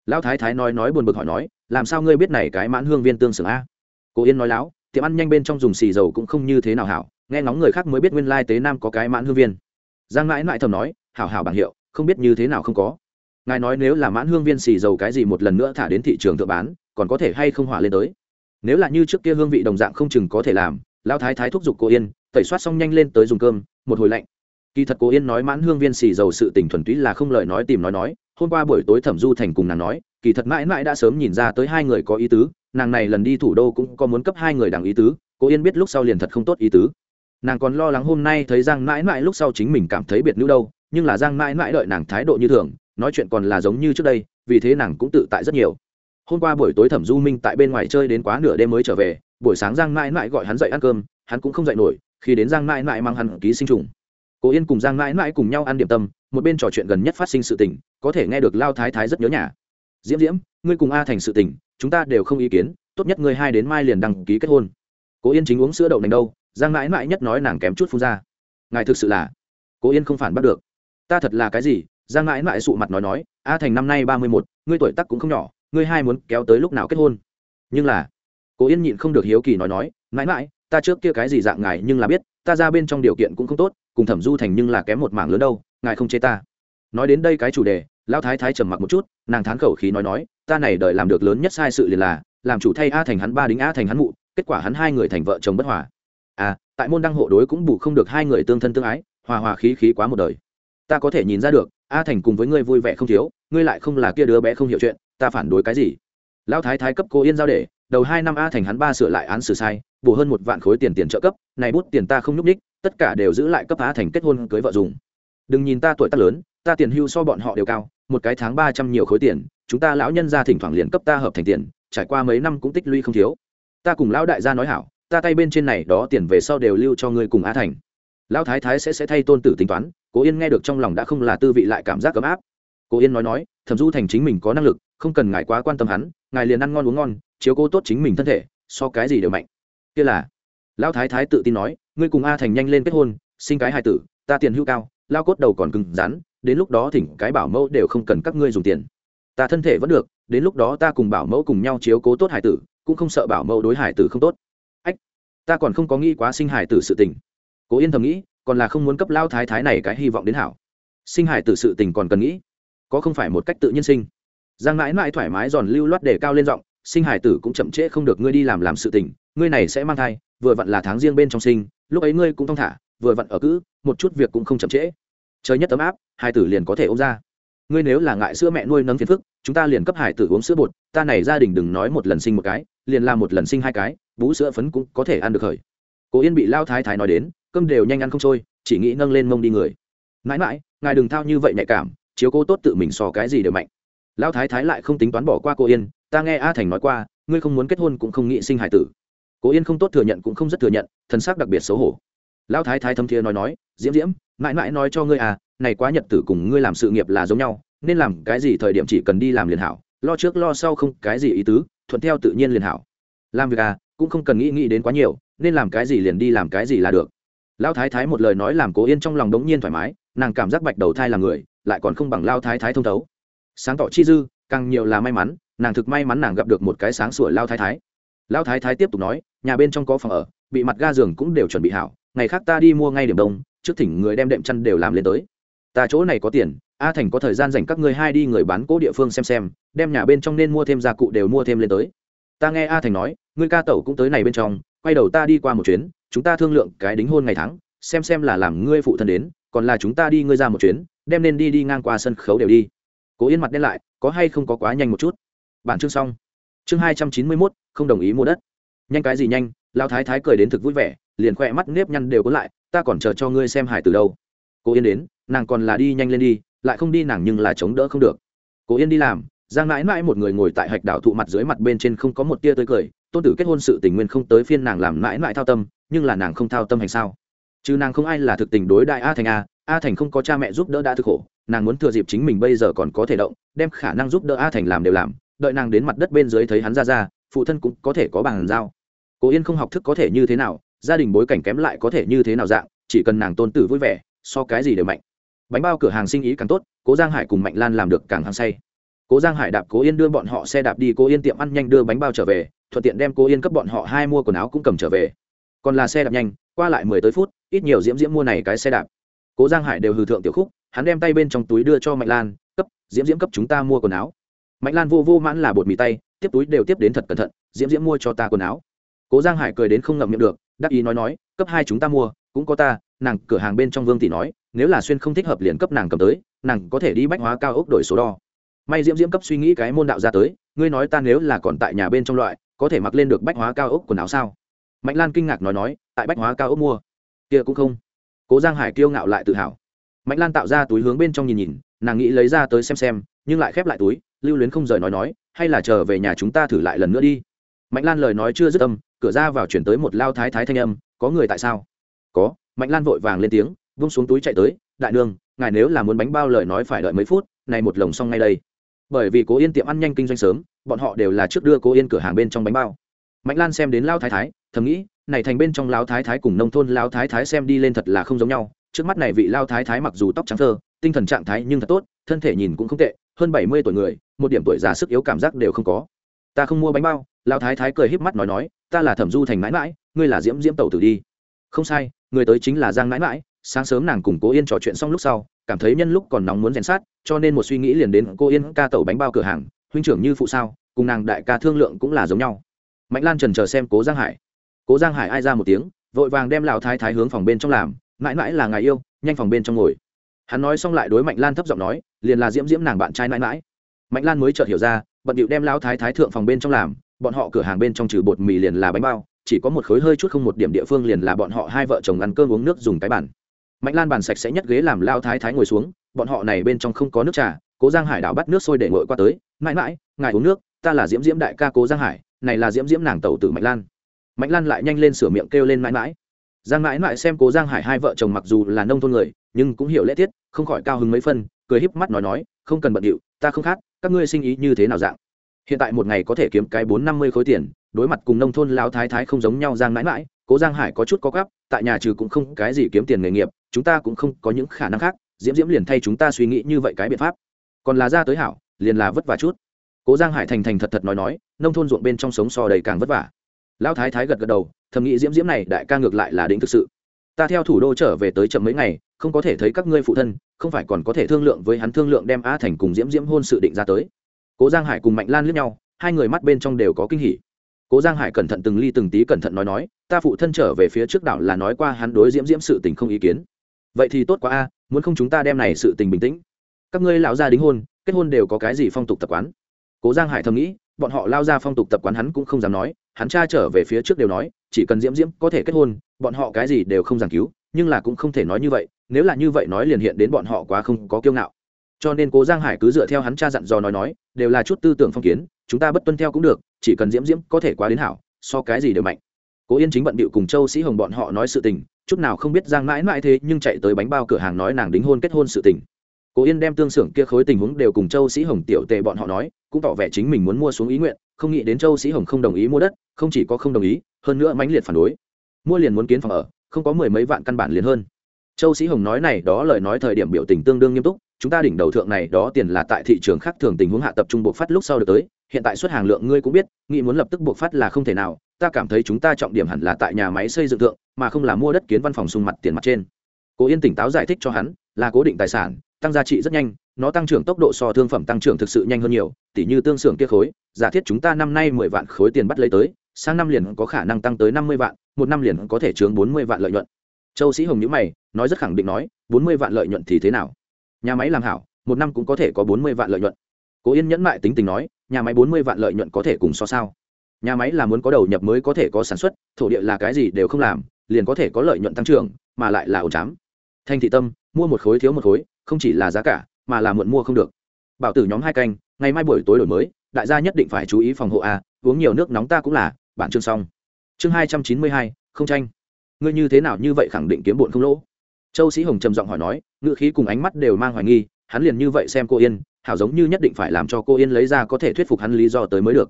lão thái thái nói nói buồn bực hỏi nói, làm sao ngươi biết này cái mãn hương viên tương xưởng a? Cô yên nói láo tiệm ăn nhanh bên trong dùng xì dầu cũng không như thế nào hảo, nghe ngóng người khác mới biết nguyên lai tế nam có cái mãn hương viên. Giang mãi mãi thầm nói, hảo hảo bảng hiệu, không biết như thế nào không có. Ngài nói nếu là mãn hương viên xì dầu cái gì một lần nữa thả đến thị trường tự bán, còn có thể hay không hỏa lên tới? Nếu là như trước kia hương vị đồng dạng không chừng có thể làm. Lão thái thái thúc giục cô yên, tẩy soát xong nhanh lên tới dùng cơm, một hồi lạnh. Kỳ thật cô yên nói mãn hương viên xì dầu sự tình thuần túy là không lời nói tìm nói nói hôm qua buổi tối thẩm du thành cùng nàng nói, kỳ thật mãi mãi đã sớm nhìn ra tới hai người có ý tứ, nàng này lần đi thủ đô cũng có muốn cấp hai người đảng ý tứ, cô yên biết lúc sau liền thật không tốt ý tứ. Nàng còn lo lắng hôm nay thấy giang mãi mãi lúc sau chính mình cảm thấy biệt nữ đâu, nhưng là giang mãi mãi đợi nàng thái độ như thường, nói chuyện còn là giống như trước đây, vì thế nàng cũng tự tại rất nhiều. Hôm qua buổi tối thẩm du minh tại bên ngoài chơi đến quá nửa đêm mới trở về, buổi sáng giang mãi mãi gọi hắn dậy ăn cơm, hắn cũng không dậy nổi, khi đến giang mãi mãi mang hắn ký sinh trùng cố yên cùng giang mãi mãi cùng nhau ăn điểm tâm, một bên trò chuyện gần nhất phát sinh sự tình, có thể nghe được lao thái thái rất nhớ nhà. Diễm diễm, ngươi cùng a thành sự tình, chúng ta đều không ý kiến, tốt nhất ngươi hai đến mai liền đăng ký kết hôn. Cố yên chính uống sữa đậu nành đâu, giang mãi mãi nhất nói nàng kém chút phun ra. Ngài thực sự là cố yên không phản bắt được. Ta thật là cái gì? Giang mãi mãi sụ mặt nói nói, a thành năm nay ba mươi một ngươi tuổi tắc cũng không nhỏ, ngươi hai muốn kéo tới lúc nào kết hôn? Nhưng là, cố yên nhịn không được hiếu kỳ nói nói, mãi mãi, ta trước kia cái gì dạng ngài nhưng là biết ta ra bên trong điều kiện cũng không tốt, cùng thẩm du thành nhưng là kém một mảng lớn đâu, ngài không chê ta. Nói đến đây cái chủ đề, lão thái thái trầm mặc một chút, nàng thán khẩu khí nói nói, ta này đợi làm được lớn nhất sai sự liền là, làm chủ thay a thành hắn ba đính a thành hắn mụ, kết quả hắn hai người thành vợ chồng bất hòa. À tại môn đăng hộ đối cũng bù không được hai người tương thân tương ái, hòa hòa khí khí quá một đời. Ta có thể nhìn ra được, a thành cùng với ngươi vui vẻ không thiếu, ngươi lại không là kia đứa bé không hiểu chuyện, ta phản đối cái gì? Lão thái thái cấp cô yên giao để, đầu hai năm a thành hắn ba sửa lại án xử sai bù hơn một vạn khối tiền tiền trợ cấp, này bút tiền ta không nhúc ních tất cả đều giữ lại cấp a thành kết hôn cưới vợ dùng. Đừng nhìn ta tuổi tác lớn, ta tiền hưu so bọn họ đều cao, một cái tháng ba trăm nhiều khối tiền, chúng ta lão nhân ra thỉnh thoảng liền cấp ta hợp thành tiền, trải qua mấy năm cũng tích lũy không thiếu. Ta cùng lão đại gia nói hảo, ta tay bên trên này đó tiền về sau đều lưu cho ngươi cùng a thành. Lão thái thái sẽ sẽ thay tôn tử tính toán, cố yên nghe được trong lòng đã không là tư vị lại cảm giác ấm áp. Cố yên nói nói, thẩm du thành chính mình có năng lực, không cần ngài quá quan tâm hắn, ngài liền ăn ngon uống ngon, chiếu cố tốt chính mình thân thể, so cái gì đều mạnh kia là. Lão thái thái tự tin nói, ngươi cùng a thành nhanh lên kết hôn, sinh cái hai tử, ta tiền hưu cao, lao cốt đầu còn cứng rắn, đến lúc đó thỉnh cái bảo mẫu đều không cần các ngươi dùng tiền. Ta thân thể vẫn được, đến lúc đó ta cùng bảo mẫu cùng nhau chiếu cố tốt hải tử, cũng không sợ bảo mẫu đối hải tử không tốt. Ách, ta còn không có nghĩ quá sinh hải tử sự tình. Cố yên thầm nghĩ, còn là không muốn cấp lao thái thái này cái hy vọng đến hảo. Sinh hải tử sự tình còn cần nghĩ, có không phải một cách tự nhiên sinh. Giang mãi mãi thoải mái giòn lưu loát để cao lên giọng, sinh hải tử cũng chậm trễ không được ngươi đi làm làm sự tình ngươi này sẽ mang thai, vừa vặn là tháng riêng bên trong sinh, lúc ấy ngươi cũng thong thả, vừa vặn ở cữ, một chút việc cũng không chậm trễ. Trời nhất tấm áp hai tử liền có thể ôm ra. Ngươi nếu là ngại sữa mẹ nuôi nấng phiền phức, chúng ta liền cấp hải tử uống sữa bột, ta này gia đình đừng nói một lần sinh một cái, liền làm một lần sinh hai cái, bú sữa phấn cũng có thể ăn được khởi. Cố yên bị lao thái thái nói đến, cơm đều nhanh ăn không trôi, chỉ nghĩ nâng lên mông đi người. Mãi mãi, ngài đừng thao như vậy nhạy cảm, chiếu cố tốt tự mình so cái gì đều mạnh. Lao thái thái lại không tính toán bỏ qua cô yên, ta nghe a thành nói qua, ngươi không muốn kết hôn cũng không nghĩ sinh hải tử cố yên không tốt thừa nhận cũng không rất thừa nhận thân xác đặc biệt xấu hổ. Lão thái thái thâm thiê nói nói, diễm diễm, mãi mãi nói cho ngươi à này quá nhật tử cùng ngươi làm sự nghiệp là giống nhau, nên làm cái gì thời điểm chỉ cần đi làm liền hảo, lo trước lo sau không cái gì ý tứ, thuận theo tự nhiên liền hảo. Làm việc à cũng không cần nghĩ nghĩ đến quá nhiều, nên làm cái gì liền đi làm cái gì là được. Lão thái thái một lời nói làm cố yên trong lòng đống nhiên thoải mái, nàng cảm giác bạch đầu thai là người, lại còn không bằng lao thái thái thông thấu. Sáng tỏ chi dư, càng nhiều là may mắn, nàng thực may mắn nàng gặp được một cái sáng sủa lao thái thái. Lão thái thái tiếp tục nói, nhà bên trong có phòng ở, bị mặt ga giường cũng đều chuẩn bị hảo, ngày khác ta đi mua ngay điểm đông, trước thỉnh người đem đệm chăn đều làm lên tới. Ta chỗ này có tiền, a thành có thời gian dành các ngươi hai đi người bán cố địa phương xem xem, đem nhà bên trong nên mua thêm gia cụ đều mua thêm lên tới. Ta nghe a thành nói, ngươi ca tẩu cũng tới này bên trong, quay đầu ta đi qua một chuyến, chúng ta thương lượng cái đính hôn ngày tháng, xem xem là làm ngươi phụ thân đến, còn là chúng ta đi ngươi ra một chuyến, đem nên đi đi ngang qua sân khấu đều đi. Cố yên mặt đen lại, có hay không có quá nhanh một chút. Bản chương xong chương hai trăm chín mươi mốt, không đồng ý mua đất. Nhanh cái gì nhanh lao thái thái cười đến thực vui vẻ, liền khoe mắt nếp nhăn đều có lại, ta còn chờ cho ngươi xem hải từ đâu. Cố yên đến, nàng còn là đi nhanh lên đi, lại không đi nàng nhưng là chống đỡ không được. Cố yên đi làm, giang mãi mãi một người ngồi tại hạch đảo thụ mặt dưới mặt bên trên không có một tia tới cười, tôn tử kết hôn sự tình nguyên không tới phiên nàng làm mãi mãi thao tâm, nhưng là nàng không thao tâm hành sao? Chứ nàng không ai là thực tình đối đại a thành a a thành không có cha mẹ giúp đỡ đã thực khổ, nàng muốn thừa dịp chính mình bây giờ còn có thể động, đem khả năng giúp đỡ a thành làm đều làm đợi nàng đến mặt đất bên dưới thấy hắn ra ra, phụ thân cũng có thể có bàn giao. Cố yên không học thức có thể như thế nào, gia đình bối cảnh kém lại có thể như thế nào dạng, chỉ cần nàng tôn tử vui vẻ, so cái gì đều mạnh. Bánh bao cửa hàng sinh ý càng tốt, cố giang hải cùng mạnh lan làm được càng hăng say. Cố giang hải đạp cố yên đưa bọn họ xe đạp đi, cố yên tiệm ăn nhanh đưa bánh bao trở về, thuận tiện đem cố yên cấp bọn họ hai mua quần áo cũng cầm trở về. Còn là xe đạp nhanh, qua lại mười tới phút, ít nhiều diễm diễm mua này cái xe đạp. Cố giang hải đều hư thượng tiểu khúc, hắn đem tay bên trong túi đưa cho mạnh lan, cấp, diễm diễm cấp chúng ta mua quần áo mạnh lan vô vô mãn là bột mì tay, tiếp túi đều tiếp đến thật cẩn thận, diễm diễm mua cho ta quần áo. Cố giang hải cười đến không ngậm miệng được, đắc ý nói nói, cấp hai chúng ta mua, cũng có ta, nàng cửa hàng bên trong vương tỷ nói, nếu là xuyên không thích hợp liền cấp nàng cầm tới, nàng có thể đi bách hóa cao ốc đổi số đo. May diễm diễm cấp suy nghĩ cái môn đạo ra tới, ngươi nói ta nếu là còn tại nhà bên trong loại, có thể mặc lên được bách hóa cao ốc quần áo sao? Mạnh lan kinh ngạc nói nói, tại bách hóa cao ốc mua. Kia cũng không. Cố giang hải kiêu ngạo lại tự hào. Mạnh lan tạo ra túi hướng bên trong nhìn nhìn, nàng nghĩ lấy ra tới xem xem nhưng lại khép lại túi, lưu luyến không rời nói nói, hay là chờ về nhà chúng ta thử lại lần nữa đi. Mạnh lan lời nói chưa dứt âm, cửa ra vào chuyển tới một lao thái thái thanh âm, có người tại sao? Có. Mạnh lan vội vàng lên tiếng vung xuống túi chạy tới, đại nương, ngài nếu là muốn bánh bao lời nói phải đợi mấy phút, này một lồng xong ngay đây. Bởi vì cố yên tiệm ăn nhanh kinh doanh sớm, bọn họ đều là trước đưa cố yên cửa hàng bên trong bánh bao. Mạnh lan xem đến lao thái thái, thầm nghĩ, này thành bên trong lao thái thái cùng nông thôn lao thái thái xem đi lên thật là không giống nhau, trước mắt này vị lao thái thái mặc dù tóc trắng thơ, tinh thần trạng thái nhưng thật tốt, thân thể nhìn cũng không tệ hơn bảy mươi tuổi người, một điểm tuổi già sức yếu cảm giác đều không có. Ta không mua bánh bao, Lão thái thái cười híp mắt nói nói, ta là thẩm du thành mãi mãi, ngươi là diễm diễm tẩu tử đi. Không sai, người tới chính là giang mãi mãi, sáng sớm nàng cùng cố yên trò chuyện xong lúc sau, cảm thấy nhân lúc còn nóng muốn rèn sát, cho nên một suy nghĩ liền đến cô yên ca tẩu bánh bao cửa hàng, huynh trưởng như phụ sao, cùng nàng đại ca thương lượng cũng là giống nhau. Mạnh lan trần chờ xem cố giang hải. Cố giang hải ai ra một tiếng, vội vàng đem Lão thái thái hướng phòng bên trong làm, mãi mãi là ngài yêu, nhanh phòng bên trong ngồi hắn nói xong lại đối mạnh lan thấp giọng nói, liền là diễm diễm nàng bạn trai mãi mãi. Mạnh lan mới chợt hiểu ra, bận điệu đem lao thái thái thượng phòng bên trong làm, bọn họ cửa hàng bên trong trừ bột mì liền là bánh bao, chỉ có một khối hơi chút không một điểm địa phương liền là bọn họ hai vợ chồng ăn cơm uống nước dùng cái bản mạnh lan bàn sạch sẽ nhất ghế làm lao thái thái ngồi xuống, bọn họ này bên trong không có nước trà, cố giang hải đảo bắt nước sôi để ngồi qua tới, mãi mãi, ngài uống nước, ta là diễm diễm đại ca cố giang hải, này là diễm diễm nàng tẩu tử mạnh lan. Mạnh lan lại nhanh lên sửa miệng kêu lên mãi mãi giang mãi mãi xem cố giang hải hai vợ chồng mặc dù là nông thôn người, nhưng cũng hiểu lễ tiết, không khỏi cao hứng mấy phân, cười híp mắt nói nói, không cần bận điệu, ta không khác, các ngươi sinh ý như thế nào dạng? Hiện tại một ngày có thể kiếm cái bốn năm mươi khối tiền, đối mặt cùng nông thôn lao thái thái không giống nhau giang mãi mãi, cố giang hải có chút có gấp, tại nhà trừ cũng không cái gì kiếm tiền nghề nghiệp, chúng ta cũng không có những khả năng khác, diễm diễm liền thay chúng ta suy nghĩ như vậy cái biện pháp. Còn là ra tới hảo, liền là vất vả chút. Cố giang hải thành thành thật thật nói nói, nông thôn ruộng bên trong sống sò đầy càng vất vả lão thái thái gật gật đầu, thầm nghĩ diễm diễm này đại ca ngược lại là đỉnh thực sự. Ta theo thủ đô trở về tới chậm mấy ngày, không có thể thấy các ngươi phụ thân, không phải còn có thể thương lượng với hắn thương lượng đem a thành cùng diễm diễm hôn sự định ra tới. Cố giang hải cùng mạnh lan lướt nhau, hai người mắt bên trong đều có kinh hỉ. Cố giang hải cẩn thận từng ly từng tí cẩn thận nói nói, ta phụ thân trở về phía trước đảo là nói qua hắn đối diễm diễm sự tình không ý kiến. Vậy thì tốt quá a, muốn không chúng ta đem này sự tình bình tĩnh. Các ngươi lão gia đính hôn, kết hôn đều có cái gì phong tục tập quán? Cố giang hải thầm nghĩ, bọn họ lao ra phong tục tập quán hắn cũng không dám nói hắn cha trở về phía trước đều nói, chỉ cần diễm diễm có thể kết hôn, bọn họ cái gì đều không giảng cứu, nhưng là cũng không thể nói như vậy, nếu là như vậy nói liền hiện đến bọn họ quá không có kiêu ngạo. Cho nên cố giang hải cứ dựa theo hắn cha dặn dò nói nói, đều là chút tư tưởng phong kiến, chúng ta bất tuân theo cũng được, chỉ cần diễm diễm có thể quá đến hảo, so cái gì đều mạnh. Cố yên chính bận bịu cùng châu sĩ hồng bọn họ nói sự tình, chút nào không biết giang mãi mãi thế nhưng chạy tới bánh bao cửa hàng nói nàng đính hôn kết hôn sự tình. Cố yên đem tương xưởng kia khối tình huống đều cùng châu sĩ hồng tiểu tề bọn họ nói, cũng tỏ vẻ chính mình muốn mua xuống ý nguyện, không nghĩ đến châu sĩ hồng không đồng ý mua đất không chỉ có không đồng ý, hơn nữa mãnh liệt phản đối. Mua liền muốn kiến phòng ở, không có mười mấy vạn căn bản liền hơn. Châu sĩ hồng nói này, đó lời nói thời điểm biểu tình tương đương nghiêm túc, chúng ta đỉnh đầu thượng này, đó tiền là tại thị trường khác thường tình huống hạ tập trung buộc phát lúc sau được tới, hiện tại xuất hàng lượng ngươi cũng biết, nghĩ muốn lập tức buộc phát là không thể nào, ta cảm thấy chúng ta trọng điểm hẳn là tại nhà máy xây dựng thượng, mà không là mua đất kiến văn phòng sung mặt tiền mặt trên. Cố yên tỉnh táo giải thích cho hắn, là cố định tài sản, tăng giá trị rất nhanh, nó tăng trưởng tốc độ so thương phẩm tăng trưởng thực sự nhanh hơn nhiều, tỉ như tương xưởng kia khối, giả thiết chúng ta năm nay mười vạn khối tiền bắt lấy tới sang năm liền có khả năng tăng tới năm mươi vạn, một năm liền có thể chướng bốn mươi vạn lợi nhuận. Châu sĩ hồng nhữ mày, nói rất khẳng định nói, bốn mươi vạn lợi nhuận thì thế nào? Nhà máy làm hảo, một năm cũng có thể có bốn mươi vạn lợi nhuận. Cố yên nhẫn mại tính tình nói, nhà máy bốn mươi vạn lợi nhuận có thể cùng so sao? Nhà máy là muốn có đầu nhập mới có thể có sản xuất, thổ địa là cái gì đều không làm, liền có thể có lợi nhuận tăng trưởng, mà lại là ổ chám. Thanh thị tâm, mua một khối thiếu một khối, không chỉ là giá cả, mà là muộn mua không được. Bảo tử nhóm hai canh, ngày mai buổi tối đổi mới, đại gia nhất định phải chú ý phòng hộ a, uống nhiều nước nóng ta cũng là bản chương xong. Chương hai trăm chín mươi hai, không tranh. Ngươi như thế nào như vậy khẳng định kiếm bụn không lỗ? Châu sĩ hồng trầm giọng hỏi nói, ngữ khí cùng ánh mắt đều mang hoài nghi, hắn liền như vậy xem cô yên, hảo giống như nhất định phải làm cho cô yên lấy ra có thể thuyết phục hắn lý do tới mới được.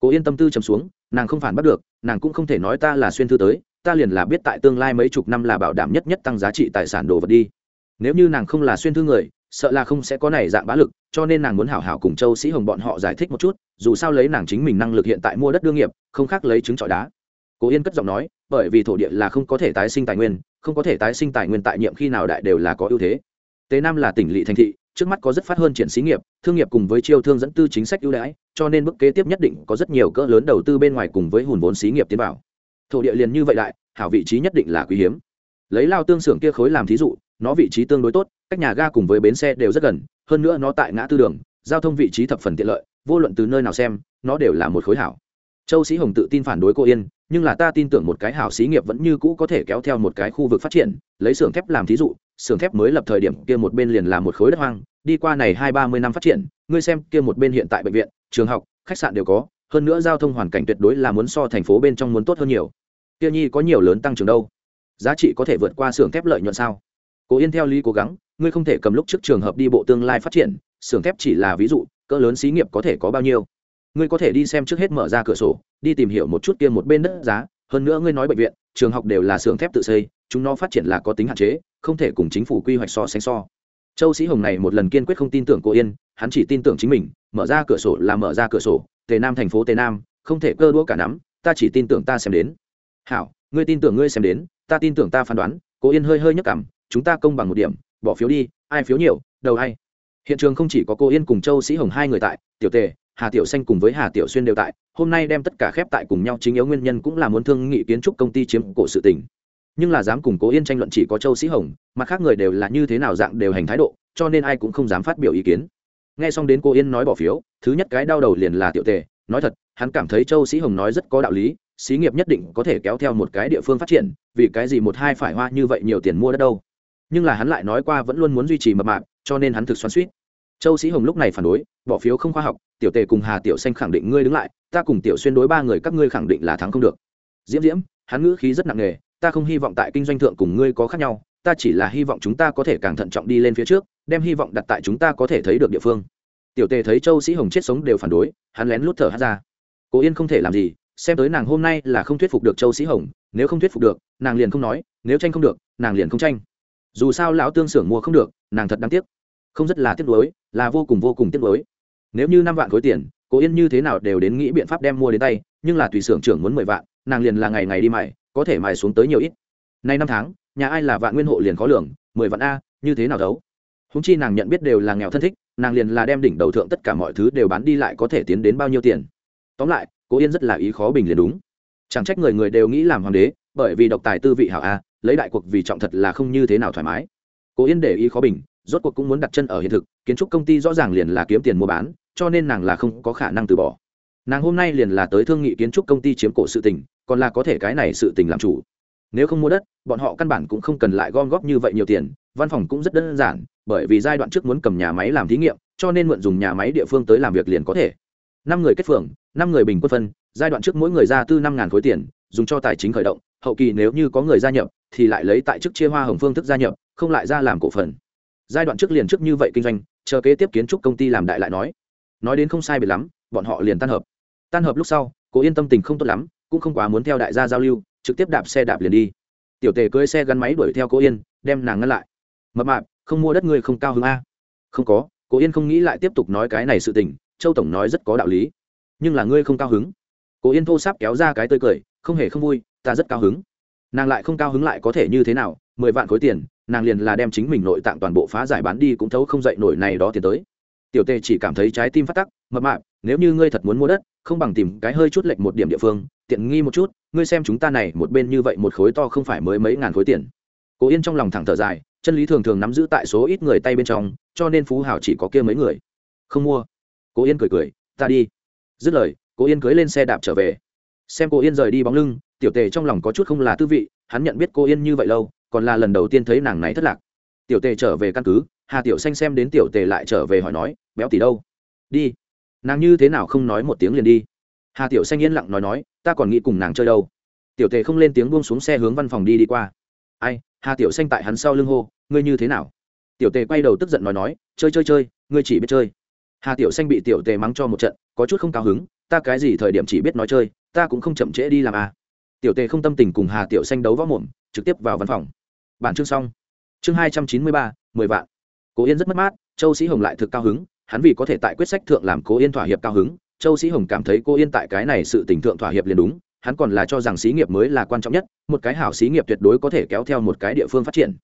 Cô yên tâm tư trầm xuống, nàng không phản bắt được, nàng cũng không thể nói ta là xuyên thư tới, ta liền là biết tại tương lai mấy chục năm là bảo đảm nhất nhất tăng giá trị tài sản đồ vật đi. Nếu như nàng không là xuyên thư người, sợ là không sẽ có này dạng bá lực, cho nên nàng muốn hảo hảo cùng châu sĩ hồng bọn họ giải thích một chút dù sao lấy nàng chính mình năng lực hiện tại mua đất đương nghiệp, không khác lấy trứng trọi đá. Cố yên cất giọng nói, bởi vì thổ địa là không có thể tái sinh tài nguyên, không có thể tái sinh tài nguyên tại nhiệm khi nào đại đều là có ưu thế. Tế nam là tỉnh lỵ thành thị, trước mắt có rất phát hơn triển xí nghiệp, thương nghiệp cùng với chiêu thương dẫn tư chính sách ưu đãi, cho nên bước kế tiếp nhất định có rất nhiều cỡ lớn đầu tư bên ngoài cùng với hùn vốn xí nghiệp tiến vào. Thổ địa liền như vậy đại, hảo vị trí nhất định là quý hiếm. Lấy lao tương xưởng kia khối làm thí dụ, nó vị trí tương đối tốt, cách nhà ga cùng với bến xe đều rất gần, hơn nữa nó tại ngã tư đường, giao thông vị trí thập phần tiện lợi vô luận từ nơi nào xem, nó đều là một khối hảo. Châu sĩ hồng tự tin phản đối cô yên, nhưng là ta tin tưởng một cái hảo xí nghiệp vẫn như cũ có thể kéo theo một cái khu vực phát triển, lấy xưởng thép làm thí dụ, xưởng thép mới lập thời điểm kia một bên liền là một khối đất hoang, đi qua này hai ba mươi năm phát triển, ngươi xem kia một bên hiện tại bệnh viện, trường học, khách sạn đều có, hơn nữa giao thông hoàn cảnh tuyệt đối là muốn so thành phố bên trong muốn tốt hơn nhiều. Kia nhi có nhiều lớn tăng trưởng đâu? Giá trị có thể vượt qua xưởng thép lợi nhuận sao? Cố yên theo lý cố gắng, ngươi không thể cầm lúc trước trường hợp đi bộ tương lai phát triển, xưởng thép chỉ là ví dụ cỡ lớn xí nghiệp có thể có bao nhiêu? Ngươi có thể đi xem trước hết mở ra cửa sổ, đi tìm hiểu một chút kia một bên đất giá. Hơn nữa ngươi nói bệnh viện, trường học đều là xưởng thép tự xây, chúng nó phát triển là có tính hạn chế, không thể cùng chính phủ quy hoạch so sánh so. Châu sĩ hồng này một lần kiên quyết không tin tưởng cô yên, hắn chỉ tin tưởng chính mình, mở ra cửa sổ là mở ra cửa sổ, tề nam thành phố tề nam, không thể cơ đũa cả nắm, ta chỉ tin tưởng ta xem đến. Hảo, ngươi tin tưởng ngươi xem đến, ta tin tưởng ta phán đoán, cô yên hơi hơi nhấc cảm chúng ta công bằng một điểm, bỏ phiếu đi, ai phiếu nhiều, đầu ai? Hiện trường không chỉ có cô yên cùng châu sĩ hồng hai người tại, tiểu tề, hà tiểu xanh cùng với hà tiểu xuyên đều tại, hôm nay đem tất cả khép tại cùng nhau chính yếu nguyên nhân cũng là muốn thương nghị kiến trúc công ty chiếm cổ sự tỉnh nhưng là dám cùng cố yên tranh luận chỉ có châu sĩ hồng, mặt khác người đều là như thế nào dạng đều hành thái độ, cho nên ai cũng không dám phát biểu ý kiến. Nghe xong đến cô yên nói bỏ phiếu, thứ nhất cái đau đầu liền là tiểu tề, nói thật, hắn cảm thấy châu sĩ hồng nói rất có đạo lý, xí nghiệp nhất định có thể kéo theo một cái địa phương phát triển, vì cái gì một hai phải hoa như vậy nhiều tiền mua đất đâu. Nhưng là hắn lại nói qua vẫn luôn muốn duy trì mập mạp, cho nên hắn thực xoắn suýt châu sĩ hồng lúc này phản đối, bỏ phiếu không khoa học, tiểu tề cùng hà tiểu xanh khẳng định ngươi đứng lại, ta cùng tiểu xuyên đối ba người các ngươi khẳng định là thắng không được. Diễm diễm, hắn ngữ khí rất nặng nề, ta không hy vọng tại kinh doanh thượng cùng ngươi có khác nhau, ta chỉ là hy vọng chúng ta có thể càng thận trọng đi lên phía trước, đem hy vọng đặt tại chúng ta có thể thấy được địa phương. Tiểu tề thấy châu sĩ hồng chết sống đều phản đối, hắn lén lút thở hát ra. Cố yên không thể làm gì, xem tới nàng hôm nay là không thuyết phục được châu sĩ hồng, nếu không thuyết phục được, nàng liền không nói, nếu tranh không được, nàng liền không tranh. Dù sao lão tương xưởng mua không được, nàng thật đáng tiếc không rất là tiếc nuối, là vô cùng vô cùng tiếc nuối. Nếu như năm vạn khối tiền cố yên như thế nào đều đến nghĩ biện pháp đem mua đến tay, nhưng là tùy xưởng trưởng muốn mười vạn, nàng liền là ngày ngày đi mày có thể mài xuống tới nhiều ít. Nay năm tháng, nhà ai là vạn nguyên hộ liền khó lường, mười vạn a, như thế nào đấu? Húng chi nàng nhận biết đều là nghèo thân thích, nàng liền là đem đỉnh đầu thượng tất cả mọi thứ đều bán đi lại có thể tiến đến bao nhiêu tiền. Tóm lại cố yên rất là ý khó bình liền đúng. Chẳng trách người người đều nghĩ làm hoàng đế, bởi vì độc tài tư vị hảo a, lấy đại cuộc vì trọng thật là không như thế nào thoải mái. Cố yên để ý khó bình rốt cuộc cũng muốn đặt chân ở hiện thực, kiến trúc công ty rõ ràng liền là kiếm tiền mua bán, cho nên nàng là không có khả năng từ bỏ. Nàng hôm nay liền là tới thương nghị kiến trúc công ty chiếm cổ sự tình, còn là có thể cái này sự tình làm chủ. Nếu không mua đất, bọn họ căn bản cũng không cần lại gom góp như vậy nhiều tiền, văn phòng cũng rất đơn giản, bởi vì giai đoạn trước muốn cầm nhà máy làm thí nghiệm, cho nên mượn dùng nhà máy địa phương tới làm việc liền có thể. Năm người kết phường, năm người bình quân phân, giai đoạn trước mỗi người ra tư năm ngàn khối tiền, dùng cho tài chính khởi động, hậu kỳ nếu như có người gia nhập, thì lại lấy tại chức chia hoa hồng phương thức gia nhập, không lại ra làm cổ phần giai đoạn trước liền trước như vậy kinh doanh, chờ kế tiếp kiến trúc công ty làm đại lại nói. Nói đến không sai biệt lắm, bọn họ liền tan hợp. Tan hợp lúc sau cố yên tâm tình không tốt lắm, cũng không quá muốn theo đại gia giao lưu, trực tiếp đạp xe đạp liền đi. Tiểu tề cưới xe gắn máy đuổi theo cố yên, đem nàng ngăn lại. Mập mạp, không mua đất ngươi không cao hứng a? Không có cố yên không nghĩ lại tiếp tục nói cái này sự tình, châu tổng nói rất có đạo lý. Nhưng là ngươi không cao hứng. Cố yên thô sáp kéo ra cái tơi cười, không hề không vui, ta rất cao hứng. Nàng lại không cao hứng lại có thể như thế nào mười vạn khối tiền, nàng liền là đem chính mình nội tạng toàn bộ phá giải bán đi cũng thấu không dậy nổi này đó tiền tới. Tiểu tề chỉ cảm thấy trái tim phát tắc, mập mạp, nếu như ngươi thật muốn mua đất, không bằng tìm cái hơi chút lệch một điểm địa phương, tiện nghi một chút, ngươi xem chúng ta này một bên như vậy một khối to không phải mới mấy ngàn khối tiền. Cố yên trong lòng thẳng thở dài, chân lý thường thường nắm giữ tại số ít người tay bên trong, cho nên phú hảo chỉ có kia mấy người. Không mua. Cố yên cười cười, ta đi. Dứt lời, cố yên cưới lên xe đạp trở về. Xem cô yên rời đi bóng lưng, tiểu tề trong lòng có chút không là tư vị, hắn nhận biết cô yên như vậy lâu còn là lần đầu tiên thấy nàng này thất lạc. Tiểu tề trở về căn cứ, hà tiểu xanh xem đến tiểu tề lại trở về hỏi nói, béo tỷ đâu? Đi. Nàng như thế nào không nói một tiếng liền đi. Hà tiểu xanh yên lặng nói nói, ta còn nghĩ cùng nàng chơi đâu. Tiểu tề không lên tiếng buông xuống xe hướng văn phòng đi đi qua. Ai, hà tiểu xanh tại hắn sau lưng hô, ngươi như thế nào? Tiểu tề quay đầu tức giận nói nói, chơi chơi chơi, ngươi chỉ biết chơi. Hà tiểu xanh bị tiểu tề mắng cho một trận, có chút không cao hứng, ta cái gì thời điểm chỉ biết nói chơi, ta cũng không chậm trễ đi làm à tiểu tề không tâm tình cùng hà tiểu xanh đấu võ mồm, trực tiếp vào văn phòng. Bản chương xong. Chương hai trăm chín mươi ba, mười vạn. Cố yên rất mất mát, châu sĩ hồng lại thực cao hứng, hắn vì có thể tại quyết sách thượng làm cố yên thỏa hiệp cao hứng, châu sĩ hồng cảm thấy cô yên tại cái này sự tình thượng thỏa hiệp liền đúng, hắn còn là cho rằng xí nghiệp mới là quan trọng nhất, một cái hảo xí nghiệp tuyệt đối có thể kéo theo một cái địa phương phát triển.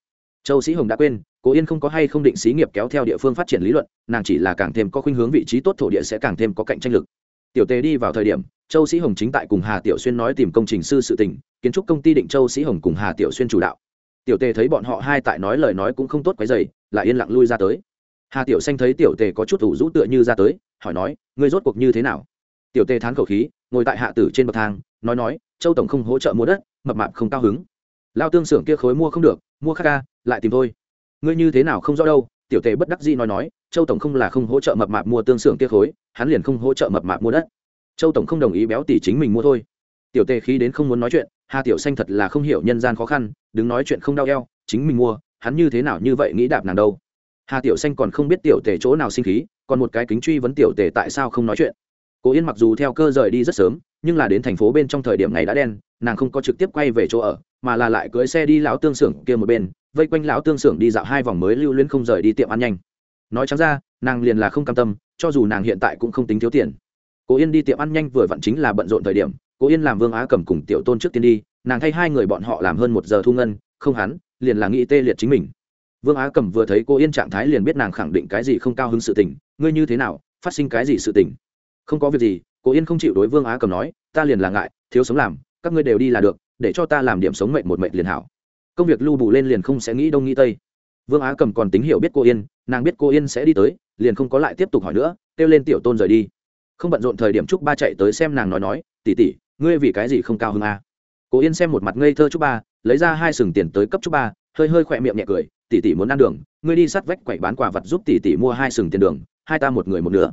Châu sĩ hồng đã quên, cố yên không có hay không định xí nghiệp kéo theo địa phương phát triển lý luận, nàng chỉ là càng thêm có khuynh hướng vị trí tốt thổ địa sẽ càng thêm có cạnh tranh lực tiểu tề đi vào thời điểm, châu sĩ hồng chính tại cùng hà tiểu xuyên nói tìm công trình sư sự tình, kiến trúc công ty định châu sĩ hồng cùng hà tiểu xuyên chủ đạo. Tiểu tề thấy bọn họ hai tại nói lời nói cũng không tốt quấy dày lại yên lặng lui ra tới. Hà tiểu xanh thấy tiểu tề có chút ủ rũ tựa như ra tới, hỏi nói, ngươi rốt cuộc như thế nào? Tiểu tề thán khẩu khí, ngồi tại hạ tử trên bậc thang, nói nói, châu tổng không hỗ trợ mua đất, mập mạp không cao hứng. Lao tương xưởng kia khối mua không được, mua khác ca, lại tìm thôi. Ngươi như thế nào không rõ đâu? Tiểu tề bất đắc dĩ nói nói châu tổng không là không hỗ trợ mập mạp mua tương xưởng kia khối, hắn liền không hỗ trợ mập mạp mua đất. Châu tổng không đồng ý béo tỷ chính mình mua thôi. Tiểu tề khí đến không muốn nói chuyện, hà tiểu xanh thật là không hiểu nhân gian khó khăn, đứng nói chuyện không đau eo, chính mình mua, hắn như thế nào như vậy nghĩ đạp nàng đâu. Hà tiểu xanh còn không biết tiểu tề chỗ nào sinh khí, còn một cái kính truy vấn tiểu tề tại sao không nói chuyện. Cố yên mặc dù theo cơ rời đi rất sớm, nhưng là đến thành phố bên trong thời điểm này đã đen, nàng không có trực tiếp quay về chỗ ở, mà là lại cưỡi xe đi lão tương xưởng kia một bên, vây quanh lão tương xưởng đi dạo hai vòng mới lưu luyến không rời đi tiệm ăn nhanh nói trắng ra, nàng liền là không cam tâm, cho dù nàng hiện tại cũng không tính thiếu tiền. Cố yên đi tiệm ăn nhanh vừa vặn chính là bận rộn thời điểm, cố yên làm vương á cầm cùng tiểu tôn trước tiên đi, nàng thay hai người bọn họ làm hơn một giờ thu ngân, không hắn, liền là nghĩ tê liệt chính mình. Vương á cầm vừa thấy cô yên trạng thái liền biết nàng khẳng định cái gì không cao hứng sự tình, ngươi như thế nào, phát sinh cái gì sự tình? Không có việc gì. Cô yên không chịu đối vương á cầm nói, ta liền là ngại, thiếu sống làm, các ngươi đều đi là được, để cho ta làm điểm sống mệnh một mệnh liền hảo. Công việc lưu bù lên liền không sẽ nghĩ đông nghĩ tây vương á cầm còn tính hiểu biết cô yên, nàng biết cô yên sẽ đi tới, liền không có lại tiếp tục hỏi nữa, kêu lên tiểu tôn rời đi. Không bận rộn thời điểm trúc ba chạy tới xem nàng nói nói tỉ tỉ ngươi vì cái gì không cao hơn a à? cô yên xem một mặt ngây thơ trúc ba, lấy ra hai sừng tiền tới cấp trúc ba, hơi hơi khỏe miệng nhẹ cười tỉ tỉ muốn ăn đường, ngươi đi sát vách quậy bán quả vật giúp tỉ tỉ mua hai sừng tiền đường, hai ta một người một nửa.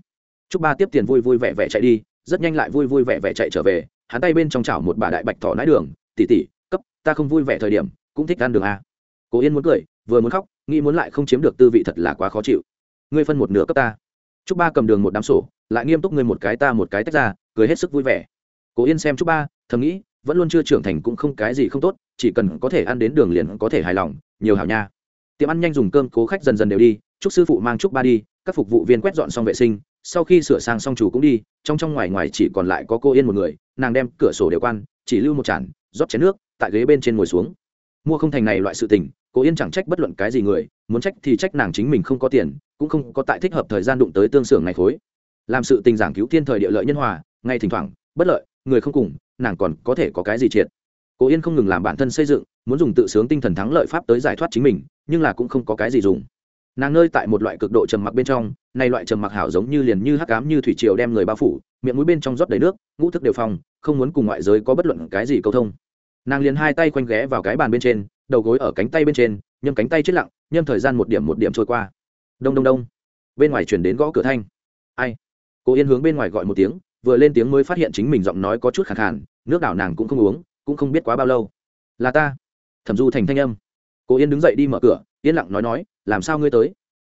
Trúc ba tiếp tiền vui vui vẻ vẻ chạy đi, rất nhanh lại vui vui vẻ vẻ chạy trở về, hắn tay bên trong chảo một bà đại bạch thỏ nái đường tỉ tỉ cấp, ta không vui vẻ thời điểm, cũng thích ăn đường a Cô yên muốn cười, vừa muốn khóc nghĩ muốn lại không chiếm được tư vị thật là quá khó chịu. Ngươi phân một nửa cấp ta. Chúc ba cầm đường một đám sổ, lại nghiêm túc ngươi một cái ta một cái tách ra, cười hết sức vui vẻ. Cố yên xem chúc ba, thầm nghĩ, vẫn luôn chưa trưởng thành cũng không cái gì không tốt, chỉ cần có thể ăn đến đường liền có thể hài lòng, nhiều hảo nha. Tiệm ăn nhanh dùng cơm cố khách dần dần đều đi chúc sư phụ mang chúc ba đi, các phục vụ viên quét dọn xong vệ sinh, sau khi sửa sang xong chủ cũng đi, trong trong ngoài ngoài chỉ còn lại có cô yên một người, nàng đem cửa sổ đều quan, chỉ lưu một chản, rót chén nước, tại ghế bên trên ngồi xuống. Mua không thành này loại sự tình Cố yên chẳng trách bất luận cái gì người, muốn trách thì trách nàng chính mình không có tiền, cũng không có tại thích hợp thời gian đụng tới tương xưởng này khối. Làm sự tình giảng cứu thiên thời địa lợi nhân hòa, ngay thỉnh thoảng, bất lợi, người không cùng, nàng còn có thể có cái gì triệt. Cố yên không ngừng làm bản thân xây dựng, muốn dùng tự sướng tinh thần thắng lợi pháp tới giải thoát chính mình, nhưng là cũng không có cái gì dùng. Nàng nơi tại một loại cực độ trầm mặc bên trong, nay loại trầm mặc hảo giống như liền như hắc ám như thủy triều đem người bao phủ, miệng mũi bên trong rót đầy nước, ngũ thức đều phòng không muốn cùng ngoại giới có bất luận cái gì câu thông. Nàng liền hai tay quanh ghé vào cái bàn bên trên đầu gối ở cánh tay bên trên, nhâm cánh tay chết lặng, nhâm thời gian một điểm một điểm trôi qua. Đông đông đông. Bên ngoài chuyển đến gõ cửa thanh. Ai? Cô yên hướng bên ngoài gọi một tiếng, vừa lên tiếng mới phát hiện chính mình giọng nói có chút khẳng khản nước đảo nàng cũng không uống, cũng không biết quá bao lâu. Là ta. Thẩm du thành thanh âm. Cô yên đứng dậy đi mở cửa, yên lặng nói nói, làm sao ngươi tới?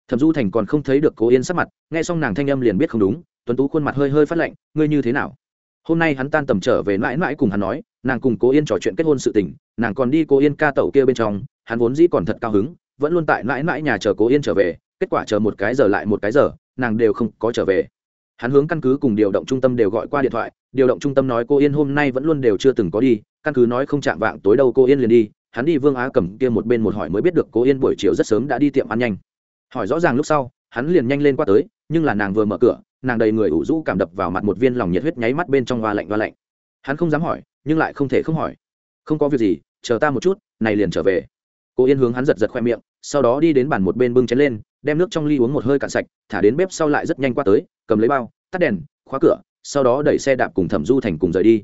Thẩm du thành còn không thấy được cô yên sắc mặt, nghe xong nàng thanh âm liền biết không đúng, tuấn tú khuôn mặt hơi hơi phát lạnh, ngươi như thế nào? Hôm nay hắn tan tầm trở về mãi mãi cùng hắn nói nàng cùng cố yên trò chuyện kết hôn sự tình, nàng còn đi cố yên ca tẩu kia bên trong, hắn vốn dĩ còn thật cao hứng, vẫn luôn tại mãi mãi nhà chờ cố yên trở về, kết quả chờ một cái giờ lại một cái giờ, nàng đều không có trở về. Hắn hướng căn cứ cùng điều động trung tâm đều gọi qua điện thoại, điều động trung tâm nói cô yên hôm nay vẫn luôn đều chưa từng có đi, căn cứ nói không chạm vạng tối đâu cô yên liền đi, hắn đi vương á cầm kia một bên một hỏi mới biết được cô yên buổi chiều rất sớm đã đi tiệm ăn nhanh. Hỏi rõ ràng lúc sau, hắn liền nhanh lên qua tới, nhưng là nàng vừa mở cửa, nàng đầy người ủ rũ cảm đập vào mặt một viên lòng nhiệt huyết nháy mắt bên trong hoa lạnh hoa lạnh. Hắn không dám hỏi nhưng lại không thể không hỏi. Không có việc gì, chờ ta một chút, này liền trở về. Cô yên hướng hắn giật giật khoe miệng, sau đó đi đến bàn một bên bưng chén lên, đem nước trong ly uống một hơi cạn sạch, thả đến bếp sau lại rất nhanh qua tới, cầm lấy bao, tắt đèn, khóa cửa, sau đó đẩy xe đạp cùng thẩm du thành cùng rời đi.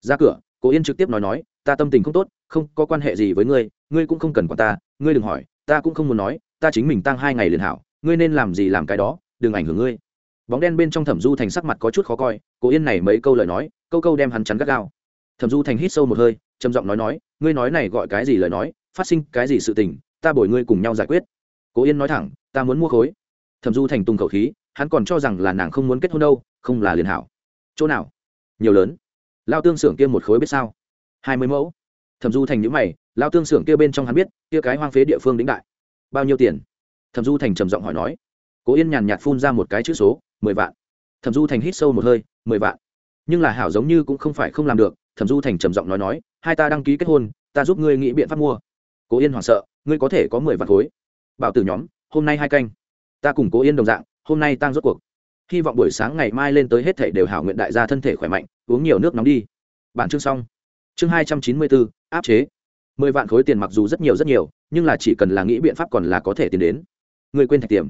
Ra cửa cô yên trực tiếp nói nói, ta tâm tình không tốt, không có quan hệ gì với ngươi ngươi cũng không cần quản ta, ngươi đừng hỏi, ta cũng không muốn nói, ta chính mình tăng hai ngày liền hảo, ngươi nên làm gì làm cái đó, đừng ảnh hưởng ngươi. Bóng đen bên trong thẩm du thành sắc mặt có chút khó coi cô yên này mấy câu lời nói, câu câu đem hắn chắn gắt gao thẩm du thành hít sâu một hơi, trầm giọng nói nói, ngươi nói này gọi cái gì lời nói, phát sinh cái gì sự tình, ta bồi ngươi cùng nhau giải quyết. Cố yên nói thẳng, ta muốn mua khối. Thẩm du thành tung khẩu khí, hắn còn cho rằng là nàng không muốn kết hôn đâu, không là liền hảo. Chỗ nào? Nhiều lớn. Lao tương xưởng kia một khối biết sao? Hai mươi mẫu. Thẩm du thành nhữ mày, lao tương xưởng kia bên trong hắn biết, kia cái hoang phế địa phương đĩnh đại. Bao nhiêu tiền? Thẩm du thành trầm giọng hỏi nói. Cố yên nhàn nhạt phun ra một cái chữ số, mười vạn. Thẩm du thành hít sâu một hơi, mười vạn. Nhưng là hảo giống như cũng không phải không làm được thẩm du thành trầm giọng nói nói, hai ta đăng ký kết hôn, ta giúp ngươi nghĩ biện pháp mua. Cố yên hoảng sợ, ngươi có thể có mười vạn khối. Bảo tử nhóm, hôm nay hai canh. Ta cùng cố yên đồng dạng, hôm nay tăng rốt cuộc. Hy vọng buổi sáng ngày mai lên tới hết thể đều hảo nguyện đại gia thân thể khỏe mạnh, uống nhiều nước nóng đi. Bản chương xong. Chương hai trăm chín mươi bốn, áp chế. Mười vạn khối tiền mặc dù rất nhiều rất nhiều, nhưng là chỉ cần là nghĩ biện pháp còn là có thể tiền đến. Người quên thạch tiệm.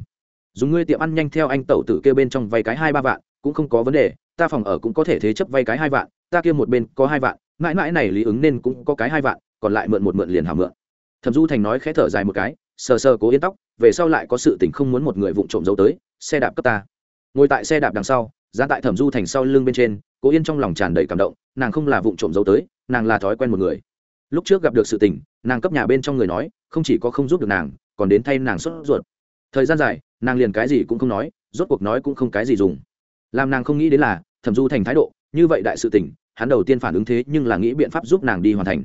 Dùng ngươi tiệm ăn nhanh theo anh tẩu tử kêu bên trong vay cái hai ba vạn, cũng không có vấn đề ta phòng ở cũng có thể thế chấp vay cái hai vạn, ta kia một bên có hai vạn, mãi mãi này lý ứng nên cũng có cái hai vạn, còn lại mượn một mượn liền hảo mượn. Thẩm du thành nói khẽ thở dài một cái, sờ sờ cố yên tóc, về sau lại có sự tình không muốn một người vụng trộm giấu tới, xe đạp cấp ta. Ngồi tại xe đạp đằng sau ra tại thẩm du thành sau lưng bên trên, cố yên trong lòng tràn đầy cảm động, nàng không là vụng trộm giấu tới, nàng là thói quen một người. Lúc trước gặp được sự tình, nàng cấp nhà bên trong người nói, không chỉ có không giúp được nàng, còn đến thay nàng sốt ruột. Thời gian dài, nàng liền cái gì cũng không nói, rốt cuộc nói cũng không cái gì dùng làm nàng không nghĩ đến là, thẩm du thành thái độ, như vậy đại sự tình, hắn đầu tiên phản ứng thế nhưng là nghĩ biện pháp giúp nàng đi hoàn thành.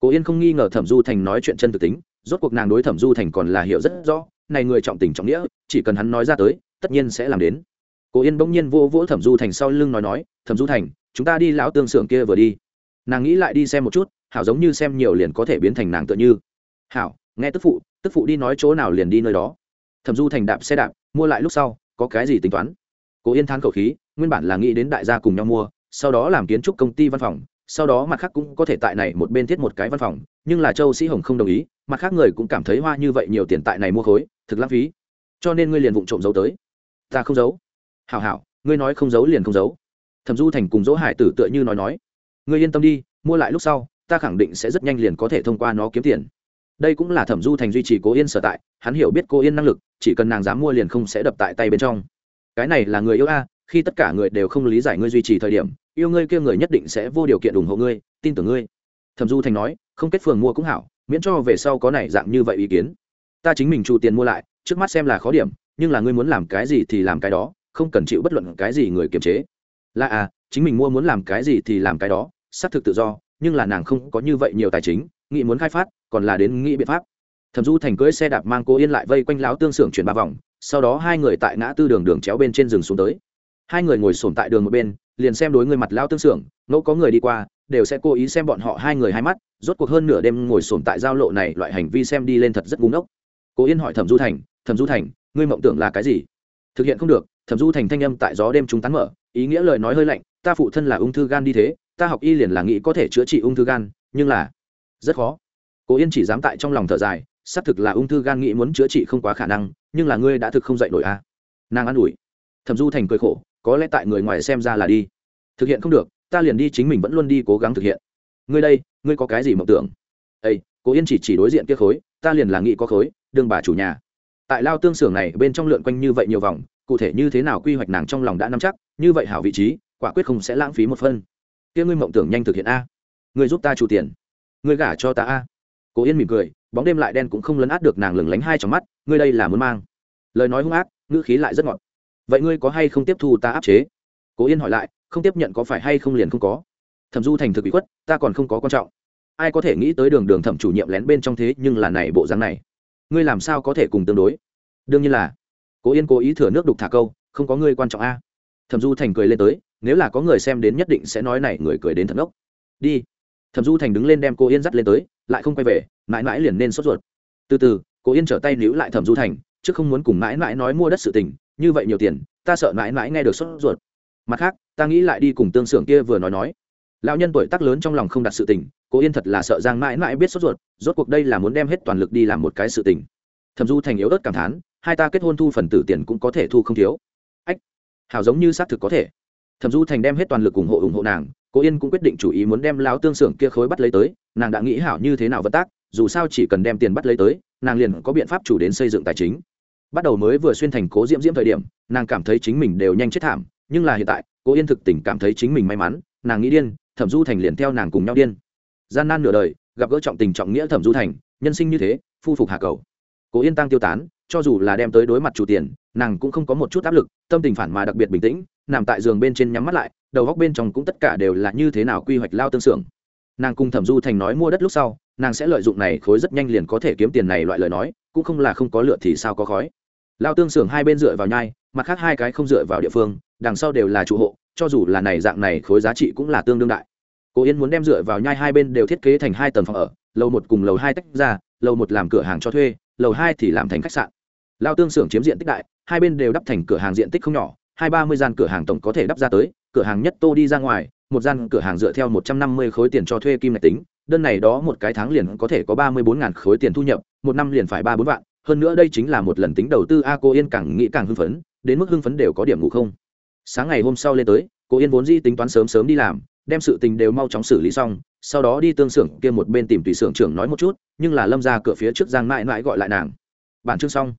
Cố yên không nghi ngờ thẩm du thành nói chuyện chân thực tính, rốt cuộc nàng đối thẩm du thành còn là hiểu rất rõ, này người trọng tình trọng nghĩa, chỉ cần hắn nói ra tới, tất nhiên sẽ làm đến. Cố yên bỗng nhiên vô vỗ thẩm du thành sau lưng nói nói, thẩm du thành, chúng ta đi lão tương xưởng kia vừa đi. Nàng nghĩ lại đi xem một chút, hảo giống như xem nhiều liền có thể biến thành nàng tựa như. Hảo, nghe tức phụ tức phụ đi nói chỗ nào liền đi nơi đó. Thẩm du thành đạp xe đạp, mua lại lúc sau, có cái gì tính toán? Cố yên thán khẩu khí, nguyên bản là nghĩ đến đại gia cùng nhau mua, sau đó làm kiến trúc công ty văn phòng, sau đó mặt khác cũng có thể tại này một bên thiết một cái văn phòng, nhưng là châu sĩ hồng không đồng ý, mặt khác người cũng cảm thấy hoa như vậy nhiều tiền tại này mua khối, thực lãng phí. Cho nên ngươi liền vụng trộm giấu tới. Ta không giấu. Hảo hảo, ngươi nói không giấu liền không giấu. Thẩm du thành cùng dỗ hải tử tựa như nói nói. Ngươi yên tâm đi, mua lại lúc sau, ta khẳng định sẽ rất nhanh liền có thể thông qua nó kiếm tiền. Đây cũng là thẩm du thành duy trì cố yên sở tại, hắn hiểu biết cô yên năng lực, chỉ cần nàng dám mua liền không sẽ đập tại tay bên trong cái này là người yêu a, khi tất cả người đều không lý giải ngươi duy trì thời điểm, yêu ngươi kia người nhất định sẽ vô điều kiện ủng hộ ngươi, tin tưởng ngươi. Thẩm du thành nói, không kết phường mua cũng hảo, miễn cho về sau có này dạng như vậy ý kiến. Ta chính mình trụ tiền mua lại, trước mắt xem là khó điểm, nhưng là ngươi muốn làm cái gì thì làm cái đó, không cần chịu bất luận cái gì người kiềm chế. Là à chính mình mua muốn làm cái gì thì làm cái đó, xác thực tự do, nhưng là nàng không có như vậy nhiều tài chính, nghĩ muốn khai phát, còn là đến nghĩ biện pháp thẩm du thành cưỡi xe đạp mang cô yên lại vây quanh láo tương xưởng chuyển ba vòng, sau đó hai người tại ngã tư đường đường chéo bên trên rừng xuống tới. Hai người ngồi sổm tại đường một bên, liền xem đối người mặt lao tương xưởng, ngẫu có người đi qua, đều sẽ cố ý xem bọn họ hai người hai mắt, rốt cuộc hơn nửa đêm ngồi sổm tại giao lộ này, loại hành vi xem đi lên thật rất búng ốc cố yên hỏi thẩm du thành, thẩm du thành, ngươi mộng tưởng là cái gì? Thực hiện không được. Thẩm du thành thanh âm tại gió đêm chúng tán mở, ý nghĩa lời nói hơi lạnh, ta phụ thân là ung thư gan đi thế, ta học y liền là nghĩ có thể chữa trị ung thư gan, nhưng là rất khó. Cố yên chỉ dám tại trong lòng thở dài xác thực là ung thư gan nghĩ muốn chữa trị không quá khả năng, nhưng là ngươi đã thực không dạy nổi a à. nàng an ủi. Thẩm du thành cười khổ, có lẽ tại người ngoài xem ra là đi. Thực hiện không được, ta liền đi chính mình vẫn luôn đi cố gắng thực hiện. Ngươi đây, ngươi có cái gì mộng tưởng? Ây cố yên chỉ chỉ đối diện kia khối, ta liền là nghĩ có khối đương bà chủ nhà. Tại lao tương xưởng này, bên trong lượn quanh như vậy nhiều vòng, cụ thể như thế nào quy hoạch nàng trong lòng đã nắm chắc, như vậy hảo vị trí, quả quyết không sẽ lãng phí một phân. Kia ngươi mộng tưởng nhanh thực hiện a. Ngươi giúp ta chủ tiền. Ngươi gả cho ta a. Cố yên mỉm cười bóng đêm lại đen cũng không lấn át được nàng lừng lánh hai trong mắt, ngươi đây là muốn mang. Lời nói hung ác, ngữ khí lại rất ngọt. Vậy ngươi có hay không tiếp thu ta áp chế? Cố yên hỏi lại, không tiếp nhận có phải hay không liền không có. Thẩm du thành thực bị khuất, ta còn không có quan trọng. Ai có thể nghĩ tới đường đường thẩm chủ nhiệm lén bên trong thế nhưng là này bộ dáng này. Ngươi làm sao có thể cùng tương đối? Đương nhiên là. Cố yên cố ý thừa nước đục thả câu, không có ngươi quan trọng a. Thẩm du thành cười lên tới, nếu là có người xem đến nhất định sẽ nói này, người cười đến thật ngốc đi. Thẩm du thành đứng lên đem cô yên dắt lên tới, lại không quay về mãi mãi liền nên sốt ruột. Từ từ cố yên trở tay níu lại thẩm du thành, chứ không muốn cùng mãi mãi nói mua đất sự tình, như vậy nhiều tiền, ta sợ mãi mãi nghe được sốt ruột. Mặt khác, ta nghĩ lại đi cùng tương xưởng kia vừa nói nói. Lão nhân tuổi tác lớn trong lòng không đặt sự tình cố yên thật là sợ giang mãi mãi biết sốt ruột, rốt cuộc đây là muốn đem hết toàn lực đi làm một cái sự tình. Thẩm du thành yếu ớt cảm thán, hai ta kết hôn thu phần tử tiền cũng có thể thu không thiếu. Ách, hảo giống như xác thực có thể. Thẩm du thành đem hết toàn lực ủng hộ ủng hộ nàng cố yên cũng quyết định chủ ý muốn đem lão tương xưởng kia khối bắt lấy tới, nàng đã nghĩ hảo như thế nào vận tác dù sao chỉ cần đem tiền bắt lấy tới, nàng liền có biện pháp chủ đến xây dựng tài chính. Bắt đầu mới vừa xuyên thành cố diễm diễm thời điểm, nàng cảm thấy chính mình đều nhanh chết thảm, nhưng là hiện tại, cố yên thực tình cảm thấy chính mình may mắn, nàng nghĩ điên, thẩm du thành liền theo nàng cùng nhau điên. Gian nan nửa đời, gặp gỡ trọng tình trọng nghĩa thẩm du thành, nhân sinh như thế, phu phục hạ cầu. Cố yên tăng tiêu tán, cho dù là đem tới đối mặt chủ tiền, nàng cũng không có một chút áp lực, tâm tình phản mà đặc biệt bình tĩnh, nằm tại giường bên trên nhắm mắt lại, đầu góc bên trong cũng tất cả đều là như thế nào quy hoạch lao tương xưởng. Nàng cùng thẩm du thành nói mua đất lúc sau nàng sẽ lợi dụng này khối rất nhanh liền có thể kiếm tiền này loại lời nói, cũng không là không có lựa thì sao có khói. Lao tương xưởng hai bên dựa vào nhai, mặt khác hai cái không dựa vào địa phương, đằng sau đều là trụ hộ, cho dù là này dạng này khối giá trị cũng là tương đương đại. Cố yên muốn đem dựa vào nhai hai bên đều thiết kế thành hai tầng phòng ở, lầu một cùng lầu hai tách ra, lầu một làm cửa hàng cho thuê, lầu hai thì làm thành khách sạn. Lao tương xưởng chiếm diện tích đại, hai bên đều đắp thành cửa hàng diện tích không nhỏ, hai ba mươi gian cửa hàng tổng có thể đắp ra tới, cửa hàng nhất tô đi ra ngoài, một gian cửa hàng dựa theo một trăm năm mươi khối tiền cho thuê kim ngạch tính đơn này đó một cái tháng liền có thể có ba mươi bốn ngàn khối tiền thu nhập, một năm liền phải ba bốn vạn, hơn nữa đây chính là một lần tính đầu tư, a, cô yên càng nghĩ càng hưng phấn, đến mức hưng phấn đều có điểm ngủ không. Sáng ngày hôm sau lên tới, cô yên vốn di tính toán sớm sớm đi làm, đem sự tình đều mau chóng xử lý xong, sau đó đi tương xưởng kia một bên tìm tùy xưởng trưởng nói một chút, nhưng là lâm ra cửa phía trước giang mãi mãi gọi lại nàng. Bản chương xong.